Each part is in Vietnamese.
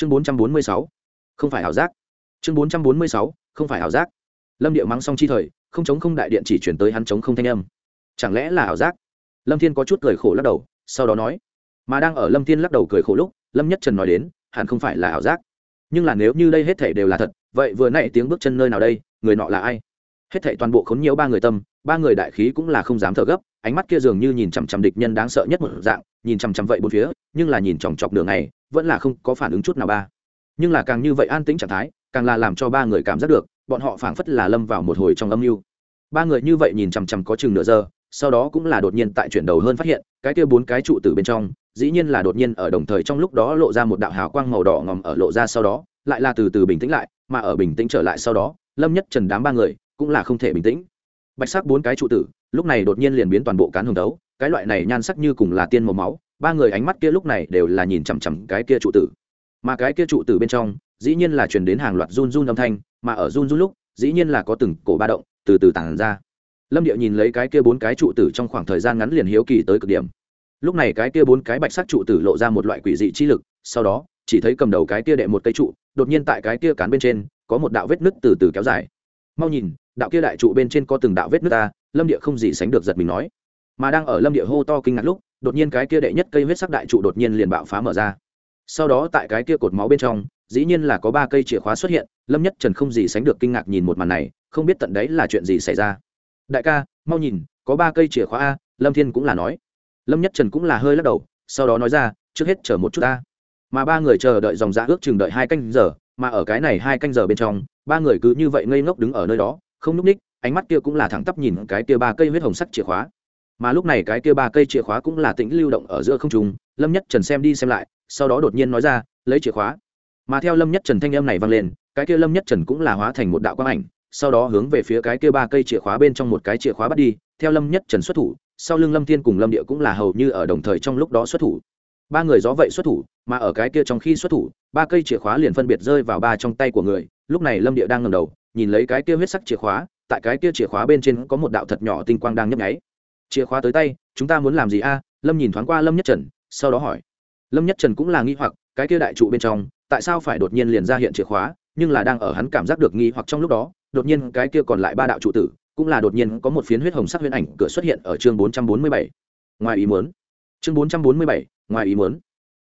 chương bốn trăm bốn mươi sáu. Không phải ảo giác. Chương bốn trăm bốn mươi sáu, không phải ảo giác. Lâm điệu mắng xong chi thời, không chống không đại điện chỉ chuyển tới hắn chống không thanh âm. Chẳng lẽ là ảo giác? Lâm thiên có chút cười khổ lắc đầu, sau đó nói. Mà đang ở lâm thiên lắc đầu cười khổ lúc, lâm nhất trần nói đến, hẳn không phải là ảo giác. Nhưng là nếu như đây hết thảy đều là thật, vậy vừa nãy tiếng bước chân nơi nào đây, người nọ là ai? Hết thảy toàn bộ khốn nhiễu ba người tâm, ba người đại khí cũng là không dám thở gấp, ánh mắt kia dường như nhìn chằm chằm địch nhân đáng sợ nhất một dạng, nhìn chằm chằm vậy bốn phía, nhưng là nhìn chòng chọc đường này vẫn là không có phản ứng chút nào ba. Nhưng là càng như vậy an tĩnh trạng thái, càng là làm cho ba người cảm giác được, bọn họ phảng phất là lâm vào một hồi trong âm mưu. Ba người như vậy nhìn chằm chằm có chừng nửa giờ, sau đó cũng là đột nhiên tại chuyển đầu hơn phát hiện, cái kia bốn cái trụ từ bên trong, dĩ nhiên là đột nhiên ở đồng thời trong lúc đó lộ ra một đạo hào quang màu đỏ ngòm ở lộ ra sau đó, lại là từ từ bình tĩnh lại, mà ở bình tĩnh trở lại sau đó, lâm nhất trần đám ba người cũng là không thể bình tĩnh. Bạch sắc bốn cái trụ tử, lúc này đột nhiên liền biến toàn bộ cán hồng đấu, cái loại này nhan sắc như cùng là tiên màu máu ba người ánh mắt kia lúc này đều là nhìn chằm chằm cái kia trụ tử. Mà cái kia trụ tử bên trong, dĩ nhiên là truyền đến hàng loạt run run âm thanh, mà ở run run lúc, dĩ nhiên là có từng cổ ba động, từ từ tản ra. Lâm địa nhìn lấy cái kia bốn cái trụ tử trong khoảng thời gian ngắn liền hiếu kỳ tới cực điểm. Lúc này cái kia bốn cái bạch sắc trụ tử lộ ra một loại quỷ dị chi lực, sau đó, chỉ thấy cầm đầu cái kia đệ một cây trụ, đột nhiên tại cái kia cán bên trên, có một đạo vết nứt từ từ kéo dài. Mau nhìn, đạo kia đại trụ bên trên có từng đạo vết nứt ta, lâm địa không gì sánh được giật mình nói. Mà đang ở lâm địa hô to kinh ngạc lúc đột nhiên cái kia đệ nhất cây huyết sắc đại trụ đột nhiên liền bạo phá mở ra. Sau đó tại cái kia cột máu bên trong, dĩ nhiên là có ba cây chìa khóa xuất hiện, lâm nhất trần không gì sánh được kinh ngạc nhìn một màn này, không biết tận đấy là chuyện gì xảy ra. Đại ca, mau nhìn, có ba cây chìa khóa a, lâm thiên cũng là nói. Lâm nhất trần cũng là hơi lắc đầu, sau đó nói ra, trước hết chờ một chút ta. Mà ba người chờ đợi dòng dã ước chừng đợi hai canh giờ, mà ở cái này hai canh giờ bên trong, ba người cứ như vậy ngây ngốc đứng ở nơi đó, không núp ních, ánh mắt kia cũng là thẳng tắp nhìn cái kia ba cây huyết hồng sắc chìa khóa mà lúc này cái kia ba cây chìa khóa cũng là tĩnh lưu động ở giữa không trung, lâm nhất trần xem đi xem lại, sau đó đột nhiên nói ra, lấy chìa khóa. Mà theo lâm nhất trần thanh âm này vang lên, cái kia lâm nhất trần cũng là hóa thành một đạo quang ảnh, sau đó hướng về phía cái kia ba cây chìa khóa bên trong một cái chìa khóa bắt đi, theo lâm nhất trần xuất thủ, sau lưng lâm thiên cùng lâm địa cũng là hầu như ở đồng thời trong lúc đó xuất thủ. Ba người gió vậy xuất thủ, mà ở cái kia trong khi xuất thủ, ba cây chìa khóa liền phân biệt rơi vào ba trong tay của người, lúc này lâm địa đang ngầm đầu, nhìn lấy cái kia huyết sắc chìa khóa, tại cái kia chìa khóa bên trên có một đạo thật nhỏ tinh quang đang nhấp nháy chìa khóa tới tay chúng ta muốn làm gì a lâm nhìn thoáng qua lâm nhất trần sau đó hỏi lâm nhất trần cũng là nghi hoặc cái kia đại trụ bên trong tại sao phải đột nhiên liền ra hiện chìa khóa nhưng là đang ở hắn cảm giác được nghi hoặc trong lúc đó đột nhiên cái kia còn lại ba đạo trụ tử cũng là đột nhiên có một phiến huyết hồng sắc huyền ảnh cửa xuất hiện ở chương 447. ngoài ý muốn chương 447, ngoài ý muốn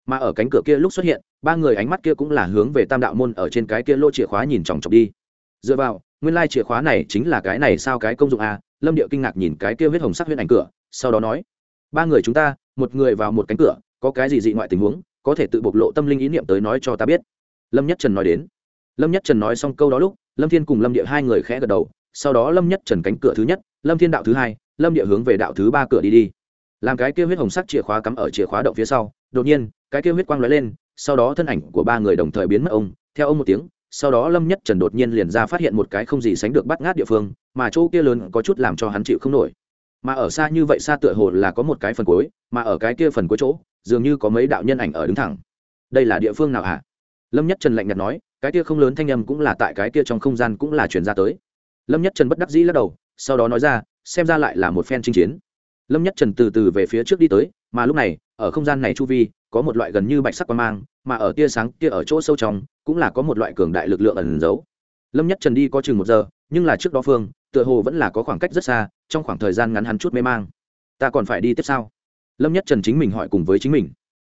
mà ở cánh cửa kia lúc xuất hiện ba người ánh mắt kia cũng là hướng về tam đạo môn ở trên cái kia lô chìa khóa nhìn chòng chọc đi dựa vào nguyên lai chìa khóa này chính là cái này sao cái công dụng a? lâm điệu kinh ngạc nhìn cái kia huyết hồng sắc huyết ảnh cửa, sau đó nói, ba người chúng ta, một người vào một cánh cửa, có cái gì dị ngoại tình huống, có thể tự bộc lộ tâm linh ý niệm tới nói cho ta biết. Lâm nhất trần nói đến. Lâm nhất trần nói xong câu đó lúc, lâm thiên cùng lâm địa hai người khẽ gật đầu, sau đó lâm nhất trần cánh cửa thứ nhất, lâm thiên đạo thứ hai, lâm địa hướng về đạo thứ ba cửa đi đi. Làm cái kia huyết hồng sắc chìa khóa cắm ở chìa khóa động phía sau, đột nhiên, cái kia huyết quang lóe lên, sau đó thân ảnh của ba người đồng thời biến mất ông, theo ông một tiếng sau đó lâm nhất trần đột nhiên liền ra phát hiện một cái không gì sánh được bắt ngát địa phương, mà chỗ kia lớn có chút làm cho hắn chịu không nổi. Mà ở xa như vậy xa tựa hồ là có một cái phần cuối, mà ở cái kia phần cuối chỗ, dường như có mấy đạo nhân ảnh ở đứng thẳng. Đây là địa phương nào hả? Lâm nhất trần lạnh nhạt nói, cái kia không lớn thanh âm cũng là tại cái kia trong không gian cũng là chuyển ra tới. Lâm nhất trần bất đắc dĩ lắc đầu, sau đó nói ra, xem ra lại là một phen chinh chiến. Lâm nhất trần từ từ về phía trước đi tới, mà lúc này, ở không gian này chu vi, có một loại gần như bạch sắc quan mang mà ở tia sáng tia ở chỗ sâu trong, cũng là có một loại cường đại lực lượng ẩn giấu. Lâm nhất trần đi có chừng một giờ, nhưng là trước đó phương, tựa hồ vẫn là có khoảng cách rất xa, trong khoảng thời gian ngắn hắn chút mê mang. Ta còn phải đi tiếp sau lâm nhất trần chính mình hỏi cùng với chính mình.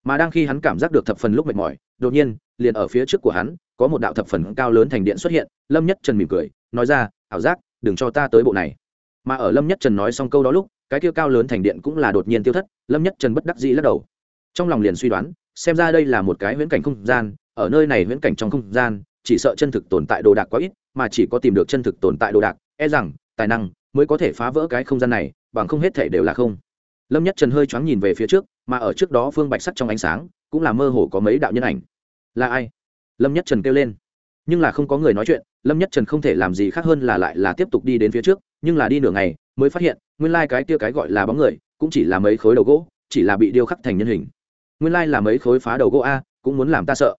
Mà đang khi hắn cảm giác được thập phần lúc mệt mỏi, đột nhiên, liền ở phía trước của hắn, có một đạo thập phần cao lớn thành điện xuất hiện, lâm nhất trần mỉm cười, nói ra, ảo giác, đừng cho ta tới bộ này. Mà ở lâm nhất trần nói xong câu đó lúc, cái kia cao lớn thành điện cũng là đột nhiên tiêu thất, lâm nhất trần bất đắc dĩ lắc đầu. Trong lòng liền suy đoán xem ra đây là một cái huyễn cảnh không gian, ở nơi này huyễn cảnh trong không gian, chỉ sợ chân thực tồn tại đồ đạc quá ít, mà chỉ có tìm được chân thực tồn tại đồ đạc e rằng, tài năng mới có thể phá vỡ cái không gian này, bằng không hết thể đều là không. Lâm nhất trần hơi choáng nhìn về phía trước, mà ở trước đó phương bạch sắc trong ánh sáng, cũng là mơ hồ có mấy đạo nhân ảnh. Là ai? Lâm nhất trần kêu lên. Nhưng là không có người nói chuyện, lâm nhất trần không thể làm gì khác hơn là lại là tiếp tục đi đến phía trước, nhưng là đi nửa ngày, mới phát hiện, nguyên lai like cái kia cái gọi là bóng người, cũng chỉ là mấy khối đầu gỗ, chỉ là bị điêu khắc thành nhân hình nguyên lai là mấy khối phá đầu gỗ a, cũng muốn làm ta sợ.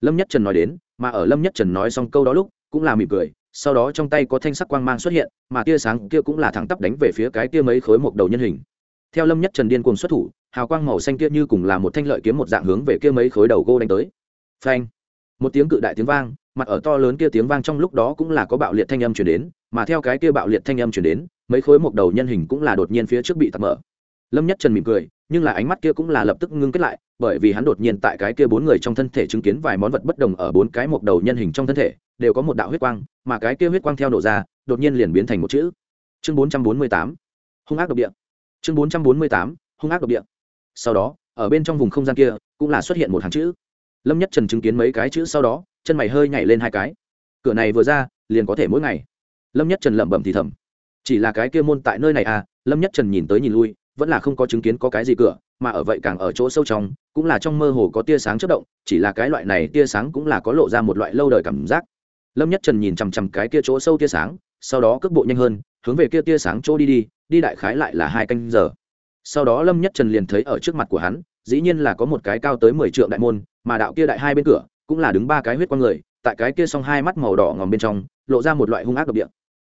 Lâm nhất trần nói đến, mà ở lâm nhất trần nói xong câu đó lúc, cũng là mỉm cười, sau đó trong tay có thanh sắc quang mang xuất hiện, mà tia sáng kia cũng là thẳng tắp đánh về phía cái kia mấy khối một đầu nhân hình. Theo lâm nhất trần điên cuồng xuất thủ, hào quang màu xanh kia như cùng là một thanh lợi kiếm một dạng hướng về kia mấy khối đầu gỗ đánh tới. Phanh! Một tiếng cự đại tiếng vang, mặt ở to lớn kia tiếng vang trong lúc đó cũng là có bạo liệt thanh âm truyền đến, mà theo cái kia bạo liệt thanh âm truyền đến, mấy khối một đầu nhân hình cũng là đột nhiên phía trước bị tạt mở. Lâm nhất trần mỉm cười nhưng là ánh mắt kia cũng là lập tức ngưng kết lại, bởi vì hắn đột nhiên tại cái kia bốn người trong thân thể chứng kiến vài món vật bất đồng ở bốn cái mộc đầu nhân hình trong thân thể, đều có một đạo huyết quang, mà cái kia huyết quang theo nổ ra, đột nhiên liền biến thành một chữ. Chương bốn trăm bốn mươi tám. Hung ác độc địa. Chương bốn trăm bốn mươi tám. Hung ác độc địa. Sau đó, ở bên trong vùng không gian kia, cũng là xuất hiện một hàng chữ. Lâm nhất trần chứng kiến mấy cái chữ sau đó, chân mày hơi nhảy lên hai cái. Cửa này vừa ra, liền có thể mỗi ngày. Lâm nhất trần lẩm bẩm thì thầm. Chỉ là cái kia môn tại nơi này à lâm nhất trần nhìn tới nhìn lui vẫn là không có chứng kiến có cái gì cửa, mà ở vậy càng ở chỗ sâu trong, cũng là trong mơ hồ có tia sáng chất động, chỉ là cái loại này tia sáng cũng là có lộ ra một loại lâu đời cảm giác. Lâm nhất trần nhìn chằm chằm cái kia chỗ sâu tia sáng, sau đó cước bộ nhanh hơn, hướng về kia tia sáng chỗ đi đi đi đại khái lại là hai canh giờ. Sau đó lâm nhất trần liền thấy ở trước mặt của hắn, dĩ nhiên là có một cái cao tới mười trượng đại môn, mà đạo kia đại hai bên cửa, cũng là đứng ba cái huyết quang người, tại cái kia song hai mắt màu đỏ ngòm bên trong, lộ ra một loại hung ác độc địa.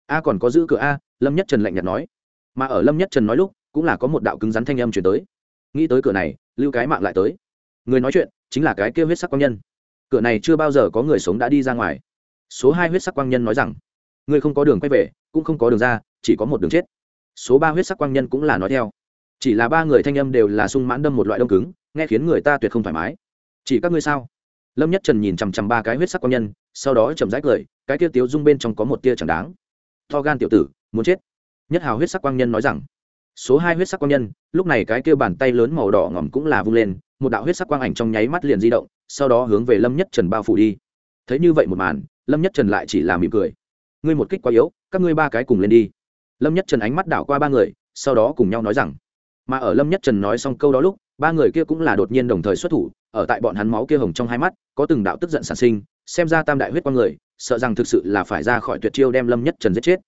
A còn có giữ cửa a? Lâm nhất trần lạnh nhạt nói. Mà ở lâm nhất trần nói lúc cũng là có một đạo cứng rắn thanh âm chuyển tới. Nghĩ tới cửa này, lưu cái mạng lại tới. Người nói chuyện chính là cái kia huyết sắc quang nhân. Cửa này chưa bao giờ có người sống đã đi ra ngoài. Số hai huyết sắc quang nhân nói rằng người không có đường quay về, cũng không có đường ra, chỉ có một đường chết. Số ba huyết sắc quang nhân cũng là nói theo. Chỉ là ba người thanh âm đều là sung mãn đâm một loại đông cứng, nghe khiến người ta tuyệt không thoải mái. Chỉ các ngươi sao? Lâm nhất trần nhìn chằm chằm ba cái huyết sắc quang nhân, sau đó chầm rãi cười, cái kia tiếu dung bên trong có một tia chẳng đáng. To gan tiểu tử, muốn chết. Nhất hào huyết sắc quang nhân nói rằng số hai huyết sắc quang nhân, lúc này cái kia bàn tay lớn màu đỏ ngỏm cũng là vung lên, một đạo huyết sắc quang ảnh trong nháy mắt liền di động, sau đó hướng về lâm nhất trần bao phủ đi. Thấy như vậy một màn, lâm nhất trần lại chỉ là mỉm cười. Ngươi một kích quá yếu, các ngươi ba cái cùng lên đi. Lâm nhất trần ánh mắt đảo qua ba người, sau đó cùng nhau nói rằng, mà ở lâm nhất trần nói xong câu đó lúc, ba người kia cũng là đột nhiên đồng thời xuất thủ, ở tại bọn hắn máu kia hồng trong hai mắt, có từng đạo tức giận sản sinh, xem ra tam đại huyết quang người, sợ rằng thực sự là phải ra khỏi tuyệt chiêu đem lâm nhất trần giết chết.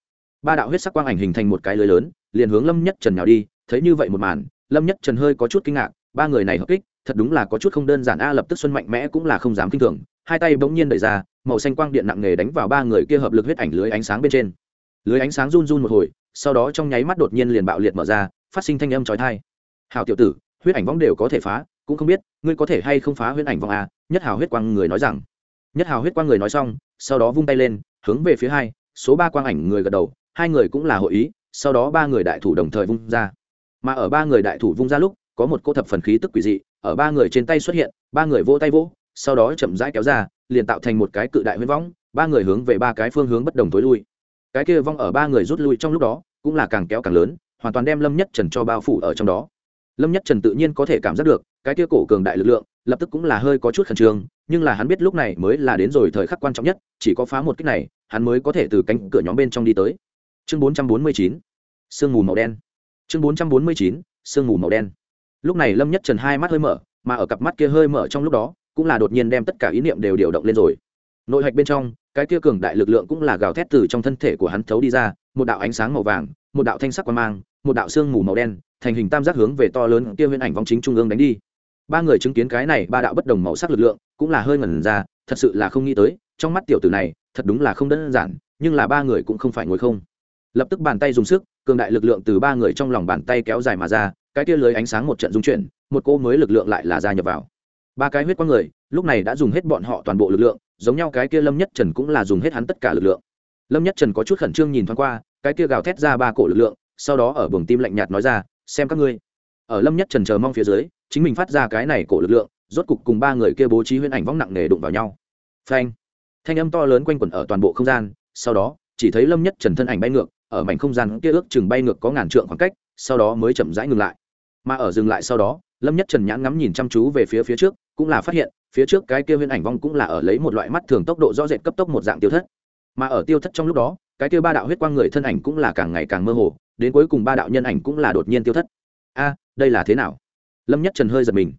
Ba đạo huyết sắc quang ảnh hình thành một cái lưới lớn liền hướng lâm nhất trần nào đi, thấy như vậy một màn, lâm nhất trần hơi có chút kinh ngạc, ba người này hợp kích, thật đúng là có chút không đơn giản. A lập tức xuân mạnh mẽ cũng là không dám kinh thường, hai tay bỗng nhiên đẩy ra, màu xanh quang điện nặng nề đánh vào ba người kia hợp lực huyết ảnh lưới ánh sáng bên trên. Lưới ánh sáng run run một hồi, sau đó trong nháy mắt đột nhiên liền bạo liệt mở ra, phát sinh thanh âm chói tai. Hào tiểu tử, huyết ảnh võng đều có thể phá, cũng không biết, ngươi có thể hay không phá huyết ảnh vòng a? Nhất hào huyết quang người nói rằng. Nhất hào huyết quang người nói xong, sau đó vung tay lên, hướng về phía hai, số ba quang ảnh người gật đầu, hai người cũng là hội ý sau đó ba người đại thủ đồng thời vung ra. Mà ở ba người đại thủ vung ra lúc có một cô thập phần khí tức quỷ dị ở ba người trên tay xuất hiện ba người vỗ tay vỗ sau đó chậm rãi kéo ra liền tạo thành một cái cự đại huyết vong, ba người hướng về ba cái phương hướng bất đồng tối lui. Cái kia vong ở ba người rút lui trong lúc đó cũng là càng kéo càng lớn hoàn toàn đem lâm nhất trần cho bao phủ ở trong đó. Lâm nhất trần tự nhiên có thể cảm giác được cái kia cổ cường đại lực lượng lập tức cũng là hơi có chút khẩn trương nhưng là hắn biết lúc này mới là đến rồi thời khắc quan trọng nhất chỉ có phá một cách này hắn mới có thể từ cánh cửa nhóm bên trong đi tới chương bốn trăm bốn mươi chín, sương mù màu đen. Chương bốn trăm bốn mươi chín, sương mù màu đen. Lúc này lâm nhất trần hai mắt hơi mở, mà ở cặp mắt kia hơi mở trong lúc đó, cũng là đột nhiên đem tất cả ý niệm đều điều động lên rồi. Nội hoạch bên trong, cái kia cường đại lực lượng cũng là gào thét từ trong thân thể của hắn thấu đi ra, một đạo ánh sáng màu vàng, một đạo thanh sắc quang mang, một đạo sương mù màu đen, thành hình tam giác hướng về to lớn kia nguyên ảnh vòng chính trung ương đánh đi. Ba người chứng kiến cái này ba đạo bất đồng màu sắc lực lượng, cũng là hơi ngẩn ra, thật sự là không nghĩ tới, trong mắt tiểu tử này, thật đúng là không đơn giản, nhưng là ba người cũng không phải ngồi không lập tức bàn tay dùng sức, cường đại lực lượng từ ba người trong lòng bàn tay kéo dài mà ra, cái tia lưới ánh sáng một trận dung chuyển, một cô mới lực lượng lại là ra nhập vào. Ba cái huyết quang người, lúc này đã dùng hết bọn họ toàn bộ lực lượng, giống nhau cái kia lâm nhất trần cũng là dùng hết hắn tất cả lực lượng. Lâm nhất trần có chút khẩn trương nhìn thoáng qua, cái kia gào thét ra ba cổ lực lượng, sau đó ở buồng tim lạnh nhạt nói ra, xem các ngươi. Ở lâm nhất trần chờ mong phía dưới, chính mình phát ra cái này cổ lực lượng, rốt cục cùng ba người kia bố trí huyễn ảnh vong nặng nề đụng vào nhau. Phanh! Thanh âm to lớn quanh quẩn ở toàn bộ không gian, sau đó, chỉ thấy lâm nhất trần thân ảnh bay ngược ở mảnh không gian kia ước chừng bay ngược có ngàn trượng khoảng cách, sau đó mới chậm rãi ngừng lại. Mà ở dừng lại sau đó, lâm nhất trần nhãn ngắm nhìn chăm chú về phía phía trước, cũng là phát hiện, phía trước cái kia huyễn ảnh vong cũng là ở lấy một loại mắt thường tốc độ rõ rệt cấp tốc một dạng tiêu thất. Mà ở tiêu thất trong lúc đó, cái kia ba đạo huyết quang người thân ảnh cũng là càng ngày càng mơ hồ, đến cuối cùng ba đạo nhân ảnh cũng là đột nhiên tiêu thất. A, đây là thế nào? Lâm nhất trần hơi giật mình.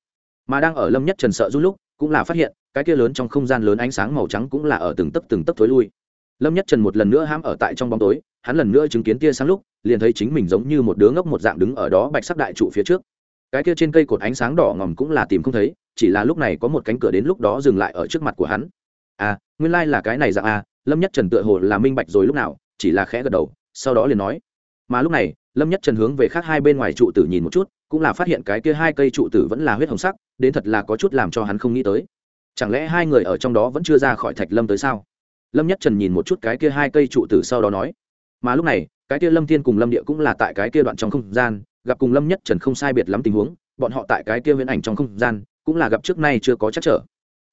Mà đang ở lâm nhất trần sợ run lúc, cũng là phát hiện, cái kia lớn trong không gian lớn ánh sáng màu trắng cũng là ở từng tấc từng tấc tối lui lâm nhất trần một lần nữa ham ở tại trong bóng tối, hắn lần nữa chứng kiến tia sáng lúc, liền thấy chính mình giống như một đứa ngốc một dạng đứng ở đó bạch sắc đại trụ phía trước. Cái kia trên cây cột ánh sáng đỏ ngòm cũng là tìm không thấy, chỉ là lúc này có một cánh cửa đến lúc đó dừng lại ở trước mặt của hắn. À nguyên lai là cái này dạng à lâm nhất trần tựa hồ là minh bạch rồi lúc nào, chỉ là khẽ gật đầu, sau đó liền nói. Mà lúc này, lâm nhất trần hướng về khác hai bên ngoài trụ tử nhìn một chút, cũng là phát hiện cái kia hai cây trụ tử vẫn là huyết hồng sắc, đến thật là có chút làm cho hắn không nghĩ tới. Chẳng lẽ hai người ở trong đó vẫn chưa ra khỏi thạch lâm tới sao? lâm nhất trần nhìn một chút cái kia hai cây trụ tử sau đó nói, mà lúc này, cái kia lâm thiên cùng lâm địa cũng là tại cái kia đoạn trong không gian, gặp cùng lâm nhất trần không sai biệt lắm tình huống, bọn họ tại cái kia huyễn ảnh trong không gian, cũng là gặp trước nay chưa có chắc trở.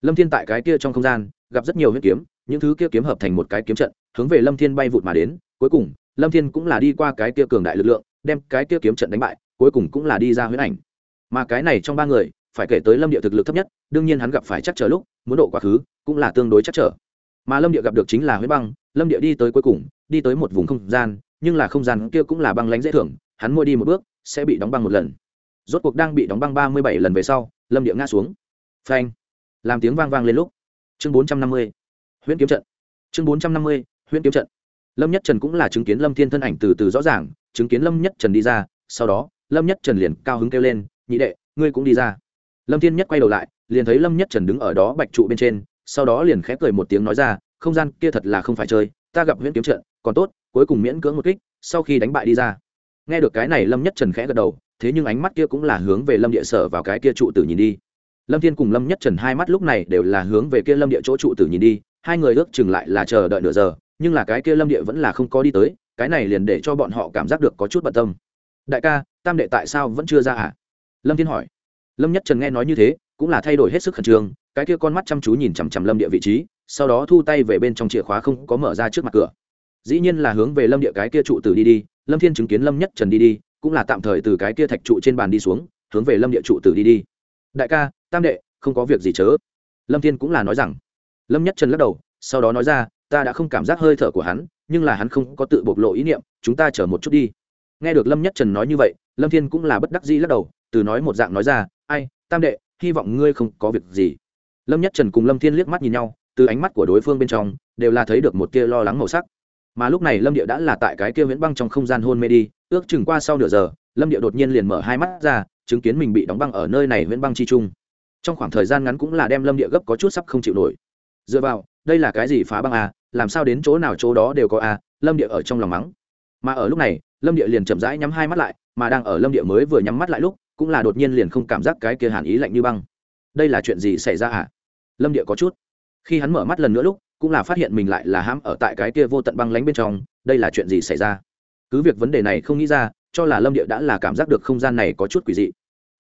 Lâm thiên tại cái kia trong không gian, gặp rất nhiều huyễn kiếm, những thứ kia kiếm hợp thành một cái kiếm trận, hướng về lâm thiên bay vụt mà đến, cuối cùng, lâm thiên cũng là đi qua cái kia cường đại lực lượng, đem cái kia kiếm trận đánh bại, cuối cùng cũng là đi ra huyễn ảnh. Mà cái này trong ba người, phải kể tới lâm địa thực lực thấp nhất, đương nhiên hắn gặp phải chắc trở lúc, muốn độ quá khứ, cũng là tương đối chắc trở mà lâm địa gặp được chính là huyết băng, lâm địa đi tới cuối cùng, đi tới một vùng không gian, nhưng là không gian kia cũng là băng lánh dễ thưởng, hắn môi đi một bước, sẽ bị đóng băng một lần. Rốt cuộc đang bị đóng băng ba mươi bảy lần về sau, lâm địa ngã xuống. Phanh. Làm tiếng vang vang lên lúc. Chương bốn trăm năm mươi. Huyễn kiếm trận. Chương bốn trăm năm mươi. Huyễn kiếm trận. Lâm nhất trần cũng là chứng kiến lâm thiên thân ảnh từ từ rõ ràng, chứng kiến lâm nhất trần đi ra, sau đó, lâm nhất trần liền cao hứng kêu lên, nhị đệ, ngươi cũng đi ra. Lâm thiên nhất quay đầu lại, liền thấy lâm nhất trần đứng ở đó bạch trụ bên trên sau đó liền khép cười một tiếng nói ra, không gian kia thật là không phải chơi, ta gặp nguyễn kiếm trận, còn tốt, cuối cùng miễn cưỡng một kích, sau khi đánh bại đi ra. Nghe được cái này, lâm nhất trần khẽ gật đầu, thế nhưng ánh mắt kia cũng là hướng về lâm địa sở vào cái kia trụ tử nhìn đi. Lâm thiên cùng lâm nhất trần hai mắt lúc này đều là hướng về kia lâm địa chỗ trụ tử nhìn đi, hai người ước chừng lại là chờ đợi nửa giờ, nhưng là cái kia lâm địa vẫn là không có đi tới, cái này liền để cho bọn họ cảm giác được có chút bận tâm. Đại ca, tam đệ tại sao vẫn chưa ra hả à? lâm thiên hỏi. Lâm nhất trần nghe nói như thế, cũng là thay đổi hết sức khẩn trương cái kia con mắt chăm chú nhìn chằm chằm lâm địa vị trí, sau đó thu tay về bên trong chìa khóa không có mở ra trước mặt cửa. Dĩ nhiên là hướng về lâm địa cái kia trụ từ đi đi, lâm thiên chứng kiến lâm nhất trần đi đi, cũng là tạm thời từ cái kia thạch trụ trên bàn đi xuống, hướng về lâm địa trụ từ đi đi. Đại ca, tam đệ, không có việc gì chớ. Lâm thiên cũng là nói rằng. Lâm nhất trần lắc đầu, sau đó nói ra, ta đã không cảm giác hơi thở của hắn, nhưng là hắn không có tự bộc lộ ý niệm, chúng ta chờ một chút đi. Nghe được lâm nhất trần nói như vậy, lâm thiên cũng là bất đắc dĩ lắc đầu, từ nói một dạng nói ra, ai, tam đệ, hy vọng ngươi không có việc gì lâm nhất trần cùng lâm thiên liếc mắt nhìn nhau, từ ánh mắt của đối phương bên trong, đều là thấy được một tia lo lắng màu sắc. Mà lúc này lâm địa đã là tại cái kia huyễn băng trong không gian hôn mê đi, ước chừng qua sau nửa giờ, lâm địa đột nhiên liền mở hai mắt ra, chứng kiến mình bị đóng băng ở nơi này huyễn băng chi trung. Trong khoảng thời gian ngắn cũng là đem lâm địa gấp có chút sắp không chịu nổi. Dựa vào, đây là cái gì phá băng à làm sao đến chỗ nào chỗ đó đều có à lâm địa ở trong lòng mắng. Mà ở lúc này, lâm địa liền chậm rãi nhắm hai mắt lại, mà đang ở lâm địa mới vừa nhắm mắt lại lúc, cũng là đột nhiên liền không cảm giác cái kia hàn ý lạnh như băng. Đây là chuyện gì xảy ra à? lâm địa có chút. Khi hắn mở mắt lần nữa lúc, cũng là phát hiện mình lại là hãm ở tại cái kia vô tận băng lánh bên trong, đây là chuyện gì xảy ra? Cứ việc vấn đề này không nghĩ ra, cho là lâm địa đã là cảm giác được không gian này có chút quỷ dị.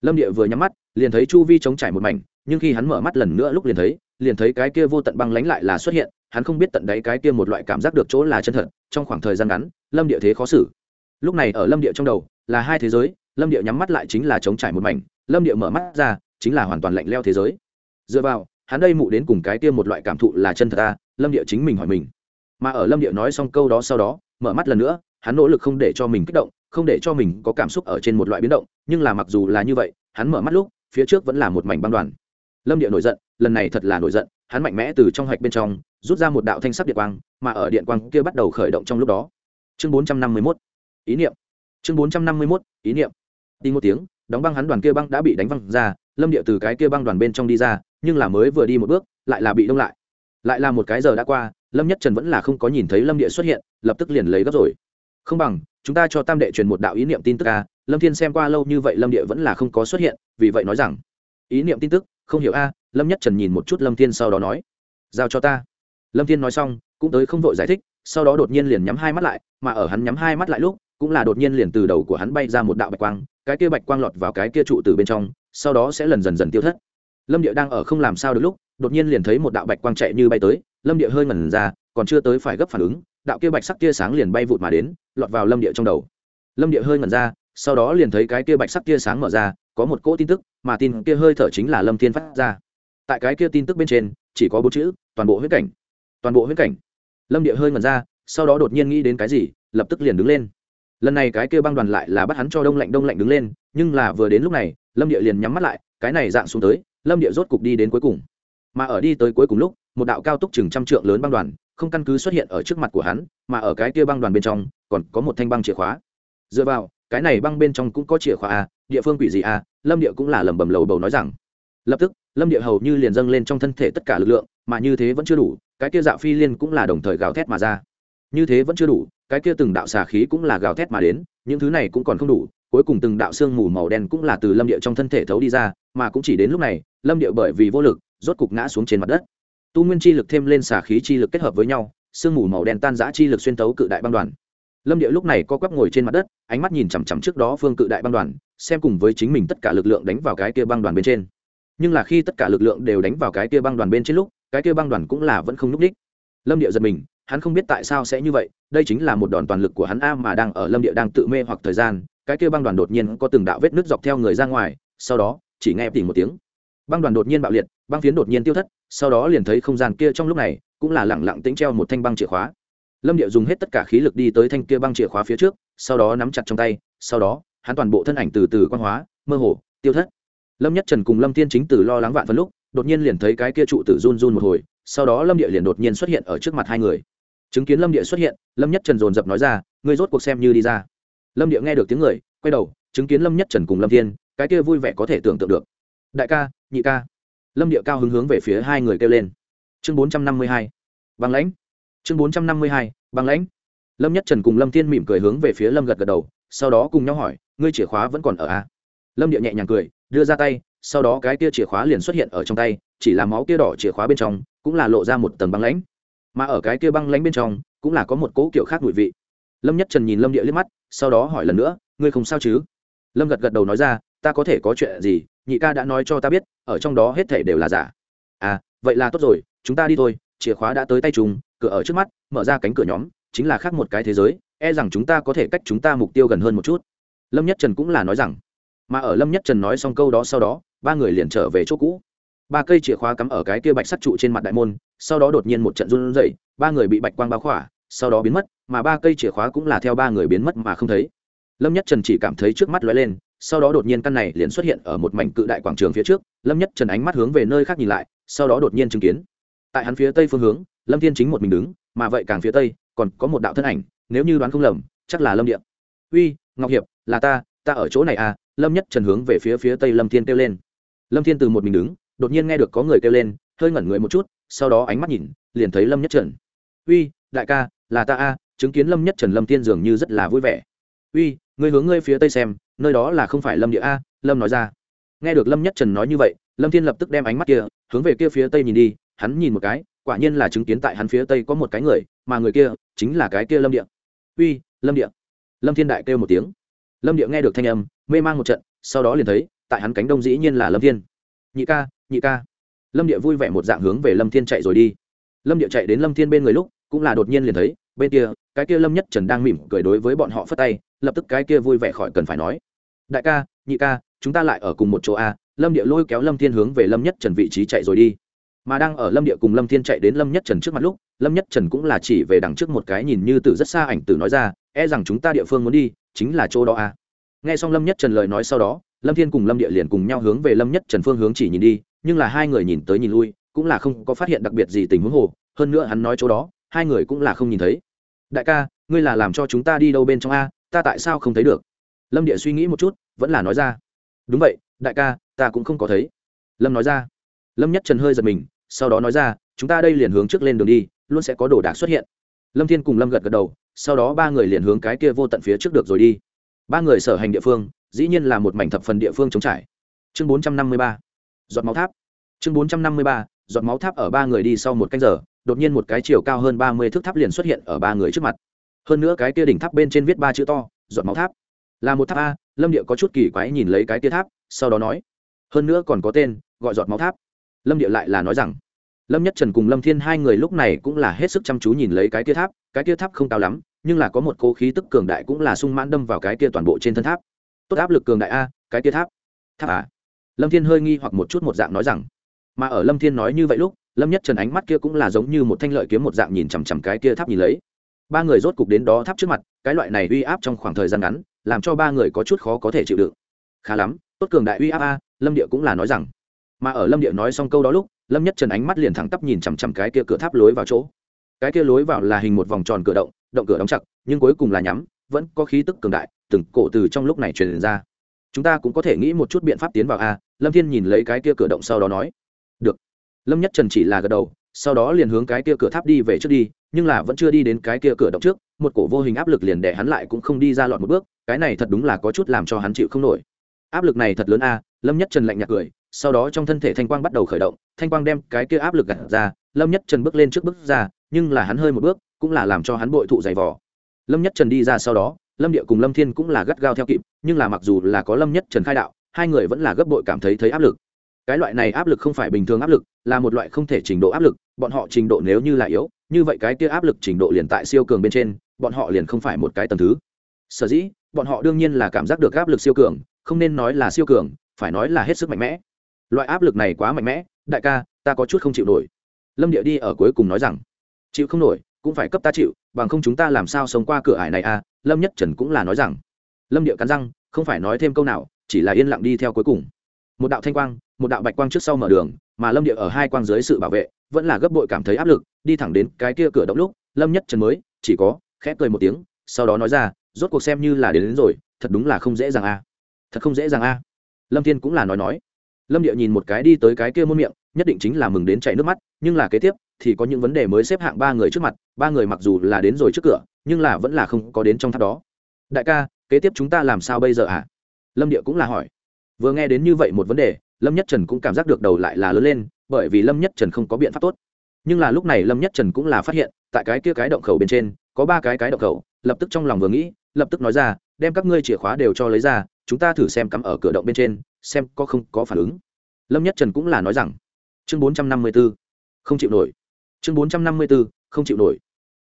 Lâm địa vừa nhắm mắt, liền thấy chu vi chống trải một mảnh, nhưng khi hắn mở mắt lần nữa lúc liền thấy liền thấy cái kia vô tận băng lánh lại là xuất hiện, hắn không biết tận đáy cái kia một loại cảm giác được chỗ là chân thật, trong khoảng thời gian ngắn, lâm địa thế khó xử. Lúc này ở lâm địa trong đầu, là hai thế giới, lâm địa nhắm mắt lại chính là chống trải một mảnh, lâm địa mở mắt ra, chính là hoàn toàn lạnh leo thế giới. Dựa vào hắn đây mụ đến cùng cái kia một loại cảm thụ là chân thật ta lâm địa chính mình hỏi mình. Mà ở lâm địa nói xong câu đó sau đó, mở mắt lần nữa, hắn nỗ lực không để cho mình kích động, không để cho mình có cảm xúc ở trên một loại biến động, nhưng là mặc dù là như vậy, hắn mở mắt lúc, phía trước vẫn là một mảnh băng đoàn. Lâm địa nổi giận, lần này thật là nổi giận, hắn mạnh mẽ từ trong hạch bên trong, rút ra một đạo thanh sắc điện quang, mà ở điện quang kia bắt đầu khởi động trong lúc đó. Chương bốn trăm năm mươi 451 ý niệm. Chương bốn trăm năm mươi 451 ý niệm. Đi một tiếng, đóng băng hắn đoàn kia băng đã bị đánh văng ra, lâm địa từ cái kia băng đoàn bên trong đi ra nhưng là mới vừa đi một bước, lại là bị đông lại. Lại là một cái giờ đã qua, lâm nhất trần vẫn là không có nhìn thấy lâm địa xuất hiện, lập tức liền lấy gấp rồi. Không bằng, chúng ta cho tam đệ truyền một đạo ý niệm tin tức a, lâm thiên xem qua lâu như vậy lâm địa vẫn là không có xuất hiện, vì vậy nói rằng, ý niệm tin tức, không hiểu a, lâm nhất trần nhìn một chút lâm thiên sau đó nói, giao cho ta. Lâm thiên nói xong, cũng tới không vội giải thích, sau đó đột nhiên liền nhắm hai mắt lại, mà ở hắn nhắm hai mắt lại lúc, cũng là đột nhiên liền từ đầu của hắn bay ra một đạo bạch quang, cái kia bạch quang lọt vào cái kia trụ từ bên trong, sau đó sẽ lần dần dần tiêu thất lâm địa đang ở không làm sao được lúc, đột nhiên liền thấy một đạo bạch quang chạy như bay tới, lâm địa hơi ngẩn ra, còn chưa tới phải gấp phản ứng, đạo kia bạch sắc tia sáng liền bay vụt mà đến, lọt vào lâm địa trong đầu. Lâm địa hơi ngẩn ra, sau đó liền thấy cái kia bạch sắc tia sáng mở ra, có một cỗ tin tức, mà tin kia hơi thở chính là lâm thiên phát ra. Tại cái kia tin tức bên trên, chỉ có bốn chữ, toàn bộ huyết cảnh. Toàn bộ huyết cảnh. Lâm địa hơi ngẩn ra, sau đó đột nhiên nghĩ đến cái gì, lập tức liền đứng lên. Lần này cái kia băng đoàn lại là bắt hắn cho đông lạnh đông lạnh đứng lên, nhưng là vừa đến lúc này, lâm địa liền nhắm mắt lại, cái này dạng xuống tới lâm địa rốt cục đi đến cuối cùng. Mà ở đi tới cuối cùng lúc, một đạo cao túc chừng trăm trượng lớn băng đoàn, không căn cứ xuất hiện ở trước mặt của hắn, mà ở cái kia băng đoàn bên trong, còn có một thanh băng chìa khóa. Dựa vào, cái này băng bên trong cũng có chìa khóa a địa phương quỷ gì a à, lâm địa cũng là lẩm bẩm lầu bầu nói rằng. Lập tức, lâm địa hầu như liền dâng lên trong thân thể tất cả lực lượng, mà như thế vẫn chưa đủ, cái kia dạo phi liên cũng là đồng thời gào thét mà ra. Như thế vẫn chưa đủ, cái kia từng đạo xà khí cũng là gào thét mà đến, những thứ này cũng còn không đủ cuối cùng từng đạo xương mù màu đen cũng là từ lâm địa trong thân thể thấu đi ra, mà cũng chỉ đến lúc này, lâm địa bởi vì vô lực, rốt cục ngã xuống trên mặt đất. Tu nguyên chi lực thêm lên xả khí chi lực kết hợp với nhau, xương mù màu đen tan giã chi lực xuyên tấu cự đại băng đoàn. Lâm địa lúc này co quắp ngồi trên mặt đất, ánh mắt nhìn chằm chằm trước đó phương cự đại băng đoàn, xem cùng với chính mình tất cả lực lượng đánh vào cái kia băng đoàn bên trên. Nhưng là khi tất cả lực lượng đều đánh vào cái kia băng đoàn bên trên lúc, cái kia băng đoàn cũng là vẫn không n ú c đích. Lâm địa giật mình, hắn không biết tại sao sẽ như vậy, đây chính là một đòn toàn lực của hắn a mà đang ở lâm địa đang tự mê hoặc thời gian cái kia băng đoàn đột nhiên có từng đạo vết nước dọc theo người ra ngoài, sau đó, chỉ nghe tỉ một tiếng. Băng đoàn đột nhiên bạo liệt, băng phiến đột nhiên tiêu thất, sau đó liền thấy không gian kia trong lúc này cũng là lẳng lặng tĩnh treo một thanh băng chìa khóa. Lâm điệu dùng hết tất cả khí lực đi tới thanh kia băng chìa khóa phía trước, sau đó nắm chặt trong tay, sau đó, hắn toàn bộ thân ảnh từ từ quan hóa, mơ hồ, tiêu thất. Lâm nhất trần cùng lâm tiên chính từ lo lắng vạn phân lúc, đột nhiên liền thấy cái kia trụ tử run run một hồi, sau đó lâm địa liền đột nhiên xuất hiện ở trước mặt hai người. Chứng kiến lâm địa xuất hiện, lâm nhất trần dồn dập nói ra, ngươi rốt cuộc xem như đi ra lâm địa nghe được tiếng người, quay đầu, chứng kiến lâm nhất trần cùng lâm thiên, cái kia vui vẻ có thể tưởng tượng được. Đại ca, nhị ca. Lâm địa cao hứng hướng về phía hai người kêu lên. Chương bốn trăm năm mươi hai bằng lãnh. Chương bốn trăm năm mươi hai bằng lãnh. Lâm nhất trần cùng lâm thiên mỉm cười hướng về phía lâm gật gật đầu, sau đó cùng nhau hỏi, ngươi chìa khóa vẫn còn ở à? lâm địa nhẹ nhàng cười, đưa ra tay, sau đó cái kia chìa khóa liền xuất hiện ở trong tay, chỉ là máu kia đỏ chìa khóa bên trong, cũng là lộ ra một tầng băng lãnh. Mà ở cái kia băng lãnh bên trong, cũng là có một cỗ kiểu khác mùi vị. Lâm nhất trần nhìn lâm địa liếc mắt sau đó hỏi lần nữa, ngươi không sao chứ? Lâm gật gật đầu nói ra, ta có thể có chuyện gì, nhị ca đã nói cho ta biết, ở trong đó hết thể đều là giả. À vậy là tốt rồi, chúng ta đi thôi, chìa khóa đã tới tay chúng, cửa ở trước mắt, mở ra cánh cửa nhóm, chính là khác một cái thế giới e rằng chúng ta có thể cách chúng ta mục tiêu gần hơn một chút. Lâm nhất trần cũng là nói rằng. Mà ở lâm nhất trần nói xong câu đó sau đó, ba người liền trở về chỗ cũ. Ba cây chìa khóa cắm ở cái kia bạch sắt trụ trên mặt đại môn, sau đó đột nhiên một trận run rẩy, ba người bị bạch quang bao khỏa, sau đó biến mất mà ba cây chìa khóa cũng là theo ba người biến mất mà không thấy. Lâm nhất trần chỉ cảm thấy trước mắt lóe lên sau đó đột nhiên căn này liền xuất hiện ở một mảnh cự đại quảng trường phía trước. Lâm nhất trần ánh mắt hướng về nơi khác nhìn lại sau đó đột nhiên chứng kiến. Tại hắn phía tây phương hướng lâm thiên chính một mình đứng mà vậy càng phía tây còn có một đạo thân ảnh nếu như đoán không lầm chắc là lâm điệp. Uy ngọc hiệp là ta ta ở chỗ này à? Lâm nhất trần hướng về phía phía tây lâm thiên kêu lên. Lâm thiên từ một mình đứng đột nhiên nghe được có người kêu lên hơi ngẩn người một chút sau đó ánh mắt nhìn liền thấy lâm nhất trần. Uy đại ca là ta a à, chứng kiến lâm nhất trần lâm tiên dường như rất là vui vẻ uy ngươi hướng ngươi phía tây xem nơi đó là không phải lâm địa a lâm nói ra nghe được lâm nhất trần nói như vậy lâm thiên lập tức đem ánh mắt kia hướng về kia phía tây nhìn đi hắn nhìn một cái quả nhiên là chứng kiến tại hắn phía tây có một cái người mà người kia chính là cái kia lâm địa uy lâm địa lâm thiên đại kêu một tiếng lâm địa nghe được thanh âm mê mang một trận sau đó liền thấy tại hắn cánh đông dĩ nhiên là lâm thiên nhị ca nhị ca lâm địa vui vẻ một dạng hướng về lâm thiên chạy rồi đi lâm địa chạy đến lâm thiên bên người lúc cũng là đột nhiên liền thấy bên kia cái kia lâm nhất trần đang mỉm cười đối với bọn họ phất tay, lập tức cái kia vui vẻ khỏi cần phải nói. Đại ca, nhị ca, chúng ta lại ở cùng một chỗ a lâm địa lôi kéo lâm thiên hướng về lâm nhất trần vị trí chạy rồi đi. Mà đang ở lâm địa cùng lâm thiên chạy đến lâm nhất trần trước mặt lúc, lâm nhất trần cũng là chỉ về đằng trước một cái nhìn như từ rất xa ảnh từ nói ra e rằng chúng ta địa phương muốn đi, chính là chỗ đó a nghe xong lâm nhất trần lời nói sau đó, lâm thiên cùng lâm địa liền cùng nhau hướng về lâm nhất trần phương hướng chỉ nhìn đi, nhưng là hai người nhìn tới nhìn lui, cũng là không có phát hiện đặc biệt gì tình huống hồ, hơn nữa hắn nói chỗ đó, hai người cũng là không nhìn thấy đại ca, ngươi là làm cho chúng ta đi đâu bên trong a, ta tại sao không thấy được? Lâm địa suy nghĩ một chút, vẫn là nói ra. Đúng vậy, đại ca, ta cũng không có thấy. Lâm nói ra. Lâm nhất trần hơi giật mình, sau đó nói ra, chúng ta đây liền hướng trước lên đường đi, luôn sẽ có đồ đạc xuất hiện. Lâm thiên cùng lâm gật gật đầu, sau đó ba người liền hướng cái kia vô tận phía trước được rồi đi. Ba người sở hành địa phương, dĩ nhiên là một mảnh thập phần địa phương chống trải. Chương bốn trăm năm mươi ba, giọt máu tháp. Chương bốn trăm năm mươi ba, giọt máu tháp ở ba người đi sau một canh giờ đột nhiên một cái chiều cao hơn ba mươi thước tháp liền xuất hiện ở ba người trước mặt. Hơn nữa cái kia đỉnh tháp bên trên viết ba chữ to, giọt máu tháp. Là một tháp a, lâm địa có chút kỳ quái nhìn lấy cái kia tháp, sau đó nói, hơn nữa còn có tên, gọi giọt máu tháp. Lâm địa lại là nói rằng, lâm nhất trần cùng lâm thiên hai người lúc này cũng là hết sức chăm chú nhìn lấy cái kia tháp, cái kia tháp không cao lắm, nhưng là có một cố khí tức cường đại cũng là sung mãn đâm vào cái kia toàn bộ trên thân tháp. Tốt áp lực cường đại a, cái kia tháp tháp à lâm thiên hơi nghi hoặc một chút một dạng nói rằng, mà ở lâm thiên nói như vậy lúc lâm nhất trần ánh mắt kia cũng là giống như một thanh lợi kiếm một dạng nhìn chằm chằm cái kia tháp nhìn lấy. Ba người rốt cục đến đó tháp trước mặt, cái loại này uy áp trong khoảng thời gian ngắn, làm cho ba người có chút khó có thể chịu đựng. Khá lắm, tốt cường đại uy áp a, lâm địa cũng là nói rằng. Mà ở lâm địa nói xong câu đó lúc, lâm nhất trần ánh mắt liền thẳng tắp nhìn chằm chằm cái kia cửa tháp lối vào chỗ. Cái kia lối vào là hình một vòng tròn cửa động động cửa đóng chặt, nhưng cuối cùng là nhắm, vẫn có khí tức cường đại, từng cổ từ trong lúc này truyền ra. Chúng ta cũng có thể nghĩ một chút biện pháp tiến vào a, lâm thiên nhìn lấy cái kia cửa động sau đó nói lâm nhất trần chỉ là gật đầu, sau đó liền hướng cái kia cửa tháp đi về trước đi, nhưng là vẫn chưa đi đến cái kia cửa động trước, một cổ vô hình áp lực liền để hắn lại cũng không đi ra lọt một bước, cái này thật đúng là có chút làm cho hắn chịu không nổi. Áp lực này thật lớn a, lâm nhất trần lạnh nhạt cười, sau đó trong thân thể thanh quang bắt đầu khởi động, thanh quang đem cái kia áp lực gạt ra, lâm nhất trần bước lên trước bước ra, nhưng là hắn hơi một bước, cũng là làm cho hắn bội thụ dày vò. Lâm nhất trần đi ra sau đó, lâm địa cùng lâm thiên cũng là gắt gao theo kịp, nhưng là mặc dù là có lâm nhất trần khai đạo, hai người vẫn là gấp bội cảm thấy thấy áp lực cái loại này áp lực không phải bình thường áp lực, là một loại không thể trình độ áp lực, bọn họ trình độ nếu như là yếu, như vậy cái kia áp lực trình độ liền tại siêu cường bên trên, bọn họ liền không phải một cái t thứ. Sở dĩ, bọn họ đương nhiên là cảm giác được áp lực siêu cường, không nên nói là siêu cường, phải nói là hết sức mạnh mẽ. Loại áp lực này quá mạnh mẽ, đại ca, ta có chút không chịu nổi. Lâm địa đi ở cuối cùng nói rằng, chịu không nổi, cũng phải cấp ta chịu, bằng không chúng ta làm sao sống qua cửa ải này à? Lâm nhất trần cũng là nói rằng. Lâm địa cắn răng, không phải nói thêm câu nào, chỉ là yên lặng đi theo cuối cùng một đạo thanh quang một đạo bạch quang trước sau mở đường mà lâm địa ở hai quang dưới sự bảo vệ vẫn là gấp bội cảm thấy áp lực đi thẳng đến cái kia cửa động lúc lâm nhất trần mới chỉ có khẽ cười một tiếng sau đó nói ra rốt cuộc xem như là đến, đến rồi thật đúng là không dễ dàng a. Thật không dễ dàng a. Lâm thiên cũng là nói nói. Lâm địa nhìn một cái đi tới cái kia muôn miệng nhất định chính là mừng đến chảy nước mắt nhưng là kế tiếp thì có những vấn đề mới xếp hạng ba người trước mặt ba người mặc dù là đến rồi trước cửa nhưng là vẫn là không có đến trong tháp đó. Đại ca kế tiếp chúng ta làm sao bây giờ ạ à? lâm địa cũng là hỏi vừa nghe đến như vậy một vấn đề, lâm nhất trần cũng cảm giác được đầu lại là lớn lên, bởi vì lâm nhất trần không có biện pháp tốt. Nhưng là lúc này lâm nhất trần cũng là phát hiện, tại cái kia cái động khẩu bên trên, có ba cái cái động khẩu, lập tức trong lòng vừa nghĩ, lập tức nói ra, đem các ngươi chìa khóa đều cho lấy ra, chúng ta thử xem cắm ở cửa động bên trên, xem có không có phản ứng. Lâm nhất trần cũng là nói rằng, chương bốn trăm năm mươi b ố không chịu nổi. Chương bốn trăm năm mươi b ố không chịu nổi.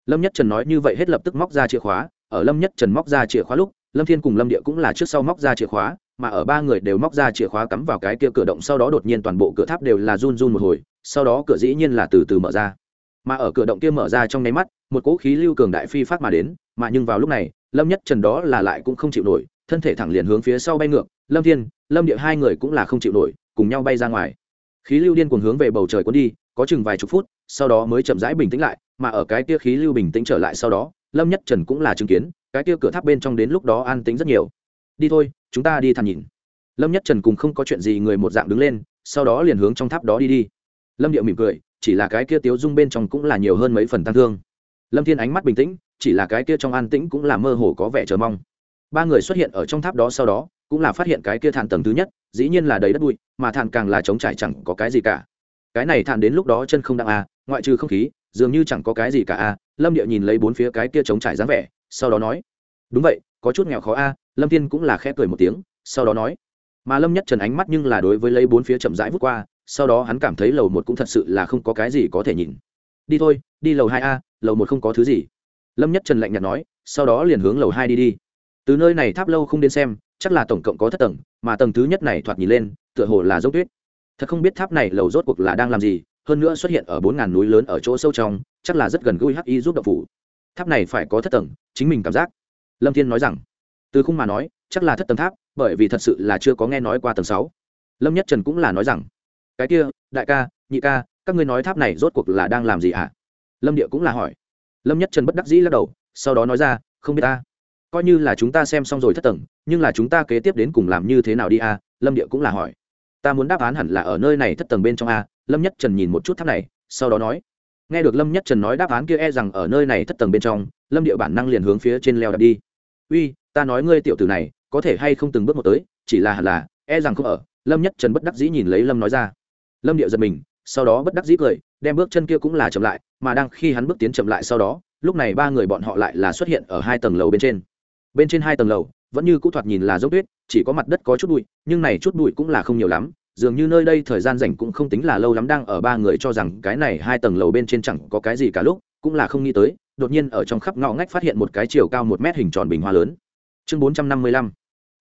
Lâm nhất trần nói như vậy hết lập tức móc ra chìa khóa, ở lâm nhất trần móc ra chìa khóa lúc, lâm thiên cùng lâm địa cũng là trước sau móc ra chìa khóa mà ở ba người đều móc ra chìa khóa cắm vào cái kia cửa động, sau đó đột nhiên toàn bộ cửa tháp đều là run run một hồi, sau đó cửa dĩ nhiên là từ từ mở ra. Mà ở cửa động kia mở ra trong nháy mắt, một cỗ khí lưu cường đại phi phát mà đến, mà nhưng vào lúc này, lâm nhất trần đó là lại cũng không chịu nổi, thân thể thẳng liền hướng phía sau bay ngược, lâm thiên, lâm địa hai người cũng là không chịu nổi, cùng nhau bay ra ngoài. Khí lưu điên cuồng hướng về bầu trời cuốn đi, có chừng vài chục phút, sau đó mới chậm rãi bình tĩnh lại, mà ở cái kia khí lưu bình tĩnh trở lại sau đó, lâm nhất trần cũng là chứng kiến, cái kia cửa tháp bên trong đến lúc đó an tĩnh rất nhiều. Đi thôi chúng ta đi thăm nhìn. Lâm nhất trần cùng không có chuyện gì người một dạng đứng lên, sau đó liền hướng trong tháp đó đi đi. Lâm điệu mỉm cười, chỉ là cái kia tiếu dung bên trong cũng là nhiều hơn mấy phần tăng thương. Lâm thiên ánh mắt bình tĩnh, chỉ là cái kia trong an tĩnh cũng là mơ hồ có vẻ chờ mong. Ba người xuất hiện ở trong tháp đó sau đó, cũng là phát hiện cái kia thàn tầng thứ nhất, dĩ nhiên là đầy đất bụi, mà thàn càng là trống trải chẳng có cái gì cả. Cái này thàn đến lúc đó chân không đặng a ngoại trừ không khí, dường như chẳng có cái gì cả a lâm điệu nhìn lấy bốn phía cái kia trống trải dáng vẻ, sau đó nói, đúng vậy, có chút nghèo khó a lâm thiên cũng là khẽ cười một tiếng, sau đó nói, mà lâm nhất trần ánh mắt nhưng là đối với lấy bốn phía chậm rãi vút qua, sau đó hắn cảm thấy lầu một cũng thật sự là không có cái gì có thể nhìn. Đi thôi, đi lầu hai a, lầu một không có thứ gì. Lâm nhất trần lạnh nhạt nói, sau đó liền hướng lầu hai đi đi. Từ nơi này tháp lâu không đến xem, chắc là tổng cộng có thất tầng, mà tầng thứ nhất này thoạt nhìn lên, tựa hồ là dốc tuyết. Thật không biết tháp này lầu rốt cuộc là đang làm gì, hơn nữa xuất hiện ở bốn ngàn núi lớn ở chỗ sâu trong, chắc là rất gần gũi hắc y giúp đậu phủ. Tháp này phải có thất tầng, chính mình cảm giác. Lâm thiên nói rằng từ khung mà nói, chắc là thất tầng tháp, bởi vì thật sự là chưa có nghe nói qua tầng sáu. Lâm nhất trần cũng là nói rằng, cái kia, đại ca, nhị ca, các ngươi nói tháp này rốt cuộc là đang làm gì ạ? À? lâm địa cũng là hỏi. Lâm nhất trần bất đắc dĩ lắc đầu, sau đó nói ra, không biết ta. Coi như là chúng ta xem xong rồi thất tầng, nhưng là chúng ta kế tiếp đến cùng làm như thế nào đi a lâm địa cũng là hỏi. Ta muốn đáp án hẳn là ở nơi này thất tầng bên trong a lâm nhất trần nhìn một chút tháp này, sau đó nói, nghe được lâm nhất trần nói đáp án kia e rằng ở nơi này thất tầng bên trong, lâm địa bản năng liền hướng phía trên leo đặt đi. Uy ta nói ngươi tiểu tử này, có thể hay không từng bước một tới, chỉ là hẳn là e rằng không ở. Lâm nhất trần bất đắc dĩ nhìn lấy lâm nói ra. Lâm điệu giật mình, sau đó bất đắc dĩ cười, đem bước chân kia cũng là chậm lại, mà đang khi hắn bước tiến chậm lại sau đó, lúc này ba người bọn họ lại là xuất hiện ở hai tầng lầu bên trên. Bên trên hai tầng lầu, vẫn như cũ thoạt nhìn là dốc tuyết, chỉ có mặt đất có chút bụi, nhưng này chút bụi cũng là không nhiều lắm, dường như nơi đây thời gian rảnh cũng không tính là lâu lắm đang ở ba người cho rằng cái này hai tầng lầu bên trên chẳng có cái gì cả lúc, cũng là không nghĩ tới, đột nhiên ở trong khắp ngõ ngách phát hiện một cái chiều cao một mét hình tròn bình hoa lớn chương bốn trăm năm mươi lăm.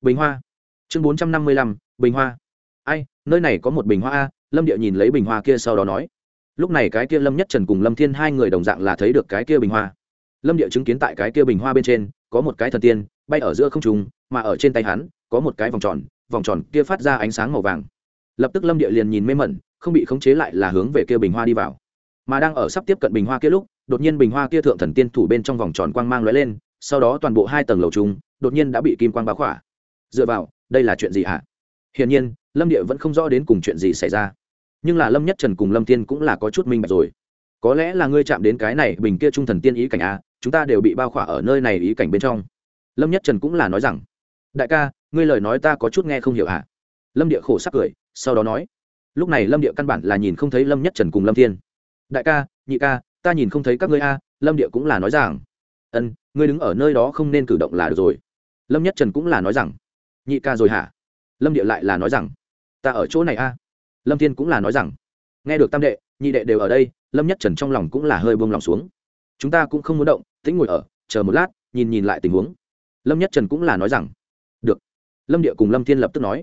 Bình hoa. Chương bốn trăm năm mươi lăm, bình hoa. Ai, nơi này có một bình hoa a, lâm địa nhìn lấy bình hoa kia sau đó nói. Lúc này cái kia lâm nhất trần cùng lâm thiên hai người đồng dạng là thấy được cái kia bình hoa. Lâm địa chứng kiến tại cái kia bình hoa bên trên, có một cái thần tiên, bay ở giữa không trùng mà ở trên tay hắn, có một cái vòng tròn vòng tròn kia phát ra ánh sáng màu vàng. Lập tức lâm địa liền nhìn mê mẩn, không bị khống chế lại là hướng về kia bình hoa đi vào. Mà đang ở sắp tiếp cận bình hoa kia lúc, đột nhiên bình hoa kia thượng thần tiên thủ bên trong vòng tròn quang mang lóe lên, sau đó toàn bộ hai tầng lầu trung đột nhiên đã bị kim quang báo khỏa. Dựa vào, đây là chuyện gì hả? Hiển nhiên, lâm địa vẫn không rõ đến cùng chuyện gì xảy ra. Nhưng là lâm nhất trần cùng lâm tiên cũng là có chút minh bạch rồi. Có lẽ là ngươi chạm đến cái này bình kia trung thần tiên ý cảnh a chúng ta đều bị bao khỏa ở nơi này ý cảnh bên trong. Lâm nhất trần cũng là nói rằng, đại ca, ngươi lời nói ta có chút nghe không hiểu hả? Lâm địa khổ sắc cười, sau đó nói, lúc này lâm địa căn bản là nhìn không thấy lâm nhất trần cùng lâm thiên. Đại ca, nhị ca, ta nhìn không thấy các ngươi a lâm địa cũng là nói rằng, ân, ngươi đứng ở nơi đó không nên cử động là được rồi lâm nhất trần cũng là nói rằng, nhị ca rồi hả? Lâm địa lại là nói rằng, ta ở chỗ này a. Lâm thiên cũng là nói rằng, nghe được tam đệ, nhị đệ đều ở đây. Lâm nhất trần trong lòng cũng là hơi buông lòng xuống. Chúng ta cũng không muốn động, tĩnh ngồi ở, chờ một lát, nhìn nhìn lại tình huống. Lâm nhất trần cũng là nói rằng, được. Lâm địa cùng lâm thiên lập tức nói,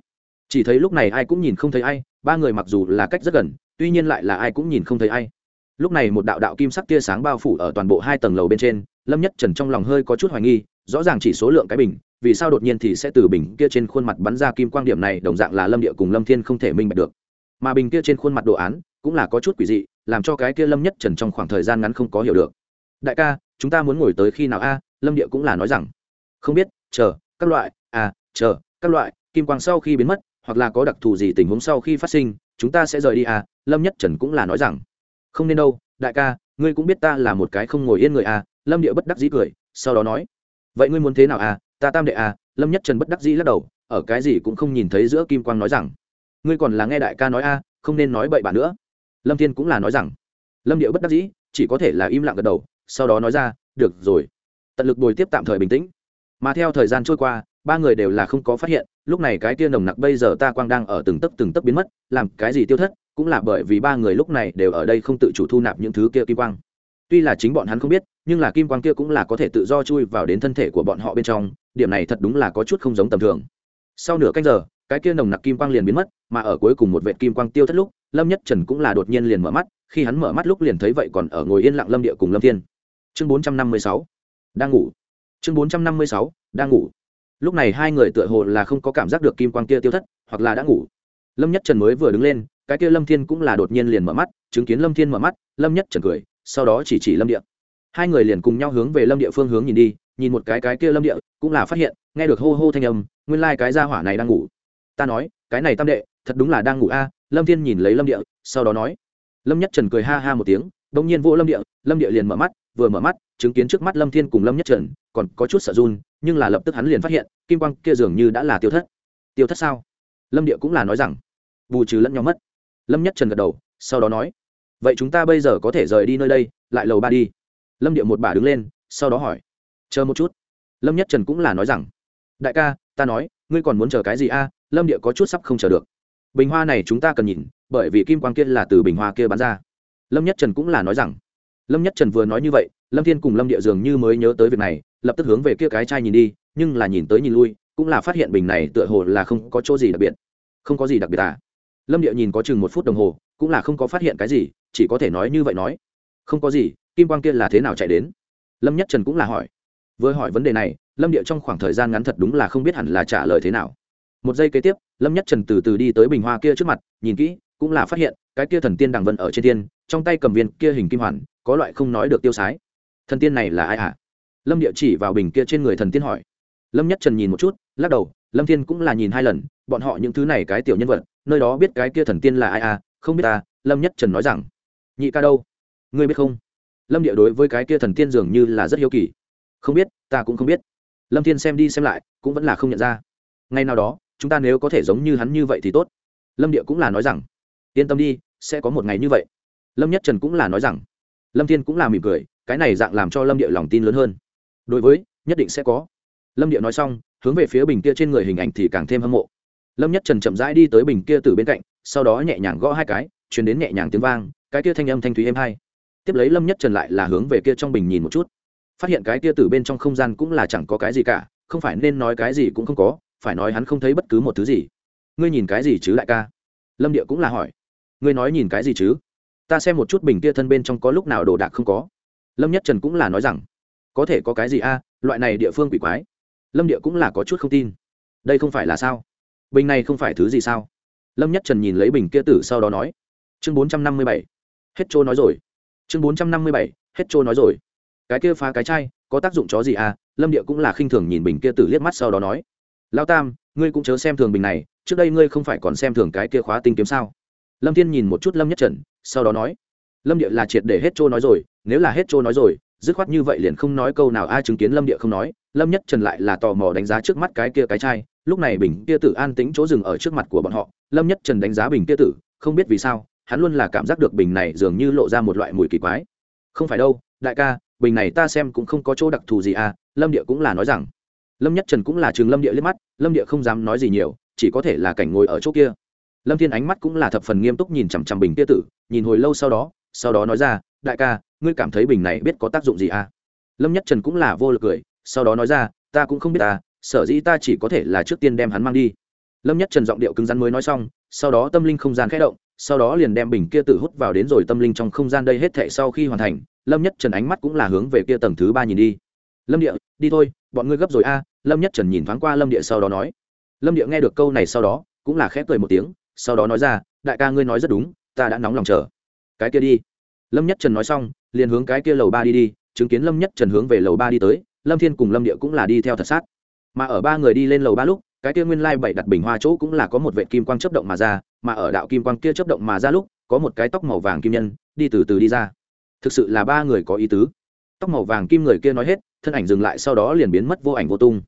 chỉ thấy lúc này ai cũng nhìn không thấy ai, ba người mặc dù là cách rất gần, tuy nhiên lại là ai cũng nhìn không thấy ai. Lúc này một đạo đạo kim sắc tia sáng bao phủ ở toàn bộ hai tầng lầu bên trên, lâm nhất trần trong lòng hơi có chút hoài nghi rõ ràng chỉ số lượng cái bình, vì sao đột nhiên thì sẽ từ bình kia trên khuôn mặt bắn ra kim quang điểm này, đồng dạng là lâm địa cùng lâm thiên không thể minh bạch được. Mà bình kia trên khuôn mặt đồ án, cũng là có chút quỷ dị, làm cho cái kia lâm nhất trần trong khoảng thời gian ngắn không có hiểu được. Đại ca, chúng ta muốn ngồi tới khi nào a? Lâm địa cũng là nói rằng. Không biết, chờ, các loại à chờ, các loại, kim quang sau khi biến mất, hoặc là có đặc thù gì tình huống sau khi phát sinh, chúng ta sẽ rời đi à lâm nhất trần cũng là nói rằng. Không nên đâu, đại ca, ngươi cũng biết ta là một cái không ngồi yên người à lâm địa bất đắc dĩ cười, sau đó nói vậy ngươi muốn thế nào à? Ta tam đệ à? Lâm nhất trần bất đắc dĩ lắc đầu, ở cái gì cũng không nhìn thấy giữa kim quang nói rằng, ngươi còn là nghe đại ca nói a không nên nói bậy bạ nữa. Lâm thiên cũng là nói rằng, lâm điệu bất đắc dĩ, chỉ có thể là im lặng gật đầu, sau đó nói ra, được rồi. Tận lực bồi tiếp tạm thời bình tĩnh. Mà theo thời gian trôi qua, ba người đều là không có phát hiện, lúc này cái tia nồng nặc bây giờ ta quang đang ở từng tấc từng tấc biến mất, làm cái gì tiêu thất, cũng là bởi vì ba người lúc này đều ở đây không tự chủ thu nạp những thứ kia kim quang. Tuy là chính bọn hắn không biết nhưng là kim quang kia cũng là có thể tự do chui vào đến thân thể của bọn họ bên trong, điểm này thật đúng là có chút không giống tầm thường. Sau nửa canh giờ, cái kia nồng nặc kim quang liền biến mất, mà ở cuối cùng một vệ kim quang tiêu thất lúc, lâm nhất trần cũng là đột nhiên liền mở mắt, khi hắn mở mắt lúc liền thấy vậy còn ở ngồi yên lặng lâm địa cùng lâm thiên. Chương bốn trăm năm mươi sáu, đang ngủ. Chương bốn trăm năm mươi sáu, đang ngủ. Lúc này hai người tựa hồ là không có cảm giác được kim quang kia tiêu thất, hoặc là đã ngủ. Lâm nhất trần mới vừa đứng lên, cái kia lâm thiên cũng là đột nhiên liền mở mắt, chứng kiến lâm thiên mở mắt, lâm nhất trần cười, sau đó chỉ chỉ lâm địa hai người liền cùng nhau hướng về lâm địa phương hướng nhìn đi, nhìn một cái cái kia lâm địa, cũng là phát hiện, nghe được hô hô thanh âm, nguyên lai、like、cái ra hỏa này đang ngủ. Ta nói, cái này tam đệ, thật đúng là đang ngủ a, lâm thiên nhìn lấy lâm địa, sau đó nói. Lâm nhất trần cười ha ha một tiếng đ ỗ n g nhiên vỗ lâm địa lâm địa liền mở mắt, vừa mở mắt, chứng kiến trước mắt lâm thiên cùng lâm nhất trần, còn có chút sợ run, nhưng là lập tức hắn liền phát hiện, kim quang kia dường như đã là tiêu thất. Tiêu thất sao? Lâm địa cũng là nói rằng. Bù trừ lẫn nhau mất. Lâm nhất trần gật đầu, sau đó nói. Vậy chúng ta bây giờ có thể rời đi nơi đây, lại lầu ba đi lâm địa một bà đứng lên, sau đó hỏi, chờ một chút. Lâm nhất trần cũng là nói rằng, đại ca, ta nói, ngươi còn muốn chờ cái gì a? Lâm địa có chút sắp không chờ được. Bình hoa này chúng ta cần nhìn, bởi vì kim quan g kia là từ bình hoa kia bán ra. Lâm nhất trần cũng là nói rằng, lâm nhất trần vừa nói như vậy, lâm thiên cùng lâm địa dường như mới nhớ tới việc này, lập tức hướng về kia cái chai nhìn đi, nhưng là nhìn tới nhìn lui, cũng là phát hiện bình này tựa hồ là không có chỗ gì đặc biệt. Không có gì đặc biệt à? Lâm địa nhìn có chừng một phút đồng hồ, cũng là không có phát hiện cái gì, chỉ có thể nói như vậy nói không có gì, kim quang kia là thế nào chạy đến? Lâm nhất trần cũng là hỏi. Với hỏi vấn đề này, lâm địa trong khoảng thời gian ngắn thật đúng là không biết hẳn là trả lời thế nào. Một giây kế tiếp, lâm nhất trần từ từ đi tới bình hoa kia trước mặt, nhìn kỹ, cũng là phát hiện, cái kia thần tiên đằng vân ở trên tiên, trong tay cầm viên kia hình kim hoàn, có loại không nói được tiêu sái. Thần tiên này là ai hả? Lâm địa chỉ vào bình kia trên người thần tiên hỏi. Lâm nhất trần nhìn một chút, lắc đầu, lâm thiên cũng là nhìn hai lần, bọn họ những thứ này cái tiểu nhân vật, nơi đó biết cái kia thần tiên là ai à không biết ta lâm nhất trần nói rằng. Nhị ca đâu? ngươi biết không? Lâm địa đối với cái kia thần tiên dường như là rất hiếu kỳ. Không biết, ta cũng không biết. Lâm thiên xem đi xem lại, cũng vẫn là không nhận ra. Ngay nào đó, chúng ta nếu có thể giống như hắn như vậy thì tốt. Lâm địa cũng là nói rằng, yên tâm đi, sẽ có một ngày như vậy. Lâm nhất trần cũng là nói rằng, lâm thiên cũng là mỉm cười, cái này dạng làm cho lâm địa lòng tin lớn hơn. Đối với, nhất định sẽ có. Lâm địa nói xong, hướng về phía bình kia trên người hình ảnh thì càng thêm hâm mộ. Lâm nhất trần chậm rãi đi tới bình kia từ bên cạnh, sau đó nhẹ nhàng gõ hai cái chuyển đến nhẹ nhàng tiếng vang, cái kia thanh âm thanh thúy êm hai tiếp lấy lâm nhất trần lại là hướng về kia trong bình nhìn một chút. Phát hiện cái kia từ bên trong không gian cũng là chẳng có cái gì cả, không phải nên nói cái gì cũng không có, phải nói hắn không thấy bất cứ một thứ gì. Ngươi nhìn cái gì chứ lại ca? Lâm địa cũng là hỏi. Ngươi nói nhìn cái gì chứ? Ta xem một chút bình kia thân bên trong có lúc nào đồ đạc không có. Lâm nhất trần cũng là nói rằng, có thể có cái gì a, loại này địa phương quỷ quái. Lâm địa cũng là có chút không tin. Đây không phải là sao? Bình này không phải thứ gì sao? Lâm nhất trần nhìn lấy bình kia tử sau đó nói, chương bốn trăm năm mươi bảy. Hết trôi nói rồi chương bốn trăm năm mươi bảy, hết trôi nói rồi. Cái kia phá cái chai, có tác dụng chó gì à? Lâm địa cũng là khinh thường nhìn bình kia tử liếc mắt sau đó nói. Lao tam, ngươi cũng chớ xem thường bình này, trước đây ngươi không phải còn xem thường cái kia khóa tinh kiếm sao? Lâm thiên nhìn một chút lâm nhất trần, sau đó nói. Lâm địa là triệt để hết trôi nói rồi, nếu là hết trôi nói rồi, dứt khoát như vậy liền không nói câu nào ai chứng kiến lâm địa không nói, lâm nhất trần lại là tò mò đánh giá trước mắt cái kia cái chai, lúc này bình kia tử an tĩnh chỗ dừng ở trước mặt của bọn họ, lâm nhất trần đánh giá bình kia tử, không biết vì sao hắn luôn là cảm giác được bình này dường như lộ ra một loại mùi kỳ quái. Không phải đâu đại ca bình này ta xem cũng không có chỗ đặc thù gì à lâm địa cũng là nói rằng. Lâm nhất trần cũng là trường lâm địa liếc mắt lâm địa không dám nói gì nhiều chỉ có thể là cảnh ngồi ở chỗ kia. Lâm thiên ánh mắt cũng là thập phần nghiêm túc nhìn chằm chằm bình kia tử nhìn hồi lâu sau đó sau đó nói ra đại ca ngươi cảm thấy bình này biết có tác dụng gì à? Lâm nhất trần cũng là vô lực cười sau đó nói ra ta cũng không biết à, sở dĩ ta chỉ có thể là trước tiên đem hắn mang đi. Lâm nhất trần giọng điệu cứng rắn mới nói xong sau đó tâm linh không gian khẽ động sau đó liền đem bình kia tự hút vào đến rồi tâm linh trong không gian đây hết thệ sau khi hoàn thành, lâm nhất trần ánh mắt cũng là hướng về kia tầng thứ ba nhìn đi. Lâm địa, đi thôi, bọn ngươi gấp rồi a. À, lâm nhất trần nhìn thoáng qua lâm địa sau đó nói. Lâm địa nghe được câu này sau đó, cũng là khẽ cười một tiếng, sau đó nói ra, đại ca ngươi nói rất đúng, ta đã nóng lòng chờ. Cái kia đi. Lâm nhất trần nói xong, liền hướng cái kia lầu ba đi đi, chứng kiến lâm nhất trần hướng về lầu ba đi tới, lâm thiên cùng lâm địa cũng là đi theo thật sát. Mà ở ba người đi lên lầu ba lúc cái kia nguyên lai bảy đặt bình hoa chỗ cũng là có một vệ kim quang chấp động mà ra, mà ở đạo kim quang kia chấp động mà ra lúc, có một cái tóc màu vàng kim nhân, đi từ từ đi ra. Thực sự là ba người có ý tứ. Tóc màu vàng kim người kia nói hết, thân ảnh dừng lại sau đó liền biến mất vô ảnh vô tung.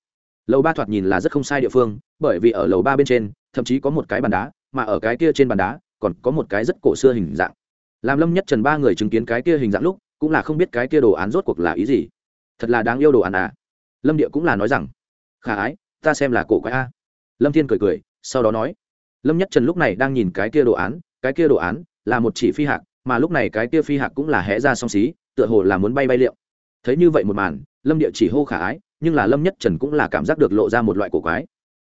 Lầu ba thoạt nhìn là rất không sai địa phương, bởi vì ở lầu ba bên trên, thậm chí có một cái bàn đá, mà ở cái kia trên bàn đá, còn có một cái rất cổ xưa hình dạng. Làm lâm nhất trần ba người chứng kiến cái kia hình dạng lúc, cũng là không biết cái kia đồ án rốt cuộc là ý gì. Thật là đáng yêu đồ án à. Lâm địa cũng là nói rằng, khả ái ta xem là cổ quái a. Lâm thiên cười cười, sau đó nói, lâm nhất trần lúc này đang nhìn cái kia đồ án, cái kia đồ án là một chỉ phi hạc, mà lúc này cái kia phi hạc cũng là hẽ ra song xí, tựa hồ là muốn bay bay liệu. Thấy như vậy một màn, lâm địa chỉ hô khả ái, nhưng là lâm nhất trần cũng là cảm giác được lộ ra một loại cổ quái.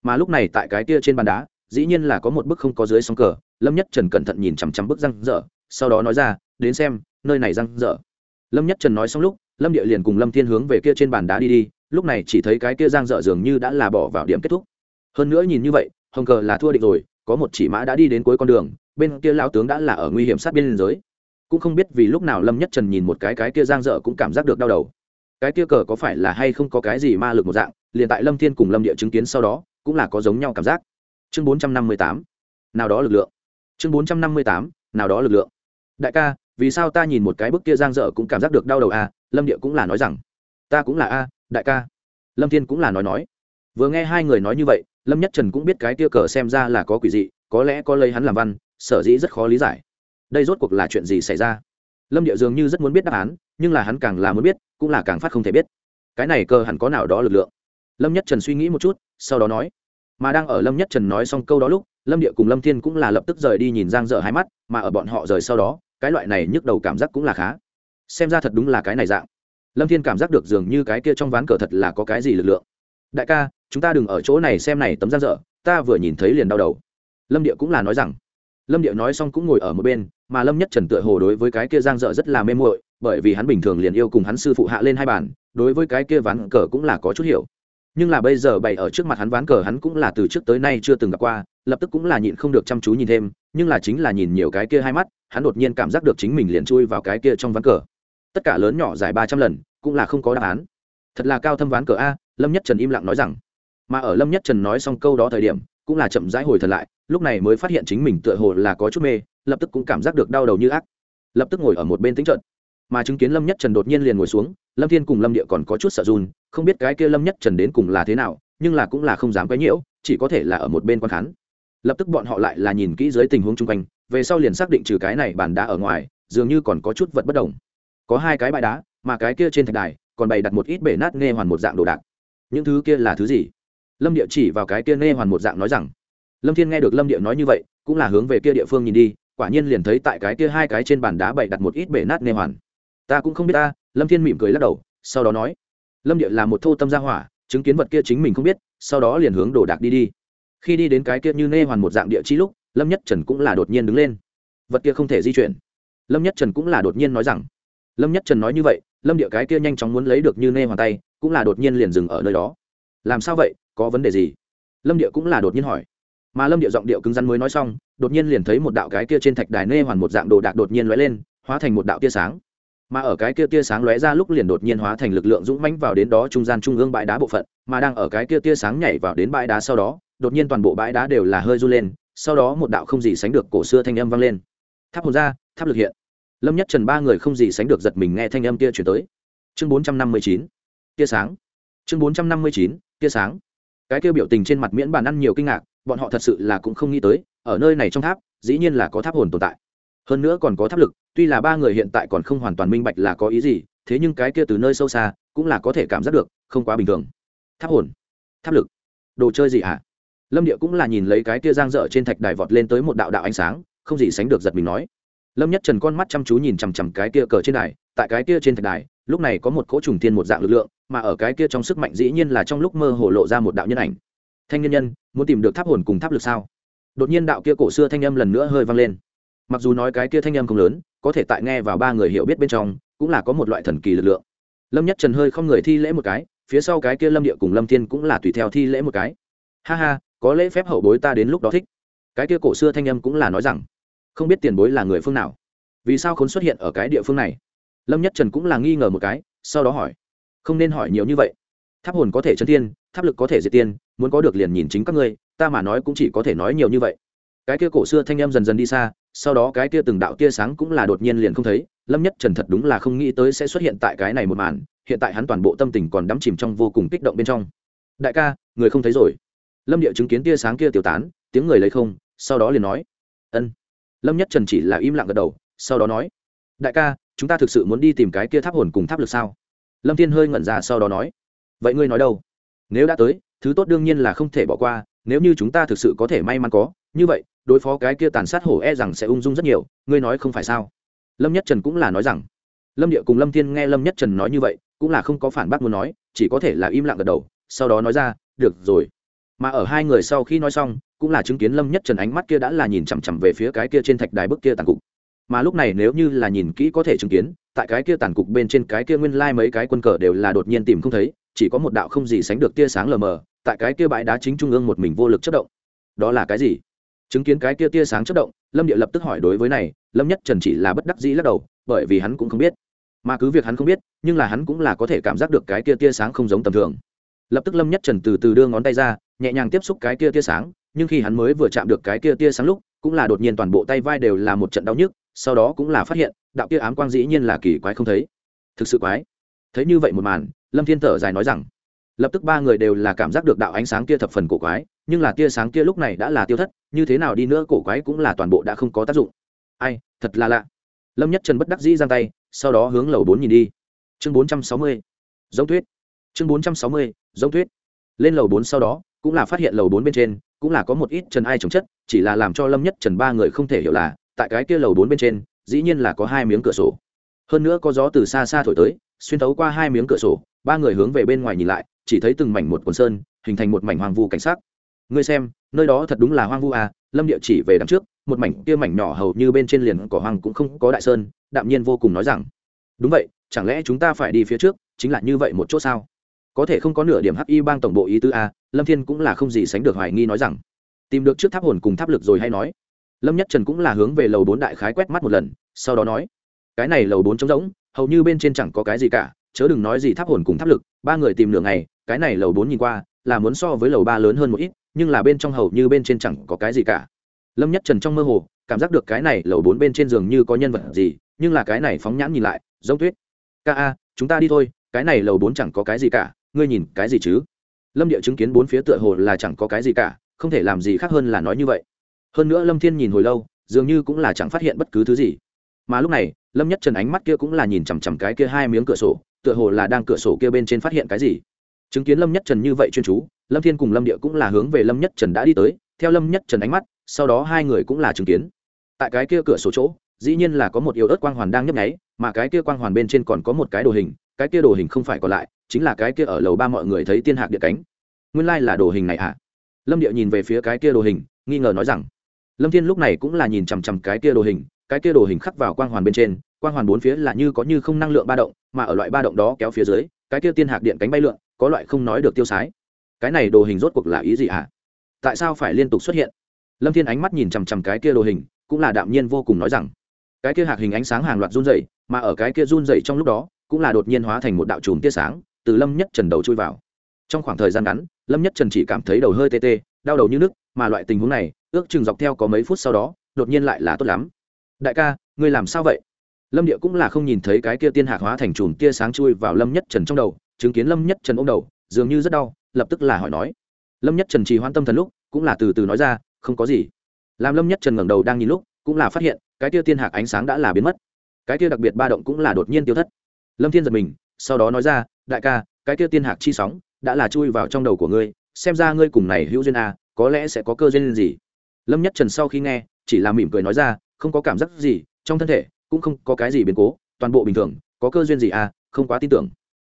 Mà lúc này tại cái kia trên bàn đá, dĩ nhiên là có một bức không có dưới sóng cờ, lâm nhất trần cẩn thận nhìn chằm chằm bức răng dở sau đó nói ra, đến xem, nơi này răng dở lâm nhất trần nói xong lúc, lâm địa liền cùng lâm thiên hướng về kia trên bàn đá đi đi lúc này chỉ thấy cái kia giang dở dường như đã là bỏ vào điểm kết thúc. Hơn nữa nhìn như vậy, hồng cờ là thua địch rồi, có một chỉ mã đã đi đến cuối con đường, bên kia lao tướng đã là ở nguy hiểm sát biên giới. Cũng không biết vì lúc nào lâm nhất trần nhìn một cái cái kia giang dở cũng cảm giác được đau đầu. Cái kia cờ có phải là hay không có cái gì ma lực một dạng, liền tại lâm thiên cùng lâm địa chứng kiến sau đó, cũng là có giống nhau cảm giác. Chương bốn trăm năm mươi tám. Nào đó lực lượng. Chương bốn trăm năm mươi tám. Nào đó lực lượng. Đại ca, vì sao ta nhìn một cái bức kia giang dở cũng cảm giác được đau đầu à? Lâm địa cũng là nói rằng. Ta cũng là a đại ca. Lâm thiên cũng là nói nói. Vừa nghe hai người nói như vậy, lâm nhất trần cũng biết cái tia cờ xem ra là có quỷ dị, có lẽ có lấy hắn làm văn, sở dĩ rất khó lý giải. Đây rốt cuộc là chuyện gì xảy ra? Lâm địa dường như rất muốn biết đáp án, nhưng là hắn càng là muốn biết, cũng là càng phát không thể biết. Cái này cơ hẳn có nào đó lực lượng? Lâm nhất trần suy nghĩ một chút, sau đó nói. Mà đang ở lâm nhất trần nói xong câu đó lúc, lâm địa cùng lâm thiên cũng là lập tức rời đi nhìn giang dở hai mắt, mà ở bọn họ rời sau đó, cái loại này nhức đầu cảm giác cũng là khá. Xem ra thật đúng là cái này dạng lâm thiên cảm giác được dường như cái kia trong ván cờ thật là có cái gì lực lượng. Đại ca, chúng ta đừng ở chỗ này xem này tấm giang dở, ta vừa nhìn thấy liền đau đầu. Lâm địa cũng là nói rằng. Lâm địa nói xong cũng ngồi ở một bên, mà lâm nhất trần tựa hồ đối với cái kia giang dở rất là mê muội, bởi vì hắn bình thường liền yêu cùng hắn sư phụ hạ lên hai bàn, đối với cái kia ván cờ cũng là có chút hiểu. Nhưng là bây giờ bày ở trước mặt hắn ván cờ hắn cũng là từ trước tới nay chưa từng gặp qua, lập tức cũng là nhịn không được chăm chú nhìn thêm, nhưng là chính là nhìn nhiều cái kia hai mắt, hắn đột nhiên cảm giác được chính mình liền chui vào cái kia trong ván cờ tất cả lớn nhỏ giải ba trăm lần, cũng là không có đáp án. Thật là cao thâm ván cờ a, lâm nhất trần im lặng nói rằng. Mà ở lâm nhất trần nói xong câu đó thời điểm, cũng là chậm rãi hồi thật lại, lúc này mới phát hiện chính mình tựa hồ là có chút mê, lập tức cũng cảm giác được đau đầu như ác. Lập tức ngồi ở một bên tĩnh trận mà chứng kiến lâm nhất trần đột nhiên liền ngồi xuống, lâm thiên cùng lâm địa còn có chút sợ run, không biết cái kia lâm nhất trần đến cùng là thế nào, nhưng là cũng là không dám quấy nhiễu, chỉ có thể là ở một bên quan khán. Lập tức bọn họ lại là nhìn kỹ dưới tình huống chung quanh, về sau liền xác định trừ cái này bản đá ở ngoài, dường như còn có chút vật bất động có hai cái bãi đá, mà cái kia trên thạch đài còn bày đặt một ít bể nát nghe hoàn một dạng đồ đạc. Những thứ kia là thứ gì? Lâm địa chỉ vào cái kia nghe hoàn một dạng nói rằng, lâm thiên nghe được lâm địa nói như vậy, cũng là hướng về kia địa phương nhìn đi, quả nhiên liền thấy tại cái kia hai cái trên bàn đá bày đặt một ít bể nát nghe hoàn. Ta cũng không biết ta. Lâm thiên mỉm cười lắc đầu, sau đó nói, lâm địa là một thô tâm gia hỏa, chứng kiến vật kia chính mình không biết, sau đó liền hướng đồ đạc đi đi. Khi đi đến cái kia như nê hoàn một dạng địa chỉ lúc, lâm nhất trần cũng là đột nhiên đứng lên. Vật kia không thể di chuyển. Lâm nhất trần cũng là đột nhiên nói rằng lâm nhất trần nói như vậy, lâm địa cái kia nhanh chóng muốn lấy được như nê hoàng tay, cũng là đột nhiên liền dừng ở nơi đó. Làm sao vậy, có vấn đề gì? Lâm địa cũng là đột nhiên hỏi. Mà lâm địa giọng điệu cứng rắn mới nói xong, đột nhiên liền thấy một đạo cái kia trên thạch đài nê hoàn một dạng đồ đạc đột nhiên lóe lên, hóa thành một đạo tia sáng. Mà ở cái kia tia sáng lóe ra lúc liền đột nhiên hóa thành lực lượng dũng mãnh vào đến đó trung gian trung ương bãi đá bộ phận, mà đang ở cái kia tia sáng nhảy vào đến bãi đá sau đó, đột nhiên toàn bộ bãi đá đều là hơi du lên, sau đó một đạo không gì sánh được cổ xưa thanh âm vang lên. Tháp hồn ra, tháp lực hiện lâm nhất trần ba người không gì sánh được giật mình nghe thanh âm kia chuyển tới. Chương bốn trăm năm mươi chín, tia sáng. Chương bốn trăm năm mươi chín, tia sáng. Cái kia biểu tình trên mặt miễn bàn ăn nhiều kinh ngạc, bọn họ thật sự là cũng không nghĩ tới, ở nơi này trong tháp, dĩ nhiên là có tháp hồn tồn tại. Hơn nữa còn có tháp lực, tuy là ba người hiện tại còn không hoàn toàn minh bạch là có ý gì, thế nhưng cái kia từ nơi sâu xa, cũng là có thể cảm giác được, không quá bình thường. Tháp hồn, tháp lực. Đồ chơi gì hả? À? lâm địa cũng là nhìn lấy cái kia giang dở trên thạch đài vọt lên tới một đạo đạo ánh sáng, không gì sánh được giật mình nói lâm nhất trần con mắt chăm chú nhìn chằm chằm cái kia cờ trên đài, tại cái kia trên thạch đài, lúc này có một cỗ trùng thiên một dạng lực lượng, mà ở cái kia trong sức mạnh dĩ nhiên là trong lúc mơ hồ lộ ra một đạo nhân ảnh. Thanh nhân nhân, muốn tìm được tháp hồn cùng tháp lực sao? Đột nhiên đạo kia cổ xưa thanh âm lần nữa hơi vang lên. Mặc dù nói cái kia thanh âm không lớn, có thể tại nghe vào ba người hiểu biết bên trong, cũng là có một loại thần kỳ lực lượng. Lâm nhất trần hơi không người thi lễ một cái, phía sau cái kia lâm địa cùng lâm thiên cũng là tùy theo thi lễ một cái. Ha ha, có lễ phép hậu bối ta đến lúc đó thích. Cái kia cổ xưa thanh âm cũng là nói rằng không biết tiền bối là người phương nào. Vì sao khốn xuất hiện ở cái địa phương này? Lâm nhất trần cũng là nghi ngờ một cái, sau đó hỏi. Không nên hỏi nhiều như vậy. Tháp hồn có thể chân tiên tháp lực có thể diệt tiên, muốn có được liền nhìn chính các ngươi, ta mà nói cũng chỉ có thể nói nhiều như vậy. Cái kia cổ xưa thanh em dần dần đi xa, sau đó cái kia từng đạo tia sáng cũng là đột nhiên liền không thấy, lâm nhất trần thật đúng là không nghĩ tới sẽ xuất hiện tại cái này một màn, hiện tại hắn toàn bộ tâm tình còn đắm chìm trong vô cùng kích động bên trong. Đại ca, người không thấy rồi. Lâm địa chứng kiến tia sáng kia tiêu tán, tiếng người lấy không, sau đó liền nói. Ân lâm nhất trần chỉ là im lặng gật đầu, sau đó nói, đại ca, chúng ta thực sự muốn đi tìm cái kia tháp hồn cùng tháp lực sao? Lâm thiên hơi ngẩn ra sau đó nói, vậy ngươi nói đâu? Nếu đã tới, thứ tốt đương nhiên là không thể bỏ qua, nếu như chúng ta thực sự có thể may mắn có, như vậy, đối phó cái kia tàn sát hổ e rằng sẽ ung dung rất nhiều, ngươi nói không phải sao? Lâm nhất trần cũng là nói rằng, lâm địa cùng lâm thiên nghe lâm nhất trần nói như vậy, cũng là không có phản bác muốn nói, chỉ có thể là im lặng gật đầu, sau đó nói ra, được rồi mà ở hai người sau khi nói xong, cũng là chứng kiến lâm nhất trần ánh mắt kia đã là nhìn chằm chằm về phía cái kia trên thạch đài bức kia tàn cục. Mà lúc này nếu như là nhìn kỹ có thể chứng kiến, tại cái kia tàn cục bên trên cái kia nguyên lai、like、mấy cái quân cờ đều là đột nhiên tìm không thấy, chỉ có một đạo không gì sánh được tia sáng lờ mờ, tại cái kia bãi đá chính trung ương một mình vô lực chất động. Đó là cái gì? Chứng kiến cái kia tia sáng chất động, lâm địa lập tức hỏi đối với này, lâm nhất trần chỉ là bất đắc dĩ lắc đầu, bởi vì hắn cũng không biết. Mà cứ việc hắn không biết, nhưng là hắn cũng là có thể cảm giác được cái kia tia sáng không giống tầm thường. Lập tức lâm nhất trần từ từ đưa ngón tay ra nhẹ nhàng tiếp xúc cái kia tia sáng, nhưng khi hắn mới vừa chạm được cái kia tia sáng lúc, cũng là đột nhiên toàn bộ tay vai đều là một trận đau nhức, sau đó cũng là phát hiện, đạo kia ám quang dĩ nhiên là kỳ quái không thấy. Thực sự quái. Thấy như vậy một màn, lâm thiên thở dài nói rằng, lập tức ba người đều là cảm giác được đạo ánh sáng kia thập phần cổ quái, nhưng là tia sáng kia lúc này đã là tiêu thất, như thế nào đi nữa cổ quái cũng là toàn bộ đã không có tác dụng. Ai, thật là lạ. Lâm nhất trần bất đắc dĩ giang tay, sau đó hướng lầu bốn nhìn đi. Chương bốn trăm sáu mươi, giống thuyết. Chương bốn trăm sáu mươi, giống thuyết. Lên lầu bốn sau đó cũng là phát hiện lầu bốn bên trên, cũng là có một ít trần ai trồng chất, chỉ là làm cho lâm nhất trần ba người không thể hiểu là, tại cái kia lầu bốn bên trên, dĩ nhiên là có hai miếng cửa sổ. Hơn nữa có gió từ xa xa thổi tới, xuyên thấu qua hai miếng cửa sổ, ba người hướng về bên ngoài nhìn lại, chỉ thấy từng mảnh một quần sơn, hình thành một mảnh hoang vu cảnh sắc. Ngươi xem, nơi đó thật đúng là hoang vu à lâm địa chỉ về đằng trước, một mảnh kia mảnh nhỏ hầu như bên trên liền cỏ hoang cũng không có đại sơn, đạm nhiên vô cùng nói rằng, đúng vậy, chẳng lẽ chúng ta phải đi phía trước, chính là như vậy một chỗ sao? có thể không có nửa điểm hắc y bang tổng bộ ý tứ a, lâm thiên cũng là không gì sánh được hoài nghi nói rằng, tìm được trước tháp hồn cùng tháp lực rồi hay nói. Lâm nhất trần cũng là hướng về lầu bốn đại khái quét mắt một lần, sau đó nói, cái này lầu bốn trống rỗng, hầu như bên trên chẳng có cái gì cả, chớ đừng nói gì tháp hồn cùng tháp lực, ba người tìm nửa ngày, cái này lầu bốn nhìn qua, là muốn so với lầu ba lớn hơn một ít, nhưng là bên trong hầu như bên trên chẳng có cái gì cả. Lâm nhất trần trong mơ hồ, cảm giác được cái này lầu bốn bên trên giường như có nhân vật gì, nhưng là cái này phóng nhãn nhìn lại, giống tuyết. Ca a, chúng ta đi thôi, cái này lầu bốn chẳng có cái gì cả ngươi nhìn cái gì chứ? Lâm địa chứng kiến bốn phía tựa hồ là chẳng có cái gì cả, không thể làm gì khác hơn là nói như vậy. Hơn nữa lâm thiên nhìn hồi lâu, dường như cũng là chẳng phát hiện bất cứ thứ gì. Mà lúc này, lâm nhất trần ánh mắt kia cũng là nhìn chằm chằm cái kia hai miếng cửa sổ, tựa hồ là đang cửa sổ kia bên trên phát hiện cái gì. Chứng kiến lâm nhất trần như vậy chuyên chú, lâm thiên cùng lâm địa cũng là hướng về lâm nhất trần đã đi tới, theo lâm nhất trần ánh mắt, sau đó hai người cũng là chứng kiến. Tại cái kia cửa sổ chỗ, dĩ nhiên là có một yếu ớt quang hoàn đang nhấp nháy, mà cái kia quang hoàn bên trên còn có một cái đồ hình, cái kia đồ hình không phải còn lại chính là cái kia ở lầu ba mọi người thấy tiên hạc địa cánh nguyên lai là đồ hình này ạ à? lâm địa nhìn về phía cái kia đồ hình, nghi ngờ nói rằng, lâm thiên lúc này cũng là nhìn chằm chằm cái kia đồ hình, cái kia đồ hình khắc vào quang hoàn bên trên, quang hoàn bốn phía là như có như không năng lượng ba động, mà ở loại ba động đó kéo phía dưới, cái kia tiên hạc điện cánh bay lượn, có loại không nói được tiêu sái cái này đồ hình rốt cuộc là ý gì ạ à? tại sao phải liên tục xuất hiện lâm thiên ánh mắt nhìn chằm chằm cái kia đồ hình, cũng là đạm nhiên vô cùng nói rằng, cái kia hạc hình ánh sáng hàng loạt run rẩy, mà ở cái kia run rẩy trong lúc đó, cũng là đột nhiên hóa thành một đạo chùm tia sáng từ lâm nhất trần đầu chui vào. Trong khoảng thời gian ngắn, lâm nhất trần chỉ cảm thấy đầu hơi tê tê, đau đầu như nước, mà loại tình huống này, ước chừng dọc theo có mấy phút sau đó, đột nhiên lại là tốt lắm. Đại ca, ngươi làm sao vậy? Lâm địa cũng là không nhìn thấy cái kia tiên hạc hóa thành chùm tia sáng chui vào lâm nhất trần trong đầu, chứng kiến lâm nhất trần ôm đầu, dường như rất đau, lập tức là hỏi nói. Lâm nhất trần trì hoan tâm thần lúc, cũng là từ từ nói ra, không có gì. Làm lâm nhất trần ngẩng đầu đang nhìn lúc, cũng là phát hiện, cái tia tiên hạc ánh sáng đã là biến mất. Cái tia đặc biệt ba động cũng là đột nhiên tiêu thất. Lâm thiên giật mình sau đó nói ra đại ca cái kia tiên hạc chi sóng đã là chui vào trong đầu của ngươi xem ra ngươi cùng này hữu duyên à, có lẽ sẽ có cơ duyên gì? Lâm nhất trần sau khi nghe chỉ là mỉm cười nói ra không có cảm giác gì trong thân thể cũng không có cái gì biến cố toàn bộ bình thường có cơ duyên gì à không quá tin tưởng.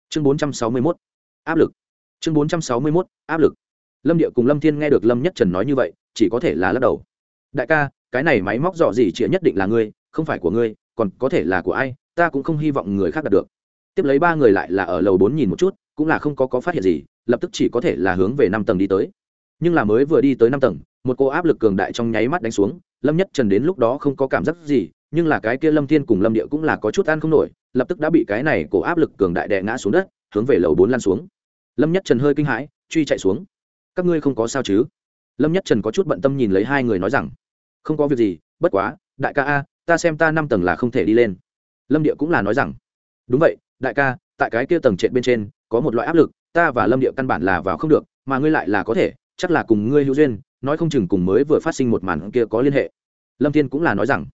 Chương bốn trăm sáu mươi 461 áp lực. Chương bốn trăm sáu mươi 461 áp lực. Lâm địa cùng lâm thiên nghe được lâm nhất trần nói như vậy chỉ có thể là lắc đầu. Đại ca cái này máy móc dò gì chĩa nhất định là ngươi không phải của ngươi còn có thể là của ai ta cũng không hy vọng người khác đạt được tiếp lấy ba người lại là ở lầu bốn nhìn một chút, cũng là không có có phát hiện gì, lập tức chỉ có thể là hướng về năm tầng đi tới. Nhưng là mới vừa đi tới năm tầng, một cô áp lực cường đại trong nháy mắt đánh xuống, lâm nhất trần đến lúc đó không có cảm giác gì, nhưng là cái kia lâm thiên cùng lâm địa cũng là có chút ăn không nổi, lập tức đã bị cái này cổ áp lực cường đại đè ngã xuống đất, hướng về lầu bốn lan xuống. Lâm nhất trần hơi kinh hãi, truy chạy xuống. Các ngươi không có sao chứ? Lâm nhất trần có chút bận tâm nhìn lấy hai người nói rằng. Không có việc gì, bất quá, đại ca a, ta xem ta năm tầng là không thể đi lên. Lâm địa cũng là nói rằng. Đúng vậy đại ca, tại cái kia tầng trệt bên trên, có một loại áp lực, ta và lâm địa căn bản là vào không được, mà ngươi lại là có thể, chắc là cùng ngươi hữu duyên, nói không chừng cùng mới vừa phát sinh một màn kia có liên hệ. Lâm thiên cũng là nói rằng,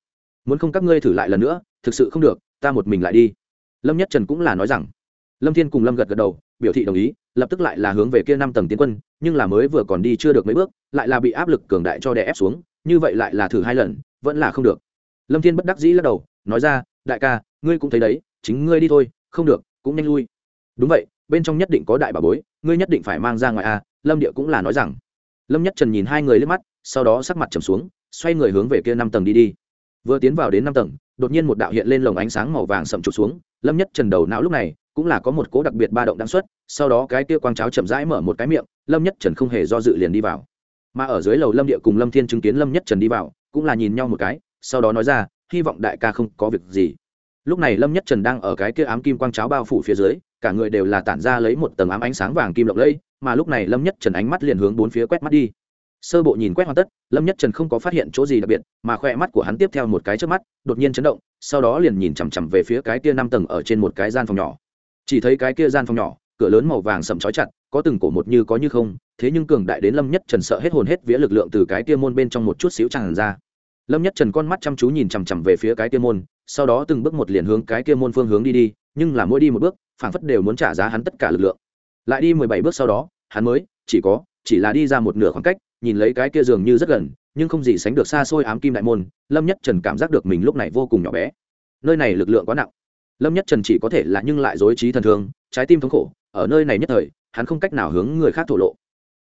muốn không các ngươi thử lại lần nữa, thực sự không được, ta một mình lại đi. Lâm nhất trần cũng là nói rằng, lâm thiên cùng lâm gật gật đầu, biểu thị đồng ý, lập tức lại là hướng về kia năm tầng tiến quân, nhưng là mới vừa còn đi chưa được mấy bước, lại là bị áp lực cường đại cho đè ép xuống, như vậy lại là thử hai lần, vẫn là không được. Lâm thiên bất đắc dĩ lắc đầu, nói ra, đại ca, ngươi cũng thấy đấy, chính ngươi đi thôi không được, cũng nhanh lui. Đúng vậy, bên trong nhất định có đại bà bối, ngươi nhất định phải mang ra ngoài a lâm địa cũng là nói rằng. Lâm nhất trần nhìn hai người liếc mắt, sau đó sắc mặt trầm xuống, xoay người hướng về kia năm tầng đi đi. Vừa tiến vào đến năm tầng, đột nhiên một đạo hiện lên lồng ánh sáng màu vàng sậm trụt xuống, lâm nhất trần đầu não lúc này, cũng là có một cố đặc biệt ba động đáng xuất, sau đó cái kia quang cháo chậm rãi mở một cái miệng, lâm nhất trần không hề do dự liền đi vào. Mà ở dưới lầu lâm địa cùng lâm thiên chứng kiến lâm nhất trần đi vào, cũng là nhìn nhau một cái, sau đó nói ra, hy vọng đại ca không có việc gì lúc này lâm nhất trần đang ở cái kia ám kim quang cháo bao phủ phía dưới, cả người đều là tản ra lấy một tầng ám ánh sáng vàng kim lộng lẫy, mà lúc này lâm nhất trần ánh mắt liền hướng bốn phía quét mắt đi. Sơ bộ nhìn quét hoàn tất, lâm nhất trần không có phát hiện chỗ gì đặc biệt, mà khoe mắt của hắn tiếp theo một cái trước mắt, đột nhiên chấn động, sau đó liền nhìn chằm chằm về phía cái kia năm tầng ở trên một cái gian phòng nhỏ. Chỉ thấy cái kia gian phòng nhỏ, cửa lớn màu vàng sầm chói chặt, có từng cổ một như có như không, thế nhưng cường đại đến lâm nhất trần sợ hết hồn hết vía lực lượng từ cái kia môn bên trong một chút xíu tràn ra lâm nhất trần con mắt chăm chú nhìn chằm chằm về phía cái kia môn, sau đó từng bước một liền hướng cái kia môn phương hướng đi đi, nhưng là mỗi đi một bước, phảng phất đều muốn trả giá hắn tất cả lực lượng. Lại đi mười bảy bước sau đó, hắn mới, chỉ có, chỉ là đi ra một nửa khoảng cách, nhìn lấy cái kia dường như rất gần, nhưng không gì sánh được xa xôi ám kim đại môn, lâm nhất trần cảm giác được mình lúc này vô cùng nhỏ bé. Nơi này lực lượng quá nặng. Lâm nhất trần chỉ có thể là nhưng lại dối trí thần thương, trái tim thống khổ, ở nơi này nhất thời, hắn không cách nào hướng người khác thổ lộ.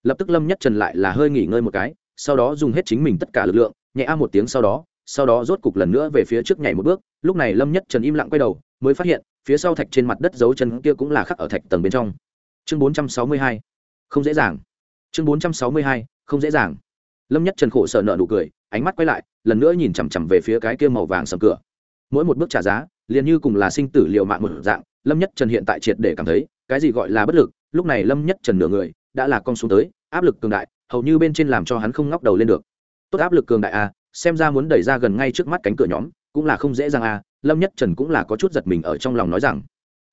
Lập tức lâm nhất trần lại là hơi nghỉ ngơi một cái, sau đó dùng hết chính mình tất cả lực lượng nhẹ a một tiếng sau đó sau đó rốt cục lần nữa về phía trước nhảy một bước, lúc này lâm nhất trần im lặng quay đầu, mới phát hiện, phía sau thạch trên mặt đất dấu chân kia cũng là khắc ở thạch tầng bên trong. Chương bốn trăm sáu mươi hai. Không dễ dàng. Chương bốn trăm sáu mươi hai. Không dễ dàng. Lâm nhất trần khổ sở nợ nụ cười, ánh mắt quay lại, lần nữa nhìn chằm chằm về phía cái kia màu vàng sầm cửa. Mỗi một bước trả giá, liền như cùng là sinh tử liều mạng một dạng, lâm nhất trần hiện tại triệt để cảm thấy, cái gì gọi là bất lực, lúc này lâm nhất trần nửa người, đã là con xuống tới, áp lực cường đại, hầu như bên trên làm cho hắn không ngóc đầu lên được tốt áp lực cường đại a xem ra muốn đẩy ra gần ngay trước mắt cánh cửa nhóm, cũng là không dễ dàng a lâm nhất trần cũng là có chút giật mình ở trong lòng nói rằng.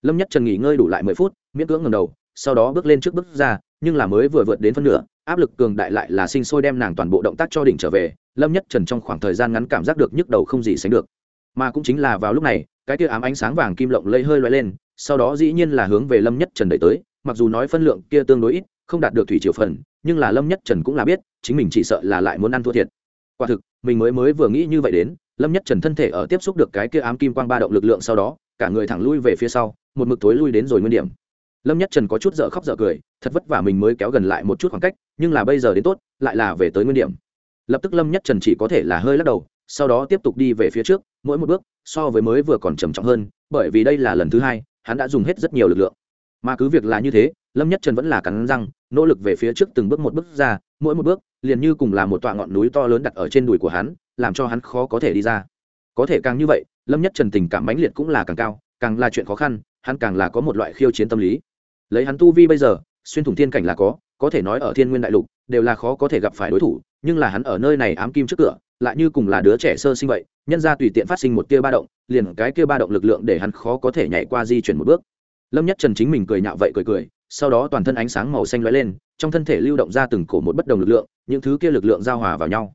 Lâm nhất trần nghỉ ngơi đủ lại mười phút, miễn cưỡng ngầm đầu, sau đó bước lên trước bước ra, nhưng là mới vừa vượt đến phân nửa, áp lực cường đại lại là sinh sôi đem nàng toàn bộ động tác cho đỉnh trở về, lâm nhất trần trong khoảng thời gian ngắn cảm giác được nhức đầu không gì sánh được. Mà cũng chính là vào lúc này, cái tia ám ánh sáng vàng kim lộng lây hơi loay lên, sau đó dĩ nhiên là hướng về lâm nhất trần đẩy tới, mặc dù nói phân lượng kia tương đối ít không đạt được thủy triều phần, nhưng là lâm nhất trần cũng là biết, chính mình chỉ sợ là lại muốn ăn thua thiệt. Quả thực, mình mới mới vừa nghĩ như vậy đến, lâm nhất trần thân thể ở tiếp xúc được cái kia ám kim quang ba động lực lượng sau đó, cả người thẳng lui về phía sau, một mực thối lui đến rồi nguyên điểm. Lâm nhất trần có chút dở khóc dở cười, thật vất vả mình mới kéo gần lại một chút khoảng cách, nhưng là bây giờ đến tốt, lại là về tới nguyên điểm. Lập tức lâm nhất trần chỉ có thể là hơi lắc đầu, sau đó tiếp tục đi về phía trước, mỗi một bước, so với mới vừa còn trầm trọng hơn, bởi vì đây là lần thứ hai, hắn đã dùng hết rất nhiều lực lượng. Mà cứ việc là như thế lâm nhất trần vẫn là cắn răng, nỗ lực về phía trước từng bước một bước ra, mỗi một bước, liền như cùng là một tọa ngọn núi to lớn đặt ở trên đùi của hắn, làm cho hắn khó có thể đi ra. Có thể càng như vậy, lâm nhất trần tình cảm mãnh liệt cũng là càng cao, càng là chuyện khó khăn, hắn càng là có một loại khiêu chiến tâm lý. Lấy hắn tu vi bây giờ, xuyên thủng thiên cảnh là có có thể nói ở thiên nguyên đại lục, đều là khó có thể gặp phải đối thủ, nhưng là hắn ở nơi này ám kim trước cửa, lại như cùng là đứa trẻ sơ sinh vậy, nhân ra tùy tiện phát sinh một tia ba động, liền cái kia ba động lực lượng để hắn khó có thể nhảy qua di chuyển một bước. Lâm nhất trần chính mình cười nhạo vậy cười cười sau đó toàn thân ánh sáng màu xanh lóe lên, trong thân thể lưu động ra từng cổ một bất đồng lực lượng, những thứ kia lực lượng giao hòa vào nhau.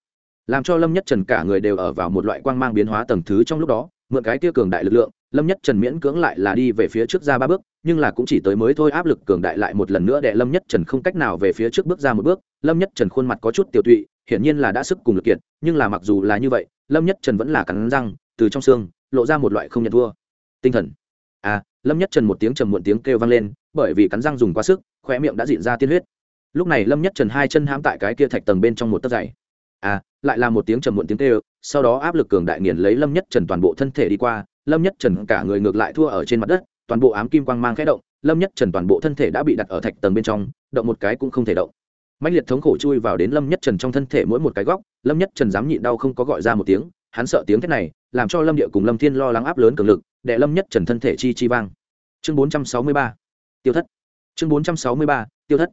Làm cho lâm nhất trần cả người đều ở vào một loại quang mang biến hóa tầng thứ trong lúc đó, mượn cái kia cường đại lực lượng, lâm nhất trần miễn cưỡng lại là đi về phía trước ra ba bước, nhưng là cũng chỉ tới mới thôi áp lực cường đại lại một lần nữa để lâm nhất trần không cách nào về phía trước bước ra một bước. Lâm nhất trần khuôn mặt có chút tiểu tụy, hiển nhiên là đã sức cùng lực kiện nhưng là mặc dù là như vậy, lâm nhất trần vẫn là cắn răng, từ trong xương, lộ ra một loại không nhận thua. Tinh thần. À lâm nhất trần một tiếng trầm muộn tiếng kêu vang lên bởi vì cắn răng dùng quá sức, khóe miệng đã dịn ra tiên huyết. Lúc này lâm nhất trần hai chân hãm tại cái kia thạch tầng bên trong một tấc dày. À lại là một tiếng trầm muộn tiếng kêu, sau đó áp lực cường đại nghiền lấy lâm nhất trần toàn bộ thân thể đi qua, lâm nhất trần cả người ngược lại thua ở trên mặt đất, toàn bộ ám kim quang mang khẽ động, lâm nhất trần toàn bộ thân thể đã bị đặt ở thạch tầng bên trong, động một cái cũng không thể động. Mạnh liệt thống khổ chui vào đến lâm nhất trần trong thân thể mỗi một cái góc, lâm nhất trần dám nhịn đau không có gọi ra một tiếng, hắn sợ tiếng thế này, làm cho lâm địa cùng lâm thiên lo lắng áp lớn cường lực, để lâm nhất trần thân thể chi chi vang. Chương bốn trăm sáu mươi ba tiêu thất. Chương bốn trăm sáu mươi ba, tiêu thất.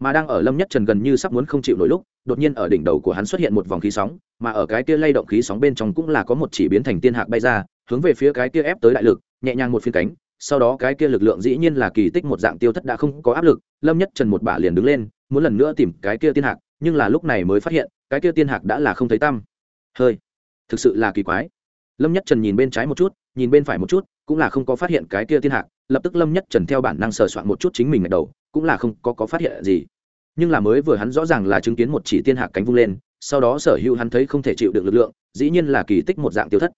Mà đang ở lâm nhất trần gần như sắp muốn không chịu nổi lúc, đột nhiên ở đỉnh đầu của hắn xuất hiện một vòng khí sóng, mà ở cái kia lay động khí sóng bên trong cũng là có một chỉ biến thành tiên hạc bay ra, hướng về phía cái kia ép tới đại lực, nhẹ nhàng một phiên cánh, sau đó cái kia lực lượng dĩ nhiên là kỳ tích một dạng tiêu thất đã không có áp lực, lâm nhất trần một bả liền đứng lên, muốn lần nữa tìm cái kia tiên hạc, nhưng là lúc này mới phát hiện, cái kia tiên hạc đã là không thấy tăm. Hơi, thực sự là kỳ quái lâm nhất trần nhìn bên trái một chút nhìn bên phải một chút cũng là không có phát hiện cái kia thiên hạc lập tức lâm nhất trần theo bản năng sờ soạn một chút chính mình ngạch đầu cũng là không có, có phát hiện gì. Nhưng là mới vừa hắn rõ ràng là chứng kiến một chỉ thiên hạc cánh vung lên sau đó sở hữu hắn thấy không thể chịu được lực lượng dĩ nhiên là kỳ tích một dạng tiêu thất.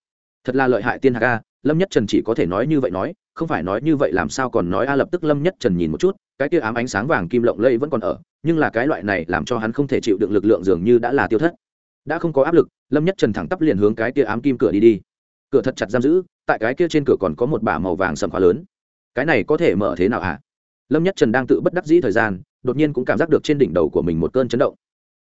Thật là lợi hại tiên hạc a lâm nhất trần chỉ có thể nói như vậy nói không phải nói như vậy làm sao còn nói a lập tức lâm nhất trần nhìn một chút cái kia ám ánh sáng vàng kim lộng lẫy vẫn còn ở nhưng là cái loại này làm cho hắn không thể chịu được lực lượng dường như đã là tiêu thất. Đã không có áp lực lâm nhất trần thẳng tắp liền hướng cái kia ám kim cửa đi đi cửa thật chặt giam giữ, tại cái kia trên cửa còn có một bả màu vàng sầm khóa lớn. Cái này có thể mở thế nào hả? À? lâm nhất trần đang tự bất đắc dĩ thời gian, đột nhiên cũng cảm giác được trên đỉnh đầu của mình một cơn chấn động.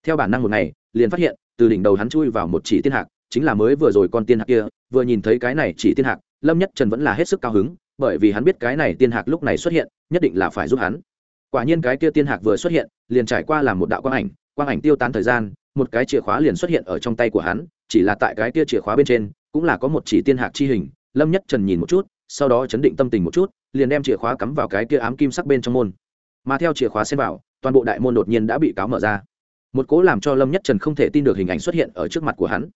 Theo bản năng một ngày, liền phát hiện, từ đỉnh đầu hắn chui vào một chỉ tiên hạc, chính là mới vừa rồi con tiên hạc kia, vừa nhìn thấy cái này chỉ tiên hạc, lâm nhất trần vẫn là hết sức cao hứng, bởi vì hắn biết cái này tiên hạc lúc này xuất hiện, nhất định là phải giúp hắn. Quả nhiên cái kia tiên hạc vừa xuất hiện, liền trải qua là một đạo quang ảnh quang ảnh tiêu tán thời gian, một cái chìa khóa liền xuất hiện ở trong tay của hắn, chỉ là tại cái kia chìa khóa bên trên cũng là có một chỉ tiên hạc chi hình, lâm nhất trần nhìn một chút, sau đó chấn định tâm tình một chút, liền đem chìa khóa cắm vào cái kia ám kim sắc bên trong môn. Mà theo chìa khóa xem vào, toàn bộ đại môn đột nhiên đã bị cáo mở ra. Một cố làm cho lâm nhất trần không thể tin được hình ảnh xuất hiện ở trước mặt của hắn.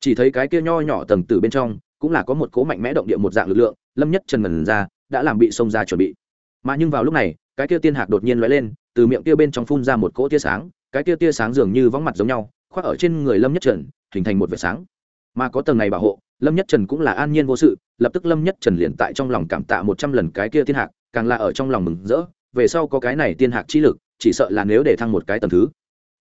Chỉ thấy cái kia nho nhỏ tầng từ bên trong, cũng là có một cố mạnh mẽ động địa một dạng lực lượng, lâm nhất trần ngần ra, đã làm bị xông ra chuẩn bị. Mà nhưng vào lúc này, cái kia tiên hạc đột nhiên lóe lên, từ miệng kia bên trong phun ra một cỗ tia sáng, cái kia tia sáng dường như vóng mặt giống nhau, khoác ở trên người lâm nhất trần, hình thành một vệt sáng mà có tầng này bảo hộ, lâm nhất trần cũng là an nhiên vô sự, lập tức lâm nhất trần liền tại trong lòng cảm tạ một trăm lần cái kia thiên hạc, càng là ở trong lòng mừng rỡ, về sau có cái này tiên hạc chi lực, chỉ sợ là nếu để thăng một cái tầng thứ.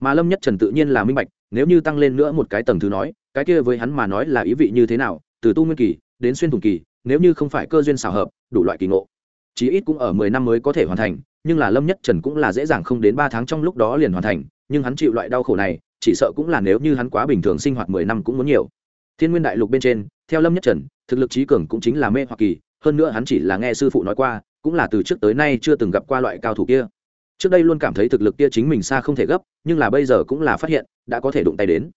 Mà lâm nhất trần tự nhiên là minh bạch, nếu như tăng lên nữa một cái tầng thứ nói, cái kia với hắn mà nói là ý vị như thế nào, từ tu nguyên kỳ, đến xuyên thủng kỳ, nếu như không phải cơ duyên xảo hợp, đủ loại kỳ ngộ. Chí ít cũng ở mười năm mới có thể hoàn thành, nhưng là lâm nhất trần cũng là dễ dàng không đến ba tháng trong lúc đó liền hoàn thành, nhưng hắn chịu loại đau khổ này, chỉ sợ cũng là nếu như hắn quá bình thường sinh hoạt mười năm cũng muốn nhiều thiên nguyên đại lục bên trên, theo lâm nhất trần, thực lực trí cường cũng chính là mê hoa kỳ, hơn nữa hắn chỉ là nghe sư phụ nói qua, cũng là từ trước tới nay chưa từng gặp qua loại cao thủ kia. Trước đây luôn cảm thấy thực lực kia chính mình xa không thể gấp, nhưng là bây giờ cũng là phát hiện, đã có thể đụng tay đến.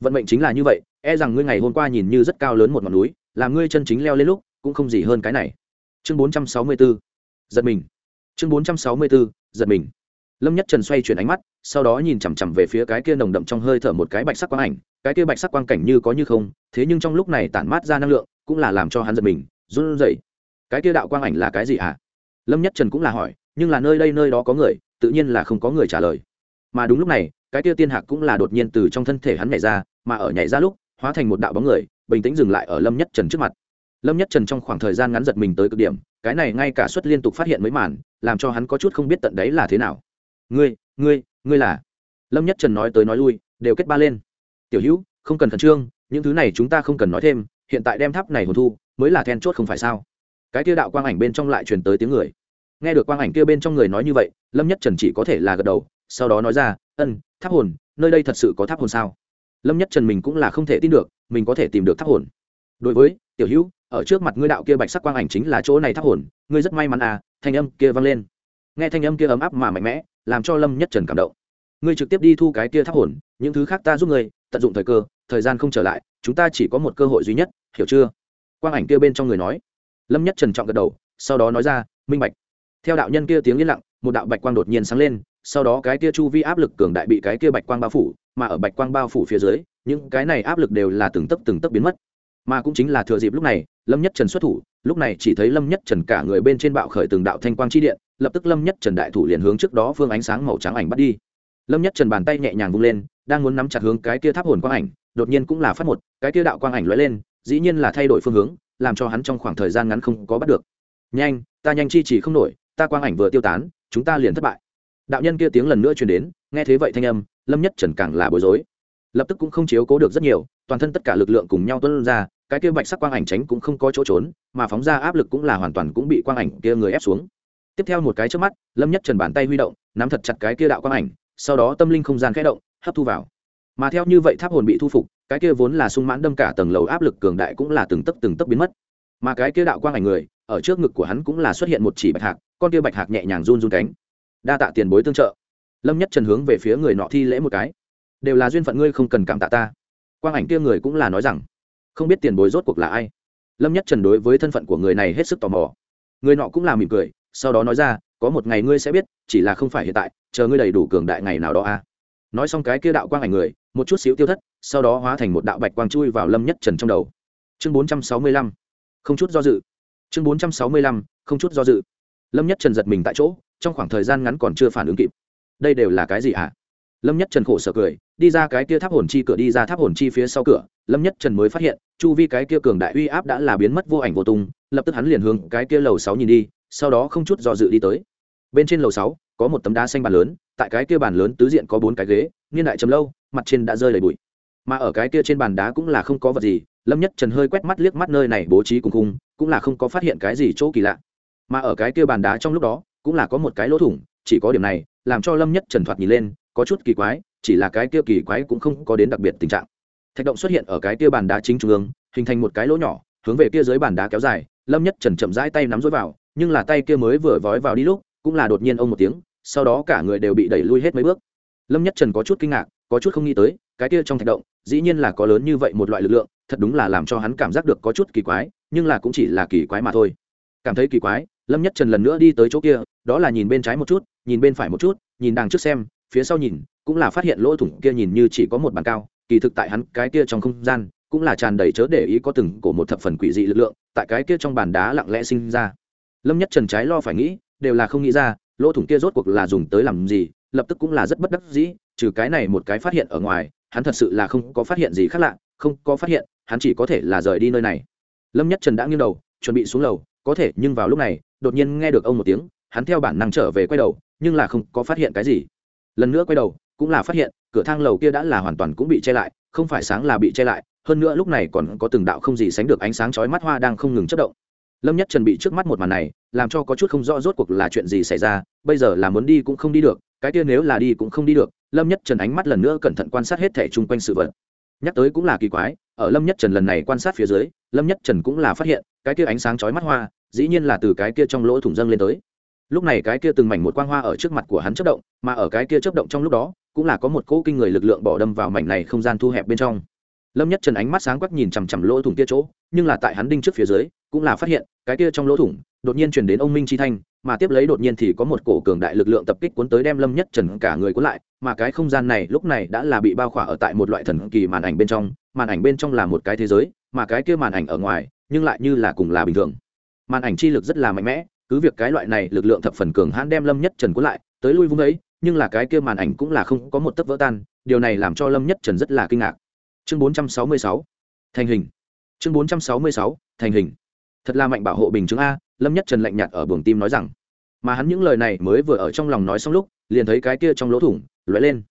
Vận mệnh chính là như vậy e rằng ngươi ngày hôm qua nhìn như rất cao lớn một ngọn núi, làm ngươi chân chính leo lên lúc, cũng không gì hơn cái này. Chương 464 giật mình. Chương 464 giật mình. Lâm nhất trần xoay chuyển ánh mắt, sau đó nhìn chằm chằm về phía cái kia nồng đậm trong hơi thở một cái bạch sắc quang ảnh cái kia bạch sắc quang cảnh như có như không, thế nhưng trong lúc này tản mát ra năng lượng, cũng là làm cho hắn giật mình, run rẩy. Cái kia đạo quang ảnh là cái gì ạ à? lâm nhất trần cũng là hỏi, nhưng là nơi đây nơi đó có người, tự nhiên là không có người trả lời. Mà đúng lúc này, cái kia tiên hạc cũng là đột nhiên từ trong thân thể hắn nhảy ra, mà ở nhảy ra lúc, hóa thành một đạo bóng người, bình tĩnh dừng lại ở lâm nhất trần trước mặt. Lâm nhất trần trong khoảng thời gian ngắn giật mình tới cực điểm, cái này ngay cả suất liên tục phát hiện mấy màn, làm cho hắn có chút không biết tận đấy là thế nào. Ngươi ngươi ngươi là? Lâm nhất trần nói tới nói lui, đều kết ba lên tiểu hữu, không cần khẩn trương, những thứ này chúng ta không cần nói thêm, hiện tại đem tháp này hồn thu, mới là then chốt không phải sao? Cái kia đạo quang ảnh bên trong lại truyền tới tiếng người. Nghe được quang ảnh kia bên trong người nói như vậy, lâm nhất trần chỉ có thể là gật đầu, sau đó nói ra, ân, tháp hồn, nơi đây thật sự có tháp hồn sao? Lâm nhất trần mình cũng là không thể tin được, mình có thể tìm được tháp hồn. Đối với, tiểu hữu, ở trước mặt ngươi đạo kia bạch sắc quang ảnh chính là chỗ này tháp hồn, ngươi rất may mắn à thanh âm kia vang lên. Nghe thanh âm kia ấm áp mà mạnh mẽ, làm cho lâm nhất trần cảm động ngươi trực tiếp đi thu cái kia tháp hồn, những thứ khác ta giúp ngươi, tận dụng thời cơ, thời gian không trở lại, chúng ta chỉ có một cơ hội duy nhất, hiểu chưa? Quang ảnh kia bên trong người nói. Lâm nhất trần trọng gật đầu, sau đó nói ra, minh bạch. Theo đạo nhân kia tiếng yên lặng, một đạo bạch quang đột nhiên sáng lên, sau đó cái kia chu vi áp lực cường đại bị cái kia bạch quang bao phủ, mà ở bạch quang bao phủ phía dưới, những cái này áp lực đều là từng tấc từng tấc biến mất. Mà cũng chính là thừa dịp lúc này, lâm nhất trần xuất thủ, lúc này chỉ thấy lâm nhất trần cả người bên trên bạo khởi từng đạo thanh quang chi điện, lập tức lâm nhất trần đại thủ liền hướng trước đó phương ánh sáng màu trắng ảnh bắt đi lâm nhất trần bàn tay nhẹ nhàng vung lên, đang muốn nắm chặt hướng cái kia tháp hồn quang ảnh, đột nhiên cũng là phát một, cái kia đạo quang ảnh lóe lên, dĩ nhiên là thay đổi phương hướng, làm cho hắn trong khoảng thời gian ngắn không có bắt được. Nhanh, ta nhanh chi chỉ không nổi, ta quang ảnh vừa tiêu tán, chúng ta liền thất bại. Đạo nhân kia tiếng lần nữa truyền đến, nghe thế vậy thanh âm, lâm nhất trần càng là bối rối. Lập tức cũng không chiếu cố được rất nhiều, toàn thân tất cả lực lượng cùng nhau tuân ra, cái kia bạch sắc quang ảnh tránh cũng không có chỗ trốn, mà phóng ra áp lực cũng là hoàn toàn cũng bị quang ảnh kia người ép xuống. Tiếp theo một cái trước mắt, lâm nhất trần bàn tay huy động, nắm thật chặt cái kia đạo quang ảnh sau đó tâm linh không gian khẽ động, hấp thu vào. Mà theo như vậy tháp hồn bị thu phục, cái kia vốn là sung mãn đâm cả tầng lầu áp lực cường đại cũng là từng tấc từng tấc biến mất. Mà cái kia đạo quang ảnh người, ở trước ngực của hắn cũng là xuất hiện một chỉ bạch hạc, con kia bạch hạc nhẹ nhàng run run cánh. Đa tạ tiền bối tương trợ. Lâm nhất trần hướng về phía người nọ thi lễ một cái. Đều là duyên phận ngươi không cần cảm tạ ta. Quang ảnh kia người cũng là nói rằng, không biết tiền bối rốt cuộc là ai. Lâm nhất trần đối với thân phận của người này hết sức tò mò. Người nọ cũng là mỉm cười, sau đó nói ra có một ngày ngươi sẽ biết, chỉ là không phải hiện tại, chờ ngươi đầy đủ cường đại ngày nào đó a nói xong cái kia đạo quang ảnh người, một chút xíu tiêu thất, sau đó hóa thành một đạo bạch quang chui vào lâm nhất trần trong đầu. Chương bốn trăm sáu mươi lăm, không chút do dự. Chương bốn trăm sáu mươi lăm, không chút do dự. Lâm nhất trần giật mình tại chỗ, trong khoảng thời gian ngắn còn chưa phản ứng kịp. Đây đều là cái gì ạ à? lâm nhất trần khổ sở cười, đi ra cái kia tháp hồn chi cửa, đi ra tháp hồn chi phía sau cửa, lâm nhất trần mới phát hiện, chu vi cái kia cường đại uy áp đã là biến mất vô ảnh vô tung, lập tức hắn liền hướng cái kia lầu sáu nhìn đi sau đó không chút do dự đi tới. Bên trên lầu sáu, có một tấm đá xanh bàn lớn, tại cái kia bàn lớn tứ diện có bốn cái ghế, niên đại chầm lâu, mặt trên đã rơi đầy bụi. Mà ở cái kia trên bàn đá cũng là không có vật gì, lâm nhất trần hơi quét mắt liếc mắt nơi này bố trí cùng khung, cũng là không có phát hiện cái gì chỗ kỳ lạ. Mà ở cái kia bàn đá trong lúc đó, cũng là có một cái lỗ thủng, chỉ có điểm này, làm cho lâm nhất trần thoạt nhìn lên, có chút kỳ quái, chỉ là cái kia kỳ quái cũng không có đến đặc biệt tình trạng. Thạch động xuất hiện ở cái kia bàn đá chính trung ương, hình thành một cái lỗ nhỏ, hướng về kia dưới bàn đá kéo dài, lâm nhất trần chậm rãi tay nắm dối vào nhưng là tay kia mới vừa vói vào đi lúc, cũng là đột nhiên ông một tiếng, sau đó cả người đều bị đẩy lui hết mấy bước. Lâm nhất trần có chút kinh ngạc, có chút không nghĩ tới, cái kia trong thạch động, dĩ nhiên là có lớn như vậy một loại lực lượng, thật đúng là làm cho hắn cảm giác được có chút kỳ quái, nhưng là cũng chỉ là kỳ quái mà thôi. Cảm thấy kỳ quái, lâm nhất trần lần nữa đi tới chỗ kia, đó là nhìn bên trái một chút, nhìn bên phải một chút, nhìn đằng trước xem, phía sau nhìn, cũng là phát hiện lỗ thủng kia nhìn như chỉ có một bàn cao, kỳ thực tại hắn cái kia trong không gian, cũng là tràn đầy chớ để ý có từng của một thập phần quỷ dị lực lượng, tại cái kia trong bàn đá lặng lẽ sinh ra lâm nhất trần trái lo phải nghĩ, đều là không nghĩ ra, lỗ thủng kia rốt cuộc là dùng tới làm gì, lập tức cũng là rất bất đắc dĩ, trừ cái này một cái phát hiện ở ngoài, hắn thật sự là không có phát hiện gì khác lạ, không có phát hiện, hắn chỉ có thể là rời đi nơi này. Lâm nhất trần đã nghiêng đầu, chuẩn bị xuống lầu, có thể, nhưng vào lúc này, đột nhiên nghe được ông một tiếng, hắn theo bản năng trở về quay đầu, nhưng là không có phát hiện cái gì. Lần nữa quay đầu, cũng là phát hiện, cửa thang lầu kia đã là hoàn toàn cũng bị che lại, không phải sáng là bị che lại, hơn nữa lúc này còn có từng đạo không gì sánh được ánh sáng chói mắt hoa đang không ngừng chất động lâm nhất trần bị trước mắt một màn này, làm cho có chút không rõ rốt cuộc là chuyện gì xảy ra, bây giờ là muốn đi cũng không đi được, cái kia nếu là đi cũng không đi được, lâm nhất trần ánh mắt lần nữa cẩn thận quan sát hết thẻ chung quanh sự vật. Nhắc tới cũng là kỳ quái, ở lâm nhất trần lần này quan sát phía dưới, lâm nhất trần cũng là phát hiện, cái kia ánh sáng chói mắt hoa, dĩ nhiên là từ cái kia trong lỗ thủng dâng lên tới. Lúc này cái kia từng mảnh một quang hoa ở trước mặt của hắn chớp động, mà ở cái kia chớp động trong lúc đó, cũng là có một cỗ kinh người lực lượng bỏ đâm vào mảnh này không gian thu hẹp bên trong lâm nhất trần ánh mắt sáng quắc nhìn chằm chằm lỗ thủng kia chỗ, nhưng là tại hắn đinh trước phía dưới, cũng là phát hiện, cái kia trong lỗ thủng, đột nhiên chuyển đến ông minh chi thanh, mà tiếp lấy đột nhiên thì có một cổ cường đại lực lượng tập kích cuốn tới đem lâm nhất trần cả người cuốn lại, mà cái không gian này lúc này đã là bị bao khỏa ở tại một loại thần kỳ màn ảnh bên trong, màn ảnh bên trong là một cái thế giới, mà cái kia màn ảnh ở ngoài, nhưng lại như là cùng là bình thường. Màn ảnh chi lực rất là mạnh mẽ, cứ việc cái loại này lực lượng thập phần cường hãn đem lâm nhất trần cuốn lại, tới lui vung ấy, nhưng là cái kia màn ảnh cũng là không có một tấc vỡ tan, điều này làm cho lâm nhất trần rất là kinh ngạc chương bốn trăm sáu mươi sáu, thành hình. Chương bốn trăm sáu mươi sáu, thành hình. Thật là mạnh bảo hộ bình chứng a, lâm nhất trần lạnh nhạt ở buồng tim nói rằng. Mà hắn những lời này mới vừa ở trong lòng nói xong lúc, liền thấy cái kia trong lỗ thủng, lóe lên.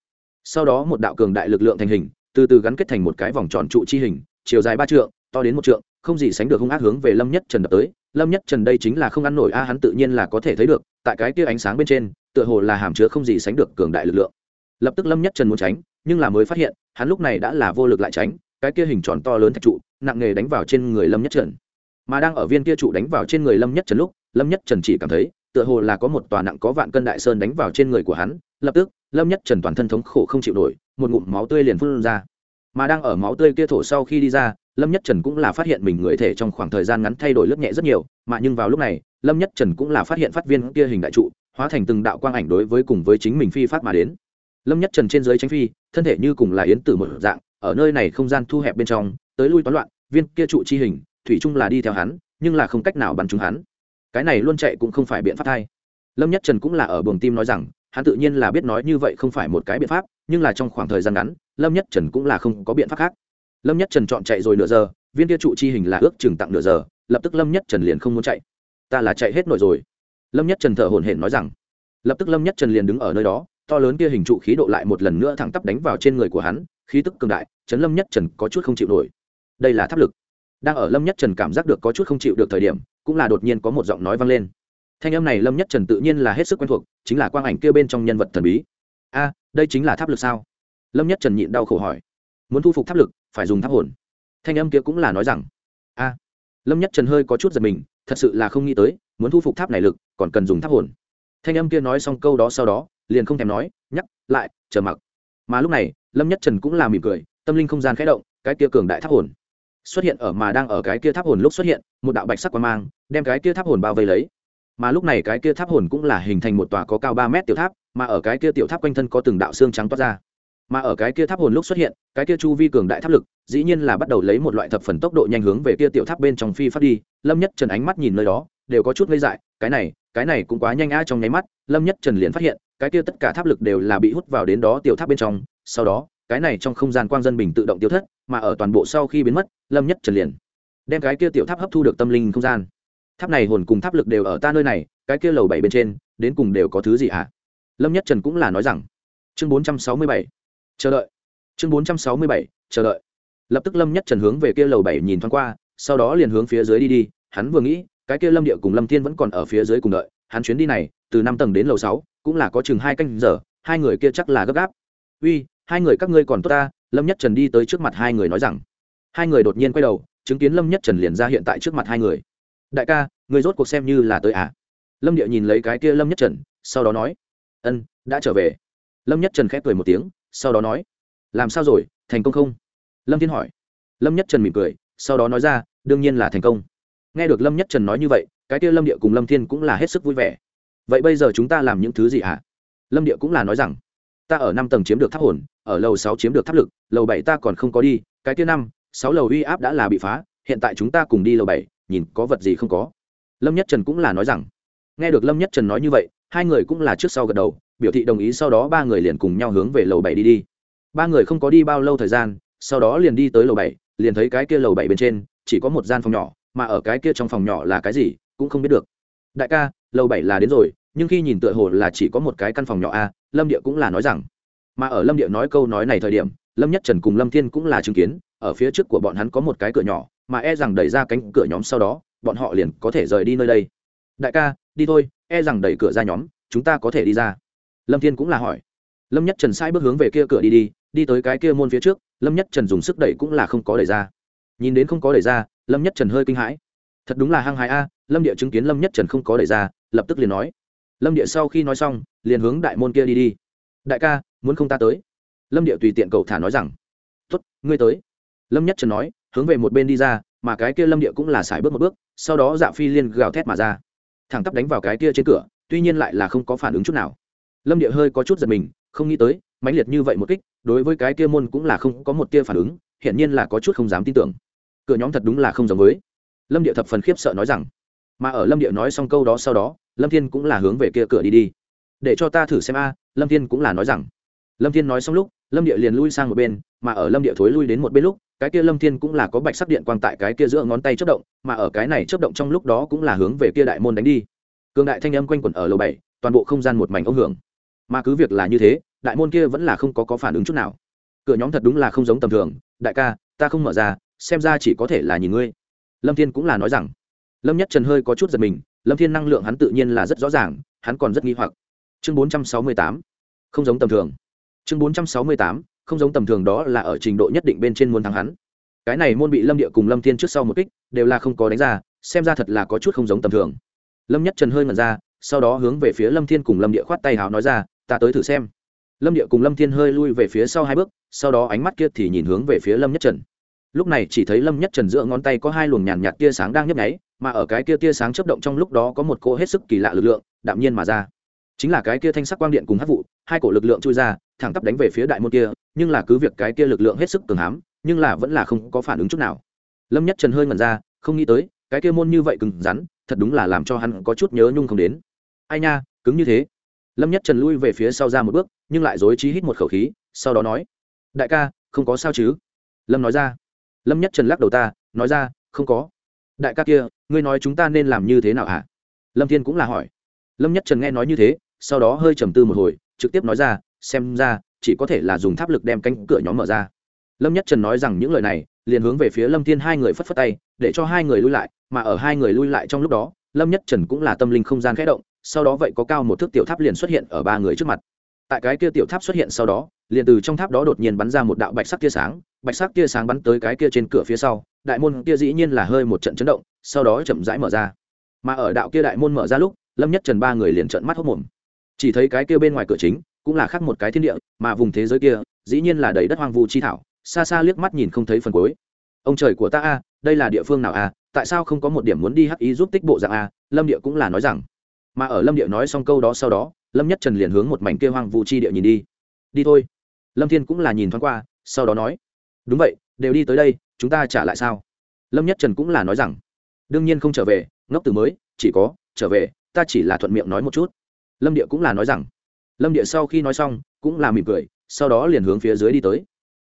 Sau đó một đạo cường đại lực lượng thành hình, từ từ gắn kết thành một cái vòng tròn trụ chi hình, chiều dài ba trượng, to đến một trượng, không gì sánh được hung ác hướng về lâm nhất trần đập tới. Lâm nhất trần đây chính là không ăn nổi a, hắn tự nhiên là có thể thấy được, tại cái kia ánh sáng bên trên, tựa hồ là hàm chứa không gì sánh được cường đại lực lượng. Lập tức lâm nhất trần muốn tránh nhưng là mới phát hiện, hắn lúc này đã là vô lực lại tránh, cái kia hình tròn to lớn thạch trụ, nặng nghề đánh vào trên người lâm nhất trần. Mà đang ở viên kia trụ đánh vào trên người lâm nhất trần lúc, lâm nhất trần chỉ cảm thấy, tựa hồ là có một tòa nặng có vạn cân đại sơn đánh vào trên người của hắn, lập tức, lâm nhất trần toàn thân thống khổ không chịu nổi, một ngụm máu tươi liền phun ra. Mà đang ở máu tươi kia thổ sau khi đi ra, lâm nhất trần cũng là phát hiện mình người thể trong khoảng thời gian ngắn thay đổi lớp nhẹ rất nhiều, mà nhưng vào lúc này, lâm nhất trần cũng là phát hiện phát viên kia hình đại trụ, hóa thành từng đạo quang ảnh đối với cùng với chính mình phi phát mà đến lâm nhất trần trên dưới tránh phi, thân thể như cùng là yến tử một dạng, ở nơi này không gian thu hẹp bên trong, tới lui toán loạn, viên kia trụ chi hình, thủy chung là đi theo hắn, nhưng là không cách nào bắn trúng hắn. Cái này luôn chạy cũng không phải biện pháp thay lâm nhất trần cũng là ở buồng tim nói rằng, hắn tự nhiên là biết nói như vậy không phải một cái biện pháp, nhưng là trong khoảng thời gian ngắn, lâm nhất trần cũng là không có biện pháp khác. Lâm nhất trần chọn chạy rồi nửa giờ, viên kia trụ chi hình là ước chừng tặng nửa giờ, lập tức lâm nhất trần liền không muốn chạy. Ta là chạy hết nổi rồi. Lâm nhất trần thở hổn hển nói rằng, lập tức lâm nhất trần liền đứng ở nơi đó to lớn kia hình trụ khí độ lại một lần nữa thẳng tắp đánh vào trên người của hắn, khí tức cường đại, chấn lâm nhất trần có chút không chịu nổi. Đây là tháp lực. Đang ở lâm nhất trần cảm giác được có chút không chịu được thời điểm, cũng là đột nhiên có một giọng nói vang lên. Thanh âm này lâm nhất trần tự nhiên là hết sức quen thuộc, chính là quang ảnh kia bên trong nhân vật thần bí. A, đây chính là tháp lực sao? Lâm nhất trần nhịn đau khổ hỏi. Muốn thu phục tháp lực, phải dùng tháp hồn. Thanh âm kia cũng là nói rằng. A. Lâm nhất trần hơi có chút giật mình, thật sự là không nghĩ tới, muốn thu phục tháp này lực, còn cần dùng tháp hồn. Thanh âm kia nói xong câu đó sau đó liền không thèm nói, nhắc lại, chờ mặc. Mà lúc này, lâm nhất trần cũng là mỉm cười, tâm linh không gian khẽ động, cái kia cường đại tháp hồn xuất hiện ở mà đang ở cái kia tháp hồn lúc xuất hiện, một đạo bạch sắc quang mang, đem cái kia tháp hồn bao vây lấy. Mà lúc này cái kia tháp hồn cũng là hình thành một tòa có cao ba mét tiểu tháp, mà ở cái kia tiểu tháp quanh thân có từng đạo xương trắng toát ra. Mà ở cái kia tháp hồn lúc xuất hiện, cái kia chu vi cường đại tháp lực, dĩ nhiên là bắt đầu lấy một loại thập phần tốc độ nhanh hướng về kia tiểu tháp bên trong phi phát đi. Lâm nhất trần ánh mắt nhìn nơi đó, đều có chút ngây dại, cái này cái này cũng quá nhanh á trong nháy mắt. Lâm nhất trần liền phát hiện cái kia tất cả tháp lực đều là bị hút vào đến đó tiểu tháp bên trong, sau đó, cái này trong không gian quang dân bình tự động tiêu thất, mà ở toàn bộ sau khi biến mất, lâm nhất trần liền đem cái kia tiểu tháp hấp thu được tâm linh không gian. Tháp này hồn cùng tháp lực đều ở ta nơi này, cái kia lầu bảy bên trên, đến cùng đều có thứ gì ạ? Lâm nhất trần cũng là nói rằng, chương bốn trăm sáu mươi bảy, chờ đợi. Chương bốn trăm sáu mươi bảy, chờ đợi. Lập tức lâm nhất trần hướng về kia lầu bảy nhìn thoáng qua, sau đó liền hướng phía dưới đi đi, hắn vừa nghĩ, cái kia lâm địa cùng lâm thiên vẫn còn ở phía dưới cùng đợi, hắn chuyến đi này từ năm tầng đến lầu sáu, cũng là có chừng hai canh giờ, hai người kia chắc là gấp gáp. Uy, hai người các ngươi còn tốt ta? Lâm nhất trần đi tới trước mặt hai người nói rằng. Hai người đột nhiên quay đầu, chứng kiến lâm nhất trần liền ra hiện tại trước mặt hai người. Đại ca người rốt cuộc xem như là tới à? Lâm địa nhìn lấy cái kia lâm nhất trần, sau đó nói. Ân, đã trở về. Lâm nhất trần khép cười một tiếng, sau đó nói. Làm sao rồi, thành công không? Lâm thiên hỏi. Lâm nhất trần mỉm cười, sau đó nói ra, đương nhiên là thành công. Nghe được lâm nhất trần nói như vậy, cái kia lâm địa cùng lâm thiên cũng là hết sức vui vẻ vậy bây giờ chúng ta làm những thứ gì hả? Lâm địa cũng là nói rằng, ta ở năm tầng chiếm được tháp hồn, ở lầu sáu chiếm được tháp lực, lầu bảy ta còn không có đi, cái kia năm, sáu lầu uy áp đã là bị phá, hiện tại chúng ta cùng đi lầu bảy, nhìn có vật gì không có. Lâm nhất trần cũng là nói rằng, nghe được lâm nhất trần nói như vậy, hai người cũng là trước sau gật đầu, biểu thị đồng ý sau đó ba người liền cùng nhau hướng về lầu bảy đi đi. Ba người không có đi bao lâu thời gian, sau đó liền đi tới lầu bảy, liền thấy cái kia lầu bảy bên trên, chỉ có một gian phòng nhỏ, mà ở cái kia trong phòng nhỏ là cái gì, cũng không biết được. Đại ca lầu bảy là đến rồi, nhưng khi nhìn tựa hồ là chỉ có một cái căn phòng nhỏ a, lâm địa cũng là nói rằng, mà ở lâm địa nói câu nói này thời điểm, lâm nhất trần cùng lâm thiên cũng là chứng kiến, ở phía trước của bọn hắn có một cái cửa nhỏ, mà e rằng đẩy ra cánh cửa nhóm sau đó, bọn họ liền có thể rời đi nơi đây. Đại ca, đi thôi e rằng đẩy cửa ra nhóm, chúng ta có thể đi ra. Lâm thiên cũng là hỏi. Lâm nhất trần sai bước hướng về kia cửa đi đi đi tới cái kia môn phía trước, lâm nhất trần dùng sức đẩy cũng là không có đẩy ra. Nhìn đến không có đẩy ra, lâm nhất trần hơi kinh hãi. Thật đúng là hăng hái a, lâm địa chứng kiến lâm nhất trần không có đẩy ra lập tức liền nói. Lâm địa sau khi nói xong, liền hướng đại môn kia đi đi. Đại ca, muốn không ta tới? Lâm địa tùy tiện cậu thả nói rằng. Tuất ngươi tới. Lâm nhất trần nói, hướng về một bên đi ra, mà cái kia lâm địa cũng là xài bước một bước, sau đó dạ phi liên gào thét mà ra. Thẳng tắp đánh vào cái kia trên cửa, tuy nhiên lại là không có phản ứng chút nào. Lâm địa hơi có chút giật mình, không nghĩ tới, mãnh liệt như vậy một kích, đối với cái kia môn cũng là không có một tia phản ứng, hiển nhiên là có chút không dám tin tưởng. Cửa nhóm thật đúng là không giống với. Lâm địa thập phần khiếp sợ nói rằng mà ở lâm địa nói xong câu đó sau đó, lâm thiên cũng là hướng về kia cửa đi đi. Để cho ta thử xem a, lâm thiên cũng là nói rằng. Lâm thiên nói xong lúc, lâm địa liền lui sang một bên, mà ở lâm địa thối lui đến một bên lúc, cái kia lâm thiên cũng là có bạch sắc điện quang tại cái kia giữa ngón tay chớp động, mà ở cái này chớp động trong lúc đó cũng là hướng về kia đại môn đánh đi. Cường đại thanh âm quanh quẩn ở lầu bảy, toàn bộ không gian một mảnh ông hưởng. Mà cứ việc là như thế, đại môn kia vẫn là không có có phản ứng chút nào. Cửa nhóm thật đúng là không giống tầm thường, đại ca, ta không mở ra, xem ra chỉ có thể là nhìn ngươi. Lâm thiên cũng là nói rằng lâm nhất trần hơi có chút giật mình, lâm thiên năng lượng hắn tự nhiên là rất rõ ràng, hắn còn rất nghi hoặc. Chương bốn trăm sáu mươi tám, không giống tầm thường. Chương bốn trăm sáu mươi tám, không giống tầm thường đó là ở trình độ nhất định bên trên muốn thắng hắn. Cái này môn bị lâm địa cùng lâm thiên trước sau một kích, đều là không có đánh ra, xem ra thật là có chút không giống tầm thường. Lâm nhất trần hơi ngẩn ra, sau đó hướng về phía lâm thiên cùng lâm địa khoát tay hào nói ra, ta tới thử xem. Lâm địa cùng lâm thiên hơi lui về phía sau hai bước, sau đó ánh mắt kia thì nhìn hướng về phía lâm nhất trần. Lúc này chỉ thấy lâm nhất trần giữa ngón tay có hai luồng nhàn nhạt tia sáng đang nhấp nháy mà ở cái kia tia sáng chớp động trong lúc đó có một cỗ hết sức kỳ lạ lực lượng, đạm nhiên mà ra. Chính là cái kia thanh sắc quang điện cùng hát vụ, hai cổ lực lượng chui ra, thẳng tắp đánh về phía đại môn kia, nhưng là cứ việc cái kia lực lượng hết sức cường hám nhưng là vẫn là không có phản ứng chút nào. Lâm nhất trần hơi ngẩn ra, không nghĩ tới, cái kia môn như vậy cứng rắn, thật đúng là làm cho hắn có chút nhớ nhung không đến. Ai nha, cứng như thế. Lâm nhất trần lui về phía sau ra một bước, nhưng lại dối trí hít một khẩu khí, sau đó nói, đại ca, không có sao chứ? Lâm nói ra. Lâm nhất trần lắc đầu ta, nói ra, không có đại ca kia, ngươi nói chúng ta nên làm như thế nào hả? À? lâm thiên cũng là hỏi. Lâm nhất trần nghe nói như thế, sau đó hơi trầm tư một hồi, trực tiếp nói ra, xem ra, chỉ có thể là dùng tháp lực đem cánh cửa nhóm mở ra. Lâm nhất trần nói rằng những lời này, liền hướng về phía lâm thiên hai người phất phất tay, để cho hai người lui lại, mà ở hai người lui lại trong lúc đó, lâm nhất trần cũng là tâm linh không gian khẽ động, sau đó vậy có cao một thước tiểu tháp liền xuất hiện ở ba người trước mặt. Tại cái kia tiểu tháp xuất hiện sau đó, liền từ trong tháp đó đột nhiên bắn ra một đạo bạch sắc tia sáng, bạch sắc tia sáng bắn tới cái kia trên cửa phía sau đại môn kia dĩ nhiên là hơi một trận chấn động, sau đó chậm rãi mở ra. Mà ở đạo kia đại môn mở ra lúc, lâm nhất trần ba người liền trợn mắt hốc mồm. Chỉ thấy cái kia bên ngoài cửa chính, cũng là khác một cái thiên địa, mà vùng thế giới kia, dĩ nhiên là đầy đất hoang vu chi thảo, xa xa liếc mắt nhìn không thấy phần cuối. Ông trời của ta a, đây là địa phương nào a, tại sao không có một điểm muốn đi hắc ý giúp tích bộ dạng a, lâm địa cũng là nói rằng. Mà ở lâm địa nói xong câu đó sau đó, lâm nhất trần liền hướng một mảnh kia hoang vu chi địa nhìn đi. Đi thôi. Lâm thiên cũng là nhìn thoáng qua, sau đó nói. Đúng vậy, đều đi tới đây chúng ta trả lại sao? Lâm nhất trần cũng là nói rằng, đương nhiên không trở về, ngốc từ mới, chỉ có, trở về, ta chỉ là thuận miệng nói một chút. Lâm địa cũng là nói rằng, lâm địa sau khi nói xong, cũng là mỉm cười, sau đó liền hướng phía dưới đi tới.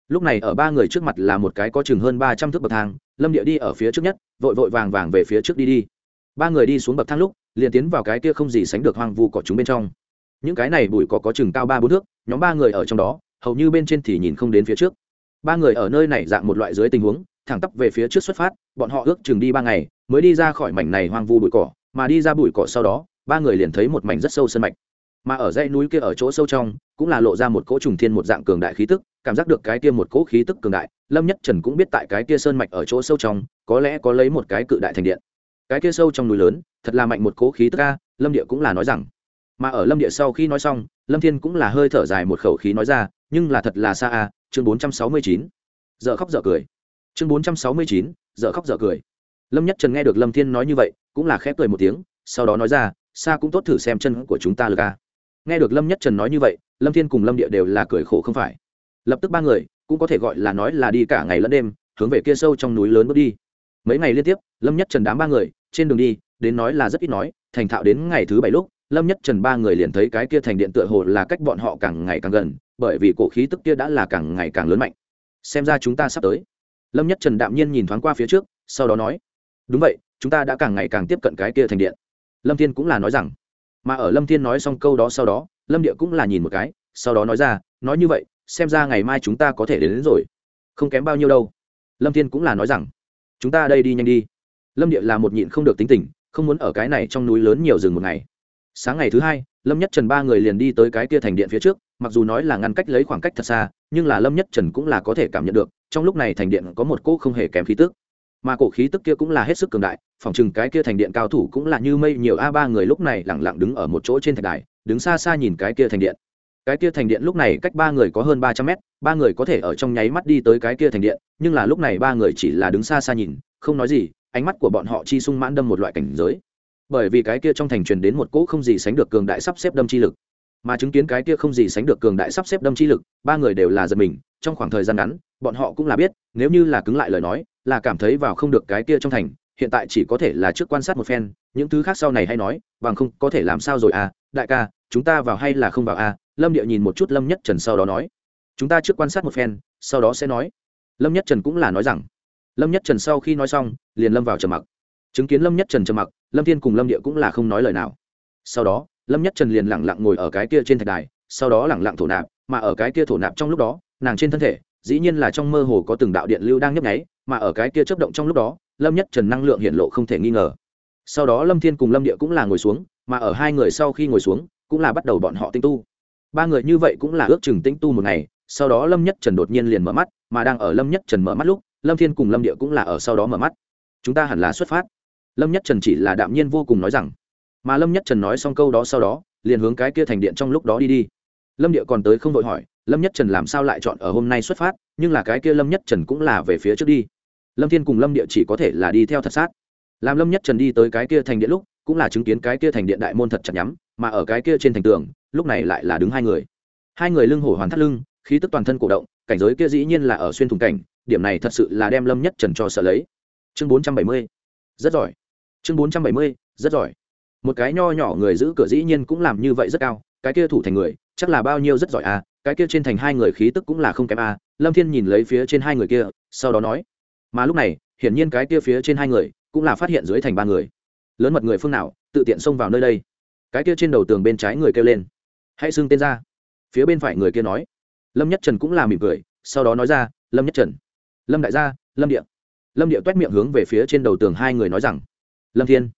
Lúc này ở ba người trước mặt là một cái có chừng hơn ba trăm thước bậc thang, lâm địa đi ở phía trước nhất, vội vội vàng vàng về phía trước đi đi. Ba người đi xuống bậc thang lúc, liền tiến vào cái kia không gì sánh được hoang vu cỏ chúng bên trong. Những cái này bụi cỏ có chừng cao ba bốn thước, nhóm ba người ở trong đó, hầu như bên trên thì nhìn không đến phía trước ba người ở nơi này dạng một loại dưới tình huống, thẳng tắp về phía trước xuất phát, bọn họ ước chừng đi ba ngày, mới đi ra khỏi mảnh này hoang vu bụi cỏ, mà đi ra bụi cỏ sau đó, ba người liền thấy một mảnh rất sâu sân mạch. Mà ở dãy núi kia ở chỗ sâu trong, cũng là lộ ra một cỗ trùng thiên một dạng cường đại khí tức, cảm giác được cái kia một cỗ khí tức cường đại, lâm nhất trần cũng biết tại cái kia sơn mạch ở chỗ sâu trong, có lẽ có lấy một cái cự đại thành điện. Cái kia sâu trong núi lớn, thật là mạnh một cỗ khí tức ca lâm địa cũng là nói rằng. Mà ở lâm địa sau khi nói xong, lâm thiên cũng là hơi thở dài một khẩu khí nói ra nhưng là thật là xa a chương bốn trăm sáu mươi chín giờ khóc giờ cười. Chương bốn trăm sáu mươi chín giờ khóc giờ cười. Lâm nhất trần nghe được lâm thiên nói như vậy, cũng là khép cười một tiếng, sau đó nói ra xa cũng tốt thử xem chân của chúng ta lực a nghe được lâm nhất trần nói như vậy, lâm thiên cùng lâm địa đều là cười khổ không phải. Lập tức ba người, cũng có thể gọi là nói là đi cả ngày lẫn đêm, hướng về kia sâu trong núi lớn bước đi. Mấy ngày liên tiếp, lâm nhất trần đám ba người, trên đường đi, đến nói là rất ít nói, thành thạo đến ngày thứ bảy lúc, lâm nhất trần ba người liền thấy cái kia thành điện tựa hồ là cách bọn họ càng ngày càng gần bởi vì cổ khí tức kia đã là càng ngày càng lớn mạnh. Xem ra chúng ta sắp tới. Lâm nhất trần đạm nhiên nhìn thoáng qua phía trước sau đó nói đúng vậy chúng ta đã càng ngày càng tiếp cận cái kia thành điện. Lâm thiên cũng là nói rằng. Mà ở lâm thiên nói xong câu đó sau đó lâm địa cũng là nhìn một cái sau đó nói ra nói như vậy xem ra ngày mai chúng ta có thể đến, đến rồi. Không kém bao nhiêu đâu. Lâm thiên cũng là nói rằng chúng ta đây đi nhanh đi. Lâm địa là một nhịn không được tính tình không muốn ở cái này trong núi lớn nhiều rừng một ngày. Sáng ngày thứ hai lâm nhất trần ba người liền đi tới cái kia thành điện phía trước mặc dù nói là ngăn cách lấy khoảng cách thật xa, nhưng là lâm nhất trần cũng là có thể cảm nhận được, trong lúc này thành điện có một cỗ không hề kém khí tức. Mà cổ khí tức kia cũng là hết sức cường đại, phòng chừng cái kia thành điện cao thủ cũng là như mây nhiều a ba người lúc này lẳng lặng đứng ở một chỗ trên thạch đài, đứng xa xa nhìn cái kia thành điện. Cái kia thành điện lúc này cách ba người có hơn ba trăm mét, ba người có thể ở trong nháy mắt đi tới cái kia thành điện, nhưng là lúc này ba người chỉ là đứng xa xa nhìn, không nói gì, ánh mắt của bọn họ chi sung mãn đâm một loại cảnh giới. Bởi vì cái kia trong thành truyền đến một cỗ không gì sánh được cường đại sắp xếp đâm chi lực mà chứng kiến cái kia không gì sánh được cường đại sắp xếp đâm chi lực, ba người đều là giật mình, trong khoảng thời gian ngắn, bọn họ cũng là biết, nếu như là cứng lại lời nói, là cảm thấy vào không được cái kia trong thành, hiện tại chỉ có thể là trước quan sát một phen, những thứ khác sau này hay nói, bằng không có thể làm sao rồi à đại ca, chúng ta vào hay là không vào à lâm địa nhìn một chút lâm nhất trần sau đó nói. Chúng ta trước quan sát một phen, sau đó sẽ nói. Lâm nhất trần cũng là nói rằng. Lâm nhất trần sau khi nói xong, liền lâm vào trầm mặc. Chứng kiến lâm nhất trần trầm mặc, lâm thiên cùng lâm địa cũng là không nói lời nào. Sau đó lâm nhất trần liền lẳng lặng ngồi ở cái kia trên thạch đài, sau đó lẳng lặng thổ nạp, mà ở cái kia thổ nạp trong lúc đó, nàng trên thân thể, dĩ nhiên là trong mơ hồ có từng đạo điện lưu đang nhấp nháy, mà ở cái kia chớp động trong lúc đó, lâm nhất trần năng lượng hiện lộ không thể nghi ngờ. Sau đó lâm thiên cùng lâm địa cũng là ngồi xuống, mà ở hai người sau khi ngồi xuống, cũng là bắt đầu bọn họ tinh tu. Ba người như vậy cũng là ước chừng tinh tu một ngày, sau đó lâm nhất trần đột nhiên liền mở mắt, mà đang ở lâm nhất trần mở mắt lúc, lâm thiên cùng lâm địa cũng là ở sau đó mở mắt. Chúng ta hẳn là xuất phát. Lâm nhất trần chỉ là đạm nhiên vô cùng nói rằng mà lâm nhất trần nói xong câu đó sau đó, liền hướng cái kia thành điện trong lúc đó đi đi. Lâm địa còn tới không vội hỏi, lâm nhất trần làm sao lại chọn ở hôm nay xuất phát? Nhưng là cái kia lâm nhất trần cũng là về phía trước đi. Lâm thiên cùng lâm địa chỉ có thể là đi theo thật sát. Làm lâm nhất trần đi tới cái kia thành điện lúc, cũng là chứng kiến cái kia thành điện đại môn thật chặt nhắm, mà ở cái kia trên thành tường, lúc này lại là đứng hai người. Hai người lưng hổ hoàn thắt lưng, khí tức toàn thân cổ động, cảnh giới kia dĩ nhiên là ở xuyên thùng cảnh, điểm này thật sự là đem lâm nhất trần cho sợ lấy. Chương bốn trăm bảy mươi, rất giỏi. Chương bốn trăm bảy mươi, rất giỏi một cái nho nhỏ người giữ cửa dĩ nhiên cũng làm như vậy rất cao, cái kia thủ thành người, chắc là bao nhiêu rất giỏi à cái kia trên thành hai người khí tức cũng là không kém à lâm thiên nhìn lấy phía trên hai người kia, sau đó nói, mà lúc này, hiển nhiên cái kia phía trên hai người cũng là phát hiện dưới thành ba người. Lớn mật người phương nào, tự tiện xông vào nơi đây. Cái kia trên đầu tường bên trái người kêu lên, hãy xưng tên ra. Phía bên phải người kia nói, lâm nhất trần cũng là mỉm cười, sau đó nói ra, lâm nhất trần. Lâm đại gia, lâm địa. Lâm địa t miệng hướng về phía trên đầu tường hai người nói rằng, lâm thiên.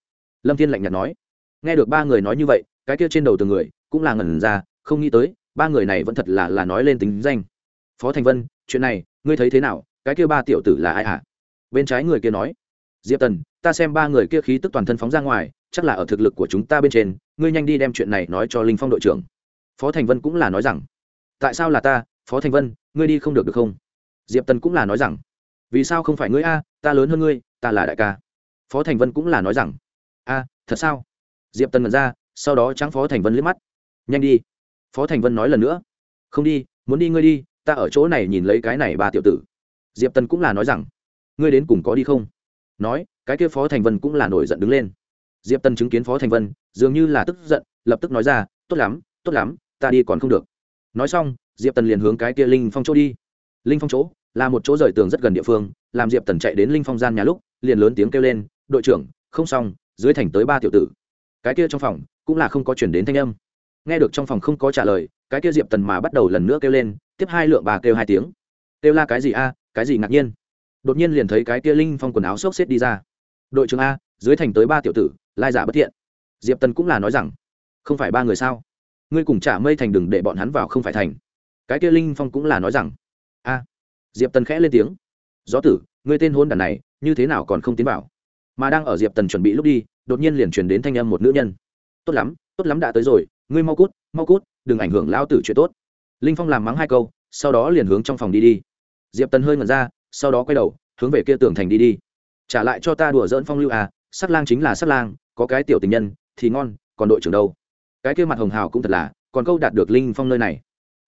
Lâm thiên lạnh nhạt nói nghe được ba người nói như vậy, cái kia trên đầu từng người cũng là ngẩn ra, không nghĩ tới, ba người này vẫn thật là là nói lên tính danh. Phó thành vân, chuyện này, ngươi thấy thế nào? Cái kia ba tiểu tử là ai hả? Bên trái người kia nói. Diệp tần, ta xem ba người kia khí tức toàn thân phóng ra ngoài, chắc là ở thực lực của chúng ta bên trên, ngươi nhanh đi đem chuyện này nói cho linh phong đội trưởng. Phó thành vân cũng là nói rằng. Tại sao là ta? Phó thành vân, ngươi đi không được được không? Diệp tần cũng là nói rằng. Vì sao không phải ngươi a? Ta lớn hơn ngươi, ta là đại ca. Phó thành vân cũng là nói rằng. A, thật sao? diệp tần ngẩn ra, sau đó trắng phó thành vân liếc mắt. Nhanh đi. Phó thành vân nói lần nữa. Không đi, muốn đi ngươi đi, ta ở chỗ này nhìn lấy cái này ba tiểu tử. Diệp tần cũng là nói rằng, ngươi đến cùng có đi không? Nói, cái kia phó thành vân cũng là nổi giận đứng lên. Diệp tần chứng kiến phó thành vân, dường như là tức giận, lập tức nói ra, tốt lắm tốt lắm, ta đi còn không được. Nói xong, diệp tần liền hướng cái kia linh phong chỗ đi. Linh phong chỗ là một chỗ rời tường rất gần địa phương, làm diệp tần chạy đến linh phong gian nhà lúc, liền lớn tiếng kêu lên, đội trưởng, không xong, dưới thành tới ba tiểu tử cái kia trong phòng cũng là không có chuyển đến thanh âm. Nghe được trong phòng không có trả lời, cái kia diệp tần mà bắt đầu lần nữa kêu lên, tiếp hai lượng bà kêu hai tiếng. Kêu la cái gì a, cái gì ngạc nhiên. Đột nhiên liền thấy cái kia linh phong quần áo xốc xếp đi ra. Đội trưởng a, dưới thành tới ba tiểu tử, lai giả bất thiện. Diệp tần cũng là nói rằng, không phải ba người sao? Ngươi cùng trả mây thành đừng để bọn hắn vào không phải thành. Cái kia linh phong cũng là nói rằng, a. Diệp tần khẽ lên tiếng, gió tử, ngươi tên hôn đàn này, như thế nào còn không tiến vào? Mà đang ở diệp tần chuẩn bị lúc đi đột nhiên liền truyền đến thanh âm một nữ nhân. Tốt lắm tốt lắm đã tới rồi ngươi mau cút mau cút đừng ảnh hưởng lao tử chuyện tốt. Linh phong làm mắng hai câu sau đó liền hướng trong phòng đi đi. Diệp tần hơi ngẩn ra sau đó quay đầu hướng về kia tường thành đi đi. Trả lại cho ta đùa dỡn phong lưu à sắc lang chính là sắc lang có cái tiểu tình nhân thì ngon còn đội trưởng đâu? Cái kia mặt hồng hào cũng thật là còn câu đạt được linh phong nơi này.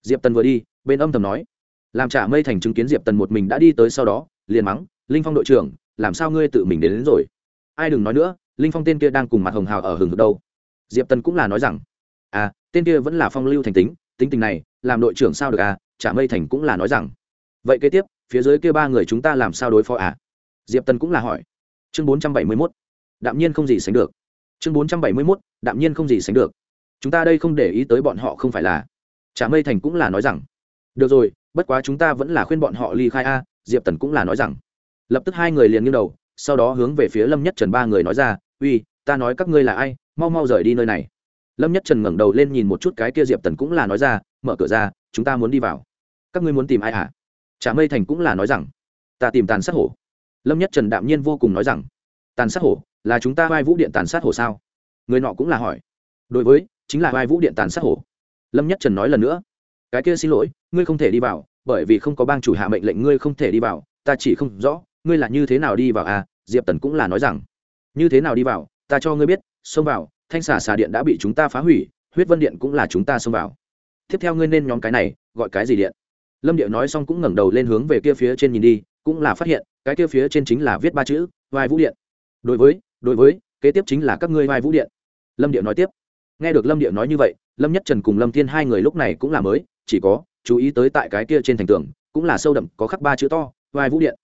Diệp tần vừa đi bên âm thầm nói làm trả mây thành chứng kiến diệp tần một mình đã đi tới sau đó liền mắng linh phong đội trưởng làm sao ngươi tự mình đến, đến rồi? Ai đừng nói nữa linh phong tên kia đang cùng mặt hồng hào ở hừng hực đâu. Diệp tần cũng là nói rằng à tên kia vẫn là phong lưu thành tính tính tình này, làm đội trưởng sao được à? Chả mây thành cũng là nói rằng, vậy kế tiếp, phía dưới kia ba người chúng ta làm sao đối phó à? Diệp tần cũng là hỏi. Chương bốn trăm bảy mươi mốt, đạm nhiên không gì sánh được. Chương bốn trăm bảy mươi mốt, đạm nhiên không gì sánh được. Chúng ta đây không để ý tới bọn họ không phải là. Chả mây thành cũng là nói rằng, được rồi, bất quá chúng ta vẫn là khuyên bọn họ ly khai a diệp tần cũng là nói rằng. Lập tức hai người liền nghiêng đầu, sau đó hướng về phía lâm nhất trần ba người nói ra uy, ta nói các ngươi là ai, mau mau rời đi nơi này. Lâm nhất trần ngẩng đầu lên nhìn một chút cái kia diệp tần cũng là nói ra, mở cửa ra, chúng ta muốn đi vào. Các ngươi muốn tìm ai hả? Trả mây thành cũng là nói rằng, ta tìm tàn sát hổ. Lâm nhất trần đạm nhiên vô cùng nói rằng, tàn sát hổ, là chúng ta vai vũ điện tàn sát hổ sao? Người nọ cũng là hỏi. Đối với, chính là vai vũ điện tàn sát hổ. Lâm nhất trần nói lần nữa, cái kia xin lỗi, ngươi không thể đi vào, bởi vì không có bang chủ hạ mệnh lệnh, ngươi không thể đi vào, ta chỉ không rõ, ngươi là như thế nào đi vào à? Diệp tần cũng là nói rằng như thế nào đi vào, ta cho ngươi biết, xông vào, thanh xà xà điện đã bị chúng ta phá hủy, huyết vân điện cũng là chúng ta xông vào. Tiếp theo ngươi nên nhóm cái này, gọi cái gì điện? Lâm điệu nói xong cũng ngẩng đầu lên hướng về kia phía trên nhìn đi, cũng là phát hiện, cái kia phía trên chính là viết ba chữ, vai vũ điện. Đối với đối với, kế tiếp chính là các ngươi vai vũ điện. Lâm điệu nói tiếp. Nghe được lâm điệu nói như vậy, lâm nhất trần cùng lâm thiên hai người lúc này cũng là mới, chỉ có chú ý tới tại cái kia trên thành tường, cũng là sâu đậm, có khắc ba chữ to, vai vũ điện.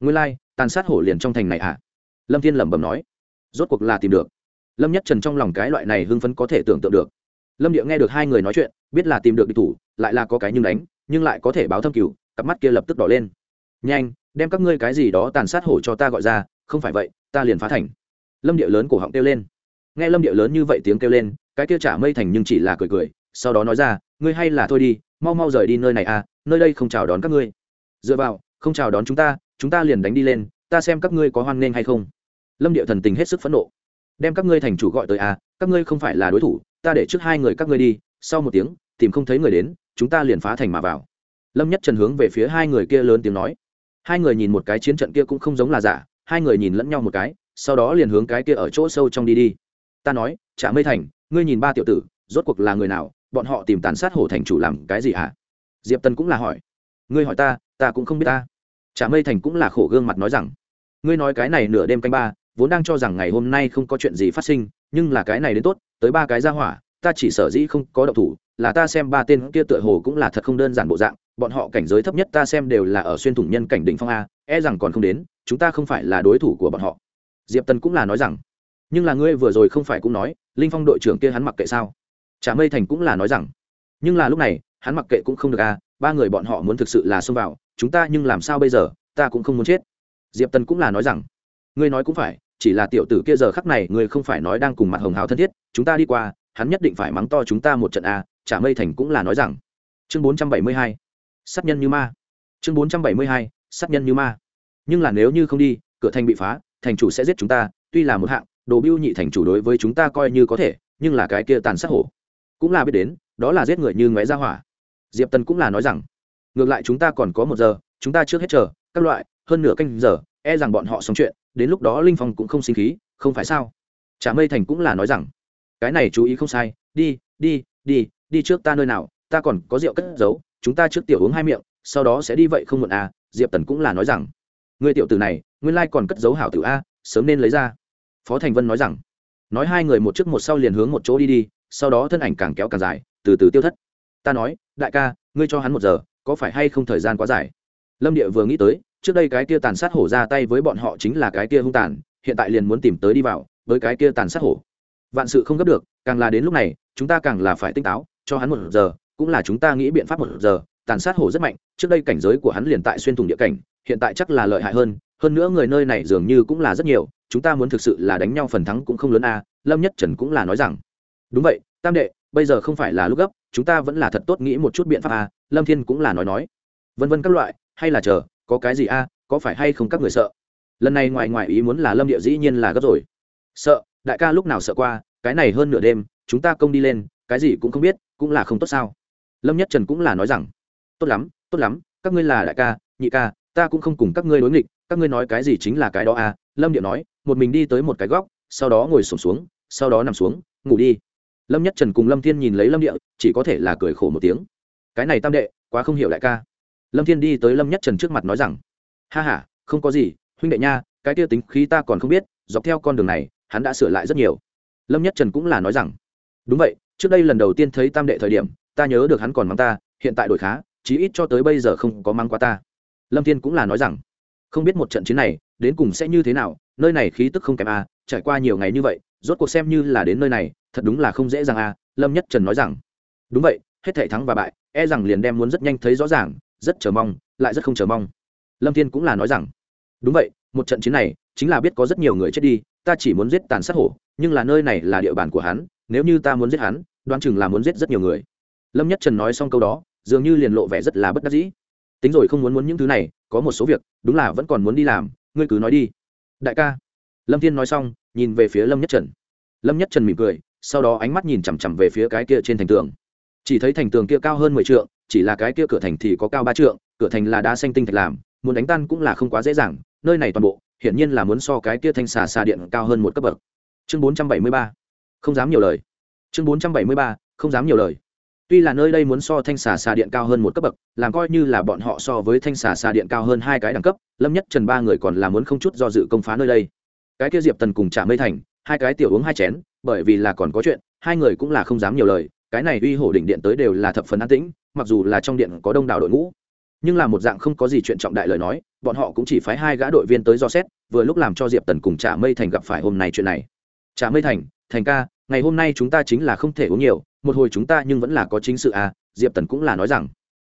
Nguyên lai, tàn sát hổ liền trong thành này à? Lâm thiên lẩm bẩm nói rốt cuộc là tìm được. Lâm nhất trần trong lòng cái loại này hưng phấn có thể tưởng tượng được. Lâm địa nghe được hai người nói chuyện, biết là tìm được địch thủ, lại là có cái nhưng đánh, nhưng lại có thể báo thâm cửu cặp mắt kia lập tức đỏ lên. Nhanh, đem các ngươi cái gì đó tàn sát hổ cho ta gọi ra, không phải vậy, ta liền phá thành. Lâm địa lớn cổ họng kêu lên. Nghe lâm địa lớn như vậy tiếng kêu lên, cái kia trả mây thành nhưng chỉ là cười cười, sau đó nói ra, ngươi hay là thôi đi, mau mau rời đi nơi này à nơi đây không chào đón các ngươi. Dựa vào, không chào đón chúng ta chúng ta liền đánh đi lên, ta xem các ngươi có hoan nghênh hay không lâm địa thần tình hết sức phẫn nộ. Đem các ngươi thành chủ gọi tới a, các ngươi không phải là đối thủ ta để trước hai người các ngươi đi sau một tiếng tìm không thấy người đến chúng ta liền phá thành mà vào. Lâm nhất trần hướng về phía hai người kia lớn tiếng nói. Hai người nhìn một cái chiến trận kia cũng không giống là giả hai người nhìn lẫn nhau một cái sau đó liền hướng cái kia ở chỗ sâu trong đi đi. Ta nói chả mây thành ngươi nhìn ba tiểu tử rốt cuộc là người nào bọn họ tìm tàn sát hổ thành chủ làm cái gì hả? Diệp tân cũng là hỏi. Ngươi hỏi ta ta cũng không biết ta. Chả mây thành cũng là khổ gương mặt nói rằng. Ngươi nói cái này nửa đêm canh ba vốn đang cho rằng ngày hôm nay không có chuyện gì phát sinh, nhưng là cái này đến tốt, tới ba cái ra hỏa, ta chỉ sở dĩ không có động thủ, là ta xem ba tên kia tựa hồ cũng là thật không đơn giản bộ dạng, bọn họ cảnh giới thấp nhất ta xem đều là ở xuyên thủng nhân cảnh đỉnh phong a e rằng còn không đến, chúng ta không phải là đối thủ của bọn họ. Diệp tân cũng là nói rằng, nhưng là ngươi vừa rồi không phải cũng nói, linh phong đội trưởng kia hắn mặc kệ sao? Trà mây thành cũng là nói rằng, nhưng là lúc này, hắn mặc kệ cũng không được a, ba người bọn họ muốn thực sự là xông vào, chúng ta nhưng làm sao bây giờ, ta cũng không muốn chết. Diệp tân cũng là nói rằng ngươi nói cũng phải, chỉ là tiểu tử kia giờ khắc này ngươi không phải nói đang cùng mặt hồng hào thân thiết, chúng ta đi qua, hắn nhất định phải mắng to chúng ta một trận a chả mây thành cũng là nói rằng. Chương bốn trăm bảy mươi hai, sát nhân như ma. Chương bốn trăm bảy mươi hai, sát nhân như ma. Nhưng là nếu như không đi, cửa thành bị phá, thành chủ sẽ giết chúng ta, tuy là một hạng, đồ biêu nhị thành chủ đối với chúng ta coi như có thể, nhưng là cái kia tàn sát hổ. Cũng là biết đến, đó là giết người như ngoé ra hỏa. Diệp tần cũng là nói rằng, ngược lại chúng ta còn có một giờ, chúng ta trước hết chờ, các loại, hơn nửa canh giờ e rằng bọn họ xong chuyện, đến lúc đó linh phong cũng không sinh khí, không phải sao? Chả mây thành cũng là nói rằng, cái này chú ý không sai, đi đi đi đi trước ta nơi nào, ta còn có rượu cất giấu, chúng ta trước tiểu uống hai miệng, sau đó sẽ đi vậy không muộn à diệp tần cũng là nói rằng. Người tiểu tử này, nguyên lai còn cất giấu hảo tử a, sớm nên lấy ra. Phó thành vân nói rằng, nói hai người một trước một sau liền hướng một chỗ đi đi, sau đó thân ảnh càng kéo càng dài, từ từ tiêu thất. Ta nói, đại ca, ngươi cho hắn một giờ, có phải hay không thời gian quá dài? Lâm địa vừa nghĩ tới trước đây cái kia tàn sát hổ ra tay với bọn họ chính là cái kia hung tàn, hiện tại liền muốn tìm tới đi vào với cái kia tàn sát hổ vạn sự không gấp được, càng là đến lúc này, chúng ta càng là phải tinh táo, cho hắn một giờ, cũng là chúng ta nghĩ biện pháp một giờ, tàn sát hổ rất mạnh, trước đây cảnh giới của hắn liền tại xuyên thủng địa cảnh, hiện tại chắc là lợi hại hơn hơn nữa người nơi này dường như cũng là rất nhiều, chúng ta muốn thực sự là đánh nhau phần thắng cũng không lớn a à. lâm nhất trần cũng là nói rằng đúng vậy, tam đệ, bây giờ không phải là lúc gấp, chúng ta vẫn là thật tốt nghĩ một chút biện pháp a à. lâm thiên cũng là nói nói vân vân các loại, hay là chờ có cái gì a có phải hay không các người sợ? Lần này ngoài ngoài ý muốn là lâm địa dĩ nhiên là gấp rồi. Sợ đại ca lúc nào sợ qua cái này hơn nửa đêm chúng ta công đi lên cái gì cũng không biết cũng là không tốt sao? Lâm nhất trần cũng là nói rằng tốt lắm tốt lắm các ngươi là đại ca nhị ca ta cũng không cùng các ngươi đối nghịch các ngươi nói cái gì chính là cái đó à lâm điệu nói một mình đi tới một cái góc sau đó ngồi sổm xuống, xuống sau đó nằm xuống ngủ đi. Lâm nhất trần cùng lâm thiên nhìn lấy lâm điệu chỉ có thể là cười khổ một tiếng. Cái này tam đệ quá không hiểu đại ca lâm thiên đi tới lâm nhất trần trước mặt nói rằng ha h a không có gì huynh đệ nha cái kia tính khí ta còn không biết dọc theo con đường này hắn đã sửa lại rất nhiều. Lâm nhất trần cũng là nói rằng đúng vậy trước đây lần đầu tiên thấy tam đệ thời điểm ta nhớ được hắn còn mắng ta hiện tại đổi khá chí ít cho tới bây giờ không có mắng qua ta. Lâm thiên cũng là nói rằng không biết một trận chiến này đến cùng sẽ như thế nào nơi này khí tức không kém a à, trải qua nhiều ngày như vậy rốt cuộc xem như là đến nơi này thật đúng là không dễ dàng a. À, lâm nhất trần nói rằng đúng vậy hết thể thắng và bại e rằng liền đem muốn rất nhanh thấy rõ ràng rất chờ mong, lại rất không chờ mong. Lâm thiên cũng là nói rằng, đúng vậy, một trận chiến này, chính là biết có rất nhiều người chết đi, ta chỉ muốn giết tàn sát hổ, nhưng là nơi này là địa bàn của hắn, nếu như ta muốn giết hắn, đoán chừng là muốn giết rất nhiều người. Lâm nhất trần nói xong câu đó, dường như liền lộ vẻ rất là bất đắc dĩ. Tính rồi không muốn muốn những thứ này, có một số việc, đúng là vẫn còn muốn đi làm, ngươi cứ nói đi. Đại ca. Lâm thiên nói xong, nhìn về phía lâm nhất trần. Lâm nhất trần mỉm cười, sau đó ánh mắt nhìn chằm chằm về phía cái kia trên thành tường. Chỉ thấy thành tường kia cao hơn mười trượng chỉ là cái kia cửa thành thì có cao ba trượng, cửa thành là đá xanh tinh thạch làm, muốn đánh tan cũng là không quá dễ dàng, nơi này toàn bộ, hiển nhiên là muốn so cái kia thanh xà xà điện cao hơn một cấp bậc. Chương bốn trăm bảy mươi ba, không dám nhiều lời. Chương bốn trăm bảy mươi ba, không dám nhiều lời. Tuy là nơi đây muốn so thanh xà xà điện cao hơn một cấp bậc, làm coi như là bọn họ so với thanh xà xà điện cao hơn hai cái đẳng cấp, lâm nhất trần ba người còn là muốn không chút do dự công phá nơi đây. Cái kia diệp tần cùng trả mây thành, hai cái tiểu uống hai chén, bởi vì là còn có chuyện, hai người cũng là không dám nhiều lời cái này uy hổ đỉnh điện tới đều là thập phần an tĩnh, mặc dù là trong điện có đông đảo đội ngũ, nhưng là một dạng không có gì chuyện trọng đại lời nói, bọn họ cũng chỉ phái hai gã đội viên tới do xét, vừa lúc làm cho diệp tần cùng trả mây thành gặp phải hôm nay chuyện này. Trả mây thành thành ca, ngày hôm nay chúng ta chính là không thể uống nhiều, một hồi chúng ta nhưng vẫn là có chính sự à diệp tần cũng là nói rằng.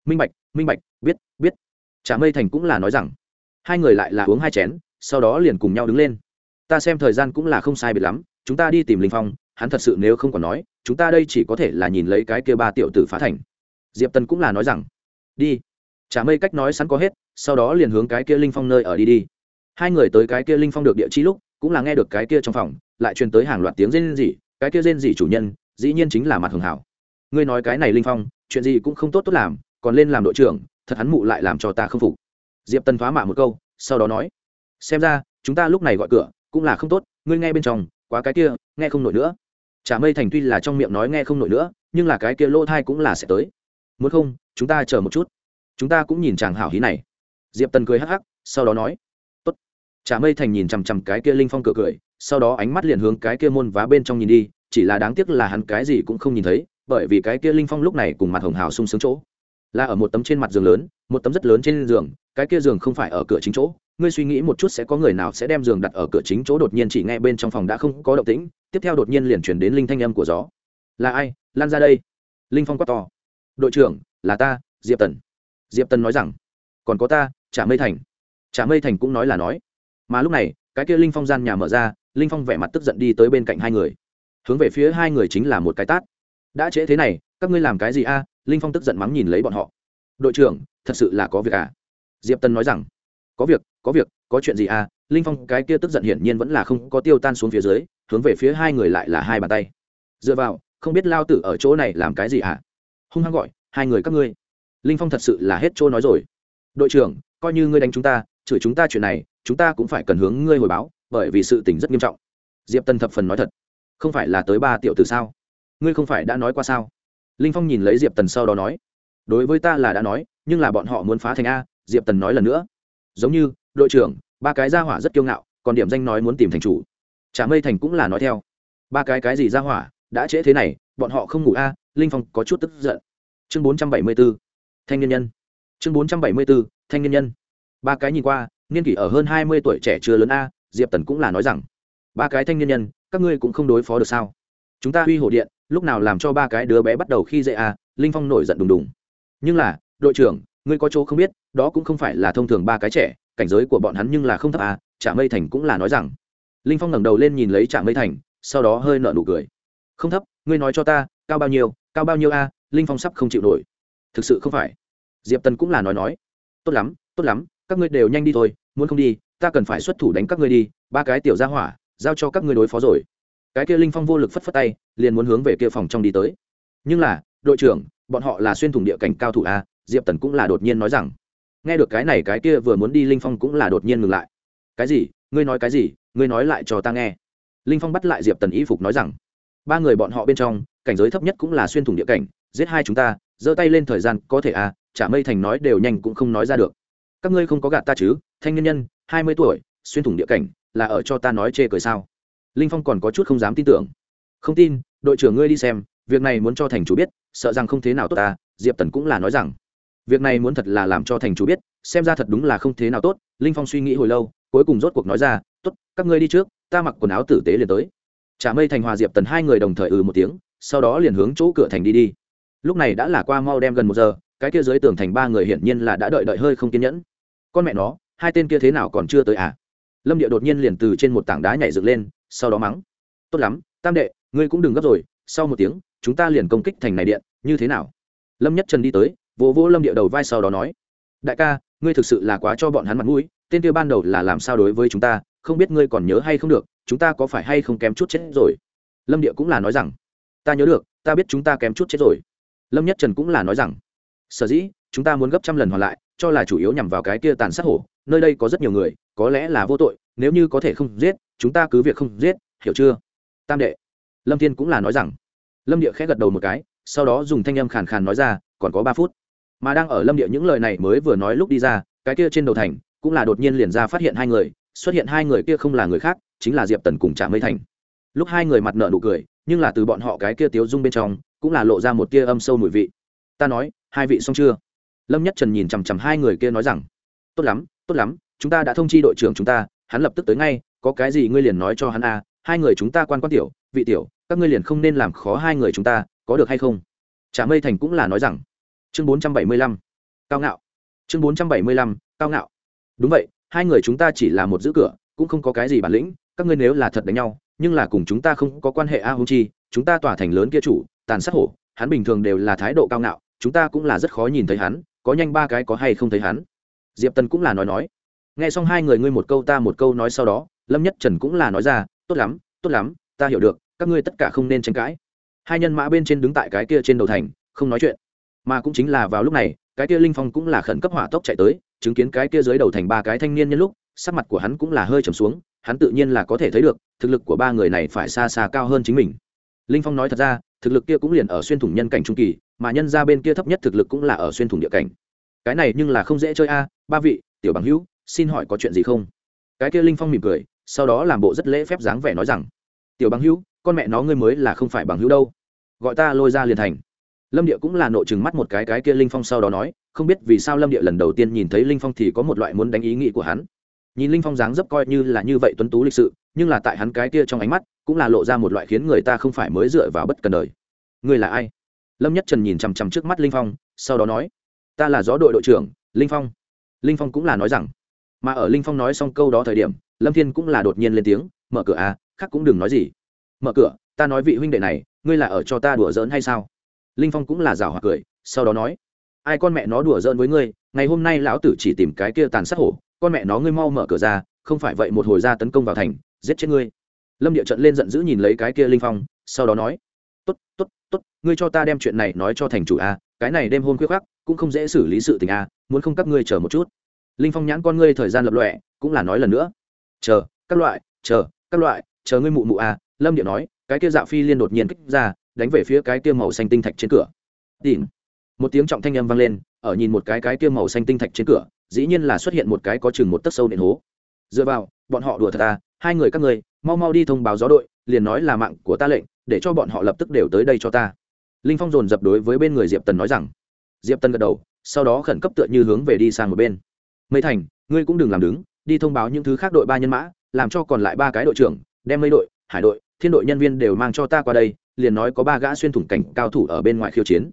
Minh bạch minh bạch, biết biết. Trả mây thành cũng là nói rằng. Hai người lại là uống hai chén, sau đó liền cùng nhau đứng lên. Ta xem thời gian cũng là không sai biệt lắm, chúng ta đi tìm linh phong hắn thật sự nếu không còn nói, chúng ta đây chỉ có thể là nhìn lấy cái kia ba tiểu tử phá thành. Diệp tần cũng là nói rằng, đi. Chả mây cách nói sẵn có hết, sau đó liền hướng cái kia linh phong nơi ở đi đi. Hai người tới cái kia linh phong được địa chỉ lúc, cũng là nghe được cái kia trong phòng, lại truyền tới hàng loạt tiếng rên rỉ, cái kia rên rỉ chủ nhân, dĩ nhiên chính là mặt hường hảo. Ngươi nói cái này linh phong, chuyện gì cũng không tốt tốt làm, còn lên làm đội trưởng, thật hắn mụ lại làm cho ta không phục. Diệp tần phá mạ một câu, sau đó nói, xem ra, chúng ta lúc này gọi cửa, cũng là không tốt, ngươi nghe bên trong, quá cái kia, nghe không nổi nữa chả mây thành tuy là trong miệng nói nghe không nổi nữa, nhưng là cái kia lô thai cũng là sẽ tới. Muốn không, chúng ta chờ một chút. Chúng ta cũng nhìn chàng hảo hí này. Diệp tần cười hắc hắc, sau đó nói, tốt. Chả mây thành nhìn chằm chằm cái kia linh phong cửa cười, sau đó ánh mắt liền hướng cái kia môn vá bên trong nhìn đi, chỉ là đáng tiếc là hắn cái gì cũng không nhìn thấy, bởi vì cái kia linh phong lúc này cùng mặt hồng hào sung sướng chỗ. Là ở một tấm trên mặt giường lớn, một tấm rất lớn trên giường, cái kia giường không phải ở cửa chính chỗ ngươi suy nghĩ một chút sẽ có người nào sẽ đem giường đặt ở cửa chính chỗ đột nhiên chỉ nghe bên trong phòng đã không có động tĩnh, tiếp theo đột nhiên liền chuyển đến linh thanh âm của gió. Là ai? Lan ra đây. Linh phong quát to. Đội trưởng, là ta, diệp tần. Diệp tần nói rằng, còn có ta trả mây thành. Trả mây thành cũng nói là nói. Mà lúc này, cái kia linh phong gian nhà mở ra, linh phong vẻ mặt tức giận đi tới bên cạnh hai người. Hướng về phía hai người chính là một cái tát. Đã trễ thế này, các ngươi làm cái gì a? Linh phong tức giận mắng nhìn lấy bọn họ. Đội trưởng, thật sự là có việc à? Diệp tân nói rằng có việc có việc, có chuyện gì à? Linh phong, cái kia tức giận hiển nhiên vẫn là không có tiêu tan xuống phía dưới, hướng về phía hai người lại là hai bàn tay. Dựa vào, không biết lao tử ở chỗ này làm cái gì à hung hăng gọi, hai người các ngươi. Linh phong thật sự là hết chỗ nói rồi. Đội trưởng, coi như ngươi đánh chúng ta, chửi chúng ta chuyện này, chúng ta cũng phải cần hướng ngươi hồi báo, bởi vì sự tình rất nghiêm trọng. Diệp tân thập phần nói thật. Không phải là tới ba tiểu từ sao? Ngươi không phải đã nói qua sao? Linh phong nhìn lấy diệp tần sau đó nói. Đối với ta là đã nói, nhưng là bọn họ muốn phá thành a, diệp tần nói lần nữa giống như, đội trưởng, ba cái gia hỏa rất kiêu ngạo, còn điểm danh nói muốn tìm thành chủ. Trả mây thành cũng là nói theo. Ba cái cái gì gia hỏa, đã trễ thế này, bọn họ không ngủ a, linh phong có chút tức giận. Chương bốn trăm bảy mươi b ố thanh niên nhân. Chương bốn trăm bảy mươi b ố thanh niên nhân. Ba cái nhìn qua, niên kỷ ở hơn hai mươi tuổi trẻ chưa lớn a, diệp tần cũng là nói rằng, ba cái thanh niên nhân, các ngươi cũng không đối phó được sao? Chúng ta huy hổ điện, lúc nào làm cho ba cái đứa bé bắt đầu khi dậy a? Linh phong nổi giận đùng đùng. Nhưng là, đội trưởng ngươi có chỗ không biết đó cũng không phải là thông thường ba cái trẻ cảnh giới của bọn hắn nhưng là không thấp à chả mây thành cũng là nói rằng. Linh phong ngẩng đầu lên nhìn lấy chả mây thành sau đó hơi nở nụ cười. Không thấp ngươi nói cho ta cao bao nhiêu cao bao nhiêu a à, linh phong sắp không chịu nổi. Thực sự không phải. Diệp tần cũng là nói nói. Tốt lắm tốt lắm các ngươi đều nhanh đi thôi muốn không đi ta cần phải xuất thủ đánh các ngươi đi ba cái tiểu gia hỏa giao cho các ngươi đối phó rồi. Cái kia linh phong vô lực phất phất tay liền muốn hướng về kia phòng trong đi tới. Nhưng là đội trưởng bọn họ là xuyên thủng địa cảnh cao thủ a diệp tần cũng là đột nhiên nói rằng, nghe được cái này cái kia vừa muốn đi linh phong cũng là đột nhiên ngừng lại. Cái gì? Ngươi nói cái gì? Ngươi nói lại cho ta nghe. Linh phong bắt lại diệp tần y phục nói rằng, ba người bọn họ bên trong, cảnh giới thấp nhất cũng là xuyên thủng địa cảnh, giết hai chúng ta, giơ tay lên thời gian có thể à chả mây thành nói đều nhanh cũng không nói ra được. Các ngươi không có gạt ta chứ, thanh nhân nhân, hai mươi tuổi, xuyên thủng địa cảnh, là ở cho ta nói chê cười sao? Linh phong còn có chút không dám tin tưởng. Không tin, đội trưởng ngươi đi xem, việc này muốn cho thành chủ biết, sợ rằng không thế nào tốt ta, diệp tần cũng là nói rằng việc này muốn thật là làm cho thành chủ biết, xem ra thật đúng là không thế nào tốt, linh phong suy nghĩ hồi lâu, cuối cùng rốt cuộc nói ra t ố t các ngươi đi trước, ta mặc quần áo tử tế liền tới. Trả mây thành hòa diệp tần hai người đồng thời ừ một tiếng, sau đó liền hướng chỗ cửa thành đi đi. Lúc này đã là qua mau đem gần một giờ, cái kia dưới tường thành ba người hiển nhiên là đã đợi đợi hơi không kiên nhẫn. Con mẹ nó, hai tên kia thế nào còn chưa tới à? Lâm địa đột nhiên liền từ trên một tảng đá nhảy dựng lên, sau đó mắng, tốt lắm, tam đệ, ngươi cũng đừng gấp rồi, sau một tiếng, chúng ta liền công kích thành này điện, như thế nào? Lâm nhất trần đi tới vỗ vỗ lâm địa đầu vai sau đó nói, đại ca, ngươi thực sự là quá cho bọn hắn mặt mũi, tên tiêu ban đầu là làm sao đối với chúng ta, không biết ngươi còn nhớ hay không được, chúng ta có phải hay không kém chút chết rồi? Lâm địa cũng là nói rằng, ta nhớ được, ta biết chúng ta kém chút chết rồi. Lâm nhất trần cũng là nói rằng, sở dĩ, chúng ta muốn gấp trăm lần hoàn lại, cho là chủ yếu nhằm vào cái kia tàn sát hổ, nơi đây có rất nhiều người, có lẽ là vô tội, nếu như có thể không giết, chúng ta cứ việc không giết, hiểu chưa? Tam đệ. Lâm thiên cũng là nói rằng, lâm địa khẽ gật đầu một cái, sau đó dùng thanh âm khàn khàn nói ra, còn có ba phút mà đang ở lâm địa những lời này mới vừa nói lúc đi ra cái kia trên đầu thành cũng là đột nhiên liền ra phát hiện hai người xuất hiện hai người kia không là người khác chính là diệp tần cùng trả mây thành. Lúc hai người mặt nợ nụ cười nhưng là từ bọn họ cái kia tiếu dung bên trong cũng là lộ ra một kia âm sâu mùi vị. Ta nói hai vị xong chưa? Lâm nhất trần nhìn chằm chằm hai người kia nói rằng tốt lắm tốt lắm chúng ta đã thông chi đội trưởng chúng ta hắn lập tức tới ngay có cái gì ngươi liền nói cho hắn a à, hai người chúng ta quan quan tiểu vị tiểu các ngươi liền không nên làm khó hai người chúng ta có được hay không? Trả mây thành cũng là nói rằng chương bốn trăm bảy mươi lăm. Cao ngạo. Chương bốn trăm bảy mươi lăm, cao ngạo. Đúng vậy, hai người chúng ta chỉ là một giữ cửa, cũng không có cái gì bản lĩnh, các ngươi nếu là thật đánh nhau, nhưng là cùng chúng ta không có quan hệ a à chi, chúng ta tỏa thành lớn kia chủ, tàn sát hổ, hắn bình thường đều là thái độ cao ngạo, chúng ta cũng là rất khó nhìn thấy hắn, có nhanh ba cái có hay không thấy hắn. Diệp tân cũng là nói nói. Nghe xong hai người ngươi một câu ta một câu nói sau đó, lâm nhất trần cũng là nói ra, tốt lắm tốt lắm, ta hiểu được, các ngươi tất cả không nên tranh cãi. Hai nhân mã bên trên đứng tại cái kia trên đầu thành, không nói chuyện mà cũng chính là vào lúc này, cái kia linh phong cũng là khẩn cấp hỏa tốc chạy tới, chứng kiến cái kia dưới đầu thành ba cái thanh niên nhân lúc, sắc mặt của hắn cũng là hơi trầm xuống, hắn tự nhiên là có thể thấy được, thực lực của ba người này phải xa xa cao hơn chính mình. Linh phong nói thật ra, thực lực kia cũng liền ở xuyên thủng nhân cảnh trung kỳ, mà nhân ra bên kia thấp nhất thực lực cũng là ở xuyên thủng địa cảnh. Cái này nhưng là không dễ chơi a, ba vị, tiểu bằng hữu, xin hỏi có chuyện gì không? Cái kia linh phong mỉm cười, sau đó làm bộ rất lễ phép dáng vẻ nói rằng, tiểu bằng hữu, con mẹ nó ngươi mới là không phải bằng hữu đâu. Gọi ta lôi ra liền thành lâm địa cũng là nội chừng mắt một cái cái kia linh phong sau đó nói, không biết vì sao lâm địa lần đầu tiên nhìn thấy linh phong thì có một loại muốn đánh ý nghĩ của hắn. Nhìn linh phong dáng dấp coi như là như vậy tuấn tú lịch sự, nhưng là tại hắn cái kia trong ánh mắt, cũng là lộ ra một loại khiến người ta không phải mới dựa vào bất cần đời. Người là ai? Lâm nhất trần nhìn chằm chằm trước mắt linh phong, sau đó nói, ta là gió đội đội trưởng, linh phong. Linh phong cũng là nói rằng, mà ở linh phong nói xong câu đó thời điểm, lâm thiên cũng là đột nhiên lên tiếng, mở cửa à khác cũng đừng nói gì. Mở cửa, ta nói vị huynh đệ này, ngươi là ở cho ta đùa giỡn hay sao? linh phong cũng là rào hoặc cười, sau đó nói, ai con mẹ nó đùa giỡn với ngươi, ngày hôm nay lão tử chỉ tìm cái kia tàn sát hổ, con mẹ nó ngươi mau mở cửa ra, không phải vậy một hồi ra tấn công vào thành, giết chết ngươi. Lâm địa trận lên giận dữ nhìn lấy cái kia linh phong, sau đó nói, tốt tốt tốt, ngươi cho ta đem chuyện này nói cho thành chủ a, cái này đêm hôm khuya khắc cũng không dễ xử lý sự tình a, muốn không các ngươi chờ một chút. Linh phong nhãn con ngươi thời gian lập lọe cũng là nói lần nữa, chờ, các loại, chờ, các loại, chờ ngươi mụ mụ a. Lâm địa nói, cái kia Dạo phi liên đột nhiên kích ra đánh về phía cái kia màu xanh tinh thạch trên cửa. Tìm. Một tiếng trọng thanh âm vang lên ở nhìn một cái cái kia màu xanh tinh thạch trên cửa dĩ nhiên là xuất hiện một cái có chừng một tấc sâu nền hố. Dựa vào bọn họ đùa thật à, hai người các người mau mau đi thông báo gió đội liền nói là mạng của ta lệnh để cho bọn họ lập tức đều tới đây cho ta. Linh phong dồn dập đối với bên người diệp tần nói rằng. Diệp tần gật đầu sau đó khẩn cấp tựa như hướng về đi sang một bên. Mây thành ngươi cũng đừng làm đứng đi thông báo những thứ khác đội ba nhân mã làm cho còn lại ba cái đội trưởng đem mấy đội hải đội thiên đội nhân viên đều mang cho ta qua đây liền nói có ba gã xuyên thủng cảnh cao thủ ở bên ngoài khiêu chiến.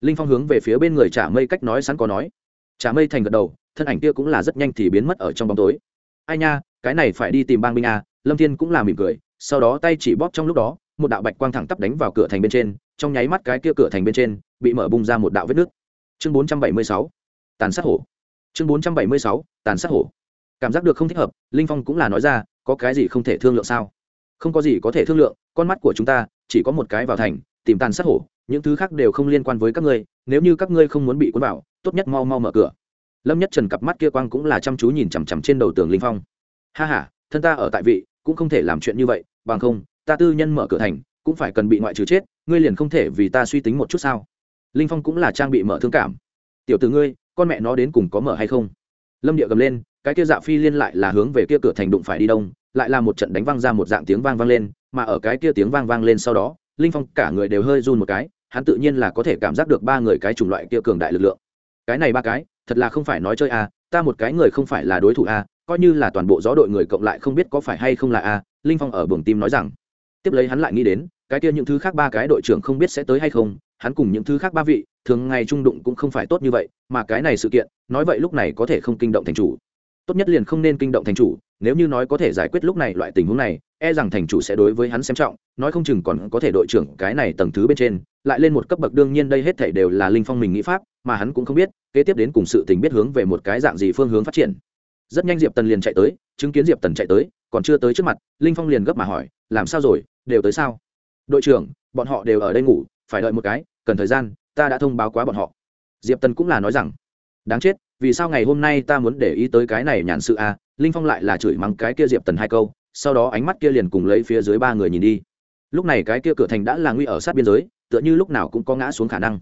Linh phong hướng về phía bên người trả mây cách nói sẵn có nói. Trả mây thành gật đầu, thân ảnh kia cũng là rất nhanh thì biến mất ở trong bóng tối. Ai nha, cái này phải đi tìm bang binh a lâm thiên cũng là mỉm cười, sau đó tay chỉ bóp trong lúc đó, một đạo bạch quang thẳng tắp đánh vào cửa thành bên trên, trong nháy mắt cái kia cửa thành bên trên, bị mở bung ra một đạo vết nước chương bốn trăm bảy mươi sáu, tàn sát hổ. Chương bốn trăm bảy mươi sáu, tàn sát hổ. Cảm giác được không thích hợp, linh phong cũng là nói ra, có cái gì không thể thương lượng sao? không có gì có thể thương lượng, con mắt của chúng ta chỉ có một cái vào thành, tìm tàn sát hổ, những thứ khác đều không liên quan với các ngươi, nếu như các ngươi không muốn bị cuốn vào, tốt nhất mau mau mở cửa. Lâm nhất trần cặp mắt kia quang cũng là chăm chú nhìn chằm chằm trên đầu tường linh phong. Ha ha, thân ta ở tại vị, cũng không thể làm chuyện như vậy, bằng không, ta tư nhân mở cửa thành, cũng phải cần bị ngoại trừ chết, ngươi liền không thể vì ta suy tính một chút sao? Linh phong cũng là trang bị mở thương cảm. Tiểu t ử ngươi, con mẹ nó đến cùng có mở hay không? Lâm địa gầm lên, cái kia dạ phi liên lại là hướng về kia cửa thành đụng phải đi đông lại là một trận đánh vang ra một dạng tiếng vang vang lên mà ở cái kia tiếng vang vang lên sau đó linh phong cả người đều hơi run một cái hắn tự nhiên là có thể cảm giác được ba người cái chủng loại kia cường đại lực lượng cái này ba cái thật là không phải nói chơi à, ta một cái người không phải là đối thủ à, coi như là toàn bộ gió đội người cộng lại không biết có phải hay không là a à. linh phong ở buồng tim nói rằng tiếp lấy hắn lại nghĩ đến cái kia những thứ khác ba cái đội trưởng không biết sẽ tới hay không hắn cùng những thứ khác ba vị thường ngày trung đụng cũng không phải tốt như vậy mà cái này sự kiện nói vậy lúc này có thể không kinh động thành chủ tốt nhất liền không nên kinh động thành chủ nếu như nói có thể giải quyết lúc này loại tình huống này e rằng thành chủ sẽ đối với hắn xem trọng, nói không chừng còn có thể đội trưởng cái này tầng thứ bên trên, lại lên một cấp bậc đương nhiên đây hết thảy đều là linh phong mình nghĩ pháp, mà hắn cũng không biết, kế tiếp đến cùng sự tình biết hướng về một cái dạng gì phương hướng phát triển. Rất nhanh diệp tần liền chạy tới, chứng kiến diệp tần chạy tới, còn chưa tới trước mặt, linh phong liền gấp mà hỏi, làm sao rồi, đều tới sao? Đội trưởng, bọn họ đều ở đây ngủ, phải đợi một cái, cần thời gian, ta đã thông báo quá bọn họ. Diệp tần cũng là nói rằng, đáng chết vì sao ngày hôm nay ta muốn để ý tới cái này nhàn sự a linh phong lại là chửi mắng cái kia diệp tần hai câu, sau đó ánh mắt kia liền cùng lấy phía dưới ba người nhìn đi. Lúc này cái kia cửa thành đã là nguy ở sát biên giới, tựa như lúc nào cũng có ngã xuống khả năng.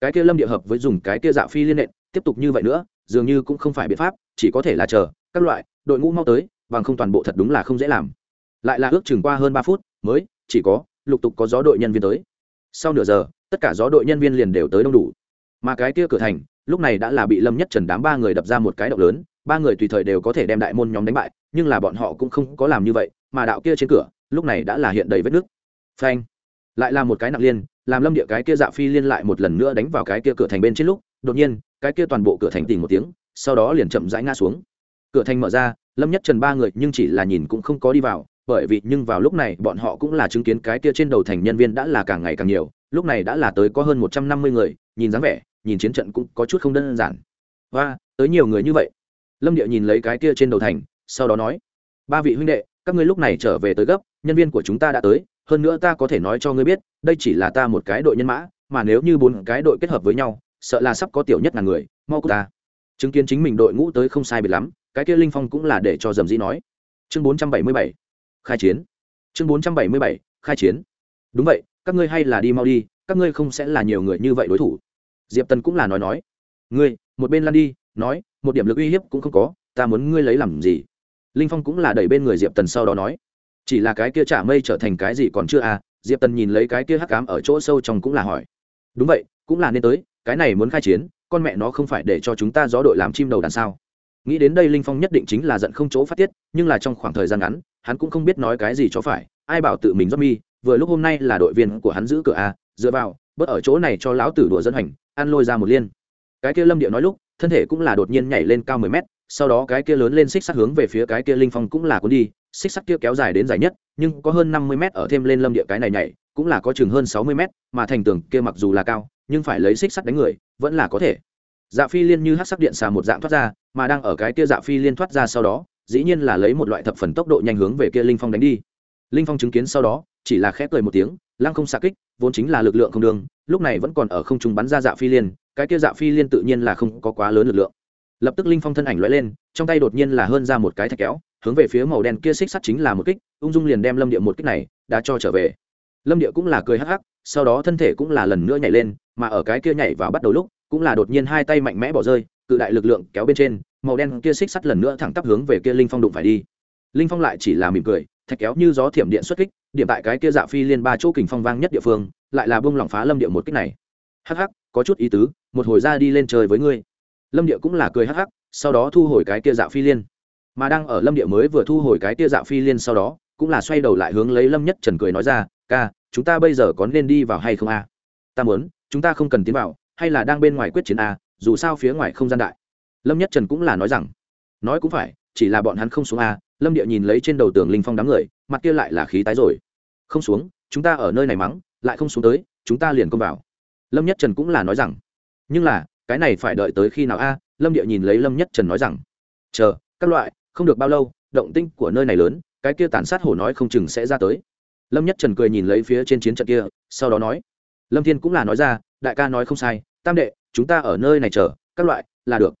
Cái kia lâm địa hợp với dùng cái kia dạo phi liên hệ, tiếp tục như vậy nữa, dường như cũng không phải biện pháp, chỉ có thể là chờ, các loại, đội ngũ mau tới, bằng không toàn bộ thật đúng là không dễ làm. Lại là ước chừng qua hơn ba phút, mới, chỉ có, lục tục có gió đội nhân viên tới. Sau nửa giờ, tất cả gió đội nhân viên liền đều tới đông đủ. Mà cái kia cửa thành lúc này đã là bị lâm nhất trần đám ba người đập ra một cái động lớn, ba người tùy thời đều có thể đem đại môn nhóm đánh bại, nhưng là bọn họ cũng không có làm như vậy, mà đạo kia trên cửa, lúc này đã là hiện đầy vết nước phanh! Lại là một cái nặng liên, làm lâm địa cái kia dạ phi liên lại một lần nữa đánh vào cái kia cửa thành bên trên lúc, đột nhiên, cái kia toàn bộ cửa thành tìm một tiếng, sau đó liền chậm rãi ngã xuống. Cửa thành mở ra, lâm nhất trần ba người nhưng chỉ là nhìn cũng không có đi vào, bởi vì nhưng vào lúc này bọn họ cũng là chứng kiến cái kia trên đầu thành nhân viên đã là càng ngày càng nhiều, lúc này đã là tới có hơn một trăm năm mươi người, nhìn dáng vẻ nhìn chiến trận cũng có chút không đơn giản. Và tới nhiều người như vậy. Lâm địa nhìn lấy cái kia trên đầu thành, sau đó nói, ba vị huynh đệ, các ngươi lúc này trở về tới gấp, nhân viên của chúng ta đã tới, hơn nữa ta có thể nói cho ngươi biết, đây chỉ là ta một cái đội nhân mã, mà nếu như bốn cái đội kết hợp với nhau, sợ là sắp có tiểu nhất ngàn người, mau cút ta. Chứng kiến chính mình đội ngũ tới không sai biệt lắm, cái kia linh phong cũng là để cho dầm dĩ nói. Chương bốn trăm bảy mươi bảy, khai chiến. Chương bốn trăm bảy mươi bảy, khai chiến. Đúng vậy, các ngươi hay là đi mau đi, các ngươi không sẽ là nhiều người như vậy đối thủ diệp tần cũng là nói nói. Ngươi, một bên lan đi, nói, một điểm lực uy hiếp cũng không có, ta muốn ngươi lấy làm gì? Linh phong cũng là đẩy bên người diệp tần sau đó nói. Chỉ là cái kia trả mây trở thành cái gì còn chưa à? Diệp tần nhìn lấy cái kia hắc cám ở chỗ sâu trong cũng là hỏi. Đúng vậy, cũng là nên tới, cái này muốn khai chiến, con mẹ nó không phải để cho chúng ta gió đội làm chim đầu đàn sao? Nghĩ đến đây linh phong nhất định chính là giận không chỗ phát tiết, nhưng là trong khoảng thời gian ngắn, hắn cũng không biết nói cái gì cho phải, ai bảo tự mình rót mi, vừa lúc hôm nay là đội viên của hắn giữ cửa a, dựa vào bớt ở chỗ này cho lão tử đùa dẫn hành ăn lôi ra một liên. Cái kia lâm điệu nói lúc, thân thể cũng là đột nhiên nhảy lên cao mười mét, sau đó cái kia lớn lên xích sắt hướng về phía cái kia linh phong cũng là cuốn đi, xích sắt kia kéo dài đến dài nhất, nhưng có hơn năm mươi mét ở thêm lên lâm địa cái này nhảy, cũng là có chừng hơn sáu mươi mét, mà thành tường kia mặc dù là cao, nhưng phải lấy xích sắt đánh người, vẫn là có thể. Dạ phi liên như hát sắc điện xà một dạng thoát ra, mà đang ở cái kia dạ phi liên thoát ra sau đó, dĩ nhiên là lấy một loại thập phần tốc độ nhanh hướng về kia linh phong đánh đi. Linh phong chứng kiến sau đó, chỉ là khẽ cười một tiếng lăng không xạ kích, vốn chính là lực lượng không đường, lúc này vẫn còn ở không trung bắn ra dạ phi liên, cái kia dạ phi liên tự nhiên là không có quá lớn lực lượng. Lập tức linh phong thân ảnh lóe lên, trong tay đột nhiên là hơn ra một cái thạch kéo, hướng về phía màu đen kia xích sắt chính là một kích, ung dung liền đem lâm địa một kích này đã cho trở về. Lâm địa cũng là cười hắc hắc, sau đó thân thể cũng là lần nữa nhảy lên, mà ở cái kia nhảy vào bắt đầu lúc, cũng là đột nhiên hai tay mạnh mẽ bỏ rơi, cự đại lực lượng kéo bên trên, màu đen kia xích sắt lần nữa thẳng tắp hướng về kia linh phong đụng phải đi linh phong lại chỉ là mỉm cười, thạch kéo như gió thiểm điện xuất kích, điểm tại cái kia dạ phi liên ba chỗ kình phong vang nhất địa phương, lại là bông lỏng phá lâm địa một kích này. Hắc hắc, có chút ý tứ, một hồi ra đi lên trời với ngươi. Lâm địa cũng là cười hắc hắc, sau đó thu hồi cái kia dạ phi liên. Mà đang ở lâm địa mới vừa thu hồi cái kia dạ phi liên sau đó, cũng là xoay đầu lại hướng lấy lâm nhất trần cười nói ra, ca, chúng ta bây giờ có nên đi vào hay không a? Ta muốn, chúng ta không cần tiến vào, hay là đang bên ngoài quyết chiến a, dù sao phía ngoài không gian đại. Lâm nhất trần cũng là nói rằng. Nói cũng phải chỉ là bọn hắn không xuống a, lâm địa nhìn lấy trên đầu tường linh phong đám người, mặt kia lại là khí tái rồi. Không xuống, chúng ta ở nơi này mắng, lại không xuống tới, chúng ta liền công vào. Lâm nhất trần cũng là nói rằng, nhưng là, cái này phải đợi tới khi nào a? Lâm địa nhìn lấy lâm nhất trần nói rằng, chờ, các loại, không được bao lâu, động tinh của nơi này lớn, cái kia tàn sát hổ nói không chừng sẽ ra tới. Lâm nhất trần cười nhìn lấy phía trên chiến trận kia, sau đó nói, lâm thiên cũng là nói ra, đại ca nói không sai, tam đệ, chúng ta ở nơi này chờ, các loại, là được.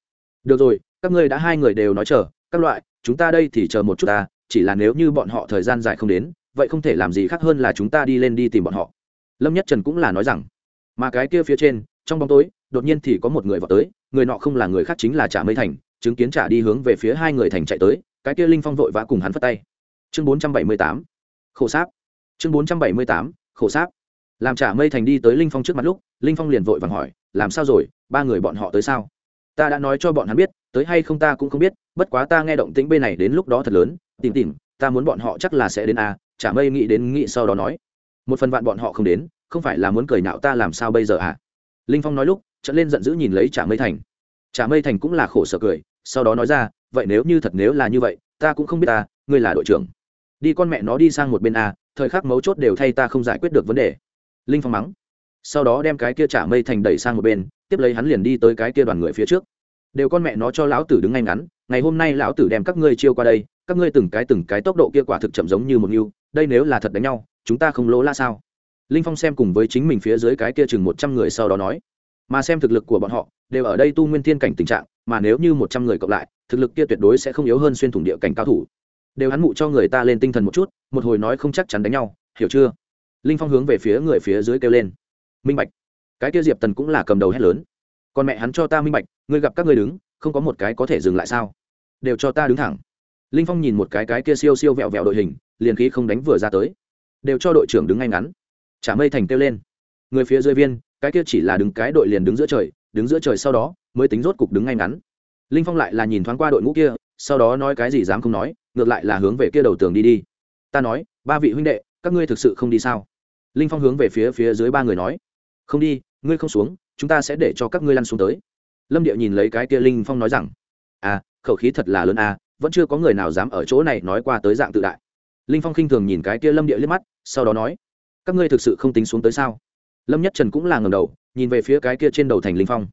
Được rồi, các ngươi đã hai người đều nói chờ các loại, chúng ta đây thì chờ một chút ta, chỉ là nếu như bọn họ thời gian dài không đến, vậy không thể làm gì khác hơn là chúng ta đi lên đi tìm bọn họ. Lâm nhất trần cũng là nói rằng. Mà cái kia phía trên, trong bóng tối, đột nhiên thì có một người vào tới, người nọ không là người khác chính là trả mây thành, chứng kiến trả đi hướng về phía hai người thành chạy tới, cái kia linh phong vội vã cùng hắn phất tay. Chương bốn trăm bảy mươi tám, khổ sáp. Chương bốn trăm bảy mươi tám, khổ sáp. Làm trả mây thành đi tới linh phong trước mặt lúc, linh phong liền vội vàng hỏi, làm sao rồi? Ba người bọn họ tới sao? ta đã nói cho bọn hắn biết tới hay không ta cũng không biết bất quá ta nghe động tĩnh bên này đến lúc đó thật lớn tìm tìm ta muốn bọn họ chắc là sẽ đến à, chả mây nghĩ đến nghĩ sau đó nói. Một phần vạn bọn họ không đến không phải là muốn cười nhạo ta làm sao bây giờ à? Linh phong nói lúc trận lên giận dữ nhìn lấy chả mây thành. Chả mây thành cũng là khổ sở cười sau đó nói ra vậy nếu như thật nếu là như vậy ta cũng không biết ta ngươi là đội trưởng. Đi con mẹ nó đi sang một bên a à, thời khắc mấu chốt đều thay ta không giải quyết được vấn đề. Linh phong mắng. Sau đó đem cái kia chả mây thành đẩy sang một bên tiếp lấy hắn liền đi tới cái kia đoàn người phía trước. Đều con mẹ nó cho lão tử đứng ngay ngắn, ngày hôm nay lão tử đem các ngươi chiêu qua đây, các ngươi từng cái từng cái tốc độ kia quả thực chậm giống như một mưu đây nếu là thật đánh nhau, chúng ta không lỗ la sao? Linh phong xem cùng với chính mình phía dưới cái kia chừng một trăm người sau đó nói. Mà xem thực lực của bọn họ, đều ở đây tu nguyên thiên cảnh tình trạng, mà nếu như một trăm người cộng lại, thực lực kia tuyệt đối sẽ không yếu hơn xuyên thủng địa cảnh cao thủ. Đều hắn mụ cho người ta lên tinh thần một chút, một hồi nói không chắc chắn đánh nhau, hiểu chưa? Linh phong hướng về phía người phía dưới kêu lên. Minh bạch cái kia diệp tần cũng là cầm đầu hét lớn. Còn mẹ hắn cho ta minh bạch, ngươi gặp các ngươi đứng, không có một cái có thể dừng lại sao? Đều cho ta đứng thẳng. Linh phong nhìn một cái cái kia siêu siêu vẹo vẹo đội hình, liền khí không đánh vừa ra tới. Đều cho đội trưởng đứng ngay ngắn. Chả mây thành kêu lên. Người phía dưới viên, cái kia chỉ là đứng cái đội liền đứng giữa trời, đứng giữa trời sau đó, mới tính rốt cục đứng ngay ngắn. Linh phong lại là nhìn thoáng qua đội ngũ kia, sau đó nói cái gì dám không nói, ngược lại là hướng về kia đầu tường đi đi. Ta nói, ba vị huynh đệ, các ngươi thực sự không đi sao? Linh phong hướng về phía phía dưới ba người nói. Không đi ngươi không xuống, chúng ta sẽ để cho các ngươi lăn xuống tới. Lâm điệu nhìn lấy cái kia linh phong nói rằng à khẩu khí thật là lớn à vẫn chưa có người nào dám ở chỗ này nói qua tới dạng tự đại. Linh phong khinh thường nhìn cái kia lâm địa liếc mắt, sau đó nói, các ngươi thực sự không tính xuống tới sao? Lâm nhất trần cũng là ngầm đầu, nhìn về phía cái kia trên đầu thành linh phong.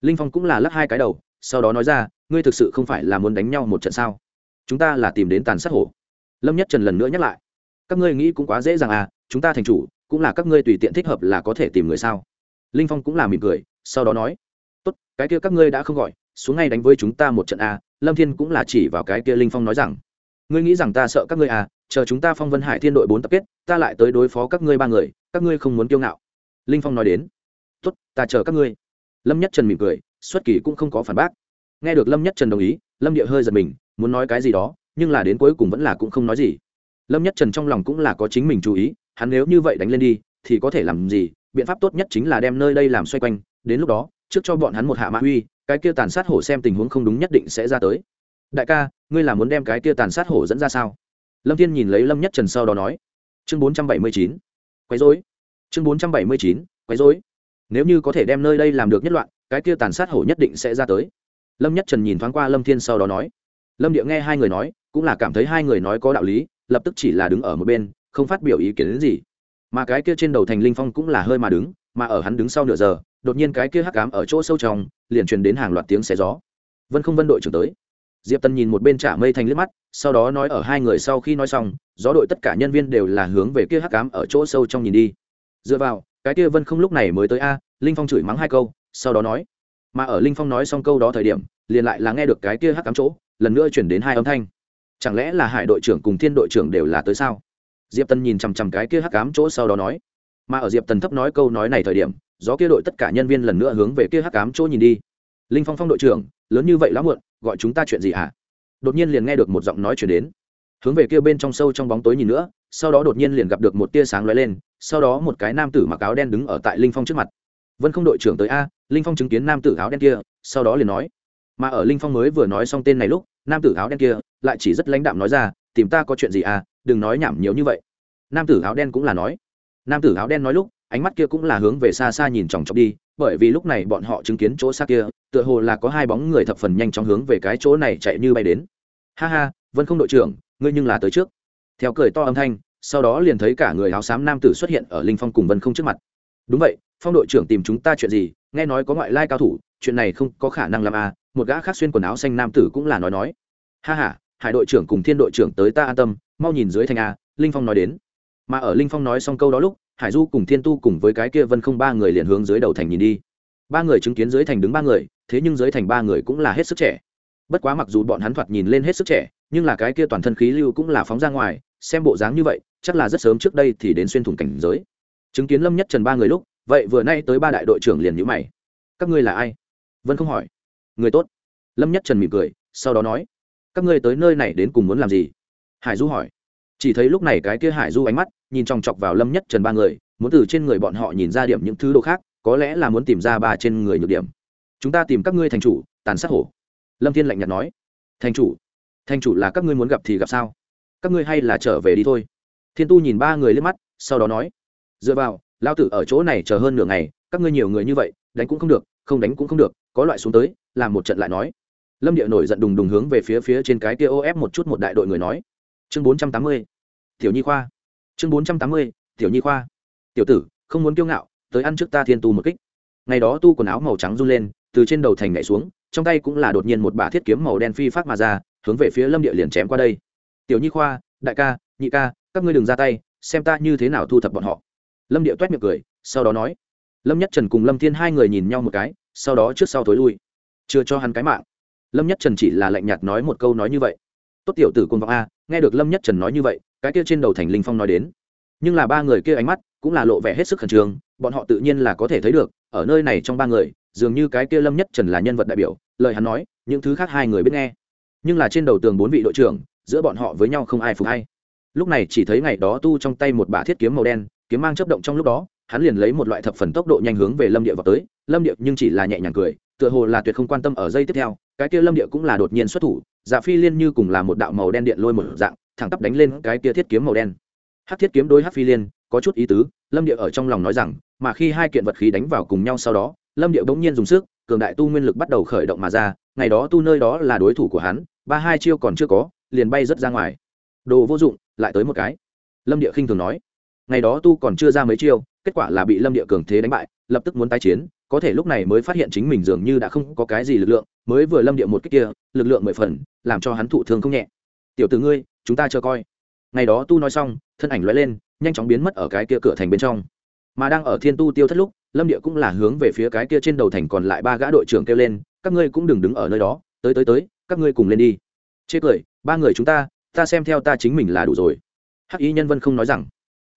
Linh phong cũng là lắc hai cái đầu, sau đó nói ra, ngươi thực sự không phải là muốn đánh nhau một trận sao? Chúng ta là tìm đến tàn sát hổ. Lâm nhất trần lần nữa nhắc lại, các ngươi nghĩ cũng quá dễ dàng à chúng ta thành chủ, cũng là các ngươi tùy tiện thích hợp là có thể tìm người sao? linh phong cũng là mỉm cười, sau đó nói, tốt, cái kia các ngươi đã không gọi, xuống ngay đánh với chúng ta một trận a. Lâm thiên cũng là chỉ vào cái kia linh phong nói rằng, ngươi nghĩ rằng ta sợ các ngươi à chờ chúng ta phong vân hải thiên đội bốn tập kết, ta lại tới đối phó các ngươi ba người, các ngươi không muốn kiêu ngạo. Linh phong nói đến, tốt, ta chờ các ngươi. Lâm nhất trần mỉm cười, xuất kỳ cũng không có phản bác. Nghe được lâm nhất trần đồng ý, lâm địa hơi giật mình, muốn nói cái gì đó, nhưng là đến cuối cùng vẫn là cũng không nói gì. Lâm nhất trần trong lòng cũng là có chính mình chú ý, hắn nếu như vậy đánh lên đi, thì có thể làm gì biện pháp tốt nhất chính là đem nơi đây làm xoay quanh, đến lúc đó, trước cho bọn hắn một hạ mã uy, cái kia tàn sát hổ xem tình huống không đúng nhất định sẽ ra tới. Đại ca, ngươi là muốn đem cái kia tàn sát hổ dẫn ra sao? Lâm thiên nhìn lấy lâm nhất trần sau đó nói. Chương bốn trăm bảy mươi chín. Quấy dối chương bốn trăm bảy mươi chín. Quấy dối nếu như có thể đem nơi đây làm được nhất loạn, cái kia tàn sát hổ nhất định sẽ ra tới. Lâm nhất trần nhìn thoáng qua lâm thiên sau đó nói. Lâm địa nghe hai người nói, cũng là cảm thấy hai người nói có đạo lý, lập tức chỉ là đứng ở một bên, không phát biểu ý kiến đến gì mà cái kia trên đầu thành linh phong cũng là hơi mà đứng, mà ở hắn đứng sau nửa giờ, đột nhiên cái kia hắc cám ở chỗ sâu trong, liền truyền đến hàng loạt tiếng xe gió. Vân không vân đội trưởng tới. Diệp tân nhìn một bên trả mây thành liếc mắt, sau đó nói ở hai người sau khi nói xong, gió đội tất cả nhân viên đều là hướng về kia hắc cám ở chỗ sâu trong nhìn đi. Dựa vào, cái kia vân không lúc này mới tới a, linh phong chửi mắng hai câu, sau đó nói, mà ở linh phong nói xong câu đó thời điểm, liền lại là nghe được cái kia hắc cám chỗ, lần nữa chuyển đến hai âm thanh. Chẳng lẽ là hải đội trưởng cùng thiên đội trưởng đều là tới sao? diệp tần nhìn chằm chằm cái kia hắc ám chỗ sau đó nói. Mà ở diệp tần thấp nói câu nói này thời điểm, gió kia đội tất cả nhân viên lần nữa hướng về kia hắc ám chỗ nhìn đi. Linh phong phong đội trưởng, lớn như vậy lắm muộn, gọi chúng ta chuyện gì hả? À? đột nhiên liền nghe được một giọng nói chuyển đến. Hướng về kia bên trong sâu trong bóng tối nhìn nữa, sau đó đột nhiên liền gặp được một tia sáng lóe lên, sau đó một cái nam tử mặc áo đen đứng ở tại linh phong trước mặt. Vân không đội trưởng tới a, linh phong chứng kiến nam tử áo đen kia, sau đó liền nói. Mà ở linh phong mới vừa nói xong tên này lúc, nam tử áo đen kia lại chỉ rất lãnh đạm nói ra, tìm ta có chuyện gì à đừng nói nhảm nhiều như vậy. Nam tử áo đen cũng là nói. Nam tử áo đen nói lúc, ánh mắt kia cũng là hướng về xa xa nhìn chòng chọc đi, bởi vì lúc này bọn họ chứng kiến chỗ xa kia, tựa hồ là có hai bóng người thập phần nhanh chóng hướng về cái chỗ này chạy như bay đến. Ha ha, vân không đội trưởng, ngươi nhưng là tới trước. Theo cười to âm thanh, sau đó liền thấy cả người áo xám nam tử xuất hiện ở linh phong cùng vân không trước mặt. Đúng vậy, phong đội trưởng tìm chúng ta chuyện gì, nghe nói có ngoại lai cao thủ, chuyện này không có khả năng làm à một gã khác xuyên quần áo xanh nam tử cũng là nói nói. Ha ha, hải đội trưởng cùng thiên đội trưởng tới ta an tâm mau nhìn dưới thành a, linh phong nói đến. Mà ở linh phong nói xong câu đó lúc, hải du cùng thiên tu cùng với cái kia vân không ba người liền hướng dưới đầu thành nhìn đi. Ba người chứng kiến dưới thành đứng ba người, thế nhưng dưới thành ba người cũng là hết sức trẻ. Bất quá mặc dù bọn hắn thoạt nhìn lên hết sức trẻ, nhưng là cái kia toàn thân khí lưu cũng là phóng ra ngoài, xem bộ dáng như vậy, chắc là rất sớm trước đây thì đến xuyên thủng cảnh giới. Chứng kiến lâm nhất trần ba người lúc, vậy vừa nay tới ba đại đội trưởng liền nhữ mày. Các ngươi là ai? Vân không hỏi. Người tốt. Lâm nhất trần mỉm cười, sau đó nói. Các ngươi tới nơi này đến cùng muốn làm gì? hải du hỏi. Chỉ thấy lúc này cái kia hải du ánh mắt, nhìn chòng chọc vào lâm nhất trần ba người, muốn từ trên người bọn họ nhìn ra điểm những thứ đồ khác, có lẽ là muốn tìm ra ba trên người nhược điểm. Chúng ta tìm các ngươi thành chủ, tàn sát hổ. Lâm thiên lạnh nhạt nói. Thành chủ? Thành chủ là các ngươi muốn gặp thì gặp sao? Các ngươi hay là trở về đi thôi. Thiên tu nhìn ba người lên mắt, sau đó nói. Dựa vào lao tử ở chỗ này chờ hơn nửa ngày, các ngươi nhiều người như vậy, đánh cũng không được, không đánh cũng không được, có loại xuống tới, làm một trận lại nói. Lâm địa nổi giận đùng đùng hướng về phía phía trên cái kia ô ép một chút một đại đội người nói chương bốn trăm tám mươi, tiểu nhi khoa. Chương bốn trăm tám mươi, tiểu nhi khoa. Tiểu tử, không muốn kiêu ngạo, tới ăn trước ta thiên tu một kích. Ngày đó tu quần áo màu trắng run lên, từ trên đầu thành nhảy xuống, trong tay cũng là đột nhiên một bả thiết kiếm màu đen phi phát mà ra, hướng về phía lâm địa liền chém qua đây. Tiểu nhi khoa, đại ca, nhị ca, các ngươi đừng ra tay, xem ta như thế nào thu thập bọn họ. Lâm địa t miệng cười, sau đó nói. Lâm nhất trần cùng lâm thiên hai người nhìn nhau một cái, sau đó trước sau thối lui. Chưa cho hắn cái mạng. Lâm nhất trần chỉ là lạnh nhạt nói một câu nói như vậy tốt tiểu tử quân vọng a, nghe được lâm nhất trần nói như vậy, cái kia trên đầu thành linh phong nói đến. Nhưng là ba người kia ánh mắt cũng là lộ vẻ hết sức khẩn trương, bọn họ tự nhiên là có thể thấy được, ở nơi này trong ba người, dường như cái kia lâm nhất trần là nhân vật đại biểu, lời hắn nói, những thứ khác hai người biết nghe. Nhưng là trên đầu tường bốn vị đội trưởng, giữa bọn họ với nhau không ai phục hay lúc này chỉ thấy ngày đó tu trong tay một bả thiết kiếm màu đen, kiếm mang chấp động trong lúc đó, hắn liền lấy một loại thập phần tốc độ nhanh hướng về lâm địa vào tới. Lâm địa nhưng chỉ là nhẹ nhàng cười, tựa hồ là tuyệt không quan tâm ở giây tiếp theo cái kia lâm địa cũng là đột nhiên xuất thủ dạ phi liên như cùng là một đạo màu đen điện lôi một dạng, thẳng tắp đánh lên cái kia thiết kiếm màu đen. Hát thiết kiếm đối hát phi liên, có chút ý tứ, lâm địa ở trong lòng nói rằng, mà khi hai kiện vật khí đánh vào cùng nhau sau đó, lâm địa bỗng nhiên dùng sức, cường đại tu nguyên lực bắt đầu khởi động mà ra, ngày đó tu nơi đó là đối thủ của hắn, ba hai chiêu còn chưa có, liền bay rớt ra ngoài. Đồ vô dụng, lại tới một cái. Lâm địa khinh thường nói, ngày đó tu còn chưa ra mấy chiêu, kết quả là bị lâm địa cường thế đánh bại, lập tức muốn tái chiến có thể lúc này mới phát hiện chính mình dường như đã không có cái gì lực lượng, mới vừa lâm địa một cách kia, lực lượng mười phần, làm cho hắn thụ thương không nhẹ. Tiểu t ử ngươi, chúng ta chờ coi. Ngày đó tu nói xong, thân ảnh loay lên, nhanh chóng biến mất ở cái kia cửa thành bên trong. Mà đang ở thiên tu tiêu thất lúc, lâm địa cũng là hướng về phía cái kia trên đầu thành còn lại ba gã đội trưởng kêu lên, các ngươi cũng đừng đứng ở nơi đó, tới tới tới, các ngươi cùng lên đi. Chê cười, ba người chúng ta ta xem theo ta chính mình là đủ rồi. Hắc y nhân vân không nói rằng.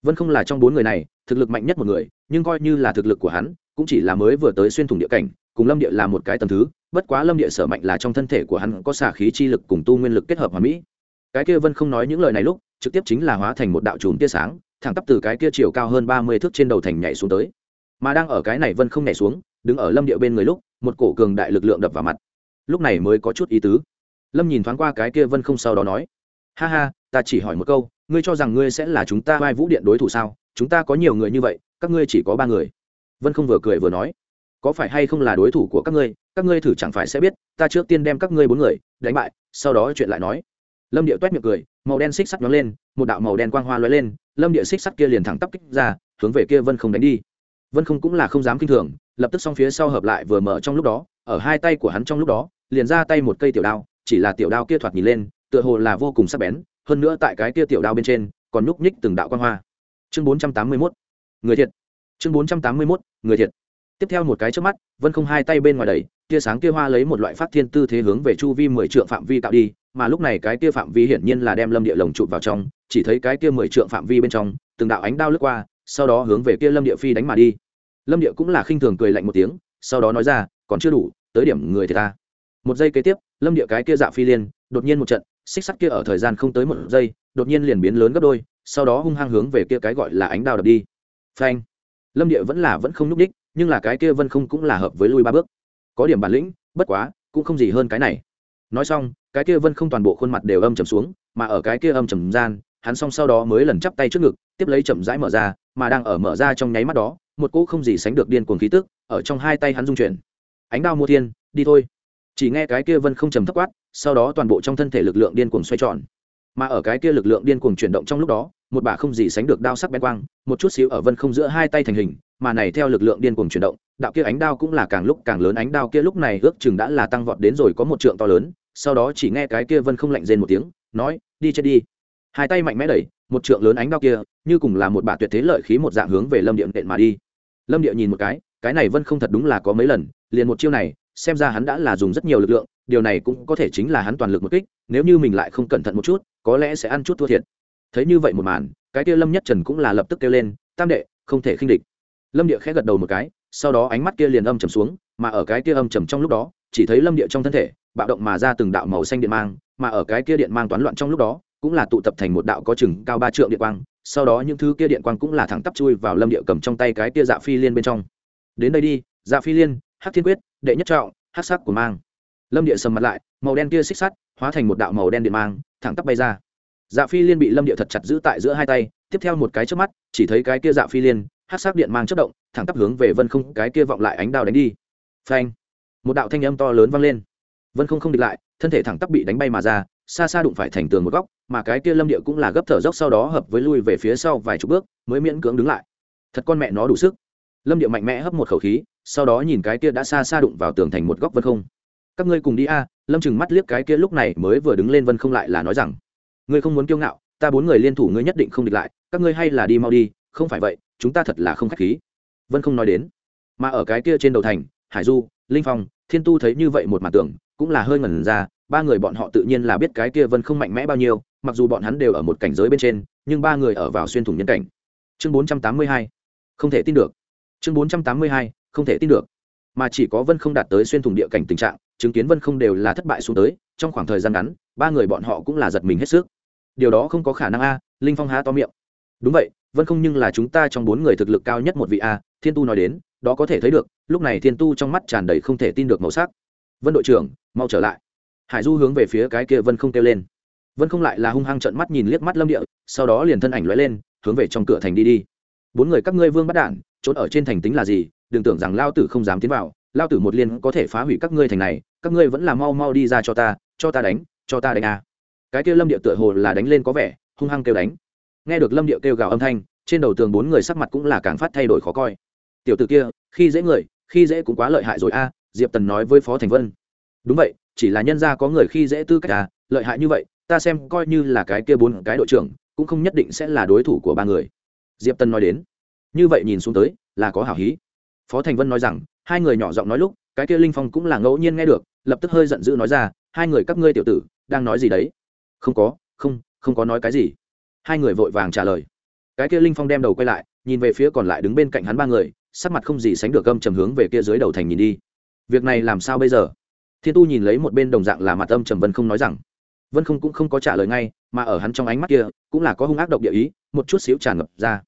Vân không là trong bốn người này, thực lực mạnh nhất một người, nhưng coi như là thực lực của hắn cũng chỉ là mới vừa tới xuyên thủng địa cảnh, cùng lâm địa là một cái tầm thứ, bất quá lâm địa sở mạnh là trong thân thể của hắn có xả khí chi lực cùng tu nguyên lực kết hợp hòa mỹ. Cái kia vân không nói những lời này lúc, trực tiếp chính là hóa thành một đạo chùm tia sáng, thẳng tắp từ cái kia chiều cao hơn ba mươi thước trên đầu thành nhảy xuống tới. Mà đang ở cái này vân không nhảy xuống, đứng ở lâm địa bên người lúc, một cổ cường đại lực lượng đập vào mặt. Lúc này mới có chút ý tứ. Lâm nhìn thoáng qua cái kia vân không sau đó nói, ha ha, ta chỉ hỏi một câu, ngươi cho rằng ngươi sẽ là chúng ta vai vũ điện đối thủ sao? Chúng ta có nhiều người như vậy, các ngươi chỉ có ba người vân không vừa cười vừa nói, có phải hay không là đối thủ của các ngươi? Các ngươi thử chẳng phải sẽ biết, ta trước tiên đem các ngươi bốn người đánh bại, sau đó chuyện lại nói. Lâm địa toét miệng cười, màu đen xích sắt nhón lên, một đạo màu đen quang hoa lóe lên, lâm địa xích sắt kia liền thẳng tắp kích ra, hướng về kia vân không đánh đi. Vân không cũng là không dám kinh thường, lập tức s phía sau hợp lại vừa mở trong lúc đó, ở hai tay của hắn trong lúc đó, liền ra tay một cây tiểu đao, chỉ là tiểu đao kia thoạt nhìn lên, tựa hồ là vô cùng sắc bén, hơn nữa tại cái kia tiểu đao bên trên, còn nhúc nhích từng đạo quan hoa. Chương bốn trăm tám mươi mốt, người thiệt chương bốn trăm tám mươi mốt, người thiệt. Tiếp theo một cái trước mắt, vân không hai tay bên ngoài đẩy, tia sáng tia hoa lấy một loại phát thiên tư thế hướng về chu vi mười trượng phạm vi tạo đi, mà lúc này cái tia phạm vi hiển nhiên là đem lâm địa lồng chụp vào trong, chỉ thấy cái tia mười trượng phạm vi bên trong, từng đạo ánh đao lướt qua, sau đó hướng về kia lâm địa phi đánh mà đi. Lâm địa cũng là khinh thường cười lạnh một tiếng, sau đó nói ra, còn chưa đủ, tới điểm người thì ta. Một giây kế tiếp, lâm địa cái kia dạ phi liên, đột nhiên một trận, xích sắt kia ở thời gian không tới một giây, đột nhiên liền biến lớn gấp đôi, sau đó hung hăng hướng về kia cái gọi là ánh đao đập đi. Phanh lâm địa vẫn là vẫn không núp đích nhưng là cái kia vân không cũng là hợp với lui ba bước. Có điểm bản lĩnh, bất quá, cũng không gì hơn cái này. Nói xong, cái kia vân không toàn bộ khuôn mặt đều âm trầm xuống, mà ở cái kia âm trầm gian, hắn xong sau đó mới lần chắp tay trước ngực, tiếp lấy chậm rãi mở ra, mà đang ở mở ra trong nháy mắt đó, một cỗ không gì sánh được điên cuồng khí tức ở trong hai tay hắn dung chuyển. Ánh đao mua thiên, đi thôi. Chỉ nghe cái kia vân không trầm thấp quát, sau đó toàn bộ trong thân thể lực lượng điên cuồng xoay tròn mà ở cái kia lực lượng điên cuồng chuyển động trong lúc đó, một bà không gì sánh được đao sắc bén quang, một chút xíu ở vân không giữa hai tay thành hình, mà này theo lực lượng điên cuồng chuyển động, đạo kia ánh đao cũng là càng lúc càng lớn, ánh đao kia lúc này ước chừng đã là tăng vọt đến rồi có một trượng to lớn, sau đó chỉ nghe cái kia vân không lạnh rên một tiếng, nói, đi chết đi. Hai tay mạnh mẽ đẩy, một trượng lớn ánh đao kia, như cùng là một bà tuyệt thế lợi khí một dạng hướng về lâm điện đện mà đi. Lâm địa nhìn một cái cái này vân không thật đúng là có mấy lần, liền một chiêu này, xem ra hắn đã là dùng rất nhiều lực lượng, điều này cũng có thể chính là hắn toàn lực một kích, nếu như mình lại không cẩn thận một chút có lẽ sẽ ăn chút thua thiệt. Thấy như vậy một màn, cái kia lâm nhất trần cũng là lập tức kêu lên, tam đệ, không thể khinh địch. Lâm địa khẽ gật đầu một cái, sau đó ánh mắt kia liền âm trầm xuống, mà ở cái kia âm trầm trong lúc đó, chỉ thấy lâm địa trong thân thể, bạo động mà ra từng đạo màu xanh điện mang, mà ở cái kia điện mang toán loạn trong lúc đó, cũng là tụ tập thành một đạo có chừng cao ba trượng điện quang, sau đó những thứ kia điện quang cũng là thẳng tắp chui vào lâm địa cầm trong tay cái kia dạ phi liên bên trong. Đến đây đi dạ phi liên, hắc thiên quyết, đệ nhất trọng, hắc sắc của mang. Lâm địa sầm mặt lại, màu đen kia xích sắt, hóa thành một đạo màu đen điện mang thẳng tắp bay ra. Dạ phi liên bị lâm điệu thật chặt giữ tại giữa hai tay, tiếp theo một cái trước mắt, chỉ thấy cái kia dạ phi liên hát sắc điện mang chất động, thẳng tắp hướng về vân không, cái kia vọng lại ánh đao đánh đi. Phanh! Một đạo thanh âm to lớn vang lên. Vân không không địch lại, thân thể thẳng tắp bị đánh bay mà ra, xa xa đụng phải thành tường một góc, mà cái kia lâm điệu cũng là gấp thở dốc sau đó hợp với lui về phía sau vài chục bước, mới miễn cưỡng đứng lại. Thật con mẹ nó đủ sức. Lâm điệu mạnh mẽ hấp một khẩu khí, sau đó nhìn cái kia đã xa xa đụng vào tường thành một góc vân không. Các ngươi cùng đi a lâm chừng mắt liếc cái kia lúc này mới vừa đứng lên vân không lại là nói rằng, ngươi không muốn kiêu ngạo, ta bốn người liên thủ ngươi nhất định không địch lại, các ngươi hay là đi mau đi, không phải vậy, chúng ta thật là không khách khí. Vân không nói đến, mà ở cái kia trên đầu thành, hải du, linh phong, thiên tu thấy như vậy một mặt tưởng, cũng là hơi ngẩn ra, ba người bọn họ tự nhiên là biết cái kia vân không mạnh mẽ bao nhiêu, mặc dù bọn hắn đều ở một cảnh giới bên trên, nhưng ba người ở vào xuyên thủng nhân cảnh. Chương bốn trăm tám mươi hai, không thể tin được. Chương bốn trăm tám mươi hai, không thể tin được. Mà chỉ có vân không đạt tới xuyên thủng địa cảnh tình trạng chứng kiến vân không đều là thất bại xuống tới, trong khoảng thời gian ngắn, ba người bọn họ cũng là giật mình hết sức. Điều đó không có khả năng a, linh phong há to miệng. Đúng vậy, vân không nhưng là chúng ta trong bốn người thực lực cao nhất một vị a, thiên tu nói đến, đó có thể thấy được, lúc này thiên tu trong mắt tràn đầy không thể tin được màu sắc. Vân đội trưởng, mau trở lại. Hải du hướng về phía cái kia vân không kêu lên. Vân không lại là hung hăng trận mắt nhìn liếc mắt lâm địa, sau đó liền thân ảnh lóe lên, hướng về trong cửa thành đi đi. Bốn người các ngươi vương bắt đản trốn ở trên thành tính là gì? Đừng tưởng rằng lao tử không dám tiến vào, lao tử một liên có thể phá hủy các ngươi thành này các ngươi vẫn là mau mau đi ra cho ta cho ta đánh cho ta đánh à. cái kia lâm điệu tựa hồ là đánh lên có vẻ hung hăng kêu đánh. Nghe được lâm điệu kêu gào âm thanh trên đầu tường bốn người sắc mặt cũng là càng phát thay đổi khó coi. Tiểu t ử kia khi dễ người khi dễ cũng quá lợi hại rồi a à, diệp tần nói với phó thành vân. Đúng vậy chỉ là nhân ra có người khi dễ tư cách à lợi hại như vậy ta xem coi như là cái kia bốn cái đội trưởng cũng không nhất định sẽ là đối thủ của ba người. Diệp tần nói đến. Như vậy nhìn xuống tới là có hảo hí. Phó thành vân nói rằng hai người nhỏ giọng nói lúc cái kia linh phong cũng là ngẫu nhiên nghe được, lập tức hơi giận dữ nói ra, hai người các ngươi tiểu tử, đang nói gì đấy? Không có, không không có nói cái gì. Hai người vội vàng trả lời. Cái kia linh phong đem đầu quay lại, nhìn về phía còn lại đứng bên cạnh hắn ba người, sắc mặt không gì sánh được âm trầm hướng về kia dưới đầu thành nhìn đi. Việc này làm sao bây giờ? Thiên tu nhìn lấy một bên đồng dạng là mặt âm trầm vân không nói rằng. Vân không cũng không có trả lời ngay, mà ở hắn trong ánh mắt kia, cũng là có hung ác độc địa ý, một chút xíu tràn ngập ra.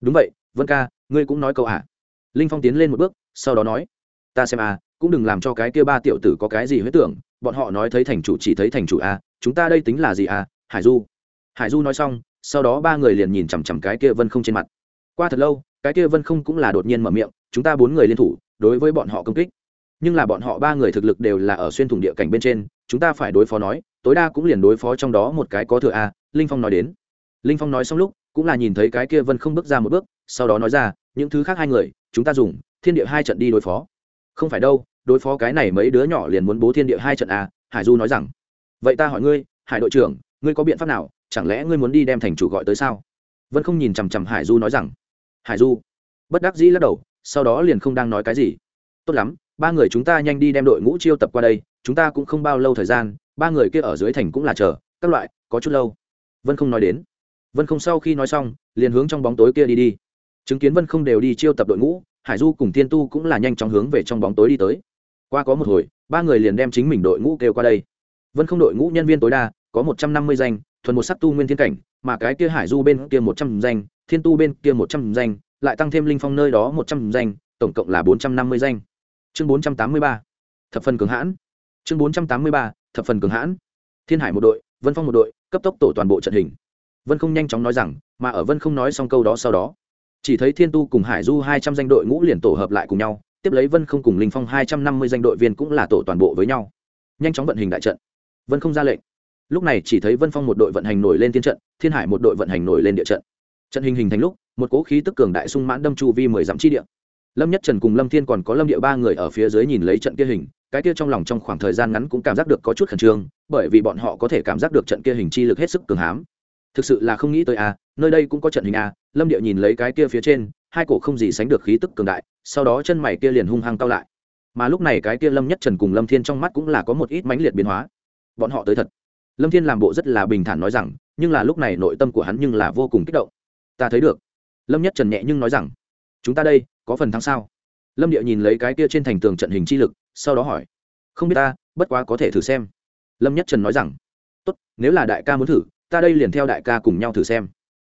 Đúng vậy, vân ca, ngươi cũng nói câu ạ linh phong tiến lên một bước, sau đó nói ta xem a à, cũng đừng làm cho cái kia ba tiểu tử có cái gì huyết tưởng bọn họ nói thấy thành chủ chỉ thấy thành chủ a à, chúng ta đây tính là gì a à? hải du. Hải du nói xong sau đó ba người liền nhìn chằm chằm cái kia vân không trên mặt. Qua thật lâu cái kia vân không cũng là đột nhiên mở miệng chúng ta bốn người liên thủ đối với bọn họ công kích. Nhưng là bọn họ ba người thực lực đều là ở xuyên thủng địa cảnh bên trên chúng ta phải đối phó nói tối đa cũng liền đối phó trong đó một cái có thừa a linh phong nói đến. Linh phong nói xong lúc cũng là nhìn thấy cái kia vân không bước ra một bước sau đó nói ra những thứ khác hai người chúng ta dùng thiên địa hai trận đi đối phó không phải đâu đối phó cái này mấy đứa nhỏ liền muốn bố thiên địa hai trận à, hải du nói rằng. Vậy ta hỏi ngươi hải đội trưởng ngươi có biện pháp nào chẳng lẽ ngươi muốn đi đem thành chủ gọi tới sao? Vân không nhìn chằm chằm hải du nói rằng. Hải du bất đắc dĩ lắc đầu sau đó liền không đang nói cái gì. Tốt lắm ba người chúng ta nhanh đi đem đội ngũ chiêu tập qua đây chúng ta cũng không bao lâu thời gian ba người kia ở dưới thành cũng là chờ các loại có chút lâu. Vân không nói đến. Vân không sau khi nói xong liền hướng trong bóng tối kia đi đi. Chứng kiến vân không đều đi chiêu tập đội ngũ hải du cùng Thiên tu cũng là nhanh chóng hướng về trong bóng tối đi tới. Qua có một hồi, ba người liền đem chính mình đội ngũ kêu qua đây. Vân không đội ngũ nhân viên tối đa, có một trăm năm mươi danh, thuần một sắc tu nguyên thiên cảnh, mà cái kia hải du bên kia một trăm danh, thiên tu bên kia một trăm danh, lại tăng thêm linh phong nơi đó một trăm danh, tổng cộng là bốn trăm năm mươi danh. Chương bốn trăm tám mươi ba, thập phần cường hãn. Chương bốn trăm tám mươi ba, thập phần cường hãn. Thiên hải một đội, vân phong một đội, cấp tốc tổ toàn bộ trận hình. Vân không nhanh chóng nói rằng, mà ở vân không nói xong câu đó sau đó chỉ thấy thiên tu cùng hải du hai trăm danh đội ngũ liền tổ hợp lại cùng nhau, tiếp lấy vân không cùng linh phong hai trăm năm mươi danh đội viên cũng là tổ toàn bộ với nhau. Nhanh chóng vận hình đại trận. Vân không ra lệnh. Lúc này chỉ thấy vân phong một đội vận hành nổi lên thiên trận, thiên hải một đội vận hành nổi lên địa trận. Trận hình hình thành lúc, một cố khí tức cường đại sung mãn đâm chu vi mười dặm chi địa. Lâm nhất trần cùng lâm thiên còn có lâm địa ba người ở phía dưới nhìn lấy trận kia hình, cái kia trong lòng trong khoảng thời gian ngắn cũng cảm giác được có chút khẩn trương, bởi vì bọn họ có thể cảm giác được trận kia hình chi lực hết sức cường hãm thực sự là không nghĩ tới a, nơi đây cũng có trận hình a. lâm điệu nhìn lấy cái kia phía trên hai cổ không gì sánh được khí tức cường đại sau đó chân mày kia liền hung hăng cao lại. Mà lúc này cái kia lâm nhất trần cùng lâm thiên trong mắt cũng là có một ít mãnh liệt biến hóa. Bọn họ tới thật. Lâm thiên làm bộ rất là bình thản nói rằng nhưng là lúc này nội tâm của hắn nhưng là vô cùng kích động. Ta thấy được. Lâm nhất trần nhẹ nhưng nói rằng chúng ta đây có phần thắng sao? Lâm điệu nhìn lấy cái kia trên thành tường trận hình chi lực sau đó hỏi không biết ta bất quá có thể thử xem. Lâm nhất trần nói rằng tốt nếu là đại ca muốn thử ta đây liền theo đại ca cùng nhau thử xem.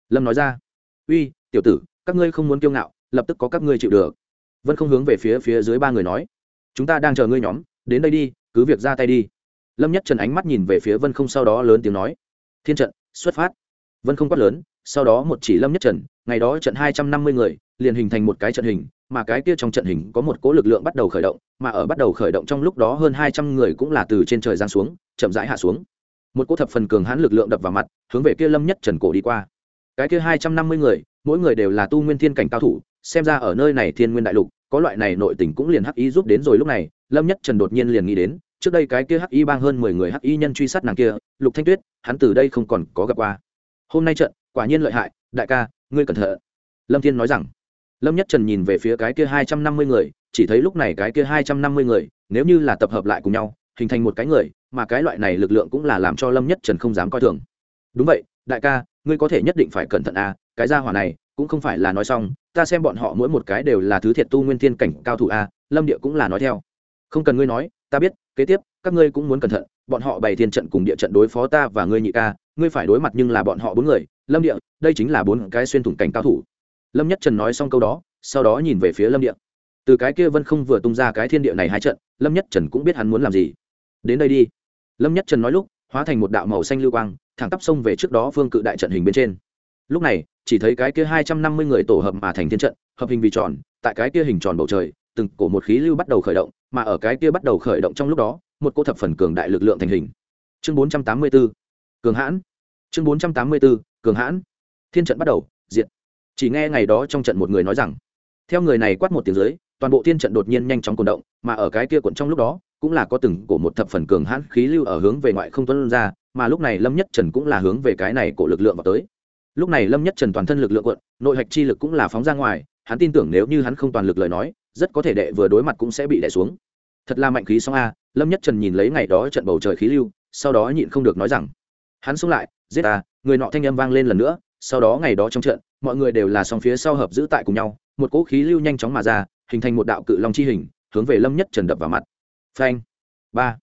Lâm nói ra, uy, tiểu tử, các ngươi không muốn kiêu ngạo, lập tức có các ngươi chịu được. Vân không hướng về phía phía dưới ba người nói, chúng ta đang chờ ngươi nhóm, đến đây đi, cứ việc ra tay đi. Lâm nhất trần ánh mắt nhìn về phía vân không sau đó lớn tiếng nói, thiên trận, xuất phát. Vân không quát lớn, sau đó một chỉ lâm nhất trần, ngày đó trận hai trăm năm mươi người, liền hình thành một cái trận hình, mà cái kia trong trận hình có một cỗ lực lượng bắt đầu khởi động, mà ở bắt đầu khởi động trong lúc đó hơn hai trăm người cũng là từ trên trời giang xuống, chậm rãi hạ xuống một cỗ thập phần cường hãn lực lượng đập vào mặt, hướng về kia lâm nhất trần cổ đi qua. Cái kia hai trăm năm mươi người, mỗi người đều là tu nguyên thiên cảnh cao thủ, xem ra ở nơi này thiên nguyên đại lục, có loại này nội tình cũng liền hắc y giúp đến rồi lúc này, lâm nhất trần đột nhiên liền nghĩ đến, trước đây cái kia hắc y bang hơn mười người hắc y nhân truy sát nàng kia, lục thanh tuyết, hắn từ đây không còn có gặp qua. Hôm nay trận, quả nhiên lợi hại, đại ca, ngươi cẩn thận. Lâm thiên nói rằng. Lâm nhất trần nhìn về phía cái kia hai trăm năm mươi người, chỉ thấy lúc này cái kia hai trăm năm mươi người, nếu như là tập hợp lại cùng nhau hình thành một cái người, mà cái loại này lực lượng cũng là làm cho lâm nhất trần không dám coi thường. Đúng vậy, đại ca, ngươi có thể nhất định phải cẩn thận à cái gia hỏa này cũng không phải là nói xong, ta xem bọn họ mỗi một cái đều là thứ thiệt tu nguyên thiên cảnh cao thủ à lâm địa cũng là nói theo. Không cần ngươi nói, ta biết, kế tiếp, các ngươi cũng muốn cẩn thận, bọn họ bày thiên trận cùng địa trận đối phó ta và ngươi nhị ca, ngươi phải đối mặt nhưng là bọn họ bốn người, lâm địa, đây chính là bốn cái xuyên thủng cảnh cao thủ. Lâm nhất trần nói xong câu đó, sau đó nhìn về phía lâm địa. Từ cái kia vân không vừa tung ra cái thiên địa này hai trận, lâm nhất trần cũng biết hắn muốn làm gì đến đây đi. Lâm nhất trần nói lúc, hóa thành một đạo màu xanh lưu quang, thẳng tắp sông về trước đó phương cự đại trận hình bên trên. Lúc này, chỉ thấy cái kia hai trăm năm mươi người tổ hợp mà thành thiên trận, hợp hình vì tròn, tại cái kia hình tròn bầu trời, từng cổ một khí lưu bắt đầu khởi động, mà ở cái kia bắt đầu khởi động trong lúc đó, một cô thập phần cường đại lực lượng thành hình. Chương bốn trăm tám mươi b ố cường hãn. Chương bốn trăm tám mươi b ố cường hãn. Thiên trận bắt đầu diện chỉ nghe ngày đó trong trận một người nói rằng, theo người này quát một tiếng dưới, toàn bộ thiên trận đột nhiên nhanh chóng cuộn động, mà ở cái kia cuộn trong lúc đó cũng là có từng cổ một thập phần cường hãn khí lưu ở hướng về ngoại không tuân ra, mà lúc này lâm nhất trần cũng là hướng về cái này của lực lượng vào tới. Lúc này lâm nhất trần toàn thân lực lượng quận nội hạch chi lực cũng là phóng ra ngoài, hắn tin tưởng nếu như hắn không toàn lực lời nói, rất có thể đệ vừa đối mặt cũng sẽ bị đè xuống. Thật là mạnh khí song a, lâm nhất trần nhìn lấy ngày đó trận bầu trời khí lưu, sau đó nhịn không được nói rằng, hắn xuống lại, giết ta, người nọ thanh âm vang lên lần nữa, sau đó ngày đó trong trận, mọi người đều là song phía sau hợp giữ tại cùng nhau, một cỗ khí lưu nhanh chóng mà ra, hình thành một đạo cự long chi hình, hướng về lâm nhất trần đập vào mặt phanh. Ba.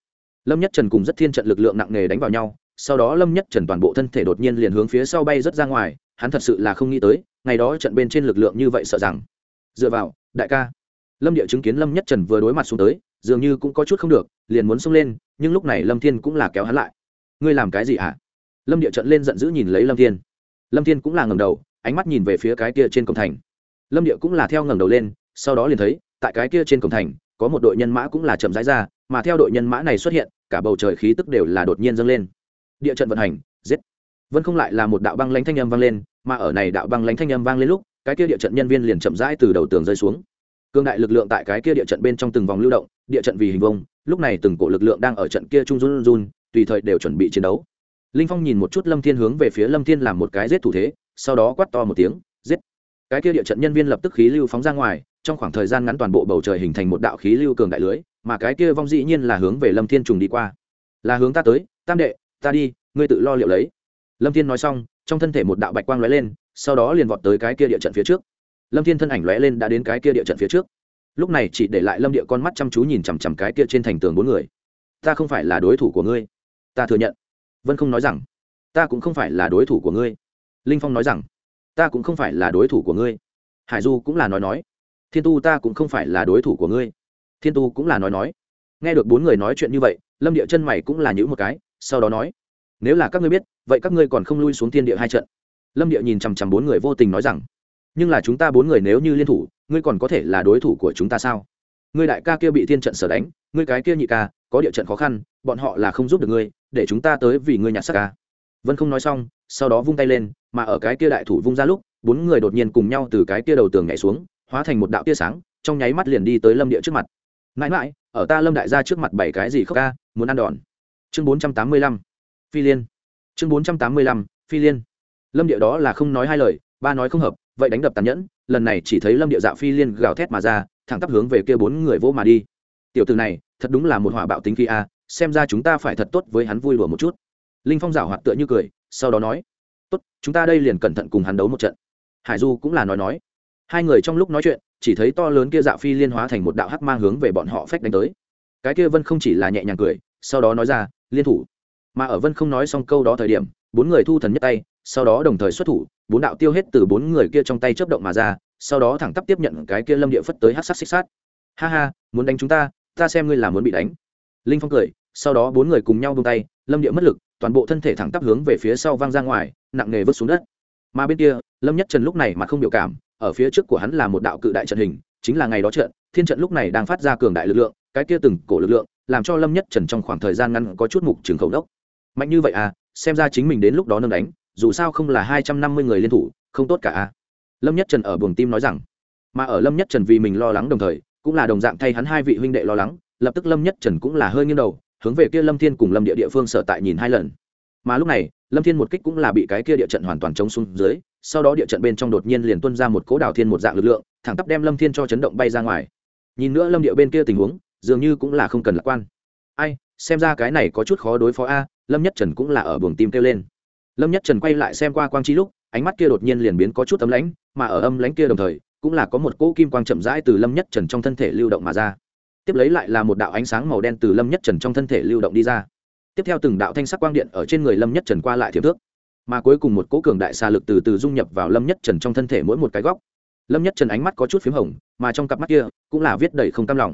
Lâm nhất trần cùng rất thiên trận lực lượng nặng nề đánh vào nhau, sau đó lâm nhất trần toàn bộ thân thể đột nhiên liền hướng phía sau bay rất ra ngoài, hắn thật sự là không nghĩ tới, ngày đó trận bên trên lực lượng như vậy sợ rằng. Dựa vào, đại ca. Lâm địa chứng kiến lâm nhất trần vừa đối mặt xuống tới, dường như cũng có chút không được, liền muốn xông lên, nhưng lúc này lâm thiên cũng là kéo hắn lại. Ngươi làm cái gì hả? À? lâm địa trận lên giận dữ nhìn lấy lâm thiên. Lâm thiên cũng là ngẩng đầu, ánh mắt nhìn về phía cái kia trên cổng thành. Lâm địa cũng là theo ngẩng đầu lên, sau đó liền thấy, tại cái kia trên cổng thành có một đội nhân mã cũng là chậm rãi ra, mà theo đội nhân mã này xuất hiện, cả bầu trời khí tức đều là đột nhiên dâng lên. Địa trận vận hành, giết. Vân không lại là một đạo băng lãnh thanh âm vang lên, mà ở này đạo băng lãnh thanh âm vang lên lúc, cái kia địa trận nhân viên liền chậm rãi từ đầu tường rơi xuống. Cương đại lực lượng tại cái kia địa trận bên trong từng vòng lưu động, địa trận vì hình vông lúc này từng cổ lực lượng đang ở trận kia trung run run, tùy thời đều chuẩn bị chiến đấu. Linh phong nhìn một chút lâm thiên hướng về phía lâm thiên làm một cái giết thủ thế, sau đó quát to một tiếng, giết. Cái kia địa trận nhân viên lập tức khí lưu phóng ra ngoài trong khoảng thời gian ngắn toàn bộ bầu trời hình thành một đạo khí lưu cường đại lưới, mà cái kia vong dĩ nhiên là hướng về lâm thiên trùng đi qua. Là hướng ta tới, tam đệ, ta đi, ngươi tự lo liệu lấy. Lâm thiên nói xong, trong thân thể một đạo bạch quang lóe lên, sau đó liền vọt tới cái kia địa trận phía trước. Lâm thiên thân ảnh lóe lên đã đến cái kia địa trận phía trước. Lúc này chỉ để lại lâm địa con mắt chăm chú nhìn chằm chằm cái kia trên thành tường bốn người. Ta không phải là đối thủ của ngươi. Ta thừa nhận. Vân không nói rằng, ta cũng không phải là đối thủ của ngươi. Linh phong nói rằng, ta cũng không phải là đối thủ của ngươi. Hải du cũng là nói nói thiên tu ta cũng không phải là đối thủ của ngươi. Thiên tu cũng là nói nói. Nghe được bốn người nói chuyện như vậy, lâm địa chân mày cũng là những một cái, sau đó nói, nếu là các ngươi biết, vậy các ngươi còn không lui xuống thiên địa hai trận. Lâm địa nhìn chằm chằm bốn người vô tình nói rằng, nhưng là chúng ta bốn người nếu như liên thủ, ngươi còn có thể là đối thủ của chúng ta sao? Ngươi đại ca kia bị thiên trận sở đánh, ngươi cái kia nhị ca, có địa trận khó khăn, bọn họ là không giúp được ngươi, để chúng ta tới vì ngươi nhặt sắc ca. Vân không nói xong, sau đó vung tay lên, mà ở cái kia đại thủ vung ra lúc, bốn người đột nhiên cùng nhau từ cái kia đầu tường nhảy xuống hóa thành một đạo tia sáng, trong nháy mắt liền đi tới lâm địa trước mặt. Mãi mãi, ở ta lâm đại gia trước mặt bảy cái gì khóc ca, muốn ăn đòn. Chương bốn trăm tám mươi lăm, phi liên. Chương bốn trăm tám mươi lăm, phi liên. Lâm địa đó là không nói hai lời, ba nói không hợp, vậy đánh đập tàn nhẫn, lần này chỉ thấy lâm địa dạo phi liên gào thét mà ra, thẳng tắp hướng về kia bốn người vỗ mà đi. Tiểu từ này, thật đúng là một hỏa bạo tính khi a, xem ra chúng ta phải thật tốt với hắn vui đùa một chút. Linh phong rảo hoạt tựa như cười, sau đó nói, tốt, chúng ta đây liền cẩn thận cùng hắn đấu một trận. Hải du cũng là nói nói hai người trong lúc nói chuyện, chỉ thấy to lớn kia dạo phi liên hóa thành một đạo hắc mang hướng về bọn họ phách đánh tới. Cái kia vân không chỉ là nhẹ nhàng cười, sau đó nói ra, liên thủ. Mà ở vân không nói xong câu đó thời điểm, bốn người thu thần nhất tay, sau đó đồng thời xuất thủ, bốn đạo tiêu hết từ bốn người kia trong tay chớp động mà ra, sau đó thẳng tắp tiếp nhận cái kia lâm địa phất tới hát sát xích sát ha ha, muốn đánh chúng ta ta xem ngươi là muốn bị đánh. Linh phong cười, sau đó bốn người cùng nhau bông tay, lâm địa mất lực, toàn bộ thân thể thẳng tắp hướng về phía sau văng ra ngoài, nặng nề vứt xuống đất. Mà bên kia, lâm nhất trần lúc này mà không biểu cảm ở phía trước của hắn là một đạo cự đại trận hình, chính là ngày đó trận, thiên trận lúc này đang phát ra cường đại lực lượng, cái kia từng cổ lực lượng, làm cho lâm nhất trần trong khoảng thời gian ngắn có chút mục trường khẩu đốc. Mạnh như vậy à xem ra chính mình đến lúc đó nâng đánh, dù sao không là hai trăm năm mươi người liên thủ, không tốt cả à. Lâm nhất trần ở buồng tim nói rằng, mà ở lâm nhất trần vì mình lo lắng đồng thời, cũng là đồng dạng thay hắn hai vị huynh đệ lo lắng, lập tức lâm nhất trần cũng là hơi nghiêng đầu, hướng về kia lâm thiên cùng lâm địa địa phương sở tại nhìn hai lần. Mà lúc này lâm thiên một kích cũng là bị cái kia địa trận hoàn toàn chống xuống dưới, sau đó địa trận bên trong đột nhiên liền tuân ra một cỗ đào thiên một dạng lực lượng, thẳng tắp đem lâm thiên cho chấn động bay ra ngoài. Nhìn nữa lâm địa bên kia tình huống, dường như cũng là không cần lạc quan. Ai, xem ra cái này có chút khó đối phó a, lâm nhất trần cũng là ở buồng tim kêu lên. Lâm nhất trần quay lại xem qua quang trí lúc, ánh mắt kia đột nhiên liền biến có chút tấm lãnh, mà ở âm lãnh kia đồng thời, cũng là có một cỗ kim quang chậm rãi từ lâm nhất trần trong thân thể lưu động mà ra. Tiếp lấy lại là một đạo ánh sáng màu đen từ lâm nhất trần trong thân thể lưu động đi ra tiếp theo từng đạo thanh sắc quang điện ở trên người lâm nhất trần qua lại thiệp thước, mà cuối cùng một cỗ cường đại xa lực từ từ dung nhập vào lâm nhất trần trong thân thể mỗi một cái góc. Lâm nhất trần ánh mắt có chút p h í m hồng, mà trong cặp mắt kia cũng là viết đầy không cam lòng.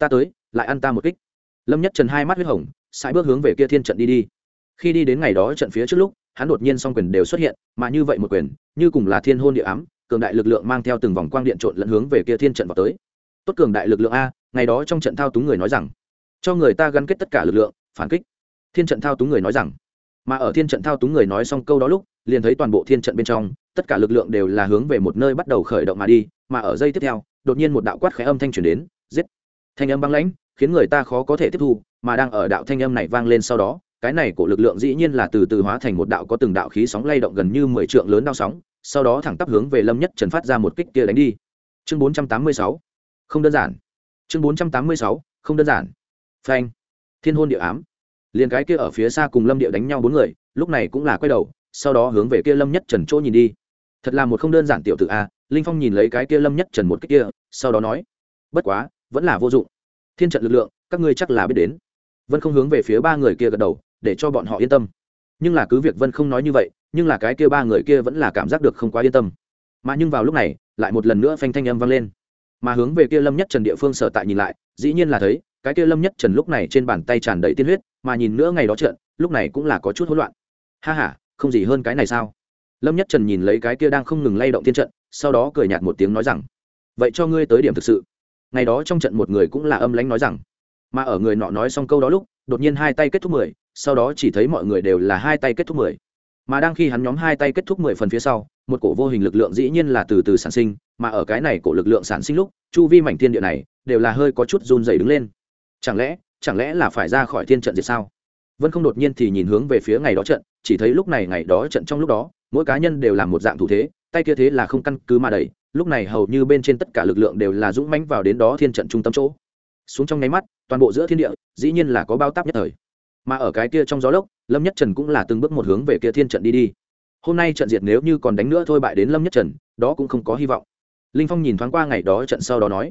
Ta tới, lại ăn ta một kích. Lâm nhất trần hai mắt huyết hồng, sải bước hướng về kia thiên trận đi đi. Khi đi đến ngày đó trận phía trước lúc, hắn đột nhiên song quyền đều xuất hiện, mà như vậy một quyền, như cùng là thiên hôn địa ám, cường đại lực lượng mang theo từng vòng quang điện trộn lẫn hướng về kia thiên trận vào tới. Tốt cường đại lực lượng a, ngày đó trong trận thao túng người nói rằng, cho người ta gắn kết tất cả lực lượng, phản kích thiên trận thao túng người nói rằng, mà ở thiên trận thao túng người nói xong câu đó lúc, liền thấy toàn bộ thiên trận bên trong, tất cả lực lượng đều là hướng về một nơi bắt đầu khởi động mà đi, mà ở giây tiếp theo, đột nhiên một đạo quát khẽ âm thanh truyền đến, giết. Thanh âm băng lãnh, khiến người ta khó có thể tiếp thu, mà đang ở đạo thanh âm này vang lên sau đó, cái này của lực lượng dĩ nhiên là từ từ hóa thành một đạo có từng đạo khí sóng lay động gần như mười trượng lớn đao sóng, sau đó thẳng tắp hướng về lâm nhất trần phát ra một kích kia đánh đi. Chương bốn trăm tám mươi sáu. Không đơn giản. Chương bốn trăm tám mươi sáu. Không đơn giản. Phanh. Thiên hôn địa ám liền cái kia ở phía xa cùng lâm địa đánh nhau bốn người, lúc này cũng là quay đầu, sau đó hướng về kia lâm nhất trần chỗ nhìn đi. Thật là một không đơn giản tiểu tự a, linh phong nhìn lấy cái kia lâm nhất trần một cái kia, sau đó nói, bất quá, vẫn là vô dụng. Thiên trận lực lượng, các ngươi chắc là biết đến. Vân không hướng về phía ba người kia gật đầu, để cho bọn họ yên tâm. Nhưng là cứ việc vân không nói như vậy, nhưng là cái kia ba người kia vẫn là cảm giác được không quá yên tâm. Mà nhưng vào lúc này, lại một lần nữa phanh thanh âm vang lên. Mà hướng về kia lâm nhất trần địa phương sở tại nhìn lại, dĩ nhiên là thấy cái kia lâm nhất trần lúc này trên bàn tay tràn đầy tiên huyết, mà nhìn nữa ngày đó trợn, lúc này cũng là có chút hỗn loạn. Ha ha, không gì hơn cái này sao? Lâm nhất trần nhìn lấy cái kia đang không ngừng lay động tiên trận, sau đó cười nhạt một tiếng nói rằng, vậy cho ngươi tới điểm thực sự. Ngày đó trong trận một người cũng là âm lánh nói rằng, mà ở người nọ nói xong câu đó lúc, đột nhiên hai tay kết thúc mười, sau đó chỉ thấy mọi người đều là hai tay kết thúc mười. Mà đang khi hắn nhóm hai tay kết thúc mười phần phía sau, một cổ vô hình lực lượng dĩ nhiên là từ từ sản sinh, mà ở cái này cổ lực lượng sản sinh lúc, chu vi mảnh thiên địa này đều là hơi có chút run dày đứng lên chẳng lẽ chẳng lẽ là phải ra khỏi thiên trận diệt sao? Vân không đột nhiên thì nhìn hướng về phía ngày đó trận, chỉ thấy lúc này ngày đó trận trong lúc đó, mỗi cá nhân đều làm một dạng thủ thế, tay kia thế là không căn cứ mà đẩy, lúc này hầu như bên trên tất cả lực lượng đều là dũng mãnh vào đến đó thiên trận trung tâm chỗ. Xuống trong nháy mắt, toàn bộ giữa thiên địa, dĩ nhiên là có bao táp nhất thời. Mà ở cái kia trong gió lốc, lâm nhất trần cũng là từng bước một hướng về kia thiên trận đi đi. Hôm nay trận diệt nếu như còn đánh nữa thôi bại đến lâm nhất trần, đó cũng không có hy vọng. Linh phong nhìn thoáng qua ngày đó trận sau đó nói,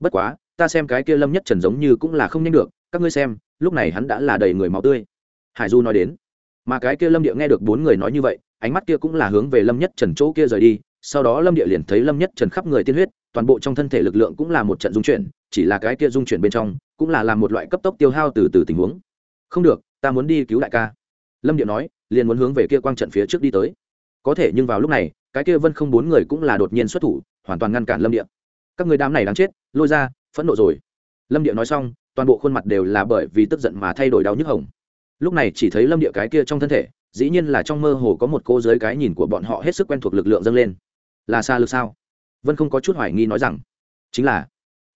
bất quá ta xem cái kia lâm nhất trần giống như cũng là không nhanh được, các ngươi xem, lúc này hắn đã là đầy người máu tươi. Hải du nói đến, mà cái kia lâm địa nghe được bốn người nói như vậy, ánh mắt kia cũng là hướng về lâm nhất trần chỗ kia rời đi, sau đó lâm địa liền thấy lâm nhất trần khắp người tiên huyết, toàn bộ trong thân thể lực lượng cũng là một trận dung chuyển, chỉ là cái kia dung chuyển bên trong, cũng là làm một loại cấp tốc tiêu hao từ từ tình huống. Không được, ta muốn đi cứu đại ca. Lâm địa nói, liền muốn hướng về kia quang trận phía trước đi tới. Có thể nhưng vào lúc này, cái kia vân không bốn người cũng là đột nhiên xuất thủ, hoàn toàn ngăn cản lâm địa. Các người đám này đáng chết, lôi ra phẫn nộ rồi. Lâm địa nói xong, toàn bộ khuôn mặt đều là bởi vì tức giận mà thay đổi đau nhức hồng. Lúc này chỉ thấy lâm địa cái kia trong thân thể, dĩ nhiên là trong mơ hồ có một cô giới cái nhìn của bọn họ hết sức quen thuộc lực lượng dâng lên. Là xa lực sao? Vân không có chút hoài nghi nói rằng, chính là.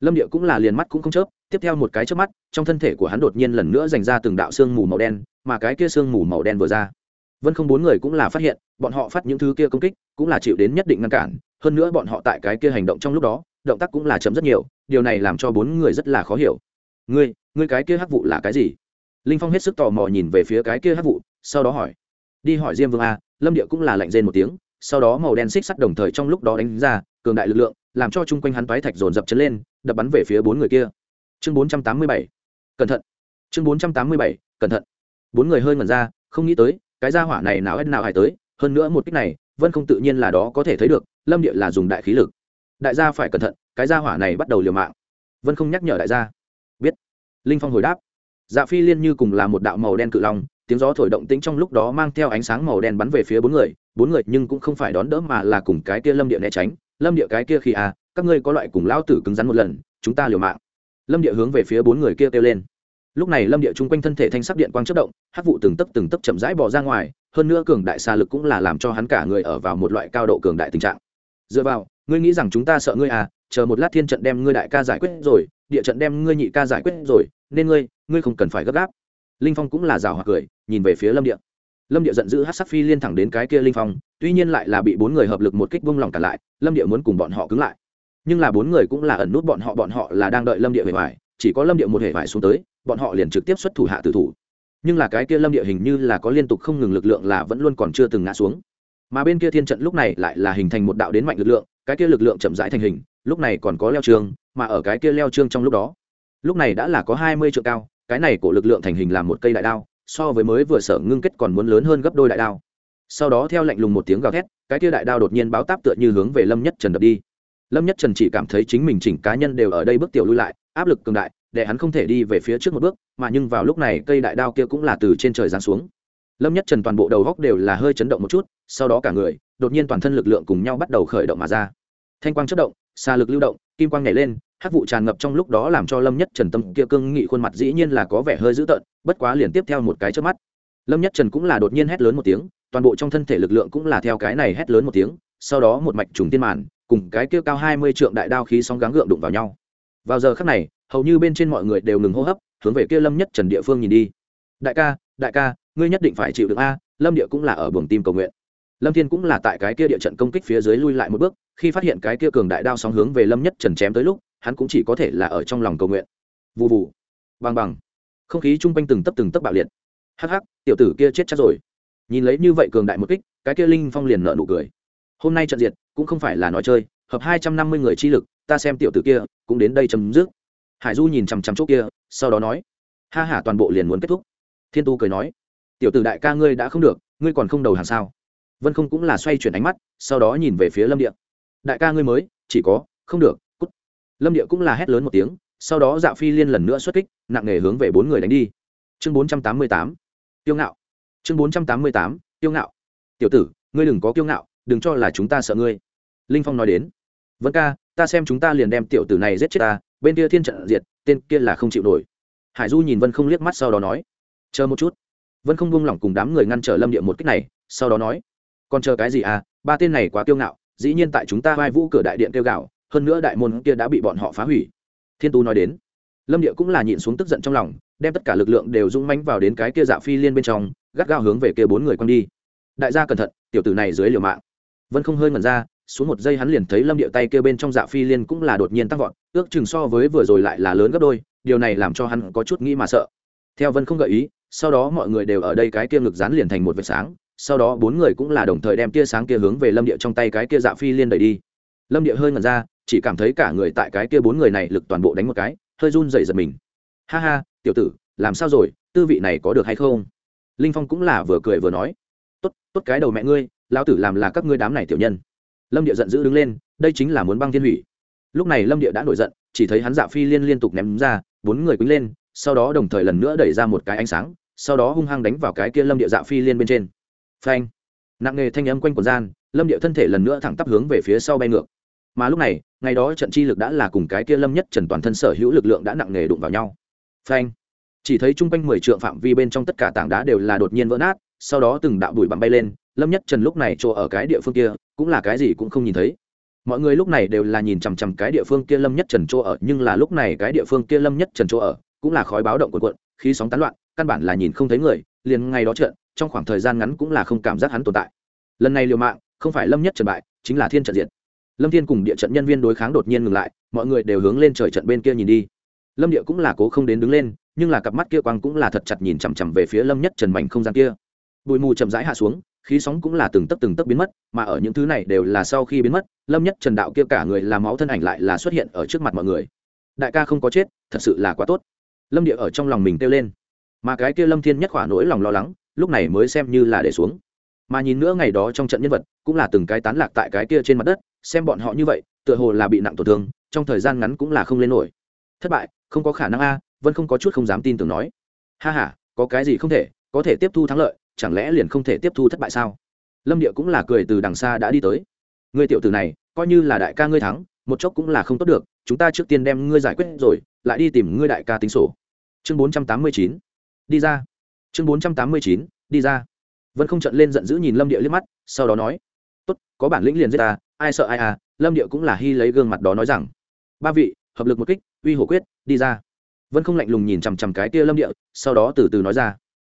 Lâm địa cũng là liền mắt cũng không chớp, tiếp theo một cái chớp mắt, trong thân thể của hắn đột nhiên lần nữa dành ra từng đạo sương mù màu đen, mà cái kia sương mù màu đen vừa ra. Vân không bốn người cũng là phát hiện, bọn họ phát những thứ kia công kích, cũng là chịu đến nhất định ngăn cản, hơn nữa bọn họ tại cái kia hành động trong lúc đó động tác cũng là chấm rất nhiều, điều này làm cho bốn người rất là khó hiểu. Ngươi ngươi cái kia hắc vụ là cái gì? Linh phong hết sức tò mò nhìn về phía cái kia hắc vụ, sau đó hỏi. Đi hỏi diêm vương a, lâm địa cũng là lạnh rên một tiếng, sau đó màu đen xích sắt đồng thời trong lúc đó đánh ra, cường đại lực lượng, làm cho chung quanh hắn toái thạch dồn dập chấn lên, đập bắn về phía bốn người kia. Chương bốn trăm tám mươi bảy. Cẩn thận. Chương bốn trăm tám mươi bảy. Cẩn thận. Bốn người hơi ngẩn ra, không nghĩ tới, cái gia hỏa này nào hết nào hài tới, hơn nữa một cách này, vân không tự nhiên là đó có thể thấy được, lâm địa là dùng đại khí lực đại gia phải cẩn thận, cái gia hỏa này bắt đầu liều mạng. Vân không nhắc nhở đại gia. Biết. Linh phong hồi đáp. Dạ phi liên như cùng là một đạo màu đen cự long, tiếng gió thổi động tĩnh trong lúc đó mang theo ánh sáng màu đen bắn về phía bốn người bốn người nhưng cũng không phải đón đỡ mà là cùng cái kia lâm địa né tránh. Lâm địa cái kia khi à các ngươi có loại cùng lao tử cứng rắn một lần, chúng ta liều mạng. Lâm địa hướng về phía bốn người kia kêu lên. Lúc này lâm địa chung quanh thân thể thanh sắc điện quang chất động hát vụ từng tấc từng tấc chậm rãi bỏ ra ngoài, hơn nữa cường đại xa lực cũng là làm cho hắn cả người ở vào một loại cao độ cường đại tình trạng. Dựa vào ngươi nghĩ rằng chúng ta sợ ngươi à chờ một lát thiên trận đem ngươi đại ca giải quyết rồi, địa trận đem ngươi nhị ca giải quyết rồi, nên ngươi ngươi không cần phải gấp gáp. Linh phong cũng là rào hoặc cười, nhìn về phía lâm địa. Lâm địa giận dữ hát sắc phi liên thẳng đến cái kia linh phong, tuy nhiên lại là bị bốn người hợp lực một kích vung lòng cả lại, lâm địa muốn cùng bọn họ cứng lại. Nhưng là bốn người cũng là ẩn nút bọn họ bọn họ là đang đợi lâm địa hề vải chỉ có lâm địa một hề vải xuống tới, bọn họ liền trực tiếp xuất thủ hạ tử thủ. Nhưng là cái kia lâm địa hình như là có liên tục không ngừng lực lượng là vẫn luôn còn chưa từng ngã xuống mà bên kia thiên trận lúc này lại là hình thành một đạo đến mạnh lực lượng, cái kia lực lượng chậm rãi thành hình, lúc này còn có leo trương, mà ở cái kia leo trương trong lúc đó, lúc này đã là có hai mươi triệu cao, cái này của lực lượng thành hình làm một cây đại đao, so với mới vừa sở ngưng kết còn muốn lớn hơn gấp đôi đại đao. Sau đó theo lạnh lùng một tiếng gào thét, cái kia đại đao đột nhiên báo táp tựa như hướng về lâm nhất trần đập đi. Lâm nhất trần chỉ cảm thấy chính mình chỉnh cá nhân đều ở đây bước tiểu lui lại, áp lực cường đại, để hắn không thể đi về phía trước một bước, mà nhưng vào lúc này cây đại đao kia cũng là từ trên trời giáng xuống. Lâm nhất trần toàn bộ đầu góc đều là hơi chấn động một chút sau đó cả người, đột nhiên toàn thân lực lượng cùng nhau bắt đầu khởi động mà ra. Thanh quang chất động, xa lực lưu động, kim quang nhảy lên, hắc vụ tràn ngập trong lúc đó làm cho lâm nhất trần tâm kia cương nghị khuôn mặt dĩ nhiên là có vẻ hơi dữ tợn, bất quá liền tiếp theo một cái trước mắt. Lâm nhất trần cũng là đột nhiên hét lớn một tiếng, toàn bộ trong thân thể lực lượng cũng là theo cái này hét lớn một tiếng, sau đó một mạch trùng tiên màn, cùng cái kia cao hai mươi trượng đại đao khí sóng gắng gượng đụng vào nhau. Vào giờ khắc này, hầu như bên trên mọi người đều ngừng hô hấp, hướng về kia lâm nhất trần địa phương nhìn đi. Đại ca đại ca, ngươi nhất định phải chịu được a, lâm địa cũng là ở buồng tim cầu nguyện lâm thiên cũng là tại cái kia địa trận công kích phía dưới lui lại một bước, khi phát hiện cái kia cường đại đao sóng hướng về lâm nhất trần chém tới lúc, hắn cũng chỉ có thể là ở trong lòng cầu nguyện. Vụ vụ bằng bằng không khí chung quanh từng tấp từng tấp bạo liệt. Hắc hắc, tiểu tử kia chết chắc rồi. Nhìn lấy như vậy cường đại một kích, cái kia linh phong liền nợ nụ cười. Hôm nay trận diệt, cũng không phải là nói chơi, hợp hai trăm năm mươi người chi lực, ta xem tiểu tử kia, cũng đến đây chấm dứt. Hải du nhìn chằm chằm chỗ kia, sau đó nói, ha hả toàn bộ liền muốn kết thúc. Thiên tu cười nói, tiểu tử đại ca ngươi đã không được, ngươi còn không đầu hàng sao? vân không cũng là xoay chuyển ánh mắt, sau đó nhìn về phía lâm địa. Đại ca ngươi mới, chỉ có, không được, cút. Lâm địa cũng là hét lớn một tiếng, sau đó dạ phi liên lần nữa xuất kích, nặng nề hướng về bốn người đánh đi. Chương bốn trăm tám mươi tám, kiêu ngạo. Chương bốn trăm tám mươi tám, kiêu ngạo. Tiểu tử, ngươi đừng có kiêu ngạo, đừng cho là chúng ta sợ ngươi. Linh phong nói đến. Vân ca, ta xem chúng ta liền đem tiểu tử này giết chết ta, bên kia thiên trận diệt, tên kia là không chịu nổi. Hải du nhìn vân không liếc mắt sau đó nói. Chờ một chút. Vân không buông lỏng cùng đám người ngăn trở lâm địa một cách này, sau đó nói còn chờ cái gì à ba tên này quá kiêu ngạo, dĩ nhiên tại chúng ta vai vũ cửa đại điện kêu gạo hơn nữa đại môn kia đã bị bọn họ phá hủy. Thiên tú nói đến, lâm địa cũng là nhịn xuống tức giận trong lòng, đem tất cả lực lượng đều rung mánh vào đến cái kia dạ phi liên bên trong, gắt gao hướng về kia bốn người quăng đi. Đại gia cẩn thận, tiểu tử này dưới liều mạng. Vân không hơi ngẩn ra, xuống một giây hắn liền thấy lâm địa tay kia bên trong dạ phi liên cũng là đột nhiên tăng vọt, ước chừng so với vừa rồi lại là lớn gấp đôi, điều này làm cho hắn có chút nghĩ mà sợ. Theo vân không gợi ý, sau đó mọi người đều ở đây cái kia ngực dán liền thành một vệt sáng sau đó bốn người cũng là đồng thời đem tia sáng kia hướng về lâm địa trong tay cái kia dạ phi liên đẩy đi. Lâm địa hơi ngẩn ra, chỉ cảm thấy cả người tại cái kia bốn người này lực toàn bộ đánh một cái, hơi run dậy giật mình. Ha ha, tiểu tử, làm sao rồi, tư vị này có được hay không? Linh phong cũng là vừa cười vừa nói. Tốt tốt cái đầu mẹ ngươi, lão tử làm là các ngươi đám này tiểu nhân. Lâm địa giận dữ đứng lên, đây chính là muốn băng thiên hủy. Lúc này lâm địa đã nổi giận, chỉ thấy hắn dạ phi liên liên tục ném ra, bốn người quýnh lên, sau đó đồng thời lần nữa đẩy ra một cái ánh sáng, sau đó hung hăng đánh vào cái kia lâm địa dạ phi liên bên trên phanh. Nặng nề thanh âm quanh quần gian, lâm điệu thân thể lần nữa thẳng tắp hướng về phía sau bay ngược. Mà lúc này, ngày đó trận chi lực đã là cùng cái kia lâm nhất trần toàn thân sở hữu lực lượng đã nặng nề đụng vào nhau. Phanh. Chỉ thấy chung quanh mười trượng phạm vi bên trong tất cả tảng đá đều là đột nhiên vỡ nát, sau đó từng đạo bụi bặm bay lên, lâm nhất trần lúc này chỗ ở cái địa phương kia, cũng là cái gì cũng không nhìn thấy. Mọi người lúc này đều là nhìn chằm chằm cái địa phương kia lâm nhất trần chỗ ở, nhưng là lúc này cái địa phương kia lâm nhất trần chỗ ở, cũng là khói báo động cuộn cuộn, khí sóng tán loạn, căn bản là nhìn không thấy người, liền ngay đó trợn trong khoảng thời gian ngắn cũng là không cảm giác hắn tồn tại. Lần này liều mạng, không phải lâm nhất trận bại, chính là thiên trận diện lâm thiên cùng địa trận nhân viên đối kháng đột nhiên ngừng lại, mọi người đều hướng lên trời trận bên kia nhìn đi. Lâm địa cũng là cố không đến đứng lên, nhưng là cặp mắt kia quang cũng là thật chặt nhìn chằm chằm về phía lâm nhất trần mảnh không gian kia. Bụi mù chậm rãi hạ xuống, khí sóng cũng là từng tấc từng tấc biến mất, mà ở những thứ này đều là sau khi biến mất, lâm nhất trần đạo kia cả người làm máu thân ảnh lại là xuất hiện ở trước mặt mọi người. Đại ca không có chết, thật sự là quá tốt. Lâm địa ở trong lòng mình kêu lên. Mà cái kia lâm thiên nhất khỏa nỗi lòng lo lắng lúc này mới xem như là để xuống. Mà nhìn nữa ngày đó trong trận nhân vật cũng là từng cái tán lạc tại cái kia trên mặt đất xem bọn họ như vậy tựa hồ là bị nặng tổn thương trong thời gian ngắn cũng là không lên nổi. Thất bại không có khả năng a à, vẫn không có chút không dám tin tưởng nói. Ha h a có cái gì không thể có thể tiếp thu thắng lợi chẳng lẽ liền không thể tiếp thu thất bại sao? Lâm địa cũng là cười từ đằng xa đã đi tới. Ngươi tiểu tử này coi như là đại ca ngươi thắng một chốc cũng là không tốt được chúng ta trước tiên đem ngươi giải quyết rồi lại đi tìm ngươi đại ca tính sổ. Chương bốn trăm tám mươi chín. Đi ra chương bốn trăm tám mươi chín, đi ra. Vân không trận lên giận dữ nhìn lâm địa liếc mắt, sau đó nói, tốt, có bản lĩnh liền giết ta, ai sợ ai à? Lâm địa cũng là hy lấy gương mặt đó nói rằng, ba vị, hợp lực một kích, uy hổ quyết, đi ra. Vân không lạnh lùng nhìn chằm chằm cái kia lâm địa, sau đó từ từ nói ra,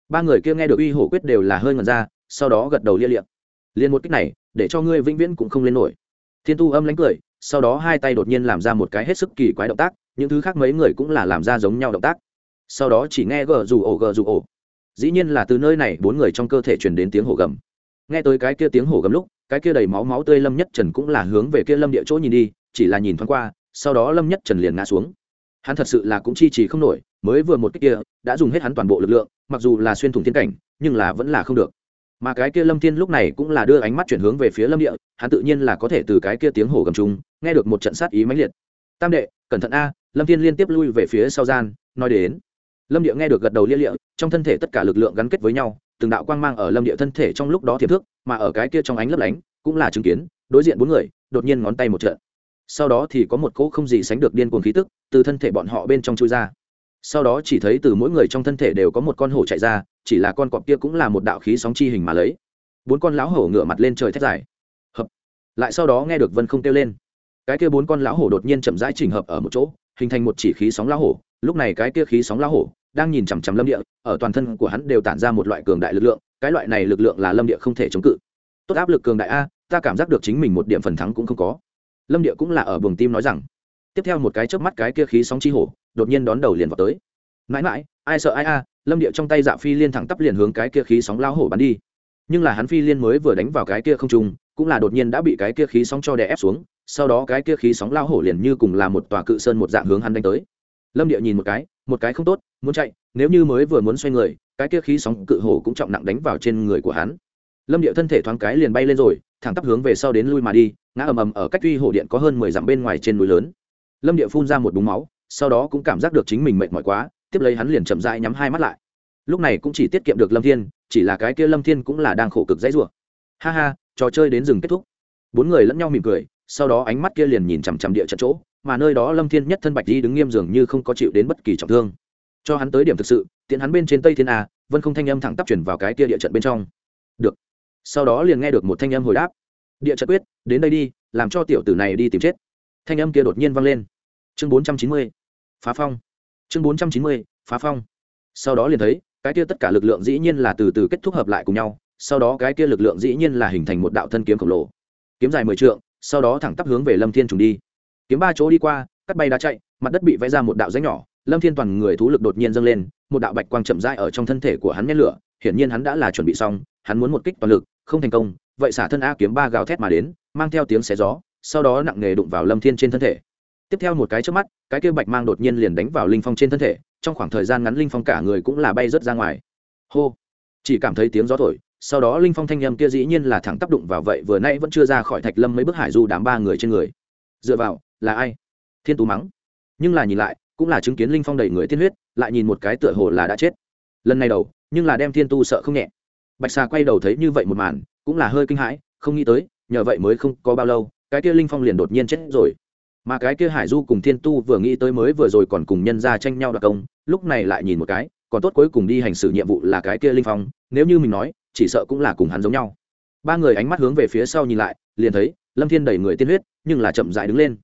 ba người kia nghe được uy hổ quyết đều là hơi ngần ra, sau đó gật đầu lia liệm liền một kích này, để cho ngươi vĩnh viễn cũng không lên nổi. Thiên tu âm lánh cười, sau đó hai tay đột nhiên làm ra một cái hết sức kỳ quái động tác, những thứ khác mấy người cũng là làm ra giống nhau động tác. Sau đó chỉ nghe gờ dù ổ gờ dù ổ dĩ nhiên là từ nơi này bốn người trong cơ thể truyền đến tiếng hổ gầm. Nghe tới cái kia tiếng hổ gầm lúc, cái kia đầy máu máu tươi lâm nhất trần cũng là hướng về kia lâm địa chỗ nhìn đi, chỉ là nhìn thoáng qua, sau đó lâm nhất trần liền ngã xuống. Hắn thật sự là cũng chi trì không nổi, mới vừa một cái kia, đã dùng hết hắn toàn bộ lực lượng, mặc dù là xuyên thủng thiên cảnh, nhưng là vẫn là không được. Mà cái kia lâm thiên lúc này cũng là đưa ánh mắt chuyển hướng về phía lâm địa, hắn tự nhiên là có thể từ cái kia tiếng hổ gầm chung, nghe được một trận sát ý mãnh liệt. Tam đệ, cẩn thận a, lâm thiên liên tiếp lui về phía sau gian, nói đến lâm địa nghe được gật đầu lia lịa, trong thân thể tất cả lực lượng gắn kết với nhau, từng đạo quang mang ở lâm địa thân thể trong lúc đó thiệp thước, mà ở cái kia trong ánh lấp lánh, cũng là chứng kiến, đối diện bốn người, đột nhiên ngón tay một trận sau đó thì có một cỗ không gì sánh được điên cuồng khí tức, từ thân thể bọn họ bên trong chui ra. Sau đó chỉ thấy từ mỗi người trong thân thể đều có một con hổ chạy ra, chỉ là con cọp kia cũng là một đạo khí sóng chi hình mà lấy. Bốn con lão hổ ngửa mặt lên trời thét dài. Hợp. Lại sau đó nghe được vân không kêu lên. Cái kia bốn con lão hổ đột nhiên chậm rãi chỉnh hợp ở một chỗ, hình thành một chỉ khí sóng lão hổ. Lúc này cái kia khí sóng lão hổ đang nhìn chằm chằm lâm địa ở toàn thân của hắn đều tản ra một loại cường đại lực lượng cái loại này lực lượng là lâm địa không thể chống cự. Tốt áp lực cường đại a ta cảm giác được chính mình một điểm phần thắng cũng không có. Lâm địa cũng là ở buồng tim nói rằng. Tiếp theo một cái chớp mắt cái kia khí sóng chi hổ đột nhiên đón đầu liền vào tới. Mãi mãi ai sợ ai a lâm địa trong tay dạ phi liên thẳng tắp liền hướng cái kia khí sóng lao hổ bắn đi. Nhưng là hắn phi liên mới vừa đánh vào cái kia không trung, cũng là đột nhiên đã bị cái kia khí sóng cho đè ép xuống sau đó cái kia khí sóng lao hổ liền như cùng là một tòa cự sơn một dạng hướng hắn đánh tới lâm địa nhìn một cái một cái không tốt, muốn chạy, nếu như mới vừa muốn xoay người, cái kia khí sóng cự hổ cũng trọng nặng đánh vào trên người của hắn. Lâm địa thân thể thoáng cái liền bay lên rồi, thẳng tắp hướng về sau đến lui mà đi, ngã ầm ầm ở cách tuy hồ điện có hơn mười dặm bên ngoài trên núi lớn. Lâm địa phun ra một búng máu, sau đó cũng cảm giác được chính mình mệt mỏi quá, tiếp lấy hắn liền chậm rãi nhắm hai mắt lại. Lúc này cũng chỉ tiết kiệm được lâm thiên, chỉ là cái kia lâm thiên cũng là đang khổ cực dãy rủa. Ha ha, trò chơi đến rừng kết thúc. Bốn người lẫn nhau mỉm cười, sau đó ánh mắt kia liền nhìn chằm chằm địa trận chỗ mà nơi đó lâm thiên nhất thân bạch đi đứng nghiêm dường như không có chịu đến bất kỳ trọng thương. Cho hắn tới điểm thực sự tiện hắn bên trên tây thiên a, vân không thanh âm thẳng tắp chuyển vào cái kia địa trận bên trong. Được. Sau đó liền nghe được một thanh âm hồi đáp. Địa trận quyết, đến đây đi, làm cho tiểu tử này đi tìm chết. Thanh âm kia đột nhiên vang lên. Chương bốn trăm chín mươi. Phá phong. Chương bốn trăm chín mươi, phá phong. Sau đó liền thấy, cái kia tất cả lực lượng dĩ nhiên là từ từ kết thúc hợp lại cùng nhau, sau đó cái kia lực lượng dĩ nhiên là hình thành một đạo thân kiếm khổng lồ. Kiếm dài mười trượng, sau đó thẳng tắp hướng về lâm thiên trùng đi kiếm ba chỗ đi qua, cắt bay đá chạy, mặt đất bị vẽ ra một đạo rãnh nhỏ, lâm thiên toàn người thú lực đột nhiên dâng lên, một đạo bạch quang chậm rãi ở trong thân thể của hắn nhét lửa, hiển nhiên hắn đã là chuẩn bị xong, hắn muốn một kích toàn lực, không thành công, vậy xả thân a kiếm ba gào thét mà đến, mang theo tiếng xé gió, sau đó nặng nghề đụng vào lâm thiên trên thân thể. Tiếp theo một cái trước mắt, cái kia bạch mang đột nhiên liền đánh vào linh phong trên thân thể, trong khoảng thời gian ngắn linh phong cả người cũng là bay rớt ra ngoài. Hô! Chỉ cảm thấy tiếng gió thổi, sau đó linh phong thanh nhâm kia dĩ nhiên là thẳng tác đụng vào vậy, vừa nãy vẫn chưa ra khỏi thạch lâm mấy bức hải du đám ba người trên người. Dựa vào là ai? Thiên tú mắng. Nhưng là nhìn lại, cũng là chứng kiến linh phong đầy người tiên huyết, lại nhìn một cái tựa hồ là đã chết. Lần này đầu, nhưng là đem thiên tu sợ không nhẹ. Bạch xà quay đầu thấy như vậy một màn, cũng là hơi kinh hãi, không nghĩ tới, nhờ vậy mới không có bao lâu, cái kia linh phong liền đột nhiên chết rồi. Mà cái kia hải du cùng thiên tu vừa nghĩ tới mới vừa rồi còn cùng nhân ra tranh nhau đặc công, lúc này lại nhìn một cái, còn tốt cuối cùng đi hành xử nhiệm vụ là cái kia linh phong, nếu như mình nói, chỉ sợ cũng là cùng hắn giống nhau. Ba người ánh mắt hướng về phía sau nhìn lại, liền thấy lâm thiên đẩy người tiên huyết, nhưng là chậm dại đứng lên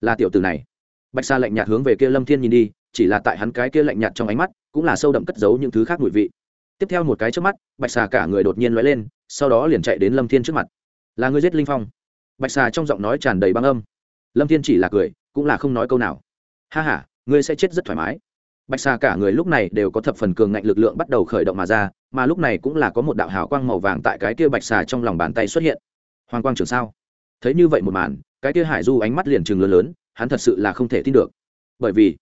là tiểu tử này. Bạch sa lạnh nhạt hướng về kia lâm thiên nhìn đi, chỉ là tại hắn cái kia lạnh nhạt trong ánh mắt, cũng là sâu đậm cất giấu những thứ khác mùi vị. Tiếp theo một cái trước mắt, bạch xà cả người đột nhiên lóe lên, sau đó liền chạy đến lâm thiên trước mặt. Là ngươi giết linh phong? Bạch xà trong giọng nói tràn đầy băng âm. Lâm thiên chỉ là cười, cũng là không nói câu nào. Ha ha, ngươi sẽ chết rất thoải mái. Bạch xà cả người lúc này đều có thập phần cường ngạnh lực lượng bắt đầu khởi động mà ra, mà lúc này cũng là có một đạo hào quang màu vàng tại cái kia bạch xà trong lòng bàn tay xuất hiện. Hoàng quang trường sao? Thấy như vậy một màn cái kia hải du ánh mắt liền chừng lớn lớn hắn thật sự là không thể tin được. Bởi vì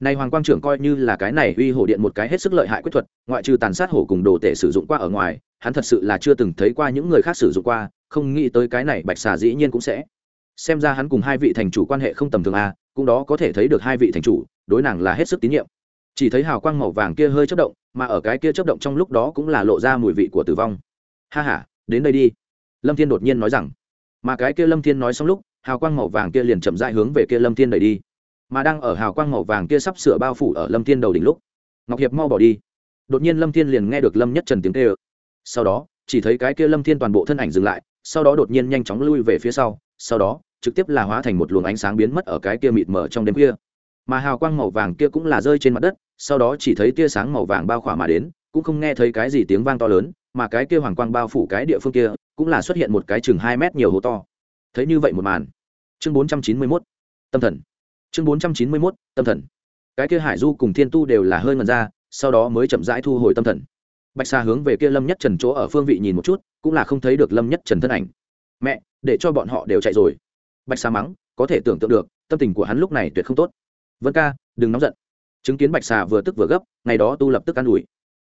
này hoàng quang trưởng coi như là cái này uy hổ điện một cái hết sức lợi hại quyết thuật ngoại trừ tàn sát hổ cùng đồ tể sử dụng qua ở ngoài hắn thật sự là chưa từng thấy qua những người khác sử dụng qua không nghĩ tới cái này bạch xà dĩ nhiên cũng sẽ. Xem ra hắn cùng hai vị thành chủ quan hệ không tầm thường à cũng đó có thể thấy được hai vị thành chủ đối nàng là hết sức tín nhiệm. Chỉ thấy hào quang màu vàng kia hơi chất động mà ở cái kia chất động trong lúc đó cũng là lộ ra mùi vị của tử vong. Ha ha, đến đây đi. Lâm thiên đột nhiên nói rằng. Mà cái kia lâm thiên nói xong lúc hào quang màu vàng kia liền chậm rãi hướng về kia lâm thiên đẩy đi. Mà đang ở hào quang màu vàng kia sắp sửa bao phủ ở lâm thiên đầu đỉnh lúc ngọc hiệp mau bỏ đi. Đột nhiên lâm thiên liền nghe được lâm nhất trần tiếng kêu, sau đó chỉ thấy cái kia lâm thiên toàn bộ thân ảnh dừng lại sau đó đột nhiên nhanh chóng lui về phía sau sau đó trực tiếp là hóa thành một luồng ánh sáng biến mất ở cái kia mịt mờ trong đêm kia mà hào quang màu vàng kia cũng là rơi trên mặt đất sau đó chỉ thấy tia sáng màu vàng bao khỏa mà đến cũng không nghe thấy cái gì tiếng vang to lớn mà cái kia hoàng quang bao phủ cái địa phương kia cũng là xuất hiện một cái chừng hai mét nhiều hố to thấy như vậy một màn. Chương bốn trăm chín mươi mốt, tâm thần. Chương bốn trăm chín mươi mốt, tâm thần. Cái kia hải du cùng thiên tu đều là hơi ngần ra, sau đó mới chậm rãi thu hồi tâm thần. Bạch xa hướng về kia lâm nhất trần chỗ ở phương vị nhìn một chút, cũng là không thấy được lâm nhất trần thân ảnh. Mẹ, để cho bọn họ đều chạy rồi. Bạch xa mắng, có thể tưởng tượng được, tâm tình của hắn lúc này tuyệt không tốt. Vân ca, đừng nóng giận. Chứng kiến bạch xà vừa tức vừa gấp, ngày đó tu lập tức an ủi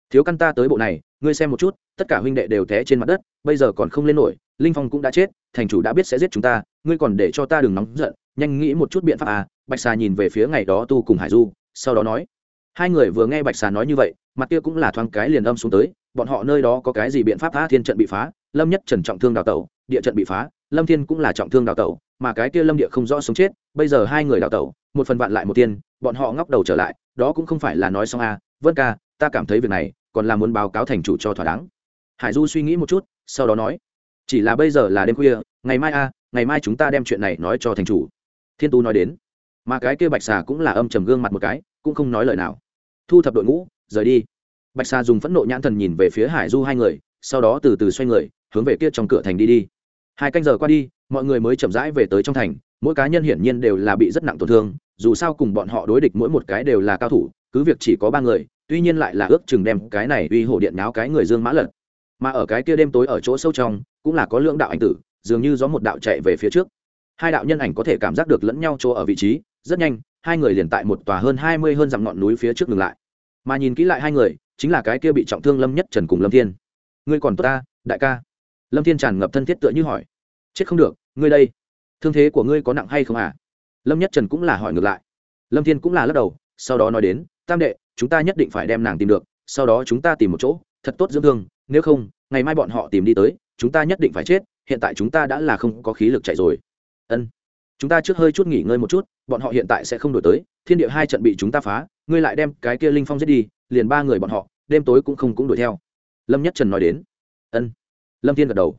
thiếu căn ta tới bộ này, ngươi xem một chút, tất cả huynh đệ đều té trên mặt đất, bây giờ còn không lên nổi, linh phong cũng đã chết, thành chủ đã biết sẽ giết chúng ta, ngươi còn để cho ta đừng nóng giận, nhanh nghĩ một chút biện pháp à bạch xà nhìn về phía ngày đó tu cùng hải du, sau đó nói hai người vừa nghe bạch xà nói như vậy, mặt kia cũng là thoáng cái liền âm xuống tới, bọn họ nơi đó có cái gì biện pháp phá thiên trận bị phá, lâm nhất trần trọng thương đào tẩu, địa trận bị phá, lâm thiên cũng là trọng thương đào tẩu, mà cái kia lâm địa không rõ sống chết, bây giờ hai người đào tẩu, một phần vạn lại một tiên bọn họ ngóc đầu trở lại, đó cũng không phải là nói xong a à. vân ca, ta cảm thấy việc này còn là muốn báo cáo thành chủ cho thỏa đáng. Hải du suy nghĩ một chút, sau đó nói, chỉ là bây giờ là đêm khuya, ngày mai a ngày mai chúng ta đem chuyện này nói cho thành chủ. Thiên tú nói đến, mà cái kia bạch xà cũng là âm trầm gương mặt một cái, cũng không nói lời nào. Thu thập đội ngũ, rời đi. Bạch xà dùng phẫn nộ nhãn thần nhìn về phía hải du hai người, sau đó từ từ xoay người, hướng về kia trong cửa thành đi đi. Hai canh giờ qua đi, mọi người mới chậm rãi về tới trong thành, mỗi cá nhân hiển nhiên đều là bị rất nặng tổn thương, dù sao cùng bọn họ đối địch mỗi một cái đều là cao thủ, cứ việc chỉ có ba người tuy nhiên lại là ước chừng đem cái này uy hổ điện náo cái người dương mã lật. Mà ở cái kia đêm tối ở chỗ sâu trong, cũng là có lưỡng đạo ảnh tử, dường như gió một đạo chạy về phía trước. Hai đạo nhân ảnh có thể cảm giác được lẫn nhau chỗ ở vị trí, rất nhanh, hai người liền tại một tòa hơn hai mươi hơn dặm ngọn núi phía trước ngừng lại. Mà nhìn kỹ lại hai người, chính là cái kia bị trọng thương lâm nhất trần cùng lâm thiên. Ngươi còn tốt ta, đại ca? Lâm thiên tràn ngập thân thiết tựa như hỏi. Chết không được, ngươi đây, thương thế của ngươi có nặng hay không à? Lâm nhất trần cũng là hỏi ngược lại. Lâm thiên cũng là lắc đầu, sau đó nói đến tam đệ, chúng ta nhất định phải đem nàng tìm được, sau đó chúng ta tìm một chỗ, thật tốt dưỡng thương, nếu không, ngày mai bọn họ tìm đi tới, chúng ta nhất định phải chết, hiện tại chúng ta đã là không có khí lực chạy rồi. Ân. Chúng ta trước hơi chút nghỉ ngơi một chút, bọn họ hiện tại sẽ không đổi tới, thiên địa hai trận bị chúng ta phá, ngươi lại đem cái kia linh phong giết đi, liền ba người bọn họ, đêm tối cũng không cũng đuổi theo. Lâm nhất trần nói đến. Ân. Lâm thiên gật đầu.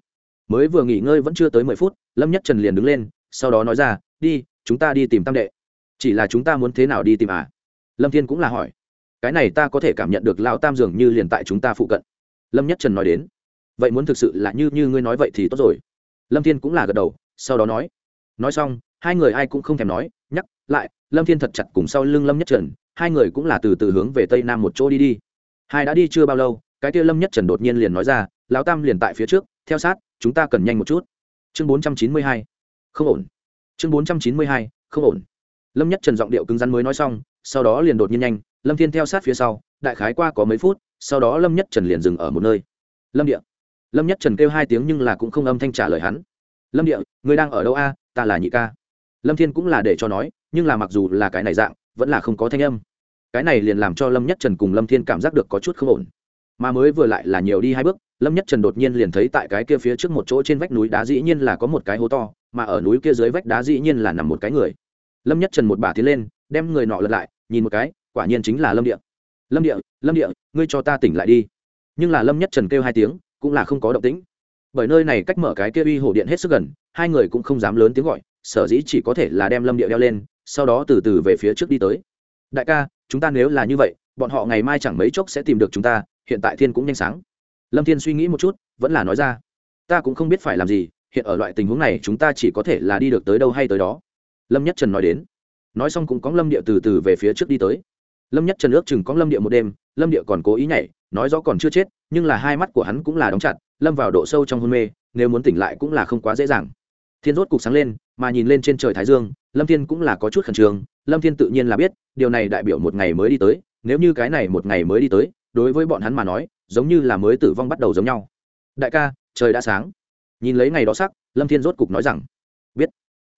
Mới vừa nghỉ ngơi vẫn chưa tới mười phút, lâm nhất trần liền đứng lên, sau đó nói ra, đi, chúng ta đi tìm tam đệ. Chỉ là chúng ta muốn thế nào đi tìm à? lâm thiên cũng là hỏi. Cái này ta có thể cảm nhận được lao tam dường như liền tại chúng ta phụ cận. Lâm nhất trần nói đến. Vậy muốn thực sự là như như ngươi nói vậy thì tốt rồi. Lâm thiên cũng là gật đầu, sau đó nói. Nói xong, hai người ai cũng không thèm nói, nhắc lại, lâm thiên thật chặt cùng sau lưng lâm nhất trần, hai người cũng là từ từ hướng về tây nam một chỗ đi đi. Hai đã đi chưa bao lâu, cái kia lâm nhất trần đột nhiên liền nói ra, lão tam liền tại phía trước, theo sát, chúng ta cần nhanh một chút. Chương bốn trăm chín mươi hai. Không ổn. Chương bốn trăm chín mươi hai, không ổn. Lâm nhất trần giọng điệu cứng rắn mới nói xong sau đó liền đột nhiên nhanh, lâm thiên theo sát phía sau, đại khái qua có mấy phút, sau đó lâm nhất trần liền dừng ở một nơi. Lâm địa. Lâm nhất trần kêu hai tiếng nhưng là cũng không âm thanh trả lời hắn. Lâm địa, người đang ở đâu a? Ta là nhị ca. Lâm thiên cũng là để cho nói, nhưng là mặc dù là cái này dạng, vẫn là không có thanh âm. Cái này liền làm cho lâm nhất trần cùng lâm thiên cảm giác được có chút không ổn. Mà mới vừa lại là nhiều đi hai bước, lâm nhất trần đột nhiên liền thấy tại cái kia phía trước một chỗ trên vách núi đá dĩ nhiên là có một cái hố to, mà ở núi kia dưới vách đá dĩ nhiên là nằm một cái người. Lâm nhất trần một bà tiến lên đem người nọ lật lại, nhìn một cái, quả nhiên chính là lâm địa. Lâm địa lâm địa, ngươi cho ta tỉnh lại đi. Nhưng là lâm nhất trần kêu hai tiếng, cũng là không có động tĩnh. Bởi nơi này cách mở cái kia uy hổ điện hết sức gần, hai người cũng không dám lớn tiếng gọi, sở dĩ chỉ có thể là đem lâm địa đeo lên, sau đó từ từ về phía trước đi tới. Đại ca, chúng ta nếu là như vậy, bọn họ ngày mai chẳng mấy chốc sẽ tìm được chúng ta, hiện tại thiên cũng nhanh sáng. Lâm thiên suy nghĩ một chút, vẫn là nói ra. Ta cũng không biết phải làm gì, hiện ở loại tình huống này chúng ta chỉ có thể là đi được tới đâu hay tới đó. Lâm nhất trần nói đến nói xong cũng có lâm địa từ từ về phía trước đi tới. Lâm nhất trần ước chừng có lâm địa một đêm, lâm địa còn cố ý nhảy, nói rõ còn chưa chết, nhưng là hai mắt của hắn cũng là đóng chặt, lâm vào độ sâu trong hôn mê, nếu muốn tỉnh lại cũng là không quá dễ dàng. Thiên rốt cục sáng lên, mà nhìn lên trên trời thái dương, lâm thiên cũng là có chút khẩn trương, lâm thiên tự nhiên là biết, điều này đại biểu một ngày mới đi tới, nếu như cái này một ngày mới đi tới, đối với bọn hắn mà nói, giống như là mới tử vong bắt đầu giống nhau. Đại ca, trời đã sáng. Nhìn lấy ngày đó sắc, lâm thiên rốt cục nói rằng, biết.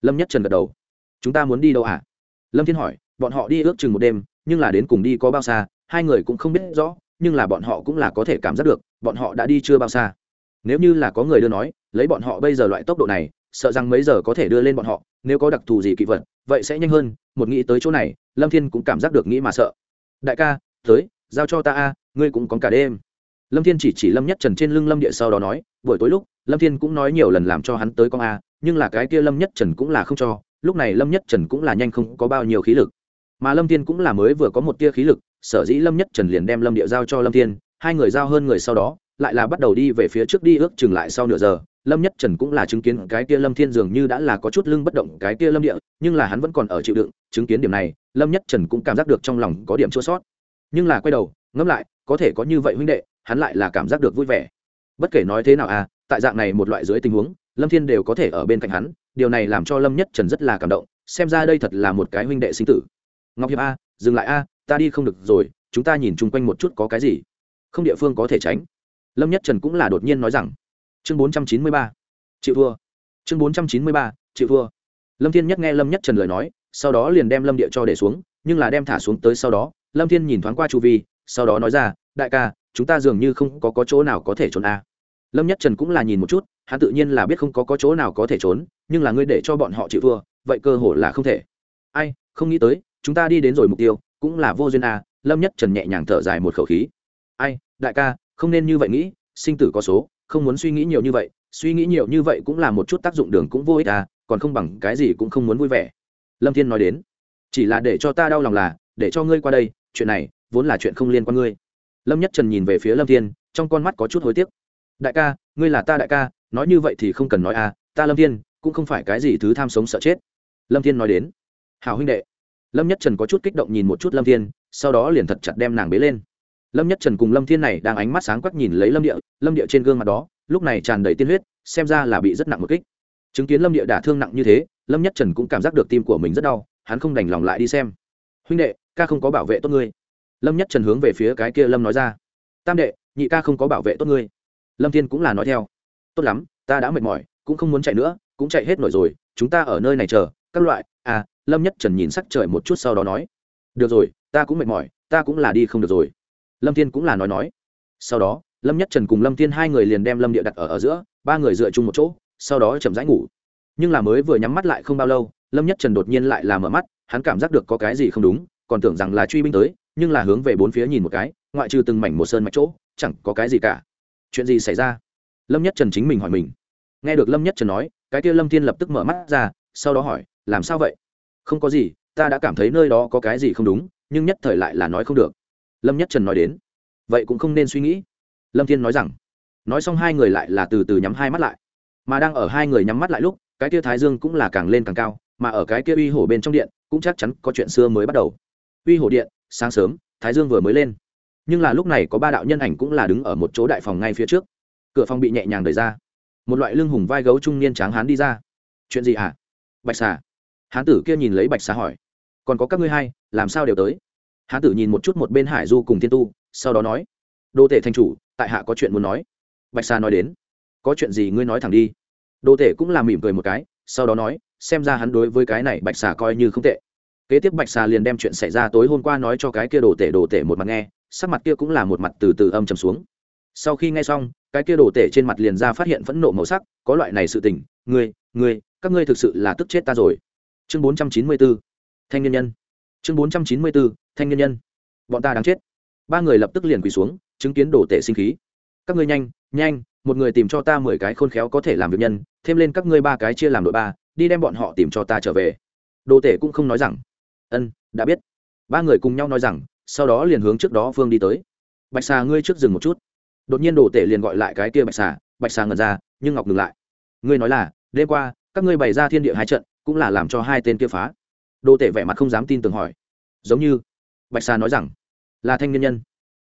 Lâm nhất trần gật đầu. Chúng ta muốn đi đâu ạ? lâm thiên hỏi, bọn họ đi ước chừng một đêm, nhưng là đến cùng đi có bao xa? Hai người cũng không biết rõ, nhưng là bọn họ cũng là có thể cảm giác được, bọn họ đã đi chưa bao xa. Nếu như là có người đưa nói, lấy bọn họ bây giờ loại tốc độ này, sợ rằng mấy giờ có thể đưa lên bọn họ, nếu có đặc thù gì kỵ vật, vậy sẽ nhanh hơn. Một nghĩ tới chỗ này, lâm thiên cũng cảm giác được nghĩ mà sợ. Đại ca, tới, giao cho ta a, ngươi cũng có cả đêm. Lâm thiên chỉ chỉ lâm nhất trần trên lưng lâm địa sau đó nói, buổi tối lúc, lâm thiên cũng nói nhiều lần làm cho hắn tới con a, nhưng là cái kia lâm nhất trần cũng là không cho lúc này lâm nhất trần cũng là nhanh không có bao nhiêu khí lực mà lâm thiên cũng là mới vừa có một tia khí lực sở dĩ lâm nhất trần liền đem lâm địa giao cho lâm thiên hai người giao hơn người sau đó lại là bắt đầu đi về phía trước đi ước chừng lại sau nửa giờ lâm nhất trần cũng là chứng kiến cái tia lâm thiên dường như đã là có chút lưng bất động cái tia lâm địa nhưng là hắn vẫn còn ở chịu đựng chứng kiến điểm này lâm nhất trần cũng cảm giác được trong lòng có điểm chua sót nhưng là quay đầu ngẫm lại có thể có như vậy huynh đệ hắn lại là cảm giác được vui vẻ bất kể nói thế nào à tại dạng này một loại dưới tình huống lâm thiên đều có thể ở bên cạnh hắn điều này làm cho lâm nhất trần rất là cảm động xem ra đây thật là một cái huynh đệ sinh tử. Ngọc hiệp a dừng lại a ta đi không được rồi chúng ta nhìn chung quanh một chút có cái gì. Không địa phương có thể tránh. Lâm nhất trần cũng là đột nhiên nói rằng. Chương 493 trăm chín chịu thua. Chương 493 trăm chín chịu thua. Lâm thiên nhất nghe lâm nhất trần lời nói sau đó liền đem lâm địa cho để xuống nhưng là đem thả xuống tới sau đó lâm thiên nhìn thoáng qua chu vi sau đó nói ra đại ca chúng ta dường như không có, có chỗ nào có thể trốn a. Lâm nhất trần cũng là nhìn một chút hắn tự nhiên là biết không có có chỗ nào có thể trốn, nhưng là ngươi để cho bọn họ chịu thua, vậy cơ hội là không thể. Ai, không nghĩ tới, chúng ta đi đến rồi mục tiêu, cũng là vô duyên à lâm nhất trần nhẹ nhàng thở dài một khẩu khí. Ai, đại ca, không nên như vậy nghĩ, sinh tử có số, không muốn suy nghĩ nhiều như vậy, suy nghĩ nhiều như vậy cũng là một chút tác dụng đường cũng vô ích à còn không bằng cái gì cũng không muốn vui vẻ. Lâm thiên nói đến, chỉ là để cho ta đau lòng là, để cho ngươi qua đây, chuyện này vốn là chuyện không liên quan ngươi. Lâm nhất trần nhìn về phía lâm thiên, trong con mắt có chút hối tiếc. Đại ca, ngươi là ta đại ca nói như vậy thì không cần nói a ta lâm thiên, cũng không phải cái gì thứ tham sống sợ chết. Lâm thiên nói đến hào huynh đệ. Lâm nhất trần có chút kích động nhìn một chút lâm thiên, sau đó liền thật chặt đem nàng bế lên. Lâm nhất trần cùng lâm thiên này đang ánh mắt sáng quắc nhìn lấy lâm địa lâm địa trên gương mặt đó, lúc này tràn đầy tiên huyết, xem ra là bị rất nặng một kích. Chứng kiến lâm địa đả thương nặng như thế, lâm nhất trần cũng cảm giác được tim của mình rất đau, hắn không đành lòng lại đi xem. Huynh đệ, ca không có bảo vệ tốt ngươi. Lâm nhất trần hướng về phía cái kia lâm nói ra. Tam đệ, nhị ca không có bảo vệ tốt ngươi. Lâm thiên cũng là nói theo tốt lắm, ta đã mệt mỏi, cũng không muốn chạy nữa, cũng chạy hết nổi rồi, chúng ta ở nơi này chờ, các loại. À lâm nhất trần nhìn sắc trời một chút sau đó nói, được rồi, ta cũng mệt mỏi, ta cũng là đi không được rồi. Lâm thiên cũng là nói nói. Sau đó, lâm nhất trần cùng lâm thiên hai người liền đem lâm địa đặt ở ở giữa, ba người dựa chung một chỗ, sau đó chậm rãi ngủ. Nhưng là mới vừa nhắm mắt lại không bao lâu, lâm nhất trần đột nhiên lại là mở mắt, hắn cảm giác được có cái gì không đúng, còn tưởng rằng là truy binh tới, nhưng là hướng về bốn phía nhìn một cái, ngoại trừ từng mảnh một sơn mạch chỗ, chẳng có cái gì cả. Chuyện gì xảy ra? lâm nhất trần chính mình hỏi mình. Nghe được lâm nhất trần nói, cái kia lâm thiên lập tức mở mắt ra, sau đó hỏi, làm sao vậy? Không có gì, ta đã cảm thấy nơi đó có cái gì không đúng, nhưng nhất thời lại là nói không được. Lâm nhất trần nói đến. Vậy cũng không nên suy nghĩ. Lâm thiên nói rằng. Nói xong hai người lại là từ từ nhắm hai mắt lại. Mà đang ở hai người nhắm mắt lại lúc, cái kia thái dương cũng là càng lên càng cao, mà ở cái kia uy hổ bên trong điện, cũng chắc chắn có chuyện xưa mới bắt đầu. Uy hổ điện, sáng sớm, thái dương vừa mới lên. Nhưng là lúc này có ba đạo nhân ảnh cũng là đứng ở một chỗ đại phòng ngay phía trước cửa phòng bị nhẹ nhàng đẩy ra. Một loại lưng hùng vai gấu trung niên tráng hán đi ra. Chuyện gì ạ à? bạch xà. Hán tử kia nhìn lấy bạch xà hỏi. Còn có các ngươi hai, làm sao đều tới? Hán tử nhìn một chút một bên hải du cùng thiên tu, sau đó nói. Đô tể thanh chủ, tại hạ có chuyện muốn nói. Bạch xà nói đến. Có chuyện gì ngươi nói thẳng đi. Đô tể cũng làm mỉm cười một cái, sau đó nói, xem ra hắn đối với cái này bạch xà coi như không tệ. Kế tiếp bạch xà liền đem chuyện xảy ra tối hôm qua nói cho cái kia đồ tể đồ tể một mặt nghe, sắc mặt kia cũng là một mặt từ từ âm trầm xuống. Sau khi nghe xong cái kia đồ tể trên mặt liền ra phát hiện phẫn nộ màu sắc, có loại này sự tình, ngươi ngươi, các ngươi thực sự là tức chết ta rồi. Chương bốn trăm chín mươi b ố thanh nhân nhân. Chương bốn trăm chín mươi b ố thanh nhân nhân. Bọn ta đáng chết. Ba người lập tức liền quỳ xuống, chứng kiến đồ tể sinh khí. Các ngươi nhanh nhanh, một người tìm cho ta mười cái khôn khéo có thể làm việc nhân, thêm lên các ngươi ba cái chia làm đội ba, đi đem bọn họ tìm cho ta trở về. Đồ tể cũng không nói rằng. Ân, đã biết. Ba người cùng nhau nói rằng, sau đó liền hướng trước đó vương đi tới. Bạch xà, ngươi trước dừng một chút đột nhiên đồ tể liền gọi lại cái kia bạch xà bạch xà ngần ra, nhưng ngọc ngừng lại. Ngươi nói là, đêm qua, các ngươi bày ra thiên địa hai trận, cũng là làm cho hai tên kia phá. Đồ tể vẻ mặt không dám tin tưởng hỏi. Giống như, bạch xà nói rằng, là thanh niên nhân.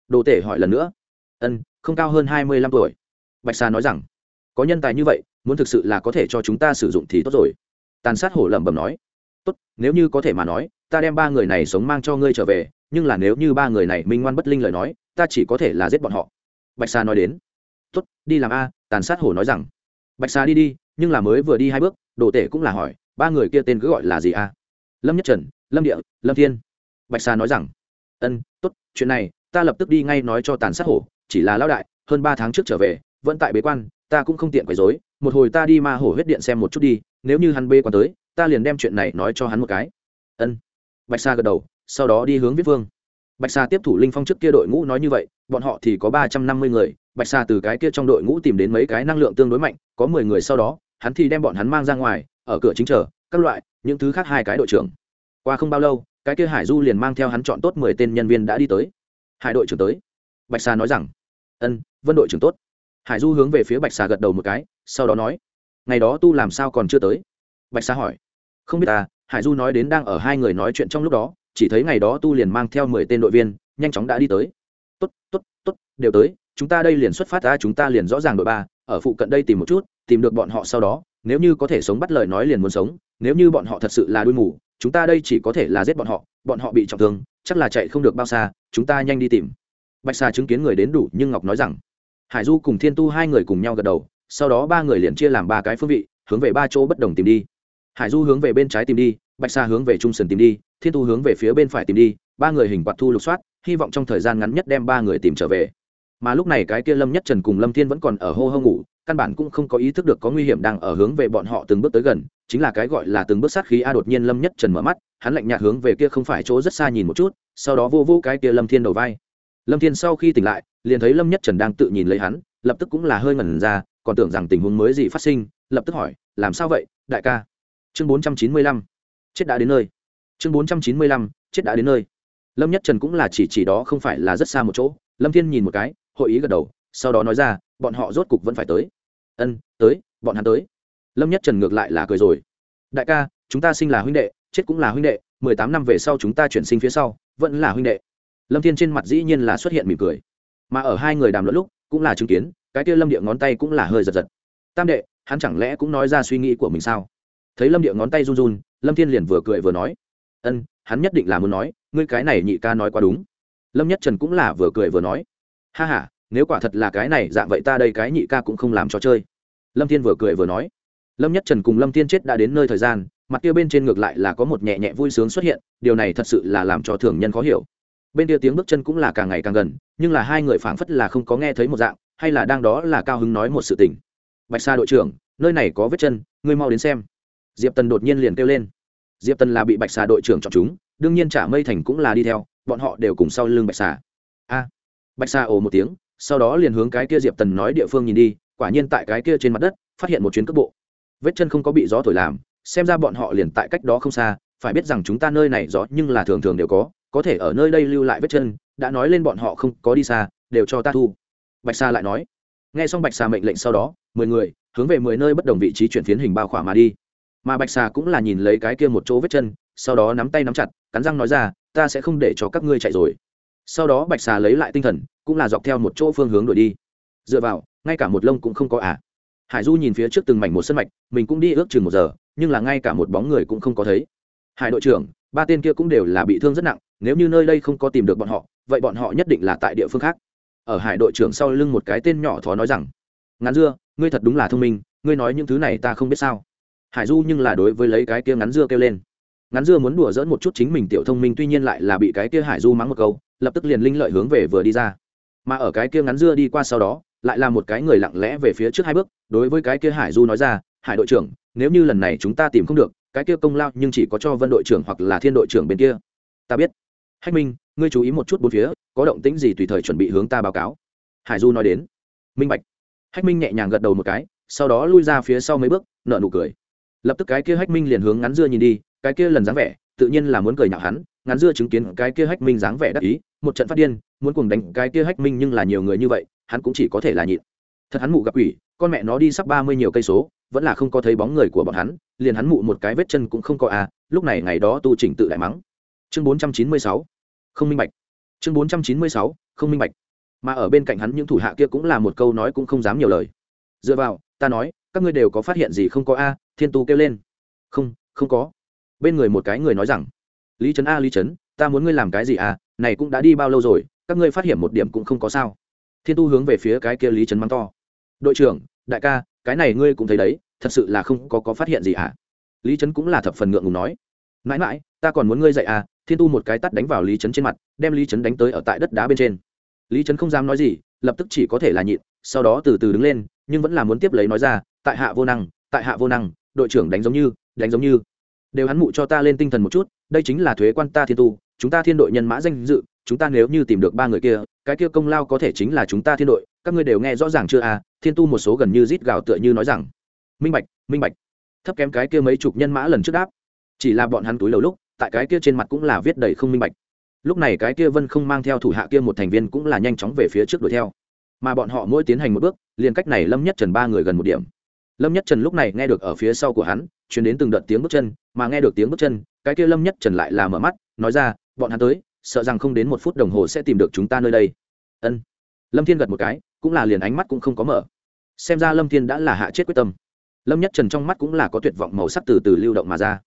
Đồ tể hỏi lần nữa. Ân, không cao hơn hai mươi lăm tuổi. Bạch xà nói rằng, có nhân tài như vậy, muốn thực sự là có thể cho chúng ta sử dụng thì tốt rồi. Tàn sát hổ lẩm bẩm nói. Tốt, nếu như có thể mà nói, ta đem ba người này sống mang cho ngươi trở về, nhưng là nếu như ba người này minh ngoan bất linh lời nói, ta chỉ có thể là giết bọn họ bạch sa nói đến. Tuất đi làm a, tàn sát hổ nói rằng. Bạch sa đi đi, nhưng là mới vừa đi hai bước, đồ tể cũng là hỏi, ba người kia tên cứ gọi là gì a? Lâm nhất trần, lâm địa, lâm thiên. Bạch sa nói rằng. Ân tuất chuyện này ta lập tức đi ngay nói cho tàn sát hổ, chỉ là lão đại, hơn ba tháng trước trở về, vẫn tại bế quan, ta cũng không tiện quấy rối, một hồi ta đi ma hổ huyết điện xem một chút đi, nếu như hắn bê còn tới, ta liền đem chuyện này nói cho hắn một cái. Ân. Bạch sa gật đầu, sau đó đi hướng viết vương bạch sa tiếp thủ linh phong trước kia đội ngũ nói như vậy, bọn họ thì có ba trăm năm mươi người, bạch sa từ cái kia trong đội ngũ tìm đến mấy cái năng lượng tương đối mạnh, có mười người sau đó, hắn thì đem bọn hắn mang ra ngoài, ở cửa chính trở các loại, những thứ khác hai cái đội trưởng. Qua không bao lâu, cái kia hải du liền mang theo hắn chọn tốt mười tên nhân viên đã đi tới. Hải đội trưởng tới. Bạch sa nói rằng, ân, vân đội trưởng tốt. Hải du hướng về phía bạch sa gật đầu một cái, sau đó nói, ngày đó tu làm sao còn chưa tới? Bạch sa hỏi, không biết ta. Hải du nói đến đang ở hai người nói chuyện trong lúc đó chỉ thấy ngày đó tu liền mang theo mười tên đội viên, nhanh chóng đã đi tới. Tốt tốt tốt, đều tới, chúng ta đây liền xuất phát ra, chúng ta liền rõ ràng đội ba, ở phụ cận đây tìm một chút, tìm được bọn họ sau đó, nếu như có thể sống bắt lời nói liền muốn sống, nếu như bọn họ thật sự là đuôi mù, chúng ta đây chỉ có thể là giết bọn họ bọn họ bị trọng thương, chắc là chạy không được bao xa, chúng ta nhanh đi tìm. Bạch xà chứng kiến người đến đủ, nhưng ngọc nói rằng, hải du cùng thiên tu hai người cùng nhau gật đầu, sau đó ba người liền chia làm ba cái phương vị, hướng về ba chỗ bất đồng tìm đi. Hải du hướng về bên trái tìm đi bạch sa hướng về trung sườn tìm đi, thiên tu hướng về phía bên phải tìm đi, ba người hình quạt thu lục soát, hy vọng trong thời gian ngắn nhất đem ba người tìm trở về. Mà lúc này cái kia lâm nhất trần cùng lâm thiên vẫn còn ở hô hô ngủ, căn bản cũng không có ý thức được có nguy hiểm đang ở hướng về bọn họ từng bước tới gần, chính là cái gọi là từng bước sát khí a đột nhiên lâm nhất trần mở mắt, hắn lạnh nhạt hướng về kia không phải chỗ rất xa nhìn một chút, sau đó vô vô cái kia lâm thiên đầu vai. Lâm thiên sau khi tỉnh lại, liền thấy lâm nhất trần đang tự nhìn lấy hắn, lập tức cũng là hơi ngẩn ra, còn tưởng rằng tình huống mới gì phát sinh, lập tức hỏi, làm sao vậy, đại ca? Chương bốn trăm chín mươi lăm chết đã đến nơi. Chương bốn trăm chín mươi lăm, chết đã đến nơi. Lâm nhất trần cũng là chỉ chỉ đó không phải là rất xa một chỗ. Lâm thiên nhìn một cái, hội ý gật đầu, sau đó nói ra, bọn họ rốt cục vẫn phải tới. Ân, tới, bọn hắn tới. Lâm nhất trần ngược lại là cười rồi. Đại ca, chúng ta sinh là huynh đệ, chết cũng là huynh đệ, mười tám năm về sau chúng ta chuyển sinh phía sau, vẫn là huynh đệ. Lâm thiên trên mặt dĩ nhiên là xuất hiện mỉm cười. Mà ở hai người đàm luận lúc, cũng là chứng kiến, cái kia lâm địa ngón tay cũng là hơi giật giật. Tam đệ, hắn chẳng lẽ cũng nói ra suy nghĩ của mình sao? Thấy lâm địa ngón tay run run lâm thiên liền vừa cười vừa nói, ân, hắn nhất định là muốn nói, ngươi cái này nhị ca nói quá đúng. Lâm nhất trần cũng là vừa cười vừa nói, ha h a nếu quả thật là cái này, dạng vậy ta đây cái nhị ca cũng không làm cho chơi. Lâm thiên vừa cười vừa nói, lâm nhất trần cùng lâm thiên chết đã đến nơi thời gian, mặt kia bên trên ngược lại là có một nhẹ nhẹ vui sướng xuất hiện, điều này thật sự là làm cho thường nhân khó hiểu. Bên kia tiếng bước chân cũng là càng ngày càng gần, nhưng là hai người phảng phất là không có nghe thấy một dạng, hay là đang đó là cao hứng nói một sự tình. Bạch sa đội trưởng, nơi này có vết chân, ngươi mau đến xem diệp tần đột nhiên liền kêu lên diệp tần là bị bạch xà đội trưởng chọn chúng đương nhiên trả mây thành cũng là đi theo bọn họ đều cùng sau lưng bạch xà a bạch xà ồ một tiếng sau đó liền hướng cái kia diệp tần nói địa phương nhìn đi quả nhiên tại cái kia trên mặt đất phát hiện một chuyến cước bộ vết chân không có bị gió thổi làm xem ra bọn họ liền tại cách đó không xa phải biết rằng chúng ta nơi này gió nhưng là thường thường đều có có thể ở nơi đây lưu lại vết chân đã nói lên bọn họ không có đi xa đều cho ta thu bạch sa lại nói nghe xong bạch sa mệnh lệnh sau đó mười người hướng về mười nơi bất đồng vị trí chuyển phiến hình bao khỏa mà đi mà bạch xà cũng là nhìn lấy cái kia một chỗ vết chân, sau đó nắm tay nắm chặt, cắn răng nói ra, ta sẽ không để cho các ngươi chạy rồi. Sau đó bạch xà lấy lại tinh thần, cũng là dọc theo một chỗ phương hướng đổi đi. Dựa vào, ngay cả một lông cũng không có à. hải du nhìn phía trước từng mảnh một sân mạch, mình cũng đi ước chừng một giờ, nhưng là ngay cả một bóng người cũng không có thấy. Hải đội trưởng, ba tên kia cũng đều là bị thương rất nặng, nếu như nơi đây không có tìm được bọn họ, vậy bọn họ nhất định là tại địa phương khác. Ở hải đội trưởng sau lưng một cái tên nhỏ thó nói rằng ngắn dưa, ngươi thật đúng là thông minh, ngươi nói những thứ này ta không biết sao hải du nhưng là đối với lấy cái kia ngắn dưa kêu lên. Ngắn dưa muốn đùa dỡn một chút chính mình tiểu thông minh tuy nhiên lại là bị cái kia hải du mắng một câu, lập tức liền linh lợi hướng về vừa đi ra. Mà ở cái kia ngắn dưa đi qua sau đó, lại là một cái người lặng lẽ về phía trước hai bước, đối với cái kia hải du nói ra, hải đội trưởng, nếu như lần này chúng ta tìm không được, cái kia công lao nhưng chỉ có cho vân đội trưởng hoặc là thiên đội trưởng bên kia. Ta biết. Hách minh, ngươi chú ý một chút bốn phía, có động tĩnh gì tùy thời chuẩn bị hướng ta báo cáo. Hải du nói đến. Minh bạch. Hách minh nhẹ nhàng gật đầu một cái, sau đó lui ra phía sau mấy bước nợ nụ cười lập tức cái kia hách minh liền hướng ngắn dưa nhìn đi, cái kia lần dáng vẻ, tự nhiên là muốn cười nhạo hắn, ngắn dưa chứng kiến cái kia hách minh dáng vẻ đắc ý, một trận phát điên, muốn cùng đánh cái kia hách minh nhưng là nhiều người như vậy, hắn cũng chỉ có thể là nhịn. Thật hắn mụ gặp quỷ, con mẹ nó đi sắp ba mươi nhiều cây số, vẫn là không có thấy bóng người của bọn hắn, liền hắn mụ một cái vết chân cũng không có à lúc này ngày đó tu chỉnh tự lại mắng. Chương bốn trăm chín mươi sáu, không minh bạch. Chương bốn trăm chín mươi sáu, không minh bạch. Mà ở bên cạnh hắn những thủ hạ kia cũng là một câu nói cũng không dám nhiều lời. Dựa vào, ta nói các ngươi đều có phát hiện gì không có a? Thiên tu kêu lên. Không không có. Bên người một cái người nói rằng, lý trấn a, lý trấn, ta muốn ngươi làm cái gì à? Này cũng đã đi bao lâu rồi, các ngươi phát hiện một điểm cũng không có sao. Thiên tu hướng về phía cái kia lý trấn mắng to. Đội trưởng, đại ca, cái này ngươi cũng thấy đấy, thật sự là không có có phát hiện gì à? Lý trấn cũng là thập phần ngượng ngùng nói. Mãi mãi, ta còn muốn ngươi dạy à? Thiên tu một cái tắt đánh vào lý trấn trên mặt, đem lý trấn đánh tới ở tại đất đá bên trên. Lý trấn không dám nói gì, lập tức chỉ có thể là nhịn, sau đó từ từ đứng lên, nhưng vẫn là muốn tiếp lấy nói ra tại hạ vô năng, tại hạ vô năng, đội trưởng đánh giống như, đánh giống như. Đều hắn mụ cho ta lên tinh thần một chút, đây chính là thuế quan ta thiên tu, chúng ta thiên đội nhân mã danh dự, chúng ta nếu như tìm được ba người kia, cái kia công lao có thể chính là chúng ta thiên đội, các ngươi đều nghe rõ ràng chưa à? Thiên tu một số gần như rít gào tựa như nói rằng. Minh bạch minh bạch. Thấp kém cái kia mấy chục nhân mã lần trước đáp. Chỉ là bọn hắn túi lâu lúc, tại cái kia trên mặt cũng là viết đầy không minh bạch. Lúc này cái kia vân không mang theo thủ hạ kia một thành viên cũng là nhanh chóng về phía trước đuổi theo. Mà bọn họ mỗi tiến hành một bước, liền cách này lâm nhất trần ba người gần một điểm lâm nhất trần lúc này nghe được ở phía sau của hắn chuyển đến từng đợt tiếng bước chân, mà nghe được tiếng bước chân, cái kia lâm nhất trần lại là mở mắt, nói ra, bọn hắn tới, sợ rằng không đến một phút đồng hồ sẽ tìm được chúng ta nơi đây. Ân. Lâm thiên gật một cái, cũng là liền ánh mắt cũng không có mở. Xem ra lâm thiên đã là hạ chết quyết tâm. Lâm nhất trần trong mắt cũng là có tuyệt vọng màu sắc từ từ lưu động mà ra.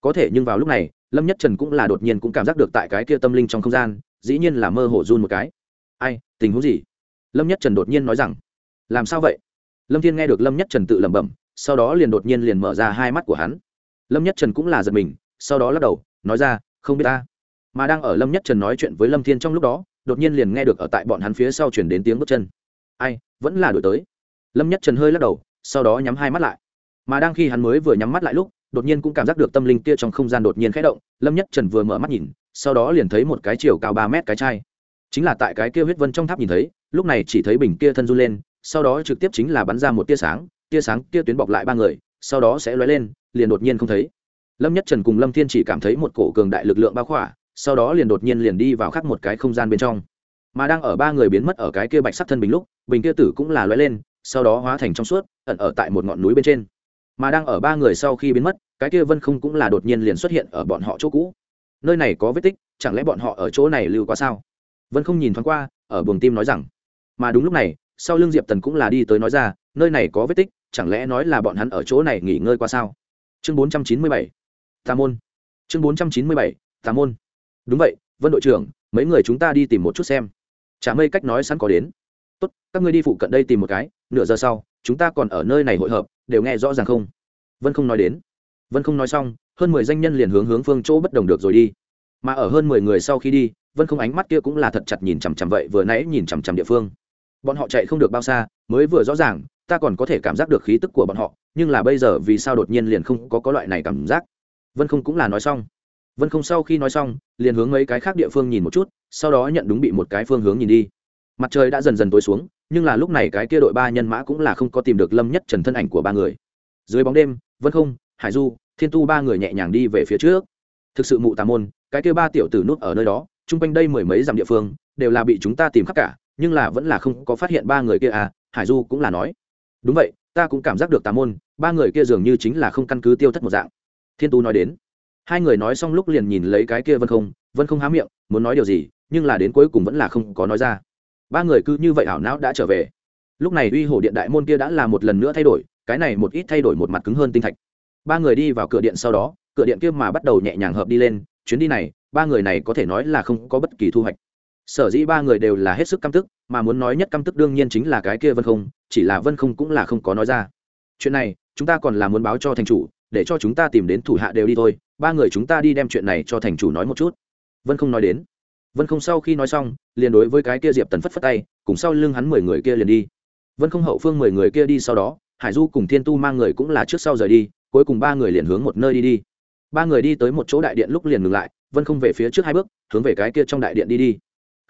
Có thể nhưng vào lúc này, lâm nhất trần cũng là đột nhiên cũng cảm giác được tại cái kia tâm linh trong không gian, dĩ nhiên là mơ hồ run một cái. Ai, tình huống gì? Lâm nhất trần đột nhiên nói rằng, làm sao vậy? lâm thiên nghe được lâm nhất trần tự lẩm bẩm, sau đó liền đột nhiên liền mở ra hai mắt của hắn. Lâm nhất trần cũng là giật mình, sau đó lắc đầu, nói ra, không biết ta. Mà đang ở lâm nhất trần nói chuyện với lâm thiên trong lúc đó, đột nhiên liền nghe được ở tại bọn hắn phía sau chuyển đến tiếng bước chân. Ai, vẫn là đổi tới. Lâm nhất trần hơi lắc đầu, sau đó nhắm hai mắt lại. Mà đang khi hắn mới vừa nhắm mắt lại lúc, đột nhiên cũng cảm giác được tâm linh kia trong không gian đột nhiên khẽ động, lâm nhất trần vừa mở mắt nhìn, sau đó liền thấy một cái chiều cao ba mét cái chai. Chính là tại cái kia huyết vân trong tháp nhìn thấy, lúc này chỉ thấy bình kia thân run lên sau đó trực tiếp chính là bắn ra một tia sáng tia sáng tia tuyến bọc lại ba người, sau đó sẽ lóe lên, liền đột nhiên không thấy. Lâm nhất trần cùng lâm thiên chỉ cảm thấy một cổ cường đại lực lượng bao khỏa, sau đó liền đột nhiên liền đi vào khắc một cái không gian bên trong. Mà đang ở ba người biến mất ở cái kia bạch sắc thân bình lúc, bình kia tử cũng là lóe lên, sau đó hóa thành trong suốt, ẩn ở tại một ngọn núi bên trên. Mà đang ở ba người sau khi biến mất, cái kia vân không cũng là đột nhiên liền xuất hiện ở bọn họ chỗ cũ. Nơi này có vết tích, chẳng lẽ bọn họ ở chỗ này lưu quá sao? Vân không nhìn thoáng qua, ở buồng tim nói rằng, mà đúng lúc này sau lưng diệp tần cũng là đi tới nói ra, nơi này có vết tích, chẳng lẽ nói là bọn hắn ở chỗ này nghỉ ngơi qua sao? Chương bốn trăm chín mươi bảy, tà môn. Chương bốn trăm chín mươi bảy, tà môn. Đúng vậy, vân đội trưởng, mấy người chúng ta đi tìm một chút xem. Chả mây cách nói sẵn có đến. Tốt, các ngươi đi phụ cận đây tìm một cái, nửa giờ sau, chúng ta còn ở nơi này hội hợp, đều nghe rõ ràng không? Vân không nói đến. Vân không nói xong, hơn mười danh nhân liền hướng hướng phương chỗ bất đồng được rồi đi. Mà ở hơn mười người sau khi đi, vân không ánh mắt kia cũng là thật chặt nhìn chằm chằm vậy, vừa nãy nhìn chằm chằm địa phương bọn họ chạy không được bao xa, mới vừa rõ ràng, ta còn có thể cảm giác được khí tức của bọn họ, nhưng là bây giờ vì sao đột nhiên liền không có có loại này cảm giác? Vân không cũng là nói xong. Vân không sau khi nói xong, liền hướng mấy cái khác địa phương nhìn một chút, sau đó nhận đúng bị một cái phương hướng nhìn đi. Mặt trời đã dần dần tối xuống, nhưng là lúc này cái kia đội ba nhân mã cũng là không có tìm được lâm nhất trần thân ảnh của ba người. Dưới bóng đêm, vân không, hải du, thiên tu ba người nhẹ nhàng đi về phía trước. Thực sự mụ tà môn, cái kia ba tiểu tử nút ở nơi đó, chung quanh đây mười mấy dặm địa phương, đều là bị chúng ta tìm khắp cả nhưng là vẫn là không có phát hiện ba người kia à hải du cũng là nói. Đúng vậy, ta cũng cảm giác được tà môn, ba người kia dường như chính là không căn cứ tiêu thất một dạng. Thiên tú nói đến. Hai người nói xong lúc liền nhìn lấy cái kia vân không vân không há miệng, muốn nói điều gì, nhưng là đến cuối cùng vẫn là không có nói ra. Ba người cứ như vậy ảo não đã trở về. Lúc này uy hổ điện đại môn kia đã là một lần nữa thay đổi, cái này một ít thay đổi một mặt cứng hơn tinh thạch. Ba người đi vào cửa điện sau đó, cửa điện kia mà bắt đầu nhẹ nhàng hợp đi lên, chuyến đi này, ba người này có thể nói là không có bất kỳ thu hoạch sở dĩ ba người đều là hết sức căm tức, mà muốn nói nhất căm tức đương nhiên chính là cái kia vân không, chỉ là vân không cũng là không có nói ra. Chuyện này, chúng ta còn là muốn báo cho thành chủ, để cho chúng ta tìm đến thủ hạ đều đi thôi, ba người chúng ta đi đem chuyện này cho thành chủ nói một chút. Vân không nói đến. Vân không sau khi nói xong, liền đối với cái kia diệp tần phất phất tay, cùng sau lưng hắn mười người kia liền đi. Vân không hậu phương mười người kia đi sau đó, hải du cùng thiên tu mang người cũng là trước sau rời đi, cuối cùng ba người liền hướng một nơi đi đi. Ba người đi tới một chỗ đại điện lúc liền ngừng lại, vân không về phía trước hai bước, hướng về cái kia trong đại điện đi đi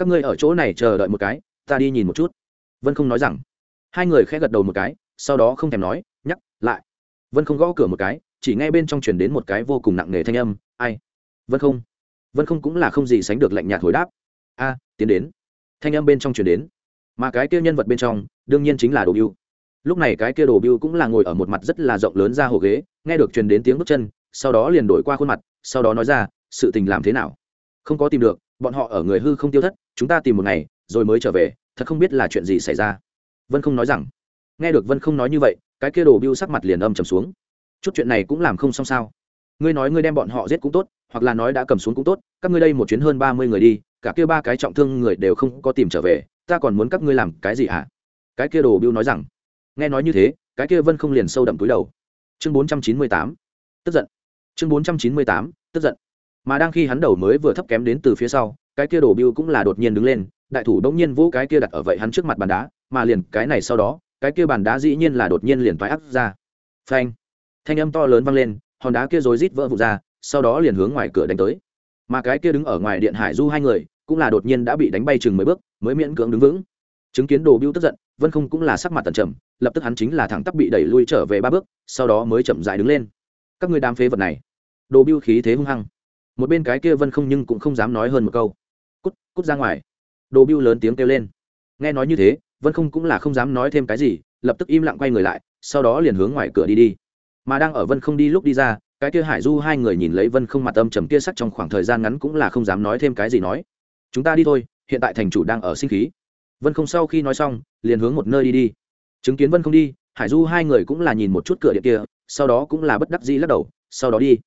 các ngươi ở chỗ này chờ đợi một cái ta đi nhìn một chút. Vân không nói rằng. Hai người khẽ gật đầu một cái sau đó không thèm nói nhắc lại. Vân không gõ cửa một cái chỉ nghe bên trong chuyển đến một cái vô cùng nặng nề thanh âm ai? Vân không. Vân không cũng là không gì sánh được lạnh nhạt hồi đáp. A à, tiến đến. Thanh âm bên trong chuyển đến. Mà cái kia nhân vật bên trong đương nhiên chính là đồ biêu. Lúc này cái kia đồ biêu cũng là ngồi ở một mặt rất là rộng lớn ra hồ ghế nghe được truyền đến tiếng bước chân sau đó liền đổi qua khuôn mặt sau đó nói ra sự tình làm thế nào? Không có tìm được bọn họ ở người hư không tiêu thất, chúng ta tìm một ngày, rồi mới trở về, thật không biết là chuyện gì xảy ra. Vân không nói rằng. Nghe được vân không nói như vậy, cái kia đồ biêu sắc mặt liền âm trầm xuống. Chút chuyện này cũng làm không xong sao? Ngươi nói ngươi đem bọn họ giết cũng tốt, hoặc là nói đã cầm xuống cũng tốt, các ngươi đây một chuyến hơn ba mươi người đi, cả kia ba cái trọng thương người đều không có tìm trở về, ta còn muốn các ngươi làm cái gì hả? Cái kia đồ biêu nói rằng. Nghe nói như thế, cái kia vân không liền sâu đậm túi đầu. Chương bốn trăm chín mươi tám, tức giận. Chương bốn trăm chín mươi tám, tức giận mà đang khi hắn đầu mới vừa thấp kém đến từ phía sau, cái kia đổ biêu cũng là đột nhiên đứng lên, đại thủ đông nhiên vỗ cái kia đặt ở vậy hắn trước mặt bàn đá, mà liền cái này sau đó, cái kia bàn đá dĩ nhiên là đột nhiên liền toái áp ra. Phanh! Thanh âm to lớn vang lên, hòn đá kia rối rít vỡ vụt ra, sau đó liền hướng ngoài cửa đánh tới. Mà cái kia đứng ở ngoài điện hải du hai người, cũng là đột nhiên đã bị đánh bay chừng mười bước, mới miễn cưỡng đứng vững. Chứng kiến đồ biêu tức giận, vân không cũng là sắc mặt tần trầm, lập tức hắn chính là thẳng tắp bị đẩy lui trở về ba bước, sau đó mới chậm dại đứng lên. Các người đam phế vật này. Đồ biêu khí thế hung hăng một bên cái kia vân không nhưng cũng không dám nói hơn một câu. Cút cút ra ngoài. Đồ biêu lớn tiếng kêu lên. Nghe nói như thế, vân không cũng là không dám nói thêm cái gì, lập tức im lặng quay người lại, sau đó liền hướng ngoài cửa đi đi. Mà đang ở vân không đi lúc đi ra, cái kia hải du hai người nhìn lấy vân không mặt âm trầm kia sắc trong khoảng thời gian ngắn cũng là không dám nói thêm cái gì nói. Chúng ta đi thôi, hiện tại thành chủ đang ở sinh khí. Vân không sau khi nói xong, liền hướng một nơi đi đi. Chứng kiến vân không đi, hải du hai người cũng là nhìn một chút cửa điện kia, sau đó cũng là bất đắc dĩ lắc đầu, sau đó đi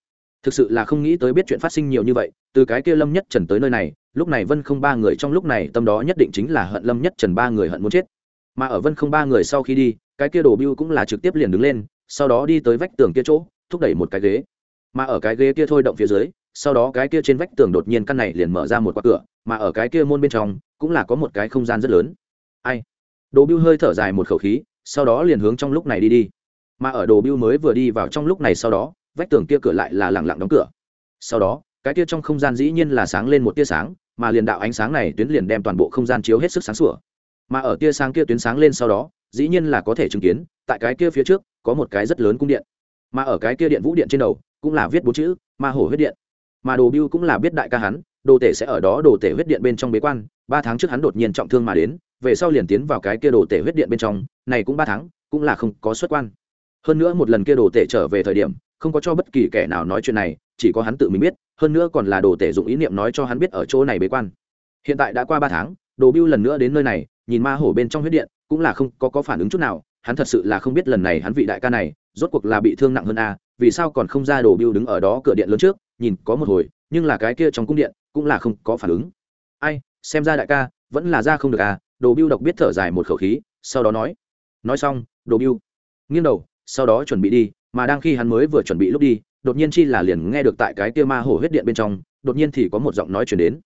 thực sự là không nghĩ tới biết chuyện phát sinh nhiều như vậy, từ cái kia lâm nhất trần tới nơi này, lúc này vân không ba người trong lúc này tâm đó nhất định chính là hận lâm nhất trần ba người hận muốn chết. Mà ở vân không ba người sau khi đi, cái kia đồ biêu cũng là trực tiếp liền đứng lên, sau đó đi tới vách tường kia chỗ, thúc đẩy một cái ghế. Mà ở cái ghế kia thôi động phía dưới, sau đó cái kia trên vách tường đột nhiên căn này liền mở ra một quạt cửa, mà ở cái kia môn bên trong, cũng là có một cái không gian rất lớn. Ai? Đồ biêu hơi thở dài một khẩu khí, sau đó liền hướng trong lúc này đi đi. Mà ở đồ biêu mới vừa đi vào trong lúc này sau đó vách tường kia cửa lại là lẳng lặng đóng cửa. Sau đó, cái kia trong không gian dĩ nhiên là sáng lên một tia sáng, mà liền đạo ánh sáng này tuyến liền đem toàn bộ không gian chiếu hết sức sáng sủa. Mà ở tia sáng kia tuyến sáng lên sau đó, dĩ nhiên là có thể chứng kiến, tại cái kia phía trước, có một cái rất lớn cung điện. Mà ở cái kia điện vũ điện trên đầu, cũng là viết bốn chữ, ma hổ huyết điện. Mà đồ biêu cũng là biết đại ca hắn, đồ tể sẽ ở đó đồ tể huyết điện bên trong bế quan. Ba tháng trước hắn đột nhiên trọng thương mà đến, về sau liền tiến vào cái kia đồ tể huyết điện bên trong, này cũng ba tháng, cũng là không có xuất quan. Hơn nữa một lần kia đồ tể trở về thời điểm không có cho bất kỳ kẻ nào nói chuyện này chỉ có hắn tự mình biết hơn nữa còn là đồ tể dụng ý niệm nói cho hắn biết ở chỗ này bế quan. Hiện tại đã qua ba tháng đồ biêu lần nữa đến nơi này nhìn ma hổ bên trong huyết điện cũng là không có, có phản ứng chút nào hắn thật sự là không biết lần này hắn vị đại ca này rốt cuộc là bị thương nặng hơn a vì sao còn không ra đồ biêu đứng ở đó cửa điện lớn trước nhìn có một hồi nhưng là cái kia trong cung điện cũng là không có phản ứng. Ai xem ra đại ca vẫn là ra không được à đồ biêu độc biết thở dài một khẩu khí sau đó nói. Nói xong đồ biêu nghiêng đầu sau đó chuẩn bị đi mà đang khi hắn mới vừa chuẩn bị lúc đi, đột nhiên chi là liền nghe được tại cái kia ma hổ huyết điện bên trong, đột nhiên thì có một giọng nói chuyển đến.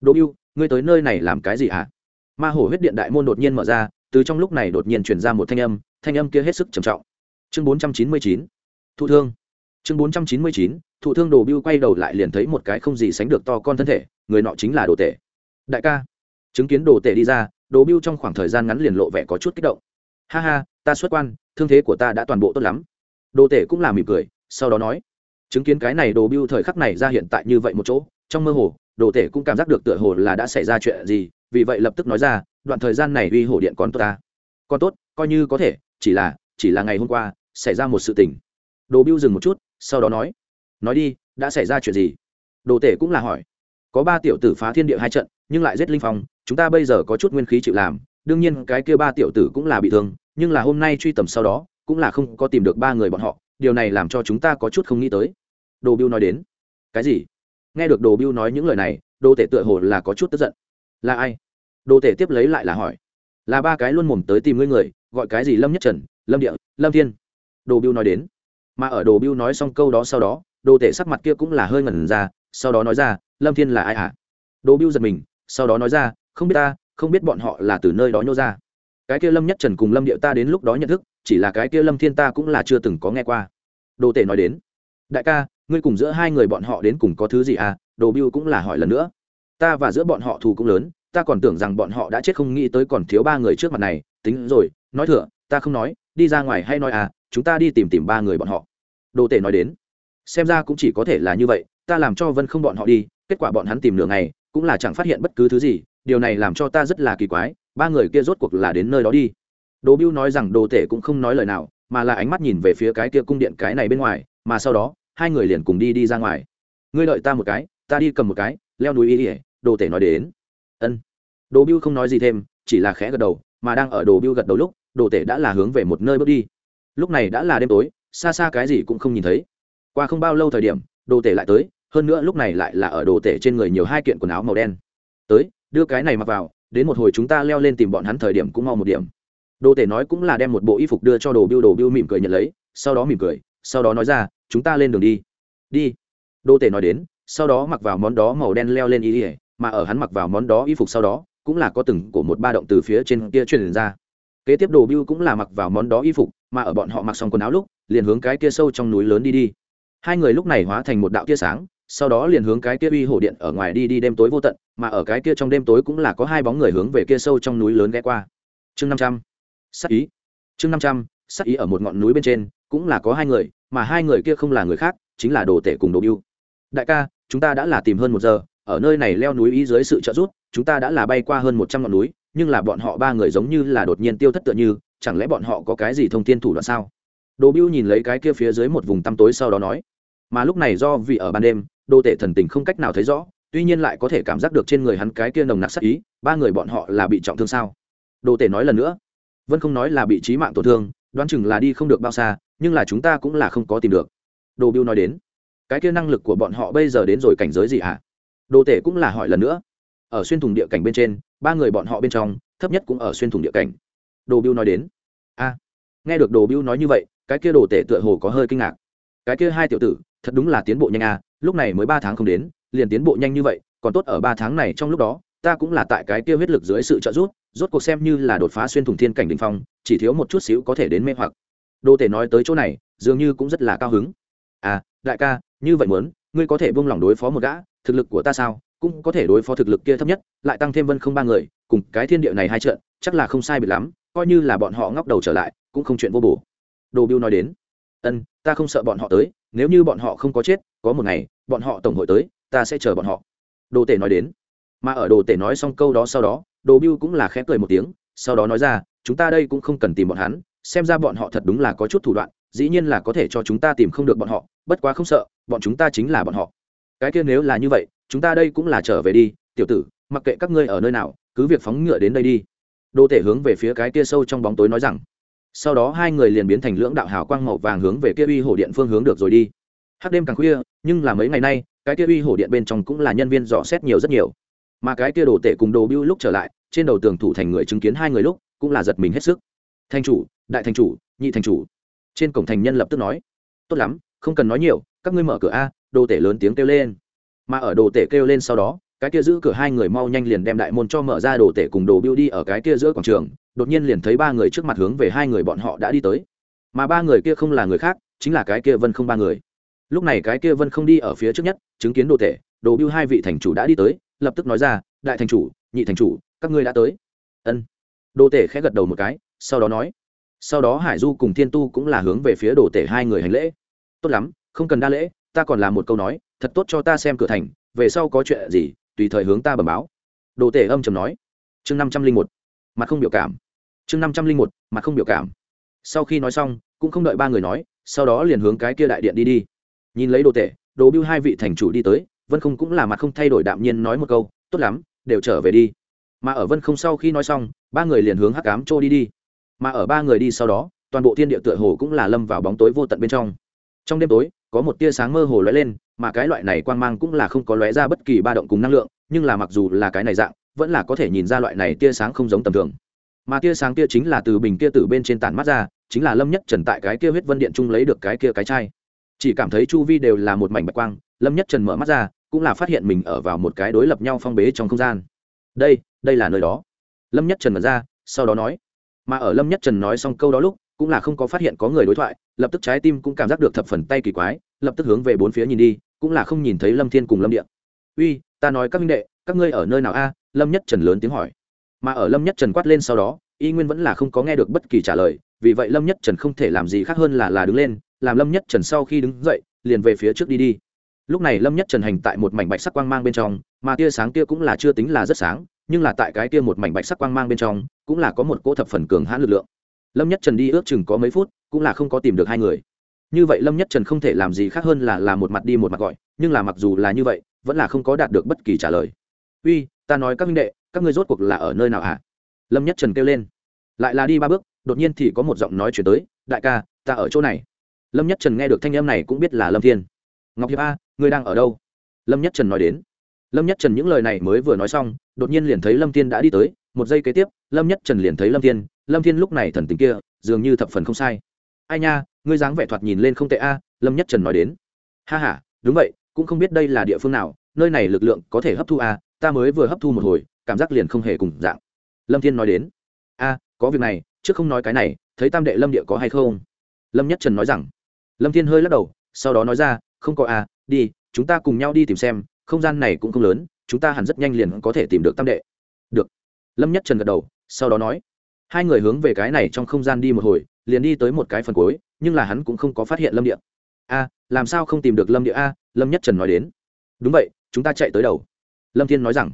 Đỗ biêu ngươi tới nơi này làm cái gì hả? Ma hổ huyết điện đại môn đột nhiên mở ra, từ trong lúc này đột nhiên chuyển ra một thanh âm thanh âm kia hết sức trầm trọng. Chương bốn trăm chín mươi chín, thụ thương. Chương bốn trăm chín mươi chín, thụ thương đồ biêu quay đầu lại liền thấy một cái không gì sánh được to con thân thể, người nọ chính là đồ tể. Đại ca. Chứng kiến đồ tể đi ra, đồ biêu trong khoảng thời gian ngắn liền lộ vẻ có chút kích động. Ha ha, ta xuất quan, thương thế của ta đã toàn bộ tốt lắm đồ tể cũng là mỉm cười, sau đó nói, chứng kiến cái này đồ biêu thời khắc này ra hiện tại như vậy một chỗ, trong mơ hồ đồ tể cũng cảm giác được tựa hồ là đã xảy ra chuyện gì, vì vậy lập tức nói ra, đoạn thời gian này uy hồ điện còn tốt ta. Còn tốt, coi như có thể, chỉ là chỉ là ngày hôm qua, xảy ra một sự tình. Đồ biêu dừng một chút, sau đó nói nói đi, đã xảy ra chuyện gì? Đồ tể cũng là hỏi, có ba tiểu tử phá thiên địa hai trận, nhưng lại giết linh phong, chúng ta bây giờ có chút nguyên khí chịu làm, đương nhiên cái kia ba tiểu tử cũng là bị thương, nhưng là hôm nay truy tầm sau đó cũng là không có tìm được ba người bọn họ, điều này làm cho chúng ta có chút không nghĩ tới. Đồ biêu nói đến. Cái gì? Nghe được đồ biêu nói những lời này đồ tể tựa hồ là có chút tức giận. Là ai? Đồ tể tiếp lấy lại là hỏi. Là ba cái luôn mồm tới tìm ngươi người, gọi cái gì lâm nhất trần, lâm địa, lâm thiên? Đồ biêu nói đến. Mà ở đồ biêu nói xong câu đó sau đó đồ tể sắc mặt kia cũng là hơi ngẩn ra, sau đó nói ra, lâm thiên là ai hả? Đồ biêu giật mình, sau đó nói ra, không biết ta, không biết bọn họ là từ nơi đó nhô ra. Cái kia lâm nhất trần cùng lâm địa ta đến lúc đó nhận thức chỉ là cái kia lâm thiên ta cũng là chưa từng có nghe qua. Đồ tể nói đến, đại ca, ngươi cùng giữa hai người bọn họ đến cùng có thứ gì à? Đồ biêu cũng là hỏi lần nữa. Ta và giữa bọn họ thù cũng lớn, ta còn tưởng rằng bọn họ đã chết không nghĩ tới còn thiếu ba người trước mặt này. Tính rồi, nói thừa, ta không nói, đi ra ngoài hay nói à chúng ta đi tìm tìm ba người bọn họ. Đồ tể nói đến, xem ra cũng chỉ có thể là như vậy, ta làm cho vân không bọn họ đi, kết quả bọn hắn tìm nửa ngày, cũng là chẳng phát hiện bất cứ thứ gì, điều này làm cho ta rất là kỳ quái, ba người kia rốt cuộc là đến nơi đó đi đồ biêu nói rằng đồ tể cũng không nói lời nào, mà là ánh mắt nhìn về phía cái kia cung điện cái này bên ngoài, mà sau đó, hai người liền cùng đi đi ra ngoài. Ngươi đợi ta một cái, ta đi cầm một cái, leo núi y ỉa đồ tể nói đến. Ân. Đồ biêu không nói gì thêm, chỉ là khẽ gật đầu, mà đang ở đồ biêu gật đầu lúc, đồ tể đã là hướng về một nơi bước đi. Lúc này đã là đêm tối, xa xa cái gì cũng không nhìn thấy. Qua không bao lâu thời điểm, đồ tể lại tới, hơn nữa lúc này lại là ở đồ tể trên người nhiều hai kiện quần áo màu đen. Tới, đưa cái này mặc vào, đến một hồi chúng ta leo lên tìm bọn hắn thời điểm cũng mau một điểm đồ tể nói cũng là đem một bộ y phục đưa cho đồ biêu đồ biêu mỉm cười nhận lấy, sau đó mỉm cười, sau đó nói ra, chúng ta lên đường đi. Đi? Đồ tể nói đến, sau đó mặc vào món đó màu đen leo lên y ỉa mà ở hắn mặc vào món đó y phục sau đó, cũng là có từng của một ba động từ phía trên kia truyền ra. Kế tiếp đồ biêu cũng là mặc vào món đó y phục, mà ở bọn họ mặc xong quần áo lúc, liền hướng cái kia sâu trong núi lớn đi đi. Hai người lúc này hóa thành một đạo tia sáng, sau đó liền hướng cái kia uy hổ điện ở ngoài đi đi đêm tối vô tận, mà ở cái kia trong đêm tối cũng là có hai bóng người hướng về kia sâu trong núi lớn ghé qua. Chương năm trăm sắc ý. Chương năm trăm sắc ý ở một ngọn núi bên trên, cũng là có hai người, mà hai người kia không là người khác, chính là đồ tể cùng đồ biêu. Đại ca, chúng ta đã là tìm hơn một giờ, ở nơi này leo núi ý dưới sự trợ giúp, chúng ta đã là bay qua hơn một trăm ngọn núi, nhưng là bọn họ ba người giống như là đột nhiên tiêu thất tựa như, chẳng lẽ bọn họ có cái gì thông tin thủ đoạn sao? Đồ biêu nhìn lấy cái kia phía dưới một vùng tăm tối sau đó nói. Mà lúc này do vì ở ban đêm, đồ tể thần tình không cách nào thấy rõ, tuy nhiên lại có thể cảm giác được trên người hắn cái kia nồng nặc sắc ý, ba người bọn họ là bị trọng thương sao? Đồ tể nói lần nữa vân không nói là bị trí mạng tổn thương đoán chừng là đi không được bao xa nhưng là chúng ta cũng là không có tìm được. Đồ biêu nói đến cái kia năng lực của bọn họ bây giờ đến rồi cảnh giới gì hả? À? đồ tể cũng là hỏi lần nữa. Ở xuyên thủng địa cảnh bên trên ba người bọn họ bên trong thấp nhất cũng ở xuyên thủng địa cảnh. Đồ biêu nói đến a nghe được đồ biêu nói như vậy cái kia đồ tể tựa hồ có hơi kinh ngạc. Cái kia hai tiểu tử thật đúng là tiến bộ nhanh a à, lúc này mới ba tháng không đến liền tiến bộ nhanh như vậy còn tốt ở ba tháng này trong lúc đó ta cũng là tại cái kia huyết lực dưới sự trợ giúp rốt cuộc xem như là đột phá xuyên thủng thiên cảnh đỉnh phong, chỉ thiếu một chút xíu có thể đến mê hoặc. Đô tể nói tới chỗ này, dường như cũng rất là cao hứng. À đại ca, như vậy muốn, ngươi có thể buông lòng đối phó một gã, thực lực của ta sao, cũng có thể đối phó thực lực kia thấp nhất, lại tăng thêm vân không ba người, cùng cái thiên địa này hai trận, chắc là không sai biệt lắm, coi như là bọn họ ngóc đầu trở lại, cũng không chuyện vô bổ. Đồ biêu nói đến, ân, ta không sợ bọn họ tới, nếu như bọn họ không có chết, có một ngày, bọn họ tổng hội tới, ta sẽ chờ bọn họ. Đồ tể nói đến, mà ở đồ tể nói xong câu đó sau đó đồ biêu cũng là khẽ cười một tiếng, sau đó nói ra, chúng ta đây cũng không cần tìm bọn hắn, xem ra bọn họ thật đúng là có chút thủ đoạn, dĩ nhiên là có thể cho chúng ta tìm không được bọn họ, bất quá không sợ, bọn chúng ta chính là bọn họ. Cái kia nếu là như vậy, chúng ta đây cũng là trở về đi, tiểu tử, mặc kệ các ngươi ở nơi nào, cứ việc phóng ngựa đến đây đi. Đô tể hướng về phía cái kia sâu trong bóng tối nói rằng. Sau đó hai người liền biến thành lưỡng đạo hào quang màu vàng hướng về kia uy hổ điện phương hướng được rồi đi. Hắc đêm càng khuya, nhưng là mấy ngày nay, cái kia uy hổ điện bên trong cũng là nhân viên dò xét nhiều rất nhiều mà cái kia đồ tể cùng đồ biêu lúc trở lại, trên đầu tường thủ thành người chứng kiến hai người lúc, cũng là giật mình hết sức. Thanh chủ, đại thanh chủ, nhị thanh chủ. Trên cổng thành nhân lập tức nói, tốt lắm, không cần nói nhiều, các ngươi mở cửa a, đồ tể lớn tiếng kêu lên. Mà ở đồ tể kêu lên sau đó, cái kia giữ cửa hai người mau nhanh liền đem đại môn cho mở ra, đồ tể cùng đồ biêu đi ở cái kia giữa quảng trường, đột nhiên liền thấy ba người trước mặt hướng về hai người bọn họ đã đi tới. Mà ba người kia không là người khác, chính là cái kia vân không ba người. Lúc này cái kia vân không đi ở phía trước nhất, chứng kiến đồ tể đồ biêu hai vị thành chủ đã đi tới, lập tức nói ra, đại thành chủ, nhị thành chủ, các ngươi đã tới. Ân. Đồ tể khẽ gật đầu một cái, sau đó nói, sau đó hải du cùng thiên tu cũng là hướng về phía đồ tể hai người hành lễ. Tốt lắm, không cần đa lễ, ta còn là một câu nói, thật tốt cho ta xem cửa thành, về sau có chuyện gì, tùy thời hướng ta bẩm báo. Đồ tể âm chầm nói. Chương năm trăm linh một, mặt không biểu cảm. Chương năm trăm linh một, mặt không biểu cảm. Sau khi nói xong, cũng không đợi ba người nói, sau đó liền hướng cái kia đại điện đi đi. Nhìn lấy đồ tể, đồ biêu hai vị thành chủ đi tới vân không cũng là mặt không thay đổi đạm nhiên nói một câu, tốt lắm, đều trở về đi. Mà ở vân không sau khi nói xong, ba người liền hướng hắc cám trô đi đi. Mà ở ba người đi sau đó, toàn bộ thiên địa tựa hồ cũng là lâm vào bóng tối vô tận bên trong. Trong đêm tối, có một tia sáng mơ hồ lóe lên, mà cái loại này quan g mang cũng là không có lóe ra bất kỳ ba động cùng năng lượng, nhưng là mặc dù là cái này dạng, vẫn là có thể nhìn ra loại này tia sáng không giống tầm thường. Mà tia sáng tia chính là từ bình tia từ bên trên tản mắt ra, chính là lâm nhất trần tại cái kia huyết vân điện chung lấy được cái kia cái chai. Chỉ cảm thấy chu vi đều là một mảnh bạch quang lâm nhất trần mở mắt ra, cũng là phát hiện mình ở vào một cái đối lập nhau phong bế trong không gian. Đây đây là nơi đó. Lâm nhất trần mở ra, sau đó nói. Mà ở lâm nhất trần nói xong câu đó lúc, cũng là không có phát hiện có người đối thoại, lập tức trái tim cũng cảm giác được thập phần tay kỳ quái, lập tức hướng về bốn phía nhìn đi, cũng là không nhìn thấy lâm thiên cùng lâm điện uy, ta nói các minh đệ, các ngươi ở nơi nào a? Lâm nhất trần lớn tiếng hỏi. Mà ở lâm nhất trần quát lên sau đó, y nguyên vẫn là không có nghe được bất kỳ trả lời, vì vậy lâm nhất trần không thể làm gì khác hơn là là đứng lên, làm lâm nhất trần sau khi đứng dậy, liền về phía trước đi đi lúc này lâm nhất trần hành tại một mảnh bạch sắc quang mang bên trong, mà tia sáng kia cũng là chưa tính là rất sáng, nhưng là tại cái kia một mảnh bạch sắc quang mang bên trong, cũng là có một cỗ thập phần cường hãn lực lượng. Lâm nhất trần đi ước chừng có mấy phút, cũng là không có tìm được hai người. Như vậy lâm nhất trần không thể làm gì khác hơn là là một mặt đi một mặt gọi, nhưng là mặc dù là như vậy, vẫn là không có đạt được bất kỳ trả lời. Uy, ta nói các minh đệ, các ngươi rốt cuộc là ở nơi nào hả? Lâm nhất trần kêu lên. Lại là đi ba bước, đột nhiên thì có một giọng nói chuyển tới, đại ca, ta ở chỗ này. Lâm nhất trần nghe được thanh âm này cũng biết là lâm thiên. Ngọc hiệp a ngươi đang ở đâu? Lâm nhất trần nói đến. Lâm nhất trần những lời này mới vừa nói xong, đột nhiên liền thấy lâm tiên đã đi tới. Một giây kế tiếp, lâm nhất trần liền thấy lâm tiên lâm thiên lúc này thần tình kia, dường như thập phần không sai. Ai nha, ngươi dáng vẻ thoạt nhìn lên không tệ a, lâm nhất trần nói đến. Ha ha, đúng vậy, cũng không biết đây là địa phương nào, nơi này lực lượng có thể hấp thu a, ta mới vừa hấp thu một hồi, cảm giác liền không hề cùng dạng. Lâm thiên nói đến. A, có việc này, trước không nói cái này, thấy tam đệ lâm địa có hay không? Lâm nhất trần nói rằng. Lâm thiên hơi lắc đầu, sau đó nói ra, không có a đi, chúng ta cùng nhau đi tìm xem, không gian này cũng không lớn, chúng ta hẳn rất nhanh liền có thể tìm được tam đệ. Được. Lâm nhất trần gật đầu, sau đó nói, hai người hướng về cái này trong không gian đi một hồi, liền đi tới một cái phần cuối, nhưng là hắn cũng không có phát hiện lâm địa. A, làm sao không tìm được lâm địa a? Lâm nhất trần nói đến. Đúng vậy, chúng ta chạy tới đầu. Lâm thiên nói rằng,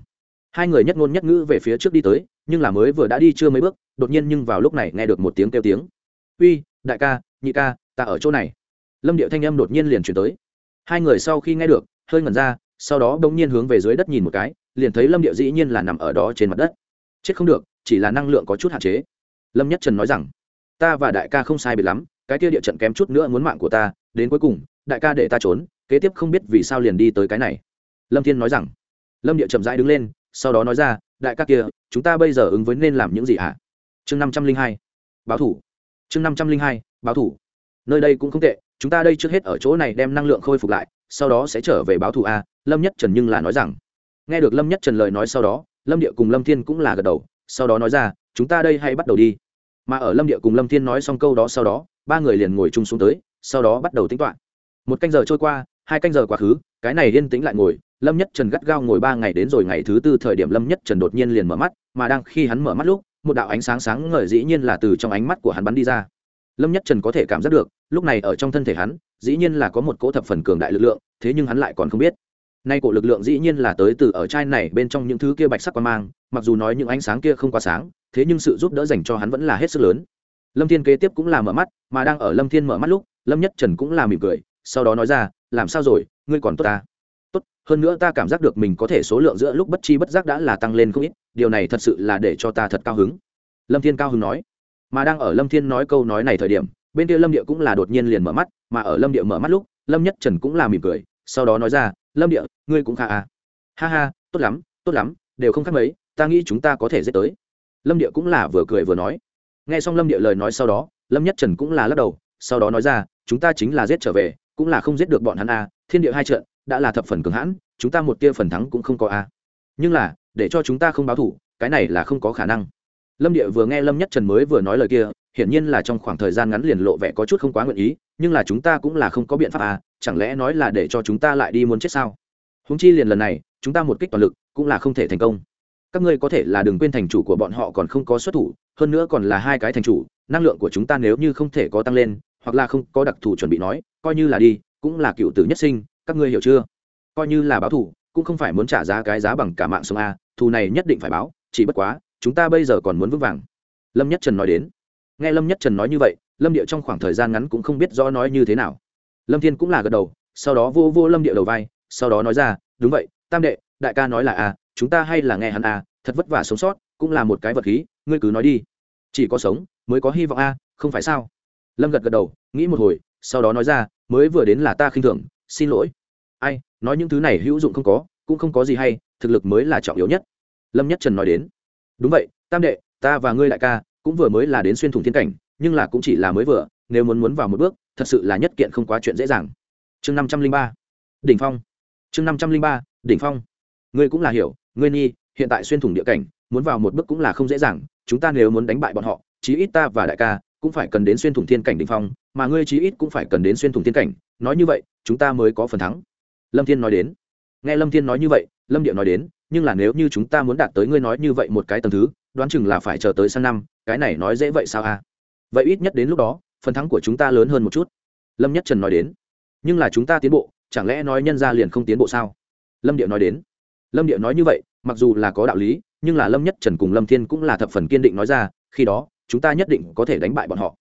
hai người nhất ngôn nhất ngữ về phía trước đi tới, nhưng là mới vừa đã đi chưa mấy bước, đột nhiên nhưng vào lúc này nghe được một tiếng kêu tiếng. Uy, đại ca, nhị ca, ta ở chỗ này. Lâm điệu thanh âm đột nhiên liền chuyển tới hai người sau khi nghe được, hơi ngẩn ra, sau đó đ ỗ n g nhiên hướng về dưới đất nhìn một cái, liền thấy lâm địa dĩ nhiên là nằm ở đó trên mặt đất. Chết không được, chỉ là năng lượng có chút hạn chế. Lâm nhất trần nói rằng, ta và đại ca không sai biệt lắm, cái kia địa trận kém chút nữa muốn mạng của ta, đến cuối cùng, đại ca để ta trốn, kế tiếp không biết vì sao liền đi tới cái này. Lâm thiên nói rằng, lâm địa chậm rãi đứng lên, sau đó nói ra, đại ca kia, chúng ta bây giờ ứng với nên làm những gì hả? Chương năm trăm linh hai, báo thủ. Chương năm trăm linh hai, báo thủ. Nơi đây cũng không tệ chúng ta đây trước hết ở chỗ này đem năng lượng khôi phục lại, sau đó sẽ trở về báo thù a, lâm nhất trần nhưng là nói rằng. Nghe được lâm nhất trần lời nói sau đó, lâm địa cùng lâm thiên cũng là gật đầu, sau đó nói ra, chúng ta đây hay bắt đầu đi. Mà ở lâm địa cùng lâm thiên nói xong câu đó sau đó, ba người liền ngồi chung xuống tới, sau đó bắt đầu tính toán. Một canh giờ trôi qua, hai canh giờ quá khứ, cái này yên tĩnh lại ngồi, lâm nhất trần gắt gao ngồi ba ngày đến rồi ngày thứ tư thời điểm lâm nhất trần đột nhiên liền mở mắt, mà đang khi hắn mở mắt lúc, một đạo ánh sáng sáng ngời dĩ nhiên là từ trong ánh mắt của hắn bắn đi ra lâm nhất trần có thể cảm giác được, lúc này ở trong thân thể hắn, dĩ nhiên là có một cỗ thập phần cường đại lực lượng, thế nhưng hắn lại còn không biết. Nay cỗ lực lượng dĩ nhiên là tới từ ở chai này bên trong những thứ kia bạch sắc quan mang, mặc dù nói những ánh sáng kia không quá sáng, thế nhưng sự giúp đỡ dành cho hắn vẫn là hết sức lớn. Lâm thiên kế tiếp cũng là mở mắt, mà đang ở lâm thiên mở mắt lúc, lâm nhất trần cũng là mỉm cười, sau đó nói ra, làm sao rồi, ngươi còn tốt ta tốt, hơn nữa ta cảm giác được mình có thể số lượng giữa lúc bất chi bất giác đã là tăng lên không ít, điều này thật sự là để cho ta thật cao hứng. Lâm thiên cao hứng nói mà đang ở lâm thiên nói câu nói này thời điểm, bên kia lâm địa cũng là đột nhiên liền mở mắt, mà ở lâm địa mở mắt lúc, lâm nhất trần cũng là mỉm cười, sau đó nói ra, lâm địa, ngươi cũng khá à ha ha, tốt lắm tốt lắm, đều không khác mấy, ta nghĩ chúng ta có thể dễ tới lâm địa cũng là vừa cười vừa nói nghe xong lâm địa lời nói sau đó, lâm nhất trần cũng là lắc đầu, sau đó nói ra, chúng ta chính là giết trở về, cũng là không giết được bọn hắn a à. thiên địa hai trận, đã là thập phần cường hãn, chúng ta một tia phần thắng cũng không có a à. nhưng là, để cho chúng ta không báo thủ, cái này là không có khả năng lâm địa vừa nghe lâm nhất trần mới vừa nói lời kia, hiển nhiên là trong khoảng thời gian ngắn liền lộ vẻ có chút không quá nguyện ý, nhưng là chúng ta cũng là không có biện pháp à chẳng lẽ nói là để cho chúng ta lại đi muốn chết sao? Húng chi liền lần này, chúng ta một kích toàn lực, cũng là không thể thành công. Các ngươi có thể là đừng quên thành chủ của bọn họ còn không có xuất thủ, hơn nữa còn là hai cái thành chủ, năng lượng của chúng ta nếu như không thể có tăng lên, hoặc là không có đặc thù chuẩn bị nói, coi như là đi, cũng là cựu tử nhất sinh, các ngươi hiểu chưa? Coi như là báo thù, cũng không phải muốn trả giá cái giá bằng cả mạng sông a à, thù này nhất định phải báo, chỉ bất quá chúng ta bây giờ còn muốn vững vàng. Lâm nhất trần nói đến. Nghe lâm nhất trần nói như vậy lâm địa trong khoảng thời gian ngắn cũng không biết rõ nói như thế nào. Lâm thiên cũng là gật đầu sau đó vô vô lâm địa đầu vai sau đó nói ra đúng vậy tam đệ đại ca nói là à, chúng ta hay là nghe hắn à, thật vất vả sống sót cũng là một cái vật khí ngươi cứ nói đi. Chỉ có sống mới có hy vọng a không phải sao? Lâm gật gật đầu nghĩ một hồi sau đó nói ra mới vừa đến là ta khinh thường xin lỗi. Ai nói những thứ này hữu dụng không có cũng không có gì hay thực lực mới là trọng yếu nhất. Lâm nhất trần nói đến đúng vậy, tam đệ, ta và ngươi đại ca, cũng vừa mới là đến xuyên thủng thiên cảnh, nhưng là cũng chỉ là mới vừa, nếu muốn muốn vào một bước, thật sự là nhất kiện không quá chuyện dễ dàng. Chương năm trăm linh ba. Đỉnh phong. Chương năm trăm linh ba, đỉnh phong. Ngươi cũng là hiểu, ngươi nhi, hiện tại xuyên thủng địa cảnh, muốn vào một bước cũng là không dễ dàng, chúng ta nếu muốn đánh bại bọn họ, chí ít ta và đại ca cũng phải cần đến xuyên thủng thiên cảnh đỉnh phong, mà ngươi chí ít cũng phải cần đến xuyên thủng thiên cảnh, nói như vậy, chúng ta mới có phần thắng. Lâm thiên nói đến nghe lâm thiên nói như vậy, lâm điệu nói đến, nhưng là nếu như chúng ta muốn đạt tới ngươi nói như vậy một cái tầm thứ, đoán chừng là phải chờ tới sang năm, cái này nói dễ vậy sao a? Vậy ít nhất đến lúc đó, phần thắng của chúng ta lớn hơn một chút. Lâm nhất trần nói đến, nhưng là chúng ta tiến bộ, chẳng lẽ nói nhân ra liền không tiến bộ sao? Lâm điệu nói đến, lâm điệu nói như vậy, mặc dù là có đạo lý, nhưng là lâm nhất trần cùng lâm thiên cũng là thập phần kiên định nói ra, khi đó, chúng ta nhất định có thể đánh bại bọn họ.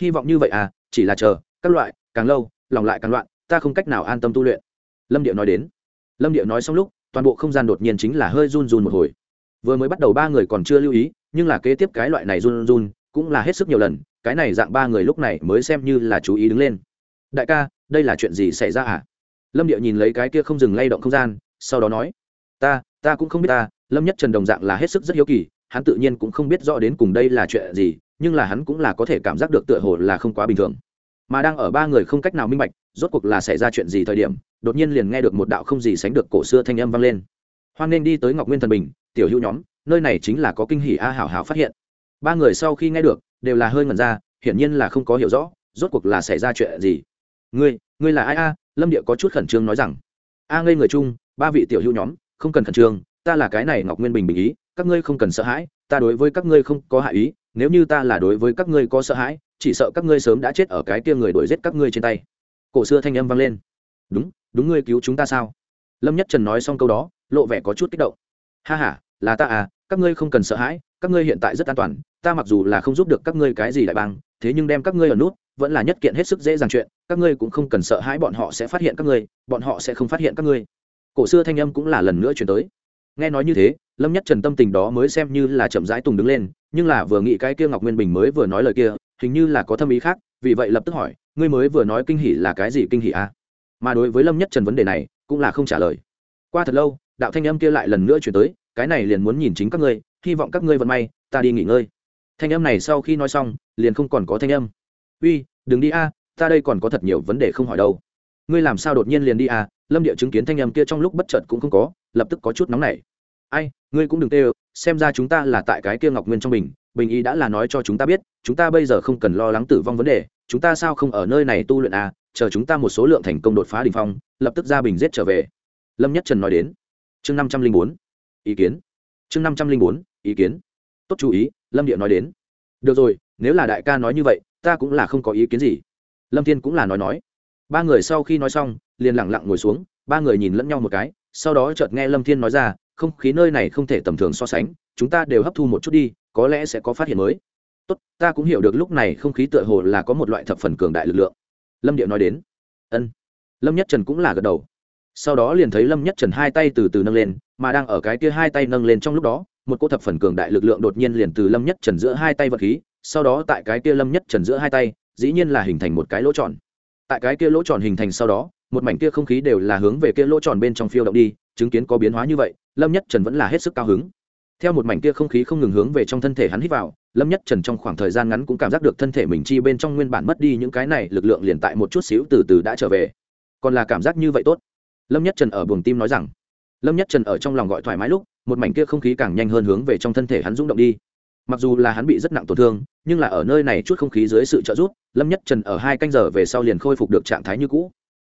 Hy vọng như vậy à chỉ là chờ, các loại, càng lâu, lòng lại càng loạn, ta không cách nào an tâm tu luyện. Lâm điệu nói đến lâm địa nói xong lúc, toàn bộ không gian đột nhiên chính là hơi run run một hồi. Vừa mới bắt đầu ba người còn chưa lưu ý, nhưng là kế tiếp cái loại này run run cũng là hết sức nhiều lần, cái này dạng ba người lúc này mới xem như là chú ý đứng lên. Đại ca, đây là chuyện gì xảy ra hả? lâm địa nhìn lấy cái kia không dừng lay động không gian, sau đó nói, ta ta cũng không biết ta, lâm nhất trần đồng dạng là hết sức rất hiếu kỳ, hắn tự nhiên cũng không biết rõ đến cùng đây là chuyện gì, nhưng là hắn cũng là có thể cảm giác được tựa hồ là không quá bình thường mà đang ở ba người không cách nào minh bạch rốt cuộc là xảy ra chuyện gì thời điểm đột nhiên liền nghe được một đạo không gì sánh được cổ xưa thanh âm vang lên. Hoan nên đi tới ngọc nguyên thần bình tiểu hữu nhóm nơi này chính là có kinh hỉ a hảo hảo phát hiện. Ba người sau khi nghe được đều là hơi ngẩn ra hiển nhiên là không có hiểu rõ rốt cuộc là xảy ra chuyện gì. Ngươi ngươi là ai a? Lâm địa có chút khẩn trương nói rằng. A à, ngây người chung ba vị tiểu hữu nhóm không cần khẩn trương ta là cái này ngọc nguyên bình bình ý các ngươi không cần sợ hãi ta đối với các ngươi không có hạ ý nếu như ta là đối với các ngươi có sợ hãi chỉ sợ các ngươi sớm đã chết ở cái kia người đuổi giết các ngươi trên tay. Cổ xưa thanh âm vang lên. Đúng đúng ngươi cứu chúng ta sao? Lâm nhất trần nói xong câu đó, lộ vẻ có chút kích động. Ha ha, là ta à các ngươi không cần sợ hãi, các ngươi hiện tại rất an toàn, ta mặc dù là không giúp được các ngươi cái gì đại bang thế nhưng đem các ngươi ở nút, vẫn là nhất kiện hết sức dễ dàng chuyện, các ngươi cũng không cần sợ hãi bọn họ sẽ phát hiện các ngươi, bọn họ sẽ không phát hiện các ngươi. Cổ xưa thanh âm cũng là lần nữa chuyển tới nghe nói như thế lâm nhất trần tâm tình đó mới xem như là chậm rãi tùng đứng lên nhưng là vừa nghĩ cái kia ngọc nguyên bình mới vừa nói lời kia hình như là có thâm ý khác vì vậy lập tức hỏi ngươi mới vừa nói kinh hỉ là cái gì kinh hỉ a? À? mà đối với lâm nhất trần vấn đề này cũng là không trả lời. Qua thật lâu đạo thanh âm kia lại lần nữa chuyển tới cái này liền muốn nhìn chính các ngươi hy vọng các ngươi vận may ta đi nghỉ ngơi. Thanh âm này sau khi nói xong liền không còn có thanh âm. Uy đừng đi a à, ta đây còn có thật nhiều vấn đề không hỏi đâu. Ngươi làm sao đột nhiên liền đi à, lâm địa chứng kiến thanh âm kia trong lúc bất chợt cũng không có, lập tức có chút nóng nảy. Ai, ngươi cũng đừng tê xem ra chúng ta là tại cái kia ngọc nguyên trong mình, bình y đã là nói cho chúng ta biết, chúng ta bây giờ không cần lo lắng tử vong vấn đề, chúng ta sao không ở nơi này tu luyện à chờ chúng ta một số lượng thành công đột phá đ phong, lập tức ra bình giết trở về. Lâm nhất trần nói đến. Chương năm trăm linh bốn, ý kiến. Chương năm trăm linh bốn, ý kiến. Tốt chú ý, lâm địa nói đến. Được rồi, nếu là đại ca nói như vậy, ta cũng là không có ý kiến gì. Lâm thiên cũng là nói nói ba người sau khi nói xong, liền lẳng lặng ngồi xuống, ba người nhìn lẫn nhau một cái, sau đó chợt nghe lâm thiên nói ra, không, khí nơi này không thể tầm thường so sánh, chúng ta đều hấp thu một chút đi, có lẽ sẽ có phát hiện mới. Tốt, ta cũng hiểu được lúc này không khí tựa hồ là có một loại thập phần cường đại lực lượng. Lâm điệu nói đến. Ân. Lâm nhất trần cũng là gật đầu. Sau đó liền thấy lâm nhất trần hai tay từ từ nâng lên, mà đang ở cái kia hai tay nâng lên trong lúc đó, một cô thập phần cường đại lực lượng đột nhiên liền từ lâm nhất trần giữa hai tay vật khí, sau đó tại cái kia lâm nhất trần giữa hai tay, dĩ nhiên là hình thành một cái lỗ tròn tại cái kia lỗ tròn hình thành sau đó, một mảnh kia không khí đều là hướng về kia lỗ tròn bên trong phiêu động đi, chứng kiến có biến hóa như vậy, lâm nhất trần vẫn là hết sức cao hứng. Theo một mảnh kia không khí không ngừng hướng về trong thân thể hắn hít vào, lâm nhất trần trong khoảng thời gian ngắn cũng cảm giác được thân thể mình chi bên trong nguyên bản mất đi những cái này, lực lượng liền tại một chút xíu từ từ đã trở về. Còn là cảm giác như vậy tốt. Lâm nhất trần ở buồng tim nói rằng. Lâm nhất trần ở trong lòng gọi thoải mái lúc, một mảnh kia không khí càng nhanh hơn hướng về trong thân thể hắn rung động đi mặc dù là hắn bị rất nặng tổn thương nhưng là ở nơi này chút không khí dưới sự trợ giúp lâm nhất trần ở hai canh giờ về sau liền khôi phục được trạng thái như cũ.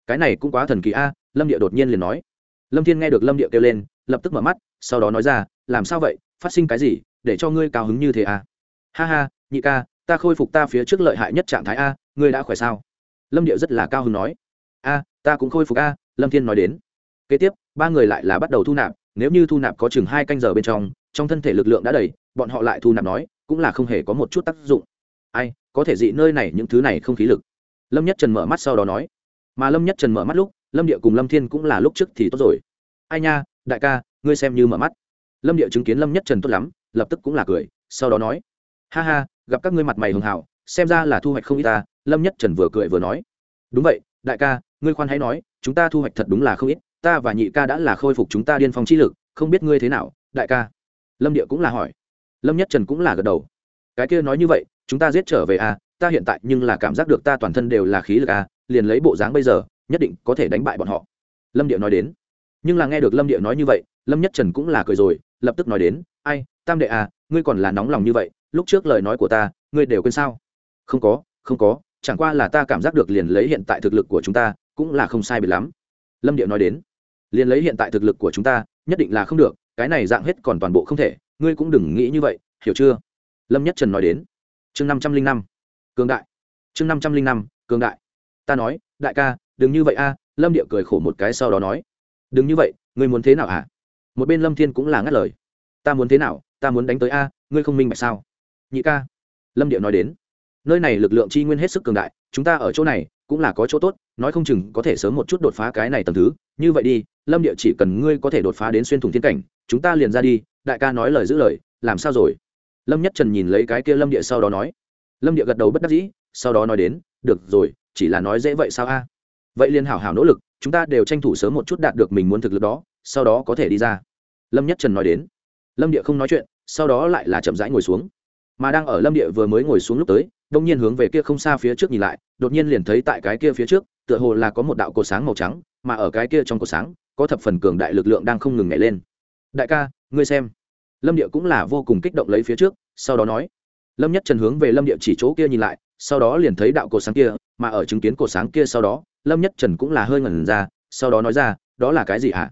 Cái này cũng quá thần kỳ a à, lâm địa đột nhiên liền nói. Lâm thiên nghe được lâm địa kêu lên lập tức mở mắt sau đó nói ra làm sao vậy? Phát sinh cái gì? Để cho ngươi cao hứng như thế à? Ha ha nhị ca ta khôi phục ta phía trước lợi hại nhất trạng thái a ngươi đã khỏe sao? Lâm địa rất là cao hứng nói. A ta cũng khôi phục a lâm thiên nói đến. Kế tiếp ba người lại là bắt đầu thu nạp nếu như thu nạp có chừng hai canh giờ bên trong trong thân thể lực lượng đã đầy, bọn họ lại thu nạp nói, cũng là không hề có một chút tác dụng. Ai, có thể dị nơi này những thứ này không khí lực. Lâm nhất trần mở mắt sau đó nói. Mà lâm nhất trần mở mắt lúc, lâm địa cùng lâm thiên cũng là lúc trước thì tốt rồi. Ai nha, đại ca, ngươi xem như mở mắt. Lâm địa chứng kiến lâm nhất trần tốt lắm, lập tức cũng là cười, sau đó nói. Ha ha, gặp các ngươi mặt mày hường hào xem ra là thu hoạch không ít ta, lâm nhất trần vừa cười vừa nói. Đúng vậy, đại ca, ngươi khoan hãy nói, chúng ta thu hoạch thật đúng là không ít, ta và nhị ca đã là khôi phục chúng ta điên phong chi lực, không biết ngươi thế nào, đại ca lâm địa cũng là hỏi. Lâm nhất trần cũng là gật đầu. Cái kia nói như vậy chúng ta giết trở về a à, ta hiện tại nhưng là cảm giác được ta toàn thân đều là khí lực a à, liền lấy bộ dáng bây giờ nhất định có thể đánh bại bọn họ. Lâm địa nói đến. Nhưng là nghe được lâm địa nói như vậy lâm nhất trần cũng là cười rồi lập tức nói đến ai tam đệ à ngươi còn là nóng lòng như vậy lúc trước lời nói của ta ngươi đều quên sao? Không có không có chẳng qua là ta cảm giác được liền lấy hiện tại thực lực của chúng ta cũng là không sai biệt lắm. Lâm địa nói đến. Liền lấy hiện tại thực lực của chúng ta nhất định là không được cái này dạng hết còn toàn bộ không thể, ngươi cũng đừng nghĩ như vậy, hiểu chưa? Lâm nhất trần nói đến. Chương năm trăm linh năm. Cường đại. Chương năm trăm linh năm, cường đại. Ta nói, đại ca, đừng như vậy a, lâm địa cười khổ một cái sau đó nói. Đừng như vậy, ngươi muốn thế nào à? một bên lâm thiên cũng là ngắt lời. Ta muốn thế nào, ta muốn đánh tới a, ngươi không minh bạch sao? Nhị ca. Lâm địa nói đến. Nơi này lực lượng chi nguyên hết sức cường đại, chúng ta ở chỗ này cũng là có chỗ tốt, nói không chừng có thể sớm một chút đột phá cái này tầm thứ. Như vậy đi, lâm địa chỉ cần ngươi có thể đột phá đến xuyên thủng thiên cảnh chúng ta liền ra đi, đại ca nói lời giữ lời, làm sao rồi? Lâm nhất trần nhìn lấy cái kia lâm địa sau đó nói. Lâm địa gật đầu bất đắc dĩ, sau đó nói đến, được rồi, chỉ là nói dễ vậy sao a? Vậy liền hảo hảo nỗ lực, chúng ta đều tranh thủ sớm một chút đạt được mình muốn thực lực đó, sau đó có thể đi ra. Lâm nhất trần nói đến. Lâm địa không nói chuyện, sau đó lại là chậm rãi ngồi xuống. Mà đang ở lâm địa vừa mới ngồi xuống lúc tới, đông nhiên hướng về kia không xa phía trước nhìn lại, đột nhiên liền thấy tại cái kia phía trước, tựa hồ là có một đạo cột sáng màu trắng, mà ở cái kia trong cột sáng, có thập phần cường đại lực lượng đang không ngừng nhảy lên đại ca, ngươi xem. Lâm địa cũng là vô cùng kích động lấy phía trước, sau đó nói. Lâm nhất trần hướng về lâm địa chỉ chỗ kia nhìn lại, sau đó liền thấy đạo cổ sáng kia, mà ở chứng kiến cổ sáng kia sau đó, lâm nhất trần cũng là hơi ngẩn ra, sau đó nói ra, đó là cái gì hả?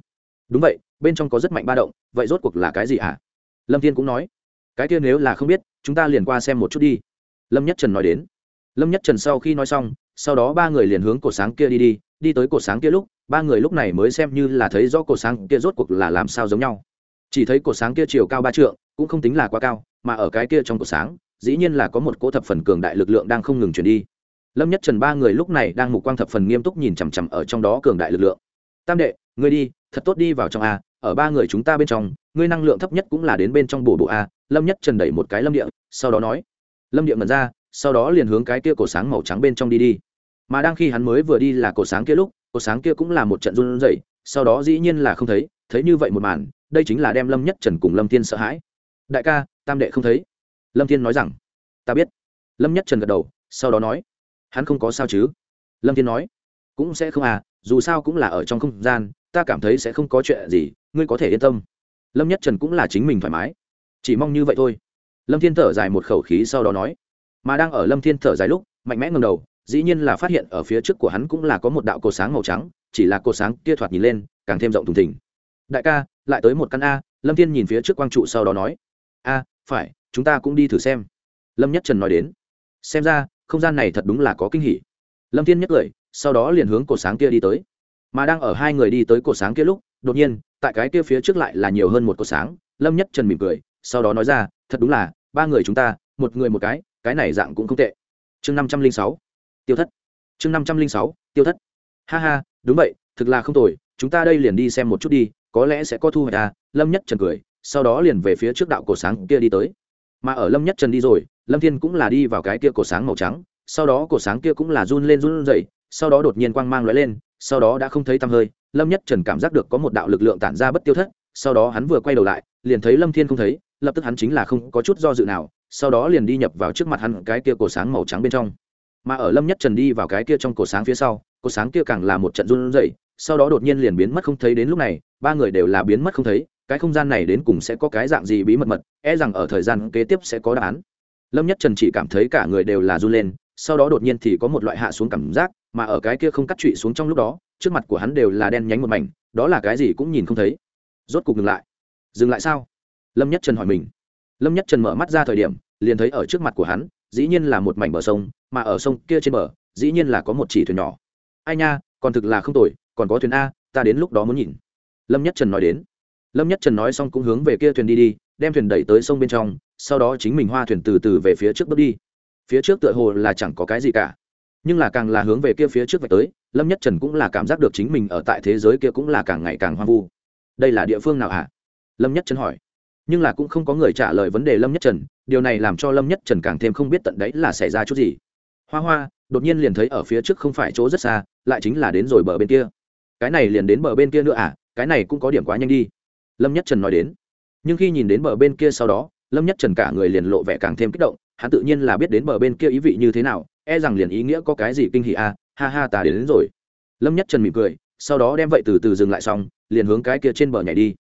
Đúng vậy, bên trong có rất mạnh ba động, vậy rốt cuộc là cái gì hả? Lâm thiên cũng nói. Cái kia nếu là không biết, chúng ta liền qua xem một chút đi. Lâm nhất trần nói đến. Lâm nhất trần sau khi nói xong, sau đó ba người liền hướng cổ sáng kia đi đi đi tới cổ sáng kia lúc, ba người lúc này mới xem như là thấy rõ cổ sáng kia rốt cuộc là làm sao giống nhau chỉ thấy cột sáng kia chiều cao ba trượng, cũng không tính là quá cao, mà ở cái kia trong cột sáng, dĩ nhiên là có một cỗ thập phần cường đại lực lượng đang không ngừng chuyển đi. Lâm nhất trần ba người lúc này đang mục quang thập phần nghiêm túc nhìn chằm chằm ở trong đó cường đại lực lượng. Tam đệ, ngươi đi, thật tốt đi vào trong a, ở ba người chúng ta bên trong, ngươi năng lượng thấp nhất cũng là đến bên trong bổ bộ a. Lâm nhất trần đẩy một cái lâm địa, sau đó nói. Lâm địa ngẩn ra, sau đó liền hướng cái kia cổ sáng màu trắng bên trong đi đi. Mà đang khi hắn mới vừa đi là cổ sáng kia lúc, cổ sáng kia cũng là một trận run rẩy, sau đó dĩ nhiên là không thấy thấy như vậy một màn đây chính là đem lâm nhất trần cùng lâm thiên sợ hãi đại ca tam đệ không thấy lâm thiên nói rằng ta biết lâm nhất trần gật đầu sau đó nói hắn không có sao chứ lâm thiên nói cũng sẽ không à dù sao cũng là ở trong không gian ta cảm thấy sẽ không có chuyện gì ngươi có thể yên tâm lâm nhất trần cũng là chính mình thoải mái chỉ mong như vậy thôi lâm thiên thở dài một khẩu khí sau đó nói mà đang ở lâm thiên thở dài lúc mạnh mẽ ngầm đầu dĩ nhiên là phát hiện ở phía trước của hắn cũng là có một đạo cột sáng màu trắng chỉ là cột sáng kia thoạt nhìn lên càng thêm rộng thùng thình đại ca lại tới một căn a, lâm thiên nhìn phía trước quang trụ sau đó nói, a, phải, chúng ta cũng đi thử xem. Lâm nhất trần nói đến, xem ra, không gian này thật đúng là có kinh hỉ. Lâm thiên nhắc cười, sau đó liền hướng cổ sáng kia đi tới. Mà đang ở hai người đi tới cổ sáng kia lúc, đột nhiên, tại cái kia phía trước lại là nhiều hơn một cổ sáng, lâm nhất trần mỉm cười, sau đó nói ra, thật đúng là, ba người chúng ta, một người một cái cái này dạng cũng không tệ. Chương năm trăm linh sáu, tiêu thất. Chương năm trăm linh sáu, tiêu thất. Ha ha, đúng vậy, thực là không tồi, chúng ta đây liền đi xem một chút đi có lẽ sẽ có thu hoạch à? Lâm nhất trần cười, sau đó liền về phía trước đạo cổ sáng kia đi tới. Mà ở lâm nhất trần đi rồi, lâm thiên cũng là đi vào cái kia cổ sáng màu trắng, sau đó cổ sáng kia cũng là run lên run dậy sau đó đột nhiên quang mang lóe lên, sau đó đã không thấy tăm hơi, lâm nhất trần cảm giác được có một đạo lực lượng tản ra bất tiêu thất, sau đó hắn vừa quay đầu lại, liền thấy lâm thiên không thấy, lập tức hắn chính là không có chút do dự nào, sau đó liền đi nhập vào trước mặt hắn cái kia cổ sáng màu trắng bên trong. Mà ở lâm nhất trần đi vào cái kia trong cổ sáng phía sau, cổ sáng kia càng là một trận run rẩy, sau đó đột nhiên liền biến mất không thấy đến lúc này ba người đều là biến mất không thấy, cái không gian này đến cùng sẽ có cái dạng gì bí mật mật e rằng ở thời gian kế tiếp sẽ có đáp án. Lâm nhất trần chỉ cảm thấy cả người đều là run lên, sau đó đột nhiên thì có một loại hạ xuống cảm giác, mà ở cái kia không cắt trụy xuống trong lúc đó, trước mặt của hắn đều là đen nhánh một mảnh, đó là cái gì cũng nhìn không thấy. Rốt cục ngừng lại. Dừng lại sao? Lâm nhất trần hỏi mình. Lâm nhất trần mở mắt ra thời điểm, liền thấy ở trước mặt của hắn, dĩ nhiên là một mảnh bờ sông, mà ở sông kia trên bờ, dĩ nhiên là có một chỉ thuyền nhỏ. Ai nha, còn thực là không tồi, còn có thuyền a, ta đến lúc đó muốn nhìn lâm nhất trần nói đến. Lâm nhất trần nói xong cũng hướng về kia thuyền đi đi, đem thuyền đẩy tới sông bên trong, sau đó chính mình hoa thuyền từ từ về phía trước bước đi. Phía trước tựa hồ là chẳng có cái gì cả, nhưng là càng là hướng về kia phía trước vạch tới, lâm nhất trần cũng là cảm giác được chính mình ở tại thế giới kia cũng là càng ngày càng hoang vu. Đây là địa phương nào hả? Lâm nhất trần hỏi. Nhưng là cũng không có người trả lời vấn đề lâm nhất trần, điều này làm cho lâm nhất trần càng thêm không biết tận đấy là xảy ra chút gì. Hoa hoa, đột nhiên liền thấy ở phía trước không phải chỗ rất xa, lại chính là đến rồi bờ bên kia. Cái này liền đến bờ bên kia nữa à? cái này cũng có điểm quá nhanh đi. Lâm nhất trần nói đến. Nhưng khi nhìn đến bờ bên kia sau đó lâm nhất trần cả người liền lộ vẻ càng thêm kích động hắn tự nhiên là biết đến bờ bên kia ý vị như thế nào e rằng liền ý nghĩa có cái gì kinh hỉ à ha ha ta đến, đến rồi. Lâm nhất trần mỉm cười sau đó đem vậy từ từ dừng lại xong liền hướng cái kia trên bờ nhảy đi.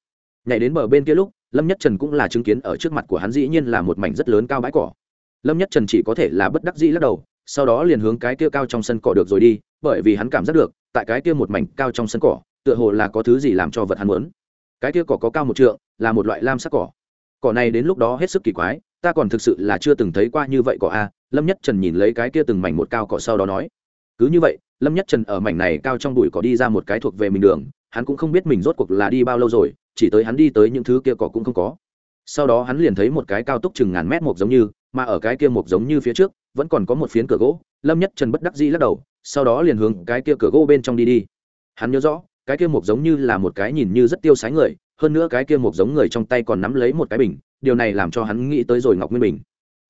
Nhảy đến bờ bên kia lúc lâm nhất trần cũng là chứng kiến ở trước mặt của hắn dĩ nhiên là một mảnh rất lớn cao bãi cỏ. Lâm nhất trần chỉ có thể là bất đắc dĩ lắc đầu sau đó liền hướng cái kia cao trong sân cỏ được rồi đi bởi vì hắn cảm giác được tại cái kia một mảnh cao trong sân cỏ tựa hồ là có thứ gì làm cho vật hắn muốn. Cái kia cỏ có cao một trượng, là một loại lam sắc cỏ. Cỏ này đến lúc đó hết sức kỳ quái, ta còn thực sự là chưa từng thấy qua như vậy cỏ a, lâm nhất trần nhìn lấy cái kia từng mảnh một cao cỏ sau đó nói. Cứ như vậy, lâm nhất trần ở mảnh này cao trong bụi cỏ đi ra một cái thuộc về mình đường, hắn cũng không biết mình rốt cuộc là đi bao lâu rồi, chỉ tới hắn đi tới những thứ kia cỏ cũng không có. Sau đó hắn liền thấy một cái cao túc chừng ngàn mét mộc giống như, mà ở cái kia mộc giống như phía trước, vẫn còn có một phiến cửa gỗ, lâm nhất trần bất đắc dĩ lắc đầu, sau đó liền hướng cái kia cửa gỗ bên trong đi đi. Hắn nhớ rõ cái kia mục giống như là một cái nhìn như rất tiêu sái người hơn nữa cái kia mục giống người trong tay còn nắm lấy một cái bình điều này làm cho hắn nghĩ tới rồi ngọc nguyên bình.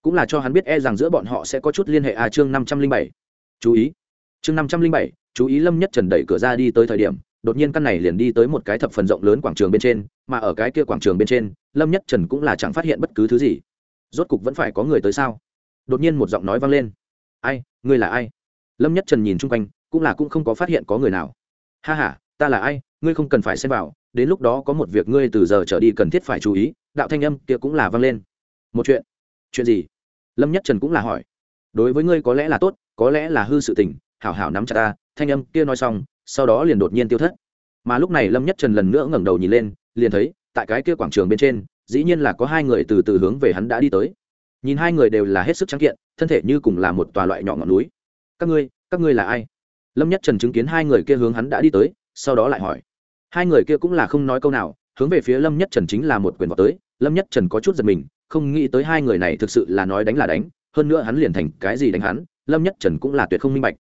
Cũng là cho hắn biết e rằng giữa bọn họ sẽ có chút liên hệ. A à, chương năm trăm linh bảy. Chú ý. Chương năm trăm linh bảy chú ý lâm nhất trần đẩy cửa ra đi tới thời điểm đột nhiên căn này liền đi tới một cái thập phần rộng lớn quảng trường bên trên mà ở cái kia quảng trường bên trên lâm nhất trần cũng là chẳng phát hiện bất cứ thứ gì. Rốt cục vẫn phải có người tới sao? Đột nhiên một giọng nói vang lên. Ai? Ngươi là ai? Lâm nhất trần nhìn xung quanh cũng là cũng không có phát hiện có người nào. Ha ha ta là ai, ngươi không cần phải xem vào, đến lúc đó có một việc ngươi từ giờ trở đi cần thiết phải chú ý, đạo thanh âm kia cũng là vang lên. Một chuyện. Chuyện gì? Lâm nhất trần cũng là hỏi. Đối với ngươi có lẽ là tốt, có lẽ là hư sự tình, hảo hảo nắm chặt ta, thanh âm kia nói xong, sau đó liền đột nhiên tiêu thất. Mà lúc này lâm nhất trần lần nữa ngẩng đầu nhìn lên, liền thấy, tại cái kia quảng trường bên trên, dĩ nhiên là có hai người từ từ hướng về hắn đã đi tới. Nhìn hai người đều là hết sức trắng kiện, thân thể như cùng là một tòa loại nhỏ ngọn núi. Các ngươi các ngươi là ai? Lâm nhất trần chứng kiến hai người kia hướng hắn đã đi tới sau đó lại hỏi. Hai người kia cũng là không nói câu nào, hướng về phía lâm nhất trần chính là một quyền vào tới. Lâm nhất trần có chút giật mình, không nghĩ tới hai người này thực sự là nói đánh là đánh, hơn nữa hắn liền thành cái gì đánh hắn, lâm nhất trần cũng là tuyệt không minh bạch.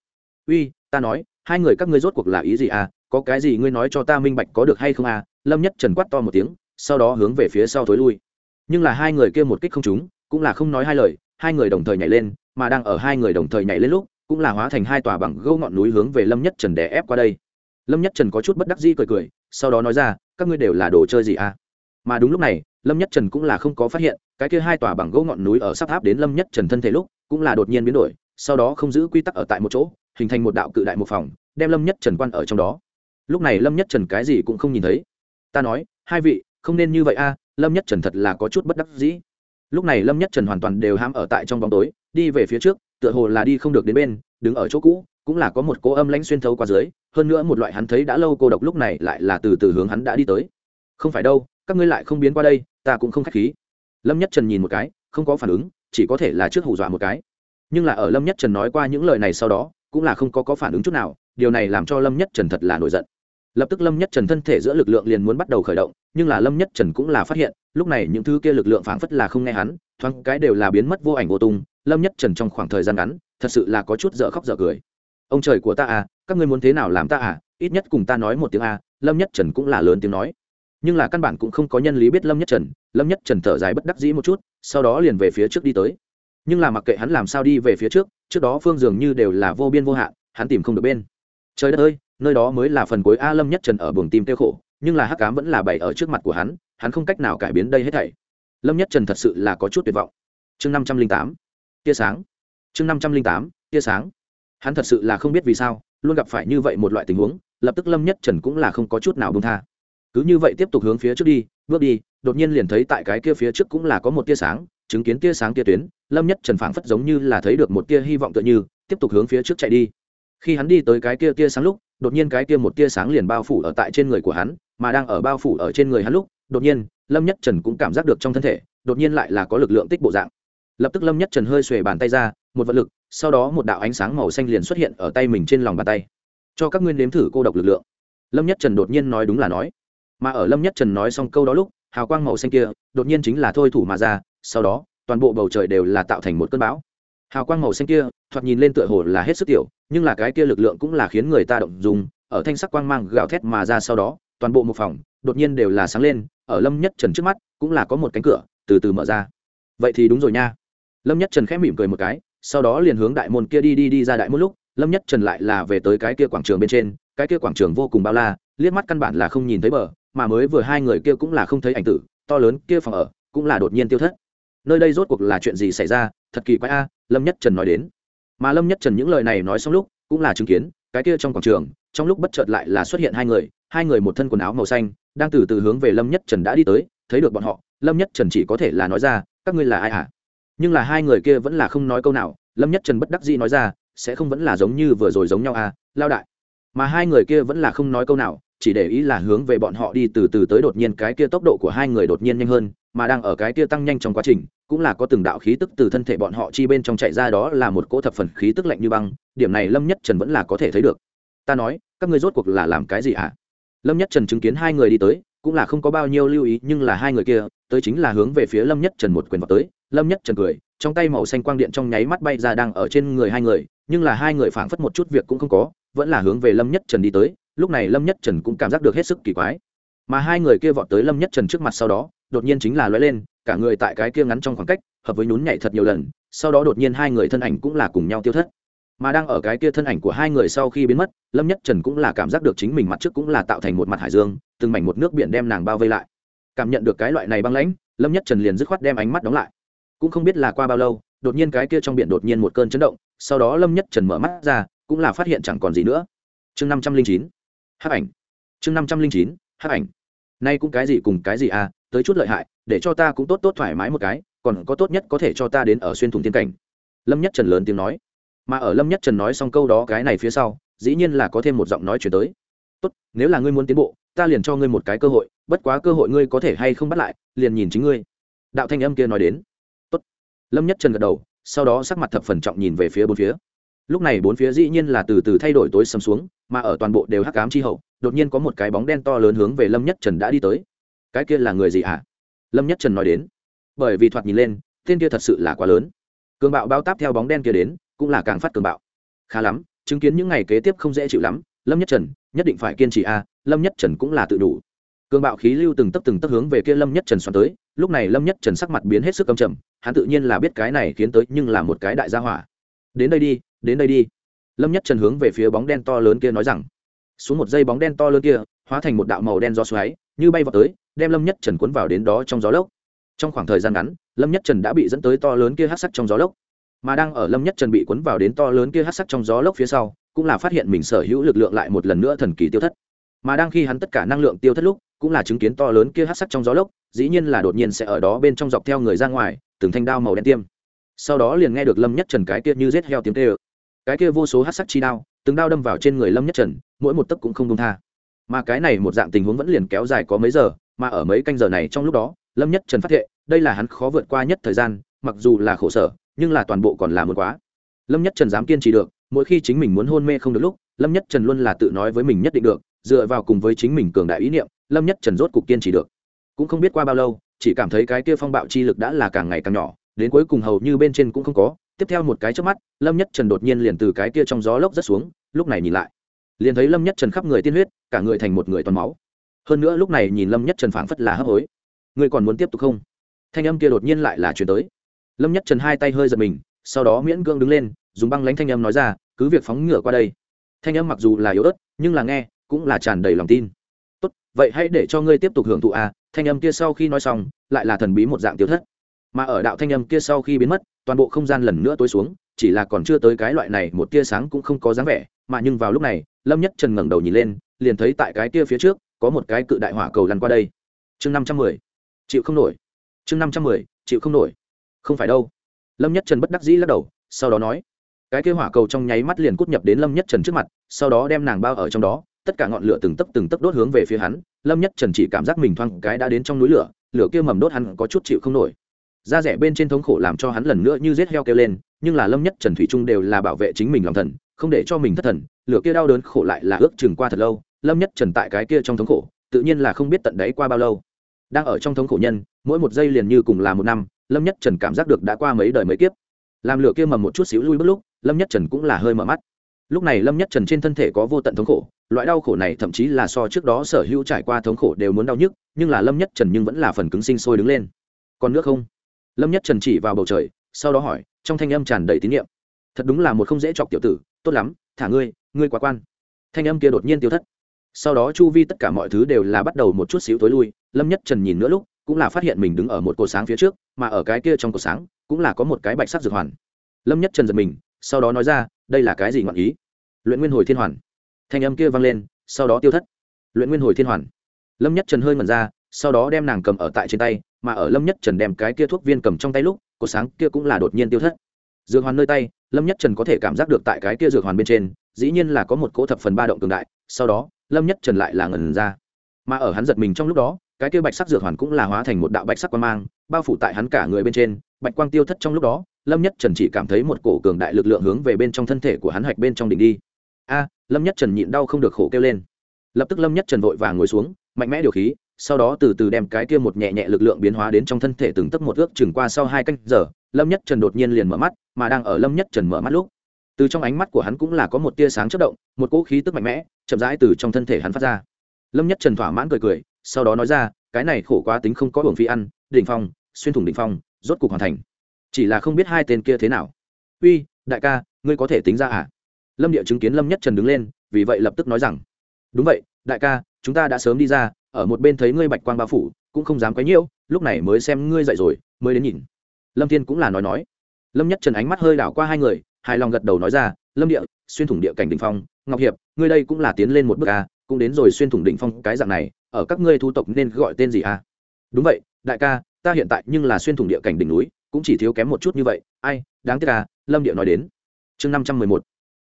Uy, ta nói, hai người các ngươi rốt cuộc là ý gì à? Có cái gì ngươi nói cho ta minh bạch có được hay không à? Lâm nhất trần quát to một tiếng, sau đó hướng về phía sau thối lui. Nhưng là hai người kia một kích không trúng, cũng là không nói hai lời, hai người đồng thời nhảy lên, mà đang ở hai người đồng thời nhảy lên lúc, cũng là hóa thành hai tòa bằng gâu ngọn núi hướng về lâm nhất trần đè ép qua đây lâm nhất trần có chút bất đắc dĩ cười cười sau đó nói ra các ngươi đều là đồ chơi gì à? Mà đúng lúc này lâm nhất trần cũng là không có phát hiện cái kia hai tòa bằng gỗ ngọn núi ở sắp áp đến lâm nhất trần thân thể lúc cũng là đột nhiên biến đổi sau đó không giữ quy tắc ở tại một chỗ hình thành một đạo cự đại một phòng đem lâm nhất trần quan ở trong đó. Lúc này lâm nhất trần cái gì cũng không nhìn thấy. Ta nói hai vị không nên như vậy a à, lâm nhất trần thật là có chút bất đắc dĩ. Lúc này lâm nhất trần hoàn toàn đều ham ở tại trong bóng tối đi về phía trước tựa hồ là đi không được đến bên đứng ở chỗ cũ cũng là có một cỗ âm lãnh xuyên thấu qua dưới hơn nữa một loại hắn thấy đã lâu cô độc lúc này lại là từ từ hướng hắn đã đi tới. Không phải đâu các ngươi lại không biến qua đây ta cũng không khách khí. Lâm nhất trần nhìn một cái không có phản ứng chỉ có thể là trước hù dọa một cái. Nhưng là ở lâm nhất trần nói qua những lời này sau đó cũng là không có, có phản ứng chút nào điều này làm cho lâm nhất trần thật là nổi giận. Lập tức lâm nhất trần thân thể giữa lực lượng liền muốn bắt đầu khởi động nhưng là lâm nhất trần cũng là phát hiện lúc này những thứ kia lực lượng phản phất là không nghe hắn thoáng cái đều là biến mất vô ảnh vô tung. Lâm nhất trần trong khoảng thời gian ngắn thật sự là có chút dở khóc dở cười ông trời của ta à các ngươi muốn thế nào làm ta à? Ít nhất cùng ta nói một tiếng à lâm nhất trần cũng là lớn tiếng nói. Nhưng là căn bản cũng không có nhân lý biết lâm nhất trần, lâm nhất trần thở dài bất đắc dĩ một chút, sau đó liền về phía trước đi tới. Nhưng là mặc kệ hắn làm sao đi về phía trước trước đó phương dường như đều là vô biên vô hạn, hắn tìm không được bên. Trời đất ơi, nơi đó mới là phần cuối a lâm nhất trần ở buồng tim tiêu khổ, nhưng là hắc cám vẫn là bày ở trước mặt của hắn hắn không cách nào cải biến đây hết thảy. Lâm nhất trần thật sự là có chút tuyệt vọng. Chương năm trăm linh tám, tia sáng. Chương năm trăm linh tám, tia sáng hắn thật sự là không biết vì sao, luôn gặp phải như vậy một loại tình huống, lập tức lâm nhất trần cũng là không có chút nào bông tha. Cứ như vậy tiếp tục hướng phía trước đi, bước đi, đột nhiên liền thấy tại cái kia phía trước cũng là có một tia sáng, chứng kiến tia sáng tia tuyến, lâm nhất trần phảng phất giống như là thấy được một tia hy vọng tựa như, tiếp tục hướng phía trước chạy đi. Khi hắn đi tới cái kia tia sáng lúc, đột nhiên cái kia một tia sáng liền bao phủ ở tại trên người của hắn, mà đang ở bao phủ ở trên người hắn lúc, đột nhiên, lâm nhất trần cũng cảm giác được trong thân thể, đột nhiên lại là có lực lượng tích bộ dạng. Lập tức lâm nhất trần hơi xuề bàn tay ra, một vật lực sau đó một đạo ánh sáng màu xanh liền xuất hiện ở tay mình trên lòng bàn tay. Cho các nguyên đếm thử cô độc lực lượng. Lâm nhất trần đột nhiên nói đúng là nói. Mà ở lâm nhất trần nói xong câu đó lúc, hào quang màu xanh kia đột nhiên chính là thôi thủ mà ra, sau đó, toàn bộ bầu trời đều là tạo thành một cơn bão. Hào quang màu xanh kia, thoạt nhìn lên tựa hồ là hết sức tiểu, nhưng là cái kia lực lượng cũng là khiến người ta động dùng, ở thanh sắc quang mang gào thét mà ra sau đó, toàn bộ một phòng đột nhiên đều là sáng lên, ở lâm nhất trần trước mắt cũng là có một cánh cửa từ từ mở ra. Vậy thì đúng rồi nha. Lâm nhất trần khẽ mỉm cười một cái sau đó liền hướng đại môn kia đi đi đi ra đại môn lúc, lâm nhất trần lại là về tới cái kia quảng trường bên trên, cái kia quảng trường vô cùng bao la, liếc mắt căn bản là không nhìn thấy bờ, mà mới vừa hai người kia cũng là không thấy ảnh tử, to lớn kia phòng ở cũng là đột nhiên tiêu thất nơi đây rốt cuộc là chuyện gì xảy ra, thật kỳ quái a, lâm nhất trần nói đến mà lâm nhất trần những lời này nói xong lúc, cũng là chứng kiến, cái kia trong quảng trường, trong lúc bất chợt lại là xuất hiện hai người hai người một thân quần áo màu xanh, đang từ từ hướng về lâm nhất trần đã đi tới, thấy được bọn họ, lâm nhất trần chỉ có thể là nói ra, các ngươi là ai hả? nhưng là hai người kia vẫn là không nói câu nào, lâm nhất trần bất đắc dĩ nói ra, sẽ không vẫn là giống như vừa rồi giống nhau à lao đại mà hai người kia vẫn là không nói câu nào, chỉ để ý là hướng về bọn họ đi từ từ tới đột nhiên cái kia tốc độ của hai người đột nhiên nhanh hơn, mà đang ở cái kia tăng nhanh trong quá trình, cũng là có từng đạo khí tức từ thân thể bọn họ chi bên trong chạy ra đó là một cỗ thập phần khí tức lạnh như băng, điểm này lâm nhất trần vẫn là có thể thấy được ta nói, các ngươi rốt cuộc là làm cái gì ạ à? lâm nhất trần chứng kiến hai người đi tới cũng là không có bao nhiêu lưu ý, nhưng là hai người kia, tới chính là hướng về phía lâm nhất trần một quyền vào tới. Lâm nhất trần cười, trong tay màu xanh quang điện trong nháy mắt bay ra đang ở trên người hai người, nhưng là hai người phảng phất một chút việc cũng không có, vẫn là hướng về lâm nhất trần đi tới. Lúc này lâm nhất trần cũng cảm giác được hết sức kỳ quái. Mà hai người kia vọt tới lâm nhất trần trước mặt sau đó, đột nhiên chính là lóe lên, cả người tại cái kia ngắn trong khoảng cách, hợp với nhún nhảy thật nhiều lần, sau đó đột nhiên hai người thân ảnh cũng là cùng nhau tiêu thất mà đang ở cái kia thân ảnh của hai người sau khi biến mất, lâm nhất trần cũng là cảm giác được chính mình mặt trước cũng là tạo thành một mặt hải dương, từng mảnh một nước biển đem nàng bao vây lại. Cảm nhận được cái loại này băng lãnh, lâm nhất trần liền dứt khoát đem ánh mắt đóng lại. Cũng không biết là qua bao lâu, đột nhiên cái kia trong biển đột nhiên một cơn chấn động, sau đó lâm nhất trần mở mắt ra, cũng là phát hiện chẳng còn gì nữa. Chương năm trăm linh chín, hắc ảnh. Chương năm trăm linh chín, hắc ảnh. Nay cũng cái gì cùng cái gì à tới chút lợi hại, để cho ta cũng tốt tốt thoải mái một cái, còn có tốt nhất có thể cho ta đến ở xuyên thùng tiên cảnh. Lâm nhất trần lớn tiếng nói mà ở lâm nhất trần nói xong câu đó cái này phía sau, dĩ nhiên là có thêm một giọng nói chuyển tới. Tốt, nếu là ngươi muốn tiến bộ, ta liền cho ngươi một cái cơ hội, bất quá cơ hội ngươi có thể hay không bắt lại, liền nhìn chính ngươi. Đạo thanh âm kia nói đến. Tốt. Lâm nhất trần gật đầu, sau đó sắc mặt thập phần trọng nhìn về phía bốn phía. Lúc này bốn phía dĩ nhiên là từ từ thay đổi tối sầm xuống, mà ở toàn bộ đều hắc ám chi hậu, đột nhiên có một cái bóng đen to lớn hướng về lâm nhất trần đã đi tới. Cái kia là người gì ạ? À? lâm nhất trần nói đến. Bởi vì thoạt nhìn lên, tên kia thật sự là quá lớn. Cường bạo bao táp theo bóng đen kia đến cũng là càng phát cường bạo. Khá lắm, chứng kiến những ngày kế tiếp không dễ chịu lắm, lâm nhất trần, nhất định phải kiên trì a, lâm nhất trần cũng là tự đủ. Cường bạo khí lưu từng tấp từng tấp hướng về kia lâm nhất trần xoắn tới, lúc này lâm nhất trần sắc mặt biến hết sức âm trầm, hắn tự nhiên là biết cái này khiến tới nhưng là một cái đại gia hỏa. Đến đây đi, đến đây đi. Lâm nhất trần hướng về phía bóng đen to lớn kia nói rằng. Xuống một dây bóng đen to lớn kia, hóa thành một đạo màu đen gió xoáy, như bay vào tới, đem lâm nhất trần cuốn vào đến đó trong gió lốc. Trong khoảng thời gian ngắn, lâm nhất trần đã bị dẫn tới to lớn kia hát sắc trong gió lốc mà đang ở lâm nhất trần bị cuốn vào đến to lớn kia hát sắc trong gió lốc phía sau, cũng là phát hiện mình sở hữu lực lượng lại một lần nữa thần kỳ tiêu thất. Mà đang khi hắn tất cả năng lượng tiêu thất lúc, cũng là chứng kiến to lớn kia hát sắc trong gió lốc, dĩ nhiên là đột nhiên sẽ ở đó bên trong dọc theo người ra ngoài, từng thanh đao màu đen tiêm. Sau đó liền nghe được lâm nhất trần cái kia như rết heo tiếng tê ự cái kia vô số hát sắc chi đao, từng đao đâm vào trên người lâm nhất trần, mỗi một tấc cũng không đông tha. Mà cái này một dạng tình huống vẫn liền kéo dài có mấy giờ, mà ở mấy canh giờ này trong lúc đó, lâm nhất trần phát hiện, đây là hắn khó vượt qua nhất thời gian, mặc dù là khổ sở nhưng là toàn bộ còn là muốn quá. Lâm nhất trần dám kiên trì được, mỗi khi chính mình muốn hôn mê không được lúc, lâm nhất trần luôn là tự nói với mình nhất định được, dựa vào cùng với chính mình cường đại ý niệm, lâm nhất trần rốt cục kiên trì được. Cũng không biết qua bao lâu, chỉ cảm thấy cái kia phong bạo chi lực đã là càng ngày càng nhỏ, đến cuối cùng hầu như bên trên cũng không có. Tiếp theo một cái trước mắt, lâm nhất trần đột nhiên liền từ cái kia trong gió lốc rất xuống, lúc này nhìn lại, liền thấy lâm nhất trần khắp người tiên huyết, cả người thành một người toàn máu. Hơn nữa lúc này nhìn lâm nhất trần phảng phất là hấp hối. Người còn muốn tiếp tục không? Thanh âm kia đột nhiên lại là chuyển tới lâm nhất trần hai tay hơi giật mình, sau đó miễn cưỡng đứng lên, dùng băng lánh thanh âm nói ra, cứ việc phóng ngựa qua đây. Thanh âm mặc dù là yếu ớt, nhưng là nghe, cũng là tràn đầy lòng tin. Tốt, vậy hãy để cho ngươi tiếp tục hưởng thụ à thanh âm kia sau khi nói xong, lại là thần bí một dạng tiêu thất. Mà ở đạo thanh âm kia sau khi biến mất, toàn bộ không gian lần nữa tối xuống, chỉ là còn chưa tới cái loại này một tia sáng cũng không có dáng vẻ, mà nhưng vào lúc này, lâm nhất trần ngẩng đầu nhìn lên, liền thấy tại cái tia phía trước, có một cái cự đại hỏa cầu lăn qua đây. Chương năm trăm mười, chịu không nổi. Chương năm trăm mười, chịu không nổi không phải đâu. Lâm nhất trần bất đắc dĩ lắc đầu, sau đó nói, cái kêu hỏa cầu trong nháy mắt liền cút nhập đến lâm nhất trần trước mặt, sau đó đem nàng bao ở trong đó, tất cả ngọn lửa từng tấp từng tấp đốt hướng về phía hắn, lâm nhất trần chỉ cảm giác mình thoang cái đã đến trong núi lửa lửa kia mầm đốt hắn có chút chịu không nổi. Da rẻ bên trên thống khổ làm cho hắn lần nữa như rết heo kêu lên, nhưng là lâm nhất trần thủy trung đều là bảo vệ chính mình lòng thần, không để cho mình thất thần, lửa kia đau đớn khổ lại là ước chừng qua thật lâu, lâm nhất trần tại cái kia trong thống khổ, tự nhiên là không biết tận đấy qua bao lâu. Đang ở trong thống khổ nhân, mỗi một giây liền như cùng là một năm lâm nhất trần cảm giác được đã qua mấy đời mấy kiếp. Làm lửa kia mầm một chút xíu lui bước lúc, lâm nhất trần cũng là hơi mở mắt. Lúc này lâm nhất trần trên thân thể có vô tận thống khổ, loại đau khổ này thậm chí là so trước đó sở hữu trải qua thống khổ đều muốn đau nhức, nhưng là lâm nhất trần nhưng vẫn là phần cứng sinh sôi đứng lên. Còn nước không? Lâm nhất trần chỉ vào bầu trời, sau đó hỏi, trong thanh âm tràn đầy tín nhiệm thật đúng là một không dễ chọc tiểu tử, tốt lắm, thả ngươi ngươi quá quan. Thanh âm kia đột nhiên tiêu thất. Sau đó chu vi tất cả mọi thứ đều là bắt đầu một chút xíu tối lui, lâm nhất trần nhìn nữa lúc cũng là phát hiện mình đứng ở một cột sáng phía trước, mà ở cái kia trong cột sáng cũng là có một cái bạch sắc dược hoàn. Lâm nhất trần giật mình, sau đó nói ra, đây là cái gì ngọn ý? Luyện nguyên hồi thiên hoàn. Thanh âm kia vang lên, sau đó tiêu thất. Luyện nguyên hồi thiên hoàn. Lâm nhất trần hơi mẩn ra, sau đó đem nàng cầm ở tại trên tay, mà ở lâm nhất trần đem cái kia thuốc viên cầm trong tay lúc cột sáng kia cũng là đột nhiên tiêu thất. Dược hoàn nơi tay, lâm nhất trần có thể cảm giác được tại cái kia dược hoàn bên trên, dĩ nhiên là có một cỗ thập phần ba động cường đại, sau đó, lâm nhất trần lại là ngẩn ra. Mà ở hắn giật mình trong lúc đó cái kia bạch sắc dược hoàn cũng là hóa thành một đạo bạch sắc quang mang, bao phủ tại hắn cả người bên trên, bạch quang tiêu thất trong lúc đó, lâm nhất trần chỉ cảm thấy một cổ cường đại lực lượng hướng về bên trong thân thể của hắn hạch bên trong đỉnh đi. A, lâm nhất trần nhịn đau không được khổ kêu lên. Lập tức lâm nhất trần vội vàng ngồi xuống, mạnh mẽ điều khí, sau đó từ từ đem cái kia một nhẹ nhẹ lực lượng biến hóa đến trong thân thể từng tấc một ước chừng qua sau hai canh giờ, lâm nhất trần đột nhiên liền mở mắt, mà đang ở lâm nhất trần mở mắt lúc, từ trong ánh mắt của hắn cũng là có một tia sáng chớp động, một cỗ khí tức mạnh mẽ, chậm rãi từ trong thân thể hắn phát ra. Lâm nhất trần thỏa mãn cười cười sau đó nói ra, cái này khổ quá tính không có hưởng phí ăn, đỉnh phong, xuyên thủng đỉnh phong, rốt cục hoàn thành. Chỉ là không biết hai tên kia thế nào. Uy, đại ca, ngươi có thể tính ra à? Lâm địa chứng kiến lâm nhất trần đứng lên, vì vậy lập tức nói rằng, đúng vậy, đại ca, chúng ta đã sớm đi ra, ở một bên thấy ngươi bạch quang bao phủ, cũng không dám quấy nhiễu, lúc này mới xem ngươi dậy rồi, mới đến nhìn. Lâm thiên cũng là nói nói. Lâm nhất trần ánh mắt hơi đảo qua hai người, hài lòng gật đầu nói ra, lâm địa, xuyên thủng địa cảnh đỉnh phong, ngọc hiệp, ngươi đây cũng là tiến lên một bước ca cũng đến rồi xuyên thủng đỉnh phong cái dạng này ở các ngươi thu tộc nên gọi tên gì à? Đúng vậy, đại ca, ta hiện tại nhưng là xuyên thủng địa cảnh đỉnh núi, cũng chỉ thiếu kém một chút như vậy. Ai, đáng tiếc à lâm địa nói đến. Chương năm trăm mười một,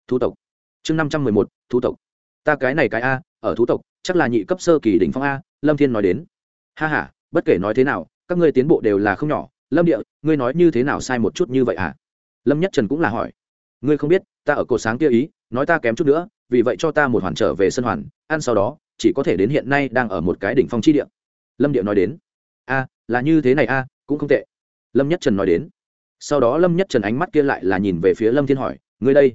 thu tộc. Chương năm trăm mười một, thu tộc. Ta cái này cái a, ở thú tộc, chắc là nhị cấp sơ kỳ đỉnh phong a, lâm thiên nói đến. Ha ha, bất kể nói thế nào, các ngươi tiến bộ đều là không nhỏ. Lâm địa, ngươi nói như thế nào sai một chút như vậy à? Lâm nhất trần cũng là hỏi. Ngươi không biết, ta ở cột sáng kia ý, nói ta kém chút nữa, vì vậy cho ta một hoàn trở về sân hoàn, ăn sau đó chỉ có thể đến hiện nay đang ở một cái đỉnh phong chi địa. Lâm điệu nói đến, a, là như thế này a, cũng không tệ. Lâm nhất trần nói đến. Sau đó lâm nhất trần ánh mắt kia lại là nhìn về phía lâm thiên hỏi, ngươi đây,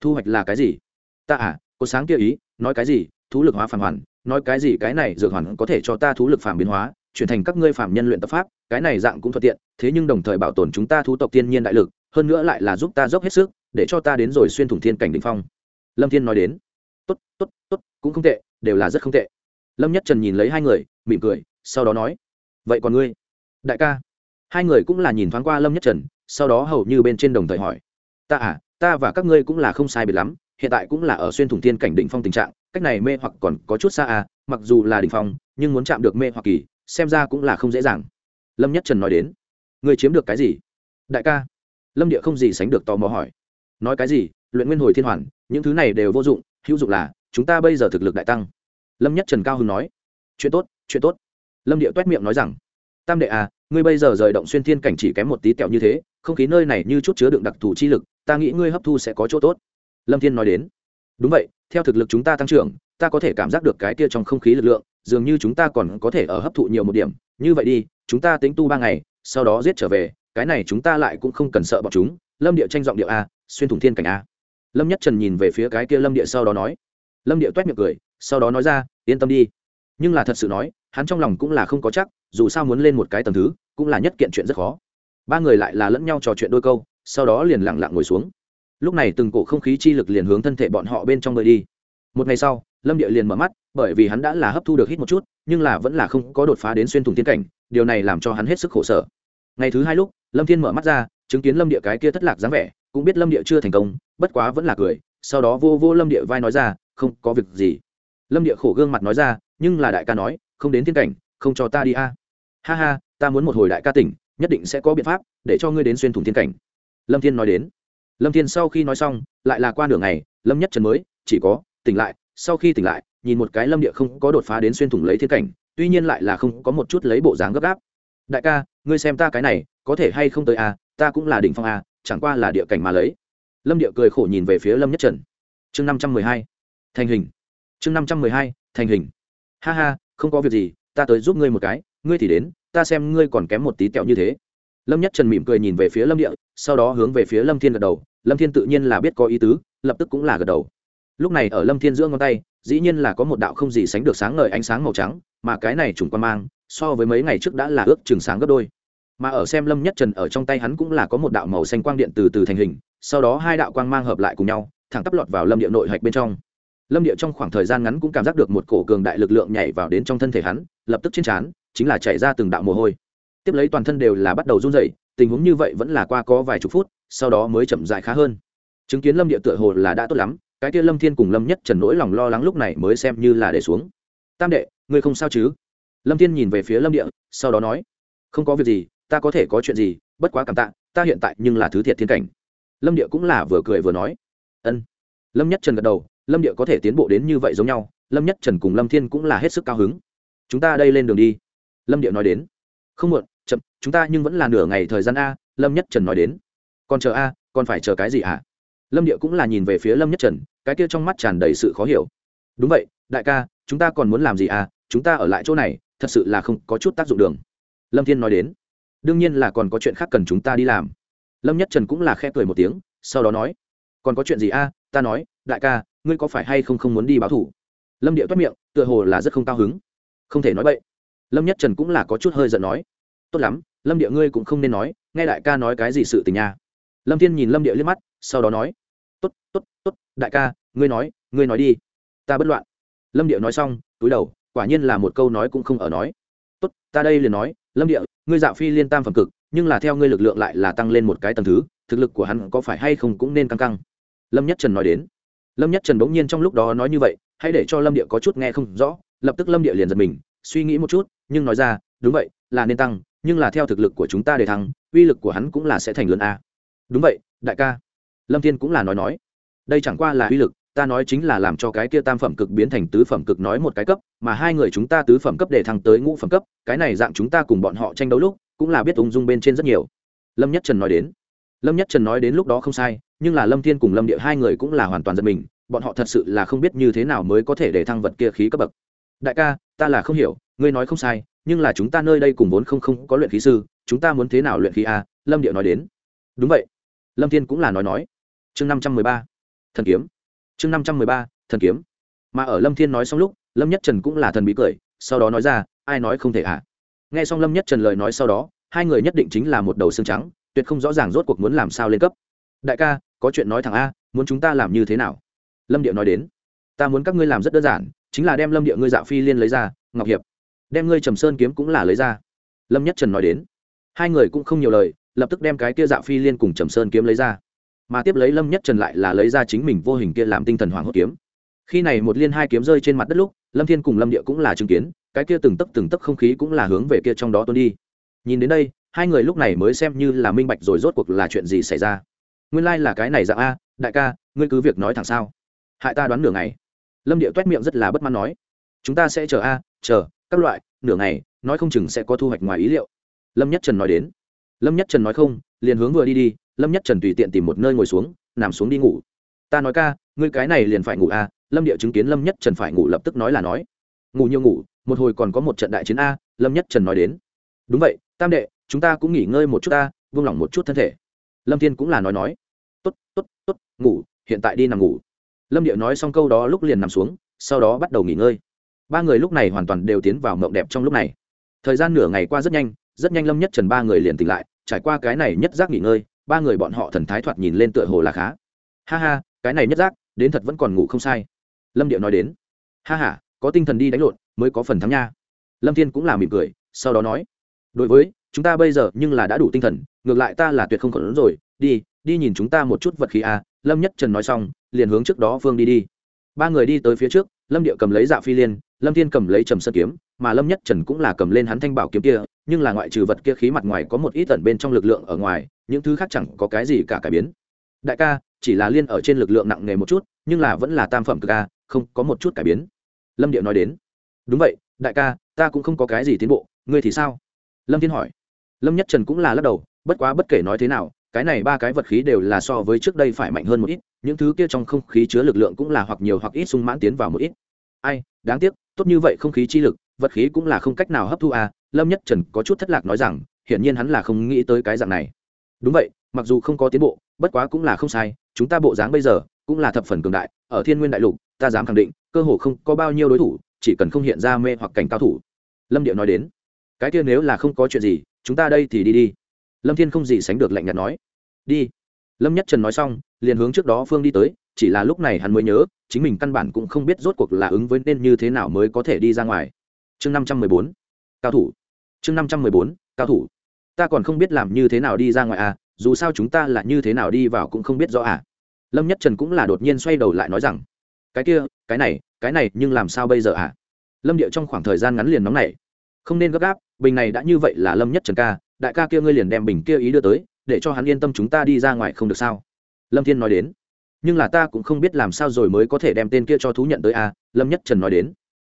thu hoạch là cái gì? Ta à có sáng kia ý, nói cái gì, thú lực hóa phản hoàn, nói cái gì cái này dược hoàn có thể cho ta thú lực phản biến hóa, chuyển thành các ngươi phản nhân luyện tập pháp, cái này dạng cũng thuận tiện, thế nhưng đồng thời bảo tồn chúng ta thú tộc thiên nhiên đại lực, hơn nữa lại là giúp ta dốc hết sức, để cho ta đến rồi xuyên thủng thiên cảnh đỉnh phong. Lâm thiên nói đến, tốt tốt tốt cũng không tệ, đều là rất không tệ. Lâm nhất trần nhìn lấy hai người, mỉm cười, sau đó nói, vậy còn ngươi? Đại ca. Hai người cũng là nhìn thoáng qua lâm nhất trần, sau đó hầu như bên trên đồng thời hỏi, ta à ta và các ngươi cũng là không sai biệt lắm, hiện tại cũng là ở xuyên thủng thiên cảnh định phong tình trạng, cách này mê hoặc còn có chút xa à mặc dù là đỉnh phong, nhưng muốn chạm được mê hoặc kỳ, xem ra cũng là không dễ dàng. Lâm nhất trần nói đến, ngươi chiếm được cái gì? Đại ca. Lâm địa không gì sánh được tò mò hỏi, nói cái gì? Luyện nguyên hồi thiên hoàn, những thứ này đều vô dụng, hữu dụng là chúng ta bây giờ thực lực đại tăng. Lâm nhất trần cao hưng nói, chuyện tốt chuyện tốt. Lâm địa toét miệng nói rằng, tam đệ à ngươi bây giờ rời động xuyên thiên cảnh chỉ kém một tí tẹo như thế, không khí nơi này như chút chứa đựng đặc thù chi lực, ta nghĩ ngươi hấp thu sẽ có chỗ tốt. Lâm thiên nói đến, đúng vậy, theo thực lực chúng ta tăng trưởng, ta có thể cảm giác được cái kia trong không khí lực lượng, dường như chúng ta còn có thể ở hấp thụ nhiều một điểm. Như vậy đi, chúng ta tính tu ba ngày, sau đó giết trở về, cái này chúng ta lại cũng không cần sợ bọn chúng. Lâm địa tranh giọng điệu a, xuyên thủng thiên cảnh a. Lâm nhất trần nhìn về phía cái kia lâm địa sau đó nói lâm điệu toét miệng cười, sau đó nói ra, yên tâm đi. Nhưng là thật sự nói, hắn trong lòng cũng là không có chắc, dù sao muốn lên một cái tầm thứ, cũng là nhất kiện chuyện rất khó. Ba người lại là lẫn nhau trò chuyện đôi câu, sau đó liền lặng lặng ngồi xuống. Lúc này từng cổ không khí chi lực liền hướng thân thể bọn họ bên trong người đi. Một ngày sau, lâm địa liền mở mắt, bởi vì hắn đã là hấp thu được hít một chút, nhưng là vẫn là không có đột phá đến xuyên thủng tiên cảnh, điều này làm cho hắn hết sức khổ sở. Ngày thứ hai lúc, lâm thiên mở mắt ra, chứng kiến lâm địa cái kia thất lạc dáng vẻ, cũng biết lâm địa chưa thành công, bất quá vẫn là cười, sau đó vô vô lâm địa vai nói ra không có việc gì. Lâm địa khổ gương mặt nói ra, nhưng là đại ca nói, không đến thiên cảnh, không cho ta đi a. Ha ha, ta muốn một hồi đại ca tỉnh, nhất định sẽ có biện pháp, để cho ngươi đến xuyên thủng thiên cảnh. Lâm thiên nói đến. Lâm thiên sau khi nói xong, lại là qua nửa ngày, lâm nhất trần mới, chỉ có, tỉnh lại, sau khi tỉnh lại, nhìn một cái lâm địa không có đột phá đến xuyên thủng lấy thiên cảnh, tuy nhiên lại là không có một chút lấy bộ dáng gấp gáp. Đại ca, ngươi xem ta cái này, có thể hay không tới a, ta cũng là đỉnh phong a, chẳng qua là địa cảnh mà lấy. Lâm địa cười khổ nhìn về phía lâm nhất trần. Chương năm trăm mười hai thành hình. Chương năm trăm mười hai, thành hình. Ha ha, không có việc gì, ta tới giúp ngươi một cái, ngươi thì đến, ta xem ngươi còn kém một tí tẹo như thế. Lâm nhất trần mỉm cười nhìn về phía lâm địa, sau đó hướng về phía lâm thiên gật đầu, lâm thiên tự nhiên là biết có ý tứ, lập tức cũng là gật đầu. Lúc này ở lâm thiên giữa ngón tay, dĩ nhiên là có một đạo không gì sánh được sáng ngời ánh sáng màu trắng, mà cái này trùng quan mang, so với mấy ngày trước đã là ước chừng sáng gấp đôi. Mà ở xem lâm nhất trần ở trong tay hắn cũng là có một đạo màu xanh quang điện từ từ thành hình, sau đó hai đạo quang mang hợp lại cùng nhau, thẳng tắp lọt vào lâm địa nội hạch bên trong lâm địa trong khoảng thời gian ngắn cũng cảm giác được một cổ cường đại lực lượng nhảy vào đến trong thân thể hắn, lập tức trên trán, chính là chảy ra từng đạo mồ hôi. Tiếp lấy toàn thân đều là bắt đầu run rẩy, tình huống như vậy vẫn là qua có vài chục phút, sau đó mới chậm dại khá hơn. Chứng kiến lâm địa tựa hồ là đã tốt lắm, cái kia lâm thiên cùng lâm nhất trần nỗi lòng lo lắng lúc này mới xem như là để xuống. Tam đệ, ngươi không sao chứ? Lâm thiên nhìn về phía lâm địa, sau đó nói, không có việc gì, ta có thể có chuyện gì, bất quá cảm tạ, ta hiện tại nhưng là thứ thiệt thiên cảnh. Lâm địa cũng là vừa cười vừa nói, ân. Lâm nhất trần gật đầu lâm địa có thể tiến bộ đến như vậy giống nhau, lâm nhất trần cùng lâm thiên cũng là hết sức cao hứng. Chúng ta đây lên đường đi. Lâm địa nói đến. Không muộn, chậm, chúng ta nhưng vẫn là nửa ngày thời gian a, lâm nhất trần nói đến. Còn chờ a, còn phải chờ cái gì ạ à? lâm địa cũng là nhìn về phía lâm nhất trần, cái kia trong mắt tràn đầy sự khó hiểu. Đúng vậy, đại ca, chúng ta còn muốn làm gì à chúng ta ở lại chỗ này, thật sự là không có chút tác dụng đường. Lâm thiên nói đến. Đương nhiên là còn có chuyện khác cần chúng ta đi làm. Lâm nhất trần cũng là khe cười một tiếng, sau đó nói. Còn có chuyện gì a, ta nói, đại ca ngươi có phải hay không không muốn đi báo thủ? Lâm địa toát miệng, tựa hồ là rất không cao hứng. Không thể nói vậy. Lâm nhất trần cũng là có chút hơi giận nói. Tốt lắm, lâm địa ngươi cũng không nên nói, nghe đại ca nói cái gì sự tình nha. Lâm thiên nhìn lâm địa liếc mắt, sau đó nói. Tốt tốt tốt, đại ca, ngươi nói ngươi nói đi. Ta bất loạn. Lâm địa nói xong, túi đầu, quả nhiên là một câu nói cũng không ở nói. Tốt, ta đây liền nói, lâm địa, ngươi dạo phi liên tam phẩm cực, nhưng là theo ngươi lực lượng lại là tăng lên một cái tầng thứ, thực lực của hắn có phải hay không cũng nên căng căng. Lâm nhất trần nói đến lâm nhất trần bỗng nhiên trong lúc đó nói như vậy, hãy để cho lâm địa có chút nghe không rõ. Lập tức lâm địa liền giật mình, suy nghĩ một chút, nhưng nói ra, đúng vậy, là nên tăng, nhưng là theo thực lực của chúng ta để thắng uy lực của hắn cũng là sẽ thành lớn a. Đúng vậy, đại ca. Lâm thiên cũng là nói nói. Đây chẳng qua là uy lực, ta nói chính là làm cho cái kia tam phẩm cực biến thành tứ phẩm cực nói một cái cấp, mà hai người chúng ta tứ phẩm cấp để thăng tới ngũ phẩm cấp, cái này dạng chúng ta cùng bọn họ tranh đấu lúc, cũng là biết ung dung bên trên rất nhiều. Lâm nhất trần nói đến lâm nhất trần nói đến lúc đó không sai, nhưng là lâm thiên cùng lâm địa hai người cũng là hoàn toàn giật mình, bọn họ thật sự là không biết như thế nào mới có thể để thăng vật kia khí cấp bậc. Đại ca, ta là không hiểu, ngươi nói không sai, nhưng là chúng ta nơi đây cùng vốn không không có luyện khí sư, chúng ta muốn thế nào luyện khí a lâm địa nói đến. Đúng vậy. Lâm thiên cũng là nói nói. Chương năm trăm mười ba, thần kiếm. Chương năm trăm mười ba, thần kiếm. Mà ở lâm thiên nói xong lúc, lâm nhất trần cũng là thần bí cười, sau đó nói ra, ai nói không thể ạ à? nghe xong lâm nhất trần lời nói sau đó, hai người nhất định chính là một đầu xương trắng tuyệt không rõ ràng rốt cuộc muốn làm sao lên cấp. Đại ca, có chuyện nói thẳng a, muốn chúng ta làm như thế nào? Lâm điệu nói đến. Ta muốn các ngươi làm rất đơn giản, chính là đem lâm điệu ngươi dạo phi liên lấy ra, ngọc hiệp. Đem ngươi trầm sơn kiếm cũng là lấy ra. Lâm nhất trần nói đến. Hai người cũng không nhiều lời, lập tức đem cái kia dạo phi liên cùng trầm sơn kiếm lấy ra. Mà tiếp lấy lâm nhất trần lại là lấy ra chính mình vô hình kia làm tinh thần hoàng hốt kiếm. Khi này một liên hai kiếm rơi trên mặt đất lúc, lâm thiên cùng lâm địa cũng là chứng kiến, cái kia từng tấc từng tấc không khí cũng là hướng về kia trong đó tuôn đi. Nhìn đến đây hai người lúc này mới xem như là minh bạch rồi rốt cuộc là chuyện gì xảy ra. Nguyên lai、like、là cái này dạng a, đại ca, ngươi cứ việc nói thẳng sao. Hại ta đoán nửa ngày. Lâm địa t u é t miệng rất là bất mãn nói. Chúng ta sẽ chờ a, chờ, các loại, nửa ngày, nói không chừng sẽ có thu hoạch ngoài ý liệu. Lâm nhất trần nói đến. Lâm nhất trần nói không, liền hướng vừa đi đi, lâm nhất trần tùy tiện tìm một nơi ngồi xuống, nằm xuống đi ngủ. Ta nói ca, ngươi cái này liền phải ngủ a, lâm địa chứng kiến lâm nhất trần phải ngủ lập tức nói là nói. Ngủ nhiều ngủ, một hồi còn có một trận đại chiến a, lâm nhất trần nói đến. Đúng vậy, tam đệ chúng ta cũng nghỉ ngơi một chút ta vung lòng một chút thân thể. Lâm thiên cũng là nói nói. Tốt tốt tốt, ngủ, hiện tại đi nằm ngủ. Lâm điệu nói xong câu đó lúc liền nằm xuống, sau đó bắt đầu nghỉ ngơi. Ba người lúc này hoàn toàn đều tiến vào mộng đẹp trong lúc này. Thời gian nửa ngày qua rất nhanh rất nhanh lâm nhất trần ba người liền tỉnh lại, trải qua cái này nhất giác nghỉ ngơi, ba người bọn họ thần thái thoạt nhìn lên tựa hồ là khá. Ha ha, cái này nhất giác, đến thật vẫn còn ngủ không sai. Lâm điệu nói đến. Ha ha, có tinh thần đi đánh lộn, mới có phần thắng nha. Lâm thiên cũng là mỉm cười, sau đó nói. Đối với chúng ta bây giờ nhưng là đã đủ tinh thần, ngược lại ta là tuyệt không còn lớn rồi. Đi đi nhìn chúng ta một chút vật khí a à. lâm nhất trần nói xong, liền hướng trước đó phương đi đi. Ba người đi tới phía trước, lâm điệu cầm lấy dạ phi liên, lâm thiên cầm lấy trầm sơn kiếm, mà lâm nhất trần cũng là cầm lên hắn thanh bảo kiếm kia, nhưng là ngoại trừ vật kia khí mặt ngoài có một ít tẩn bên trong lực lượng ở ngoài, những thứ khác chẳng có cái gì cả cải biến. Đại ca, chỉ là liên ở trên lực lượng nặng nề một chút, nhưng là vẫn là tam phẩm ca không có một chút cải biến. Lâm điệu nói đến. Đúng vậy, đại ca, ta cũng không có cái gì tiến bộ, ngươi thì sao? Lâm thiên hỏi lâm nhất trần cũng là lắc đầu, bất quá bất kể nói thế nào, cái này ba cái vật khí đều là so với trước đây phải mạnh hơn một ít, những thứ kia trong không khí chứa lực lượng cũng là hoặc nhiều hoặc ít sung mãn tiến vào một ít. Ai, đáng tiếc, tốt như vậy không khí chi lực, vật khí cũng là không cách nào hấp thu à lâm nhất trần có chút thất lạc nói rằng, hiển nhiên hắn là không nghĩ tới cái dạng này. Đúng vậy, mặc dù không có tiến bộ, bất quá cũng là không sai, chúng ta bộ dáng bây giờ cũng là thập phần cường đại, ở thiên nguyên đại lục, ta dám khẳng định, cơ hồ không có bao nhiêu đối thủ, chỉ cần không hiện ra mê hoặc cảnh cao thủ. Lâm điệu nói đến cái kia nếu là không có chuyện gì, chúng ta đây thì đi đi. Lâm thiên không gì sánh được lạnh nhạt nói. Đi. Lâm nhất trần nói xong, liền hướng trước đó phương đi tới, chỉ là lúc này hắn mới nhớ, chính mình căn bản cũng không biết rốt cuộc là ứng với nên như thế nào mới có thể đi ra ngoài. Chương năm trăm mười bốn. Cao thủ. Chương năm trăm mười bốn. Cao thủ. Ta còn không biết làm như thế nào đi ra ngoài à dù sao chúng ta là như thế nào đi vào cũng không biết rõ à. Lâm nhất trần cũng là đột nhiên xoay đầu lại nói rằng, cái kia, cái này cái này nhưng làm sao bây giờ à? Lâm điệu trong khoảng thời gian ngắn liền nóng này không nên gấp gáp, bình này đã như vậy là lâm nhất trần ca, đại ca kia ngươi liền đem bình kia ý đưa tới, để cho hắn yên tâm chúng ta đi ra ngoài không được sao? Lâm thiên nói đến. Nhưng là ta cũng không biết làm sao rồi mới có thể đem tên kia cho thú nhận tới a lâm nhất trần nói đến.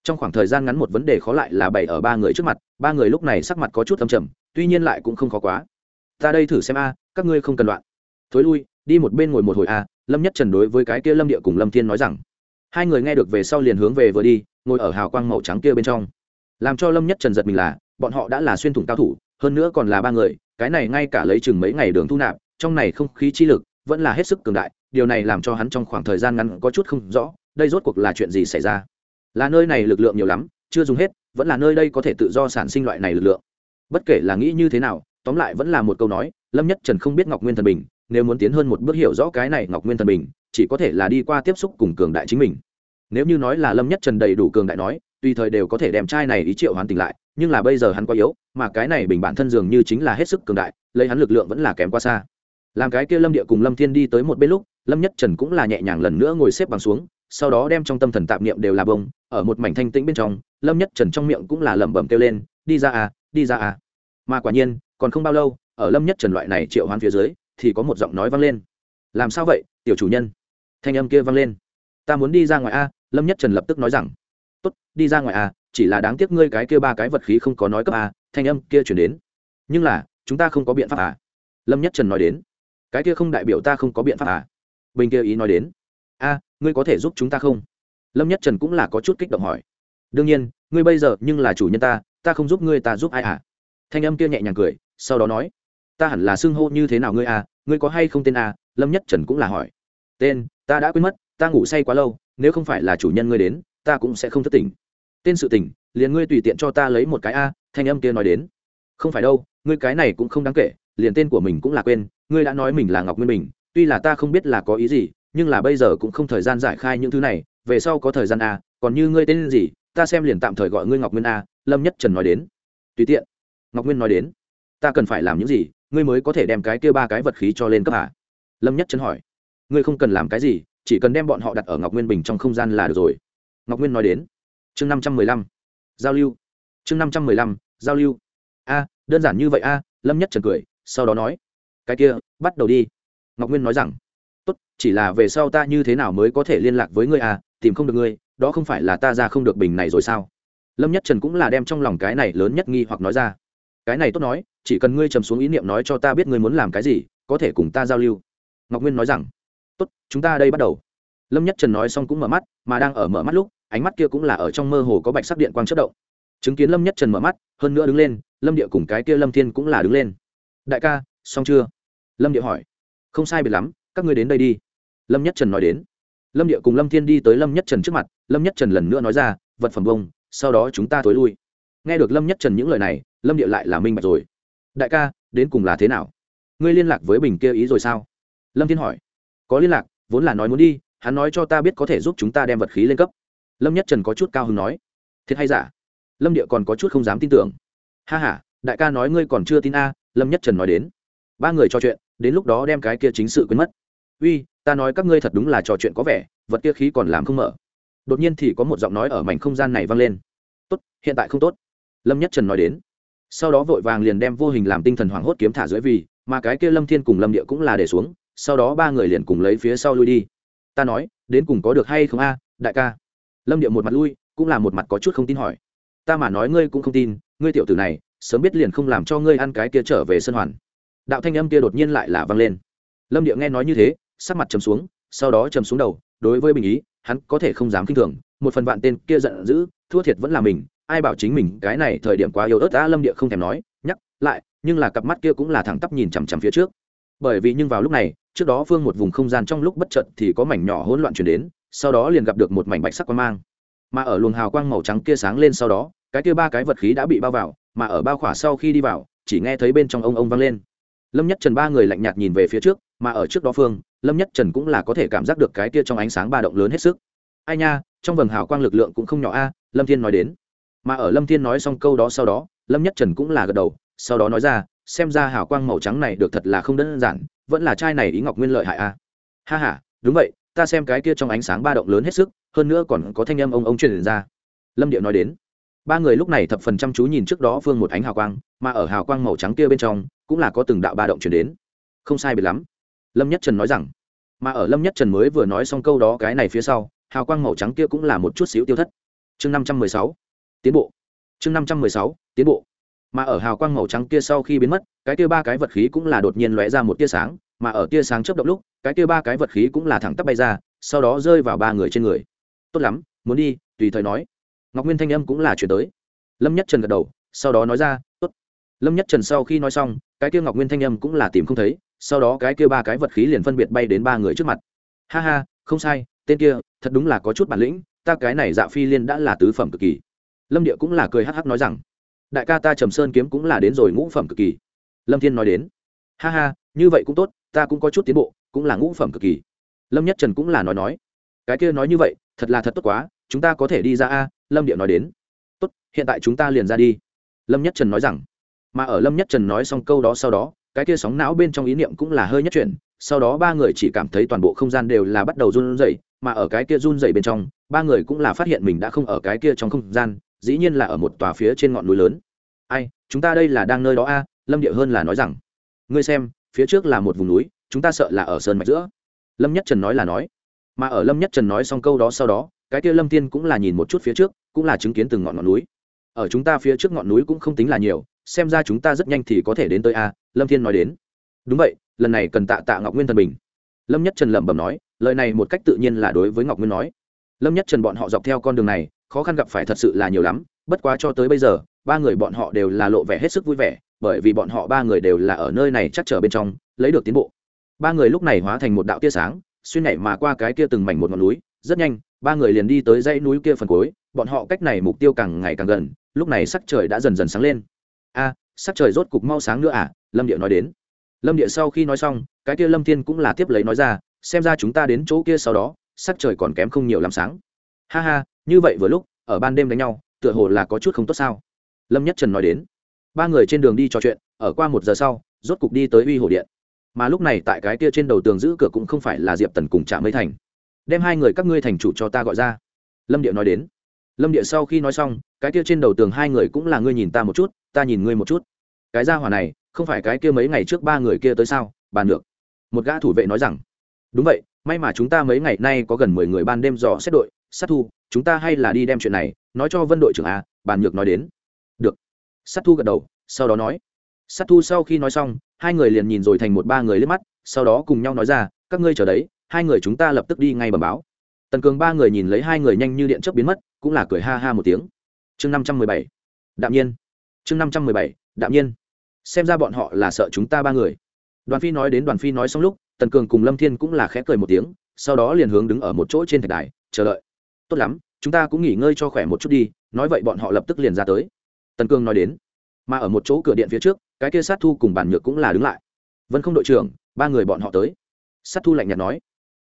Trong khoảng thời gian ngắn một vấn đề khó lại là bày ở ba người trước mặt, ba người lúc này sắc mặt có chút âm trầm, tuy nhiên lại cũng không khó quá. Ta đây thử xem a, các ngươi không cần loạn. Thối lui, đi một bên ngồi một hồi a, lâm nhất trần đối với cái kia lâm địa cùng lâm thiên nói rằng. Hai người nghe được về sau liền hướng về vừa đi, ngồi ở hào quang màu trắng kia bên trong làm cho lâm nhất trần giật mình là, bọn họ đã là xuyên thủng cao thủ, hơn nữa còn là ba người, cái này ngay cả lấy chừng mấy ngày đường thu nạp, trong này không khí chi lực vẫn là hết sức cường đại, điều này làm cho hắn trong khoảng thời gian ngắn có chút không rõ, đây rốt cuộc là chuyện gì xảy ra. Là nơi này lực lượng nhiều lắm, chưa dùng hết, vẫn là nơi đây có thể tự do sản sinh loại này lực lượng. Bất kể là nghĩ như thế nào, tóm lại vẫn là một câu nói, lâm nhất trần không biết ngọc nguyên thần bình, nếu muốn tiến hơn một bước hiểu rõ cái này ngọc nguyên thần bình, chỉ có thể là đi qua tiếp xúc cùng cường đại chính mình. Nếu như nói là lâm nhất trần đầy đủ cường đại nói tùy thời đều có thể đem trai này ý triệu hoán tỉnh lại, nhưng là bây giờ hắn quá yếu, mà cái này bình bản thân dường như chính là hết sức cường đại, lấy hắn lực lượng vẫn là kém quá xa. Làm cái kia lâm địa cùng lâm thiên đi tới một bên lúc, lâm nhất trần cũng là nhẹ nhàng lần nữa ngồi xếp bằng xuống, sau đó đem trong tâm thần tạp niệm đều là bông, ở một mảnh thanh tĩnh bên trong, lâm nhất trần trong miệng cũng là lẩm bẩm kêu lên, đi ra à đi ra à. Mà quả nhiên, còn không bao lâu, ở lâm nhất trần loại này triệu hoán phía dưới, thì có một giọng nói vang lên. Làm sao vậy, tiểu chủ nhân? Thanh âm kia vang lên. Ta muốn đi ra ngoài a lâm nhất trần lập tức nói rằng tốt, đi ra ngoài à chỉ là đáng tiếc ngươi cái kia ba cái vật khí không có nói cấp à thanh âm kia chuyển đến. Nhưng là, chúng ta không có biện pháp à. Lâm nhất trần nói đến. Cái kia không đại biểu ta không có biện pháp à. Bình kia ý nói đến. A, ngươi có thể giúp chúng ta không? Lâm nhất trần cũng là có chút kích động hỏi. Đương nhiên, ngươi bây giờ nhưng là chủ nhân ta ta không giúp ngươi ta giúp ai à? Thanh âm kia nhẹ nhàng cười, sau đó nói. Ta hẳn là xưng hô như thế nào ngươi à ngươi có hay không tên à? Lâm nhất trần cũng là hỏi. Tên, ta đã quên mất, ta ngủ say quá lâu, nếu không phải là chủ nhân ngươi đến ta cũng sẽ không thất tỉnh tên sự tỉnh liền ngươi tùy tiện cho ta lấy một cái a, thanh âm kia nói đến. Không phải đâu, ngươi cái này cũng không đáng kể, liền tên của mình cũng là quên, ngươi đã nói mình là ngọc nguyên bình, tuy là ta không biết là có ý gì, nhưng là bây giờ cũng không thời gian giải khai những thứ này, về sau có thời gian a, còn như ngươi tên gì, ta xem liền tạm thời gọi ngươi ngọc nguyên a, lâm nhất trần nói đến. Tùy tiện. Ngọc nguyên nói đến. Ta cần phải làm những gì, ngươi mới có thể đem cái kia ba cái vật khí cho lên cấp hạ lâm nhất trần hỏi. Ngươi không cần làm cái gì, chỉ cần đem bọn họ đặt ở ngọc nguyên bình trong không gian là được rồi ngọc nguyên nói đến. Chương năm trăm mười lăm. Giao lưu. Chương năm trăm mười lăm, giao lưu. A, đơn giản như vậy a, lâm nhất trần cười, sau đó nói. Cái kia, bắt đầu đi. Ngọc nguyên nói rằng. Tốt, chỉ là về sau ta như thế nào mới có thể liên lạc với ngươi a, tìm không được ngươi, đó không phải là ta ra không được bình này rồi sao? Lâm nhất trần cũng là đem trong lòng cái này lớn nhất nghi hoặc nói ra. Cái này tốt nói, chỉ cần ngươi trầm xuống ý niệm nói cho ta biết ngươi muốn làm cái gì, có thể cùng ta giao lưu. Ngọc nguyên nói rằng. Tốt, chúng ta đây bắt đầu. Lâm nhất trần nói xong cũng mở mắt, mà đang ở mở mắt lúc ánh mắt kia cũng là ở trong mơ hồ có bạch sắc điện quang chất động. Chứng kiến lâm nhất trần mở mắt, hơn nữa đứng lên, lâm địa cùng cái kia lâm thiên cũng là đứng lên. Đại ca, xong chưa? Lâm địa hỏi. Không sai biệt lắm, các ngươi đến đây đi. Lâm nhất trần nói đến. Lâm địa cùng lâm thiên đi tới lâm nhất trần trước mặt, lâm nhất trần lần nữa nói ra, vật phẩm bông, sau đó chúng ta t lui. Nghe được lâm nhất trần những lời này, lâm địa lại là minh bạch rồi. Đại ca, đến cùng là thế nào? Ngươi liên lạc với bình kia ý rồi sao? Lâm thiên hỏi. Có liên lạc, vốn là nói muốn đi, hắn nói cho ta biết có thể giúp chúng ta đem vật khí lên cấp lâm nhất trần có chút cao hứng nói, thiệt hay giả? Lâm địa còn có chút không dám tin tưởng. Ha h a đại ca nói ngươi còn chưa tin a, lâm nhất trần nói đến. Ba người trò chuyện, đến lúc đó đem cái kia chính sự quên mất. Uy, ta nói các ngươi thật đúng là trò chuyện có vẻ, vật kia khí còn làm không mở. Đột nhiên thì có một giọng nói ở mảnh không gian này vang lên. Tốt, hiện tại không tốt. Lâm nhất trần nói đến. Sau đó vội vàng liền đem vô hình làm tinh thần hoảng hốt kiếm thả dưới vì, mà cái kia lâm thiên cùng lâm địa cũng là để xuống, sau đó ba người liền cùng lấy phía sau lui đi. Ta nói, đến cùng có được hay không a, đại ca? lâm điệu một mặt lui, cũng là một mặt có chút không tin hỏi. Ta mà nói ngươi cũng không tin, ngươi tiểu tử này, sớm biết liền không làm cho ngươi ăn cái kia trở về sân hoàn. Đạo thanh âm kia đột nhiên lại là vang lên. Lâm điệu nghe nói như thế, sắc mặt chầm xuống, sau đó chầm xuống đầu, đối với bình ý, hắn có thể không dám k i n h thường, một phần vạn tên kia giận dữ, thua thiệt vẫn là mình, ai bảo chính mình cái này thời điểm quá yếu ớt đã lâm địa không thèm nói, nhắc lại, nhưng là cặp mắt kia cũng là thẳng tắp nhìn chằm chằm phía trước. Bởi vì nhưng vào lúc này, trước đó phương một vùng không gian trong lúc bất trận thì có mảnh nhỏ hỗn loạn chuyển đến sau đó liền gặp được một mảnh bạch sắc quang mang. Mà ở luồng hào quang màu trắng kia sáng lên sau đó, cái kia ba cái vật khí đã bị bao vào, mà ở bao khỏa sau khi đi vào, chỉ nghe thấy bên trong ông ông vang lên. Lâm nhất trần ba người lạnh nhạt nhìn về phía trước, mà ở trước đó phương, lâm nhất trần cũng là có thể cảm giác được cái kia trong ánh sáng ba động lớn hết sức. Ai nha, trong vầng hào quang lực lượng cũng không nhỏ a, lâm thiên nói đến. Mà ở lâm thiên nói xong câu đó sau đó, lâm nhất trần cũng là gật đầu, sau đó nói ra, xem ra hào quang màu trắng này được thật là không đơn giản, vẫn là trai này ý ngọc nguyên lợi hại a. Ha ha, đúng vậy ta xem cái kia trong ánh sáng ba động lớn hết sức, hơn nữa còn có thanh âm ông ông truyền ra. Lâm điệu nói đến, ba người lúc này thập phần chăm chú nhìn trước đó phương một ánh hào quang, mà ở hào quang màu trắng kia bên trong, cũng là có từng đạo ba động truyền đến. Không sai biệt lắm. Lâm nhất trần nói rằng, mà ở lâm nhất trần mới vừa nói xong câu đó cái này phía sau, hào quang màu trắng kia cũng là một chút xíu tiêu thất. Chương năm trăm mười sáu, tiến bộ. Chương năm trăm mười sáu, tiến bộ. Mà ở hào quang màu trắng kia sau khi biến mất, cái kia ba cái vật khí cũng là đột nhiên lóe ra một tia sáng mà ở tia sáng chớp động lúc, cái kia ba cái vật khí cũng là thẳng tắp bay ra, sau đó rơi vào ba người trên người. Tốt lắm, muốn đi, tùy thời nói. Ngọc nguyên thanh âm cũng là chuyển tới. Lâm nhất trần gật đầu, sau đó nói ra, tốt. Lâm nhất trần sau khi nói xong, cái kia ngọc nguyên thanh âm cũng là tìm không thấy, sau đó cái kia ba cái vật khí liền phân biệt bay đến ba người trước mặt. Ha ha, không sai, tên kia thật đúng là có chút bản lĩnh, ta cái này dạ phi liên đã là tứ phẩm cực kỳ. Lâm địa cũng là cười hắc hắc nói rằng, đại ca ta trầm sơn kiếm cũng là đến rồi ngũ phẩm cực kỳ. Lâm thiên nói đến, ha ha, như vậy cũng tốt ta cũng có chút tiến bộ, cũng là ngũ phẩm cực kỳ. Lâm nhất trần cũng là nói nói. Cái kia nói như vậy, thật là thật tốt quá, chúng ta có thể đi ra a, lâm điệu nói đến. Tốt, hiện tại chúng ta liền ra đi. Lâm nhất trần nói rằng. Mà ở lâm nhất trần nói xong câu đó sau đó, cái kia sóng não bên trong ý niệm cũng là hơi nhất chuyển. Sau đó ba người chỉ cảm thấy toàn bộ không gian đều là bắt đầu run rẩy, mà ở cái kia run rẩy bên trong, ba người cũng là phát hiện mình đã không ở cái kia trong không gian, dĩ nhiên là ở một tòa phía trên ngọn núi lớn. Ai, chúng ta đây là đang nơi đó a, lâm địa hơn là nói rằng. Ngươi xem phía trước là một vùng núi, chúng ta sợ là ở sơn mạch giữa. Lâm nhất trần nói là nói. Mà ở lâm nhất trần nói xong câu đó sau đó, cái kia lâm tiên cũng là nhìn một chút phía trước, cũng là chứng kiến từng ngọn ngọn núi. Ở chúng ta phía trước ngọn núi cũng không tính là nhiều, xem ra chúng ta rất nhanh thì có thể đến tới a, lâm thiên nói đến. Đúng vậy, lần này cần tạ tạ ngọc nguyên thần bình. Lâm nhất trần lẩm bẩm nói, lời này một cách tự nhiên là đối với ngọc nguyên nói. Lâm nhất trần bọn họ dọc theo con đường này, khó khăn gặp phải thật sự là nhiều lắm, bất quá cho tới bây giờ, ba người bọn họ đều là lộ vẻ hết sức vui vẻ bởi vì bọn họ ba người đều là ở nơi này chắc trở bên trong, lấy được tiến bộ. Ba người lúc này hóa thành một đạo tia sáng, xuyên nhảy mà qua cái kia từng mảnh một ngọn núi, rất nhanh, ba người liền đi tới dãy núi kia phần cuối, bọn họ cách này mục tiêu càng ngày càng gần, lúc này sắc trời đã dần dần sáng lên. A, sắc trời rốt cục mau sáng nữa à? Lâm địa nói đến. Lâm địa sau khi nói xong, cái kia lâm thiên cũng là tiếp lấy nói ra, xem ra chúng ta đến chỗ kia sau đó, sắc trời còn kém không nhiều làm sáng. Ha ha, như vậy vừa lúc, ở ban đêm đánh nhau, tựa hồ là có chút không tốt sao? Lâm nhất trần nói đến ba người trên đường đi trò chuyện, ở qua một giờ sau, rốt cục đi tới uy hồ điện. Mà lúc này tại cái kia trên đầu tường giữ cửa cũng không phải là diệp tần cùng trả mấy thành. Đem hai người các ngươi thành chủ cho ta gọi ra. Lâm địa nói đến. Lâm địa sau khi nói xong, cái kia trên đầu tường hai người cũng là ngươi nhìn ta một chút, ta nhìn ngươi một chút. Cái gia hỏa này, không phải cái kia mấy ngày trước ba người kia tới sao, bàn được. Một gã thủ vệ nói rằng, đúng vậy, may mà chúng ta mấy ngày nay có gần mười người ban đêm dò xét đội, sát thu, chúng ta hay là đi đem chuyện này, nói cho vân đội trưởng a, bàn nhược nói đến sát thu gật đầu, sau đó nói. Sát thu sau khi nói xong, hai người liền nhìn rồi thành một ba người liếc mắt, sau đó cùng nhau nói ra, các ngươi chờ đấy, hai người chúng ta lập tức đi ngay bẩm báo. Tần cường ba người nhìn lấy hai người nhanh như điện chớp biến mất, cũng là cười ha ha một tiếng. Chương năm trăm mười bảy. Đạm nhiên. Chương năm trăm mười bảy, đạm nhiên. Xem ra bọn họ là sợ chúng ta ba người. Đoàn phi nói đến đoàn phi nói xong lúc, tần cường cùng lâm thiên cũng là khẽ cười một tiếng, sau đó liền hướng đứng ở một chỗ trên thạch đài, chờ đợi. Tốt lắm, chúng ta cũng nghỉ ngơi cho khỏe một chút đi, nói vậy bọn họ lập tức liền ra tới tần cương nói đến. Mà ở một chỗ cửa điện phía trước, cái kia sát thu cùng bản nhược cũng là đứng lại. Vân không đội trưởng, ba người bọn họ tới. Sát thu lạnh nhạt nói.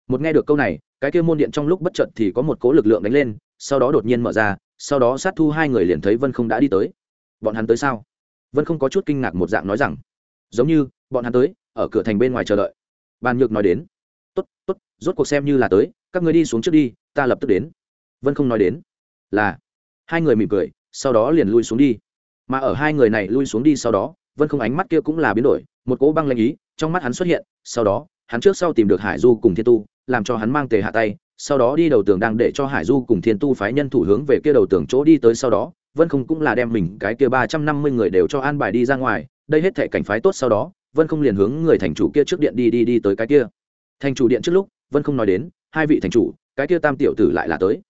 Một nghe được câu này, cái kia môn điện trong lúc bất chợt thì có một cố lực lượng đánh lên, sau đó đột nhiên mở ra, sau đó sát thu hai người liền thấy vân không đã đi tới. Bọn hắn tới sao? Vân không có chút kinh ngạc một dạng nói rằng. Giống như, bọn hắn tới, ở cửa thành bên ngoài chờ đợi. Bàn nhược nói đến. Tốt tốt, rốt cuộc xem như là tới, các người đi xuống trước đi, ta lập tức đến. Vân không nói đến. Là. Hai người mỉm cười, sau đó liền lui xuống đi mà ở hai người này lui xuống đi sau đó, vân không ánh mắt kia cũng là biến đổi, một cỗ băng lanh ý, trong mắt hắn xuất hiện, sau đó, hắn trước sau tìm được hải du cùng thiên tu, làm cho hắn mang tề hạ tay, sau đó đi đầu tường đang để cho hải du cùng thiên tu phái nhân thủ hướng về kia đầu tường chỗ đi tới sau đó, vân không cũng là đem mình cái kia ba trăm năm mươi người đều cho an bài đi ra ngoài, đây hết thệ cảnh phái tốt sau đó, vân không liền hướng người thành chủ kia trước điện đi đi đi tới cái kia. Thành chủ điện trước lúc, vân không nói đến, hai vị thành chủ, cái kia tam tiểu tử lại là tới.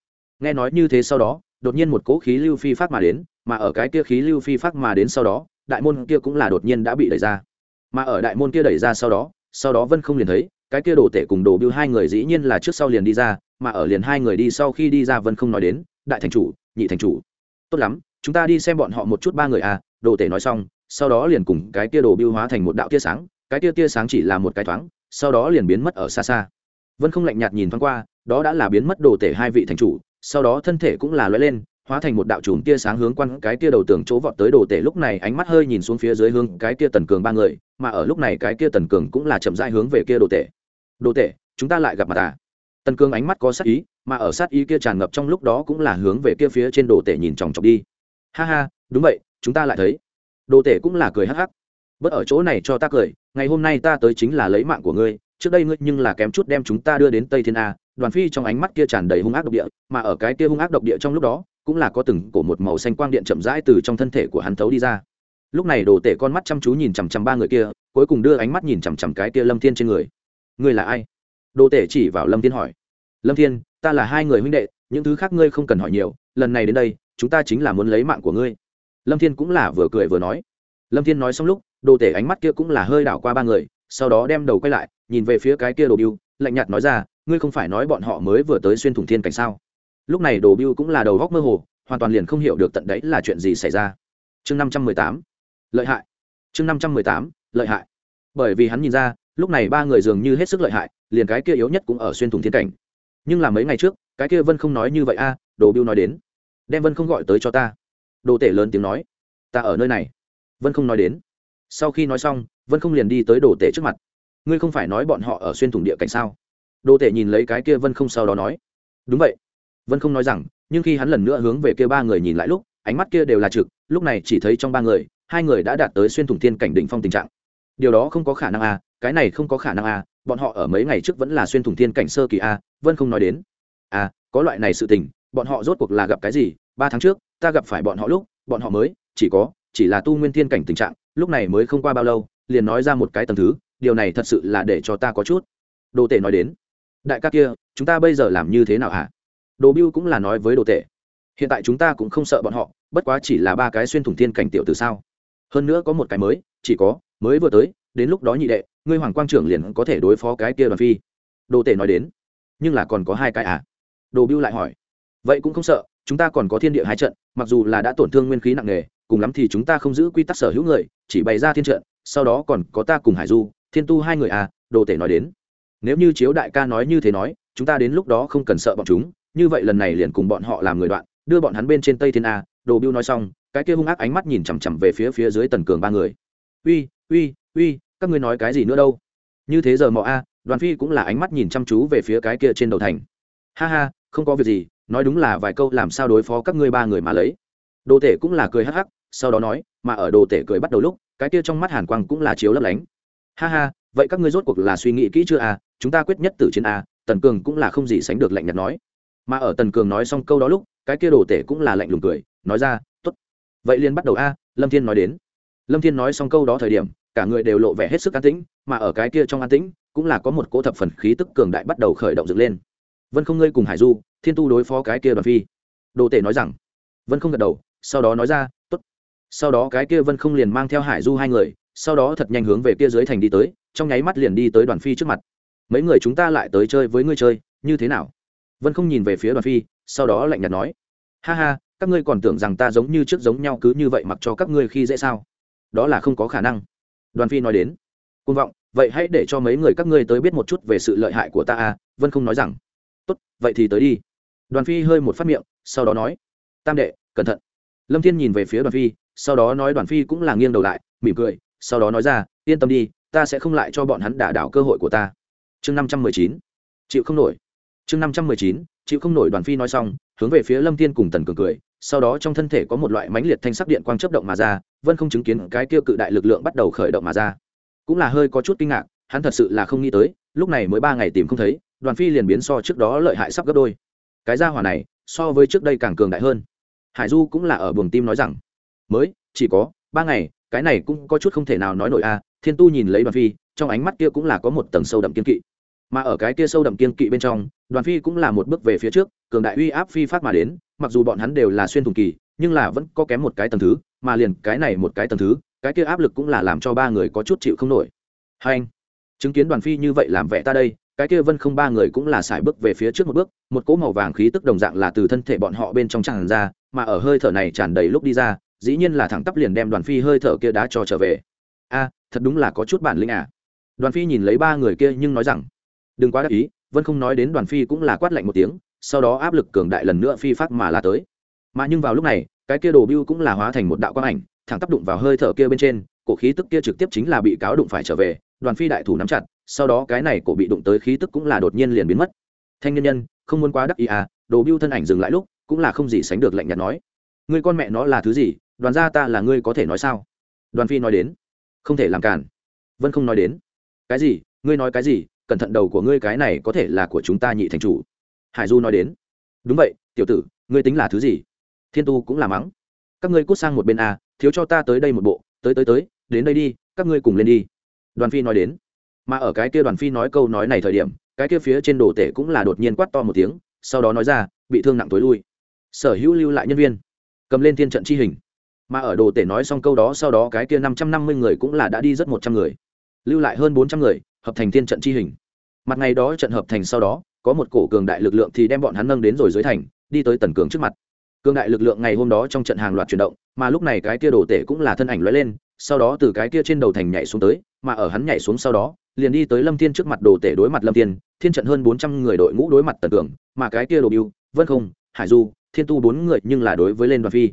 Nghe nói như thế sau đó, đột nhiên một cỗ khí lưu phi phát mà đến mà ở cái kia khí lưu phi phát mà đến sau đó, đại môn kia cũng là đột nhiên đã bị đẩy ra. Mà ở đại môn kia đẩy ra sau đó sau đó vân không liền thấy, cái kia đồ tể cùng đồ biêu hai người dĩ nhiên là trước sau liền đi ra, mà ở liền hai người đi sau khi đi ra vân không nói đến, đại thành chủ, nhị thành chủ. Tốt lắm, chúng ta đi xem bọn họ một chút ba người à đồ tể nói xong, sau đó liền cùng cái kia đồ biêu hóa thành một đạo tia sáng, cái tia tia sáng chỉ là một cái thoáng, sau đó liền biến mất ở xa xa. Vân không lạnh nhạt nhìn thoáng qua, đó đã là biến mất đồ tể hai vị thành chủ, sau đó thân thể cũng là lóe lên hóa thành một đạo chùm tia sáng hướng quan cái tia đầu tường chỗ vọt tới đồ tể. Lúc này ánh mắt hơi nhìn xuống phía dưới hướng cái tia tần cường ba người, mà ở lúc này cái tia tần cường cũng là chậm rãi hướng về kia đồ tể. Đồ tể, chúng ta lại gặp mặt à? Tần cường ánh mắt có sát ý, mà ở sát ý kia tràn ngập trong lúc đó cũng là hướng về kia phía trên đồ tể nhìn chòng chọc đi. Ha ha, đúng vậy, chúng ta lại thấy. Đồ tể cũng là cười hắc hắc. Bớt ở chỗ này cho ta cười, ngày hôm nay ta tới chính là lấy mạng của ngươi, trước đây ngươi nhưng là kém chút đem chúng ta đưa đến tây thiên a đoàn phi trong ánh mắt kia tràn đầy hung ác độc địa, mà ở cái kia hung ác độc địa trong lúc đó, cũng là có từng cổ một màu xanh quang điện chậm rãi từ trong thân thể của hắn thấu đi ra. Lúc này đồ tể con mắt chăm chú nhìn chằm chằm ba người kia, cuối cùng đưa ánh mắt nhìn chằm chằm cái kia lâm thiên trên người. Ngươi là ai? Đồ tể chỉ vào lâm thiên hỏi. Lâm thiên, ta là hai người huynh đệ, những thứ khác ngươi không cần hỏi nhiều, lần này đến đây, chúng ta chính là muốn lấy mạng của ngươi. Lâm thiên cũng là vừa cười vừa nói. Lâm thiên nói xong lúc, đồ tể ánh mắt kia cũng là hơi đảo qua ba người, sau đó đem đầu quay lại, nhìn về phía cái kia đồ biêu lạnh nhạt nói ra, ngươi không phải nói bọn họ mới vừa tới xuyên thủng thiên cảnh sao? Lúc này đồ biêu cũng là đầu góc mơ hồ, hoàn toàn liền không hiểu được tận đấy là chuyện gì xảy ra. Chương năm trăm mười tám, lợi hại. Chương năm trăm mười tám, lợi hại. Bởi vì hắn nhìn ra, lúc này ba người dường như hết sức lợi hại, liền cái kia yếu nhất cũng ở xuyên thủng thiên cảnh. Nhưng là mấy ngày trước, cái kia vân không nói như vậy a, đồ biêu nói đến. Đem vân không gọi tới cho ta. Đồ tể lớn tiếng nói. Ta ở nơi này. Vân không nói đến. Sau khi nói xong, vân không liền đi tới đồ tể trước mặt ngươi không phải nói bọn họ ở xuyên thủng địa cảnh sao? Đô tể nhìn lấy cái kia vân không sau đó nói. Đúng vậy. Vân không nói rằng, nhưng khi hắn lần nữa hướng về kia ba người nhìn lại lúc, ánh mắt kia đều là trực, lúc này chỉ thấy trong ba người, hai người đã đạt tới xuyên thủng thiên cảnh đỉnh phong tình trạng. Điều đó không có khả năng à cái này không có khả năng à bọn họ ở mấy ngày trước vẫn là xuyên thủng thiên cảnh sơ kỳ a. vân không nói đến. À có loại này sự tình, bọn họ rốt cuộc là gặp cái gì? Ba tháng trước, ta gặp phải bọn họ lúc, bọn họ mới, chỉ có, chỉ là tu nguyên thiên cảnh tình trạng, lúc này mới không qua bao lâu, liền nói ra một cái tầm thứ điều này thật sự là để cho ta có chút. Đồ tể nói đến, đại ca kia, chúng ta bây giờ làm như thế nào hả? Đồ biêu cũng là nói với đồ tể, hiện tại chúng ta cũng không sợ bọn họ, bất quá chỉ là ba cái xuyên thủng thiên cảnh tiểu từ sao. Hơn nữa có một cái mới, chỉ có, mới vừa tới, đến lúc đó nhị đệ, ngươi hoàng quang trưởng liền có thể đối phó cái kia đoàn phi. Đồ tể nói đến, nhưng là còn có hai cái à? Đồ biêu lại hỏi, vậy cũng không sợ, chúng ta còn có thiên địa hai trận, mặc dù là đã tổn thương nguyên khí nặng nề, cùng lắm thì chúng ta không giữ quy tắc sở hữu người, chỉ bày ra thiên trận, sau đó còn có ta cùng hải du thiên tu hai người à đồ tể nói đến. Nếu như chiếu đại ca nói như thế nói, chúng ta đến lúc đó không cần sợ bọn chúng, như vậy lần này liền cùng bọn họ làm người đoạn, đưa bọn hắn bên trên tây thiên a, đồ biêu nói xong, cái kia hung ác ánh mắt nhìn chằm chằm về phía phía dưới tần cường ba người. Uy uy uy, các ngươi nói cái gì nữa đâu? Như thế giờ mọ a, đoàn phi cũng là ánh mắt nhìn chăm chú về phía cái kia trên đầu thành. Ha ha, không có việc gì, nói đúng là vài câu làm sao đối phó các ngươi ba người mà lấy. Đồ tể cũng là cười hắc hắc, sau đó nói, mà ở đồ tể cười bắt đầu lúc, cái kia trong mắt hàn quang cũng là chiếu lấp lánh ha ha vậy các ngươi rốt cuộc là suy nghĩ kỹ chưa à? Chúng ta quyết nhất tử chiến à? Tần cường cũng là không gì sánh được lạnh nhạt nói. Mà ở tần cường nói xong câu đó lúc cái kia đồ tể cũng là lạnh lùng cười nói ra t ố t vậy liền bắt đầu a. À, lâm thiên nói đến. Lâm thiên nói xong câu đó thời điểm cả người đều lộ vẻ hết sức an tĩnh mà ở cái kia trong an tĩnh cũng là có một cỗ thập phần khí tức cường đại bắt đầu khởi động dựng lên. Vân không ngươi cùng hải du thiên tu đối phó cái kia đoàn phi. Đồ tể nói rằng. Vân không gật đầu sau đó nói ra t ố t sau đó cái kia vân không liền mang theo hải du hai người sau đó thật nhanh hướng về kia dưới thành đi tới, trong nháy mắt liền đi tới đoàn phi trước mặt. Mấy người chúng ta lại tới chơi với ngươi chơi, như thế nào? Vân không nhìn về phía đoàn phi, sau đó lạnh nhạt nói. Ha ha, các ngươi còn tưởng rằng ta giống như trước giống nhau cứ như vậy mặc cho các ngươi khi dễ sao? Đó là không có khả năng. Đoàn phi nói đến. Côn vọng, vậy hãy để cho mấy người các ngươi tới biết một chút về sự lợi hại của ta à vân không nói rằng. Tốt, vậy thì tới đi. Đoàn phi hơi một phát miệng, sau đó nói. Tam đệ, cẩn thận. Lâm thiên nhìn về phía đoàn phi, sau đó nói đoàn phi cũng là nghiêng đầu lại, mỉm cười sau đó nói ra, yên tâm đi, ta sẽ không lại cho bọn hắn đả đảo cơ hội của ta. Chương năm trăm mười chín, chịu không nổi. Chương năm trăm mười chín, chịu không nổi đoàn phi nói xong, hướng về phía lâm thiên cùng tần cường cười, sau đó trong thân thể có một loại mãnh liệt thanh sắc điện quang chấp động mà ra vân không chứng kiến cái kia cự đại lực lượng bắt đầu khởi động mà ra. Cũng là hơi có chút kinh ngạc, hắn thật sự là không nghĩ tới, lúc này mới ba ngày tìm không thấy, đoàn phi liền biến so trước đó lợi hại sắp gấp đôi. Cái gia hỏa này, so với trước đây càng cường đại hơn. Hải du cũng là ở buồng tim nói rằng, mới, chỉ có ba ngày cái này cũng có chút không thể nào nói nổi a thiên tu nhìn lấy đoàn phi, trong ánh mắt kia cũng là có một tầng sâu đậm kiên kỵ. Mà ở cái kia sâu đậm kiên kỵ bên trong, đoàn phi cũng là một bước về phía trước, cường đại uy áp phi phát mà đến, mặc dù bọn hắn đều là xuyên thùng kỳ, nhưng là vẫn có kém một cái tầng thứ, mà liền cái này một cái tầng thứ, cái kia áp lực cũng là làm cho ba người có chút chịu không nổi. Hai anh, chứng kiến đoàn phi như vậy làm vẻ ta đây, cái kia vân không ba người cũng là xài bước về phía trước một bước, một cỗ màu vàng khí tức đồng dạng là từ thân thể bọn họ bên trong tràn ra, mà ở hơi thở này tràn đầy lúc đi ra dĩ nhiên là thẳng tắp liền đem đoàn phi hơi thở kia đá cho trở về. A, thật đúng là có chút bản lĩnh à. Đoàn phi nhìn lấy ba người kia nhưng nói rằng, đừng quá đắc ý vân không nói đến đoàn phi cũng là quát lạnh một tiếng, sau đó áp lực cường đại lần nữa phi phát mà là tới. Mà nhưng vào lúc này, cái kia đồ biêu cũng là hóa thành một đạo quang ảnh, thẳng tắp đụng vào hơi thở kia bên trên, cổ khí tức kia trực tiếp chính là bị cáo đụng phải trở về, đoàn phi đại thủ nắm chặt, sau đó cái này cổ bị đụng tới khí tức cũng là đột nhiên liền biến mất. Thanh nhân nhân, không muốn quá đắc ý à đồ biêu thân ảnh dừng lại lúc, cũng là không gì sánh được lạnh nhạt nói, người con mẹ nó là thứ gì đoàn gia ta là ngươi có thể nói sao? Đoàn phi nói đến. Không thể làm cản vân không nói đến. Cái gì? Ngươi nói cái gì? Cẩn thận đầu của ngươi cái này có thể là của chúng ta nhị thành chủ. Hải du nói đến. Đúng vậy, tiểu tử, ngươi tính là thứ gì? Thiên tu cũng là mắng. Các ngươi cút sang một bên a thiếu cho ta tới đây một bộ, tới tới tới, đến đây đi, các ngươi cùng lên đi. Đoàn phi nói đến. Mà ở cái kia đoàn phi nói câu nói này thời điểm, cái kia phía trên đồ tể cũng là đột nhiên quát to một tiếng, sau đó nói ra, bị thương nặng tối lui. Sở hữu lưu lại nhân viên. Cầm lên thiên trận chi hình mà ở đồ tể nói xong câu đó sau đó cái kia năm trăm năm mươi người cũng là đã đi rất một trăm người. Lưu lại hơn bốn trăm người, hợp thành thiên trận chi hình. Mặt ngày đó trận hợp thành sau đó, có một cổ cường đại lực lượng thì đem bọn hắn nâng đến rồi dưới thành, đi tới tần cường trước mặt. Cường đại lực lượng ngày hôm đó trong trận hàng loạt chuyển động, mà lúc này cái kia đồ tể cũng là thân ảnh lóe lên, sau đó từ cái kia trên đầu thành nhảy xuống tới, mà ở hắn nhảy xuống sau đó, liền đi tới lâm thiên trước mặt đồ tể đối mặt lâm thiên thiên trận hơn bốn trăm người đội ngũ đối mặt tần cường, mà cái kia đồ biêu vân không, hải du, thiên tu bốn người nhưng là đối với lên đoàn phi.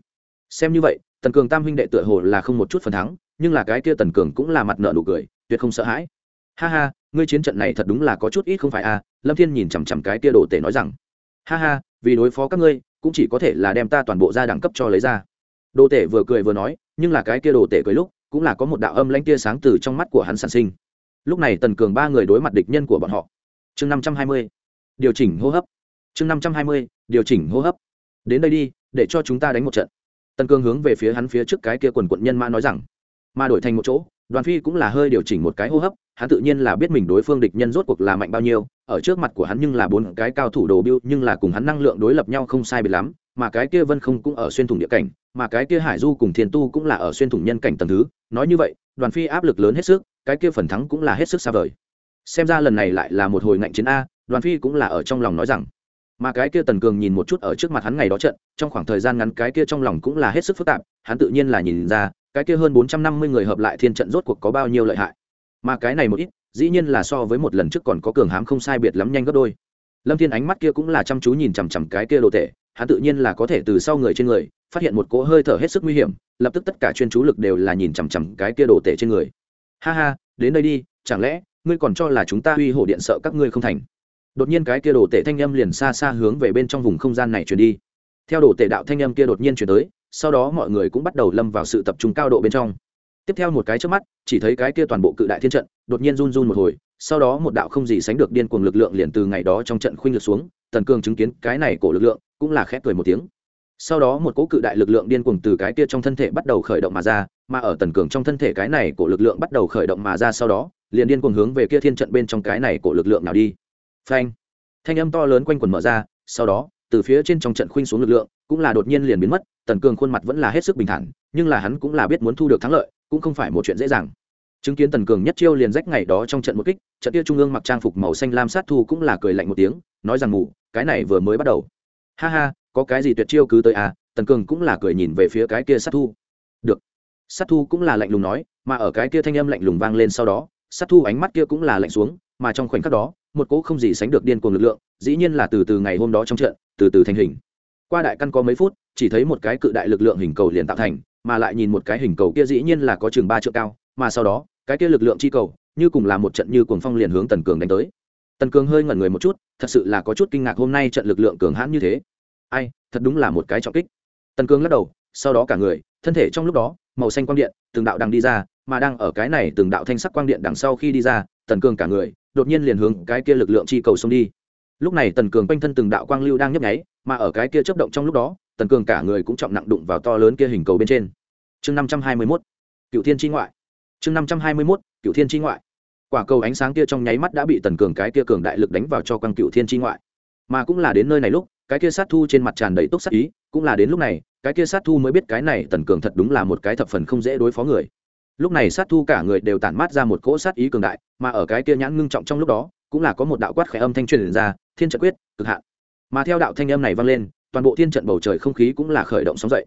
Xem như vậy tần cường tam huynh đệ tựa hồ là không một chút phần thắng, nhưng là cái kia tần cường cũng là mặt nợ nụ cười, tuyệt không sợ hãi. Ha ha, ngươi chiến trận này thật đúng là có chút ít không phải a? lâm thiên nhìn chằm chằm cái kia đồ tể nói rằng. Ha ha, vì đối phó các ngươi, cũng chỉ có thể là đem ta toàn bộ ra đẳng cấp cho lấy ra. Đồ tể vừa cười vừa nói, nhưng là cái kia đồ tể cười lúc, cũng là có một đạo âm lãnh tia sáng từ trong mắt của hắn sản sinh. Lúc này tần cường ba người đối mặt địch nhân của bọn họ. Chương năm trăm hai mươi, điều chỉnh hô hấp. Chương năm trăm hai mươi, điều chỉnh hô hấp. Đến đây đi, để cho chúng ta đánh một trận tần cương hướng về phía hắn phía trước cái kia quần quận nhân mã nói rằng mà đổi thành một chỗ, đoàn phi cũng là hơi điều chỉnh một cái hô hấp, hắn tự nhiên là biết mình đối phương địch nhân rốt cuộc là mạnh bao nhiêu, ở trước mặt của hắn nhưng là bốn cái cao thủ đồ biêu nhưng là cùng hắn năng lượng đối lập nhau không sai biệt lắm, mà cái kia vân không cũng ở xuyên thủng địa cảnh, mà cái kia hải du cùng thiên tu cũng là ở xuyên thủng nhân cảnh tầng thứ. Nói như vậy, đoàn phi áp lực lớn hết sức, cái kia phần thắng cũng là hết sức xa vời. Xem ra lần này lại là một hồi ngạnh chiến a, đoàn phi cũng là ở trong lòng nói rằng mà cái kia tần cường nhìn một chút ở trước mặt hắn ngày đó trận, trong khoảng thời gian ngắn cái kia trong lòng cũng là hết sức phức tạp, hắn tự nhiên là nhìn ra, cái kia hơn bốn trăm năm mươi người hợp lại thiên trận rốt cuộc có bao nhiêu lợi hại. Mà cái này một ít, dĩ nhiên là so với một lần trước còn có cường hám không sai biệt lắm nhanh gấp đôi. Lâm thiên ánh mắt kia cũng là chăm chú nhìn chằm chằm cái kia đồ tệ hắn tự nhiên là có thể từ sau người trên người, phát hiện một cỗ hơi thở hết sức nguy hiểm, lập tức tất cả chuyên chú lực đều là nhìn chằm chằm cái kia đồ tệ trên người. Ha ha, đến đây đi, chẳng lẽ ngươi còn cho là chúng ta uy hổ điện sợ các ngươi không thành? đột nhiên cái kia đồ tể thanh âm liền xa xa hướng về bên trong vùng không gian này chuyển đi. Theo đồ tể đạo thanh âm kia đột nhiên chuyển tới, sau đó mọi người cũng bắt đầu lâm vào sự tập trung cao độ bên trong. Tiếp theo một cái trước mắt, chỉ thấy cái kia toàn bộ cự đại thiên trận đột nhiên run run một hồi, sau đó một đạo không gì sánh được điên cuồng lực lượng liền từ ngày đó trong trận khuynh lực xuống, tần cường chứng kiến cái này cổ lực lượng, cũng là khép cười một tiếng. Sau đó một cỗ cự đại lực lượng điên cuồng từ cái kia trong thân thể bắt đầu khởi động mà ra, mà ở tần cường trong thân thể cái này cổ lực lượng bắt đầu khởi động mà ra sau đó, liền điên cuồng hướng về kia thiên trận bên trong cái này cổ lực lượng nào đi phanh. Thanh âm to lớn quanh quần mở ra, sau đó, từ phía trên trong trận khuynh xuống lực lượng, cũng là đột nhiên liền biến mất, tần cường khuôn mặt vẫn là hết sức bình thản, nhưng là hắn cũng là biết muốn thu được thắng lợi, cũng không phải một chuyện dễ dàng. Chứng kiến tần cường nhất chiêu liền rách ngày đó trong trận một kích, trận kia trung ương mặc trang phục màu xanh lam sát thu cũng là cười lạnh một tiếng, nói rằng ngủ cái này vừa mới bắt đầu. Ha ha, có cái gì tuyệt chiêu cứ tới à tần cường cũng là cười nhìn về phía cái kia sát thu. Được. Sát thu cũng là lạnh lùng nói, mà ở cái kia thanh âm lạnh lùng vang lên sau đó, sát thu ánh mắt kia cũng là lạnh xuống, mà trong khoảnh khắc đó một cỗ không gì sánh được điên cuồng lực lượng, dĩ nhiên là từ từ ngày hôm đó trong trận, từ từ thành hình. Qua đại căn có mấy phút, chỉ thấy một cái cự đại lực lượng hình cầu liền tạo thành, mà lại nhìn một cái hình cầu kia dĩ nhiên là có chừng ba trượng cao, mà sau đó, cái kia lực lượng chi cầu, như cùng là một trận như cuồng phong liền hướng tần cường đánh tới. Tần cường hơi ngẩn người một chút, thật sự là có chút kinh ngạc hôm nay trận lực lượng cường hãn như thế. Ai, thật đúng là một cái trọng kích. Tần cường lắc đầu, sau đó cả người, thân thể trong lúc đó, màu xanh quang điện, từng đạo đang đi ra, mà đang ở cái này từng đạo thanh sắc quang điện đằng sau khi đi ra, tần cường cả người đột nhiên liền hướng cái kia lực lượng chi cầu xông đi. Lúc này tần cường quanh thân từng đạo quang lưu đang nhấp nháy, mà ở cái kia chớp động trong lúc đó, tần cường cả người cũng trọng nặng đụng vào to lớn kia hình cầu bên trên. Chương năm trăm hai mươi mốt cựu thiên Chi ngoại. Chương năm trăm hai mươi mốt cựu thiên Chi ngoại. Quả cầu ánh sáng kia trong nháy mắt đã bị tần cường cái kia cường đại lực đánh vào cho quang cựu thiên Chi ngoại. Mà cũng là đến nơi này lúc, cái kia sát thu trên mặt tràn đầy túc sát ý, cũng là đến lúc này, cái kia sát thu mới biết cái này tần cường thật đúng là một cái thập phần không dễ đối phó người lúc này sát thu cả người đều tản mát ra một cỗ sát ý cường đại, mà ở cái kia nhãn ngưng trọng trong lúc đó, cũng là có một đạo quát khẽ âm thanh truyền ra, thiên trận quyết, cực hạn. Mà theo đạo thanh âm này vang lên, toàn bộ thiên trận bầu trời không khí cũng là khởi động sóng dậy.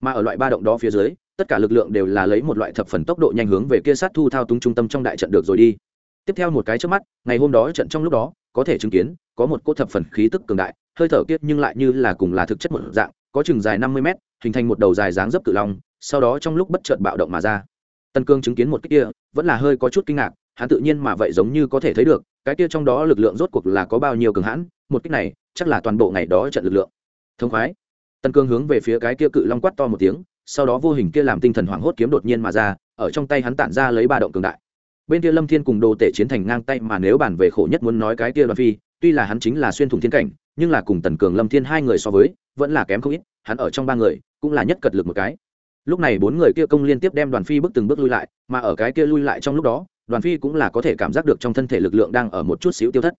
Mà ở loại ba động đó phía dưới, tất cả lực lượng đều là lấy một loại thập phần tốc độ nhanh hướng về kia sát thu thao túng trung tâm trong đại trận được rồi đi. Tiếp theo một cái trước mắt, ngày hôm đó trận trong lúc đó, có thể chứng kiến, có một cỗ thập phần khí tức cường đại, hơi thở kiết nhưng lại như là cùng là thực chất một dạng, có chừng dài năm mươi mét, hình thành một đầu dài dáng dấp cự long, sau đó trong lúc bất chợt bạo động mà ra. Tần Cương chứng kiến một cái kia, vẫn là hơi có chút kinh ngạc, hắn tự nhiên mà vậy giống như có thể thấy được, cái kia trong đó lực lượng rốt cuộc là có bao nhiêu cường hãn, một kích này, chắc là toàn bộ ngày đó trận lực lượng. Thông khoái. Tần Cương hướng về phía cái kia cự long quát to một tiếng, sau đó vô hình kia làm tinh thần hoảng hốt kiếm đột nhiên mà ra, ở trong tay hắn tản ra lấy ba động cường đại. Bên kia Lâm Thiên cùng Đồ Tể chiến thành ngang tay mà nếu bản về khổ nhất muốn nói cái kia Đoàn Phi, tuy là hắn chính là xuyên thủng thiên cảnh, nhưng là cùng Tần Cường Lâm Thiên hai người so với, vẫn là kém không ít, hắn ở trong ba người, cũng là nhất cật lực một cái lúc này bốn người kia công liên tiếp đem đoàn phi bước từng bước lui lại, mà ở cái kia lui lại trong lúc đó, đoàn phi cũng là có thể cảm giác được trong thân thể lực lượng đang ở một chút xíu tiêu thất.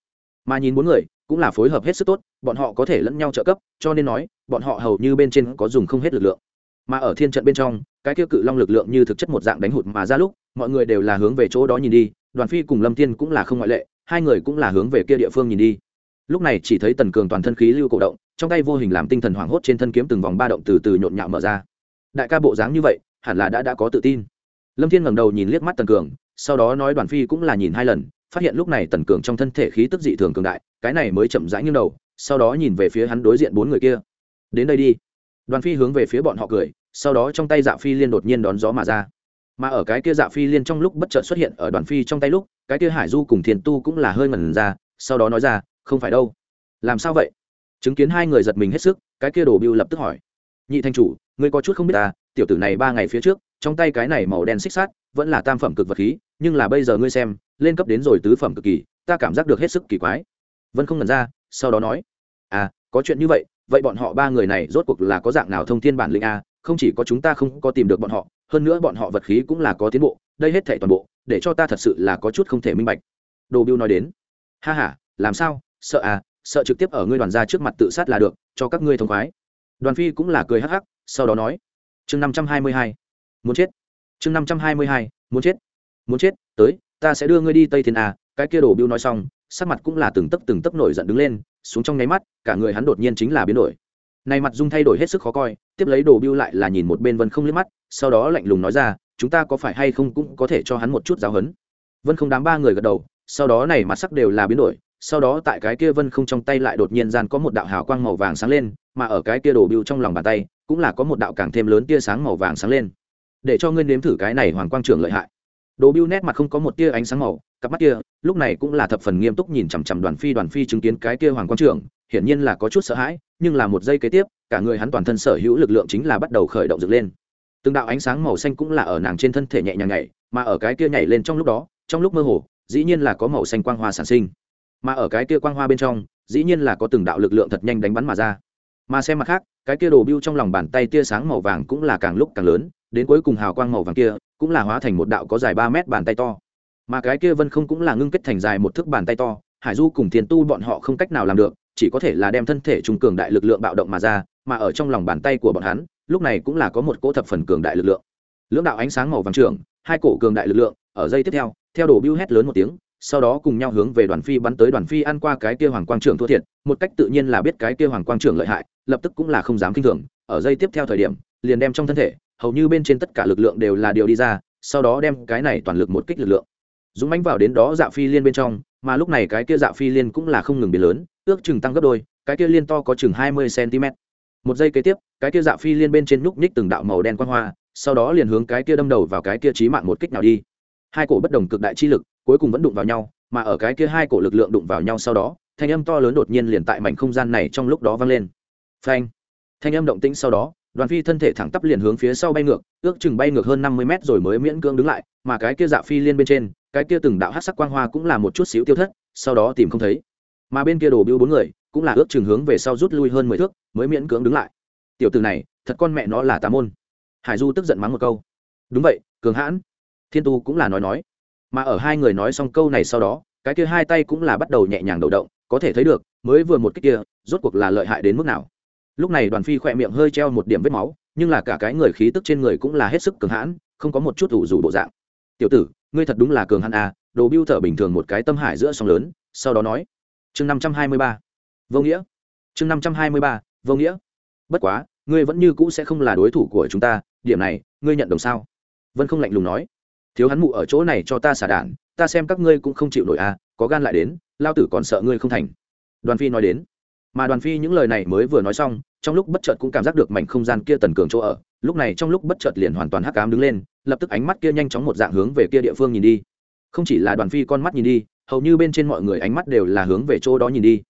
Mà nhìn bốn người, cũng là phối hợp hết sức tốt, bọn họ có thể lẫn nhau trợ cấp, cho nên nói, bọn họ hầu như bên trên có dùng không hết lực lượng. Mà ở thiên trận bên trong, cái kia cự long lực lượng như thực chất một dạng đánh hụt mà ra lúc, mọi người đều là hướng về chỗ đó nhìn đi, đoàn phi cùng lâm tiên cũng là không ngoại lệ, hai người cũng là hướng về kia địa phương nhìn đi. Lúc này chỉ thấy tần cường toàn thân khí lưu cổ động, trong tay vô hình làm tinh thần hoảng hốt trên thân kiếm từng vòng ba động từ từ nhộn nhạo mở ra đại ca bộ dáng như vậy, hẳn là đã đã có tự tin. Lâm thiên ngẩng đầu nhìn liếc mắt tần cường, sau đó nói đoàn phi cũng là nhìn hai lần, phát hiện lúc này tần cường trong thân thể khí tức dị thường cường đại, cái này mới chậm rãi nghiêng đầu, sau đó nhìn về phía hắn đối diện bốn người kia. Đến đây đi. Đoàn phi hướng về phía bọn họ cười, sau đó trong tay dạ phi liên đột nhiên đón gió mà ra. Mà ở cái kia dạ phi liên trong lúc bất chợt xuất hiện ở đoàn phi trong tay lúc, cái kia hải du cùng thiền tu cũng là hơi ngẩn ra, sau đó nói ra, không phải đâu. Làm sao vậy? Chứng kiến hai người giật mình hết sức, cái kia Đổ biêu lập tức hỏi nhị thanh chủ ngươi có chút không biết ta tiểu tử này ba ngày phía trước trong tay cái này màu đen xích sát vẫn là tam phẩm cực vật khí nhưng là bây giờ ngươi xem lên cấp đến rồi tứ phẩm cực kỳ ta cảm giác được hết sức kỳ quái. Vân không nhận ra sau đó nói à có chuyện như vậy vậy bọn họ ba người này rốt cuộc là có dạng nào thông thiên bản lĩnh a? Không chỉ có chúng ta không có tìm được bọn họ hơn nữa bọn họ vật khí cũng là có tiến bộ đây hết thảy toàn bộ để cho ta thật sự là có chút không thể minh bạch. Đồ biêu nói đến ha ha, làm sao? Sợ à sợ trực tiếp ở ngươi đoàn gia trước mặt tự sát là được cho các ngươi thông khoái đoàn phi cũng là cười hắc hắc, sau đó nói, chương năm trăm hai mươi hai, muốn chết. Chương năm trăm hai mươi hai, muốn chết. Muốn chết, tới, ta sẽ đưa ngươi đi tây thiên à cái kia đồ biêu nói xong, sắc mặt cũng là từng tấp từng tấp nổi giận đứng lên, xuống trong nháy mắt, cả người hắn đột nhiên chính là biến đổi. Này mặt dung thay đổi hết sức khó coi, tiếp lấy đồ biêu lại là nhìn một bên vân không liếc mắt, sau đó lạnh lùng nói ra, chúng ta có phải hay không cũng có thể cho hắn một chút giáo huấn? vân không đám ba người gật đầu, sau đó này mặt sắc đều là biến đổi, sau đó tại cái kia vân không trong tay lại đột nhiên giàn có một đạo hào quang màu vàng sáng lên mà ở cái kia đồ bưu trong lòng bàn tay, cũng là có một đạo càng thêm lớn tia sáng màu vàng sáng lên. Để cho ngươi nếm thử cái này hoàng quang trưởng lợi hại. Đồ bưu nét mặt không có một tia ánh sáng màu, cặp mắt kia, lúc này cũng là thập phần nghiêm túc nhìn chằm chằm đoàn phi đoàn phi chứng kiến cái kia hoàng quang trưởng, hiển nhiên là có chút sợ hãi, nhưng là một giây kế tiếp, cả người hắn toàn thân sở hữu lực lượng chính là bắt đầu khởi động dựng lên. Từng đạo ánh sáng màu xanh cũng là ở nàng trên thân thể nhẹ nhàng nhảy, mà ở cái kia nhảy lên trong lúc đó, trong lúc mơ hồ, dĩ nhiên là có màu xanh quang hoa sản sinh. Mà ở cái kia quang hoa bên trong, dĩ nhiên là có từng đạo lực lượng thật nhanh đánh bắn mà ra mà xem mặt khác, cái kia đồ biêu trong lòng bàn tay tia sáng màu vàng cũng là càng lúc càng lớn, đến cuối cùng hào quang màu vàng kia cũng là hóa thành một đạo có dài ba mét bàn tay to. Mà cái kia vân không cũng là ngưng kết thành dài một thước bàn tay to, hải du cùng thiền tu bọn họ không cách nào làm được, chỉ có thể là đem thân thể trung cường đại lực lượng bạo động mà ra, mà ở trong lòng bàn tay của bọn hắn, lúc này cũng là có một cỗ thập phần cường đại lực lượng. Lưỡng đạo ánh sáng màu vàng trường hai cổ cường đại lực lượng, ở dây tiếp theo theo đồ biêu hét lớn một tiếng, sau đó cùng nhau hướng về đoàn phi bắn tới đoàn phi ăn qua cái kia hoàng quang trưởng thua thiệt, một cách tự nhiên là biết cái kia hoàng quang trưởng lợi hại lập tức cũng là không dám kinh thường, ở dây tiếp theo thời điểm, liền đem trong thân thể, hầu như bên trên tất cả lực lượng đều là điều đi ra, sau đó đem cái này toàn lực một kích lực lượng. Dũng mánh vào đến đó dạ phi liên bên trong, mà lúc này cái kia dạ phi liên cũng là không ngừng biến lớn, ước chừng tăng gấp đôi, cái kia liên to có chừng hai mươi cm một giây kế tiếp, cái kia dạ phi liên bên trên nhúc nhích từng đạo màu đen quan hoa, sau đó liền hướng cái kia đâm đầu vào cái kia trí mạng một kích nào đi. Hai cổ bất đồng cực đại chi lực, cuối cùng vẫn đụng vào nhau, mà ở cái kia hai cổ lực lượng đụng vào nhau sau đó, thanh âm to lớn đột nhiên liền tại mảnh không gian này trong lúc đó vang lên phanh. Thanh âm động tĩnh sau đó, đoàn phi thân thể thẳng tắp liền hướng phía sau bay ngược, ước chừng bay ngược hơn năm mươi mét rồi mới miễn cưỡng đứng lại, mà cái kia dạ phi liên bên trên, cái kia từng đạo hát sắc quang hoa cũng là một chút xíu tiêu thất, sau đó tìm không thấy. Mà bên kia đổ biêu bốn người, cũng là ước chừng hướng về sau rút lui hơn mười thước, mới miễn cưỡng đứng lại. Tiểu từ này, thật con mẹ nó là tà môn. Hải du tức giận mắng một câu. Đúng vậy, cường hãn. Thiên tu cũng là nói nói. Mà ở hai người nói xong câu này sau đó, cái kia hai tay cũng là bắt đầu nhẹ nhàng đầu động, có thể thấy được, mới vừa một cách kia, rốt cuộc là lợi hại đến mức nào lúc này đoàn phi khỏe miệng hơi treo một điểm vết máu, nhưng là cả cái người khí tức trên người cũng là hết sức cường hãn, không có một chút ủ rủ bộ dạng. Tiểu tử, ngươi thật đúng là cường hãn à đồ biêu thở bình thường một cái tâm hải giữa sóng lớn, sau đó nói. Chương năm trăm hai mươi ba. Vô nghĩa. Chương năm trăm hai mươi ba. Vô nghĩa. Bất quá, ngươi vẫn như cũ sẽ không là đối thủ của chúng ta, điểm này, ngươi nhận đồng sao? Vân không lạnh lùng nói. Thiếu hắn mụ ở chỗ này cho ta xả đản ta xem các ngươi cũng không chịu nổi à có gan lại đến, lao tử còn sợ ngươi không thành. Đoàn phi nói đến mà đoàn phi những lời này mới vừa nói xong, trong lúc bất chợt cũng cảm giác được mảnh không gian kia tần cường chỗ ở, lúc này trong lúc bất chợt liền hoàn toàn hắc cám đứng lên, lập tức ánh mắt kia nhanh chóng một dạng hướng về kia địa phương nhìn đi. Không chỉ là đoàn phi con mắt nhìn đi, hầu như bên trên mọi người ánh mắt đều là hướng về chỗ đó nhìn đi.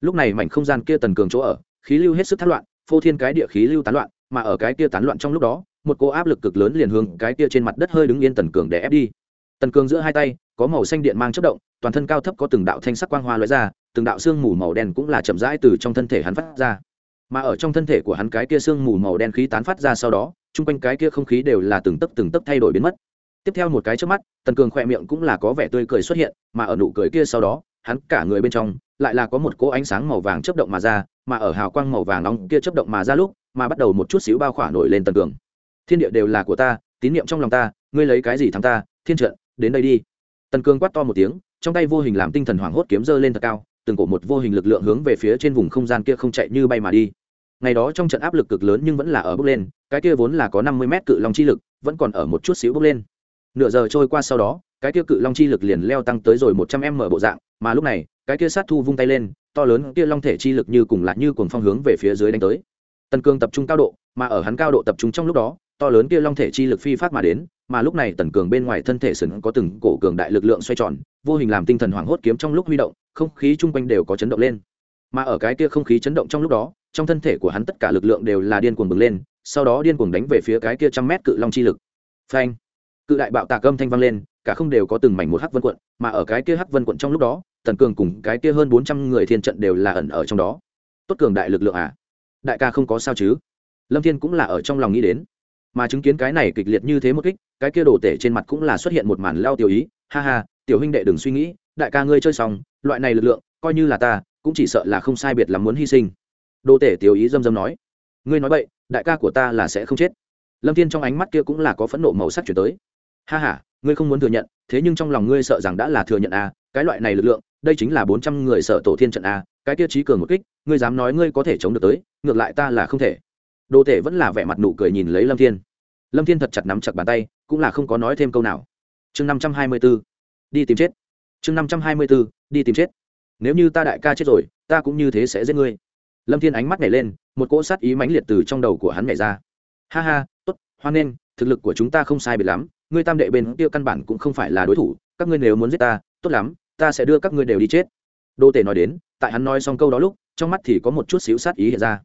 Lúc này mảnh không gian kia tần cường chỗ ở, khí lưu hết sức thất loạn, phô thiên cái địa khí lưu tán loạn, mà ở cái kia tán loạn trong lúc đó, một cô áp lực cực lớn liền hướng cái kia trên mặt đất hơi đứng yên tần cường để ép đi. Tần cường giữa hai tay, có màu xanh điện mang chất động, toàn thân cao thấp có từng đạo thanh sắc quang hoa lóe ra từng đạo xương mù màu đen cũng là chậm rãi từ trong thân thể hắn phát ra. Mà ở trong thân thể của hắn cái kia xương mù màu đen khí tán phát ra sau đó, chung quanh cái kia không khí đều là từng tấc từng tấc thay đổi biến mất. Tiếp theo một cái trước mắt, tần cường khỏe miệng cũng là có vẻ tươi cười xuất hiện, mà ở nụ cười kia sau đó, hắn cả người bên trong lại là có một cỗ ánh sáng màu vàng chớp động mà ra, mà ở hào quang màu vàng nóng kia chớp động mà ra lúc, mà bắt đầu một chút xíu bao khỏa nổi lên tần cường. Thiên địa đều là của ta, tín niệm trong lòng ta, ngươi lấy cái gì thắng ta, thiên trận, đến đây đi. Tần cường quát to một tiếng, trong tay vô hình làm tinh thần hoảng hốt kiếm dơ lên thật cao từng cổ một vô hình lực lượng hướng về phía trên vùng không gian kia không chạy như bay mà đi. Ngày đó trong trận áp lực cực lớn nhưng vẫn là ở bước lên, cái kia vốn là có năm mươi mét cự long chi lực, vẫn còn ở một chút xíu bước lên. Nửa giờ trôi qua sau đó, cái kia cự long chi lực liền leo tăng tới rồi một trăm m bộ dạng, mà lúc này, cái kia sát thu vung tay lên, to lớn kia long thể chi lực như cùng lại như cuồng phong hướng về phía dưới đánh tới. Tần cường tập trung cao độ, mà ở hắn cao độ tập trung trong lúc đó, to lớn kia long thể chi lực phi phát mà đến, mà lúc này tần cường bên ngoài thân thể sừng có từng cổ cường đại lực lượng xoay tròn vô hình làm tinh thần hoảng hốt kiếm trong lúc huy động, không khí chung quanh đều có chấn động lên. Mà ở cái kia không khí chấn động trong lúc đó, trong thân thể của hắn tất cả lực lượng đều là điên cuồng bừng lên, sau đó điên cuồng đánh về phía cái kia trăm mét cự long chi lực. Phanh! Cự đại bạo tạc âm thanh vang lên, cả không đều có từng mảnh một hắc vân quận, mà ở cái kia hắc vân quận trong lúc đó tần cường cùng cái kia hơn bốn trăm người thiên trận đều là ẩn ở trong đó. Tốt cường đại lực lượng à? Đại ca không có sao chứ? Lâm thiên cũng là ở trong lòng nghĩ đến. Mà chứng kiến cái này kịch liệt như thế một kích, cái kia đồ tể trên mặt cũng là xuất hiện một màn lao tiêu ý, ha ha tiểu huynh đệ đừng suy nghĩ, đại ca ngươi chơi xong, loại này lực lượng, coi như là ta, cũng chỉ sợ là không sai biệt lắm muốn hy sinh. Đô tể tiểu ý dâm dâm nói. Ngươi nói vậy đại ca của ta là sẽ không chết. Lâm thiên trong ánh mắt kia cũng là có phẫn nộ màu sắc chuyển tới. Ha ha, ngươi không muốn thừa nhận, thế nhưng trong lòng ngươi sợ rằng đã là thừa nhận à cái loại này lực lượng, đây chính là bốn trăm người sợ tổ thiên trận à cái kia trí cường một kích, ngươi dám nói ngươi có thể chống được tới, ngược lại ta là không thể. Đô tể vẫn là vẻ mặt nụ cười nhìn lấy lâm thiên. Lâm thiên thật chặt nắm chặt bàn tay, cũng là không có nói thêm câu nào. Chương năm trăm hai mươi bốn đi tìm chết. Chương năm trăm hai mươi b ố đi tìm chết. Nếu như ta đại ca chết rồi, ta cũng như thế sẽ giết ngươi. Lâm thiên ánh mắt nhảy lên, một cỗ sát ý mãnh liệt từ trong đầu của hắn nhảy ra. Ha ha t ố t hoan nghênh, thực lực của chúng ta không sai biệt lắm, ngươi tam đệ bên kia căn bản cũng không phải là đối thủ, các ngươi nếu muốn giết ta, tốt lắm, ta sẽ đưa các ngươi đều đi chết. Đô tể nói đến, tại hắn nói xong câu đó lúc, trong mắt thì có một chút xíu sát ý hiện ra.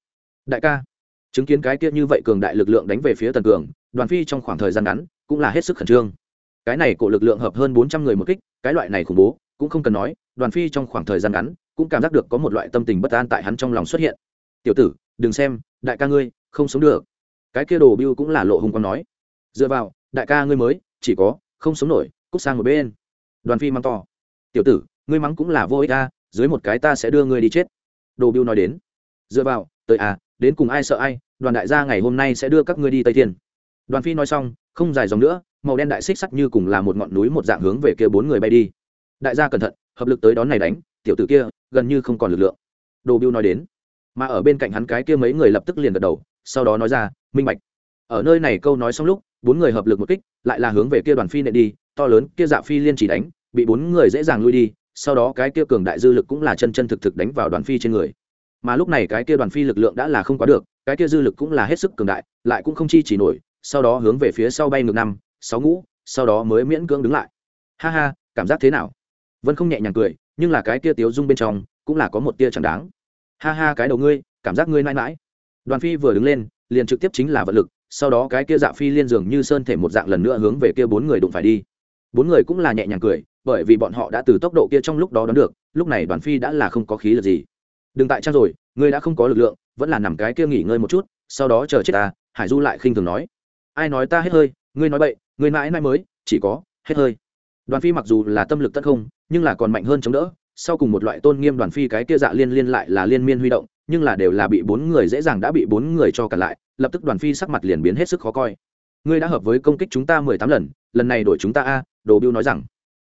Đại ca, chứng kiến cái kia như vậy cường đại lực lượng đánh về phía tần cường, đoàn phi trong khoảng thời gian ngắn cũng là hết sức khẩn trương cái này cổ lực lượng hợp hơn bốn trăm người một kích, cái loại này khủng bố, cũng không cần nói, đoàn phi trong khoảng thời gian ngắn, cũng cảm giác được có một loại tâm tình bất an tại hắn trong lòng xuất hiện. Tiểu tử, đừng xem, đại ca ngươi không sống được. Cái kia đồ biêu cũng là lộ hùng quan nói. Dựa vào, đại ca ngươi mới chỉ có không sống nổi, cút sang một bên. Đoàn phi mắng to. Tiểu tử, ngươi mắng cũng là vô ích ta dưới một cái ta sẽ đưa ngươi đi chết. Đồ biêu nói đến. Dựa vào, tới à đến cùng ai sợ ai, đoàn đại gia ngày hôm nay sẽ đưa các ngươi đi tây thiên. Đoàn phi nói xong, không dài dòng nữa màu đen đại xích sắt như cùng là một ngọn núi một dạng hướng về kia bốn người bay đi. Đại gia cẩn thận, hợp lực tới đón này đánh, tiểu tử kia, gần như không còn lực lượng. Đồ biêu nói đến, mà ở bên cạnh hắn cái kia mấy người lập tức liền gật đầu, sau đó nói ra, minh bạch. Ở nơi này câu nói xong lúc, bốn người hợp lực một kích, lại là hướng về kia đoàn phi nệ đi, to lớn, kia dạ phi liên chỉ đánh, bị bốn người dễ dàng lui đi, sau đó cái kia cường đại dư lực cũng là chân chân thực thực đánh vào đoàn phi trên người. Mà lúc này cái kia đoàn phi lực lượng đã là không quá được, cái kia dư lực cũng là hết sức cường đại, lại cũng không chi chỉ nổi, sau đó hướng về phía sau bay ngược năm sáu ngũ, sau đó mới miễn cưỡng đứng lại. Ha ha, cảm giác thế nào? Vân không nhẹ nhàng cười, nhưng là cái tia tiếu dung bên trong cũng là có một tia chẳng đáng. Ha ha, cái đầu ngươi, cảm giác ngươi mãi mãi. Đoàn phi vừa đứng lên, liền trực tiếp chính là vật lực, sau đó cái kia dạ phi liên dường như sơn thể một dạng lần nữa hướng về kia bốn người đụng phải đi. Bốn người cũng là nhẹ nhàng cười, bởi vì bọn họ đã từ tốc độ kia trong lúc đó đón được, lúc này đoàn phi đã là không có khí lực gì. Đừng tại trang rồi, ngươi đã không có lực lượng, vẫn là nằm cái kia nghỉ ngơi một chút, sau đó chờ chết ta, hải du lại khinh thường nói. Ai nói ta hết hơi, ngươi nói bậy người mãi mãi mới, chỉ có, hết hơi. Đoàn phi mặc dù là tâm lực tất không, nhưng là còn mạnh hơn chống đỡ. Sau cùng một loại tôn nghiêm đoàn phi cái kia dạ liên liên lại là liên miên huy động, nhưng là đều là bị bốn người dễ dàng đã bị bốn người cho cả lại, lập tức đoàn phi sắc mặt liền biến hết sức khó coi. Ngươi đã hợp với công kích chúng ta mười tám lần lần này đổi chúng ta a, đồ biêu nói rằng.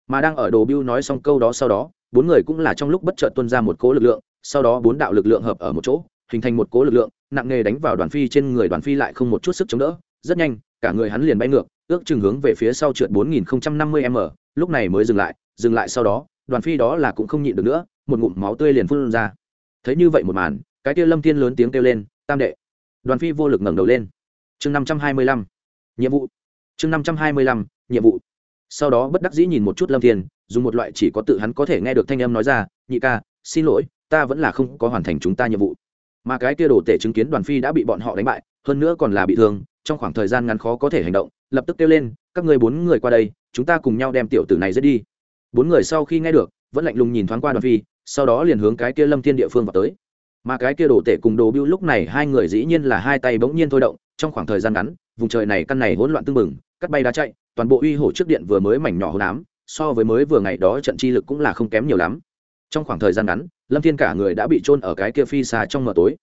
Mà đang ở đồ biêu nói xong câu đó sau đó, bốn người cũng là trong lúc bất chợt tuân ra một cố lực lượng, sau đó bốn đạo lực lượng hợp ở một chỗ, hình thành một cố lực lượng, nặng nề đánh vào đoàn phi trên người đoàn phi lại không một chút sức chống đỡ, rất nhanh cả người hắn liền bay ngược ước chừng hướng về phía sau trượt 4050 m lúc này mới dừng lại dừng lại sau đó đoàn phi đó là cũng không nhịn được nữa một ngụm máu tươi liền phun ra. Thấy như vậy một màn cái kia lâm tiên lớn tiếng kêu lên tam đệ. Đoàn phi vô lực ngẩng đầu lên. Chương 525 nhiệm vụ. Chương 525 nhiệm vụ. Sau đó bất đắc dĩ nhìn một chút lâm tiên, dùng một loại chỉ có tự hắn có thể nghe được thanh âm nói ra nhị ca xin lỗi ta vẫn là không có hoàn thành chúng ta nhiệm vụ. Mà cái kia đồ tể chứng kiến đoàn phi đã bị bọn họ đánh bại hơn nữa còn là bị thương, trong khoảng thời gian ngắn khó có thể hành động, lập tức kêu lên, các người bốn người qua đây, chúng ta cùng nhau đem tiểu tử này giết đi. Bốn người sau khi nghe được, vẫn lạnh lùng nhìn thoáng qua đoàn phi, sau đó liền hướng cái kia lâm thiên địa phương vào tới. Mà cái kia đồ tể cùng đồ biêu lúc này hai người dĩ nhiên là hai tay bỗng nhiên thôi động, trong khoảng thời gian ngắn, vùng trời này căn này hỗn loạn tưng bừng, cắt bay đá chạy, toàn bộ uy hổ trước điện vừa mới mảnh nhỏ hôn ám, so với mới vừa ngày đó trận chi lực cũng là không kém nhiều lắm. Trong khoảng thời gian ngắn, lâm thiên cả người đã bị trôn ở cái kia phi xa trong mờ tối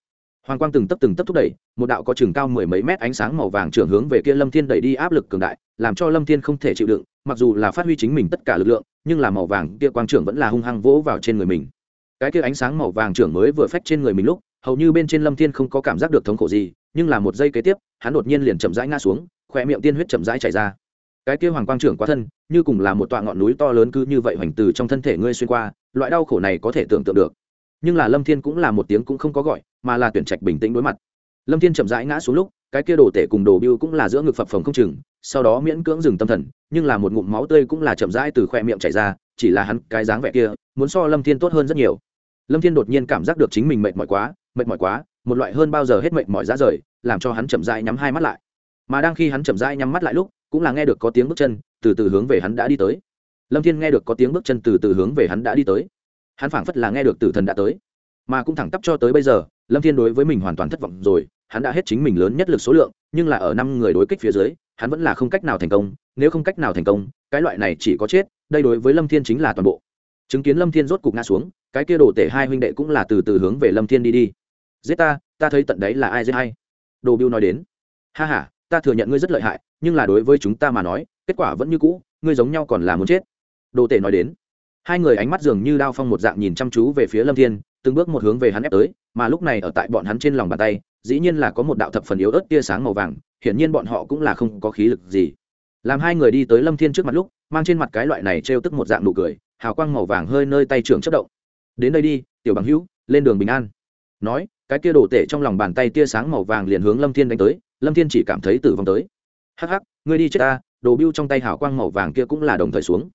hoàng quang từng tấp từng tấp thúc đẩy, một đạo có chừng cao mười mấy mét ánh sáng màu vàng trưởng hướng về kia lâm thiên đẩy đi áp lực cường đại, làm cho lâm thiên không thể chịu đựng, mặc dù là phát huy chính mình tất cả lực lượng, nhưng là màu vàng kia quang trưởng vẫn là hung hăng vỗ vào trên người mình. Cái kia ánh sáng màu vàng trưởng mới vừa phách trên người mình lúc, hầu như bên trên lâm thiên không có cảm giác được thống khổ gì, nhưng là một giây kế tiếp, hắn đột nhiên liền chậm rãi ngã xuống khoe miệng tiên huyết chậm rãi chảy ra. Cái kia hoàng quang trưởng quá thân, như cùng là một tọa ngọn núi to lớn cứ như vậy hoành từ trong thân thể ngươi xuyên qua, loại đau khổ này có thể tưởng tượng được. Nhưng là lâm thiên cũng là một tiếng cũng không có gọi mà là tuyển trạch bình tĩnh đối mặt. Lâm thiên chậm rãi ngã xuống lúc, cái kia đồ tể cùng đồ biêu cũng là giữa ngực phập phồng không chừng, sau đó miễn cưỡng dừng tâm thần, nhưng là một ngụm máu tươi cũng là chậm rãi từ khoe miệng chảy ra, chỉ là hắn cái dáng vẻ kia, muốn so lâm thiên tốt hơn rất nhiều. Lâm thiên đột nhiên cảm giác được chính mình mệt mỏi quá, mệt mỏi quá, một loại hơn bao giờ hết mệt mỏi ra rời, làm cho hắn chậm rãi nhắm hai mắt lại. Mà đang khi hắn chậm rãi nhắm mắt lại lúc, cũng là nghe được có tiếng bước chân từ từ hướng về hắn đã đi tới. Lâm thiên nghe được có tiếng bước chân từ từ hướng về hắn đã đi tới. Hắn phảng phất là nghe được tử thần đã tới, mà cũng thẳng tắp cho tới bây giờ lâm thiên đối với mình hoàn toàn thất vọng rồi, hắn đã hết chính mình lớn nhất lực số lượng, nhưng là ở năm người đối kích phía dưới, hắn vẫn là không cách nào thành công, nếu không cách nào thành công, cái loại này chỉ có chết, đây đối với lâm thiên chính là toàn bộ. Chứng kiến lâm thiên rốt cục ngã xuống, cái kia đồ tể hai huynh đệ cũng là từ từ hướng về lâm thiên đi đi. Giết ta ta thấy tận đấy là ai giết hay đồ biêu nói đến. Ha ha, ta thừa nhận ngươi rất lợi hại, nhưng là đối với chúng ta mà nói, kết quả vẫn như cũ, ngươi giống nhau còn là muốn chết. Đồ tể nói đến. Hai người ánh mắt dường như đao phong một dạng nhìn chăm chú về phía lâm thiên từng bước một hướng về hắn ép tới, mà lúc này ở tại bọn hắn trên lòng bàn tay, dĩ nhiên là có một đạo thập phần yếu ớt tia sáng màu vàng, hiển nhiên bọn họ cũng là không có khí lực gì. Làm hai người đi tới lâm thiên trước mặt lúc, mang trên mặt cái loại này t tức một dạng nụ cười, hào quang màu vàng hơi nơi tay trưởng chớp động. Đến đây đi, tiểu bằng hữu, lên đường bình an. Nói, cái kia đồ tể trong lòng bàn tay tia sáng màu vàng liền hướng lâm thiên đánh tới, lâm thiên chỉ cảm thấy tử vong tới. Hắc hắc, ngươi đi chết ta, đồ biêu trong tay hào quang màu vàng kia cũng là đồng thời xuống.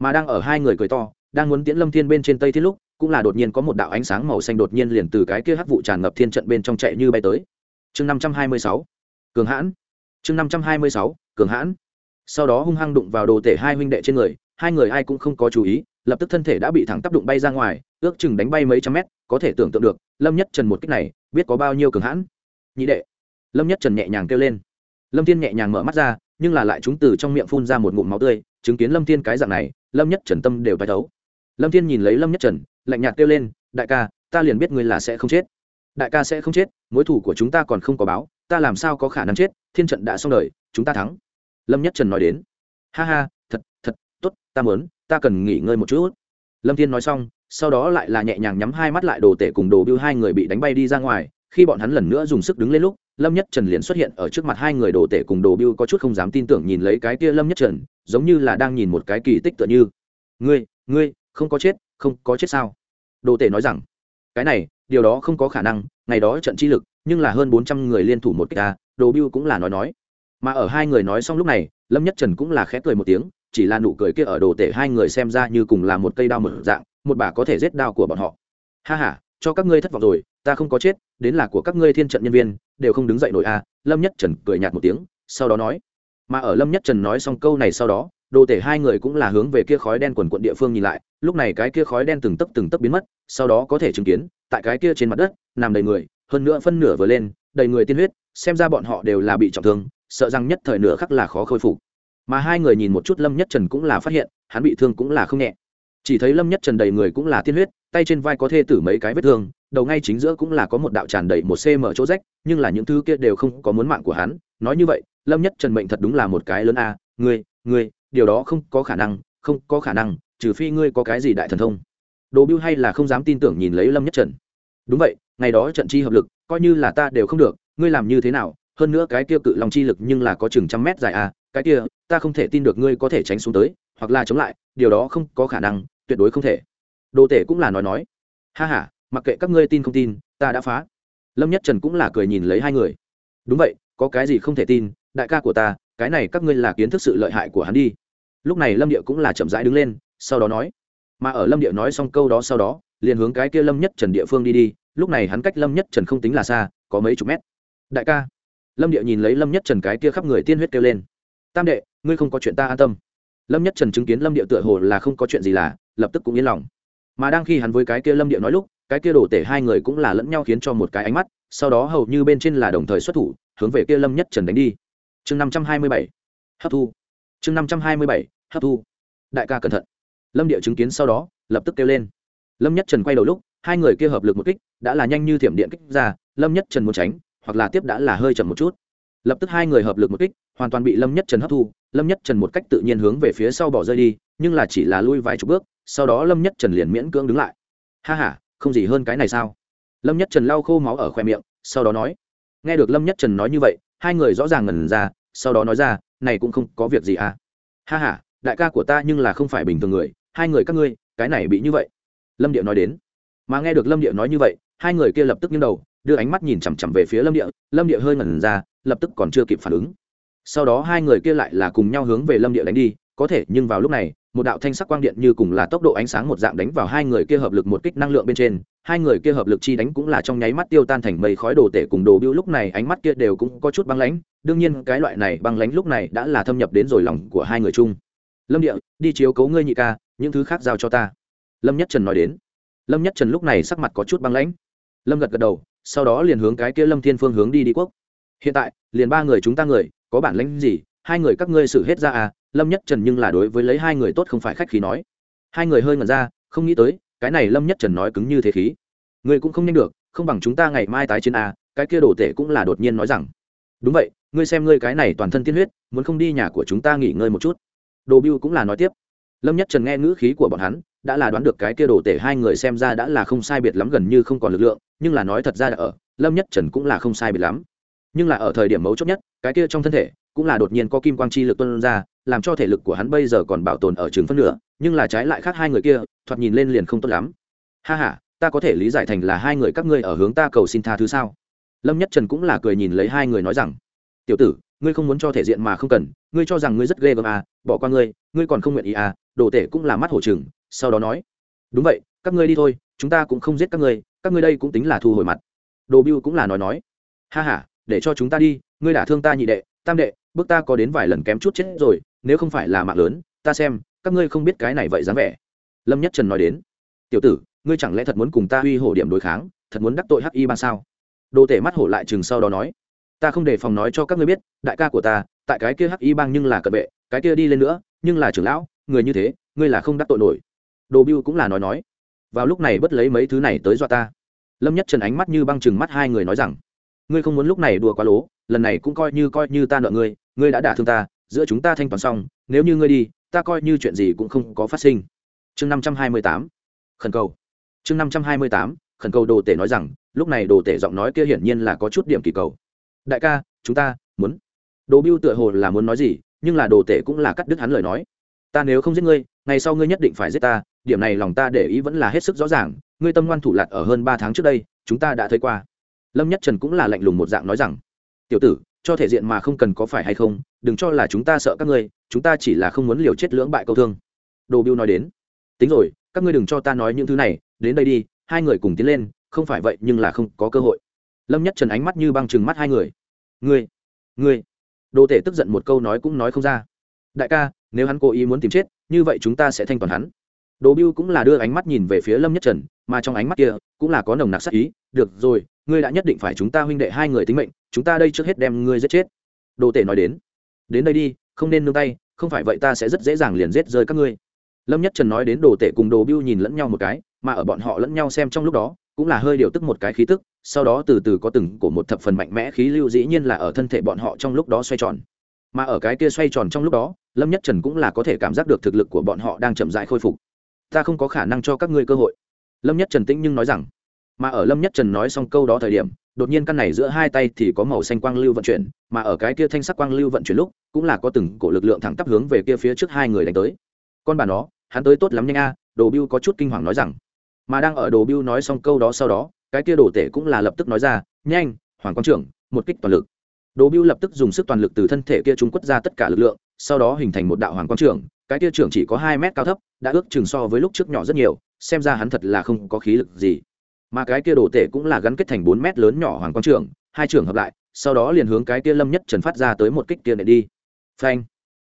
Mà đang ở hai người cười to, đang muốn tiễn lâm thiên bên trên tây thiên lúc cũng là đột nhiên có một đạo ánh sáng màu xanh đột nhiên liền từ cái kia hắc vụ tràn ngập thiên trận bên trong chạy như bay tới. Chương năm trăm hai mươi sáu, cường hãn. Chương năm trăm hai mươi sáu, cường hãn. Sau đó hung hăng đụng vào đồ tể hai huynh đệ trên người, hai người ai cũng không có chú ý, lập tức thân thể đã bị thẳng tác đụng bay ra ngoài, ước chừng đánh bay mấy trăm mét, có thể tưởng tượng được, lâm nhất trần một kích này, biết có bao nhiêu cường hãn. Nhị đệ. Lâm nhất trần nhẹ nhàng kêu lên. Lâm thiên nhẹ nhàng mở mắt ra, nhưng là lại chúng từ trong miệng phun ra một ngụm máu tươi, chứng kiến lâm thiên cái dạng này, lâm nhất trần tâm đều phải đấu lâm thiên nhìn lấy lâm nhất trần lạnh nhạt kêu lên, đại ca, ta liền biết ngươi là sẽ không chết. Đại ca sẽ không chết, mối thủ của chúng ta còn không có báo, ta làm sao có khả năng chết, thiên trận đã xong đời, chúng ta thắng. Lâm nhất trần nói đến. Ha ha, thật thật t ố t ta mớn ta cần nghỉ ngơi một chút. Lâm thiên nói xong, sau đó lại là nhẹ nhàng nhắm hai mắt lại đồ tể cùng đồ biêu hai người bị đánh bay đi ra ngoài. Khi bọn hắn lần nữa dùng sức đứng lên lúc, lâm nhất trần liền xuất hiện ở trước mặt hai người đồ tể cùng đồ biêu có chút không dám tin tưởng nhìn lấy cái kia lâm nhất trần, giống như là đang nhìn một cái kỳ tích tựa như. Ngươi ngươi, không có chết không có chết sao? Đồ tể nói rằng, cái này, điều đó không có khả năng, ngày đó trận chi lực, nhưng là hơn bốn trăm người liên thủ một ca đồ biêu cũng là nói nói. Mà ở hai người nói xong lúc này, lâm nhất trần cũng là khẽ cười một tiếng, chỉ là nụ cười kia ở đồ tể hai người xem ra như cùng là một cây đao mở dạng, một bà có thể giết đao của bọn họ. Ha ha, cho các ngươi thất vọng rồi, ta không có chết, đến là của các ngươi thiên trận nhân viên, đều không đứng dậy nổi a. Lâm nhất trần cười nhạt một tiếng, sau đó nói. Mà ở lâm nhất trần nói xong câu này sau đó đồ tể hai người cũng là hướng về kia khói đen quần quận địa phương nhìn lại lúc này cái kia khói đen từng tấp từng tấp biến mất sau đó có thể chứng kiến tại cái kia trên mặt đất nằm đầy người hơn nữa phân nửa vừa lên đầy người tiên huyết xem ra bọn họ đều là bị trọng thương sợ rằng nhất thời nửa khắc là khó khôi phục mà hai người nhìn một chút lâm nhất trần cũng là phát hiện hắn bị thương cũng là không nhẹ chỉ thấy lâm nhất trần đầy người cũng là tiên huyết tay trên vai có thê tử mấy cái vết thương đầu ngay chính giữa cũng là có một đạo tràn đầy một cm chỗ rách nhưng là những thứ kia đều không có muốn mạng của hắn nói như vậy lâm nhất trần mệnh thật đúng là một cái lớn a người, người điều đó không có khả năng, không có khả năng, trừ phi ngươi có cái gì đại thần thông. Đồ biêu hay là không dám tin tưởng nhìn lấy lâm nhất trần. Đúng vậy, ngày đó trận chi hợp lực, coi như là ta đều không được, ngươi làm như thế nào, hơn nữa cái kia cự lòng chi lực nhưng là có chừng trăm mét dài à cái kia, ta không thể tin được ngươi có thể tránh xuống tới, hoặc là chống lại, điều đó không có khả năng, tuyệt đối không thể. Đồ tể cũng là nói nói. Ha ha, mặc kệ các ngươi tin không tin, ta đã phá. Lâm nhất trần cũng là cười nhìn lấy hai người. Đúng vậy, có cái gì không thể tin, đại ca của ta, cái này các ngươi là kiến thức sự lợi hại của hắn đi lúc này lâm địa cũng là chậm rãi đứng lên, sau đó nói, mà ở lâm địa nói xong câu đó sau đó, liền hướng cái kia lâm nhất trần địa phương đi đi, lúc này hắn cách lâm nhất trần không tính là xa, có mấy chục mét. Đại ca. Lâm địa nhìn lấy lâm nhất trần cái kia khắp người tiên huyết kêu lên, tam đệ, ngươi không có chuyện ta an tâm. Lâm nhất trần chứng kiến lâm địa tựa hồ là không có chuyện gì là, lập tức cũng yên lòng. Mà đang khi hắn với cái kia lâm địa nói lúc, cái kia đổ tể hai người cũng là lẫn nhau khiến cho một cái ánh mắt, sau đó hầu như bên trên là đồng thời xuất thủ, hướng về kia lâm nhất trần đánh đi. Chương năm trăm hai mươi bảy, hấp thu. Chương năm trăm hai mươi bảy hấp thu. Đại ca cẩn thận. Lâm địa chứng kiến sau đó, lập tức kêu lên. Lâm nhất trần quay đầu lúc, hai người kia hợp lực một kích, đã là nhanh như thiểm điện kích ra, lâm nhất trần muốn tránh, hoặc là tiếp đã là hơi chậm một chút. Lập tức hai người hợp lực một kích, hoàn toàn bị lâm nhất trần hấp thu, lâm nhất trần một cách tự nhiên hướng về phía sau bỏ rơi đi, nhưng là chỉ là lui vài chục bước, sau đó lâm nhất trần liền miễn cưỡng đứng lại. Ha ha, không gì hơn cái này sao? Lâm nhất trần lau khô máu ở khoe miệng, sau đó nói. Nghe được lâm nhất trần nói như vậy, hai người rõ ràng ngẩn ra, sau đó nói ra, này cũng không có việc gì à. Ha ha đại ca của ta nhưng là không phải bình thường người, hai người các ngươi, cái này bị như vậy. Lâm địa nói đến. Mà nghe được lâm địa nói như vậy, hai người kia lập tức nghiêng đầu, đưa ánh mắt nhìn chằm chằm về phía lâm địa lâm địa hơi ngẩn ra, lập tức còn chưa kịp phản ứng. Sau đó hai người kia lại là cùng nhau hướng về lâm địa đánh đi, có thể, nhưng vào lúc này, một đạo thanh sắc quang điện như cùng là tốc độ ánh sáng một dạng đánh vào hai người kia hợp lực một kích năng lượng bên trên, hai người kia hợp lực chi đánh cũng là trong nháy mắt tiêu tan thành mây khói đồ tể cùng đồ biêu. Lúc này ánh mắt kia đều cũng có chút băng lãnh, đương nhiên cái loại này băng lãnh lúc này đã là thâm nhập đến rồi lòng của hai người chung lâm địa, đi chiếu cấu ngươi nhị ca, những thứ khác giao cho ta. Lâm nhất trần nói đến. Lâm nhất trần lúc này sắc mặt có chút băng lãnh. Lâm gật gật đầu, sau đó liền hướng cái kia lâm thiên phương hướng đi đi quốc. Hiện tại, liền ba người chúng ta người, có bản lãnh gì? Hai người các ngươi xử hết ra à? Lâm nhất trần nhưng là đối với lấy hai người tốt không phải khách khí nói. Hai người hơi ngẩn ra, không nghĩ tới, cái này lâm nhất trần nói cứng như thế khí. Ngươi cũng không nhanh được, không bằng chúng ta ngày mai tái chiến à? Cái kia đồ tể cũng là đột nhiên nói rằng. Đúng vậy, ngươi xem ngươi cái này toàn thân tiên huyết, muốn không đi nhà của chúng ta nghỉ ngơi một chút đồ biêu cũng là nói tiếp. Lâm nhất trần nghe ngữ khí của bọn hắn, đã là đoán được cái kia đồ tể hai người xem ra đã là không sai biệt lắm gần như không còn lực lượng, nhưng là nói thật ra là ở, lâm nhất trần cũng là không sai biệt lắm. Nhưng là ở thời điểm mấu chốt nhất, cái kia trong thân thể cũng là đột nhiên có kim quang chi lực tuân ra, làm cho thể lực của hắn bây giờ còn bảo tồn ở trường phân nửa, nhưng là trái lại khác hai người kia, thoạt nhìn lên liền không tốt lắm. Ha ha, ta có thể lý giải thành là hai người các ngươi ở hướng ta cầu xin tha thứ sao? Lâm nhất trần cũng là cười nhìn lấy hai người nói rằng, tiểu tử ngươi không muốn cho thể diện mà không cần, ngươi cho rằng ngươi rất ghê gớm à bỏ qua ngươi ngươi còn không nguyện ý à đồ tể cũng là mắt hổ chừng sau đó nói, đúng vậy, các ngươi đi thôi, chúng ta cũng không giết các ngươi các ngươi đây cũng tính là thu hồi mặt. Đồ biêu cũng là nói nói, ha ha, để cho chúng ta đi, ngươi đả thương ta nhị đệ, tam đệ, bước ta có đến vài lần kém chút chết rồi, nếu không phải là mạng lớn, ta xem, các ngươi không biết cái này vậy dám vẻ. Lâm nhất trần nói đến, tiểu tử, ngươi chẳng lẽ thật muốn cùng ta uy hổ điểm đối kháng, thật muốn đắc tội hắc y ban sao? Đồ tể mắt hổ lại chừng sau đó nói ta không để phòng nói cho các ngươi biết, đại ca của ta, tại cái kia hắc y bang nhưng là cận vệ, cái kia đi lên nữa, nhưng là trưởng lão, người như thế, ngươi là không đắc tội nổi. Đồ biêu cũng là nói nói. Vào lúc này bất lấy mấy thứ này tới dọa ta. Lâm nhất trần ánh mắt như băng chừng mắt hai người nói rằng, ngươi không muốn lúc này đùa quá lố, lần này cũng coi như coi như ta nợ ngươi ngươi đã đả thương ta, giữa chúng ta thanh toán xong, nếu như ngươi đi, ta coi như chuyện gì cũng không có phát sinh. Chương năm trăm hai mươi tám, khẩn cầu. Chương năm trăm hai mươi tám, khẩn cầu đồ tể nói rằng, lúc này đồ tể giọng nói kia hiển nhiên là có chút điểm kỳ cầu đại ca, chúng ta muốn đồ biêu tựa hồ là muốn nói gì, nhưng là đồ tể cũng là cắt đứt hắn lời nói. Ta nếu không giết ngươi, ngày sau ngươi nhất định phải giết ta, điểm này lòng ta để ý vẫn là hết sức rõ ràng, ngươi tâm ngoan thủ lạc ở hơn ba tháng trước đây, chúng ta đã thấy qua. Lâm nhất trần cũng là lạnh lùng một dạng nói rằng, tiểu tử, cho thể diện mà không cần có phải hay không, đừng cho là chúng ta sợ các ngươi, chúng ta chỉ là không muốn liều chết lưỡng bại câu thương. Đồ biêu nói đến, tính rồi, các ngươi đừng cho ta nói những thứ này, đến đây đi, hai người cùng tiến lên, không phải vậy nhưng là không có cơ hội lâm nhất trần ánh mắt như băng chừng mắt hai người. Người, người, đồ tể tức giận một câu nói cũng nói không ra. Đại ca nếu hắn cố ý muốn tìm chết như vậy chúng ta sẽ thanh toàn hắn. Đồ biêu cũng là đưa ánh mắt nhìn về phía lâm nhất trần mà trong ánh mắt kia cũng là có nồng nặc sắc ý. Được rồi ngươi đã nhất định phải chúng ta huynh đệ hai người tính mệnh chúng ta đây trước hết đem ngươi giết chết. Đồ tể nói đến. Đến đây đi không nên nương tay không phải vậy ta sẽ rất dễ dàng liền giết rơi các ngươi. Lâm nhất trần nói đến đồ tể cùng đồ biêu nhìn lẫn nhau một cái mà ở bọn họ lẫn nhau xem trong lúc đó cũng là hơi điều tức một cái khí tức, sau đó từ từ có từng của một thập phần mạnh mẽ khí lưu dĩ nhiên là ở thân thể bọn họ trong lúc đó xoay tròn. Mà ở cái kia xoay tròn trong lúc đó, lâm nhất trần cũng là có thể cảm giác được thực lực của bọn họ đang chậm rãi khôi phục. Ta không có khả năng cho các ngươi cơ hội. Lâm nhất trần tĩnh nhưng nói rằng. Mà ở lâm nhất trần nói xong câu đó thời điểm, đột nhiên căn này giữa hai tay thì có màu xanh quang lưu vận chuyển, mà ở cái kia thanh sắc quang lưu vận chuyển lúc, cũng là có từng cổ lực lượng thẳng tắp hướng về kia phía trước hai người đánh tới. Con bà nó, hắn tới tốt lắm nhanh a, đồ bưu có chút kinh hoàng nói rằng mà đang ở đồ biêu nói xong câu đó sau đó, cái kia đồ tể cũng là lập tức nói ra, nhanh, hoàng quang trưởng, một kích toàn lực. Đồ biêu lập tức dùng sức toàn lực từ thân thể kia trung quất ra tất cả lực lượng, sau đó hình thành một đạo hoàng quang trưởng, cái kia trưởng chỉ có hai mét cao thấp, đã ước chừng so với lúc trước nhỏ rất nhiều, xem ra hắn thật là không có khí lực gì. Mà cái kia đồ tể cũng là gắn kết thành bốn mét lớn nhỏ hoàng quang trưởng, hai trưởng hợp lại, sau đó liền hướng cái kia lâm nhất trần phát ra tới một kích kia để đi. Phanh!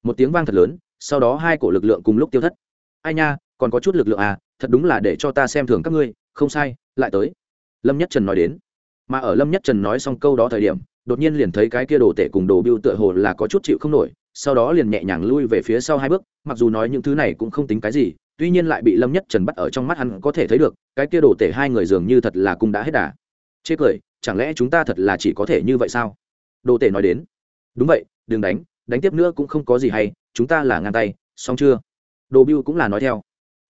Một tiếng vang thật lớn, sau đó hai cổ lực lượng cùng lúc tiêu thất. Ai nha, còn có chút lực lượng à thật đúng là để cho ta xem thường các ngươi, không sai, lại tới. Lâm nhất trần nói đến. Mà ở lâm nhất trần nói xong câu đó thời điểm, đột nhiên liền thấy cái kia đồ tể cùng đồ biêu tựa hồ là có chút chịu không nổi, sau đó liền nhẹ nhàng lui về phía sau hai bước, mặc dù nói những thứ này cũng không tính cái gì, tuy nhiên lại bị lâm nhất trần bắt ở trong mắt hắn có thể thấy được, cái kia đồ tể hai người dường như thật là cũng đã hết đà. Chê cười, chẳng lẽ chúng ta thật là chỉ có thể như vậy sao? Đồ tể nói đến. Đúng vậy, đừng đánh đánh tiếp nữa cũng không có gì hay, chúng ta là ngang tay, xong chưa? Đồ biêu cũng là nói theo.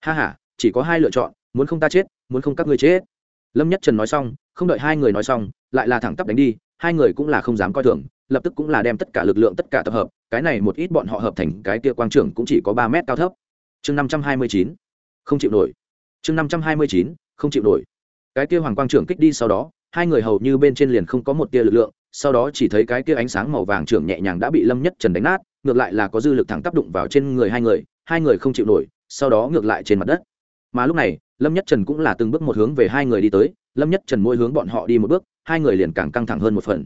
Ha h a chỉ có hai lựa chọn, muốn không ta chết, muốn không các ngươi chết. Lâm nhất trần nói xong, không đợi hai người nói xong, lại là thẳng tắp đánh đi, hai người cũng là không dám coi thường, lập tức cũng là đem tất cả lực lượng, tất cả tập hợp, cái này một ít bọn họ hợp thành cái kia quang trưởng cũng chỉ có ba mét cao thấp. Chương năm trăm hai mươi chín, không chịu nổi. Chương năm trăm hai mươi chín, không chịu nổi. Cái kia hoàng quang trưởng kích đi sau đó, hai người hầu như bên trên liền không có một tia lực lượng, sau đó chỉ thấy cái kia ánh sáng màu vàng trưởng nhẹ nhàng đã bị lâm nhất trần đánh nát, ngược lại là có dư lực thẳng tắp đụng vào trên người hai người hai người không chịu nổi, sau đó ngược lại trên mặt đất mà lúc này, lâm nhất trần cũng là từng bước một hướng về hai người đi tới. Lâm nhất trần mỗi hướng bọn họ đi một bước, hai người liền càng căng thẳng hơn một phần.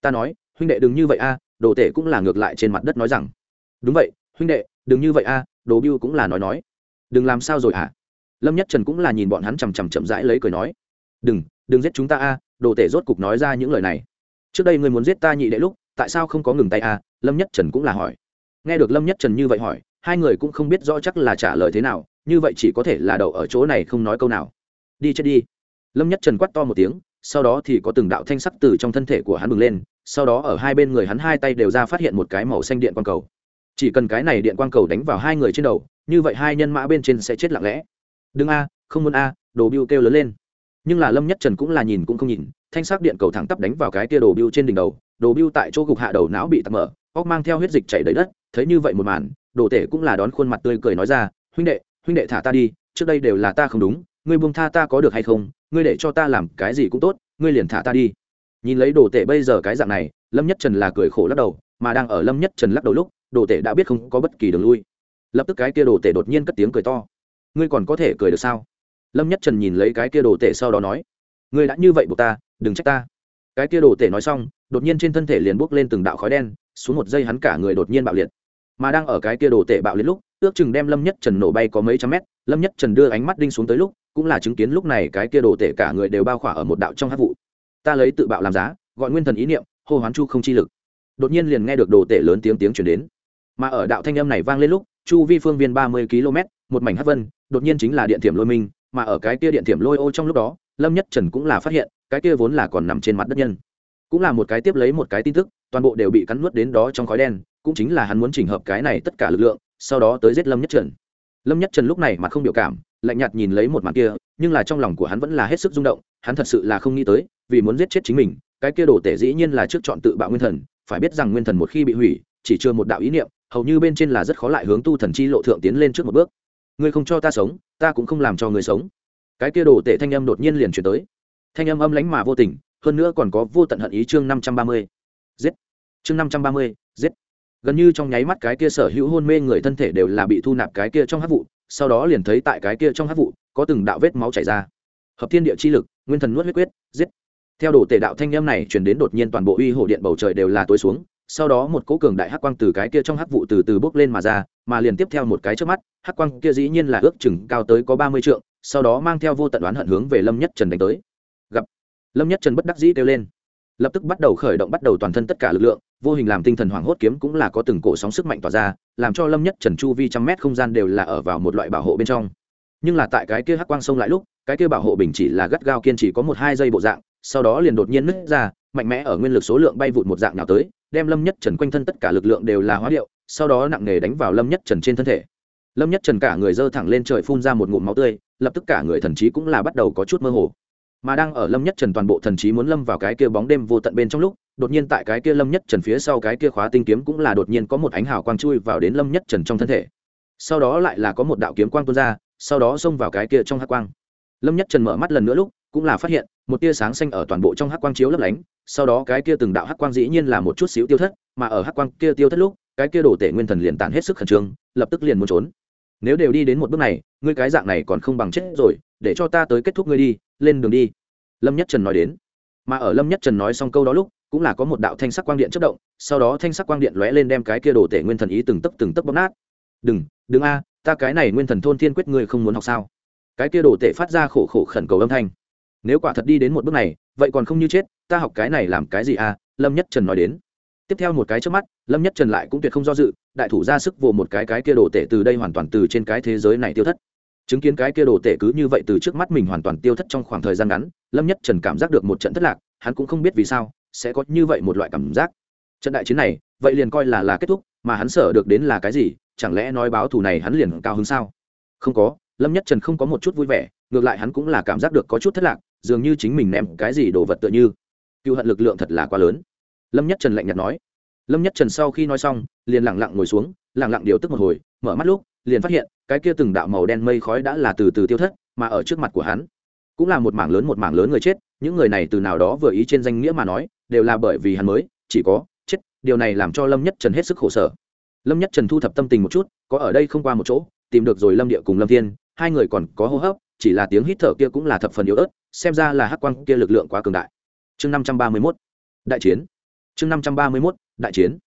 Ta nói, huynh đệ đừng như vậy a, đồ tể cũng là ngược lại trên mặt đất nói rằng. Đúng vậy, huynh đệ, đừng như vậy a, đồ biêu cũng là nói nói. Đừng làm sao rồi hả? À? lâm nhất trần cũng là nhìn bọn hắn chằm chằm chậm rãi lấy cười nói. Đừng đừng giết chúng ta a, đồ tể rốt cục nói ra những lời này. Trước đây ngươi muốn giết ta nhị đệ lúc, tại sao không có ngừng tay a? Lâm nhất trần cũng là hỏi. Nghe được lâm nhất trần như vậy hỏi hai người cũng không biết rõ chắc là trả lời thế nào, như vậy chỉ có thể là đậu ở chỗ này không nói câu nào. Đi chết đi. Lâm nhất trần quắt to một tiếng, sau đó thì có từng đạo thanh sắc từ trong thân thể của hắn bừng lên, sau đó ở hai bên người hắn hai tay đều ra phát hiện một cái màu xanh điện quang cầu. Chỉ cần cái này điện quang cầu đánh vào hai người trên đầu, như vậy hai nhân mã bên trên sẽ chết lặng lẽ. Đừng a, không muốn a, đồ biêu kêu lớn lên. Nhưng là lâm nhất trần cũng là nhìn cũng không nhìn, thanh sắc điện cầu thẳng tắp đánh vào cái kia đồ biêu trên đỉnh đầu, đồ biêu tại chỗ gục hạ đầu não bị tắc mở, óc mang theo huyết dịch chảy đầy đất, thấy như vậy một màn đồ tể cũng là đón khuôn mặt tươi cười nói ra, huynh đệ huynh đệ thả ta đi, trước đây đều là ta không đúng, ngươi buông tha ta có được hay không, ngươi để cho ta làm cái gì cũng tốt, ngươi liền thả ta đi. Nhìn lấy đồ tể bây giờ cái dạng này, lâm nhất trần là cười khổ lắc đầu, mà đang ở lâm nhất trần lắc đầu lúc, đồ tể đã biết không có bất kỳ đường lui. Lập tức cái kia đồ tể đột nhiên cất tiếng cười to. Ngươi còn có thể cười được sao? Lâm nhất trần nhìn lấy cái kia đồ tể sau đó nói, ngươi đã như vậy buộc ta, đừng trách ta. Cái kia đồ tể nói xong, đột nhiên trên thân thể liền buốc lên từng đạo khói đen, xuống một giây hắn cả người đột nhiên bạo liệt mà đang ở cái kia đồ tệ bạo liệt lúc, ước chừng đem lâm nhất trần nổ bay có mấy trăm mét, lâm nhất trần đưa ánh mắt đinh xuống tới lúc, cũng là chứng kiến lúc này cái kia đồ tệ cả người đều bao khỏa ở một đạo trong hát vụ. Ta lấy tự bạo làm giá, gọi nguyên thần ý niệm, hô hoán chu không chi lực. Đột nhiên liền nghe được đồ tệ lớn tiếng tiếng chuyển đến. Mà ở đạo thanh âm này vang lên lúc, chu vi phương viên ba mươi km, một mảnh hát vân, đột nhiên chính là điện thiểm lôi minh, mà ở cái kia điện thiểm lôi ô trong lúc đó, lâm nhất trần cũng là phát hiện, cái kia vốn là còn nằm trên mặt đất nhân. Cũng là một cái tiếp lấy một cái tin tức, toàn bộ đều bị cắn nuốt đến đó trong khói đen cũng chính là hắn muốn chỉnh hợp cái này tất cả lực lượng, sau đó tới giết lâm nhất trần. Lâm nhất trần lúc này mà không biểu cảm, lạnh nhạt nhìn lấy một màn kia, nhưng là trong lòng của hắn vẫn là hết sức rung động, hắn thật sự là không nghĩ tới, vì muốn giết chết chính mình, cái kia đồ tể dĩ nhiên là trước chọn tự bạo nguyên thần, phải biết rằng nguyên thần một khi bị hủy, chỉ chưa một đạo ý niệm, hầu như bên trên là rất khó lại hướng tu thần chi lộ thượng tiến lên trước một bước. Ngươi không cho ta sống, ta cũng không làm cho ngươi sống. Cái kia đồ tể thanh âm đột nhiên liền chuyển tới. Thanh âm âm lãnh mà vô tình, hơn nữa còn có vô tận hận ý chương năm trăm ba mươi. Giết. Chương năm trăm ba mươi, giết gần như trong nháy mắt cái kia sở hữu hôn mê người thân thể đều là bị thu nạp cái kia trong hát vụ, sau đó liền thấy tại cái kia trong hát vụ, có từng đạo vết máu chảy ra. Hợp thiên địa chi lực, nguyên thần nuốt huyết quyết, giết. Theo đồ tể đạo thanh em này chuyển đến đột nhiên toàn bộ uy hồ điện bầu trời đều là tối xuống, sau đó một cỗ cường đại hắc quang từ cái kia trong hắc vụ từ từ bốc lên mà ra, mà liền tiếp theo một cái trước mắt, hắc quang kia dĩ nhiên là ước chừng cao tới có ba mươi trượng, sau đó mang theo vô tận đoán hận hướng về lâm nhất trần đánh tới. Gặp. Lâm nhất trần bất đắc dĩ kêu lên. Lập tức bắt đầu khởi động bắt đầu toàn thân tất cả lực lượng vô hình làm tinh thần hoảng hốt kiếm cũng là có từng cổ sóng sức mạnh tỏa ra, làm cho lâm nhất, trần chu vi trăm mét không gian đều là ở vào một loại bảo hộ bên trong. Nhưng là tại cái kia hắc quang sông lại lúc, cái kia bảo hộ bình chỉ là gắt gao kiên trì có một hai giây bộ dạng, sau đó liền đột nhiên nứt ra, mạnh mẽ ở nguyên lực số lượng bay vụt một dạng nào tới, đem lâm nhất, trần quanh thân tất cả lực lượng đều là hóa điệu, sau đó nặng nề đánh vào lâm nhất, trần trên thân thể. Lâm nhất, trần cả người dơ thẳng lên trời phun ra một ngụm máu tươi, lập tức cả người thần trí cũng là bắt đầu có chút mơ hồ mà đang ở lâm nhất trần toàn bộ thần trí muốn lâm vào cái kia bóng đêm vô tận bên trong lúc, đột nhiên tại cái kia lâm nhất trần phía sau cái kia khóa tinh kiếm cũng là đột nhiên có một ánh hào quang chui vào đến lâm nhất trần trong thân thể. Sau đó lại là có một đạo kiếm quang tuôn ra, sau đó xông vào cái kia trong hắc quang. Lâm nhất trần mở mắt lần nữa lúc, cũng là phát hiện, một tia sáng xanh ở toàn bộ trong hắc quang chiếu lấp lánh, sau đó cái kia từng đạo hắc quang dĩ nhiên là một chút xíu tiêu thất, mà ở hắc quang kia tiêu thất lúc, cái kia đổ tể nguyên thần liền tàn hết sức khẩn trương, lập tức liền muốn trốn. Nếu đều đi đến một bước này, ngươi cái dạng này còn không bằng chết rồi để cho ta tới kết thúc ngươi đi, lên đường đi. Lâm nhất trần nói đến. Mà ở lâm nhất trần nói xong câu đó lúc, cũng là có một đạo thanh sắc quang điện chất động, sau đó thanh sắc quang điện lóe lên đem cái kia đồ tể nguyên thần ý từng tấc từng tấc bóp nát. Đừng đừng a, ta cái này nguyên thần thôn thiên quyết ngươi không muốn học sao? Cái kia đồ tể phát ra khổ khổ khẩn cầu âm thanh. Nếu quả thật đi đến một bước này, vậy còn không như chết, ta học cái này làm cái gì a? lâm nhất trần nói đến. Tiếp theo một cái trước mắt, lâm nhất trần lại cũng tuyệt không do dự, đại thủ ra sức vồ một cái cái kia đồ tể từ đây hoàn toàn từ trên cái thế giới này tiêu thất chứng kiến cái kia đồ tể cứ như vậy từ trước mắt mình hoàn toàn tiêu thất trong khoảng thời gian ngắn, lâm nhất trần cảm giác được một trận thất lạc, hắn cũng không biết vì sao, sẽ có như vậy một loại cảm giác. Trận đại chiến này, vậy liền coi là là kết thúc, mà hắn sợ được đến là cái gì, chẳng lẽ nói báo thù này hắn liền cao hứng sao? Không có, lâm nhất trần không có một chút vui vẻ, ngược lại hắn cũng là cảm giác được có chút thất lạc, dường như chính mình ném cái gì đồ vật tựa như. Cựu hận lực lượng thật là quá lớn. Lâm nhất trần lạnh nhạt nói. Lâm nhất trần sau khi nói xong, liền lặng lặng ngồi xuống, lặng lặng điều tức một hồi, mở mắt lúc liền phát hiện, cái kia từng đạo màu đen mây khói đã là từ từ tiêu thất, mà ở trước mặt của hắn, cũng là một mảng lớn một mảng lớn người chết, những người này từ nào đó vừa ý trên danh nghĩa mà nói, đều là bởi vì hắn mới, chỉ có, chết, điều này làm cho lâm nhất trần hết sức khổ sở. Lâm nhất trần thu thập tâm tình một chút, có ở đây không qua một chỗ, tìm được rồi lâm địa cùng lâm thiên, hai người còn có hô hấp, chỉ là tiếng hít thở kia cũng là thập phần yếu ớt, xem ra là hắc quang kia lực lượng quá cường đại. Chương năm trăm ba mươi mốt, đại chiến. Chương năm trăm ba mươi mốt, đại chiến.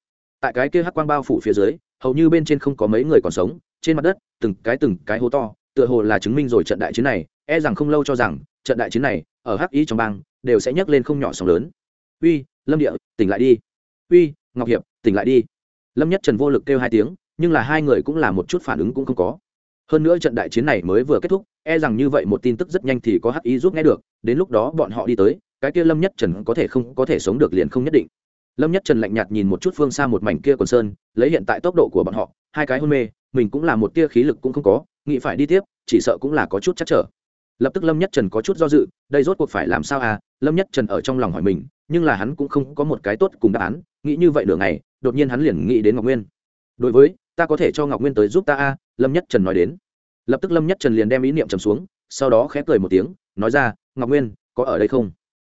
Tại cái kia hắc quang bao phủ phía dưới, hầu như bên trên không có mấy người còn sống trên mặt đất, từng cái từng cái hố to, tựa hồ là chứng minh rồi trận đại chiến này e rằng không lâu cho rằng, trận đại chiến này, ở hắc ý trong bang, đều sẽ nhấc lên không nhỏ sóng lớn. Uy, lâm địa, tỉnh lại đi. Uy, ngọc hiệp, tỉnh lại đi. Lâm nhất trần vô lực kêu hai tiếng, nhưng là hai người cũng là một chút phản ứng cũng không có. Hơn nữa trận đại chiến này mới vừa kết thúc e rằng như vậy một tin tức rất nhanh thì có hắc ý giúp nghe được, đến lúc đó bọn họ đi tới, cái kia lâm nhất trần có thể không, có thể sống được liền không nhất định. Lâm nhất trần lạnh nhạt nhìn một chút phương xa một mảnh kia quần sơn, lấy hiện tại tốc độ của bọn họ, hai cái hôn mê mình cũng là một tia khí lực cũng không có nghĩ phải đi tiếp chỉ sợ cũng là có chút chắc trở. Lập tức lâm nhất trần có chút do dự đây rốt cuộc phải làm sao à? Lâm nhất trần ở trong lòng hỏi mình nhưng là hắn cũng không có một cái tốt cùng đáp án nghĩ như vậy nửa ngày đột nhiên hắn liền nghĩ đến ngọc nguyên. Đối với ta có thể cho ngọc nguyên tới giúp ta à, lâm nhất trần nói đến. Lập tức lâm nhất trần liền đem ý niệm trầm xuống sau đó khẽ cười một tiếng nói ra ngọc nguyên có ở đây không?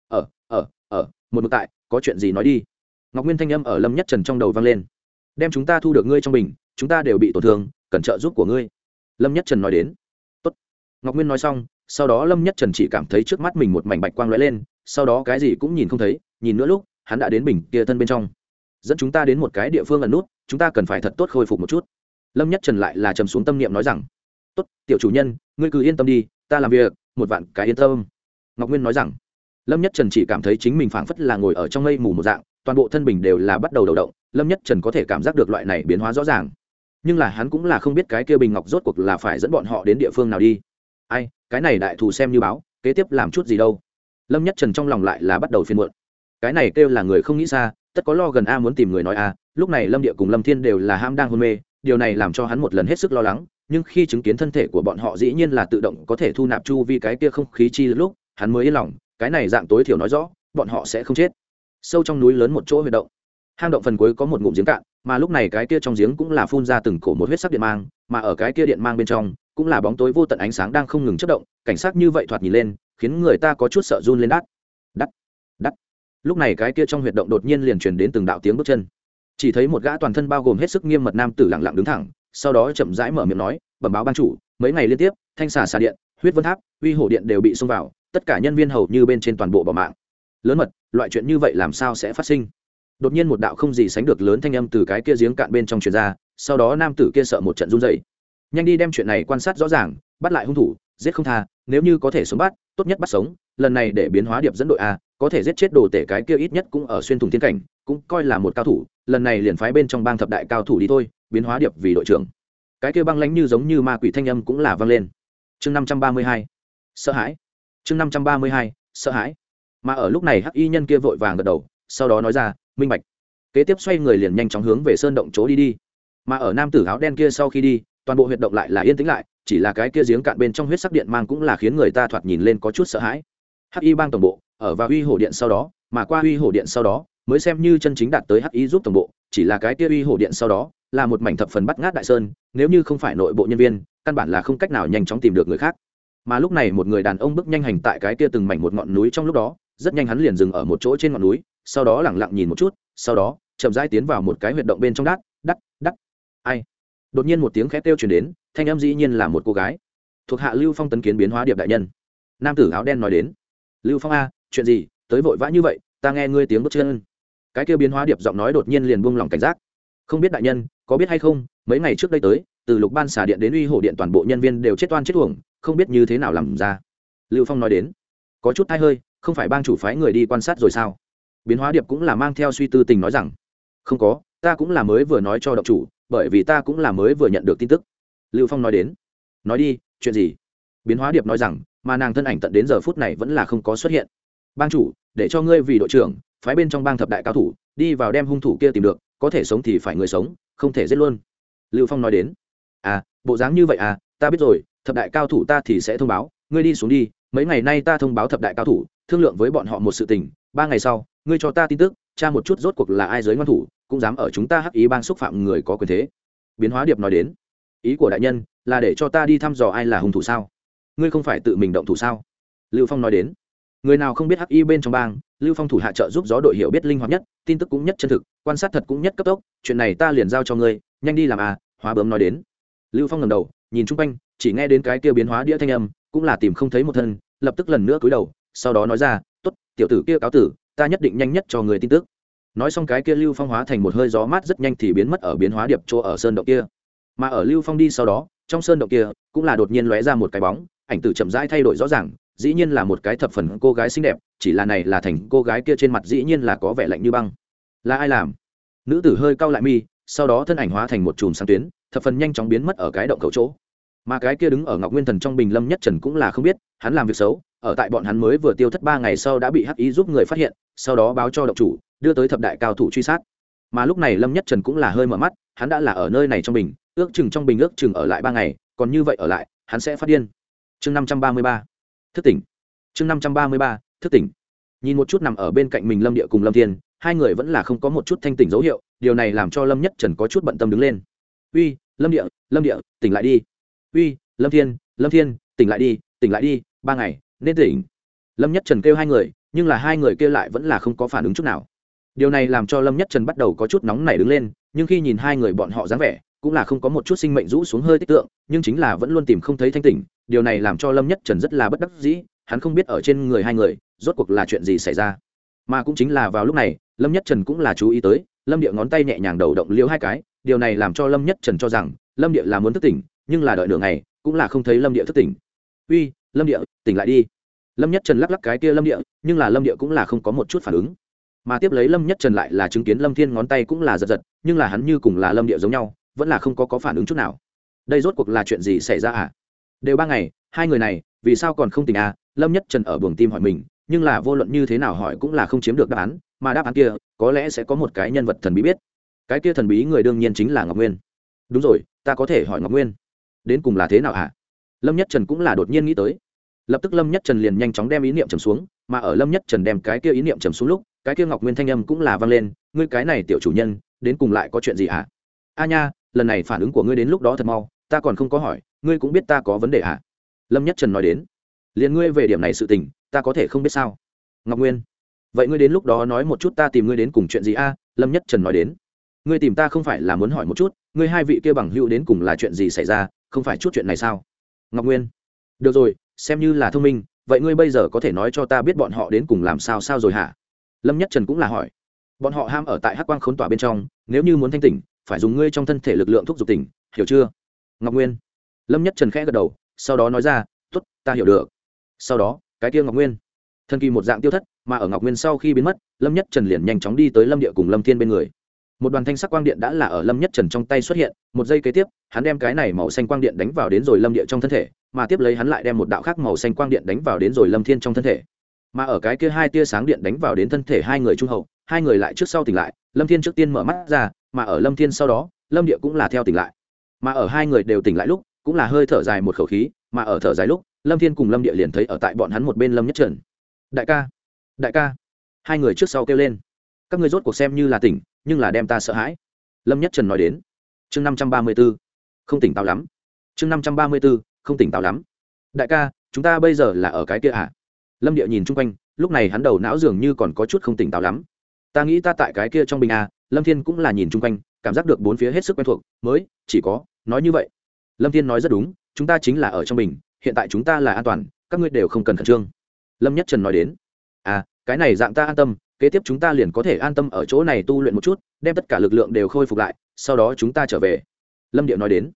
Ở ở ở một mực tại có chuyện gì nói đi. Ngọc nguyên thanh âm ở lâm nhất trần trong đầu vang lên. Đem chúng ta thu được ngươi trong bình chúng ta đều bị tổn thương, cần trợ giúp của ngươi. Lâm nhất trần nói đến. Tốt. ngọc nguyên nói xong, sau đó lâm nhất trần chỉ cảm thấy trước mắt mình một mảnh bạch quang lóe lên, sau đó cái gì cũng nhìn không thấy, nhìn nữa lúc, hắn đã đến bình kia thân bên trong. Dẫn chúng ta đến một cái địa phương ẩn nút, chúng ta cần phải thật tốt khôi phục một chút. Lâm nhất trần lại là trầm xuống tâm niệm nói rằng, tốt, tiểu chủ nhân, ngươi cứ yên tâm đi, ta làm việc, một vạn cái yên tâm. Ngọc nguyên nói rằng. Lâm nhất trần chỉ cảm thấy chính mình phảng phất là ngồi ở trong mây mù một dạng, toàn bộ thân bình đều là bắt đầu đầu động, lâm nhất trần có thể cảm giác được loại này biến hóa rõ ràng nhưng là hắn cũng là không biết cái kia bình ngọc rốt cuộc là phải dẫn bọn họ đến địa phương nào đi. Ai, cái này đại thù xem như báo, kế tiếp làm chút gì đâu. Lâm nhất trần trong lòng lại là bắt đầu phiên muộn. Cái này kêu là người không nghĩ ra tất có lo gần a muốn tìm người nói a, lúc này lâm địa cùng lâm thiên đều là ham đang hôn mê, điều này làm cho hắn một lần hết sức lo lắng, nhưng khi chứng kiến thân thể của bọn họ dĩ nhiên là tự động có thể thu nạp chu vi cái kia không khí chi lúc, hắn mới yên lòng, cái này dạng tối thiểu nói rõ, bọn họ sẽ không chết. Sâu trong núi lớn một chỗ huy động, hang động phần cuối có một ngụm giếng cạn mà lúc này cái kia trong giếng cũng là phun ra từng cổ một huyết sắc điện mang, mà ở cái kia điện mang bên trong, cũng là bóng tối vô tận ánh sáng đang không ngừng chất động, cảnh sát như vậy thoạt nhìn lên, khiến người ta có chút sợ run lên đắt. Đắt đắt. Lúc này cái kia trong huyệt động đột nhiên liền truyền đến từng đạo tiếng bước chân. Chỉ thấy một gã toàn thân bao gồm hết sức nghiêm mật nam tử lặng lặng đứng thẳng, sau đó chậm rãi mở miệng nói, bẩm báo ban chủ, mấy ngày liên tiếp, thanh xà xà điện, huyết vân tháp, uy hổ điện đều bị xông vào, tất cả nhân viên hầu như bên trên toàn bộ bỏ mạng. Lớn mật, loại chuyện như vậy làm sao sẽ phát sinh? đột nhiên một đạo không gì sánh được lớn thanh âm từ cái kia giếng cạn bên trong truyền ra, sau đó nam tử kia sợ một trận run dậy nhanh đi đem chuyện này quan sát rõ ràng, bắt lại hung thủ, giết không tha, nếu như có thể sống bắt, tốt nhất bắt sống, lần này để biến hóa điệp dẫn đội a, có thể giết chết đồ tể cái kia ít nhất cũng ở xuyên thủng thiên cảnh, cũng coi là một cao thủ, lần này liền phái bên trong bang thập đại cao thủ đi thôi, biến hóa điệp vì đội trưởng. Cái kia băng lánh như giống như ma quỷ thanh âm cũng là vang lên. Chương năm trăm ba mươi hai, sợ hãi. Chương năm trăm ba mươi hai, sợ hãi. Mà ở lúc này hắc y nhân kia vội vàng gật đầu, sau đó nói ra minh bạch. Kế tiếp xoay người liền nhanh chóng hướng về sơn động chỗ đi đi. Mà ở nam tử áo đen kia sau khi đi, toàn bộ huyệt động lại là yên tĩnh lại, chỉ là cái kia giếng cạn bên trong huyết sắc điện mang cũng là khiến người ta thoạt nhìn lên có chút sợ hãi. Hắc y bang tổng bộ, ở vào uy hồ điện sau đó, mà qua uy hồ điện sau đó, mới xem như chân chính đạt tới hắc y giúp tổng bộ, chỉ là cái kia uy hồ điện sau đó, là một mảnh thập phần bắt ngát đại sơn, nếu như không phải nội bộ nhân viên, căn bản là không cách nào nhanh chóng tìm được người khác. Mà lúc này một người đàn ông bước nhanh hành tại cái kia từng mảnh một ngọn núi trong lúc đó rất nhanh hắn liền dừng ở một chỗ trên ngọn núi, sau đó lẳng lặng nhìn một chút, sau đó, chậm rãi tiến vào một cái huyệt động bên trong đát, đắt đắt. Ai? Đột nhiên một tiếng khét kêu chuyển đến, thanh em dĩ nhiên là một cô gái. Thuộc hạ lưu phong tấn kiến biến hóa điệp đại nhân. Nam tử áo đen nói đến. Lưu phong a, chuyện gì? Tới vội vã như vậy, ta nghe ngươi tiếng bước chân. Cái kêu biến hóa điệp giọng nói đột nhiên liền buông lỏng cảnh giác. Không biết đại nhân, có biết hay không, mấy ngày trước đây tới, từ lục ban xà điện đến uy hổ điện toàn bộ nhân viên đều chết toan chết thuồng không biết như thế nào làm ra. Lưu phong nói đến. Có chút thai hơi không phải bang chủ phái người đi quan sát rồi sao? Biến hóa điệp cũng là mang theo suy tư tình nói rằng, không có, ta cũng là mới vừa nói cho động chủ, bởi vì ta cũng là mới vừa nhận được tin tức. Lưu phong nói đến, nói đi, chuyện gì? Biến hóa điệp nói rằng, mà nàng thân ảnh tận đến giờ phút này vẫn là không có xuất hiện. Bang chủ, để cho ngươi vì đội trưởng, phái bên trong bang thập đại cao thủ, đi vào đem hung thủ kia tìm được, có thể sống thì phải người sống, không thể giết luôn. Lưu phong nói đến à bộ dáng như vậy à ta biết rồi, thập đại cao thủ ta thì sẽ thông báo, ngươi đi xuống đi, mấy ngày nay ta thông báo thập đại cao thủ thương lượng với bọn họ một sự tình, ba ngày sau, ngươi cho ta tin tức cha một chút rốt cuộc là ai giới ngon thủ, cũng dám ở chúng ta hắc ý bang xúc phạm người có quyền thế. Biến hóa điệp nói đến. Ý của đại nhân, là để cho ta đi thăm dò ai là hung thủ sao? Ngươi không phải tự mình động thủ sao? Lưu phong nói đến. Người nào không biết hắc y bên trong bang, lưu phong thủ hạ trợ giúp gió đội hiểu biết linh hoạt nhất, tin tức cũng nhất chân thực, quan sát thật cũng nhất cấp tốc, chuyện này ta liền giao cho ngươi, nhanh đi làm à hóa bướm nói đến. Lưu phong ngầm đầu, nhìn chung quanh, chỉ nghe đến cái kia biến hóa đĩa thanh âm, cũng là tìm không thấy một thân, lập tức lần nữa cúi đầu sau đó nói ra tốt, tiểu tử kia cáo tử ta nhất định nhanh nhất cho người tin tức. Nói xong cái kia lưu phong hóa thành một hơi gió mát rất nhanh thì biến mất ở biến hóa điệp chỗ ở sơn động kia. Mà ở lưu phong đi sau đó trong sơn động kia cũng là đột nhiên lóe ra một cái bóng ảnh tử chậm rãi thay đổi rõ ràng dĩ nhiên là một cái thập phần cô gái xinh đẹp chỉ là này là thành cô gái kia trên mặt dĩ nhiên là có vẻ lạnh như băng. Là ai làm? Nữ tử hơi cau lại mi sau đó thân ảnh hóa thành một chùm sáng tuyến thập phần nhanh chóng biến mất ở cái động cầu chỗ mà cái kia đứng ở ngọc nguyên thần trong bình lâm nhất trần cũng là không biết, hắn làm việc xấu, ở tại bọn hắn mới vừa tiêu thất ba ngày sau đã bị hắc ý giúp người phát hiện, sau đó báo cho độc chủ, đưa tới thập đại cao thủ truy sát. Mà lúc này lâm nhất trần cũng là hơi mở mắt, hắn đã là ở nơi này trong bình, ước chừng trong bình ước chừng ở lại ba ngày, còn như vậy ở lại, hắn sẽ phát điên. Chương năm trăm ba mươi ba, thức tỉnh. Chương năm trăm ba mươi ba, thức tỉnh. Nhìn một chút nằm ở bên cạnh mình lâm địa cùng lâm thiên, hai người vẫn là không có một chút thanh tỉnh dấu hiệu, điều này làm cho lâm nhất trần có chút bận tâm đứng lên. Uy, lâm địa lâm địa, tỉnh lại đi uy, lâm thiên lâm thiên, tỉnh lại đi, tỉnh lại đi, ba ngày, nên tỉnh. Lâm nhất trần kêu hai người, nhưng là hai người kêu lại vẫn là không có phản ứng chút nào. Điều này làm cho lâm nhất trần bắt đầu có chút nóng nảy đứng lên, nhưng khi nhìn hai người bọn họ dáng vẻ, cũng là không có một chút sinh mệnh rũ xuống hơi tích tượng, nhưng chính là vẫn luôn tìm không thấy thanh tỉnh. Điều này làm cho lâm nhất trần rất là bất đắc dĩ, hắn không biết ở trên người hai người, rốt cuộc là chuyện gì xảy ra. Mà cũng chính là vào lúc này, lâm nhất trần cũng là chú ý tới, lâm địa ngón tay nhẹ nhàng đầu động liêu hai cái, điều này làm cho lâm nhất trần cho rằng, lâm địa là muốn thức tỉnh nhưng là đợi nửa ngày, cũng là không thấy lâm địa thức tỉnh. Uy, lâm địa, tỉnh lại đi. Lâm nhất trần lắc lắc cái kia lâm địa, nhưng là lâm địa cũng là không có một chút phản ứng. Mà tiếp lấy lâm nhất trần lại là chứng kiến lâm thiên ngón tay cũng là giật giật, nhưng là hắn như cùng là lâm địa giống nhau, vẫn là không có có phản ứng chút nào. Đây rốt cuộc là chuyện gì xảy ra à? Đều ba ngày, hai người này, vì sao còn không tỉnh à? Lâm nhất trần ở buồng tim hỏi mình, nhưng là vô luận như thế nào hỏi cũng là không chiếm được đáp án, mà đáp án kia, có lẽ sẽ có một cái nhân vật thần bí biết. Cái kia thần bí người đương nhiên chính là ngọc nguyên. Đúng rồi, ta có thể hỏi ngọc nguyên đến cùng là thế nào hả? Lâm nhất trần cũng là đột nhiên nghĩ tới. Lập tức lâm nhất trần liền nhanh chóng đem ý niệm trầm xuống, mà ở lâm nhất trần đem cái kia ý niệm trầm xuống lúc, cái kia ngọc nguyên thanh âm cũng là vang lên, ngươi cái này tiểu chủ nhân, đến cùng lại có chuyện gì hả? A nha, lần này phản ứng của ngươi đến lúc đó thật mau, ta còn không có hỏi, ngươi cũng biết ta có vấn đề hả? Lâm nhất trần nói đến. Liền ngươi về điểm này sự tình, ta có thể không biết sao? Ngọc nguyên, vậy ngươi đến lúc đó nói một chút ta tìm ngươi đến cùng chuyện gì a? À? lâm nhất trần nói đến. Ngươi tìm ta không phải là muốn hỏi một chút, ngươi hai vị kia bằng hữu đến cùng là chuyện gì xảy ra? không phải chút chuyện này sao? Ngọc nguyên, được rồi, xem như là thông minh, vậy ngươi bây giờ có thể nói cho ta biết bọn họ đến cùng làm sao sao rồi hả? Lâm nhất trần cũng là hỏi. Bọn họ ham ở tại hắc quang khốn tỏa bên trong, nếu như muốn thanh tỉnh, phải dùng ngươi trong thân thể lực lượng thúc giục tỉnh, hiểu chưa? Ngọc nguyên, lâm nhất trần khẽ gật đầu, sau đó nói ra t ố t ta hiểu được. Sau đó, cái kia ngọc nguyên thân kỳ một dạng tiêu thất, mà ở ngọc nguyên sau khi biến mất, lâm nhất trần liền nhanh chóng đi tới lâm địa cùng lâm thiên bên người một đoàn thanh sắc quang điện đã là ở lâm nhất trần trong tay xuất hiện, một giây kế tiếp, hắn đem cái này màu xanh quang điện đánh vào đến rồi lâm địa trong thân thể, mà tiếp lấy hắn lại đem một đạo khác màu xanh quang điện đánh vào đến rồi lâm thiên trong thân thể. Mà ở cái kia hai tia sáng điện đánh vào đến thân thể hai người trung hậu, hai người lại trước sau tỉnh lại, lâm thiên trước tiên mở mắt ra, mà ở lâm thiên sau đó, lâm địa cũng là theo tỉnh lại. Mà ở hai người đều tỉnh lại lúc, cũng là hơi thở dài một khẩu khí, mà ở thở dài lúc, lâm thiên cùng lâm địa liền thấy ở tại bọn hắn một bên lâm nhất trần. Đại ca đại ca, hai người trước sau kêu lên các ngươi rốt cuộc xem như là tỉnh nhưng là đem ta sợ hãi. Lâm nhất trần nói đến. Chương năm trăm ba mươi b ố không tỉnh táo lắm. Chương năm trăm ba mươi b ố không tỉnh táo lắm. Đại ca chúng ta bây giờ là ở cái kia ạ à? lâm địa nhìn chung quanh lúc này hắn đầu não dường như còn có chút không tỉnh táo lắm. Ta nghĩ ta tại cái kia trong bình a à, lâm thiên cũng là nhìn chung quanh cảm giác được bốn phía hết sức quen thuộc mới chỉ có nói như vậy. Lâm thiên nói rất đúng chúng ta chính là ở trong bình hiện tại chúng ta là an toàn các ngươi đều không cần khẩn trương. Lâm nhất trần nói đến. À cái này dạng ta an tâm kế tiếp chúng ta liền có thể an tâm ở chỗ này tu luyện một chút, đem tất cả lực lượng đều khôi phục lại, sau đó chúng ta trở về. Lâm điệu nói đến.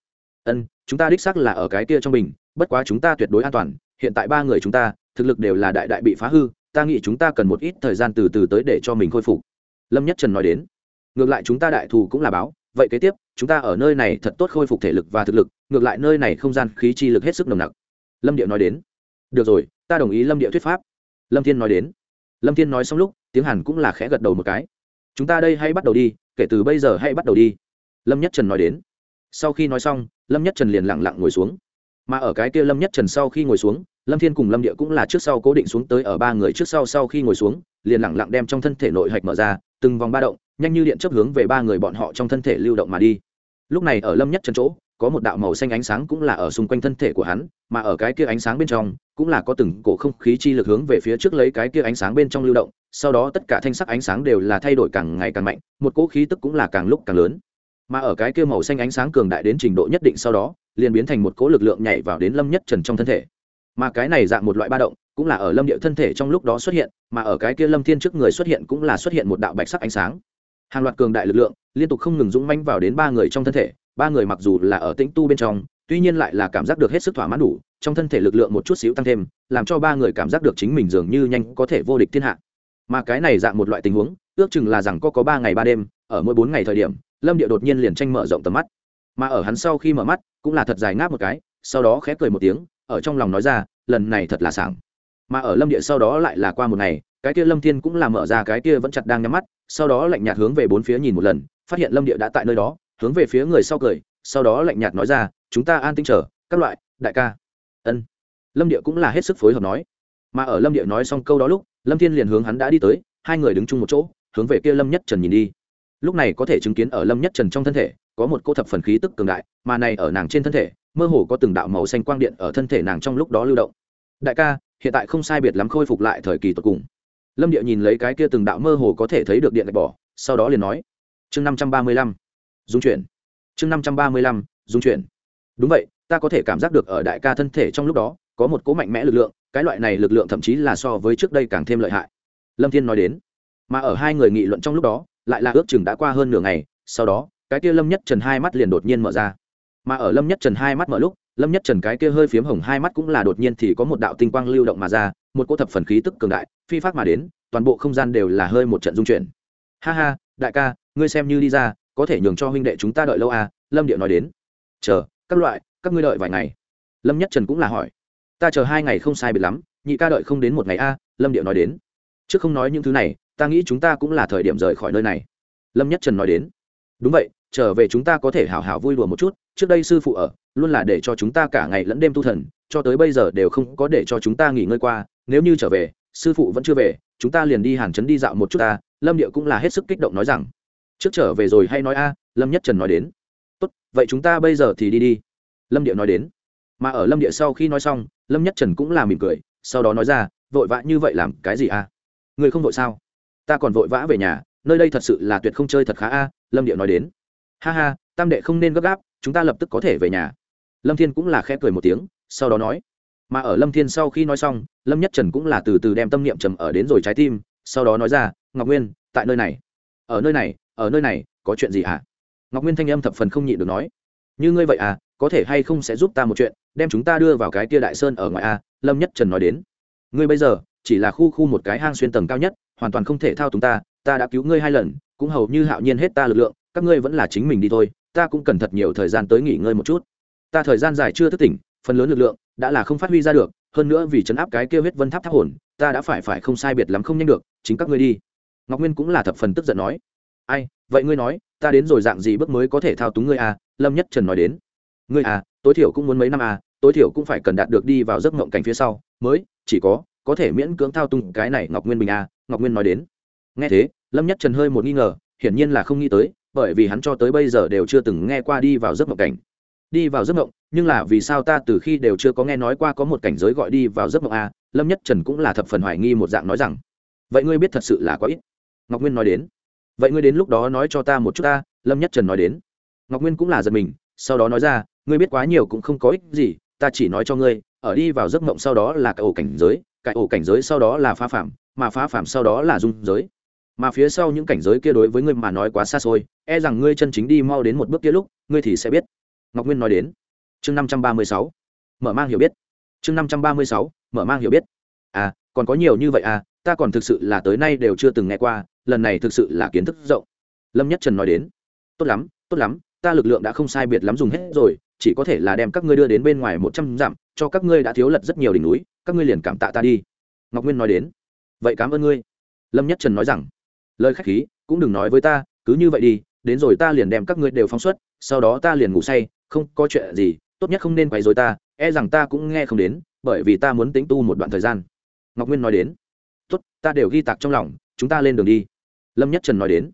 Ân, chúng ta đích xác là ở cái kia trong mình bất quá chúng ta tuyệt đối an toàn, hiện tại ba người chúng ta, thực lực đều là đại đại bị phá hư, ta nghĩ chúng ta cần một ít thời gian từ từ tới để cho mình khôi phục. Lâm nhất trần nói đến. Ngược lại chúng ta đại thù cũng là báo, vậy kế tiếp, chúng ta ở nơi này thật tốt khôi phục thể lực và thực lực, ngược lại nơi này không gian khí chi lực hết sức nồng nặc. Lâm điệu nói đến. Được rồi, ta đồng ý lâm điệu thuyết pháp. Lâm thiên nói đến lâm thiên nói xong lúc, tiếng hàn cũng là khẽ gật đầu một cái. Chúng ta đây hãy bắt đầu đi, kể từ bây giờ hãy bắt đầu đi. Lâm nhất trần nói đến. Sau khi nói xong, lâm nhất trần liền lặng lặng ngồi xuống. Mà ở cái kia lâm nhất trần sau khi ngồi xuống, lâm thiên cùng lâm địa cũng là trước sau cố định xuống tới ở ba người trước sau sau khi ngồi xuống, liền lặng lặng đem trong thân thể nội hạch mở ra, từng vòng ba động, nhanh như điện chấp hướng về ba người bọn họ trong thân thể lưu động mà đi. Lúc này ở lâm nhất trần chỗ, có một đạo màu xanh ánh sáng cũng là ở xung quanh thân thể của hắn, mà ở cái kia ánh sáng bên trong cũng là có từng cổ không khí chi lực hướng về phía trước lấy cái kia ánh sáng bên trong lưu động, sau đó tất cả thanh sắc ánh sáng đều là thay đổi càng ngày càng mạnh, một cỗ khí tức cũng là càng lúc càng lớn. Mà ở cái kia màu xanh ánh sáng cường đại đến trình độ nhất định sau đó, liền biến thành một cỗ lực lượng nhảy vào đến lâm nhất trần trong thân thể. Mà cái này dạng một loại ba động, cũng là ở lâm địa thân thể trong lúc đó xuất hiện, mà ở cái kia lâm thiên trước người xuất hiện cũng là xuất hiện một đạo bạch sắc ánh sáng. Hàng loạt cường đại lực lượng, liên tục không ngừng dũng manh vào đến ba người trong thân thể, ba người mặc dù là ở tĩnh tu bên trong, tuy nhiên lại là cảm giác được hết sức thỏa mãn đủ trong thân thể lực lượng một chút xíu tăng thêm, làm cho ba người cảm giác được chính mình dường như nhanh có thể vô địch thiên hạ. Mà cái này dạng một loại tình huống, ước chừng là rằng có có ba ngày ba đêm, ở mỗi bốn ngày thời điểm, lâm địa đột nhiên liền tranh mở rộng tầm mắt. Mà ở hắn sau khi mở mắt, cũng là thật dài ngáp một cái, sau đó khẽ cười một tiếng, ở trong lòng nói ra, lần này thật là sảng. Mà ở lâm địa sau đó lại là qua một ngày, cái kia lâm thiên cũng là mở ra cái kia vẫn chặt đang nhắm mắt, sau đó lạnh nhạt hướng về bốn phía nhìn một lần, phát hiện lâm địa đã tại nơi đó, hướng về phía người sau cười, sau đó lạnh nhạt nói ra, chúng ta an tinh trở các loại, đại ca lâm địa cũng là hết sức phối hợp nói. Mà ở lâm địa nói xong câu đó lúc, lâm thiên liền hướng hắn đã đi tới, hai người đứng chung một chỗ, hướng về kia lâm nhất trần nhìn đi. Lúc này có thể chứng kiến ở lâm nhất trần trong thân thể, có một cô thập phần khí tức cường đại, mà này ở nàng trên thân thể, mơ hồ có từng đạo màu xanh quang điện ở thân thể nàng trong lúc đó lưu động. Đại ca, hiện tại không sai biệt lắm khôi phục lại thời kỳ tột cùng. Lâm địa nhìn lấy cái kia từng đạo mơ hồ có thể thấy được điện gạch bỏ, sau đó liền nói, chương năm trăm ba mươi lăm, dung chuyển. Chương năm trăm ba mươi lăm, dung chuyển. Đúng vậy, ta có thể cảm giác được ở đại ca thân thể trong lúc đó có một cỗ mạnh mẽ lực lượng, cái loại này lực lượng thậm chí là so với trước đây càng thêm lợi hại. Lâm thiên nói đến, mà ở hai người nghị luận trong lúc đó, lại là ước chừng đã qua hơn nửa ngày, sau đó, cái kia lâm nhất trần hai mắt liền đột nhiên mở ra. Mà ở lâm nhất trần hai mắt mở lúc, lâm nhất trần cái kia hơi phiếm hồng hai mắt cũng là đột nhiên thì có một đạo tinh quang lưu động mà ra, một cỗ thập phần khí tức cường đại, phi pháp mà đến, toàn bộ không gian đều là hơi một trận dung chuyển. Ha ha, đại ca, ngươi xem như đi ra, có thể nhường cho huynh đệ chúng ta đợi lâu à lâm điệu nói đến. Chờ, các loại, các ngươi đợi vài ngày. Lâm nhất trần cũng là hỏi ta chờ hai ngày không sai biệt lắm, nhị ca đợi không đến một ngày a, lâm điệu nói đến. Trước không nói những thứ này, ta nghĩ chúng ta cũng là thời điểm rời khỏi nơi này. Lâm nhất trần nói đến. Đúng vậy, trở về chúng ta có thể hào hào vui đùa một chút, trước đây sư phụ ở, luôn là để cho chúng ta cả ngày lẫn đêm tu thần, cho tới bây giờ đều không có để cho chúng ta nghỉ ngơi qua, nếu như trở về, sư phụ vẫn chưa về, chúng ta liền đi hàn trấn đi dạo một chút ta, lâm điệu cũng là hết sức kích động nói rằng. Trước trở về rồi hay nói a, lâm nhất trần nói đến. Tốt, vậy chúng ta bây giờ thì đi đi. Lâm điệu nói đến. Mà ở lâm địa sau khi nói xong lâm nhất trần cũng là mỉm cười, sau đó nói ra, vội vã như vậy làm cái gì a người không vội sao? Ta còn vội vã về nhà, nơi đây thật sự là tuyệt không chơi thật khá a, lâm điệu nói đến. Ha ha, tam đệ không nên gấp gáp, chúng ta lập tức có thể về nhà. Lâm thiên cũng là khẽ cười một tiếng, sau đó nói. Mà ở lâm thiên sau khi nói xong, lâm nhất trần cũng là từ từ đem tâm niệm trầm ở đến rồi trái tim, sau đó nói ra, ngọc nguyên, tại nơi này. Ở nơi này, ở nơi này, có chuyện gì hả? À? ngọc nguyên thanh âm thập phần không nhịn được nói như ngươi vậy à có thể hay không sẽ giúp ta một chuyện, đem chúng ta đưa vào cái kia đại sơn ở ngoài a lâm nhất trần nói đến. Ngươi bây giờ, chỉ là khu khu một cái hang xuyên tầng cao nhất, hoàn toàn không thể thao túng ta ta đã cứu ngươi hai lần, cũng hầu như hạo nhiên hết ta lực lượng, các ngươi vẫn là chính mình đi thôi, ta cũng cần thật nhiều thời gian tới nghỉ ngơi một chút. Ta thời gian dài chưa thức tỉnh, phần lớn lực lượng đã là không phát huy ra được, hơn nữa vì chấn áp cái kia huyết vân tháp tháp hồn, ta đã phải phải không sai biệt lắm không nhanh được, chính các ngươi đi. Ngọc nguyên cũng là thập phần tức giận nói. Ai, vậy ngươi nói, ta đến rồi dạng gì bước mới có thể thao túng ngươi à lâm nhất trần nói đến. Ngươi à tối thiểu cũng muốn mấy năm à tối thiểu cũng phải cần đạt được đi vào giấc ngộng cảnh phía sau mới chỉ có có thể miễn cưỡng thao túng cái này ngọc nguyên bình à ngọc nguyên nói đến. Nghe thế lâm nhất trần hơi một nghi ngờ hiển nhiên là không nghĩ tới bởi vì hắn cho tới bây giờ đều chưa từng nghe qua đi vào giấc mộng cảnh. Đi vào giấc mộng nhưng là vì sao ta từ khi đều chưa có nghe nói qua có một cảnh giới gọi đi vào giấc mộng à, lâm nhất trần cũng là thập phần hoài nghi một dạng nói rằng. Vậy ngươi biết thật sự là có ít. Ngọc nguyên nói đến. Vậy ngươi đến lúc đó nói cho ta một chút ta lâm nhất trần nói đến ngọc nguyên cũng là giật mình, sau đó nói ra, ngươi biết quá nhiều cũng không có ích gì, ta chỉ nói cho ngươi, ở đi vào giấc mộng sau đó là cái ổ cảnh giới, cái ổ cảnh giới sau đó là phá phạm, mà phá phạm sau đó là dung giới. Mà phía sau những cảnh giới kia đối với ngươi mà nói quá xa xôi e rằng ngươi chân chính đi mau đến một bước kia lúc, ngươi thì sẽ biết. Ngọc nguyên nói đến. Chương năm trăm ba mươi sáu. Mở mang hiểu biết. Chương năm trăm ba mươi sáu. Mở mang hiểu biết. À còn có nhiều như vậy à ta còn thực sự là tới nay đều chưa từng nghe qua, lần này thực sự là kiến thức rộng. Lâm nhất trần nói đến. Tốt lắm tốt lắm ta lực lượng đã không sai biệt lắm dùng hết rồi, chỉ có thể là đem các ngươi đưa đến bên ngoài một trăm dặm, cho các ngươi đã thiếu lật rất nhiều đỉnh núi, các ngươi liền cảm tạ ta đi. Ngọc nguyên nói đến. Vậy cảm ơn ngươi. Lâm nhất trần nói rằng. Lời khách khí, cũng đừng nói với ta, cứ như vậy đi, đến rồi ta liền đem các ngươi đều phóng xuất, sau đó ta liền ngủ say, không có chuyện gì, tốt nhất không nên quấy rối ta e rằng ta cũng nghe không đến, bởi vì ta muốn tính tu một đoạn thời gian. Ngọc nguyên nói đến. Tốt, ta đều ghi tạc trong lòng, chúng ta lên đường đi. Lâm nhất trần nói đến.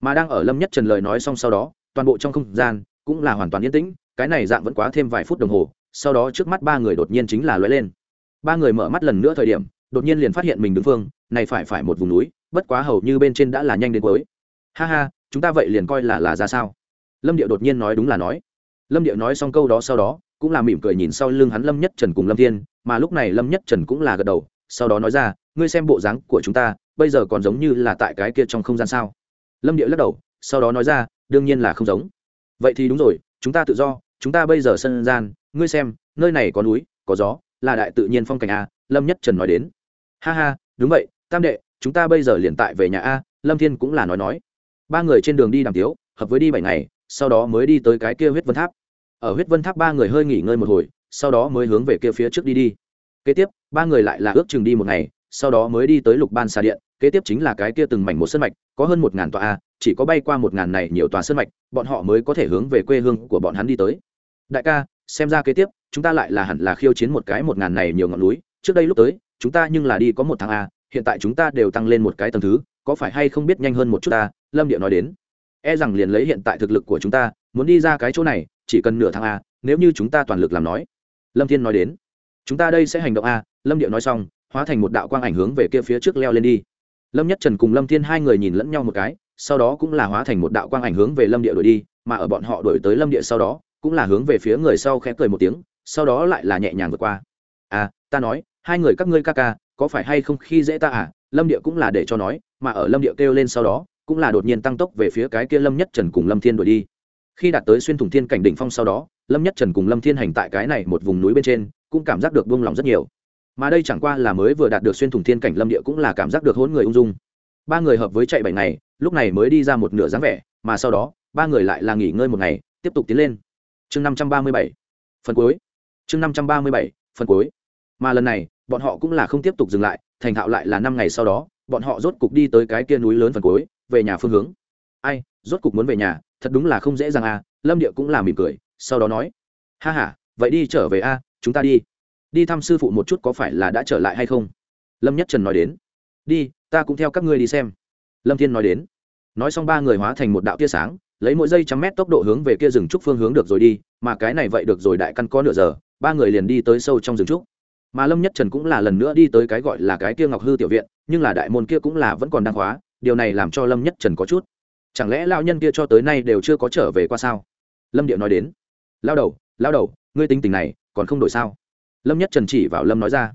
Mà đang ở lâm nhất trần lời nói xong sau đó toàn bộ trong không gian cũng là hoàn toàn yên tĩnh, cái này dạng vẫn quá thêm vài phút đồng hồ, sau đó trước mắt ba người đột nhiên chính là lóe lên. Ba người mở mắt lần nữa thời điểm, đột nhiên liền phát hiện mình đứng phương, này phải phải một vùng núi, bất quá hầu như bên trên đã là nhanh đến cuối. Ha ha, chúng ta vậy liền coi là là ra sao? Lâm điệu đột nhiên nói đúng là nói. Lâm điệu nói xong câu đó sau đó, cũng là mỉm cười nhìn sau lưng hắn lâm nhất trần cùng lâm thiên, mà lúc này lâm nhất trần cũng là gật đầu, sau đó nói ra, ngươi xem bộ dáng của chúng ta, bây giờ còn giống như là tại cái kia trong không gian sao? Lâm điệu lắc đầu, sau đó nói ra đương nhiên là không giống. Vậy thì đúng rồi, chúng ta tự do, chúng ta bây giờ sân gian, ngươi xem, nơi này có núi, có gió, là đại tự nhiên phong cảnh a, lâm nhất trần nói đến. Ha ha, đúng vậy, tam đệ, chúng ta bây giờ liền tại về nhà a, lâm thiên cũng là nói nói. Ba người trên đường đi đàm tiếu, hợp với đi bảy ngày, sau đó mới đi tới cái kia huyết vân tháp. Ở huyết vân tháp ba người hơi nghỉ ngơi một hồi, sau đó mới hướng về kia phía trước đi đi. Kế tiếp, ba người lại là ước chừng đi một ngày, sau đó mới đi tới lục ban xà điện kế tiếp chính là cái kia từng mảnh một sân mạch, có hơn một ngàn tòa a, chỉ có bay qua một ngàn này nhiều tòa sân mạch, bọn họ mới có thể hướng về quê hương của bọn hắn đi tới. Đại ca, xem ra kế tiếp, chúng ta lại là hẳn là khiêu chiến một cái một ngàn này nhiều ngọn núi, trước đây lúc tới, chúng ta nhưng là đi có một tháng a, hiện tại chúng ta đều tăng lên một cái tầng thứ, có phải hay không biết nhanh hơn một chút ta, lâm địa nói đến. E rằng liền lấy hiện tại thực lực của chúng ta, muốn đi ra cái chỗ này, chỉ cần nửa tháng a, nếu như chúng ta toàn lực làm nói. Lâm thiên nói đến. Chúng ta đây sẽ hành động a, lâm điệu nói xong, hóa thành một đạo quang ảnh hướng về kia phía trước leo lên đi lâm nhất trần cùng lâm thiên hai người nhìn lẫn nhau một cái, sau đó cũng là hóa thành một đạo quang ảnh hướng về lâm địa đổi đi, mà ở bọn họ đổi tới lâm địa sau đó, cũng là hướng về phía người sau khẽ cười một tiếng, sau đó lại là nhẹ nhàng vượt qua. À ta nói, hai người các ngươi ca ca, có phải hay không khi dễ ta à? Lâm địa cũng là để cho nói, mà ở lâm địa kêu lên sau đó, cũng là đột nhiên tăng tốc về phía cái kia lâm nhất trần cùng lâm thiên đổi đi. Khi đạt tới xuyên thủng thiên cảnh đỉnh phong sau đó, lâm nhất trần cùng lâm thiên hành tại cái này một vùng núi bên trên, cũng cảm giác được buông lòng rất nhiều mà đây chẳng qua là mới vừa đạt được xuyên thủng thiên cảnh lâm địa cũng là cảm giác được hỗn người ung dung. Ba người hợp với chạy bảy ngày, lúc này mới đi ra một nửa dáng vẻ, mà sau đó, ba người lại là nghỉ ngơi một ngày, tiếp tục tiến lên. Chương năm trăm ba mươi bảy, phần cuối. Chương năm trăm ba mươi bảy, phần cuối. Mà lần này, bọn họ cũng là không tiếp tục dừng lại, thành thạo lại là năm ngày sau đó, bọn họ rốt cục đi tới cái kia núi lớn phần cuối, về nhà phương hướng. Ai, rốt cục muốn về nhà, thật đúng là không dễ dàng à lâm địa cũng là mỉm cười, sau đó nói. Ha h a vậy đi trở về a, chúng ta đi đi thăm sư phụ một chút có phải là đã trở lại hay không? Lâm nhất trần nói đến. Đi, ta cũng theo các ngươi đi xem. Lâm thiên nói đến. Nói xong ba người hóa thành một đạo tia sáng, lấy mỗi giây trăm mét tốc độ hướng về kia rừng trúc phương hướng được rồi đi, mà cái này vậy được rồi đại căn có nửa giờ, ba người liền đi tới sâu trong rừng trúc. Mà lâm nhất trần cũng là lần nữa đi tới cái gọi là cái kia ngọc hư tiểu viện, nhưng là đại môn kia cũng là vẫn còn đang khóa, điều này làm cho lâm nhất trần có chút. Chẳng lẽ lao nhân kia cho tới nay đều chưa có trở về qua sao? Lâm điệu nói đến. Lao đầu lao đầu, ngươi tính tình này còn không đổi sao? lâm nhất trần chỉ vào lâm nói ra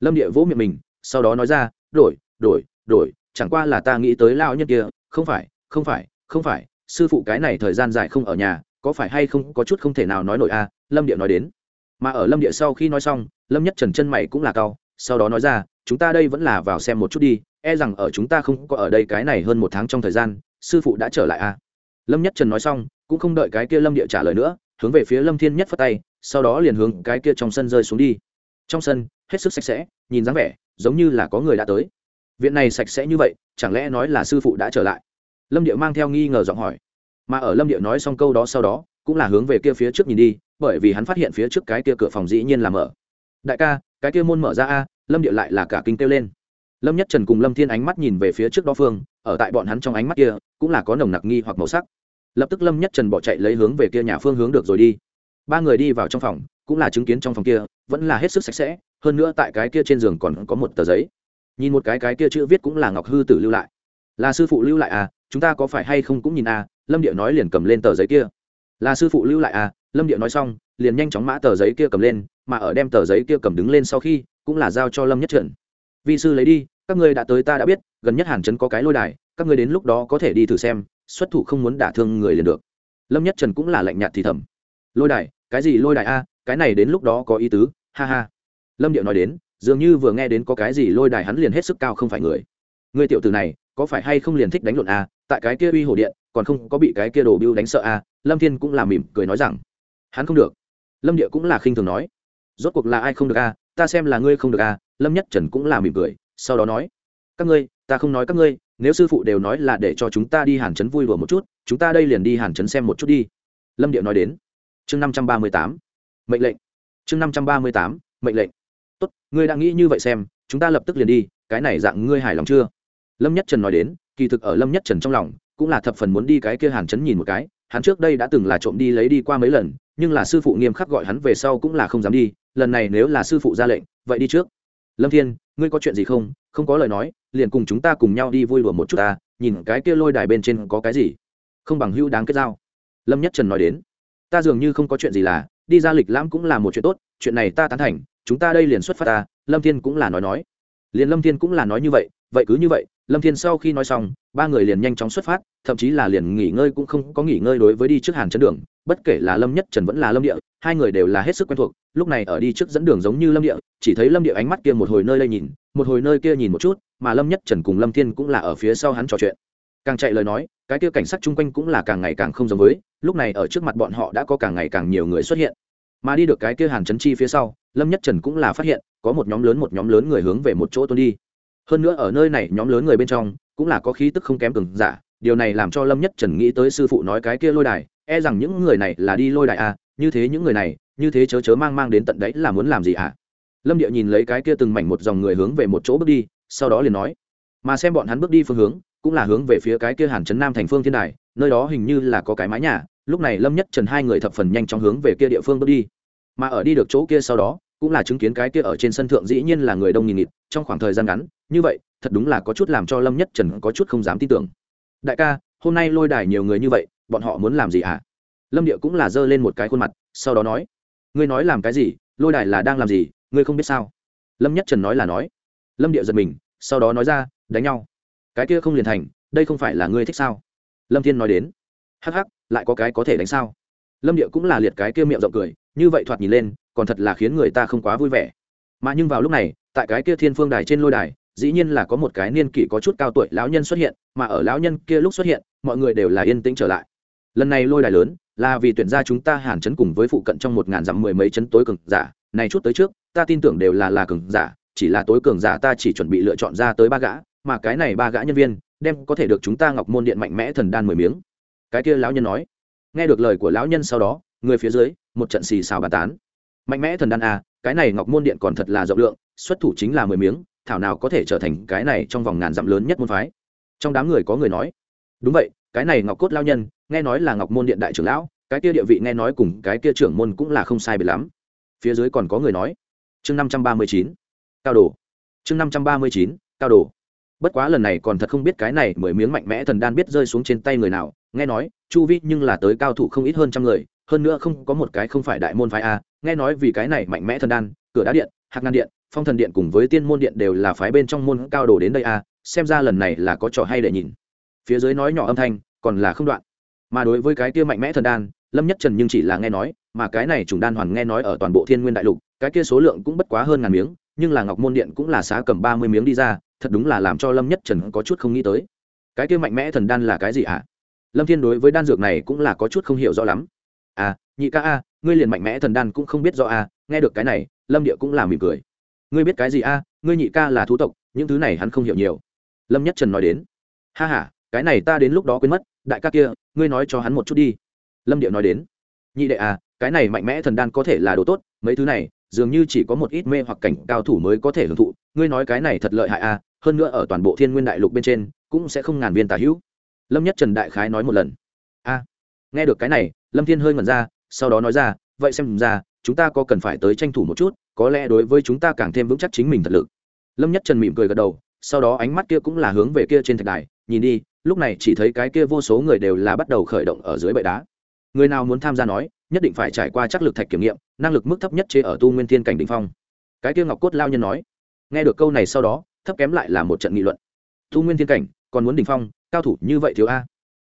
lâm địa vỗ miệng mình, sau đó nói ra, đổi đổi đổi, chẳng qua là ta nghĩ tới lao nhân kia, không phải không phải không phải, sư phụ cái này thời gian dài không ở nhà, có phải hay không có chút không thể nào nói nổi a à? lâm địa nói đến mà ở lâm địa sau khi nói xong, lâm nhất trần chân mày cũng là cao sau đó nói ra, chúng ta đây vẫn là vào xem một chút đi e rằng ở chúng ta không có ở đây cái này hơn một tháng trong thời gian, sư phụ đã trở lại a à? lâm nhất trần nói xong, cũng không đợi cái kia lâm địa trả lời nữa, hướng về phía lâm thiên nhất phất tay sau đó liền hướng cái kia trong sân rơi xuống đi. Trong sân, hết sức sạch sẽ, nhìn dáng vẻ, giống như là có người đã tới. Viện này sạch sẽ như vậy, chẳng lẽ nói là sư phụ đã trở lại? Lâm điệu mang theo nghi ngờ giọng hỏi. Mà ở lâm điệu nói xong câu đó sau đó, cũng là hướng về kia phía trước nhìn đi, bởi vì hắn phát hiện phía trước cái kia cửa phòng dĩ nhiên là mở. Đại ca, cái kia môn mở ra a, lâm điệu lại là cả kinh kêu lên. Lâm nhất trần cùng lâm thiên ánh mắt nhìn về phía trước đó phương, ở tại bọn hắn trong ánh mắt kia, cũng là có nồng nặc nghi hoặc màu sắc. Lập tức lâm nhất trần bỏ chạy lấy hướng về kia nhà phương hướng được rồi đi ba người đi vào trong phòng, cũng là chứng kiến trong phòng kia, vẫn là hết sức sạch sẽ, hơn nữa tại cái kia trên giường còn có một tờ giấy. Nhìn một cái cái kia chữ viết cũng là ngọc hư tử lưu lại. Là sư phụ lưu lại à chúng ta có phải hay không cũng nhìn à? Lâm điệu nói liền cầm lên tờ giấy kia. Là sư phụ lưu lại à? Lâm điệu nói xong, liền nhanh chóng mã tờ giấy kia cầm lên, mà ở đem tờ giấy kia cầm đứng lên sau khi, cũng là giao cho lâm nhất trần. Vi sư lấy đi, các ngươi đã tới ta đã biết, gần nhất hàn trấn có cái lôi đài, các ngươi đến lúc đó có thể đi thử xem, xuất thủ không muốn đả thương người liền được. Lâm nhất trần cũng là lạnh nhạt thì thầm. Lôi đài cái gì lôi đài a, cái này đến lúc đó có ý tứ, ha ha. Lâm điệu nói đến, dường như vừa nghe đến có cái gì lôi đài hắn liền hết sức cao không phải người. Người tiểu tử này, có phải hay không liền thích đánh lộn a, tại cái kia uy hồ điện, còn không có bị cái kia đồ biêu đánh sợ a, lâm thiên cũng là mỉm cười nói rằng, hắn không được. Lâm địa cũng là khinh thường nói, rốt cuộc là ai không được a, ta xem là ngươi không được a, lâm nhất trần cũng là mỉm cười, sau đó nói, các ngươi, ta không nói các ngươi, nếu sư phụ đều nói là để cho chúng ta đi hàn chấn vui đùa một chút, chúng ta đây liền đi hàn chấn xem một chút đi. Lâm địa nói đến chương năm trăm ba mươi tám, mệnh lệnh. Chương năm trăm ba mươi tám, mệnh lệnh. Tốt, ngươi đã nghĩ như vậy xem, chúng ta lập tức liền đi, cái này dạng ngươi hài lòng chưa? Lâm nhất trần nói đến, kỳ thực ở lâm nhất trần trong lòng, cũng là thập phần muốn đi cái kia hàn chấn nhìn một cái, hắn trước đây đã từng là trộm đi lấy đi qua mấy lần, nhưng là sư phụ nghiêm khắc gọi hắn về sau cũng là không dám đi, lần này nếu là sư phụ ra lệnh, vậy đi trước. Lâm thiên, ngươi có chuyện gì không? Không có lời nói, liền cùng chúng ta cùng nhau đi vui đùa một chút ta, nhìn cái kia lôi đài bên trên có cái gì? Không bằng hữu đáng kết giao. Lâm nhất trần nói đến ta dường như không có chuyện gì là, đi ra lịch lãm cũng là một chuyện tốt, chuyện này ta tán thành, chúng ta đây liền xuất phát ta, lâm thiên cũng là nói nói. Liền lâm thiên cũng là nói như vậy vậy cứ như vậy, lâm thiên sau khi nói xong, ba người liền nhanh chóng xuất phát, thậm chí là liền nghỉ ngơi cũng không có nghỉ ngơi đối với đi trước hàng chân đường, bất kể là lâm nhất trần vẫn là lâm địa, hai người đều là hết sức quen thuộc, lúc này ở đi trước dẫn đường giống như lâm địa, chỉ thấy lâm địa ánh mắt kia một hồi nơi đây nhìn, một hồi nơi kia nhìn một chút, mà lâm nhất trần cùng lâm thiên cũng là ở phía sau hắn trò chuyện càng chạy lời nói, cái kia cảnh sát chung quanh cũng là càng ngày càng không giống với, lúc này ở trước mặt bọn họ đã có càng ngày càng nhiều người xuất hiện. Mà đi được cái kia hàn trấn chi phía sau, lâm nhất trần cũng là phát hiện, có một nhóm lớn một nhóm lớn người hướng về một chỗ tuôn đi. Hơn nữa ở nơi này nhóm lớn người bên trong, cũng là có khí tức không kém cường giả, điều này làm cho lâm nhất trần nghĩ tới sư phụ nói cái kia lôi đài e rằng những người này là đi lôi đài à như thế những người này, như thế chớ chớ mang mang đến tận đấy là muốn làm gì à? Lâm địa nhìn lấy cái kia từng mảnh một dòng người hướng về một chỗ bước đi, sau đó liền nói, mà xem bọn hắn bước đi phương hướng cũng là hướng về phía cái kia hàn trấn nam thành phương thiên đài, nơi đó hình như là có cái mái nhà, lúc này lâm nhất trần hai người thập phần nhanh chóng hướng về kia địa phương bước đi. Mà ở đi được chỗ kia sau đó, cũng là chứng kiến cái kia ở trên sân thượng dĩ nhiên là người đông nghìn nghịt, trong khoảng thời gian ngắn, như vậy, thật đúng là có chút làm cho lâm nhất trần có chút không dám tin tưởng. Đại ca, hôm nay lôi đài nhiều người như vậy, bọn họ muốn làm gì hả? À? lâm địa cũng là giơ lên một cái khuôn mặt, sau đó nói, ngươi nói làm cái gì, lôi đài là đang làm gì, ngươi không biết sao? Lâm nhất trần nói là nói. Lâm địa giật mình, sau đó nói ra, đánh nhau cái kia không liền thành, đây không phải là ngươi thích sao? Lâm thiên nói đến. Hắc hắc, lại có cái có thể đánh sao? Lâm địa cũng là liệt cái kia miệng rộng cười, như vậy thoạt nhìn lên, còn thật là khiến người ta không quá vui vẻ. Mà nhưng vào lúc này, tại cái kia thiên phương đài trên lôi đài, dĩ nhiên là có một cái niên kỷ có chút cao tuổi lão nhân xuất hiện, mà ở lão nhân kia lúc xuất hiện, mọi người đều là yên tĩnh trở lại. Lần này lôi đài lớn, là vì tuyển ra chúng ta hàn chấn cùng với phụ cận trong một ngàn dặm mười mấy chấn tối cường giả, này chút tới trước, ta tin tưởng đều là là cường giả, chỉ là tối cường giả ta chỉ chuẩn bị lựa chọn ra tới ba gã mà cái này ba gã nhân viên đem có thể được chúng ta ngọc môn điện mạnh mẽ thần đan mười miếng. Cái kia lão nhân nói nghe được lời của lão nhân sau đó người phía dưới một trận xì xào bàn tán. Mạnh mẽ thần đan à, cái này ngọc môn điện còn thật là rộng lượng xuất thủ chính là mười miếng thảo nào có thể trở thành cái này trong vòng ngàn dặm lớn nhất môn phái. Trong đám người có người nói đúng vậy cái này ngọc cốt lão nhân nghe nói là ngọc môn điện đại trưởng lão cái kia địa vị nghe nói cùng cái kia trưởng môn cũng là không sai biệt lắm. Phía dưới còn có người nói chương năm trăm ba mươi chín cao đồ. Chương năm trăm ba mươi chín cao đồ bất quá lần này còn thật không biết cái này mười miếng mạnh mẽ thần đan biết rơi xuống trên tay người nào. Nghe nói, chu vi nhưng là tới cao thủ không ít hơn trăm người, hơn nữa không có một cái không phải đại môn phái a. Nghe nói vì cái này mạnh mẽ thần đan, cửa đá điện, hạc ngăn điện, phong thần điện cùng với tiên môn điện đều là phái bên trong môn cao đồ đến đây a, xem ra lần này là có trò hay để nhìn. Phía dưới nói nhỏ âm thanh, còn là không đoạn. Mà đối với cái kia mạnh mẽ thần đan, lâm nhất trần nhưng chỉ là nghe nói, mà cái này trùng đan hoàn nghe nói ở toàn bộ thiên nguyên đại lục, cái kia số lượng cũng bất quá hơn ngàn miếng nhưng là ngọc môn điện cũng là xá cầm ba mươi miếng đi ra thật đúng là làm cho lâm nhất trần có chút không nghĩ tới. Cái kia mạnh mẽ thần đan là cái gì ạ? À? lâm thiên đối với đan dược này cũng là có chút không hiểu rõ lắm. À nhị ca a ngươi liền mạnh mẽ thần đan cũng không biết rõ a nghe được cái này lâm địa cũng là mỉm cười. Ngươi biết cái gì a? Ngươi nhị ca là thú tộc những thứ này hắn không hiểu nhiều. Lâm nhất trần nói đến. Ha ha cái này ta đến lúc đó quên mất đại ca kia ngươi nói cho hắn một chút đi. Lâm địa nói đến. Nhị đệ a, cái này mạnh mẽ thần đan có thể là đồ tốt mấy thứ này dường như chỉ có một ít mê hoặc cảnh cao thủ mới có thể hưởng thụ. Ngươi nói cái này thật lợi hại a hơn nữa ở toàn bộ thiên nguyên đại lục bên trên, cũng sẽ không ngàn viên tà hữu. Lâm nhất trần đại khái nói một lần. A nghe được cái này, lâm thiên hơi ngẩn ra, sau đó nói ra, vậy xem ra, chúng ta có cần phải tới tranh thủ một chút, có lẽ đối với chúng ta càng thêm vững chắc chính mình thật lực. Lâm nhất trần mỉm cười gật đầu, sau đó ánh mắt kia cũng là hướng về kia trên thạch đài, nhìn đi, lúc này chỉ thấy cái kia vô số người đều là bắt đầu khởi động ở dưới bệ đá. Người nào muốn tham gia nói nhất định phải trải qua chắc lực thạch kiểm nghiệm, năng lực mức thấp nhất chế ở tu nguyên thiên cảnh đ ỉ n h phong. Cái kia ngọc cốt lao nhân nói. Nghe được câu này sau đó, thấp kém lại là một trận nghị luận. Tu nguyên thiên cảnh, còn muốn đ ỉ n h phong, cao thủ như vậy thiếu a.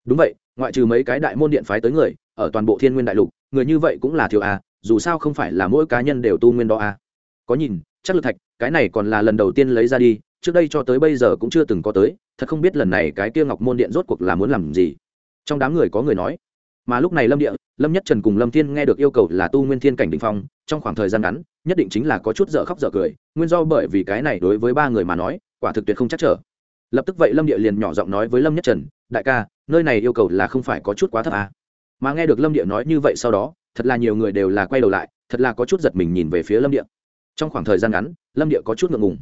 Đúng vậy, ngoại trừ mấy cái đại môn điện phái tới người, ở toàn bộ thiên nguyên đại lục, người như vậy cũng là thiếu a, dù sao không phải là mỗi cá nhân đều tu nguyên đo a. Có nhìn, chắc lực thạch, cái này còn là lần đầu tiên lấy ra đi, trước đây cho tới bây giờ cũng chưa từng có tới, thật không biết lần này cái kia ngọc môn điện rốt cuộc là muốn làm gì. Trong đám người có người nói mà lúc này lâm địa, lâm nhất trần cùng lâm thiên nghe được yêu cầu là tu nguyên thiên cảnh đình phong, trong khoảng thời gian ngắn, nhất định chính là có chút dở khóc dở cười, nguyên do bởi vì cái này đối với ba người mà nói, quả thực tuyệt không chắc trở. Lập tức vậy lâm địa liền nhỏ giọng nói với lâm nhất trần, đại ca, nơi này yêu cầu là không phải có chút quá thấp à. mà nghe được lâm địa nói như vậy sau đó, thật là nhiều người đều là quay đầu lại, thật là có chút giật mình nhìn về phía lâm địa. Trong khoảng thời gian ngắn, lâm địa có chút ngượng ngùng.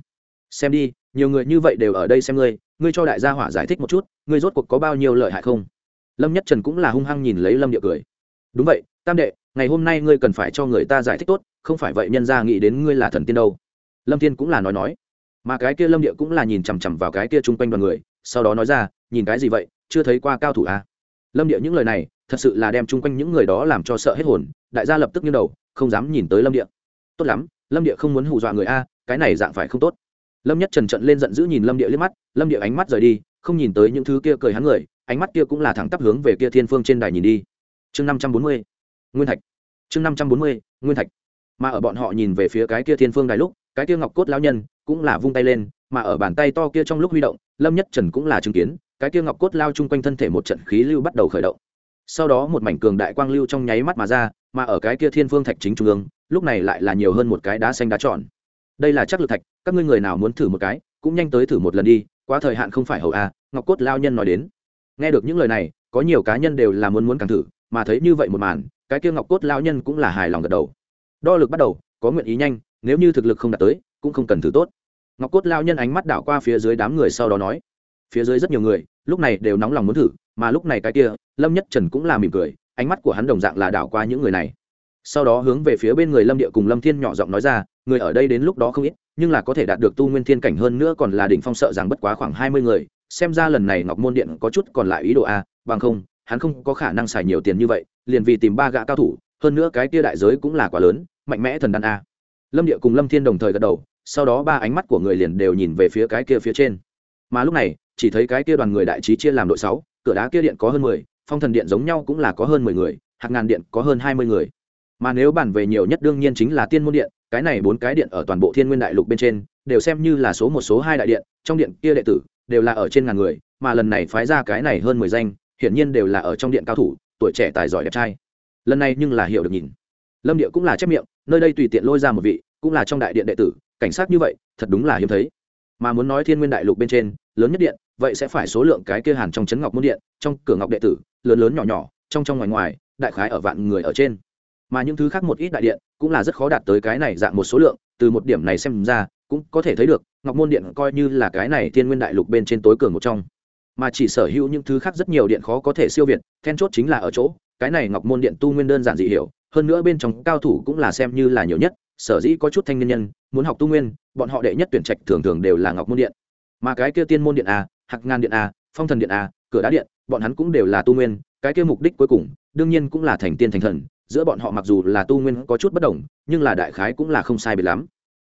Xem đi, nhiều người như vậy đều ở đây xem ngươi ngươi cho đại gia hỏa giải thích một chút, ngươi rốt cuộc có bao nhiêu lợi hại không? lâm nhất trần cũng là hung hăng nhìn lấy lâm địa cười. Đúng vậy tam đệ ngày hôm nay ngươi cần phải cho người ta giải thích tốt không phải vậy nhân ra nghĩ đến ngươi là thần tiên đâu. Lâm thiên cũng là nói nói. Mà cái kia lâm địa cũng là nhìn chằm chằm vào cái kia chung quanh đoàn người sau đó nói ra nhìn cái gì vậy chưa thấy qua cao thủ à? lâm địa những lời này thật sự là đem chung quanh những người đó làm cho sợ hết hồn đại gia lập tức như đầu không dám nhìn tới lâm địa. Tốt lắm lâm địa không muốn hù dọa người a à, cái này dạng phải không tốt. Lâm nhất trần trận lên giận dữ nhìn lâm địa liếc mắt lâm địa ánh mắt rời đi không nhìn tới những thứ kia cười hắn người ánh mắt kia cũng là thẳng tắp hướng về kia thiên phương trên đài nhìn đi. Chương năm trăm bốn mươi, nguyên thạch. Chương năm trăm bốn mươi, nguyên thạch. Mà ở bọn họ nhìn về phía cái kia thiên phương đài lúc, cái kia ngọc cốt lão nhân cũng là vung tay lên, mà ở bàn tay to kia trong lúc huy động, lâm nhất trần cũng là chứng kiến, cái kia ngọc cốt lao chung quanh thân thể một trận khí lưu bắt đầu khởi động. Sau đó một mảnh cường đại quang lưu trong nháy mắt mà ra, mà ở cái kia thiên phương thạch chính trung ương, lúc này lại là nhiều hơn một cái đá xanh đá tròn. Đây là chắc lực thạch, các ngươi người nào muốn thử một cái, cũng nhanh tới thử một lần đi, quá thời hạn không phải hầu a, ngọc cốt lao nhân nói đến nghe được những lời này, có nhiều cá nhân đều là muốn muốn càng thử, mà thấy như vậy một màn, cái kia ngọc cốt lão nhân cũng là hài lòng gật đầu. Đo lực bắt đầu, có nguyện ý nhanh, nếu như thực lực không đạt tới, cũng không cần thử tốt. Ngọc cốt lão nhân ánh mắt đảo qua phía dưới đám người sau đó nói, phía dưới rất nhiều người, lúc này đều nóng lòng muốn thử, mà lúc này cái kia, lâm nhất trần cũng là mỉm cười, ánh mắt của hắn đồng dạng là đảo qua những người này. Sau đó hướng về phía bên người lâm địa cùng lâm thiên nhỏ giọng nói ra, người ở đây đến lúc đó không ít, nhưng là có thể đạt được tu nguyên thiên cảnh hơn nữa còn là đỉnh phong sợ rằng bất quá khoảng hai mươi người xem ra lần này ngọc môn điện có chút còn lại ý đồ a, bằng không, hắn không có khả năng xài nhiều tiền như vậy, liền vì tìm ba gã cao thủ, hơn nữa cái kia đại giới cũng là quá lớn, mạnh mẽ thần đan a. Lâm địa cùng lâm thiên đồng thời gật đầu, sau đó ba ánh mắt của người liền đều nhìn về phía cái kia phía trên. Mà lúc này, chỉ thấy cái kia đoàn người đại trí chia làm đội sáu, cửa đá kia điện có hơn mười, phong thần điện giống nhau cũng là có hơn mười người hạt ngàn điện có hơn hai mươi người. Mà nếu bàn về nhiều nhất đương nhiên chính là tiên môn điện, cái này bốn cái điện ở toàn bộ thiên nguyên đại lục bên trên, đều xem như là số một, số hai đại điện, trong điện kia đệ tử đều là ở trên ngàn người, mà lần này phái ra cái này hơn mười danh, hiển nhiên đều là ở trong điện cao thủ, tuổi trẻ tài giỏi đẹp trai. Lần này nhưng là hiểu được nhìn. Lâm địa cũng là chép miệng, nơi đây tùy tiện lôi ra một vị, cũng là trong đại điện đệ tử, cảnh sát như vậy, thật đúng là hiếm thấy. Mà muốn nói thiên nguyên đại lục bên trên, lớn nhất điện, vậy sẽ phải số lượng cái kia hàn trong trấn ngọc môn điện, trong cửa ngọc đệ tử, lớn lớn nhỏ nhỏ, trong trong ngoài ngoài, đại khái ở vạn người ở trên. Mà những thứ khác một ít đại điện, cũng là rất khó đạt tới cái này dạng một số lượng, từ một điểm này xem ra cũng có thể thấy được, ngọc môn điện coi như là cái này thiên nguyên đại lục bên trên tối cường một trong. Mà chỉ sở hữu những thứ khác rất nhiều điện khó có thể siêu việt, then chốt chính là ở chỗ, cái này ngọc môn điện tu nguyên đơn giản dị hiểu, hơn nữa bên trong cao thủ cũng là xem như là nhiều nhất, sở dĩ có chút thanh niên nhân, muốn học tu nguyên, bọn họ đệ nhất tuyển trạch thường thường đều là ngọc môn điện. Mà cái kia tiên môn điện a, hạc ngan điện a, phong thần điện a, cửa đá điện, bọn hắn cũng đều là tu nguyên, cái kia mục đích cuối cùng, đương nhiên cũng là thành tiên thành thần, giữa bọn họ mặc dù là tu nguyên có chút bất đồng, nhưng là đại khái cũng là không sai biệt lắm.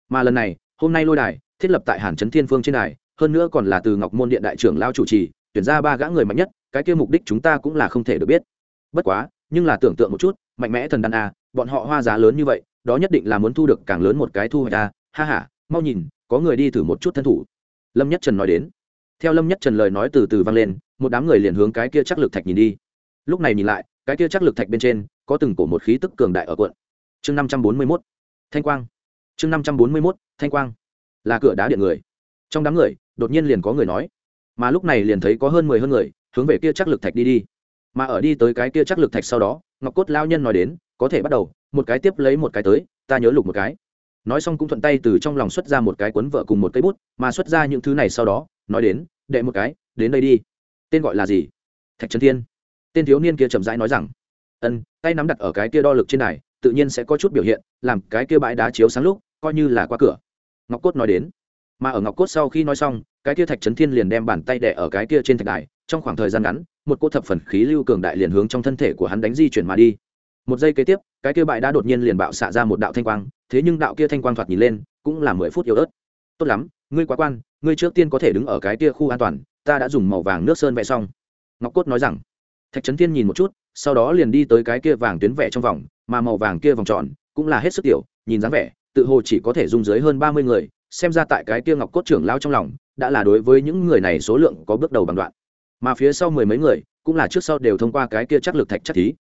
Mà lần này hôm nay lôi đài, thiết lập tại hàn trấn thiên phương trên đài, hơn nữa còn là từ ngọc môn điện đại trưởng lao chủ trì, tuyển ra ba gã người mạnh nhất, cái kia mục đích chúng ta cũng là không thể được biết. Bất quá, nhưng là tưởng tượng một chút, mạnh mẽ thần đàn a, bọn họ hoa giá lớn như vậy, đó nhất định là muốn thu được càng lớn một cái thu hoạch a. Ha ha, mau nhìn, có người đi thử một chút thân thủ. Lâm nhất trần nói đến. Theo lâm nhất trần lời nói từ từ vang lên, một đám người liền hướng cái kia chắc lực thạch nhìn đi. Lúc này nhìn lại, cái kia chắc lực thạch bên trên, có từng cổ một khí tức cường đại ở quận. Chương năm trăm bốn mươi mốt. Thanh quang chương năm trăm bốn mươi mốt, thanh quang. Là cửa đá điện người. Trong đám người, đột nhiên liền có người nói. Mà lúc này liền thấy có hơn mười hơn người, hướng về kia chắc lực thạch đi đi. Mà ở đi tới cái kia chắc lực thạch sau đó, ngọc cốt lao nhân nói đến, có thể bắt đầu, một cái tiếp lấy một cái tới, ta nhớ lục một cái. Nói xong cũng thuận tay từ trong lòng xuất ra một cái cuốn vợ cùng một cây bút, mà xuất ra những thứ này sau đó, nói đến, đệ một cái, đến đây đi. Tên gọi là gì? Thạch trấn thiên. Tên thiếu niên kia chậm rãi nói rằng, ân, tay nắm đặt ở cái kia đo lực trên này tự nhiên sẽ có chút biểu hiện, làm cái kia bãi đá chiếu sáng lúc coi như là qua cửa. Ngọc cốt nói đến. Mà ở ngọc cốt sau khi nói xong, cái tia thạch trấn thiên liền đem bàn tay đẻ ở cái tia trên thạch đài, trong khoảng thời gian ngắn, một cô thập phần khí lưu cường đại liền hướng trong thân thể của hắn đánh di chuyển mà đi. Một giây kế tiếp, cái kia bại đã đột nhiên liền bạo xạ ra một đạo thanh quang, thế nhưng đạo kia thanh quang thoạt nhìn lên, cũng là mười phút yếu ớt. Tốt lắm, ngươi quá quan, ngươi trước tiên có thể đứng ở cái kia khu an toàn, ta đã dùng màu vàng nước sơn vẽ xong. Ngọc cốt nói rằng. Thạch trấn thiên nhìn một chút, sau đó liền đi tới cái kia vàng tuyến vẽ trong vòng, mà màu vàng kia vòng tròn cũng là hết sức tiểu, nhìn dáng vẻ tự hồ chỉ có thể dung dưới hơn ba mươi người xem ra tại cái kia ngọc cốt trưởng lão trong lòng đã là đối với những người này số lượng có bước đầu bằng đoạn. Mà phía sau mười mấy người cũng là trước sau đều thông qua cái kia chắc lực thạch chất thí.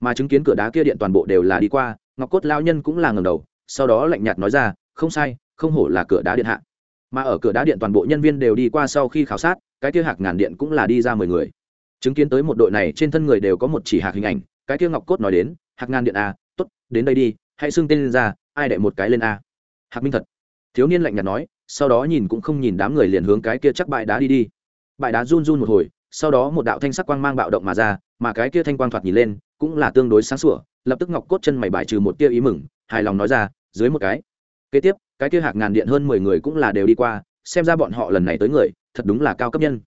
Mà chứng kiến cửa đá kia điện toàn bộ đều là đi qua ngọc cốt lão nhân cũng là ngẩng đầu sau đó lạnh nhạt nói ra không sai không hổ là cửa đá điện hạ. Mà ở cửa đá điện toàn bộ nhân viên đều đi qua sau khi khảo sát cái kia hạc ngàn điện cũng là đi ra mười người. Chứng kiến tới một đội này trên thân người đều có một chỉ hạc hình ảnh cái kia ngọc cốt nói đến hạc ngàn điện à, tốt, đến đây đi hãy xưng tên ra ai đệ một cái lên a? Hạc minh thật. Thiếu niên lạnh nhạt nói, sau đó nhìn cũng không nhìn đám người liền hướng cái kia chắc bãi đá đi đi. Bãi đá run run một hồi, sau đó một đạo thanh sắc quang mang bạo động mà ra, mà cái kia thanh quang thoạt nhìn lên, cũng là tương đối sáng sủa, lập tức ngọc cốt chân mày bài trừ một tia ý mừng, hài lòng nói ra, dưới một cái. Kế tiếp, cái kia hạc ngàn điện hơn mười người cũng là đều đi qua, xem ra bọn họ lần này tới người, thật đúng là cao cấp nhân.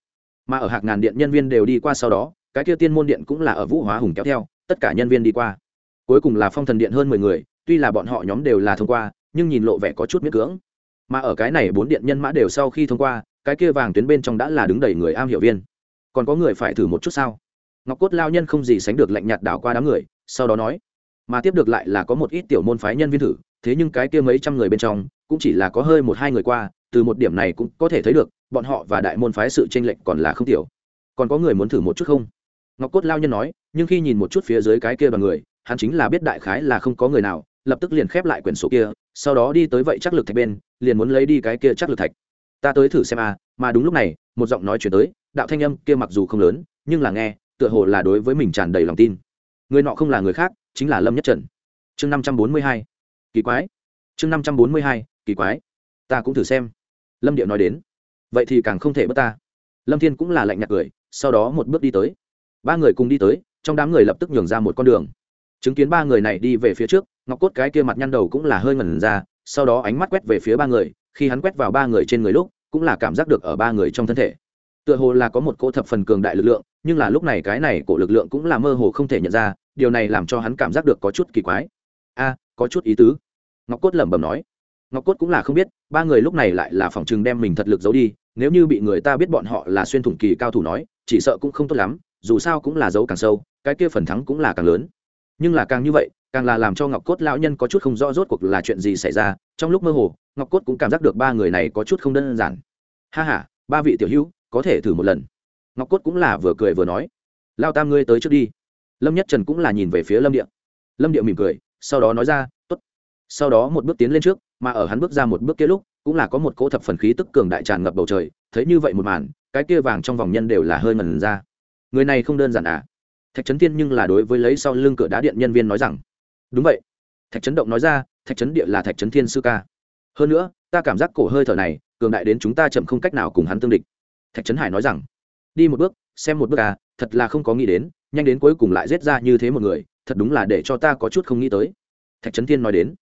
Mà ở hạc ngàn điện nhân viên đều đi qua sau đó, cái kia tiên môn điện cũng là ở vũ hóa hùng kéo theo, tất cả nhân viên đi qua. Cuối cùng là phong thần điện hơn mười người tuy là bọn họ nhóm đều là thông qua, nhưng nhìn lộ vẻ có chút miễn cưỡng. Mà ở cái này bốn điện nhân mã đều sau khi thông qua, cái kia vàng tuyến bên trong đã là đứng đầy người am hiểu viên. Còn có người phải thử một chút sao? Ngọc cốt lao nhân không gì sánh được lạnh nhạt đảo qua đám người, sau đó nói, mà tiếp được lại là có một ít tiểu môn phái nhân viên thử, thế nhưng cái kia mấy trăm người bên trong, cũng chỉ là có hơi một hai người qua, từ một điểm này cũng có thể thấy được, bọn họ và đại môn phái sự tranh lệch còn là không tiểu. Còn có người muốn thử một chút không? Ngọc cốt lao nhân nói, nhưng khi nhìn một chút phía dưới cái kia đoàn người, hắn chính là biết đại khái là không có người nào lập tức liền khép lại quyển sổ kia, sau đó đi tới vậy chắc lực thạch bên, liền muốn lấy đi cái kia chắc lực thạch. Ta tới thử xem à mà đúng lúc này, một giọng nói chuyển tới, đạo thanh âm kia mặc dù không lớn, nhưng là nghe, tựa hồ là đối với mình tràn đầy lòng tin. Người nọ không là người khác, chính là lâm nhất trần. Chương năm trăm bốn mươi hai. Kỳ quái. Chương năm trăm bốn mươi hai, kỳ quái. Ta cũng thử xem. Lâm điệu nói đến. Vậy thì càng không thể bất ta. Lâm thiên cũng là lạnh nhạt cười, sau đó một bước đi tới. Ba người cùng đi tới, trong đám người lập tức nhường ra một con đường. Chứng kiến ba người này đi về phía trước ngọc cốt cái kia mặt nhăn đầu cũng là hơi ngẩn ra, sau đó ánh mắt quét về phía ba người, khi hắn quét vào ba người trên người lúc, cũng là cảm giác được ở ba người trong thân thể. Tựa hồ là có một cỗ thập phần cường đại lực lượng, nhưng là lúc này cái này của lực lượng cũng là mơ hồ không thể nhận ra, điều này làm cho hắn cảm giác được có chút kỳ quái. A, có chút ý tứ. Ngọc cốt lẩm bẩm nói. Ngọc cốt cũng là không biết, ba người lúc này lại là phòng chừng đem mình thật lực giấu đi, nếu như bị người ta biết bọn họ là xuyên thủng kỳ cao thủ nói, chỉ sợ cũng không tốt lắm, dù sao cũng là giấu càng sâu, cái kia phần thắng cũng là càng lớn. Nhưng là càng như vậy càng là làm cho ngọc cốt lão nhân có chút không rõ rốt cuộc là chuyện gì xảy ra, trong lúc mơ hồ, ngọc cốt cũng cảm giác được ba người này có chút không đơn giản. Ha h a ba vị tiểu hữu, có thể thử một lần. Ngọc cốt cũng là vừa cười vừa nói. Lao tam ngươi tới trước đi. Lâm nhất trần cũng là nhìn về phía lâm địa. Lâm địa mỉm cười, sau đó nói ra t ố t sau đó một bước tiến lên trước, mà ở hắn bước ra một bước kia lúc, cũng là có một cỗ thập phần khí tức cường đại tràn ngập bầu trời, thấy như vậy một màn, cái kia vàng trong vòng nhân đều là hơi ngần ra. Người này không đơn giản à? Thạch trấn tiên nhưng là đối với lấy sau lưng cửa đá điện nhân viên nói rằng đúng vậy. Thạch chấn động nói ra, thạch chấn địa là thạch chấn thiên sư ca. Hơn nữa, ta cảm giác cổ hơi thở này, cường đại đến chúng ta chậm không cách nào cùng hắn tương địch. Thạch chấn hải nói rằng, đi một bước, xem một bước à thật là không có nghĩ đến, nhanh đến cuối cùng lại giết ra như thế một người, thật đúng là để cho ta có chút không nghĩ tới. Thạch trấn thiên nói đến,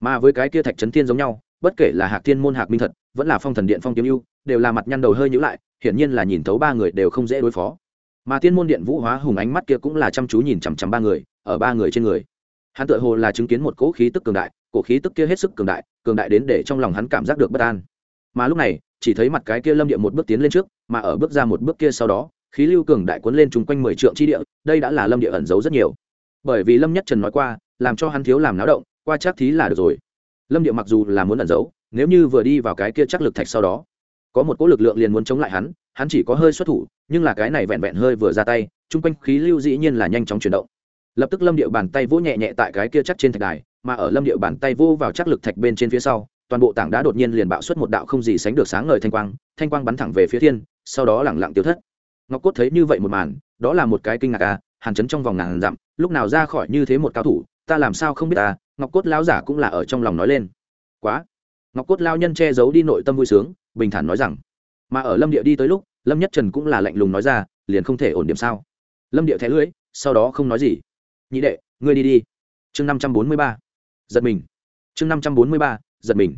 mà với cái kia thạch trấn thiên giống nhau, bất kể là hạc thiên môn hạc minh thật, vẫn là phong thần điện phong kiếm ưu, đều là mặt nhăn đầu hơi nhữ lại, hiển nhiên là nhìn thấu ba người đều không dễ đối phó. Mà thiên môn điện vũ hóa hùng ánh mắt kia cũng là chăm chú nhìn chằm chằm ba người, ở ba người trên người hắn tự hồ là chứng kiến một cỗ khí tức cường đại, cỗ khí tức kia hết sức cường đại cường đại đến để trong lòng hắn cảm giác được bất an. Mà lúc này, chỉ thấy mặt cái kia lâm địa một bước tiến lên trước, mà ở bước ra một bước kia sau đó, khí lưu cường đại cuốn lên chung quanh mười triệu chi địa, đây đã là lâm địa ẩn giấu rất nhiều. Bởi vì lâm nhất trần nói qua, làm cho hắn thiếu làm náo động, qua chắc thí là được rồi. Lâm địa mặc dù là muốn ẩn giấu, nếu như vừa đi vào cái kia chắc lực thạch sau đó, có một cỗ lực lượng liền muốn chống lại hắn hắn chỉ có hơi xuất thủ, nhưng là cái này vẹn vẹn hơi vừa ra tay, chung quanh khí lưu dĩ nhiên là nhanh chóng chuyển động lập tức lâm điệu bàn tay vỗ nhẹ nhẹ tại cái kia chắc trên thạch đài, mà ở lâm điệu bàn tay vô vào chắc lực thạch bên trên phía sau, toàn bộ tảng đá đột nhiên liền bạo xuất một đạo không gì sánh được sáng ngời thanh quang thanh quang bắn thẳng về phía thiên, sau đó lẳng lặng tiêu thất. Ngọc cốt thấy như vậy một màn, đó là một cái kinh ngạc à hàn chấn trong vòng ngàn dặm, lúc nào ra khỏi như thế một cao thủ, ta làm sao không biết à ngọc cốt lão giả cũng là ở trong lòng nói lên. Quá. Ngọc cốt lao nhân che giấu đi nội tâm vui sướng, bình thản nói rằng, mà ở lâm điệu đi tới lúc, lâm nhất trần cũng là lạnh lùng nói ra, liền không thể ổn điểm sao. Lâm điệu thẻ lưỡi sau đó không nói gì nhị đệ, ngươi đi đi. Chương năm trăm bốn mươi ba. Giật mình. Chương năm trăm bốn mươi ba, giật mình.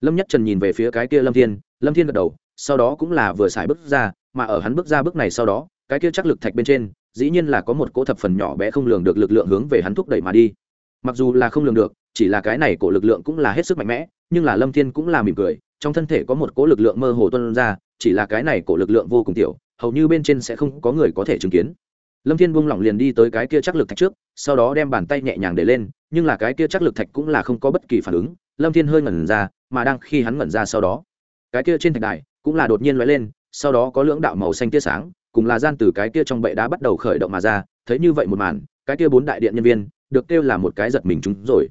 Lâm nhất trần nhìn về phía cái kia lâm thiên lâm thiên gật đầu, sau đó cũng là vừa xài bước ra, mà ở hắn bước ra bước này sau đó, cái kia chắc lực thạch bên trên, dĩ nhiên là có một cỗ thập phần nhỏ bé không lường được lực lượng hướng về hắn thúc đẩy mà đi. Mặc dù là không lường được, chỉ là cái này cổ lực lượng cũng là hết sức mạnh mẽ, nhưng là lâm thiên cũng là mỉm cười, trong thân thể có một cỗ lực lượng mơ hồ tuân ra, chỉ là cái này cổ lực lượng vô cùng tiểu, hầu như bên trên sẽ không có người có thể chứng kiến lâm thiên buông lỏng liền đi tới cái kia chắc lực thạch trước, sau đó đem bàn tay nhẹ nhàng để lên, nhưng là cái kia chắc lực thạch cũng là không có bất kỳ phản ứng. Lâm thiên hơi ngẩn ra, mà đang khi hắn ngẩn ra sau đó, cái kia trên thạch đài cũng là đột nhiên lóe lên, sau đó có lưỡng đạo màu xanh tia sáng, cùng là gian từ cái kia trong bệ đá bắt đầu khởi động mà ra, thấy như vậy một màn, cái kia bốn đại điện nhân viên được kêu là một cái giật mình chúng rồi.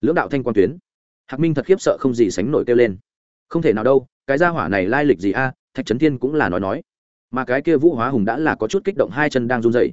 Lưỡng đạo thanh quan tuyến, hạc minh thật khiếp sợ không gì sánh nổi kêu lên. Không thể nào đâu, cái gia hỏa này lai lịch gì a, thạch trấn thiên cũng là nói nói mà cái kia vũ hóa hùng đã là có chút kích động hai chân đang run dày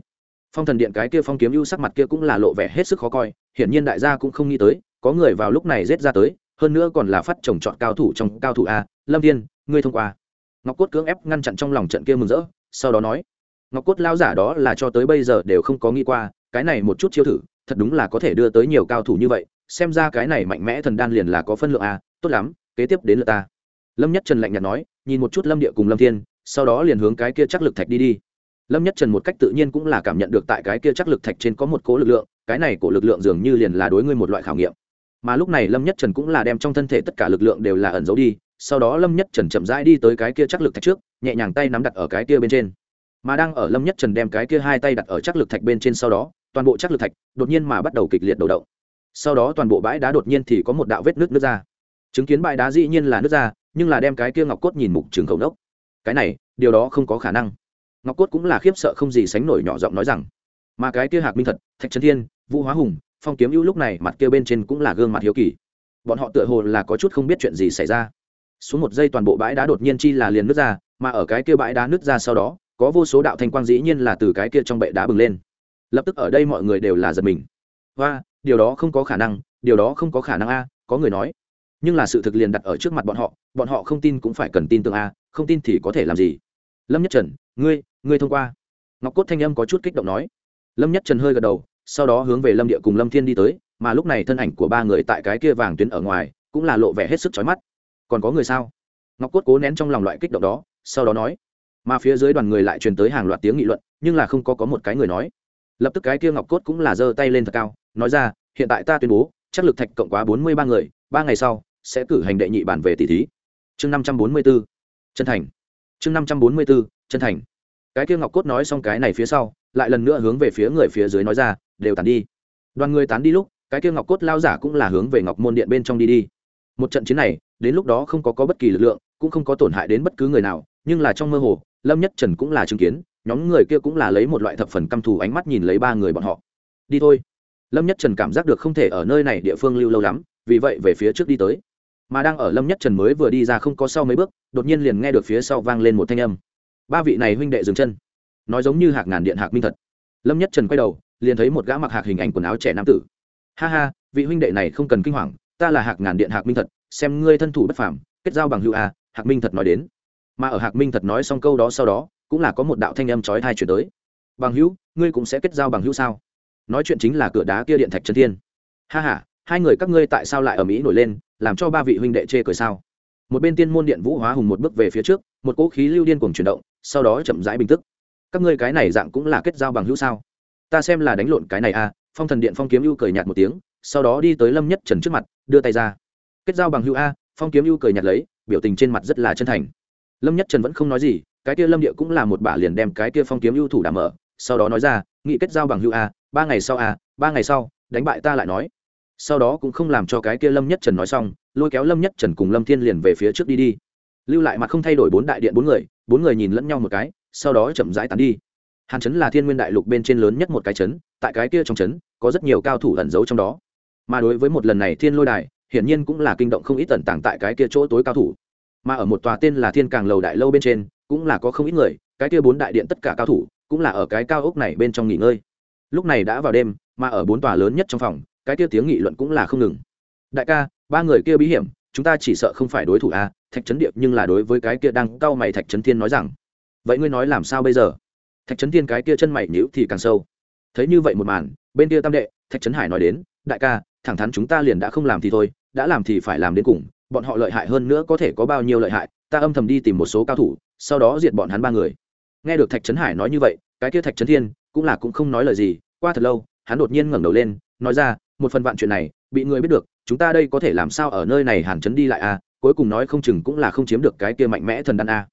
phong thần điện cái kia phong kiếm ưu sắc mặt kia cũng là lộ vẻ hết sức khó coi, hiển nhiên đại gia cũng không nghĩ tới, có người vào lúc này rết ra tới, hơn nữa còn là phát trồng chọn cao thủ trong cao thủ a, lâm thiên, ngươi thông qua. Ngọc cốt cưỡng ép ngăn chặn trong lòng trận kia mừng rỡ, sau đó nói, ngọc cốt lao giả đó là cho tới bây giờ đều không có nghĩ qua, cái này một chút chiêu thử, thật đúng là có thể đưa tới nhiều cao thủ như vậy, xem ra cái này mạnh mẽ thần đan liền là có phân lượng a, tốt lắm, kế tiếp đến lượt ta. Lâm nhất trần lạnh nhạt nói, nhìn một chút lâm địa cùng lâm thiên sau đó liền hướng cái kia chắc lực thạch đi đi. Lâm nhất trần một cách tự nhiên cũng là cảm nhận được tại cái kia chắc lực thạch trên có một cố lực lượng, cái này của lực lượng dường như liền là đối ngươi một loại khảo nghiệm. Mà lúc này lâm nhất trần cũng là đem trong thân thể tất cả lực lượng đều là ẩn giấu đi, sau đó lâm nhất trần chậm rãi đi tới cái kia chắc lực thạch trước, nhẹ nhàng tay nắm đặt ở cái kia bên trên. Mà đang ở lâm nhất trần đem cái kia hai tay đặt ở chắc lực thạch bên trên sau đó, toàn bộ chắc lực thạch đột nhiên mà bắt đầu kịch liệt đầu động. Sau đó toàn bộ bãi đá đột nhiên thì có một đạo vết nước nước ra. Chứng kiến bãi đá dĩ nhiên là nước ra, nhưng là đem cái kia ngọc cốt nhìn mục trường khẩu đốc cái này, điều đó không có khả năng. Ngọc cốt cũng là khiếp sợ không gì sánh nổi nhỏ giọng nói rằng, mà cái kia hạc minh thật, thạch trấn thiên, vũ hóa hùng, phong kiếm ưu lúc này mặt kia bên trên cũng là gương mặt hiếu kỳ. Bọn họ tựa hồ là có chút không biết chuyện gì xảy ra. Xuống một giây toàn bộ bãi đá đột nhiên chi là liền nước ra, mà ở cái kia bãi đá nước ra sau đó, có vô số đạo thanh quang dĩ nhiên là từ cái kia trong bệ đá bừng lên. Lập tức ở đây mọi người đều là giật mình. Và điều đó không có khả năng, điều đó không có khả năng a, có người nói. Nhưng là sự thực liền đặt ở trước mặt bọn họ bọn họ không tin cũng phải cần tin tưởng a không tin thì có thể làm gì? Lâm nhất trần, ngươi ngươi thông qua. Ngọc cốt thanh âm có chút kích động nói. Lâm nhất trần hơi gật đầu, sau đó hướng về lâm địa cùng lâm thiên đi tới, mà lúc này thân ảnh của ba người tại cái kia vàng tuyến ở ngoài, cũng là lộ vẻ hết sức chói mắt. Còn có người sao? Ngọc cốt cố nén trong lòng loại kích động đó, sau đó nói. Mà phía dưới đoàn người lại truyền tới hàng loạt tiếng nghị luận, nhưng là không có có một cái người nói. Lập tức cái kia ngọc cốt cũng là giơ tay lên thật cao, nói ra, hiện tại ta tuyên bố, chắc lực thạch cộng quá bốn mươi ba người, ba ngày sau sẽ cử hành đệ nhị bản về tỷ thí. Chương năm trăm bốn mươi b chân thành. Chương năm trăm bốn mươi bốn chân thành. Cái kia ngọc cốt nói xong cái này phía sau lại lần nữa hướng về phía người phía dưới nói ra đều tàn đi. Đoàn người tán đi lúc cái kia ngọc cốt lao giả cũng là hướng về ngọc môn điện bên trong đi đi. Một trận chiến này đến lúc đó không có, có bất kỳ lực lượng cũng không có tổn hại đến bất cứ người nào nhưng là trong mơ hồ lâm nhất trần cũng là chứng kiến nhóm người kia cũng là lấy một loại thập phần căm thù ánh mắt nhìn lấy ba người bọn họ. Đi thôi. Lâm nhất trần cảm giác được không thể ở nơi này địa phương lưu lâu lắm vì vậy về phía trước đi tới mà đang ở lâm nhất trần mới vừa đi ra không có sau mấy bước, đột nhiên liền nghe được phía sau vang lên một thanh âm. Ba vị này huynh đệ dừng chân. Nói giống như hạc ngàn điện, hạc minh thật. Lâm nhất trần quay đầu, liền thấy một gã mặc hạc hình ảnh quần áo trẻ nam tử. Ha ha, vị huynh đệ này không cần kinh hoàng, ta là hạc ngàn điện, hạc minh thật, xem ngươi thân thủ bất phàm, kết giao bằng hữu à hạc minh thật nói đến. Mà ở hạc minh thật nói xong câu đó sau đó, cũng là có một đạo thanh âm chói tai chuyển tới. Bằng hữu, ngươi cũng sẽ kết giao bằng hữu sao? Nói chuyện chính là cửa đá kia điện thạch trần thiên. Ha ha hai người các ngươi tại sao lại ở mỹ nổi lên làm cho ba vị huynh đệ chê cười sao một bên tiên môn điện vũ hóa hùng một bước về phía trước một cỗ khí lưu điên cùng chuyển động sau đó chậm rãi bình tức các ngươi cái này dạng cũng là kết giao bằng hữu sao ta xem là đánh lộn cái này à phong thần điện phong kiếm ưu cười nhạt một tiếng sau đó đi tới lâm nhất trần trước mặt đưa tay ra kết giao bằng hữu a phong kiếm ưu cười nhạt lấy biểu tình trên mặt rất là chân thành lâm nhất trần vẫn không nói gì cái kia lâm địa cũng là một bả liền đem cái kia phong kiếm ưu thủ đảm mở sau đó nói ra nghị kết giao bằng hữu a ba ngày sau a ba ngày sau đánh bại ta lại nói sau đó cũng không làm cho cái kia lâm nhất trần nói xong, lôi kéo lâm nhất trần cùng lâm thiên liền về phía trước đi đi. Lưu lại mặt không thay đổi bốn đại điện bốn người bốn người nhìn lẫn nhau một cái, sau đó chậm rãi tán đi. Hàn trấn là thiên nguyên đại lục bên trên lớn nhất một cái trấn tại cái kia trong trấn có rất nhiều cao thủ ẩn giấu trong đó. Mà đối với một lần này thiên lôi đài, hiển nhiên cũng là kinh động không ít tần tàng tại cái kia chỗ tối cao thủ. Mà ở một tòa tên là thiên càng lầu đại lâu bên trên, cũng là có không ít người, cái kia bốn đại điện tất cả cao thủ, cũng là ở cái cao ốc này bên trong nghỉ ngơi. Lúc này đã vào đêm, mà ở bốn tòa lớn nhất trong phòng cái kia tiếng nghị luận cũng là không ngừng. Đại ca ba người kia bí hiểm chúng ta chỉ sợ không phải đối thủ a à, thạch chấn điệp nhưng là đối với cái kia đang cau mày thạch chấn thiên nói rằng. Vậy ngươi nói làm sao bây giờ? Thạch chấn thiên cái kia chân mày nhữ thì càng sâu. Thấy như vậy một màn bên kia tam đệ thạch chấn hải nói đến đại ca thẳng thắn chúng ta liền đã không làm thì thôi đã làm thì phải làm đến cùng bọn họ lợi hại hơn nữa có thể có bao nhiêu lợi hại ta âm thầm đi tìm một số cao thủ sau đó diệt bọn hắn ba người. Nghe được thạch chấn hải nói như vậy cái kia thạch chấn thiên cũng là cũng không nói lời gì qua thật lâu hắn đột nhiên ngẩng đầu lên nói ra một phần vạn chuyện này, bị người biết được, chúng ta đây có thể làm sao ở nơi này hàn chấn đi lại a à? cuối cùng nói không chừng cũng là không chiếm được cái kia mạnh mẽ thần đan a à.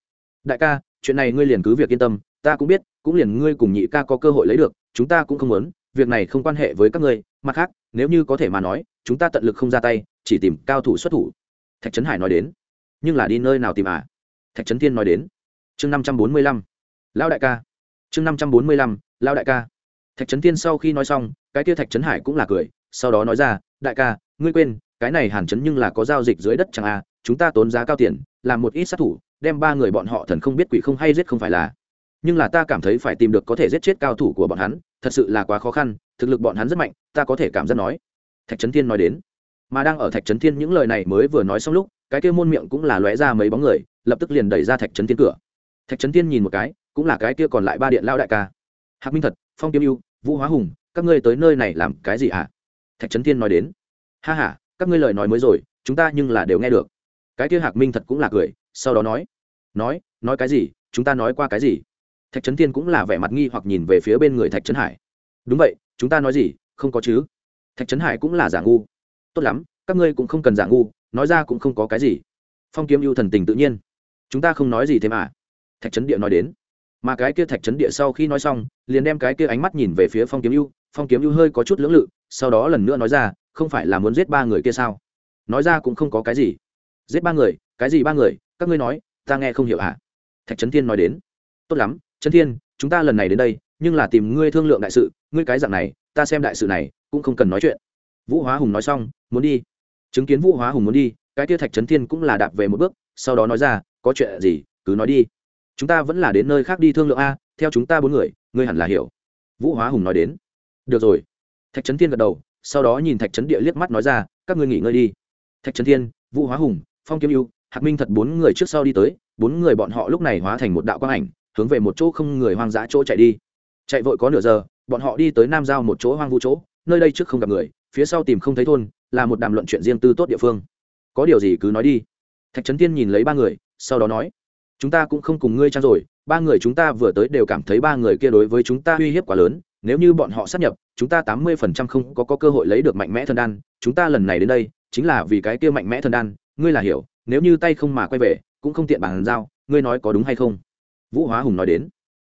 đại ca, chuyện này ngươi liền cứ việc yên tâm, ta cũng biết, cũng liền ngươi cùng nhị ca có cơ hội lấy được, chúng ta cũng không muốn, việc này không quan hệ với các ngươi. Mặt khác, nếu như có thể mà nói, chúng ta tận lực không ra tay, chỉ tìm cao thủ xuất thủ. Thạch trấn hải nói đến. Nhưng là đi nơi nào tìm à? Thạch trấn thiên nói đến. Chương năm trăm bốn mươi lăm. Lão đại ca. Chương năm trăm bốn mươi lăm, lão đại ca. Thạch trấn thiên sau khi nói xong, cái kia thạch trấn hải cũng là cười sau đó nói ra, đại ca, ngươi quên, cái này hàn chấn nhưng là có giao dịch dưới đất chẳng a chúng ta tốn giá cao tiền, làm một ít sát thủ, đem ba người bọn họ thần không biết quỷ không hay giết không phải là. Nhưng là ta cảm thấy phải tìm được có thể giết chết cao thủ của bọn hắn, thật sự là quá khó khăn, thực lực bọn hắn rất mạnh, ta có thể cảm giác nói. Thạch trấn thiên nói đến. Mà đang ở thạch trấn thiên những lời này mới vừa nói xong lúc, cái kia môn miệng cũng là lóe ra mấy bóng người, lập tức liền đẩy ra thạch trấn thiên cửa. Thạch trấn thiên nhìn một cái, cũng là cái kia còn lại ba điện lao đại ca. Hạc minh thật, phong kiếm ưu, vũ hóa hùng, các ngươi tới nơi này làm cái gì ạ à? thạch trấn thiên nói đến. Ha h a các ngươi lời nói mới rồi, chúng ta nhưng là đều nghe được. Cái kia hạc minh thật cũng là cười, sau đó nói. Nói nói cái gì, chúng ta nói qua cái gì? Thạch trấn thiên cũng là vẻ mặt nghi hoặc nhìn về phía bên người thạch trấn hải. Đúng vậy, chúng ta nói gì, không có chứ. Thạch trấn hải cũng là giả ngu. Tốt lắm, các ngươi cũng không cần giả ngu, nói ra cũng không có cái gì. Phong kiếm ưu thần tình tự nhiên. Chúng ta không nói gì thế mà thạch trấn địa nói đến. Mà cái kia thạch trấn địa sau khi nói xong, liền đem cái kia ánh mắt nhìn về phía phong kiếm ưu. Phong kiếm ưu hơi có chút lưỡng lự sau đó lần nữa nói ra, không phải là muốn giết ba người kia sao? Nói ra cũng không có cái gì. Giết ba người? Cái gì ba người? Các ngươi nói, ta nghe không hiểu hả? À? thạch trấn thiên nói đến. Tốt lắm trấn thiên, chúng ta lần này đến đây, nhưng là tìm ngươi thương lượng đại sự, ngươi cái dạng này, ta xem đại sự này, cũng không cần nói chuyện. Vũ hóa hùng nói xong, muốn đi. Chứng kiến vũ hóa hùng muốn đi, cái kia thạch trấn thiên cũng là đạp về một bước, sau đó nói ra, có chuyện gì, cứ nói đi. Chúng ta vẫn là đến nơi khác đi thương lượng a, theo chúng ta bốn người, ngươi hẳn là hiểu. Vũ hóa hùng nói đến. Được rồi thạch trấn thiên gật đầu, sau đó nhìn thạch trấn địa liếc mắt nói ra, các ngươi nghỉ ngơi đi. Thạch trấn thiên, vũ hóa hùng, phong kiếm ưu, hạc minh thật bốn người trước sau đi tới, bốn người bọn họ lúc này hóa thành một đạo quang ảnh, hướng về một chỗ không người hoang dã chỗ chạy đi. Chạy vội có nửa giờ, bọn họ đi tới nam giao một chỗ hoang vu chỗ, nơi đây trước không gặp người, phía sau tìm không thấy thôn, là một đàm luận chuyện riêng tư tốt địa phương. Có điều gì cứ nói đi. Thạch trấn Thiên nhìn lấy ba người, sau đó nói, chúng ta cũng không cùng ngươi trang rồi ba người chúng ta vừa tới đều cảm thấy ba người kia đối với chúng ta uy hiếp quá lớn, nếu như bọn họ sát nhập chúng ta tám mươi phần trăm không có, có cơ hội lấy được mạnh mẽ thần đan chúng ta lần này đến đây chính là vì cái kia mạnh mẽ thần đan ngươi là hiểu nếu như tay không mà quay về cũng không tiện bằng giao ngươi nói có đúng hay không? Vũ hóa hùng nói đến.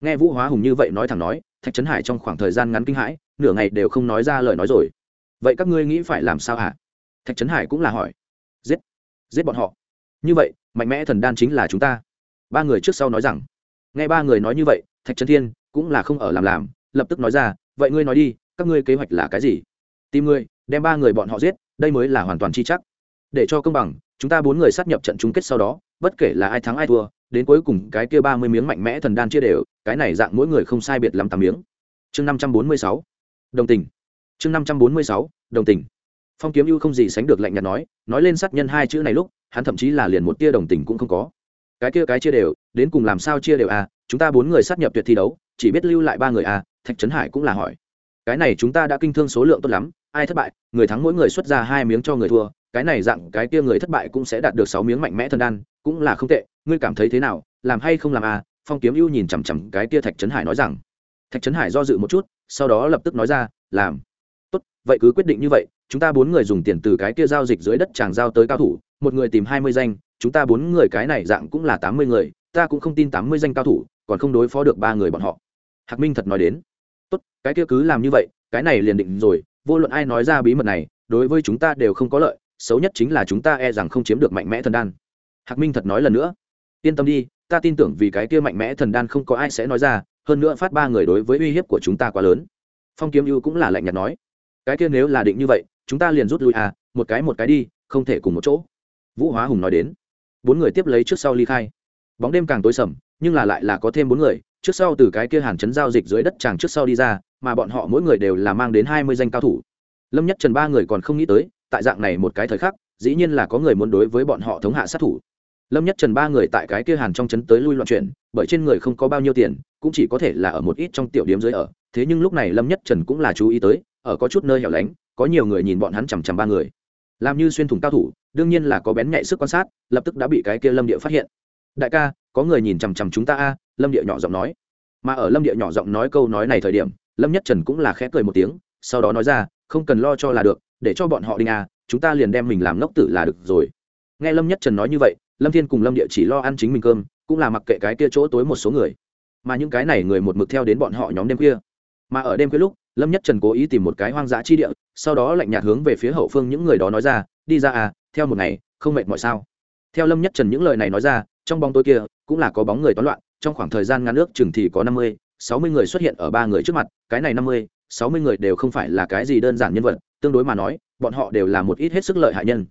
Nghe vũ hóa hùng như vậy nói thẳng nói thạch chấn hải trong khoảng thời gian ngắn kinh hãi nửa ngày đều không nói ra lời nói rồi. Vậy các ngươi nghĩ phải làm sao hả? Thạch chấn hải cũng là hỏi. Giết giết bọn họ. Như vậy mạnh mẽ thần đan chính là chúng ta. Ba người trước sau nói rằng. Nghe ba người nói như vậy thạch chấn thiên cũng là không ở làm làm lập tức nói ra vậy ngươi nói đi các ngươi kế hoạch là cái gì? Tìm ngươi đem ba người bọn họ giết, đây mới là hoàn toàn chi chắc. Để cho công bằng, chúng ta bốn người sát nhập trận chung kết sau đó, bất kể là ai thắng ai thua, đến cuối cùng cái kia ba mươi miếng mạnh mẽ thần đan chia đều, cái này dạng mỗi người không sai biệt lắm tám miếng. Chương năm trăm bốn mươi sáu. Đồng tình. Chương năm trăm bốn mươi sáu, đồng tình. Phong kiếm ưu không gì sánh được lạnh nhạt nói nói lên sát nhân hai chữ này lúc, hắn thậm chí là liền một tia đồng tình cũng không có. Cái kia cái chia đều, đến cùng làm sao chia đều à chúng ta bốn người sát nhập tuyệt thi đấu, chỉ biết lưu lại ba người à thạch trấn hải cũng là hỏi cái này chúng ta đã kinh thương số lượng tốt lắm, ai thất bại, người thắng mỗi người xuất ra hai miếng cho người thua, cái này dạng cái kia người thất bại cũng sẽ đạt được sáu miếng mạnh mẽ thân đan, cũng là không tệ, ngươi cảm thấy thế nào, làm hay không làm à phong kiếm ưu nhìn chằm chằm cái kia thạch trấn hải nói rằng. Thạch trấn hải do dự một chút, sau đó lập tức nói ra, làm. Tốt, vậy cứ quyết định như vậy, chúng ta bốn người dùng tiền từ cái kia giao dịch dưới đất tràng giao tới cao thủ, một người tìm hai mươi danh, chúng ta bốn người cái này dạng cũng là tám mươi người, ta cũng không tin tám mươi danh cao thủ, còn không đối phó được ba người bọn họ. Hạc minh thật nói đến tốt, cái kia cứ làm như vậy, cái này liền định rồi, vô luận ai nói ra bí mật này, đối với chúng ta đều không có lợi, xấu nhất chính là chúng ta e rằng không chiếm được mạnh mẽ thần đan. Hạc minh thật nói lần nữa. Yên tâm đi, ta tin tưởng vì cái kia mạnh mẽ thần đan không có ai sẽ nói ra, hơn nữa phát ba người đối với uy hiếp của chúng ta quá lớn. Phong kiếm ưu cũng là lạnh nhạt nói. Cái kia nếu là định như vậy, chúng ta liền rút lui à một cái một cái đi, không thể cùng một chỗ. Vũ hóa hùng nói đến. Bốn người tiếp lấy trước sau ly khai. Bóng đêm càng tối sầm, nhưng là lại là có thêm bốn người trước sau từ cái kia hàn chấn giao dịch dưới đất chàng trước sau đi ra, mà bọn họ mỗi người đều là mang đến hai mươi danh cao thủ. Lâm nhất trần ba người còn không nghĩ tới, tại dạng này một cái thời khắc, dĩ nhiên là có người muốn đối với bọn họ thống hạ sát thủ. Lâm nhất trần ba người tại cái kia hàn trong chấn tới lui loạn chuyển, bởi trên người không có bao nhiêu tiền, cũng chỉ có thể là ở một ít trong tiểu điểm dưới ở. Thế nhưng lúc này lâm nhất trần cũng là chú ý tới, ở có chút nơi hẻo lánh, có nhiều người nhìn bọn hắn chằm chằm ba người. Làm như xuyên thủng cao thủ, đương nhiên là có bén nhạy sức quan sát, lập tức đã bị cái kia lâm địa phát hiện. Đại ca, có người nhìn chằm chằm chúng ta a lâm địa nhỏ giọng nói. Mà ở lâm địa nhỏ giọng nói câu nói này thời điểm, lâm nhất trần cũng là khẽ cười một tiếng, sau đó nói ra, không cần lo cho là được, để cho bọn họ đi à chúng ta liền đem mình làm ngốc tử là được rồi. Nghe lâm nhất trần nói như vậy, lâm thiên cùng lâm địa chỉ lo ăn chính mình cơm, cũng là mặc kệ cái kia chỗ tối một số người. Mà những cái này người một mực theo đến bọn họ nhóm đêm khuya. Mà ở đêm khuya lúc, lâm nhất trần cố ý tìm một cái hoang dã chi địa, sau đó lạnh nhạt hướng về phía hậu phương những người đó nói ra, đi ra à theo một ngày, không mệt mọi sao? Theo lâm nhất trần những lời này nói ra, trong bóng tối kia, cũng là có bóng người toán loạn trong khoảng thời gian ngắn nước chừng thì có năm mươi, sáu mươi người xuất hiện ở ba người trước mặt, cái này năm mươi, sáu mươi người đều không phải là cái gì đơn giản nhân vật, tương đối mà nói, bọn họ đều là một ít hết sức lợi hại nhân.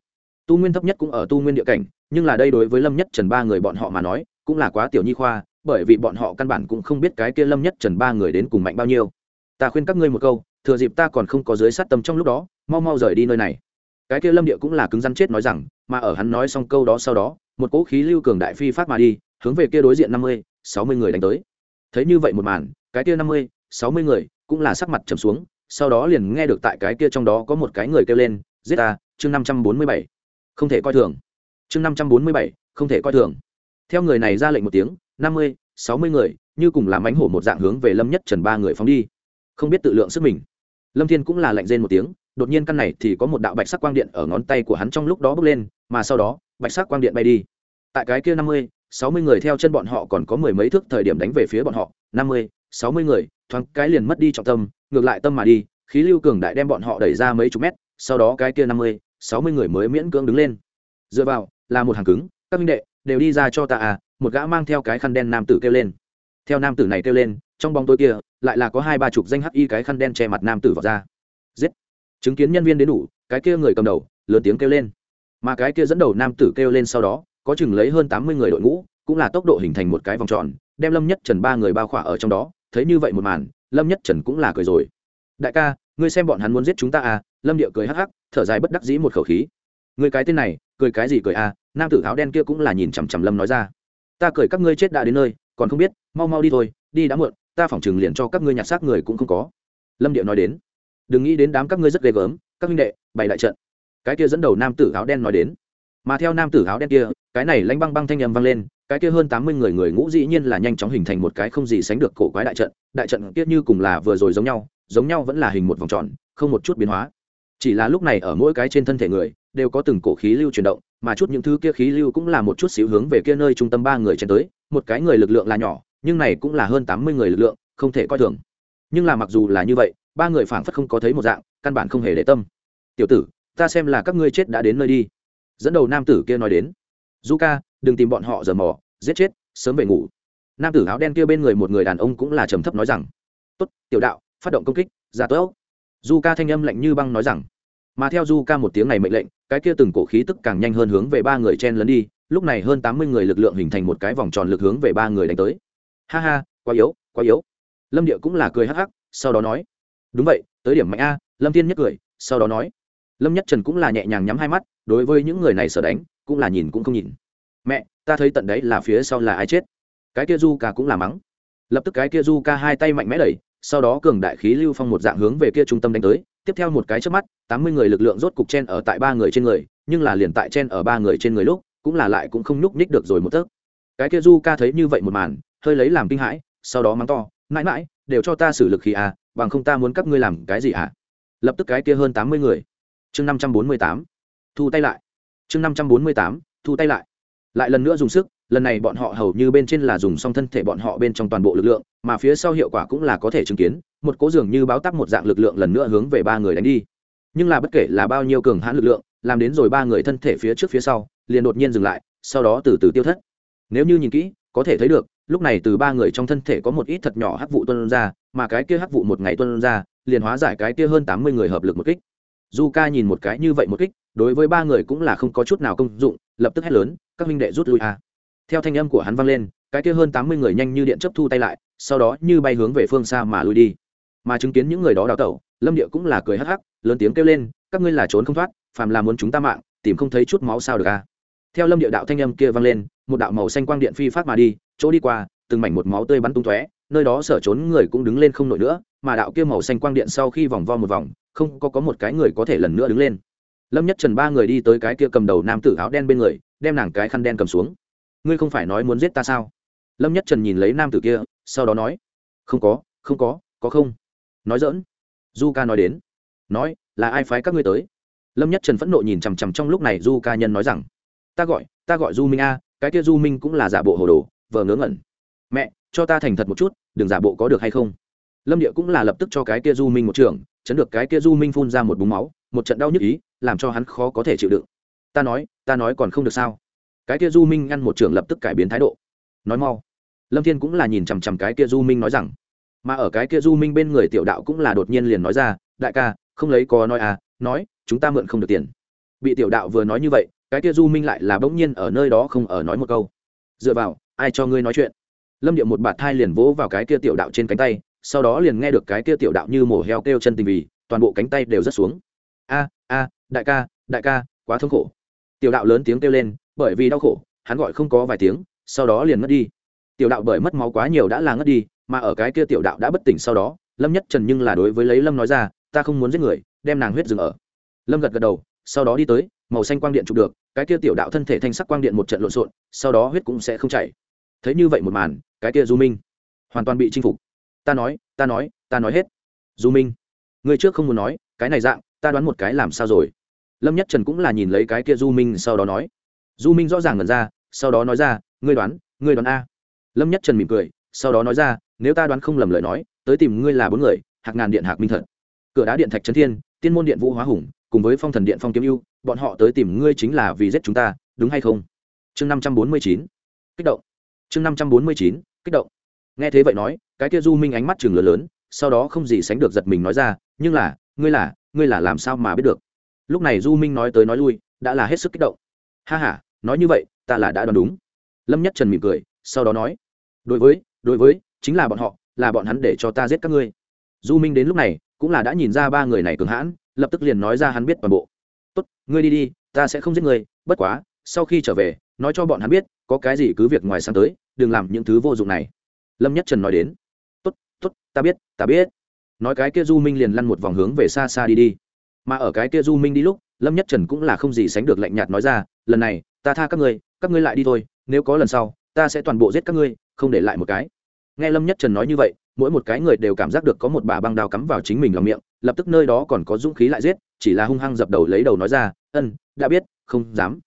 Tu nguyên thấp nhất cũng ở tu nguyên địa cảnh, nhưng là đây đối với lâm nhất trần ba người bọn họ mà nói, cũng là quá tiểu nhi khoa, bởi vì bọn họ căn bản cũng không biết cái kia lâm nhất trần ba người đến cùng mạnh bao nhiêu. Ta khuyên các ngươi một câu, thừa dịp ta còn không có dưới sát tâm trong lúc đó, mau mau rời đi nơi này. Cái kia lâm địa cũng là cứng rắn chết nói rằng, mà ở hắn nói xong câu đó sau đó, một cỗ khí lưu cường đại phi phát mà đi, hướng về kia đối diện năm mươi sáu mươi người đánh tới. Thấy như vậy một màn, cái kia năm mươi, sáu mươi người cũng là sắc mặt trầm xuống, sau đó liền nghe được tại cái kia trong đó có một cái người kêu lên, giết ta, chương năm trăm bốn mươi bảy. Không thể coi thường. Chương năm trăm bốn mươi bảy, không thể coi thường. Theo người này ra lệnh một tiếng, năm mươi, sáu mươi người, như cùng làm ánh hổ một dạng hướng về lâm nhất trần ba người phóng đi. Không biết tự lượng sức mình. Lâm thiên cũng là lạnh rên một tiếng, đột nhiên căn này thì có một đạo bạch sắc quang điện ở ngón tay của hắn trong lúc đó bốc lên, mà sau đó, bạch sắc quang điện bay đi. Tại cái kia năm mươi sáu mươi người theo chân bọn họ còn có mười mấy thước thời điểm đánh về phía bọn họ. Năm mươi, sáu mươi người, thoáng cái liền mất đi trọng tâm, ngược lại tâm mà đi, khí lưu cường đại đem bọn họ đẩy ra mấy chục mét, sau đó cái kia năm mươi, sáu mươi người mới miễn cưỡng đứng lên. Dựa vào, là một hàng cứng, các minh đệ, đều đi ra cho ta à một gã mang theo cái khăn đen nam tử kêu lên. Theo nam tử này kêu lên, trong bóng tối kia, lại là có hai ba chục danh hắc y cái khăn đen che mặt nam tử vào ra. Giết! Chứng kiến nhân viên đến đủ, cái kia người cầm đầu, lớn tiếng kêu lên. Mà cái kia dẫn đầu nam tử kêu lên sau đó có chừng lấy hơn tám mươi người đội ngũ, cũng là tốc độ hình thành một cái vòng tròn, đem lâm nhất trần ba người bao khỏa ở trong đó, thấy như vậy một màn, lâm nhất trần cũng là cười rồi. Đại ca, ngươi xem bọn hắn muốn giết chúng ta à? Lâm địa cười hắc hắc, thở dài bất đắc dĩ một khẩu khí. Ngươi cái tên này, cười cái gì cười à? Nam tử áo đen kia cũng là nhìn chằm chằm lâm nói ra. Ta cười các ngươi chết đã đến nơi, còn không biết, mau mau đi thôi, đi đã muộn, ta phỏng chừng liền cho các ngươi nhặt xác người cũng không có. Lâm điệu nói đến. Đừng nghĩ đến đám các ngươi rất ghê gớm, các huynh đệ, bày lại trận. Cái kia dẫn đầu nam tử áo đen nói đến. Mà theo nam tử áo đen kia cái này lanh băng băng thanh âm vang lên, cái kia hơn tám mươi người người ngũ dĩ nhiên là nhanh chóng hình thành một cái không gì sánh được cổ quái đại trận đại trận kia như cùng là vừa rồi giống nhau giống nhau vẫn là hình một vòng tròn, không một chút biến hóa. Chỉ là lúc này ở mỗi cái trên thân thể người, đều có từng cổ khí lưu chuyển động, mà chút những thứ kia khí lưu cũng là một chút xíu hướng về kia nơi trung tâm ba người chen tới, một cái người lực lượng là nhỏ, nhưng này cũng là hơn tám mươi người lực lượng, không thể coi thường. Nhưng là mặc dù là như vậy, ba người phảng phất không có thấy một dạng, căn bản không hề để tâm. Tiểu tử, ta xem là các ngươi chết đã đến nơi đi. Dẫn đầu nam tử kia nói đến du ca đừng tìm bọn họ giờ mò, giết chết, sớm về ngủ. Nam tử áo đen kia bên người một người đàn ông cũng là trầm thấp nói rằng, tốt, tiểu đạo, phát động công kích ra tốt. Du ca thanh âm lạnh như băng nói rằng. Mà theo du ca một tiếng này mệnh lệnh, cái kia từng cổ khí tức càng nhanh hơn hướng về ba người chen lấn đi, lúc này hơn tám mươi người lực lượng hình thành một cái vòng tròn lực hướng về ba người đánh tới. Ha ha, quá yếu quá yếu. Lâm địa cũng là cười hắc hắc, sau đó nói, đúng vậy, tới điểm mạnh a. Lâm thiên nhất cười, sau đó nói, lâm nhất trần cũng là nhẹ nhàng nhắm hai mắt, đối với những người này sở đánh cũng là nhìn cũng không nhìn. Mẹ, ta thấy tận đấy là phía sau là ai chết? Cái kia du ca cũng là mắng. Lập tức cái kia du ca hai tay mạnh mẽ đẩy, sau đó cường đại khí lưu phong một dạng hướng về kia trung tâm đánh tới. Tiếp theo một cái trước mắt, tám mươi người lực lượng rốt cục chen ở tại ba người trên người, nhưng là liền tại chen ở ba người trên người lúc, cũng là lại cũng không nhúc ních được rồi một tấc. Cái kia du ca thấy như vậy một màn, hơi lấy làm kinh hãi, sau đó mắng to, mãi mãi, đều cho ta xử lực khí à bằng không ta muốn các ngươi làm cái gì à? Lập tức cái kia hơn tám mươi người. Chương năm trăm bốn mươi tám. Thu tay lại chương năm trăm bốn mươi tám, thu tay lại. Lại lần nữa dùng sức, lần này bọn họ hầu như bên trên là dùng xong thân thể bọn họ bên trong toàn bộ lực lượng, mà phía sau hiệu quả cũng là có thể chứng kiến, một cố dường như báo tắc một dạng lực lượng lần nữa hướng về ba người đánh đi. Nhưng là bất kể là bao nhiêu cường hãn lực lượng, làm đến rồi ba người thân thể phía trước phía sau, liền đột nhiên dừng lại, sau đó từ từ tiêu thất. Nếu như nhìn kỹ, có thể thấy được, lúc này từ ba người trong thân thể có một ít thật nhỏ hắc vụ tuôn ra, mà cái kia hắc vụ một ngày tuôn ra, liền hóa giải cái kia hơn tám mươi người hợp lực một kích du ca nhìn một cái như vậy một kích, đối với ba người cũng là không có chút nào công dụng, lập tức hét lớn, các minh đệ rút lui a à. theo thanh âm của hắn vang lên, cái kia hơn tám mươi người nhanh như điện chấp thu tay lại, sau đó như bay hướng về phương xa mà lui đi mà chứng kiến những người đó đào tẩu, lâm địa cũng là cười hắc hắc, lớn tiếng kêu lên, các ngươi là trốn không thoát, phàm là muốn chúng ta mạng, tìm không thấy chút máu sao được a à. theo lâm địa đạo thanh âm kia vang lên, một đạo màu xanh quang điện phi phát mà đi, chỗ đi qua, từng mảnh một máu tươi bắn tung tóe nơi đó sở trốn người cũng đứng lên không nổi nữa, mà đạo kia màu xanh quang điện sau khi vòng vo một vòng, không có có một cái người có thể lần nữa đứng lên. Lâm nhất trần ba người đi tới cái kia cầm đầu nam tử áo đen bên người, đem nàng cái khăn đen cầm xuống. Ngươi không phải nói muốn giết ta sao? Lâm nhất trần nhìn lấy nam tử kia, sau đó nói, không có không có có không? Nói dỡn du ca nói đến. Nói, là ai phái các ngươi tới? Lâm nhất trần phẫn nộ nhìn chằm chằm trong lúc này du ca nhân nói rằng, ta gọi ta gọi du minh a, cái kia du minh cũng là giả bộ hồ đồ, vờ ngớ ngẩn. Mẹ cho ta thành thật một chút, đừng giả bộ có được hay không. Lâm địa cũng là lập tức cho cái kia du minh một trường, chấn được cái kia du minh phun ra một búng máu, một trận đau nhức ý, làm cho hắn khó có thể chịu đựng. Ta nói ta nói còn không được sao? Cái kia du minh ngăn một trường lập tức cải biến thái độ. Nói mau. Lâm thiên cũng là nhìn chằm chằm cái kia du minh nói rằng. Mà ở cái kia du minh bên người tiểu đạo cũng là đột nhiên liền nói ra, đại ca, không lấy có nói à nói, chúng ta mượn không được tiền. Bị tiểu đạo vừa nói như vậy, cái kia du minh lại là bỗng nhiên ở nơi đó không ở nói một câu. Dựa vào, ai cho ngươi nói chuyện? lâm điệu một bạt thai liền vỗ vào cái kia tiểu đạo trên cánh tay, sau đó liền nghe được cái kia tiểu đạo như mổ heo kêu chân tình vì, toàn bộ cánh tay đều rất xuống. A a, đại ca đại ca, quá thương khổ. Tiểu đạo lớn tiếng kêu lên, bởi vì đau khổ, hắn gọi không có vài tiếng, sau đó liền ngất đi. Tiểu đạo bởi mất máu quá nhiều đã là ngất đi, mà ở cái kia tiểu đạo đã bất tỉnh sau đó, lâm nhất trần nhưng là đối với lấy lâm nói ra, ta không muốn giết người, đem nàng huyết dừng ở. Lâm gật gật đầu, sau đó đi tới, màu xanh quang điện chụp được, cái kia tiểu đạo thân thể thanh sắc quang điện một trận lộn xộn, sau đó huyết cũng sẽ không chảy thấy như vậy một màn, cái kia du minh hoàn toàn bị chinh phục. Ta nói ta nói ta nói hết. Du minh, người trước không muốn nói, cái này dạng, ta đoán một cái làm sao rồi. Lâm nhất trần cũng là nhìn lấy cái kia du minh sau đó nói. Du minh rõ ràng ngần ra, sau đó nói ra, ngươi đoán ngươi đoán a. Lâm nhất trần mỉm cười, sau đó nói ra, nếu ta đoán không lầm lời nói, tới tìm ngươi là bốn người, hạc ngàn điện, hạc minh thật. Cửa đá điện thạch trấn thiên, tiên môn điện vũ hóa hùng, cùng với phong thần điện phong kiếm ưu, bọn họ tới tìm ngươi chính là vì giết chúng ta, đúng hay không? Chương năm trăm bốn mươi chín. Kích động chương năm trăm bốn mươi chín, kích động. Nghe thế vậy nói, cái kia du minh ánh mắt chừng lớn lớn, sau đó không gì sánh được giật mình nói ra, nhưng là, ngươi là ngươi là làm sao mà biết được? Lúc này du minh nói tới nói lui, đã là hết sức kích động. Ha ha, nói như vậy, ta là đã đoán đúng. Lâm nhất trần mỉm cười, sau đó nói, đối với đối với, chính là bọn họ, là bọn hắn để cho ta giết các ngươi. Du minh đến lúc này, cũng là đã nhìn ra ba người này cường hãn, lập tức liền nói ra hắn biết toàn bộ. Tốt, ngươi đi đi, ta sẽ không giết ngươi, bất quá, sau khi trở về nói cho bọn hắn biết có cái gì cứ việc ngoài sáng tới đừng làm những thứ vô dụng này. Lâm nhất trần nói đến. Tốt, tốt, ta biết ta biết. Nói cái kia du minh liền lăn một vòng hướng về xa xa đi đi. Mà ở cái kia du minh đi lúc lâm nhất trần cũng là không gì sánh được lạnh nhạt nói ra lần này ta tha các ngươi các ngươi lại đi thôi nếu có lần sau ta sẽ toàn bộ giết các ngươi không để lại một cái. Nghe lâm nhất trần nói như vậy mỗi một cái người đều cảm giác được có một bà băng đào cắm vào chính mình lòng miệng lập tức nơi đó còn có dũng khí lại giết chỉ là hung hăng dập đầu lấy đầu nói ra ân đã biết không dám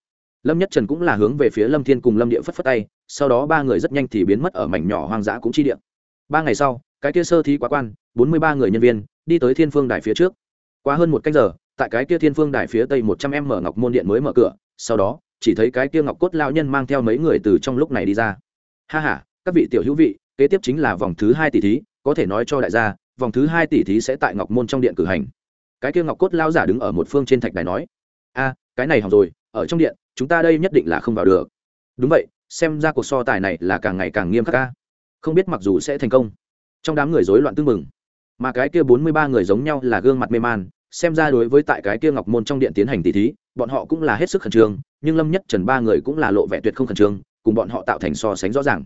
lâm nhất trần cũng là hướng về phía lâm thiên cùng lâm địa phất phất tay, sau đó ba người rất nhanh thì biến mất ở mảnh nhỏ hoang dã cũng chi điện ba ngày sau, cái kia sơ thí quá quan, bốn mươi ba người nhân viên, đi tới thiên phương đài phía trước. Qua hơn một cách giờ, tại cái kia thiên phương đài phía tây một trăm em mở ngọc môn điện mới mở cửa, sau đó, chỉ thấy cái kia ngọc cốt lao nhân mang theo mấy người từ trong lúc này đi ra. Ha h a các vị tiểu hữu vị, kế tiếp chính là vòng thứ hai tỷ thí, có thể nói cho đại gia, vòng thứ hai tỷ thí sẽ tại ngọc môn trong điện cử hành. Cái kia ngọc cốt lao giả đứng ở một phương trên thạch đài nói, a, cái này học rồi, ở trong điện chúng ta đây nhất định là không vào được. Đúng vậy, xem ra cuộc so tài này là càng ngày càng nghiêm khắc ca không biết mặc dù sẽ thành công, trong đám người rối loạn tương mừng mà cái kia bốn mươi ba người giống nhau là gương mặt mê man, xem ra đối với tại cái kia ngọc môn trong điện tiến hành tỷ thí, bọn họ cũng là hết sức khẩn trương, nhưng lâm nhất trần ba người cũng là lộ vẻ tuyệt không khẩn trương, cùng bọn họ tạo thành so sánh rõ ràng.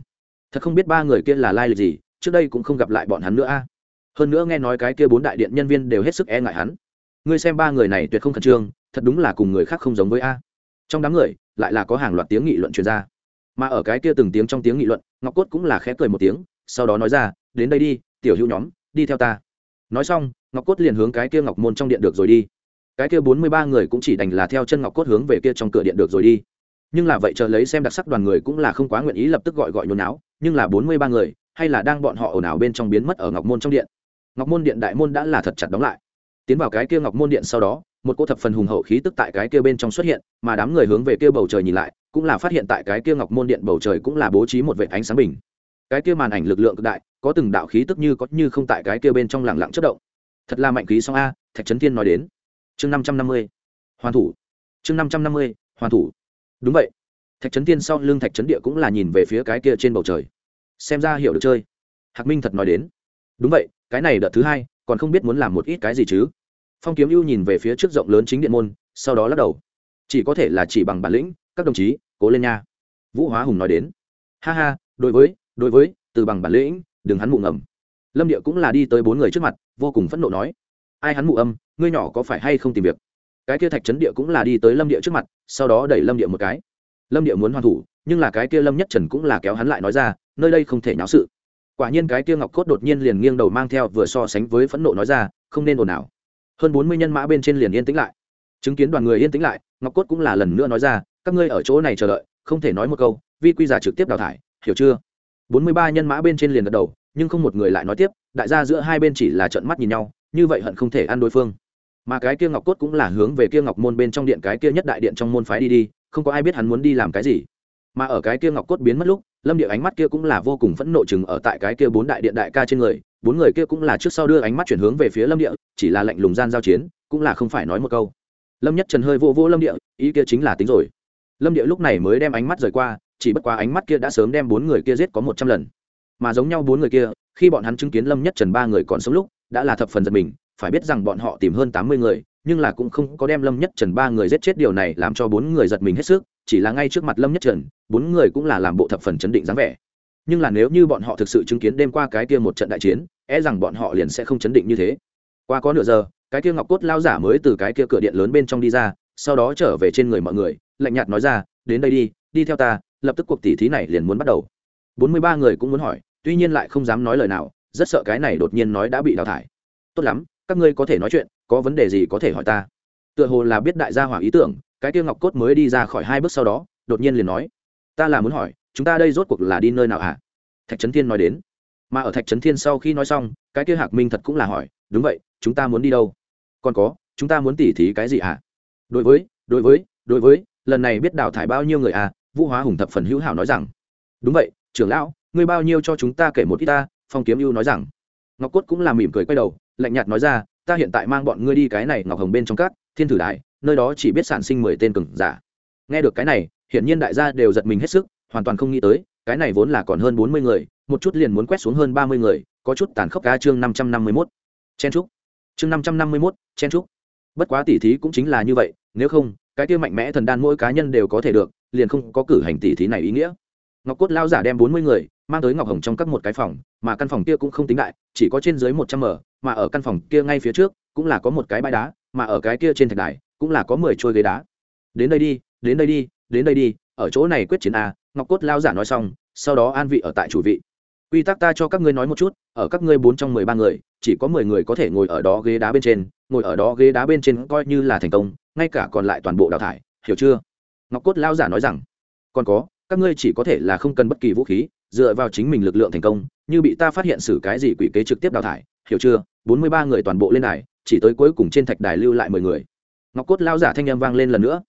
Thật không biết ba người kia là lai lịch gì, trước đây cũng không gặp lại bọn hắn nữa a. Hơn nữa nghe nói cái kia bốn đại điện nhân viên đều hết sức e ngại hắn. Ngươi xem ba người này tuyệt không khẩn trương, thật đúng là cùng người khác không giống với a trong đám người lại là có hàng loạt tiếng nghị luận truyền ra. Mà ở cái kia từng tiếng trong tiếng nghị luận ngọc cốt cũng là khẽ cười một tiếng sau đó nói ra đến đây đi tiểu hữu nhóm đi theo ta. Nói xong ngọc cốt liền hướng cái kia ngọc môn trong điện được rồi đi. Cái kia bốn mươi ba người cũng chỉ đành là theo chân ngọc cốt hướng về kia trong cửa điện được rồi đi. Nhưng là vậy chờ lấy xem đặc sắc đoàn người cũng là không quá nguyện ý lập tức gọi gọi nhốn áo, nhưng là bốn mươi ba người hay là đang bọn họ ồn ào bên trong biến mất ở ngọc môn trong điện. Ngọc môn điện đại môn đã là thật chặt đóng lại. Tiến vào cái kia ngọc môn điện sau đó một cô thập phần hùng hậu khí tức tại cái kia bên trong xuất hiện, mà đám người hướng về kia bầu trời nhìn lại, cũng là phát hiện tại cái kia ngọc môn điện bầu trời cũng là bố trí một vệt ánh sáng bình. Cái kia màn ảnh lực lượng cực đại, có từng đạo khí tức như có như không tại cái kia bên trong lặng lặng chớp động. Thật là mạnh khí song a, thạch chấn thiên nói đến. Chương năm trăm năm mươi, hoàn thủ. Chương năm trăm năm mươi, hoàn thủ. Đúng vậy. Thạch chấn thiên sau lưng thạch chấn địa cũng là nhìn về phía cái kia trên bầu trời. Xem ra hiểu được chơi. Hạc minh thật nói đến. Đúng vậy, cái này đợt thứ hai, còn không biết muốn làm một ít cái gì chứ? phong kiếm ưu nhìn về phía trước rộng lớn chính điện môn, sau đó lắc đầu. Chỉ có thể là chỉ bằng bản lĩnh, các đồng chí, cố lên nha. Vũ hóa hùng nói đến. Ha ha, đối với đối với, từ bằng bản lĩnh, đừng hắn mụ ngầm. Lâm địa cũng là đi tới bốn người trước mặt, vô cùng phẫn nộ nói. Ai hắn mụ âm, ngươi nhỏ có phải hay không tìm việc? Cái kia thạch trấn địa cũng là đi tới lâm địa trước mặt, sau đó đẩy lâm địa một cái. Lâm địa muốn hoàn thủ, nhưng là cái kia lâm nhất trần cũng là kéo hắn lại nói ra, nơi đây không thể nháo sự. Quả nhiên cái kia ngọc cốt đột nhiên liền nghiêng đầu mang theo vừa so sánh với phẫn nộ nói ra, không nên ồn ào hơn bốn mươi nhân mã bên trên liền yên tĩnh lại. Chứng kiến đoàn người yên tĩnh lại, ngọc cốt cũng là lần nữa nói ra, các ngươi ở chỗ này chờ đợi, không thể nói một câu, vi quy giả trực tiếp đào thải, hiểu chưa? Bốn mươi ba nhân mã bên trên liền gật đầu, nhưng không một người lại nói tiếp, đại gia giữa hai bên chỉ là trợn mắt nhìn nhau, như vậy hận không thể ăn đối phương. Mà cái kia ngọc cốt cũng là hướng về kia ngọc môn bên trong điện, cái kia nhất đại điện trong môn phái đi đi, không có ai biết hắn muốn đi làm cái gì. Mà ở cái kia ngọc cốt biến mất lúc, lâm địa ánh mắt kia cũng là vô cùng phẫn nộ chừng ở tại cái kia bốn đại điện đại ca trên người bốn người kia cũng là trước sau đưa ánh mắt chuyển hướng về phía lâm địa, chỉ là lệnh lùng gian giao chiến, cũng là không phải nói một câu. Lâm nhất trần hơi vô vô lâm địa, ý kia chính là tính rồi. Lâm địa lúc này mới đem ánh mắt rời qua, chỉ bất quá ánh mắt kia đã sớm đem bốn người kia giết có một trăm lần. Mà giống nhau bốn người kia, khi bọn hắn chứng kiến lâm nhất trần ba người còn sống lúc, đã là thập phần giật mình, phải biết rằng bọn họ tìm hơn tám mươi người, nhưng là cũng không có đem lâm nhất trần ba người giết chết điều này làm cho bốn người giật mình hết sức, chỉ là ngay trước mặt lâm nhất trần, bốn người cũng là làm bộ thập phần chấn định dáng vẻ nhưng là nếu như bọn họ thực sự chứng kiến đêm qua cái kia một trận đại chiến e rằng bọn họ liền sẽ không chấn định như thế. Qua có nửa giờ, cái kia ngọc cốt lao giả mới từ cái kia cửa điện lớn bên trong đi ra, sau đó trở về trên người mọi người, lạnh nhạt nói ra, đến đây đi đi theo ta, lập tức cuộc tỷ thí này liền muốn bắt đầu. Bốn mươi ba người cũng muốn hỏi, tuy nhiên lại không dám nói lời nào, rất sợ cái này đột nhiên nói đã bị đào thải. Tốt lắm, các ngươi có thể nói chuyện, có vấn đề gì có thể hỏi ta. Tựa hồ là biết đại gia hỏa ý tưởng, cái kia ngọc cốt mới đi ra khỏi hai bước sau đó, đột nhiên liền nói, ta là muốn hỏi chúng ta đây rốt cuộc là đi nơi nào hả? Thạch trấn thiên nói đến. Mà ở thạch trấn thiên sau khi nói xong, cái kia hạc minh thật cũng là hỏi, đúng vậy, chúng ta muốn đi đâu? Còn có, chúng ta muốn tỉ thí cái gì hả? Đối với đối với đối với, lần này biết đào thải bao nhiêu người à? Vũ hóa hùng thập phần hữu hảo nói rằng. Đúng vậy, trưởng lão, ngươi bao nhiêu cho chúng ta kể một ít ta, phong kiếm ưu nói rằng. Ngọc cốt cũng là mỉm cười quay đầu, lạnh nhạt nói ra, ta hiện tại mang bọn ngươi đi cái này ngọc hồng bên trong các thiên thử đại nơi đó chỉ biết sản sinh mười tên cường giả. Nghe được cái này, hiển nhiên đại gia đều giật mình hết sức hoàn toàn không nghĩ tới, cái này vốn là còn hơn bốn mươi người, một chút liền muốn quét xuống hơn ba mươi người, có chút tàn khốc ca chương năm trăm năm mươi mốt. Chen trúc chương năm trăm năm mươi mốt, chen trúc bất quá tỉ thí cũng chính là như vậy, nếu không, cái kia mạnh mẽ thần đan mỗi cá nhân đều có thể được, liền không có cử hành tỉ thí này ý nghĩa. Ngọc cốt lao giả đem bốn mươi người mang tới ngọc hồng trong các một cái phòng, mà căn phòng kia cũng không tính đại, chỉ có trên dưới một trăm m mà ở căn phòng kia ngay phía trước cũng là có một cái bãi đá, mà ở cái kia trên thạch đài cũng là có mười trôi ghế đá. Đến đây đi, đến đây đi, đến đây đi, ở chỗ này quyết chiến a ngọc cốt lao giả nói xong, sau đó an vị ở tại chủ vị. Quy tắc ta cho các ngươi nói một chút, ở các ngươi bốn trong mười ba người, chỉ có mười người có thể ngồi ở đó ghế đá bên trên, ngồi ở đó ghế đá bên trên coi như là thành công, ngay cả còn lại toàn bộ đào thải, hiểu chưa? Ngọc cốt lao giả nói rằng, còn có, các ngươi chỉ có thể là không cần bất kỳ vũ khí, dựa vào chính mình lực lượng thành công, như bị ta phát hiện xử cái gì quỷ kế trực tiếp đào thải, hiểu chưa? Bốn mươi ba người toàn bộ lên đài, chỉ tới cuối cùng trên thạch đài lưu lại mười người. Ngọc cốt lao giả thanh â vang lên lần nữa.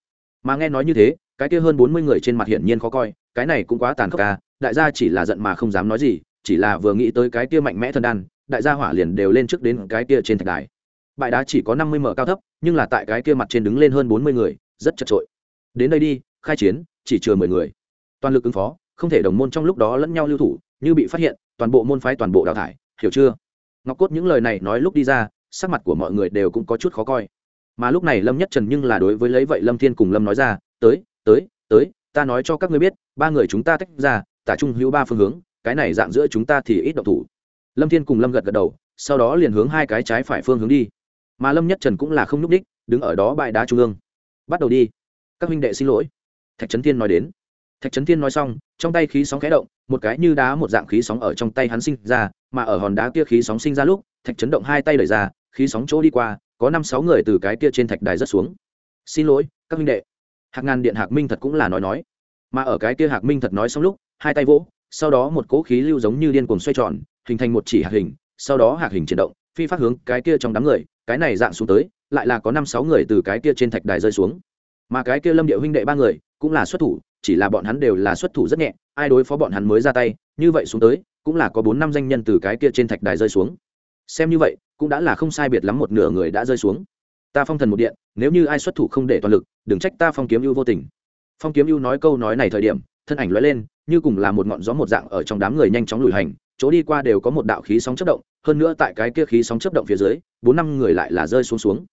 Mà nghe nói như thế cái kia hơn bốn mươi người trên mặt hiển nhiên khó coi, cái này cũng quá tàn khốc ca đại gia chỉ là giận mà không dám nói gì, chỉ là vừa nghĩ tới cái kia mạnh mẽ thần đan, đại gia hỏa liền đều lên trước đến cái kia trên thạch đài. Bãi đá chỉ có năm mươi m cao thấp, nhưng là tại cái kia mặt trên đứng lên hơn bốn mươi người, rất chật trội đến đây đi, khai chiến, chỉ chừa mười người. Toàn lực ứng phó, không thể đồng môn trong lúc đó lẫn nhau lưu thủ, như bị phát hiện, toàn bộ môn phái toàn bộ đào thải, hiểu chưa? Ngọc cốt những lời này nói lúc đi ra, sắc mặt của mọi người đều cũng có chút khó coi. Mà lúc này lâm nhất trần nhưng là đối với lấy vậy lâm thiên cùng lâm nói ra, tới tới tới, ta nói cho các ngươi biết, ba người chúng ta tách ra, tả trung hữu ba phương hướng, cái này dạng giữa chúng ta thì ít độc thủ. Lâm thiên cùng lâm gật gật đầu, sau đó liền hướng hai cái trái phải phương hướng đi. Mà lâm nhất trần cũng là không n ú c đích đứng ở đó bãi đá trung ương. Bắt đầu đi. Các huynh đệ xin lỗi. Thạch trấn thiên nói đến. Thạch trấn thiên nói xong, trong tay khí sóng khẽ động, một cái như đá một dạng khí sóng ở trong tay hắn sinh ra, mà ở hòn đá kia khí sóng sinh ra lúc, thạch chấn động hai tay đẩy ra, khí sóng chỗ đi qua, có năm sáu người từ cái kia trên thạch đài rất xuống. Xin lỗi, các huynh đệ hạc ngàn điện hạc minh thật cũng là nói nói. Mà ở cái kia hạc minh thật nói xong lúc, hai tay vỗ, sau đó một cỗ khí lưu giống như điên cuồng xoay tròn, hình thành một chỉ hạc hình, sau đó hạc hình chuyển động, phi phát hướng cái kia trong đám người, cái này dạng xuống tới, lại là có năm sáu người từ cái kia trên thạch đài rơi xuống. Mà cái kia lâm địa huynh đệ ba người, cũng là xuất thủ, chỉ là bọn hắn đều là xuất thủ rất nhẹ, ai đối phó bọn hắn mới ra tay, như vậy xuống tới, cũng là có bốn năm danh nhân từ cái kia trên thạch đài rơi xuống. Xem như vậy, cũng đã là không sai biệt lắm một nửa người đã rơi xuống ta phong thần một điện, nếu như ai xuất thủ không để toàn lực, đừng trách ta phong kiếm ưu vô tình. Phong kiếm ưu nói câu nói này thời điểm, thân ảnh lóe lên, như cùng là một ngọn gió một dạng ở trong đám người nhanh chóng lùi hành, chỗ đi qua đều có một đạo khí sóng chất động, hơn nữa tại cái kia khí sóng chất động phía dưới, bốn năm người lại là rơi xuống xuống.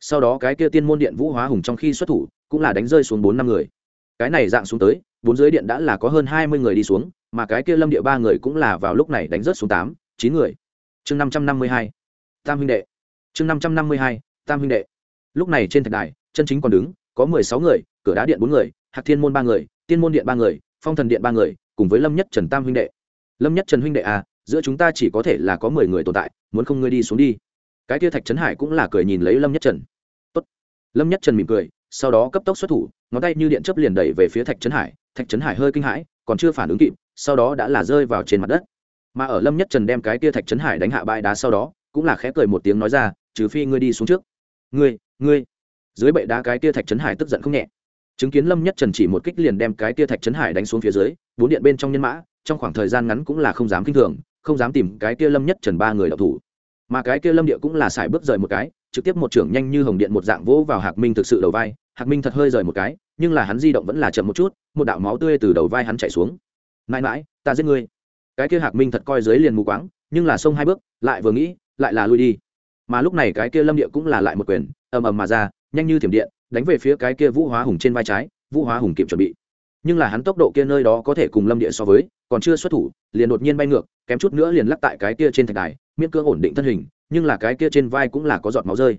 Sau đó cái kia tiên môn điện vũ hóa hùng trong khi xuất thủ, cũng là đánh rơi xuống bốn năm người. Cái này dạng xuống tới, bốn dưới điện đã là có hơn hai mươi người đi xuống, mà cái kia lâm địa ba người cũng là vào lúc này đánh rớt xuống tám, chín người. Chương năm trăm năm mươi hai. Tam huynh đệ. Chương năm trăm năm mươi hai tam huynh đệ. Lúc này trên thạch đài, chân chính còn đứng, có mười sáu người, cửa đá điện bốn người, hạc thiên môn ba người, tiên môn điện ba người, phong thần điện ba người, cùng với lâm nhất trần tam huynh đệ. Lâm nhất trần huynh đệ à giữa chúng ta chỉ có thể là có mười người tồn tại, muốn không ngươi đi xuống đi. Cái kia thạch trấn hải cũng là cười nhìn lấy lâm nhất trần. Tốt. lâm nhất trần mỉm cười, sau đó cấp tốc xuất thủ, ngón tay như điện chấp liền đẩy về phía thạch trấn hải, thạch trấn hải hơi kinh hãi, còn chưa phản ứng kịp, sau đó đã là rơi vào trên mặt đất. Mà ở lâm nhất trần đem cái kia thạch trấn hải đánh hạ bãi đá sau đó, cũng là khẽ cười một tiếng nói ra, trừ phi ngươi đi xuống trước ngươi ngươi. Dưới bệ đá cái tia thạch trấn hải tức giận không nhẹ. Chứng kiến lâm nhất trần chỉ một kích liền đem cái tia thạch trấn hải đánh xuống phía dưới, bốn điện bên trong nhân mã, trong khoảng thời gian ngắn cũng là không dám kinh thường, không dám tìm cái tia lâm nhất trần ba người đọc thủ. Mà cái tia lâm địa cũng là xài bước rời một cái, trực tiếp một trưởng nhanh như hồng điện một dạng vỗ vào hạc minh thực sự đầu vai, hạc minh thật hơi rời một cái, nhưng là hắn di động vẫn là chậm một chút, một đạo máu tươi từ đầu vai hắn chảy xuống. Mãi mãi, ta giết ngươi. Cái kia hạc minh thật coi dưới liền mù quáng, nhưng là xông hai bước, lại vừa nghĩ, lại là lui đi mà lúc này cái kia lâm địa cũng là lại một quyền, ầm ầm mà ra, nhanh như thiểm điện, đánh về phía cái kia vũ hóa hùng trên vai trái, vũ hóa hùng kịp chuẩn bị. Nhưng là hắn tốc độ kia nơi đó có thể cùng lâm địa so với, còn chưa xuất thủ, liền đột nhiên bay ngược, kém chút nữa liền lắc tại cái kia trên thạch đài, miễn cưỡng ổn định thân hình, nhưng là cái kia trên vai cũng là có giọt máu rơi.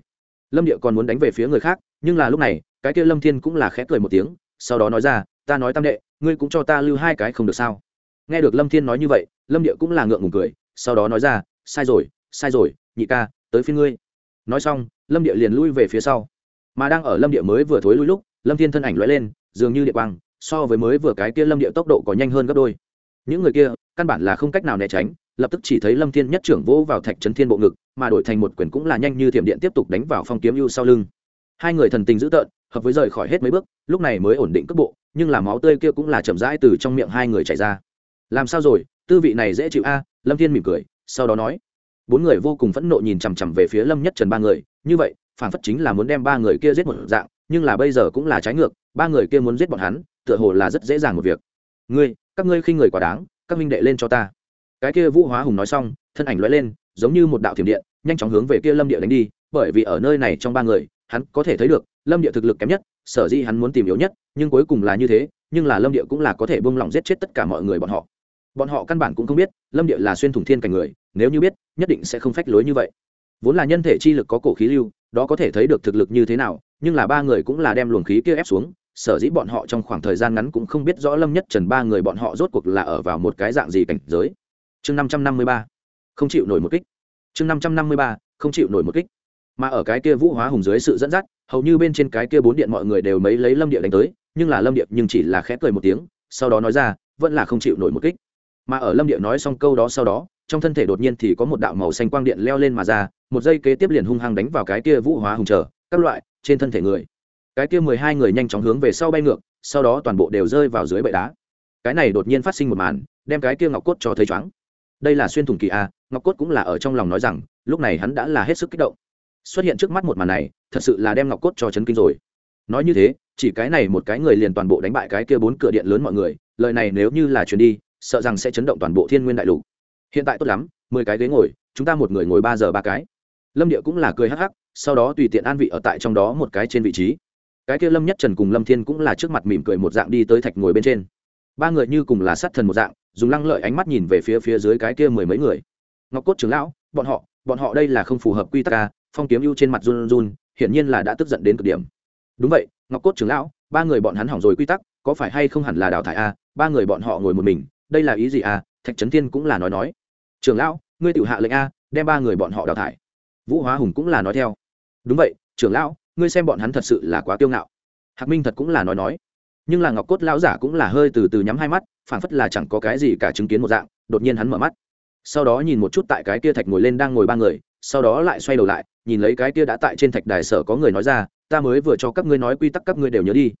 Lâm địa còn muốn đánh về phía người khác, nhưng là lúc này, cái kia lâm thiên cũng là khẽ cười một tiếng, sau đó nói ra, ta nói tam đệ, ngươi cũng cho ta lưu hai cái không được sao? Nghe được lâm thiên nói như vậy, lâm địa cũng là ngượng ngùng cười, sau đó nói ra, sai rồi sai rồi, nhị ca tới phía ngươi. Nói xong, lâm địa liền lui về phía sau. Mà đang ở lâm địa mới vừa thối lui lúc, lâm thiên thân ảnh lóe lên, dường như địa quang, so với mới vừa cái kia lâm địa tốc độ có nhanh hơn gấp đôi. Những người kia, căn bản là không cách nào né tránh, lập tức chỉ thấy lâm thiên nhất trưởng vỗ vào thạch trấn thiên bộ ngực, mà đổi thành một quyền cũng là nhanh như thiểm điện tiếp tục đánh vào phong kiếm ưu sau lưng. Hai người thần tình dữ tợn, hợp với rời khỏi hết mấy bước, lúc này mới ổn định cước bộ, nhưng là máu tươi kia cũng là chậm rãi từ trong miệng hai người chảy ra. Làm sao rồi? Tư vị này dễ chịu a? Lâm thiên mỉm cười, sau đó nói bốn người vô cùng phẫn nộ nhìn chằm chằm về phía lâm nhất trần ba người như vậy phản phất chính là muốn đem ba người kia giết một dạng nhưng là bây giờ cũng là trái ngược ba người kia muốn giết bọn hắn tựa hồ là rất dễ dàng một việc ngươi các ngươi khi người quá đáng các minh đệ lên cho ta cái kia vũ hóa hùng nói xong thân ảnh lóe lên giống như một đạo thiểm điện nhanh chóng hướng về kia lâm địa đánh đi bởi vì ở nơi này trong ba người hắn có thể thấy được lâm địa thực lực kém nhất sở dĩ hắn muốn tìm yếu nhất nhưng cuối cùng là như thế nhưng là lâm địa cũng là có thể bông lỏng giết chết tất cả mọi người bọn họ bọn họ căn bản cũng không biết, lâm địa là xuyên thủng thiên cảnh người, nếu như biết, nhất định sẽ không phách lối như vậy. Vốn là nhân thể chi lực có cổ khí lưu, đó có thể thấy được thực lực như thế nào, nhưng là ba người cũng là đem luồng khí kia ép xuống, sở dĩ bọn họ trong khoảng thời gian ngắn cũng không biết rõ lâm nhất trần ba người bọn họ rốt cuộc là ở vào một cái dạng gì cảnh giới. Chương năm trăm năm mươi ba, không chịu nổi một kích. Chương năm trăm năm mươi ba, không chịu nổi một kích. Mà ở cái kia vũ hóa hùng dưới sự dẫn dắt, hầu như bên trên cái kia bốn điện mọi người đều mấy lấy lâm địa đánh tới, nhưng là lâm địa nhưng chỉ là khẽ cười một tiếng, sau đó nói ra, vẫn là không chịu nổi một kích mà ở lâm địa nói xong câu đó sau đó, trong thân thể đột nhiên thì có một đạo màu xanh quang điện leo lên mà ra, một dây kế tiếp liền hung hăng đánh vào cái kia vũ hóa hùng trở, các loại, trên thân thể người. Cái kia mười hai người nhanh chóng hướng về sau bay ngược, sau đó toàn bộ đều rơi vào dưới bệ đá. Cái này đột nhiên phát sinh một màn, đem cái kia ngọc cốt cho thấy chóng đây là xuyên thủng kỳ a, ngọc cốt cũng là ở trong lòng nói rằng, lúc này hắn đã là hết sức kích động. Xuất hiện trước mắt một màn này, thật sự là đem ngọc cốt cho chấn kinh rồi. Nói như thế, chỉ cái này một cái người liền toàn bộ đánh bại cái kia bốn cửa điện lớn mọi người, lời này nếu như là chuyền đi sợ rằng sẽ chấn động toàn bộ thiên nguyên đại lục. Hiện tại tốt lắm, mười cái ghế ngồi, chúng ta một người ngồi ba giờ ba cái. Lâm địa cũng là cười hắc hắc, sau đó tùy tiện an vị ở tại trong đó một cái trên vị trí. Cái kia lâm nhất trần cùng lâm thiên cũng là trước mặt mỉm cười một dạng đi tới thạch ngồi bên trên. Ba người như cùng là sát thần một dạng, dùng lăng lợi ánh mắt nhìn về phía phía dưới cái kia mười mấy người. Ngọc cốt trưởng lão, bọn họ bọn họ đây là không phù hợp quy tắc ca phong kiếm ưu trên mặt run run, hiển nhiên là đã tức giận đến cực điểm. Đúng vậy, ngọc cốt trưởng lão, ba người bọn hắn hỏng rồi quy tắc, có phải hay không hẳn là đào thải a ba người bọn họ ngồi một mình đây là ý gì à? Thạch trấn thiên cũng là nói nói. Trưởng lão, ngươi tự hạ lệnh a, đem ba người bọn họ đào thải. Vũ hóa hùng cũng là nói theo. Đúng vậy trưởng lão, ngươi xem bọn hắn thật sự là quá kiêu ngạo. Hạc minh thật cũng là nói nói. Nhưng là ngọc cốt lão giả cũng là hơi từ từ nhắm hai mắt, phảng phất là chẳng có cái gì cả chứng kiến một dạng, đột nhiên hắn mở mắt. Sau đó nhìn một chút tại cái kia thạch ngồi lên đang ngồi ba người, sau đó lại xoay đầu lại, nhìn lấy cái kia đã tại trên thạch đài sở có người nói ra, ta mới vừa cho các ngươi nói quy tắc các ngươi đều nhớ đi.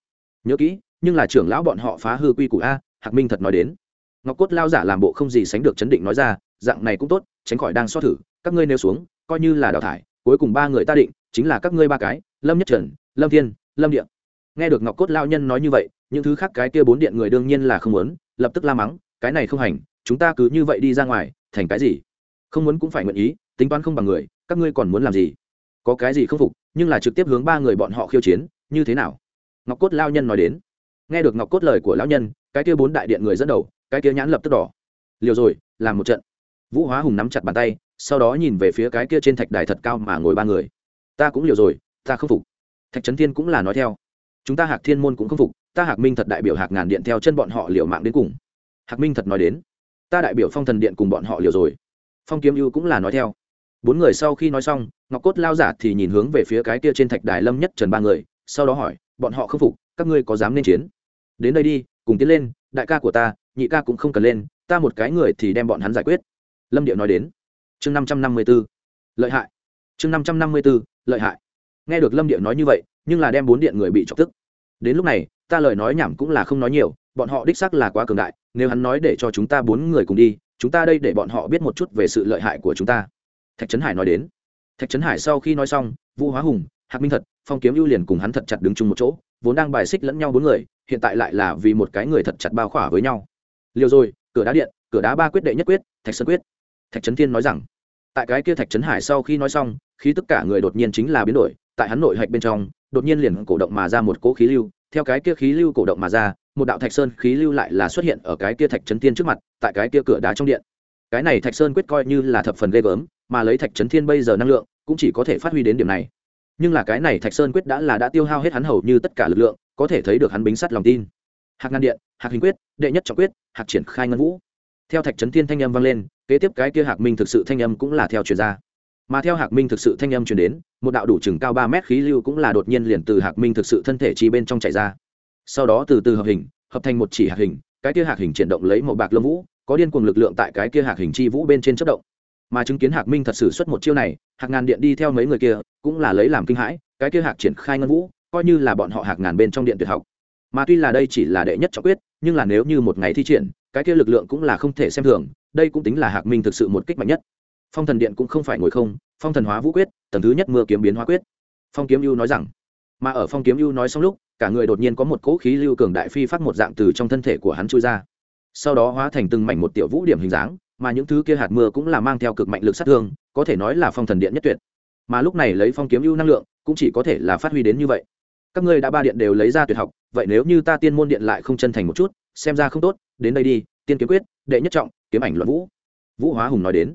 Nhớ kỹ, nhưng là trưởng lão bọn họ phá hư quy củ a, hạc minh thật nói đến ngọc cốt lao giả làm bộ không gì sánh được chấn định nói ra, dạng này cũng tốt, tránh khỏi đang so thử, các ngươi nêu xuống, coi như là đào thải, cuối cùng ba người ta định, chính là các ngươi ba cái, lâm nhất trần, lâm thiên, lâm điện nghe được ngọc cốt lao nhân nói như vậy, những thứ khác cái kia bốn điện người đương nhiên là không muốn, lập tức la mắng, cái này không hành, chúng ta cứ như vậy đi ra ngoài, thành cái gì? Không muốn cũng phải nguyện ý, tính toán không bằng người, các ngươi còn muốn làm gì? Có cái gì không phục, nhưng là trực tiếp hướng ba người bọn họ khiêu chiến, như thế nào? Ngọc cốt lao nhân nói đến. Nghe được ngọc cốt lời của lão nhân, cái kia bốn đại điện người dẫn đầu cái kia nhãn lập tức đỏ. Liều rồi, làm một trận. Vũ hóa hùng nắm chặt bàn tay, sau đó nhìn về phía cái kia trên thạch đài thật cao mà ngồi ba người. Ta cũng liều rồi, ta không phục. Thạch trấn thiên cũng là nói theo. Chúng ta hạc thiên môn cũng không phục, ta hạc minh thật đại biểu hạc ngàn điện theo chân bọn họ liều mạng đến cùng. Hạc minh thật nói đến, ta đại biểu phong thần điện cùng bọn họ liều rồi. Phong kiếm ưu cũng là nói theo. Bốn người sau khi nói xong, ngọc cốt lao giả thì nhìn hướng về phía cái kia trên thạch đài lâm nhất trần ba người, sau đó hỏi, bọn họ không phục, các ngươi có dám nên chiến? Đến đây đi, cùng tiến lên, đại ca của ta nhị ca cũng không cần lên, ta một cái người thì đem bọn hắn giải quyết. Lâm điệu nói đến. Chương năm trăm năm mươi b ố lợi hại. Chương năm trăm năm mươi b ố lợi hại. Nghe được lâm điệu nói như vậy, nhưng là đem bốn điện người bị chọc tức. Đến lúc này, ta lời nói nhảm cũng là không nói nhiều, bọn họ đích xác là quá cường đại, nếu hắn nói để cho chúng ta bốn người cùng đi, chúng ta đây để bọn họ biết một chút về sự lợi hại của chúng ta. Thạch trấn hải nói đến. Thạch trấn hải sau khi nói xong, vũ hóa hùng, hạc minh thật, phong kiếm ưu liền cùng hắn thật chặt đứng chung một chỗ, vốn đang bài xích lẫn nhau bốn người, hiện tại lại là vì một cái người thật chặt bao khỏa với nhau liều rồi, cửa đá điện, cửa đá ba quyết đệ nhất quyết, thạch sơn quyết. Thạch trấn thiên nói rằng, tại cái kia thạch trấn hải sau khi nói xong, khí tất cả người đột nhiên chính là biến đổi, tại hắn nội hạch bên trong, đột nhiên liền cổ động mà ra một cỗ khí lưu, theo cái kia khí lưu cổ động mà ra, một đạo thạch sơn khí lưu lại là xuất hiện ở cái kia thạch trấn thiên trước mặt, tại cái kia cửa đá trong điện. Cái này thạch sơn quyết coi như là thập phần ghê gớm, mà lấy thạch trấn thiên bây giờ năng lượng, cũng chỉ có thể phát huy đến điểm này. Nhưng là cái này thạch sơn quyết đã là đã tiêu hao hết hắn hầu như tất cả lực lượng, có thể thấy được hắn bính sắt lòng tin hạc ngàn điện, hạc hình quyết, đệ nhất trọng quyết, hạc triển khai ngân vũ. Theo thạch trấn thiên thanh âm vang lên, kế tiếp cái kia hạc minh thực sự thanh âm cũng là theo chuyển ra. Mà theo hạc minh thực sự thanh âm chuyển đến, một đạo đủ chừng cao ba mét khí lưu cũng là đột nhiên liền từ hạc minh thực sự thân thể chi bên trong chảy ra. Sau đó từ từ hợp hình, hợp thành một chỉ hạc hình, cái kia hạc hình chuyển động lấy một bạc lâm vũ, có điên cuồng lực lượng tại cái kia hạc hình chi vũ bên trên chất động. Mà chứng kiến hạc minh thật sự xuất một chiêu này, hạc ngàn điện đi theo mấy người kia, cũng là lấy làm kinh hãi, cái kia hạc triển khai ngân vũ, coi như là bọn họ hạc ngàn bên trong điện tuyệt học mà tuy là đây chỉ là đệ nhất trọng quyết, nhưng là nếu như một ngày thi triển, cái kia lực lượng cũng là không thể xem thường, đây cũng tính là hạc minh thực sự một kích mạnh nhất. Phong thần điện cũng không phải ngồi không, phong thần hóa vũ quyết, tầng thứ nhất mưa kiếm biến hóa quyết. Phong kiếm ưu nói rằng, mà ở phong kiếm ưu nói xong lúc, cả người đột nhiên có một cỗ khí lưu cường đại phi phát một dạng từ trong thân thể của hắn trôi ra. Sau đó hóa thành từng mảnh một tiểu vũ điểm hình dáng, mà những thứ kia hạt mưa cũng là mang theo cực mạnh lực sát thương, có thể nói là phong thần điện nhất tuyệt. Mà lúc này lấy phong kiếm ưu năng lượng, cũng chỉ có thể là phát huy đến như vậy các ngươi đã ba điện đều lấy ra tuyệt học, vậy nếu như ta tiên môn điện lại không chân thành một chút, xem ra không tốt, đến đây đi, tiên kiếm quyết, đệ nhất trọng, kiếm ảnh luận vũ. Vũ hóa hùng nói đến.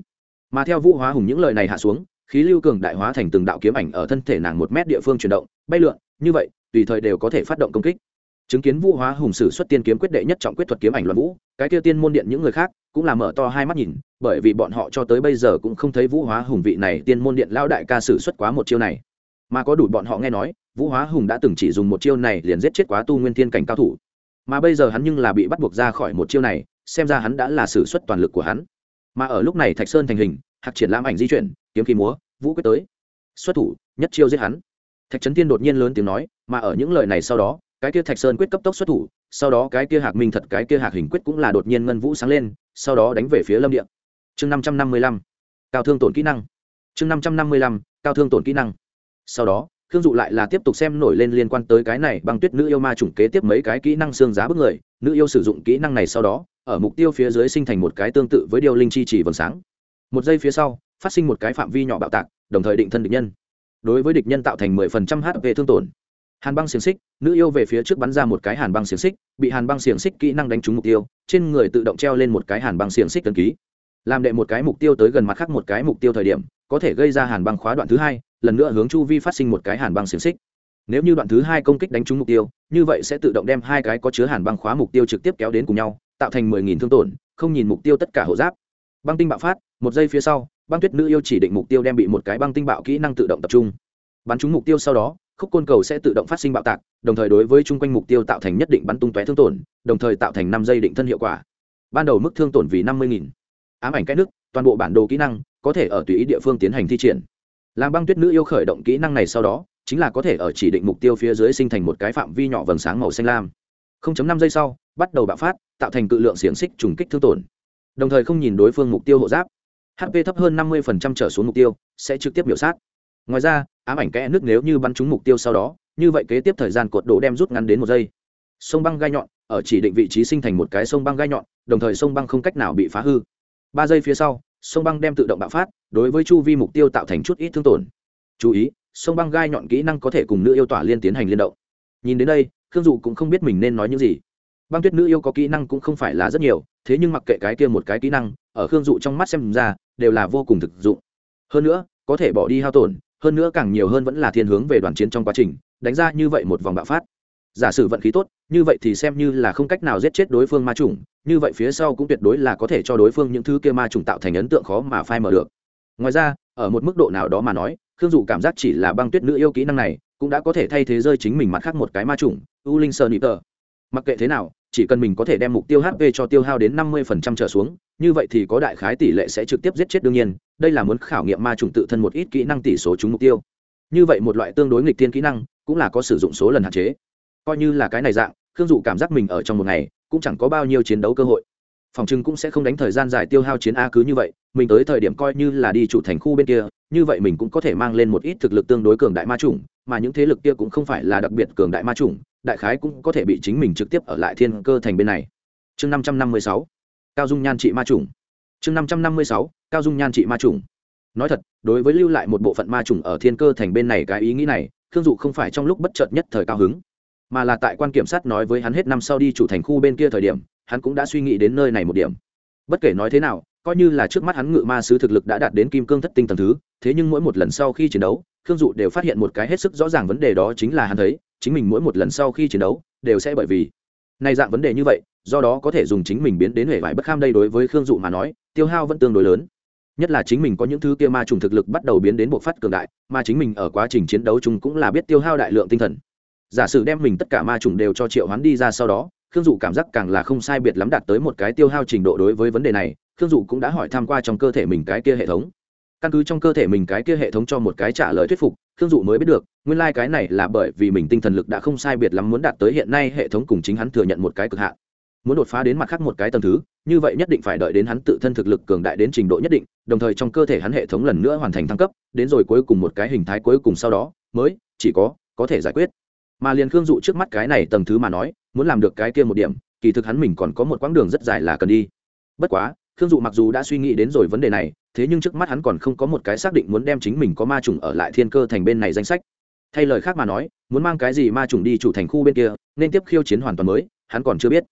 Mà theo vũ hóa hùng những lời này hạ xuống, khí lưu cường đại hóa thành từng đạo kiếm ảnh ở thân thể nàng một mét địa phương chuyển động, bay lượn, như vậy, tùy thời đều có thể phát động công kích. Chứng kiến vũ hóa hùng sử xuất tiên kiếm quyết đệ nhất trọng quyết thuật kiếm ảnh luận vũ, cái kia tiên môn điện những người khác cũng là mở to hai mắt nhìn, bởi vì bọn họ cho tới bây giờ cũng không thấy vũ hóa hùng vị này tiên môn điện lao đại ca sử xuất quá một chiêu này mà có đủ bọn họ nghe nói, vũ hóa hùng đã từng chỉ dùng một chiêu này liền giết chết quá tu nguyên thiên cảnh cao thủ. Mà bây giờ hắn nhưng là bị bắt buộc ra khỏi một chiêu này, xem ra hắn đã là s ử suất toàn lực của hắn. Mà ở lúc này thạch sơn thành hình, hạc triển lãm ảnh di chuyển, kiếm khí múa, vũ quyết tới. Xuất thủ, nhất chiêu giết hắn. Thạch trấn tiên đột nhiên lớn tiếng nói, mà ở những lời này sau đó, cái kia thạch sơn quyết cấp tốc xuất thủ, sau đó cái kia hạc minh thật, cái kia hạc hình quyết cũng là đột nhiên ngân vũ sáng lên, sau đó đánh về phía lâm điện chương năm trăm năm mươi lăm, cao thương tổn kỹ năng. Chương năm trăm năm mươi lăm, cao thương tổn kỹ năng sau đó, khương dụ lại là tiếp tục xem nổi lên liên quan tới cái này bằng tuyết nữ yêu ma chủng kế tiếp mấy cái kỹ năng xương giá bức người, nữ yêu sử dụng kỹ năng này sau đó, ở mục tiêu phía dưới sinh thành một cái tương tự với điều linh chi chỉ vầng sáng. Một giây phía sau, phát sinh một cái phạm vi nhỏ bạo tạc, đồng thời định thân địch nhân. Đối với địch nhân tạo thành 10% hp thương tổn. Hàn băng xiềng xích, nữ yêu về phía trước bắn ra một cái hàn băng xiềng xích, bị hàn băng xiềng xích kỹ năng đánh trúng mục tiêu, trên người tự động treo lên một cái hàn băng xiềng xích tân ký. Làm đệ một cái mục tiêu tới gần mặt khác một cái mục tiêu thời điểm, có thể gây ra hàn băng khóa đoạn thứ hai lần nữa hướng chu vi phát sinh một cái hàn băng xiềng xích. Nếu như đoạn thứ hai công kích đánh trúng mục tiêu, như vậy sẽ tự động đem hai cái có chứa hàn băng khóa mục tiêu trực tiếp kéo đến cùng nhau, tạo thành mười nghìn thương tổn, không nhìn mục tiêu tất cả hộ giáp. Băng tinh bạo phát, một giây phía sau, băng tuyết nữ yêu chỉ định mục tiêu đem bị một cái băng tinh bạo kỹ năng tự động tập trung. Bắn trúng mục tiêu sau đó, khúc côn cầu sẽ tự động phát sinh bạo tạc, đồng thời đối với chung quanh mục tiêu tạo thành nhất định bắn tung tóe thương tổn, đồng thời tạo thành năm giây định thân hiệu quả. Ban đầu mức thương tổn vì năm mươi nghìn. Ám ảnh cái nước, toàn bộ bản đồ kỹ năng có thể ở tùy ý địa phương tiến hành thi triển làm băng tuyết nữ yêu khởi động kỹ năng này sau đó, chính là có thể ở chỉ định mục tiêu phía dưới sinh thành một cái phạm vi nhỏ vầng sáng màu xanh lam. 0.5 giây sau, bắt đầu bạo phát, tạo thành cự lượng xiềng xích trùng kích thương tổn. Đồng thời không nhìn đối phương mục tiêu hộ giáp. Hp thấp hơn 50% trở xuống mục tiêu, sẽ trực tiếp biểu sát. Ngoài ra, ám ảnh kẽ nước nếu như bắn trúng mục tiêu sau đó, như vậy kế tiếp thời gian cột đổ đem rút ngắn đến một giây. Sông băng gai nhọn, ở chỉ định vị trí sinh thành một cái sông băng gai nhọn, đồng thời sông băng không cách nào bị phá hư. Ba giây phía sau sông băng đem tự động bạo phát, đối với chu vi mục tiêu tạo thành chút ít thương tổn. Chú ý, sông băng gai nhọn kỹ năng có thể cùng nữ yêu tỏa liên tiến hành liên động. Nhìn đến đây, khương dụ cũng không biết mình nên nói những gì. Băng tuyết nữ yêu có kỹ năng cũng không phải là rất nhiều, thế nhưng mặc kệ cái kia một cái kỹ năng, ở khương dụ trong mắt xem ra, đều là vô cùng thực dụng. Hơn nữa, có thể bỏ đi hao tổn, hơn nữa càng nhiều hơn vẫn là thiên hướng về đoàn chiến trong quá trình, đánh ra như vậy một vòng bạo phát giả sử vận khí tốt, như vậy thì xem như là không cách nào giết chết đối phương ma chủng, như vậy phía sau cũng tuyệt đối là có thể cho đối phương những thứ kia ma chủng tạo thành ấn tượng khó mà phai mở được. Ngoài ra, ở một mức độ nào đó mà nói, khương dụ cảm giác chỉ là băng tuyết nữ yêu kỹ năng này, cũng đã có thể thay thế rơi chính mình mặt khác một cái ma chủng, u linh sơn nịp tờ. Mặc kệ thế nào, chỉ cần mình có thể đem mục tiêu hp cho tiêu hao đến năm mươi phần trăm trở xuống, như vậy thì có đại khái tỷ lệ sẽ trực tiếp giết chết đương nhiên, đây là muốn khảo nghiệm ma chủng tự thân một ít kỹ năng tỷ số trúng mục tiêu. Như vậy một loại tương đối nghịch thiên kỹ năng, cũng là có sử dụng số lần hạn chế coi như là cái này dạng, khương dụ cảm giác mình ở trong một ngày, cũng chẳng có bao nhiêu chiến đấu cơ hội. Phòng chừng cũng sẽ không đánh thời gian dài tiêu hao chiến a cứ như vậy, mình tới thời điểm coi như là đi chủ thành khu bên kia, như vậy mình cũng có thể mang lên một ít thực lực tương đối cường đại ma chủng, mà những thế lực kia cũng không phải là đặc biệt cường đại ma chủng, đại khái cũng có thể bị chính mình trực tiếp ở lại thiên cơ thành bên này. Chương năm trăm năm mươi sáu, cao dung nhan trị ma chủng. Chương năm trăm năm mươi sáu, cao dung nhan trị ma chủng. Nói thật, đối với lưu lại một bộ phận ma chủng ở thiên cơ thành bên này cái ý nghĩ này thương dụ không phải trong lúc bất chợt nhất thời cao hứng mà là tại quan kiểm sát nói với hắn hết năm sau đi chủ thành khu bên kia thời điểm, hắn cũng đã suy nghĩ đến nơi này một điểm. Bất kể nói thế nào, coi như là trước mắt hắn ngự ma sứ thực lực đã đạt đến kim cương thất tinh tầng thứ, thế nhưng mỗi một lần sau khi chiến đấu, khương dụ đều phát hiện một cái hết sức rõ ràng vấn đề đó chính là hắn thấy, chính mình mỗi một lần sau khi chiến đấu, đều sẽ bởi vì nay dạng vấn đề như vậy, do đó có thể dùng chính mình biến đến hệ vải bất kham đây đối với khương dụ mà nói, tiêu hao vẫn tương đối lớn. Nhất là chính mình có những thứ kia ma trùng thực lực bắt đầu biến đến bộc phát cường đại, mà chính mình ở quá trình chiến đấu chúng cũng là biết tiêu hao đại lượng tinh thần giả sử đem mình tất cả ma trùng đều cho triệu hoán đi ra sau đó khương dụ cảm giác càng là không sai biệt lắm đạt tới một cái tiêu hao trình độ đối với vấn đề này khương dụ cũng đã hỏi tham q u a trong cơ thể mình cái kia hệ thống căn cứ trong cơ thể mình cái kia hệ thống cho một cái trả lời thuyết phục khương dụ mới biết được nguyên lai、like、cái này là bởi vì mình tinh thần lực đã không sai biệt lắm muốn đạt tới hiện nay hệ thống cùng chính hắn thừa nhận một cái cực hạ, muốn đột phá đến mặt khác một cái tầng thứ, như vậy nhất định phải đợi đến hắn tự thân thực lực cường đại đến trình độ nhất định, đồng thời trong cơ thể hắn hệ thống lần nữa hoàn thành thăng cấp, đến rồi cuối cùng một cái hình thái cuối cùng sau đó, mới chỉ có có thể giải quyết mà liền khương dụ trước mắt cái này tầng thứ mà nói, muốn làm được cái kia một điểm, kỳ thực hắn mình còn có một quãng đường rất dài là cần đi. Bất quá, khương dụ mặc dù đã suy nghĩ đến rồi vấn đề này, thế nhưng trước mắt hắn còn không có một cái xác định muốn đem chính mình có ma trùng ở lại thiên cơ thành bên này danh sách. Thay lời khác mà nói, muốn mang cái gì ma trùng đi chủ thành khu bên kia, nên tiếp khiêu chiến hoàn toàn mới, hắn còn chưa biết.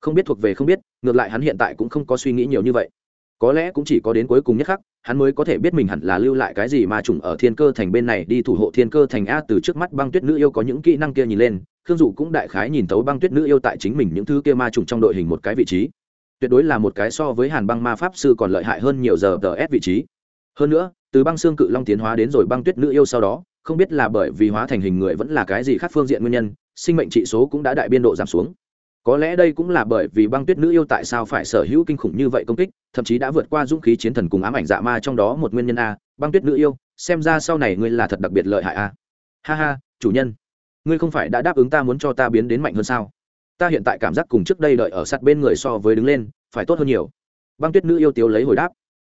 Không biết thuộc về không biết, ngược lại hắn hiện tại cũng không có suy nghĩ nhiều như vậy có lẽ cũng chỉ có đến cuối cùng nhất khắc, hắn mới có thể biết mình hẳn là lưu lại cái gì mà trùng ở thiên cơ thành bên này đi thủ hộ thiên cơ thành a từ trước mắt băng tuyết nữ yêu có những kỹ năng kia nhìn lên, khương dụ cũng đại khái nhìn thấu băng tuyết nữ yêu tại chính mình những thứ kia ma trùng trong đội hình một cái vị trí. Tuyệt đối là một cái so với hàn băng ma pháp sư còn lợi hại hơn nhiều giờ tờ s vị trí. Hơn nữa, từ băng xương cự long tiến hóa đến rồi băng tuyết nữ yêu sau đó, không biết là bởi vì hóa thành hình người vẫn là cái gì khác phương diện nguyên nhân, sinh mệnh trị số cũng đã đại biên độ giảm xuống có lẽ đây cũng là bởi vì băng tuyết nữ yêu tại sao phải sở hữu kinh khủng như vậy công kích, thậm chí đã vượt qua dũng khí chiến thần cùng ám ảnh dạ ma trong đó một nguyên nhân a, băng tuyết nữ yêu, xem ra sau này ngươi là thật đặc biệt lợi hại a. Ha ha, chủ nhân. Ngươi không phải đã đáp ứng ta muốn cho ta biến đến mạnh hơn sao? Ta hiện tại cảm giác cùng trước đây đợi ở sát bên người so với đứng lên, phải tốt hơn nhiều. Băng tuyết nữ yêu tiếu lấy hồi đáp.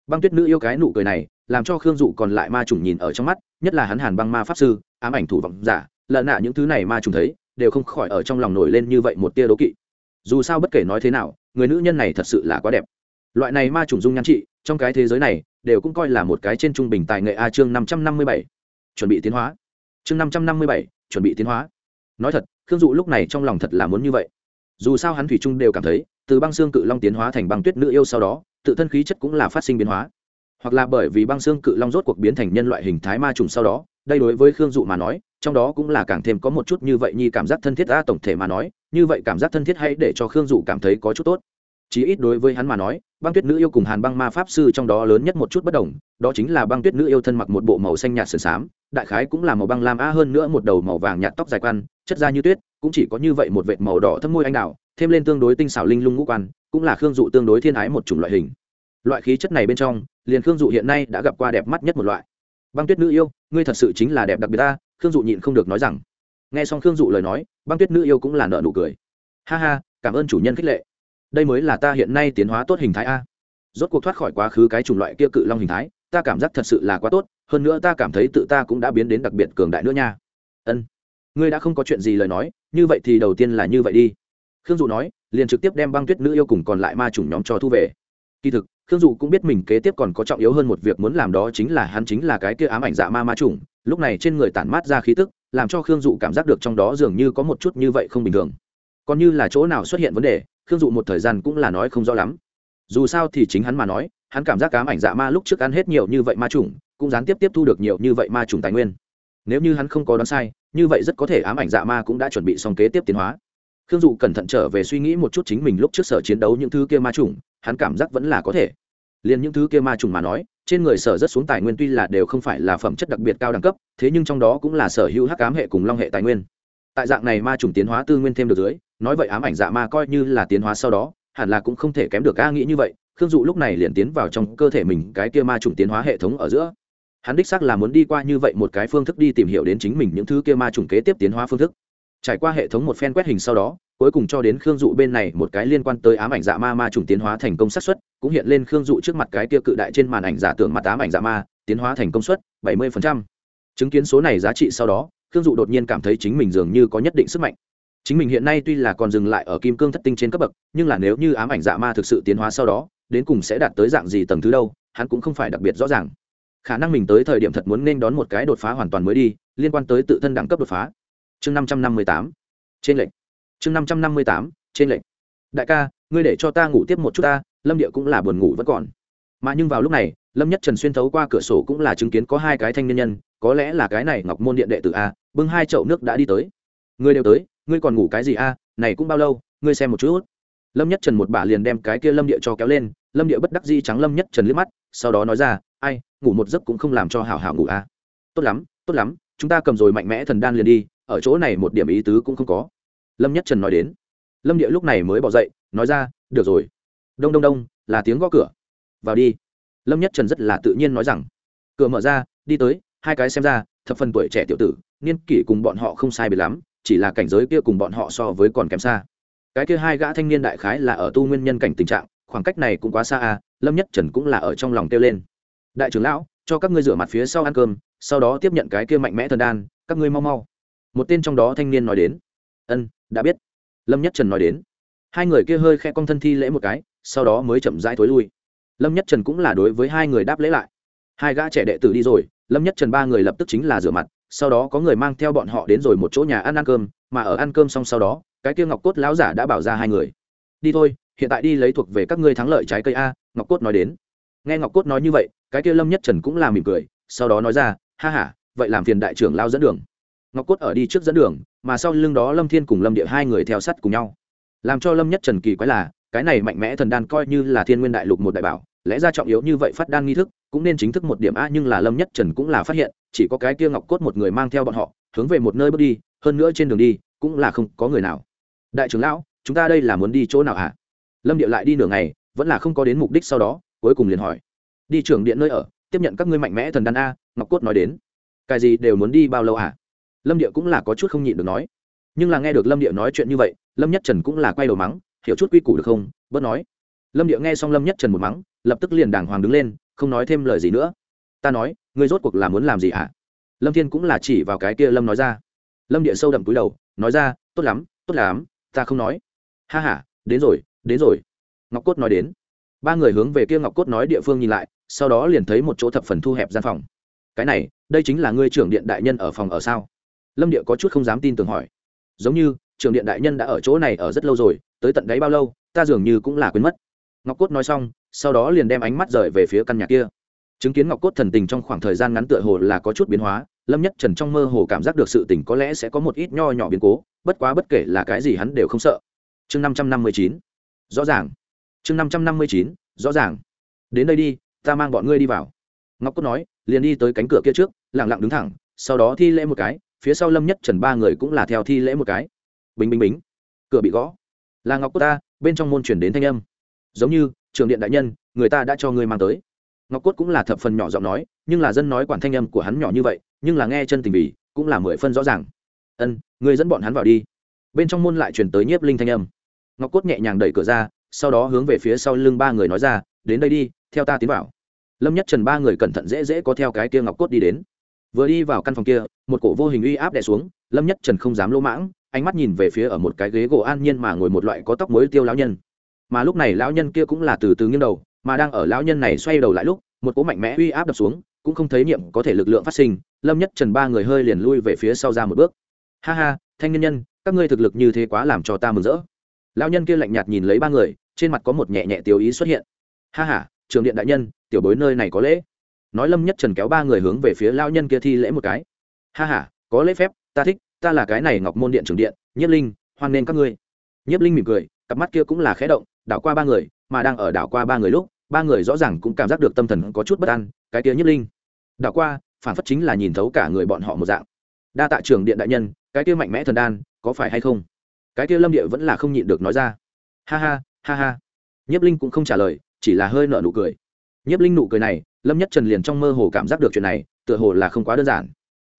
Băng tuyết nữ yêu cái nụ cười này, làm cho khương dụ còn lại ma trùng nhìn ở trong mắt, nhất là hắn hàn băng ma pháp sư, ám ảnh thủ vọng giả lợn nạ những thứ này ma trùng thấy đều không khỏi ở trong lòng nổi lên như vậy một tia đố kỵ. Dù sao bất kể nói thế nào, người nữ nhân này thật sự là quá đẹp. Loại này ma trùng dung nhan trị, trong cái thế giới này, đều cũng coi là một cái trên trung bình tài nghệ a chương năm trăm năm mươi bảy. Chuẩn bị tiến hóa. Chương năm trăm năm mươi bảy, chuẩn bị tiến hóa. Nói thật, khương dụ lúc này trong lòng thật là muốn như vậy. Dù sao hắn thủy trung đều cảm thấy, từ băng xương cự long tiến hóa thành băng tuyết nữ yêu sau đó, tự thân khí chất cũng là phát sinh biến hóa. Hoặc là bởi vì băng xương cự long rốt cuộc biến thành nhân loại hình thái ma trùng sau đó, đây đối với khương dụ mà nói trong đó cũng là càng thêm có một chút như vậy nhi cảm giác thân thiết a tổng thể mà nói, như vậy cảm giác thân thiết hay để cho khương dụ cảm thấy có chút tốt. Chí ít đối với hắn mà nói, băng tuyết nữ yêu cùng hàn băng ma pháp sư trong đó lớn nhất một chút bất đồng, đó chính là băng tuyết nữ yêu thân mặc một bộ màu xanh nhạt sườn xám, đại khái cũng là màu băng lam a hơn nữa một đầu màu vàng nhạt tóc dài quan, chất da như tuyết, cũng chỉ có như vậy một vệt màu đỏ thâm môi anh đào, thêm lên tương đối tinh xảo linh lung ngũ quan, cũng là khương dụ tương đối thiên ái một chủng loại hình. Loại khí chất này bên trong, liền khương dụ hiện nay đã gặp qua đẹp mắt nhất một loại. Băng tuyết nữ yêu, ngươi thật sự chính là đẹp đặc biệt ta khương dụ nhịn không được nói rằng, nghe xong khương dụ lời nói, băng tuyết nữ yêu cũng là nợ nụ cười. Ha ha, cảm ơn chủ nhân khích lệ. Đây mới là ta hiện nay tiến hóa tốt hình thái a. Rốt cuộc thoát khỏi quá khứ cái chủng loại kia cự long hình thái, ta cảm giác thật sự là quá tốt, hơn nữa ta cảm thấy tự ta cũng đã biến đến đặc biệt cường đại nữa nha. Ân. Ngươi đã không có chuyện gì lời nói, như vậy thì đầu tiên là như vậy đi. Khương dụ nói, liền trực tiếp đem băng tuyết nữ yêu cùng còn lại ma chủng nhóm cho thu về. Kỳ thực, khương dụ cũng biết mình kế tiếp còn có trọng yếu hơn một việc muốn làm đó chính là hắn chính là cái kia ám ảnh dạ ma ma chủng lúc này trên người tản mát ra khí tức, làm cho khương dụ cảm giác được trong đó dường như có một chút như vậy không bình thường. Còn như là chỗ nào xuất hiện vấn đề, khương dụ một thời gian cũng là nói không rõ lắm. Dù sao thì chính hắn mà nói, hắn cảm giác cám ảnh dạ ma lúc trước ăn hết nhiều như vậy ma trùng cũng gián tiếp tiếp thu được nhiều như vậy ma trùng tài nguyên. Nếu như hắn không có đoán sai, như vậy rất có thể ám ảnh dạ ma cũng đã chuẩn bị xong kế tiếp tiến hóa. Khương dụ cẩn thận trở về suy nghĩ một chút chính mình lúc trước sở chiến đấu những thứ kia ma trùng hắn cảm giác vẫn là có thể. Liền những thứ kia ma trùng mà nói trên người sở rất xuống tài nguyên tuy là đều không phải là phẩm chất đặc biệt cao đẳng cấp, thế nhưng trong đó cũng là sở hữu hắc ám hệ cùng long hệ tài nguyên. Tại dạng này ma trùng tiến hóa tư nguyên thêm được dưới, nói vậy ám ảnh dạ ma coi như là tiến hóa sau đó, hẳn là cũng không thể kém được a nghĩ như vậy, khương dụ lúc này liền tiến vào trong cơ thể mình cái kia ma trùng tiến hóa hệ thống ở giữa. Hắn đích xác là muốn đi qua như vậy một cái phương thức đi tìm hiểu đến chính mình những thứ kia ma trùng kế tiếp tiến hóa phương thức. Trải qua hệ thống một phen quét hình sau đó cuối cùng cho đến khương dụ bên này một cái liên quan tới ám ảnh dạ ma ma trùng tiến hóa thành công xác suất, cũng hiện lên khương dụ trước mặt cái kia cự đại trên màn ảnh giả tưởng mặt ám ảnh dạ ma, tiến hóa thành công suất 70%. chứng kiến số này giá trị sau đó, khương dụ đột nhiên cảm thấy chính mình dường như có nhất định sức mạnh. Chính mình hiện nay tuy là còn dừng lại ở kim cương thất tinh trên cấp bậc, nhưng là nếu như ám ảnh dạ ma thực sự tiến hóa sau đó, đến cùng sẽ đạt tới dạng gì tầng thứ đâu, hắn cũng không phải đặc biệt rõ ràng. Khả năng mình tới thời điểm thật muốn nên đón một cái đột phá hoàn toàn mới đi, liên quan tới tự thân đẳng cấp đột phá. Chương 558 trên lệnh chương năm trăm năm mươi tám, trên lệnh đại ca, ngươi để cho ta ngủ tiếp một chút ta, lâm địa cũng là buồn ngủ vẫn còn. Mà nhưng vào lúc này, lâm nhất trần xuyên thấu qua cửa sổ cũng là chứng kiến có hai cái thanh niên nhân, có lẽ là cái này ngọc môn điện đệ tử a, bưng hai chậu nước đã đi tới. Ngươi đều tới, ngươi còn ngủ cái gì a, này cũng bao lâu, ngươi xem một chút、hút lâm nhất trần một bà liền đem cái kia lâm địa cho kéo lên, lâm địa bất đắc di trắng lâm nhất trần liếc mắt, sau đó nói ra, ai, ngủ một giấc cũng không làm cho hảo hảo ngủ a. Tốt lắm tốt lắm, chúng ta cầm rồi mạnh mẽ thần đan liền đi, ở chỗ này một điểm ý tứ cũng không có lâm nhất trần nói đến. Lâm địa lúc này mới bỏ dậy, nói ra, được rồi. Đông đông đông, là tiếng gõ cửa. Vào đi. Lâm nhất trần rất là tự nhiên nói rằng. Cửa mở ra, đi tới, hai cái xem ra, thập phần tuổi trẻ tiểu tử, niên kỷ cùng bọn họ không sai biệt lắm, chỉ là cảnh giới kia cùng bọn họ so với còn kém xa. Cái kia hai gã thanh niên đại khái là ở tu nguyên nhân cảnh tình trạng, khoảng cách này cũng quá xa à lâm nhất trần cũng là ở trong lòng kêu lên. Đại trưởng lão, cho các ngươi rửa mặt phía sau ăn cơm, sau đó tiếp nhận cái kia mạnh mẽ thần đan, các ngươi mau mau. Một tên trong đó thanh niên nói đến ân, đã biết. Lâm nhất trần nói đến. Hai người kia hơi khe cong thân thi lễ một cái, sau đó mới chậm rãi thối lui. Lâm nhất trần cũng là đối với hai người đáp lễ lại. Hai gã trẻ đệ tử đi rồi, lâm nhất trần ba người lập tức chính là rửa mặt, sau đó có người mang theo bọn họ đến rồi một chỗ nhà ăn ăn cơm, mà ở ăn cơm xong sau đó, cái kia ngọc cốt lão giả đã bảo ra hai người. Đi thôi, hiện tại đi lấy thuộc về các ngươi thắng lợi trái cây a, ngọc cốt nói đến. Nghe ngọc cốt nói như vậy, cái kia lâm nhất trần cũng là mỉm cười, sau đó nói ra, ha ha, vậy làm phiền đại trưởng lao dẫn đường ngọc cốt ở đi trước dẫn đường, mà sau lưng đó lâm thiên cùng lâm địa hai người theo sắt cùng nhau. Làm cho lâm nhất trần kỳ quái là, cái này mạnh mẽ thần đan coi như là thiên nguyên đại lục một đại bảo, lẽ ra trọng yếu như vậy phát đan nghi thức, cũng nên chính thức một điểm a, nhưng là lâm nhất trần cũng là phát hiện, chỉ có cái kia ngọc cốt một người mang theo bọn họ, hướng về một nơi bước đi, hơn nữa trên đường đi, cũng là không có người nào. Đại trưởng lão, chúng ta đây là muốn đi chỗ nào hả? Lâm địa lại đi nửa ngày, vẫn là không có đến mục đích sau đó, cuối cùng liền hỏi. Đi trưởng điện nơi ở, tiếp nhận các ngươi mạnh mẽ thần đan a, ngọc cốt nói đến. Cái gì, đều muốn đi bao lâu hả? lâm địa cũng là có chút không nhịn được nói. Nhưng là nghe được lâm địa nói chuyện như vậy, lâm nhất trần cũng là quay đầu mắng, hiểu chút quy củ được không? Bớt nói. Lâm địa nghe xong lâm nhất trần một mắng, lập tức liền đàng hoàng đứng lên, không nói thêm lời gì nữa. Ta nói, ngươi rốt cuộc là muốn làm gì hả lâm thiên cũng là chỉ vào cái kia lâm nói ra. Lâm địa sâu đậm túi đầu, nói ra, tốt lắm tốt lắm, ta không nói. Ha ha, đến rồi đến rồi. Ngọc cốt nói đến. Ba người hướng về kia ngọc cốt nói địa phương nhìn lại, sau đó liền thấy một chỗ thập phần thu hẹp gian phòng. Cái này, đây chính là ngươi trưởng điện đại nhân ở phòng ở sao? lâm địa có chút không dám tin tưởng hỏi. Giống như trường điện đại nhân đã ở chỗ này ở rất lâu rồi, tới tận đáy bao lâu, ta dường như cũng là quên mất. Ngọc cốt nói xong, sau đó liền đem ánh mắt rời về phía căn nhà kia. Chứng kiến ngọc cốt thần tình trong khoảng thời gian ngắn tựa hồ là có chút biến hóa, lâm nhất trần trong mơ hồ cảm giác được sự tình có lẽ sẽ có một ít nho nhỏ biến cố, bất quá bất kể là cái gì hắn đều không sợ. Chương năm trăm năm mươi chín. Rõ ràng. Chương năm trăm năm mươi chín. Rõ ràng. Đến đây đi, ta mang bọn ngươi đi vào. Ngọc cốt nói, liền đi tới cánh cửa kia trước lẳng lặng đứng thẳng, sau đó thi lễ một cái phía sau lâm nhất trần ba người cũng là theo thi lễ một cái. Bình bình bình. Cửa bị gõ. Là ngọc cốt ta, bên trong môn chuyển đến thanh âm. Giống như, trường điện đại nhân, người ta đã cho ngươi mang tới. Ngọc cốt cũng là thập phần nhỏ giọng nói, nhưng là dân nói quản thanh âm của hắn nhỏ như vậy, nhưng là nghe chân tình vì, cũng là mười phân rõ ràng. Ân ngươi dẫn bọn hắn vào đi. Bên trong môn lại chuyển tới nhiếp linh thanh âm. Ngọc cốt nhẹ nhàng đẩy cửa ra, sau đó hướng về phía sau lưng ba người nói ra, đến đây đi, theo ta tiến vào. Lâm nhất trần ba người cẩn thận dễ dễ có theo cái kia ngọc cốt đi đến vừa đi vào căn phòng kia, một cổ vô hình uy áp đè xuống, lâm nhất trần không dám lỗ mãng, ánh mắt nhìn về phía ở một cái ghế gỗ an nhiên mà ngồi một loại có tóc mối tiêu lão nhân. Mà lúc này lão nhân kia cũng là từ từ nghiêng đầu, mà đang ở lão nhân này xoay đầu lại lúc, một cỗ mạnh mẽ uy áp đập xuống, cũng không thấy nhiệm có thể lực lượng phát sinh, lâm nhất trần ba người hơi liền lui về phía sau ra một bước. Ha ha, thanh nhân nhân, các ngươi thực lực như thế quá làm cho ta mừng rỡ. Lão nhân kia lạnh nhạt nhìn lấy ba người, trên mặt có một nhẹ nhẹ tiêu ý xuất hiện. Ha ha, trường điện đại nhân, tiểu bối nơi này có lễ nói lâm nhất trần kéo ba người hướng về phía lao nhân kia thi lễ một cái. Ha h a có lễ phép, ta thích, ta là cái này ngọc môn điện trưởng điện, nhiếp linh, hoan nghênh các ngươi. Nhiếp linh mỉm cười, cặp mắt kia cũng là khẽ động, đảo qua ba người, mà đang ở đảo qua ba người lúc, ba người rõ ràng cũng cảm giác được tâm thần có chút bất an, cái kia nhiếp linh. Đảo qua, phản phất chính là nhìn thấu cả người bọn họ một dạng. Đa tạ trưởng điện đại nhân, cái kia mạnh mẽ thần đan, có phải hay không? Cái kia lâm địa vẫn là không nhịn được nói ra. Ha ha ha ha. Nhiếp linh cũng không trả lời, chỉ là hơi nở nụ cười. Nhiếp linh nụ cười này lâm nhất trần liền trong mơ hồ cảm giác được chuyện này, tựa hồ là không quá đơn giản.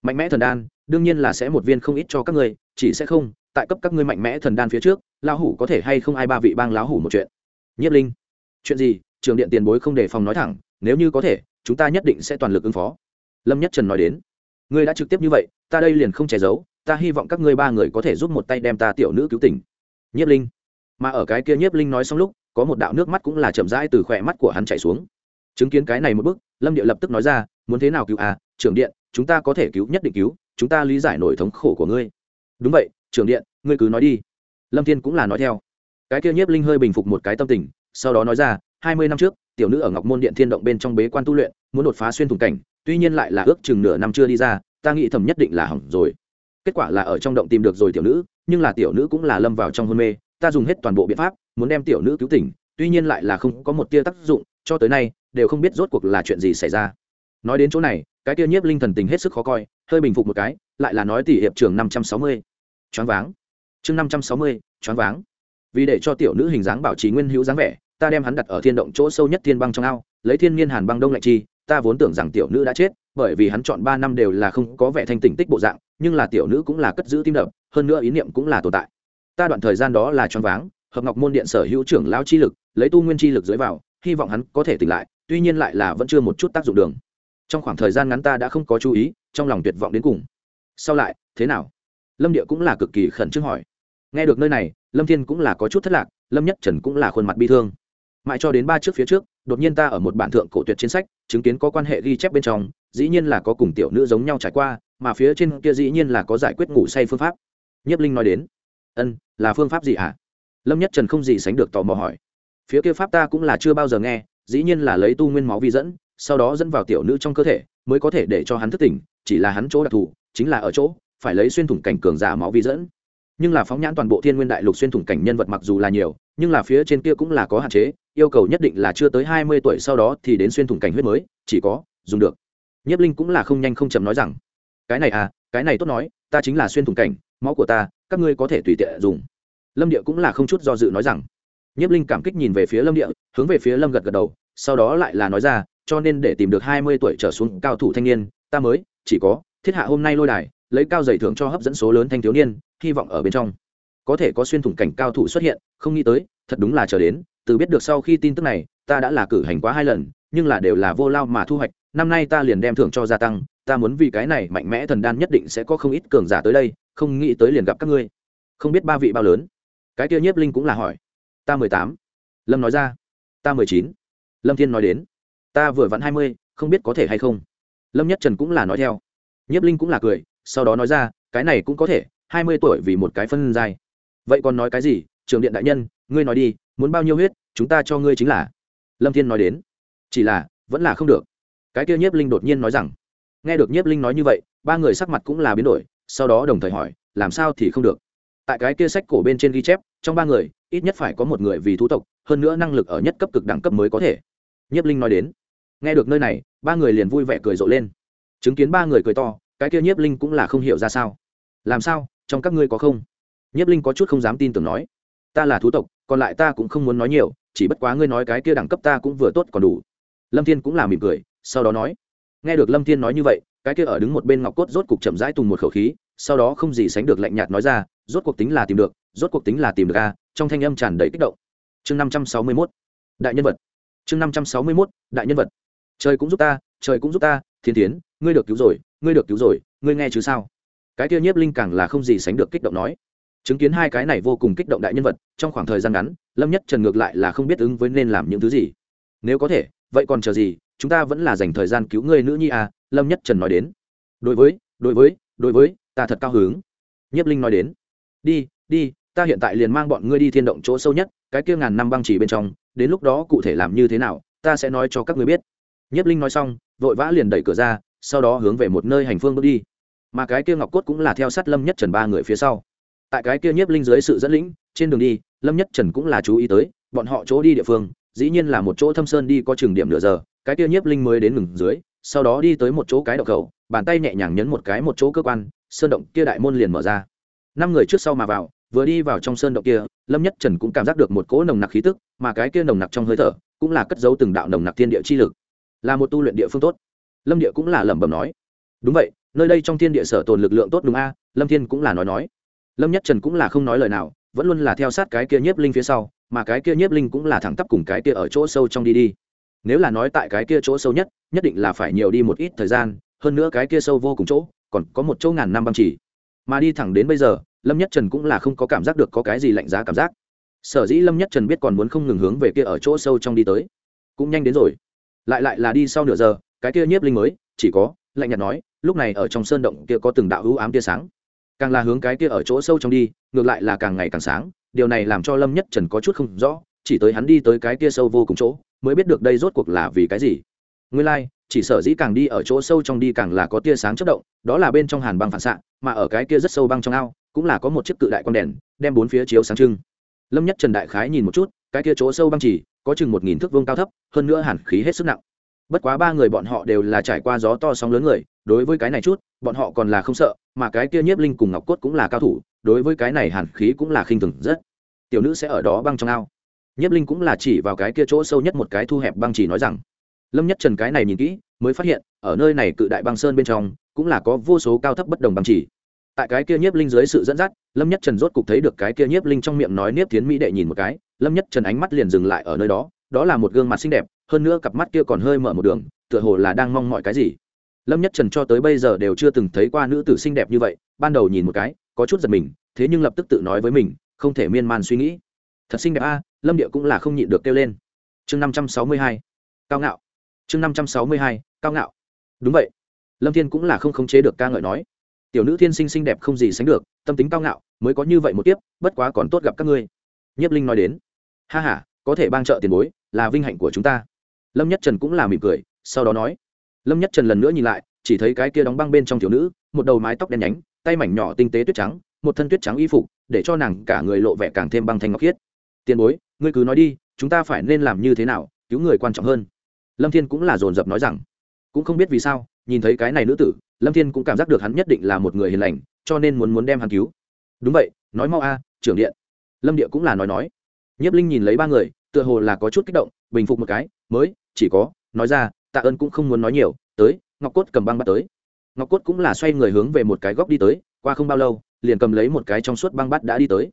Mạnh mẽ thần đan, đương nhiên là sẽ một viên không ít cho các ngươi, chỉ sẽ không, tại cấp các ngươi mạnh mẽ thần đan phía trước, lão hủ có thể hay không ai ba vị bang lão hủ một chuyện. Nhất linh, chuyện gì? Trường điện tiền bối không đề phòng nói thẳng, nếu như có thể, chúng ta nhất định sẽ toàn lực ứng phó. Lâm nhất trần nói đến, ngươi đã trực tiếp như vậy, ta đây liền không che giấu, ta hy vọng các ngươi ba người có thể giúp một tay đem ta tiểu nữ cứu tỉnh. Nhất linh, mà ở cái kia Nhất linh nói xong lúc, có một đạo nước mắt cũng là chậm rãi từ khỏe mắt của hắn chảy xuống chứng kiến cái này một bước, lâm địa lập tức nói ra, muốn thế nào cứu? À trưởng điện, chúng ta có thể cứu nhất định cứu, chúng ta lý giải nổi thống khổ của ngươi. Đúng vậy, trưởng điện, ngươi cứ nói đi. Lâm thiên cũng là nói theo. Cái kia nhiếp linh hơi bình phục một cái tâm tình, sau đó nói ra, hai mươi năm trước, tiểu nữ ở ngọc môn điện thiên động bên trong bế quan tu luyện, muốn đột phá xuyên thủng cảnh, tuy nhiên lại là ước chừng nửa năm chưa đi ra, ta nghĩ thầm nhất định là hỏng rồi. Kết quả là ở trong động tìm được rồi tiểu nữ, nhưng là tiểu nữ cũng là lâm vào trong hôn mê, ta dùng hết toàn bộ biện pháp, muốn đem tiểu nữ cứu tỉnh, tuy nhiên lại là không có một tia tác dụng cho tới nay, đều không biết rốt cuộc là chuyện gì xảy ra. Nói đến chỗ này, cái kia nhiếp linh thần tình hết sức khó coi, hơi bình phục một cái, lại là nói tỷ hiệp trường năm trăm sáu mươi. Choáng váng. Chương năm trăm sáu mươi, choáng váng. Vì để cho tiểu nữ hình dáng bảo trì nguyên hữu dáng vẻ, ta đem hắn đặt ở thiên động chỗ sâu nhất thiên băng trong ao, lấy thiên nhiên hàn băng đông lạnh chi, ta vốn tưởng rằng tiểu nữ đã chết, bởi vì hắn chọn ba năm đều là không có vẻ thanh tỉnh tích bộ dạng, nhưng là tiểu nữ cũng là cất giữ tim đập, hơn nữa ý niệm cũng là tồn tại. Ta đoạn thời gian đó là choáng váng, hợp ngọc môn điện sở hữu trưởng lão chi lực, lấy tu nguyên chi lực dưới vào hy vọng hắn có thể tỉnh lại, tuy nhiên lại là vẫn chưa một chút tác dụng đường. Trong khoảng thời gian ngắn ta đã không có chú ý, trong lòng tuyệt vọng đến cùng. Sau lại, thế nào? Lâm địa cũng là cực kỳ khẩn trương hỏi. Nghe được nơi này, lâm thiên cũng là có chút thất lạc, lâm nhất trần cũng là khuôn mặt bi thương. Mãi cho đến ba trước phía trước, đột nhiên ta ở một bản thượng cổ tuyệt trên sách, chứng kiến có quan hệ ghi chép bên trong, dĩ nhiên là có cùng tiểu nữ giống nhau trải qua, mà phía trên kia dĩ nhiên là có giải quyết ngủ say phương pháp. Nhiếp linh nói đến, ân, là phương pháp gì hả? Lâm nhất trần không gì sánh được tò mò hỏi phía kia pháp ta cũng là chưa bao giờ nghe, dĩ nhiên là lấy tu nguyên máu vi dẫn, sau đó dẫn vào tiểu nữ trong cơ thể, mới có thể để cho hắn thức tỉnh, chỉ là hắn chỗ đặc thù, chính là ở chỗ, phải lấy xuyên thủng cảnh cường giả máu vi dẫn. Nhưng là phóng nhãn toàn bộ thiên nguyên đại lục xuyên thủng cảnh nhân vật mặc dù là nhiều, nhưng là phía trên kia cũng là có hạn chế, yêu cầu nhất định là chưa tới hai mươi tuổi sau đó thì đến xuyên thủng cảnh huyết mới, chỉ có, dùng được. Nhiếp linh cũng là không nhanh không chậm nói rằng, cái này à cái này tốt nói, ta chính là xuyên thủng cảnh, máu của ta, các ngươi có thể tùy tiện dùng. Lâm địa cũng là không chút do dự nói rằng nhiếp linh cảm kích nhìn về phía lâm địa, hướng về phía lâm gật gật đầu, sau đó lại là nói ra, cho nên để tìm được hai mươi tuổi trở xuống cao thủ thanh niên, ta mới, chỉ có, thiết hạ hôm nay lôi đài, lấy cao giải thưởng cho hấp dẫn số lớn thanh thiếu niên, hy vọng ở bên trong. Có thể có xuyên thủng cảnh cao thủ xuất hiện, không nghĩ tới, thật đúng là chờ đến, từ biết được sau khi tin tức này, ta đã là cử hành quá hai lần, nhưng là đều là vô lao mà thu hoạch, năm nay ta liền đem thưởng cho gia tăng, ta muốn vì cái này mạnh mẽ thần đan nhất định sẽ có không ít cường giả tới đây, không nghĩ tới liền gặp các ngươi. Không biết ba vị bao lớn? Cái kia nhiếp linh cũng là hỏi ta mười tám. Lâm nói ra. Ta mười chín. Lâm thiên nói đến. Ta vừa vặn hai mươi, không biết có thể hay không. Lâm nhất trần cũng là nói theo. Nhiếp linh cũng là cười, sau đó nói ra, cái này cũng có thể, hai mươi tuổi vì một cái phân dài vậy còn nói cái gì? Trường điện đại nhân, ngươi nói đi, muốn bao nhiêu huyết, chúng ta cho ngươi chính là. Lâm thiên nói đến. Chỉ là, vẫn là không được. Cái kia nhiếp linh đột nhiên nói rằng. Nghe được nhiếp linh nói như vậy, ba người sắc mặt cũng là biến đổi, sau đó đồng thời hỏi, làm sao thì không được? Tại cái kia sách cổ bên trên ghi chép trong ba người, ít nhất phải có một người vì thú tộc, hơn nữa năng lực ở nhất cấp cực đẳng cấp mới có thể. Nhiếp linh nói đến. Nghe được nơi này, ba người liền vui vẻ cười rộ lên. Chứng kiến ba người cười to, cái kia nhiếp linh cũng là không hiểu ra sao. Làm sao, trong các ngươi có không? Nhiếp linh có chút không dám tin tưởng nói. Ta là thú tộc, còn lại ta cũng không muốn nói nhiều, chỉ bất quá ngươi nói cái kia đẳng cấp ta cũng vừa tốt còn đủ. Lâm thiên cũng là mỉm cười, sau đó nói. Nghe được lâm thiên nói như vậy, cái kia ở đứng một bên ngọc cốt rốt cục chậm rãi tùng một khẩu khí, sau đó không gì sánh được lạnh nhạt nói ra, rốt cuộc tính là tìm được rốt cuộc tính là tìm được a, trong thanh âm tràn đầy kích động. Chương năm trăm sáu mươi mốt, đại nhân vật. Chương năm trăm sáu mươi mốt, đại nhân vật. Trời cũng giúp ta, trời cũng giúp ta, thiên tiến ngươi được cứu rồi, ngươi được cứu rồi, ngươi nghe chứ sao? Cái kia nhiếp linh càng là không gì sánh được kích động nói. Chứng kiến hai cái này vô cùng kích động đại nhân vật, trong khoảng thời gian ngắn, lâm nhất trần ngược lại là không biết ứng với nên làm những thứ gì. Nếu có thể, vậy còn chờ gì, chúng ta vẫn là dành thời gian cứu ngươi nữ nhi à lâm nhất trần nói đến. Đối với đối với đối với, ta thật cao hứng. Nhiếp linh nói đến. Đi đi ta hiện tại liền mang bọn ngươi đi thiên động chỗ sâu nhất, cái kia ngàn năm băng chỉ bên trong, đến lúc đó cụ thể làm như thế nào, ta sẽ nói cho các ngươi biết. Nhất linh nói xong, vội vã liền đẩy cửa ra, sau đó hướng về một nơi hành phương bước đi. Mà cái kia ngọc cốt cũng là theo sát lâm nhất trần ba người phía sau. Tại cái kia nhiếp linh dưới sự dẫn lĩnh, trên đường đi, lâm nhất trần cũng là chú ý tới, bọn họ chỗ đi địa phương, dĩ nhiên là một chỗ thâm sơn đi có trường điểm nửa giờ, cái kia nhiếp linh mới đến ngừng dưới, sau đó đi tới một chỗ cái động khẩu bàn tay nhẹ nhàng nhấn một cái một chỗ cơ quan, sơn động kia đại môn liền mở ra. Năm người trước sau mà vào vừa đi vào trong sơn động kia, lâm nhất trần cũng cảm giác được một cỗ nồng nặc khí tức, mà cái kia nồng nặc trong hơi thở cũng là cất giấu từng đạo nồng nặc thiên địa chi lực. Là một tu luyện địa phương tốt. Lâm địa cũng là lẩm bẩm nói. Đúng vậy, nơi đây trong thiên địa sở tồn lực lượng tốt đúng a, lâm thiên cũng là nói nói. Lâm nhất trần cũng là không nói lời nào, vẫn luôn là theo sát cái kia nhiếp linh phía sau, mà cái kia nhiếp linh cũng là thẳng tắp cùng cái kia ở chỗ sâu trong đi đi. Nếu là nói tại cái kia chỗ sâu nhất nhất định là phải nhiều đi một ít thời gian, hơn nữa cái kia sâu vô cùng chỗ, còn có một chỗ ngàn năm băng chỉ. Mà đi thẳng đến bây giờ lâm nhất trần cũng là không có cảm giác được có cái gì lạnh giá cảm giác. Sở dĩ lâm nhất trần biết còn muốn không ngừng hướng về kia ở chỗ sâu trong đi tới. Cũng nhanh đến rồi. Lại lại là đi sau nửa giờ, cái kia nhiếp linh mới, chỉ có, lạnh nhạt nói, lúc này ở trong sơn động kia có từng đạo hữu ám tia sáng. Càng là hướng cái kia ở chỗ sâu trong đi, ngược lại là càng ngày càng sáng, điều này làm cho lâm nhất trần có chút không rõ, chỉ tới hắn đi tới cái kia sâu vô cùng chỗ, mới biết được đây rốt cuộc là vì cái gì. Nguyên lai, chỉ sở dĩ càng đi ở chỗ sâu trong đi càng là có tia sáng chất động, đó là bên trong hàn băng phản xạ, mà ở cái kia rất sâu băng trong ao cũng là có một chiếc cự đại con đèn, đem bốn phía chiếu sáng trưng. Lâm nhất trần đại khái nhìn một chút, cái kia chỗ sâu băng chỉ có chừng một nghìn thước vương cao thấp, hơn nữa hàn khí hết sức nặng. Bất quá ba người bọn họ đều là trải qua gió to sóng lớn người, đối với cái này chút, bọn họ còn là không sợ, mà cái kia nhiếp linh cùng ngọc cốt cũng là cao thủ, đối với cái này hàn khí cũng là khinh thường rất. Tiểu nữ sẽ ở đó băng trong ao. Nhiếp linh cũng là chỉ vào cái kia chỗ sâu nhất một cái thu hẹp băng chỉ nói rằng, lâm nhất trần cái này nhìn kỹ, mới phát hiện, ở nơi này cự đại băng sơn bên trong, cũng là có vô số cao thấp bất đồng băng chỉ tại cái kia nhiếp linh dưới sự dẫn dắt lâm nhất trần rốt cục thấy được cái kia nhiếp linh trong miệng nói niếp tiến mỹ đệ nhìn một cái lâm nhất trần ánh mắt liền dừng lại ở nơi đó đó là một gương mặt xinh đẹp hơn nữa cặp mắt kia còn hơi mở một đường tựa hồ là đang mong mọi cái gì. Lâm nhất trần cho tới bây giờ đều chưa từng thấy qua nữ tử xinh đẹp như vậy ban đầu nhìn một cái có chút giật mình thế nhưng lập tức tự nói với mình không thể miên man suy nghĩ. Thật xinh đẹp a à, lâm địa cũng là không nhịn được kêu lên. Chương năm trăm sáu mươi hai cao ngạo. Chương năm trăm sáu mươi hai cao ngạo. Đúng vậy. Lâm thiên cũng là không khống chế được ca ngợi nói tiểu nữ thiên sinh xinh đẹp không gì sánh được, tâm tính cao ngạo, mới có như vậy một kiếp, bất quá còn tốt gặp các ngươi. Nhiếp linh nói đến. Ha h a có thể bang trợ tiền bối, là vinh hạnh của chúng ta. Lâm nhất trần cũng là mỉm cười, sau đó nói. Lâm nhất trần lần nữa nhìn lại, chỉ thấy cái kia đóng băng bên trong thiếu nữ, một đầu mái tóc đen nhánh, tay mảnh nhỏ tinh tế tuyết trắng, một thân tuyết trắng y phục, để cho nàng cả người lộ vẻ càng thêm băng thanh ngọc khiết. Tiền bối, ngươi cứ nói đi, chúng ta phải nên làm như thế nào, cứu người quan trọng hơn. Lâm thiên cũng là dồn dập nói rằng. Cũng không biết vì sao nhìn thấy cái này nữ tử, lâm thiên cũng cảm giác được hắn nhất định là một người hiền lành, cho nên muốn muốn đem hắn cứu. Đúng vậy, nói mau a, trưởng điện. Lâm địa cũng là nói nói. Nhiếp linh nhìn lấy ba người, tựa hồ là có chút kích động, bình phục một cái, mới, chỉ có, nói ra, tạ ơn cũng không muốn nói nhiều, tới, ngọc cốt cầm băng bắt tới. Ngọc cốt cũng là xoay người hướng về một cái góc đi tới, qua không bao lâu, liền cầm lấy một cái trong suốt băng bát đã đi tới.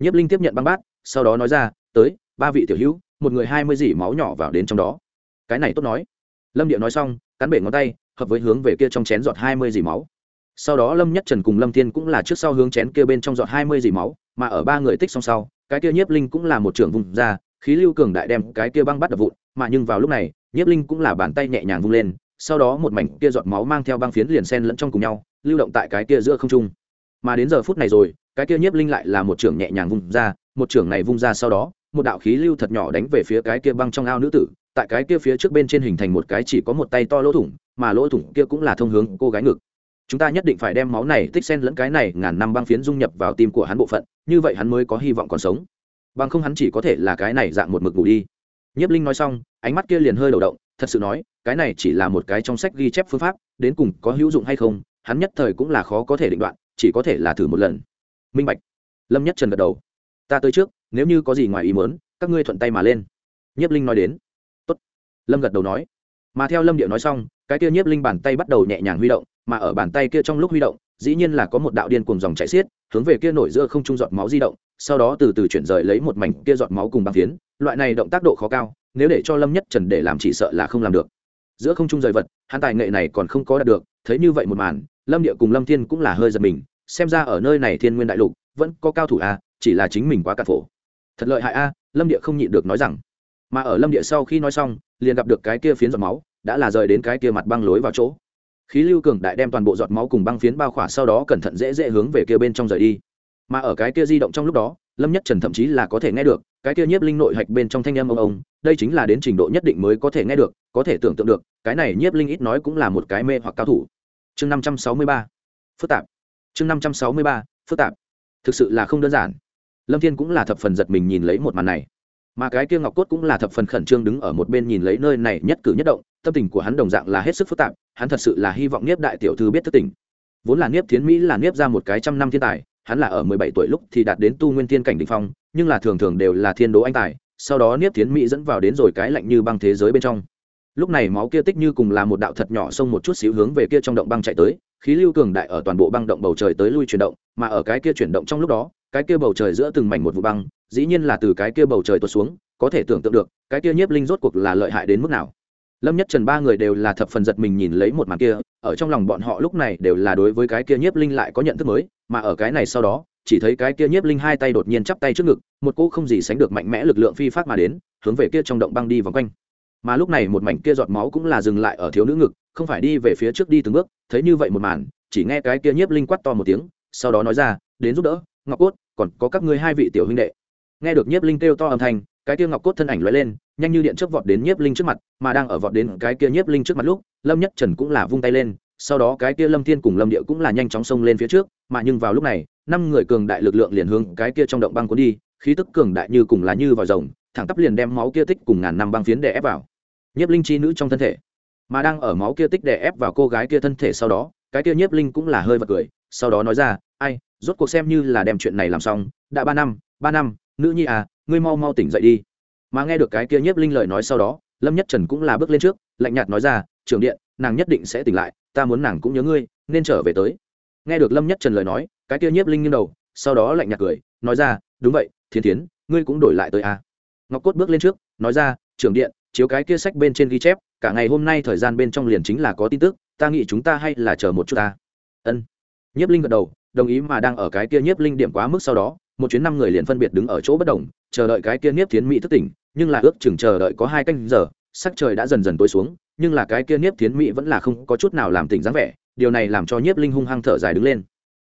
Nhiếp linh tiếp nhận băng bát sau đó nói ra, tới, ba vị tiểu hữu, một người hai mươi dỉ máu nhỏ vào đến trong đó. Cái này tốt nói. Lâm địa nói xong, cắn bể ngón tay hợp với hướng về kia trong chén giọt hai mươi dì máu. Sau đó lâm nhất trần cùng lâm thiên cũng là trước sau hướng chén kia bên trong giọt hai mươi dì máu, mà ở ba người tích song sau, cái kia nhiếp linh cũng là một trường vùng ra, khí lưu cường đại đem cái kia băng bắt đập vụn, mà nhưng vào lúc này, nhiếp linh cũng là bàn tay nhẹ nhàng vung lên, sau đó một mảnh kia giọt máu mang theo băng phiến liền xen lẫn trong cùng nhau, lưu động tại cái kia giữa không trung. Mà đến giờ phút này rồi, cái kia nhiếp linh lại là một trường nhẹ nhàng vung ra, một trường này vung ra sau đó, một đạo khí lưu thật nhỏ đánh về phía cái kia băng trong ao nữ tử, tại cái kia phía trước bên trên hình thành một cái chỉ có một tay to lỗ thủng mà lỗ thủng kia cũng là thông hướng cô gái ngực. Chúng ta nhất định phải đem máu này tích sen lẫn cái này ngàn năm băng phiến dung nhập vào tim của hắn bộ phận, như vậy hắn mới có hy vọng còn sống. Bằng không hắn chỉ có thể là cái này dạng một mực ngủ đi. Nhiếp linh nói xong, ánh mắt kia liền hơi đầu động, thật sự nói, cái này chỉ là một cái trong sách ghi chép phương pháp, đến cùng có hữu dụng hay không, hắn nhất thời cũng là khó có thể định đoạn, chỉ có thể là thử một lần. Minh bạch. Lâm nhất trần gật đầu. Ta tới trước, nếu như có gì ngoài ý muốn, các ngươi thuận tay mà lên. Nhiếp linh nói đến. Tốt. Lâm gật đầu nói mà theo lâm điệu nói xong, cái kia nhiếp linh bàn tay bắt đầu nhẹ nhàng huy động, mà ở bàn tay kia trong lúc huy động, dĩ nhiên là có một đạo điên cùng dòng chảy xiết, hướng về kia nổi giữa không trung giọt máu di động, sau đó từ từ chuyển rời lấy một mảnh kia giọt máu cùng băng phiến. Loại này động tác độ khó cao, nếu để cho lâm nhất trần để làm chỉ sợ là không làm được. Giữa không trung rời vật, hắn tài nghệ này còn không có đạt được, thấy như vậy một màn, lâm địa cùng lâm thiên cũng là hơi giật mình, xem ra ở nơi này thiên nguyên đại lục vẫn có cao thủ a chỉ là chính mình quá cạn phổ. Thật lợi hại a lâm địa không nhịn được nói rằng mà ở lâm địa sau khi nói xong, liền gặp được cái kia phiến giọt máu, đã là rời đến cái kia mặt băng lối vào chỗ. Khí lưu cường đại đem toàn bộ giọt máu cùng băng phiến bao khỏa sau đó cẩn thận dễ dễ hướng về kia bên trong rời đi. Mà ở cái kia di động trong lúc đó, lâm nhất trần thậm chí là có thể nghe được, cái kia nhiếp linh nội hạch bên trong thanh âm ông ông, đây chính là đến trình độ nhất định mới có thể nghe được, có thể tưởng tượng được, cái này nhiếp linh ít nói cũng là một cái mê hoặc cao thủ. Chương năm trăm sáu mươi ba, phức tạp. Chương năm trăm sáu mươi ba, phức tạp. Thực sự là không đơn giản. Lâm thiên cũng là thập phần giật mình nhìn lấy một màn này mà cái kia ngọc cốt cũng là thập phần khẩn trương đứng ở một bên nhìn lấy nơi này nhất cử nhất động, tâm tình của hắn đồng dạng là hết sức phức tạp, hắn thật sự là hy vọng niếp đại tiểu thư biết thức tỉnh. Vốn là niếp thiến mỹ là niếp ra một cái trăm năm thiên tài, hắn là ở mười bảy tuổi lúc thì đạt đến tu nguyên thiên cảnh đ phong, nhưng là thường thường đều là thiên đố anh tài, sau đó niếp thiến mỹ dẫn vào đến rồi cái lạnh như băng thế giới bên trong. Lúc này máu kia tích như cùng là một đạo thật nhỏ xông một chút xíu hướng về kia trong động băng chạy tới, khí lưu cường đại ở toàn bộ băng động bầu trời tới lui chuyển động, mà ở cái kia chuyển động trong lúc đó, cái kia bầu trời giữa từng mảnh một vụ băng dĩ nhiên là từ cái kia bầu trời tuột xuống, có thể tưởng tượng được, cái kia nhiếp linh rốt cuộc là lợi hại đến mức nào. Lâm nhất trần ba người đều là thập phần giật mình nhìn lấy một màn kia, ở trong lòng bọn họ lúc này đều là đối với cái kia nhiếp linh lại có nhận thức mới, mà ở cái này sau đó, chỉ thấy cái kia nhiếp linh hai tay đột nhiên chắp tay trước ngực, một cỗ không gì sánh được mạnh mẽ lực lượng phi phát mà đến, hướng về kia trong động băng đi vòng quanh. Mà lúc này một mảnh kia giọt máu cũng là dừng lại ở thiếu nữ ngực, không phải đi về phía trước đi từng bước, thấy như vậy một màn, chỉ nghe cái kia nhiếp linh quát to một tiếng, sau đó nói ra, đến giúp đỡ, ngọc cốt, còn có các ngươi hai vị tiểu huynh đệ nghe được nhiếp linh kêu to âm thanh, cái kia ngọc cốt thân ảnh lóe lên, nhanh như điện chớp vọt đến nhiếp linh trước mặt, mà đang ở vọt đến cái kia nhiếp linh trước mặt lúc, lâm nhất trần cũng là vung tay lên, sau đó cái kia lâm thiên cùng lâm địa cũng là nhanh chóng xông lên phía trước, mà nhưng vào lúc này, năm người cường đại lực lượng liền hướng cái kia trong động băng cuốn đi, khí tức cường đại như cùng là như vào rồng, thẳng tắp liền đem máu kia tích cùng ngàn năm băng phiến để ép vào. Nhiếp linh chi nữ trong thân thể, mà đang ở máu kia tích để ép vào cô gái kia thân thể sau đó, cái kia nhiếp linh cũng là hơi vật cười, sau đó nói ra, ai, rốt cuộc xem như là đem chuyện này làm xong, đã ba năm ba năm nữ nhi à ngươi mau mau tỉnh dậy đi. Mà nghe được cái kia nhiếp linh lời nói sau đó, lâm nhất trần cũng là bước lên trước, lạnh nhạt nói ra, trưởng điện, nàng nhất định sẽ tỉnh lại, ta muốn nàng cũng nhớ ngươi, nên trở về tới. Nghe được lâm nhất trần lời nói, cái kia nhiếp linh nghiêng đầu, sau đó lạnh nhạt cười, nói ra, đúng vậy thiên tiến ngươi cũng đổi lại tới à. Ngọc cốt bước lên trước, nói ra, trưởng điện, chiếu cái kia sách bên trên ghi chép, cả ngày hôm nay thời gian bên trong liền chính là có tin tức, ta nghĩ chúng ta hay là chờ một chút ta. Ân. Nhiếp linh gật đầu, đồng ý mà đang ở cái kia nhiếp linh điểm quá mức sau đó một chuyến năm người liền phân biệt đứng ở chỗ bất đồng, chờ đợi cái kia nhiếp thiến mỹ thức tỉnh, nhưng là ước chừng chờ đợi có hai canh giờ, sắc trời đã dần dần tối xuống, nhưng là cái kia nhiếp thiến mỹ vẫn là không có chút nào làm tỉnh dáng vẻ, điều này làm cho nhiếp linh hung hăng thở dài đứng lên.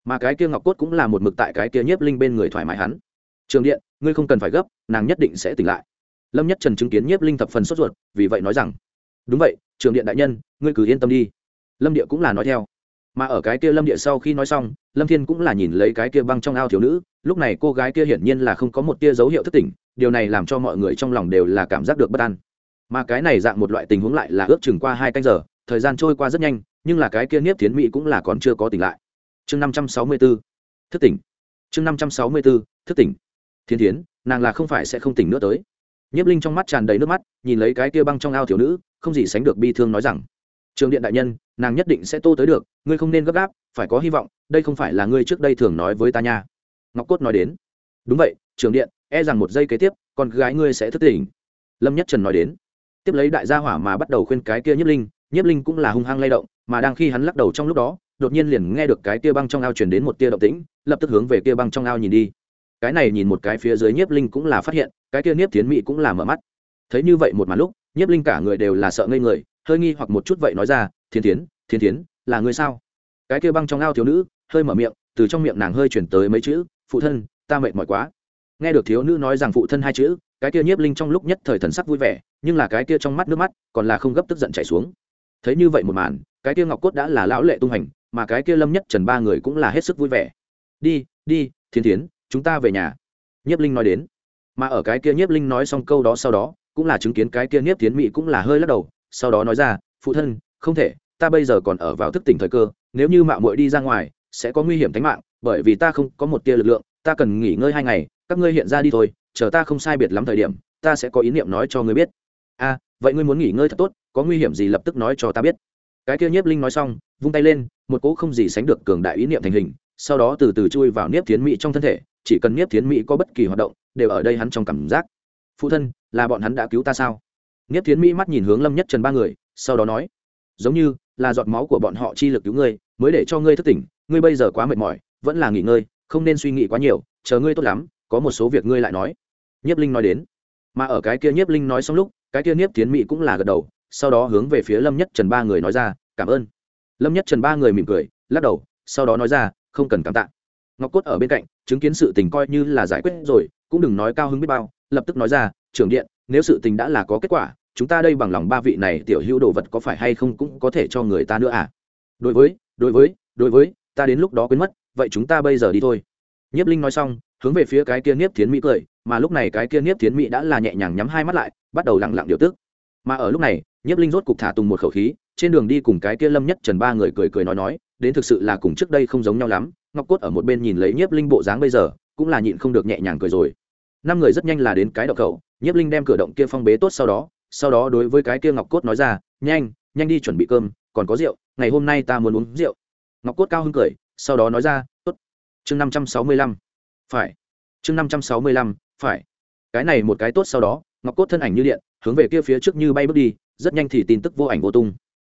Mà cái kia ngọc cốt cũng là một mực tại cái kia nhiếp linh bên người thoải mái hắn. Trường điện, ngươi không cần phải gấp, nàng nhất định sẽ tỉnh lại. Lâm nhất trần chứng kiến nhiếp linh thập phần sốt ruột, vì vậy nói rằng, đúng vậy, trường điện đại nhân, ngươi cứ yên tâm đi. Lâm địa cũng là nói theo mà ở cái kia lâm địa sau khi nói xong lâm thiên cũng là nhìn lấy cái kia băng trong ao thiếu nữ lúc này cô gái kia hiển nhiên là không có một tia dấu hiệu thất tình, điều này làm cho mọi người trong lòng đều là cảm giác được bất an. Mà cái này dạng một loại tình huống lại là ước chừng qua hai canh giờ thời gian trôi qua rất nhanh nhưng là cái kia nhiếp thiến mỹ cũng là còn chưa có tỉnh lại. Chương năm trăm sáu mươi b ố thức tỉnh. Chương năm trăm sáu mươi b ố thức tỉnh. Thiên thiến nàng là không phải sẽ không tỉnh nữa tới. Nhiếp linh trong mắt tràn đầy nước mắt nhìn lấy cái kia băng trong ao thiếu nữ không gì sánh được bi thương nói rằng trường điện đại nhân, nàng nhất định sẽ tô tới được, ngươi không nên gấp gáp, phải có hy vọng, đây không phải là ngươi trước đây thường nói với ta nha. Ngọc cốt nói đến. Đúng vậy, trường điện e rằng một giây kế tiếp, con gái ngươi sẽ thức tỉnh. Lâm nhất trần nói đến. Tiếp lấy đại gia hỏa mà bắt đầu khuyên cái kia nhiếp linh nhiếp linh cũng là hung hăng lay động, mà đang khi hắn lắc đầu trong lúc đó, đột nhiên liền nghe được cái kia băng trong ao chuyển đến một tia động tĩnh, lập tức hướng về kia băng trong ao nhìn đi. Cái này nhìn một cái phía dưới nhiếp linh cũng là phát hiện, cái kia nhiếp tiến mỹ cũng là mở mắt. Thấy như vậy một màn lúc, nhiếp linh cả người đều là sợ ngây người hơi nghi hoặc một chút vậy nói ra, thiên tiến thiên tiến là ngươi sao? Cái kia băng trong ao thiếu nữ hơi mở miệng, từ trong miệng nàng hơi chuyển tới mấy chữ, phụ thân, ta mệt mỏi quá. Nghe được thiếu nữ nói rằng phụ thân hai chữ, cái kia nhiếp linh trong lúc nhất thời thần sắc vui vẻ, nhưng là cái kia trong mắt nước mắt còn là không gấp tức giận chảy xuống. Thấy như vậy một màn, cái kia ngọc cốt đã là lão lệ tung hành, mà cái kia lâm nhất trần ba người cũng là hết sức vui vẻ. Đi đi, thiên tiến chúng ta về nhà. Nhiếp linh nói đến. Mà ở cái kia nhiếp linh nói xong câu đó sau đó, cũng là chứng kiến cái kia nhiếp tiến mỹ cũng là hơi lắc đầu sau đó nói ra, phụ thân, không thể, ta bây giờ còn ở vào thức tỉnh thời cơ, nếu như mạo muội đi ra ngoài, sẽ có nguy hiểm tính mạng, bởi vì ta không có một tia lực lượng, ta cần nghỉ ngơi hai ngày, các ngươi hiện ra đi thôi, chờ ta không sai biệt lắm thời điểm, ta sẽ có ý niệm nói cho ngươi biết. A vậy ngươi muốn nghỉ ngơi thật tốt, có nguy hiểm gì lập tức nói cho ta biết. Cái kia nhiếp linh nói xong, vung tay lên, một cỗ không gì sánh được cường đại ý niệm thành hình, sau đó từ từ chui vào niếp thiến mỹ trong thân thể, chỉ cần niếp thiến mỹ có bất kỳ hoạt động, đều ở đây hắn trong cảm giác. Phụ thân, là bọn hắn đã cứu ta sao? Niếp thiến mỹ mắt nhìn hướng lâm nhất trần ba người, sau đó nói, giống như là giọt máu của bọn họ chi lực cứu ngươi, mới để cho ngươi thức tỉnh, ngươi bây giờ quá mệt mỏi, vẫn là nghỉ ngơi, không nên suy nghĩ quá nhiều, chờ ngươi tốt lắm, có một số việc ngươi lại nói. Niếp linh nói đến. Mà ở cái kia Niếp linh nói xong lúc, cái kia Niếp thiến mỹ cũng là gật đầu, sau đó hướng về phía lâm nhất trần ba người nói ra, cảm ơn. Lâm nhất trần ba người mỉm cười, lắc đầu, sau đó nói ra, không cần cảm tạ. Ngọc cốt ở bên cạnh, chứng kiến sự tình coi như là giải quyết rồi, cũng đừng nói cao hứng biết bao, lập tức nói ra, trưởng điện nếu sự tình đã là có kết quả, chúng ta đây bằng lòng ba vị này tiểu hữu đồ vật có phải hay không cũng có thể cho người ta nữa à? Đối với đối với đối với, ta đến lúc đó quên mất, vậy chúng ta bây giờ đi thôi. Nhiếp linh nói xong, hướng về phía cái kia nhiếp thiến mỹ cười, mà lúc này cái kia nhiếp thiến mỹ đã là nhẹ nhàng nhắm hai mắt lại, bắt đầu lặng lặng điều tức. Mà ở lúc này, nhiếp linh rốt cục thả tùng một khẩu khí, trên đường đi cùng cái kia lâm nhất trần ba người cười cười nói nói, đến thực sự là cùng trước đây không giống nhau lắm, ngọc cốt ở một bên nhìn lấy nhiếp linh bộ dáng bây giờ, cũng là nhịn không được nhẹ nhàng cười rồi năm người rất nhanh là đến cái động khẩu, nhiếp linh đem cửa động kia phong bế tốt sau đó sau đó đối với cái kia ngọc cốt nói ra, nhanh nhanh đi chuẩn bị cơm, còn có rượu, ngày hôm nay ta muốn uống rượu. Ngọc cốt cao hưng cười, sau đó nói ra, tốt, chương năm trăm sáu mươi lăm, phải, chương năm trăm sáu mươi lăm, phải. Cái này một cái tốt sau đó, ngọc cốt thân ảnh như điện, hướng về kia phía trước như bay bước đi, rất nhanh thì tin tức vô ảnh vô tung.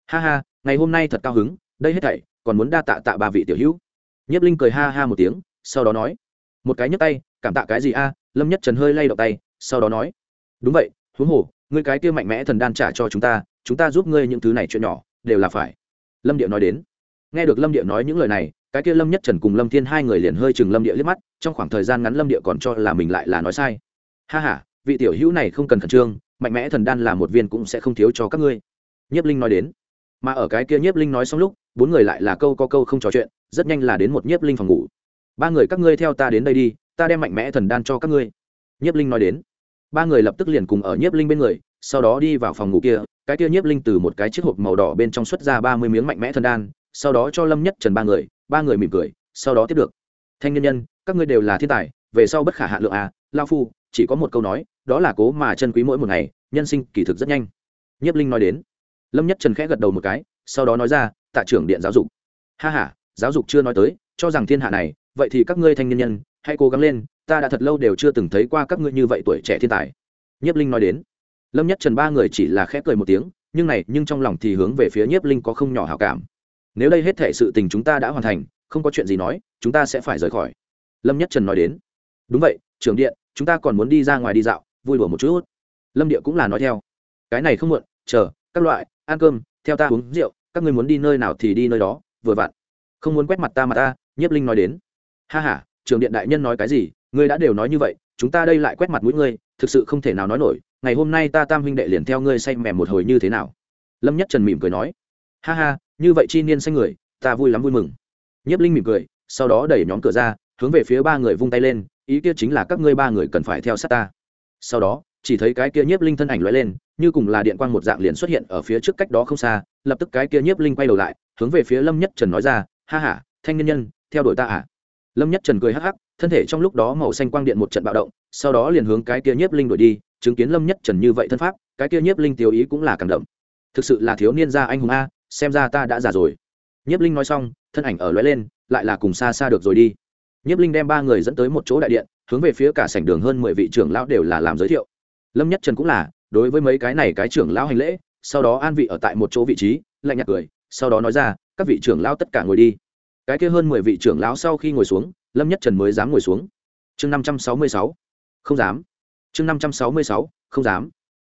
Ha ha, ngày hôm nay thật cao hứng, đây hết thảy, còn muốn đa tạ tạ ba vị tiểu hữu. Nhiếp linh cười ha ha một tiếng, sau đó nói, một cái nhấc tay, cảm tạ cái gì a lâm nhất trần hơi lay động tay, sau đó nói, đúng vậy, huống hồ, ngươi cái kia mạnh mẽ thần đan trả cho chúng ta chúng ta giúp ngươi những thứ này chuyện nhỏ, đều là phải. Lâm điệu nói đến. Nghe được lâm điệu nói những lời này, cái kia lâm nhất trần cùng lâm thiên hai người liền hơi chừng lâm địa liếc mắt, trong khoảng thời gian ngắn lâm địa còn cho là mình lại là nói sai. Ha ha, vị tiểu hữu này không cần khẩn trương, mạnh mẽ thần đan là một viên cũng sẽ không thiếu cho các ngươi. Nhiếp linh nói đến. Mà ở cái kia nhiếp linh nói xong lúc, bốn người lại là câu có câu không trò chuyện, rất nhanh là đến một nhiếp linh phòng ngủ. Ba người các ngươi theo ta đến đây đi ta đem mạnh mẽ thần đan cho các ngươi. Nhiếp linh nói đến. Ba người lập tức liền cùng ở nhiếp linh bên người, sau đó đi vào phòng ngủ kia, cái kia nhiếp linh từ một cái chiếc hộp màu đỏ bên trong xuất ra ba mươi miếng mạnh mẽ thần đan, sau đó cho lâm nhất trần ba người ba người mỉm cười, sau đó tiếp được. Thanh nhân nhân, các ngươi đều là thiên tài, về sau bất khả hạ lượng à lao phu, chỉ có một câu nói, đó là cố mà chân quý mỗi một ngày, nhân sinh kỳ thực rất nhanh. Nhiếp linh nói đến. Lâm nhất trần khẽ gật đầu một cái, sau đó nói ra, tạ trưởng điện giáo dục. Ha h a giáo dục chưa nói tới, cho rằng thiên hạ này, vậy thì các ngươi thanh nhân nhân hãy cố gắng lên, ta đã thật lâu đều chưa từng thấy qua các ngươi như vậy tuổi trẻ thiên tài. Nhiếp linh nói đến. Lâm nhất trần ba người chỉ là khẽ cười một tiếng, nhưng này, nhưng trong lòng thì hướng về phía nhiếp linh có không nhỏ hào cảm. Nếu đây hết thể sự tình chúng ta đã hoàn thành, không có chuyện gì nói, chúng ta sẽ phải rời khỏi. Lâm nhất trần nói đến. Đúng vậy, trưởng điện, chúng ta còn muốn đi ra ngoài đi dạo, vui đùa một chút. Lâm địa cũng là nói theo. Cái này không muộn, chờ, các loại, ăn cơm, theo ta uống rượu, các ngươi muốn đi nơi nào thì đi nơi đó, vừa vặn. Không muốn quét mặt ta mà ta, nhiếp linh nói đến. Ha h a trường điện đại nhân nói cái gì, ngươi đã đều nói như vậy, chúng ta đây lại quét mặt mũi ngươi, thực sự không thể nào nói nổi, ngày hôm nay ta tam huynh đệ liền theo ngươi say mèm một hồi như thế nào? Lâm nhất trần mỉm cười nói, ha ha, như vậy chi niên xanh người, ta vui lắm vui mừng. Nhiếp linh mỉm cười, sau đó đẩy nhóm cửa ra, hướng về phía ba người vung tay lên, ý kia chính là các ngươi ba người cần phải theo sát ta. Sau đó, chỉ thấy cái kia nhiếp linh thân ảnh lóe lên, như cùng là điện quang một dạng liền xuất hiện ở phía trước cách đó không xa, lập tức cái kia nhiếp linh quay đầu lại, hướng về phía lâm nhất trần nói ra, ha ha, thanh niên nhân, theo đuổi ta à? lâm nhất trần cười hắc hắc, thân thể trong lúc đó màu xanh quang điện một trận bạo động, sau đó liền hướng cái kia nhiếp linh đổi đi, chứng kiến lâm nhất trần như vậy thân pháp, cái kia nhiếp linh tiêu ý cũng là cảm động thực sự là thiếu niên gia anh hùng a, xem ra ta đã già rồi. Nhiếp linh nói xong, thân ảnh ở lóe lên, lại là cùng xa xa được rồi đi. Nhiếp linh đem ba người dẫn tới một chỗ đại điện, hướng về phía cả sảnh đường hơn mười vị trưởng lão đều là làm giới thiệu. Lâm nhất trần cũng là, đối với mấy cái này cái trưởng lão hành lễ, sau đó an vị ở tại một chỗ vị trí, lạnh nhạt cười, sau đó nói ra, các vị trưởng lão tất cả ngồi đi cái kia hơn mười vị trưởng lão sau khi ngồi xuống, lâm nhất trần mới dám ngồi xuống. Chương năm trăm sáu mươi sáu. Không dám. Chương năm trăm sáu mươi sáu, không dám.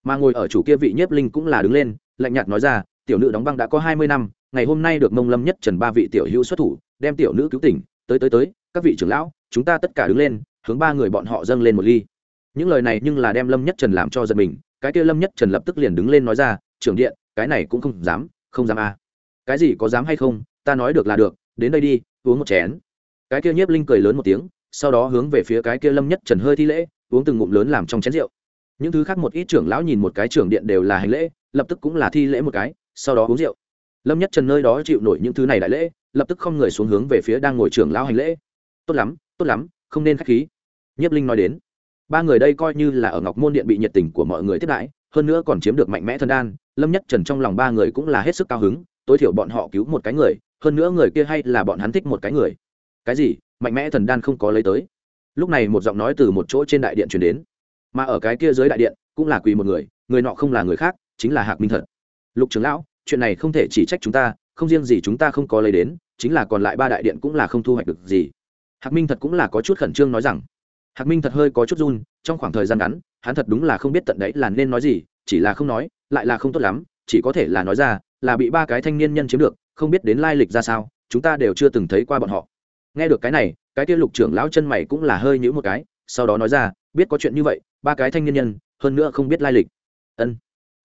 Mà ngồi ở chủ kia vị nhiếp linh cũng là đứng lên, lạnh nhạt nói ra, tiểu nữ đóng băng đã có hai mươi năm, ngày hôm nay được mông lâm nhất trần ba vị tiểu hữu xuất thủ, đem tiểu nữ cứu tỉnh. Tới tới tới, các vị trưởng lão, chúng ta tất cả đứng lên, hướng ba người bọn họ dâng lên một ly. Những lời này nhưng là đem lâm nhất trần làm cho giật mình, cái kia lâm nhất trần lập tức liền đứng lên nói ra, trưởng điện, cái này cũng không dám không dám à. cái gì có dám hay không, ta nói được là được đến đây đi, uống một chén. Cái kia nhiếp linh cười lớn một tiếng, sau đó hướng về phía cái kia lâm nhất trần hơi thi lễ, uống từng ngụm lớn làm trong chén rượu. Những thứ khác một ít trưởng lão nhìn một cái trưởng điện đều là hành lễ, lập tức cũng là thi lễ một cái, sau đó uống rượu. Lâm nhất trần nơi đó chịu nổi những thứ này đại lễ, lập tức không người xuống hướng về phía đang ngồi trưởng lão hành lễ. Tốt lắm tốt lắm, không nên k h á c h khí. Nhiếp linh nói đến. Ba người đây coi như là ở ngọc môn điện bị nhiệt tình của mọi người tiếp đãi, hơn nữa còn chiếm được mạnh mẽ thân đan, lâm nhất trần trong lòng ba người cũng là hết sức cao hứng tối thiểu bọn họ cứu một cái người, hơn nữa người kia hay là bọn hắn thích một cái người. Cái gì? Mạnh mẽ thần đan không có lấy tới. Lúc này một giọng nói từ một chỗ trên đại điện truyền đến. Mà ở cái kia dưới đại điện, cũng là quỳ một người người nọ không là người khác, chính là hạc minh thật. Lục trưởng lão, chuyện này không thể chỉ trách chúng ta, không riêng gì chúng ta không có lấy đến, chính là còn lại ba đại điện cũng là không thu hoạch được gì. Hạc minh thật cũng là có chút khẩn trương nói rằng, hạc minh thật hơi có chút run, trong khoảng thời gian ngắn, hắn thật đúng là không biết tận đấy là nên nói gì, chỉ là không nói, lại là không tốt lắm, chỉ có thể là nói ra là bị ba cái thanh niên nhân chiếm được, không biết đến lai lịch ra sao, chúng ta đều chưa từng thấy qua bọn họ. Nghe được cái này, cái kia lục trưởng lão chân mày cũng là hơi nhữ một cái, sau đó nói ra, biết có chuyện như vậy, ba cái thanh niên nhân, hơn nữa không biết lai lịch. Ân.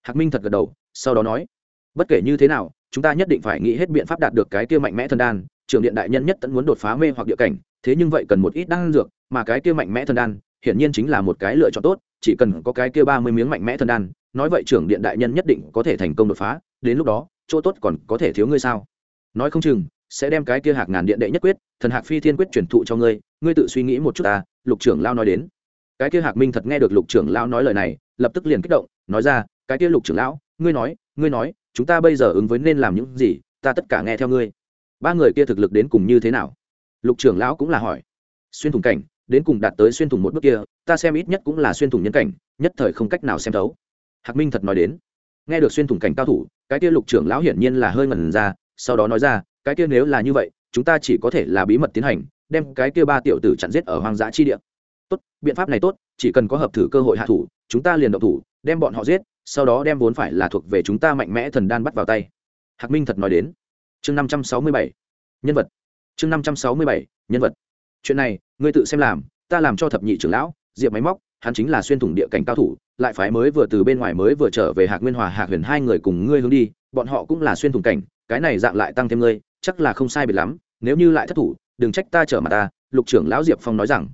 Hạc minh thật gật đầu, sau đó nói, bất kể như thế nào, chúng ta nhất định phải nghĩ hết biện pháp đạt được cái kia mạnh mẽ thần đan, trưởng điện đại nhân nhất tận muốn đột phá mê hoặc địa cảnh, thế nhưng vậy cần một ít đan dược, mà cái kia mạnh mẽ thần đan, hiển nhiên chính là một cái lựa chọn tốt, chỉ cần có cái kia ba mươi miếng mạnh mẽ thần đan, nói vậy trưởng điện đại nhân nhất định có thể thành công đột phá đến lúc đó chỗ tốt còn có thể thiếu ngươi sao? Nói không chừng sẽ đem cái kia hạc ngàn điện đệ nhất quyết thần hạc phi thiên quyết truyền thụ cho ngươi ngươi tự suy nghĩ một chút ta à, lục trưởng lao nói đến. Cái kia hạc minh thật nghe được lục trưởng lao nói lời này lập tức liền kích động nói ra cái kia lục trưởng lão ngươi nói ngươi nói chúng ta bây giờ ứng với nên làm những gì ta tất cả nghe theo ngươi. Ba người kia thực lực đến cùng như thế nào? Lục trưởng lão cũng là hỏi. Xuyên thủng cảnh đến cùng đạt tới xuyên thủng một bước kia ta xem ít nhất cũng là xuyên thủng nhân cảnh nhất thời không cách nào xem thấu. Hạc minh thật nói đến. Nghe được xuyên thủng cảnh cao thủ cái kia lục trưởng lão hiển nhiên là hơi ngẩn ra, sau đó nói ra, cái kia nếu là như vậy, chúng ta chỉ có thể là bí mật tiến hành, đem cái kia ba tiểu tử chặn giết ở hoang dã chi địa. Tốt, biện pháp này tốt, chỉ cần có hợp thử cơ hội hạ thủ, chúng ta liền động thủ, đem bọn họ giết, sau đó đem vốn phải là thuộc về chúng ta mạnh mẽ thần đan bắt vào tay. Hạc minh thật nói đến. Chương năm trăm sáu mươi bảy. Nhân vật. Chương năm trăm sáu mươi bảy, nhân vật. Chuyện này, ngươi tự xem làm, ta làm cho thập nhị trưởng lão, diệp máy móc hắn chính là xuyên thủng địa cảnh cao thủ, lại phái mới vừa từ bên ngoài mới vừa trở về hạc nguyên hòa hạc huyền hai người cùng ngươi hướng đi, bọn họ cũng là xuyên thủng cảnh, cái này dạng lại tăng thêm ngươi, chắc là không sai biệt lắm, nếu như lại thất thủ, đừng trách ta trở mặt ta, lục trưởng lão diệp phong nói rằng.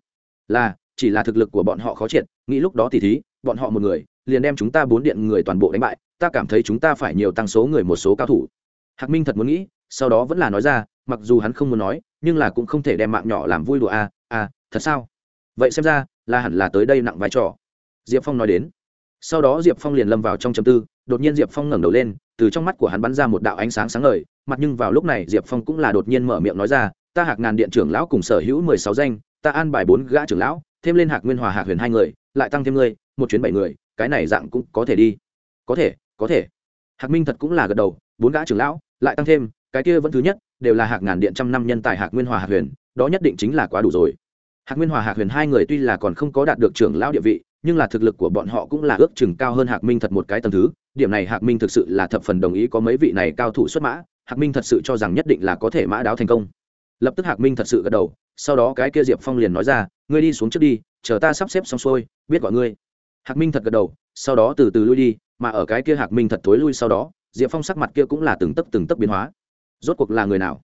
Là, chỉ là thực lực của bọn họ khó triệt, nghĩ lúc đó thì thí, bọn họ một người, liền đem chúng ta bốn điện người toàn bộ đánh bại, ta cảm thấy chúng ta phải nhiều tăng số người một số cao thủ. Hạc minh thật muốn nghĩ, sau đó vẫn là nói ra, mặc dù hắn không muốn nói, nhưng là cũng không thể đem mạng nhỏ làm vui đùa a a, thật sao? vậy xem ra là hẳn là tới đây nặng vai trò. Diệp phong nói đến. Sau đó diệp phong liền lâm vào trong chầm tư, đột nhiên diệp phong ngẩng đầu lên, từ trong mắt của hắn bắn ra một đạo ánh sáng sáng ngời, mặt nhưng vào lúc này diệp phong cũng là đột nhiên mở miệng nói ra, ta hạc ngàn điện trưởng lão cùng sở hữu mười sáu danh, ta an bài bốn gã trưởng lão, thêm lên hạc nguyên hòa, hạc huyền hai người, lại tăng thêm ngươi, một chuyến bảy người, cái này dạng cũng có thể đi. Có thể có thể. Hạc minh thật cũng là gật đầu, bốn gã trưởng lão, lại tăng thêm, cái kia vẫn thứ nhất, đều là hạc ngàn điện trăm năm nhân tài hạc nguyên hòa, hạc huyền, đó nhất định chính là quá đủ rồi hạc nguyên hòa hạc huyền hai người tuy là còn không có đạt được trưởng lão địa vị, nhưng là thực lực của bọn họ cũng là ước chừng cao hơn hạc minh thật một cái tầm thứ. Điểm này hạc minh thực sự là thập phần đồng ý có mấy vị này cao thủ xuất mã. Hạc minh thật sự cho rằng nhất định là có thể mã đáo thành công. Lập tức hạc minh thật sự gật đầu, sau đó cái kia diệp phong liền nói ra, ngươi đi xuống trước đi, chờ ta sắp xếp xong xuôi, biết gọi ngươi. Hạc minh thật gật đầu, sau đó từ từ lui đi, mà ở cái kia hạc minh thật thối lui sau đó, diệp phong sắc mặt kia cũng là từng tấc từng tấc biến hóa. Rốt cuộc là người nào?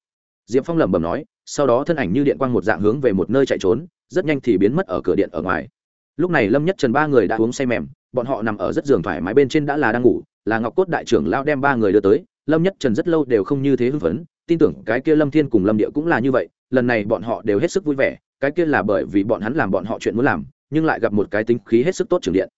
Diệp phong lẩm bẩm nói, sau đó thân ảnh như điện quang một dạng hướng về một nơi chạy trốn rất nhanh thì biến mất ở cửa điện ở ngoài. Lúc này lâm nhất trần ba người đã uống say mềm, bọn họ nằm ở rất giường thoải mái bên trên đã là đang ngủ, là ngọc cốt đại trưởng lao đem ba người đưa tới. Lâm nhất trần rất lâu đều không như thế hưng phấn, tin tưởng cái kia lâm thiên cùng lâm địa cũng là như vậy, lần này bọn họ đều hết sức vui vẻ, cái kia là bởi vì bọn hắn làm bọn họ chuyện muốn làm, nhưng lại gặp một cái tính khí hết sức tốt trưởng điện.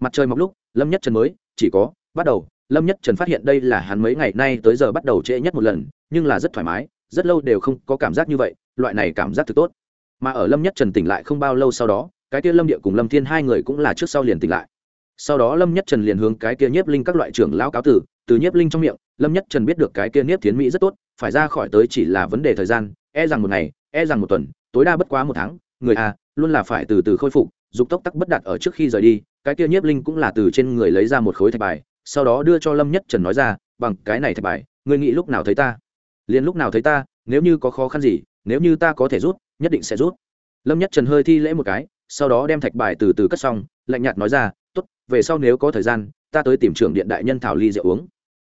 Mặt trời mọc lúc, lâm nhất trần mới, chỉ có, bắt đầu, lâm nhất trần phát hiện đây là hắn mấy ngày nay tới giờ bắt đầu trễ nhất một lần, nhưng là rất thoải mái, rất lâu đều không có cảm giác như vậy, loại này cảm giác thực tốt mà ở lâm nhất trần tỉnh lại không bao lâu sau đó, cái kia lâm địa cùng lâm thiên hai người cũng là trước sau liền tỉnh lại. Sau đó lâm nhất trần liền hướng cái kia nhiếp linh các loại trưởng lão cáo tử, từ nhiếp linh trong miệng, lâm nhất trần biết được cái kia nhiếp thiến mỹ rất tốt, phải ra khỏi tới chỉ là vấn đề thời gian e rằng một ngày e rằng một tuần, tối đa bất quá một tháng, người a luôn là phải từ từ khôi phục, dục tốc tắc bất đạt ở trước khi rời đi, cái kia nhiếp linh cũng là từ trên người lấy ra một khối thạch bài, sau đó đưa cho lâm nhất trần nói ra, bằng, cái này thạch bài người nghĩ lúc nào thấy ta? Liền lúc nào thấy ta, nếu như có khó khăn gì, nếu như ta có thể rút nhất định sẽ rút. Lâm nhất trần hơi thi lễ một cái, sau đó đem thạch bài từ từ cất xong, lạnh nhạt nói ra t ố t về sau nếu có thời gian, ta tới tìm trưởng điện đại nhân thảo ly rượu uống.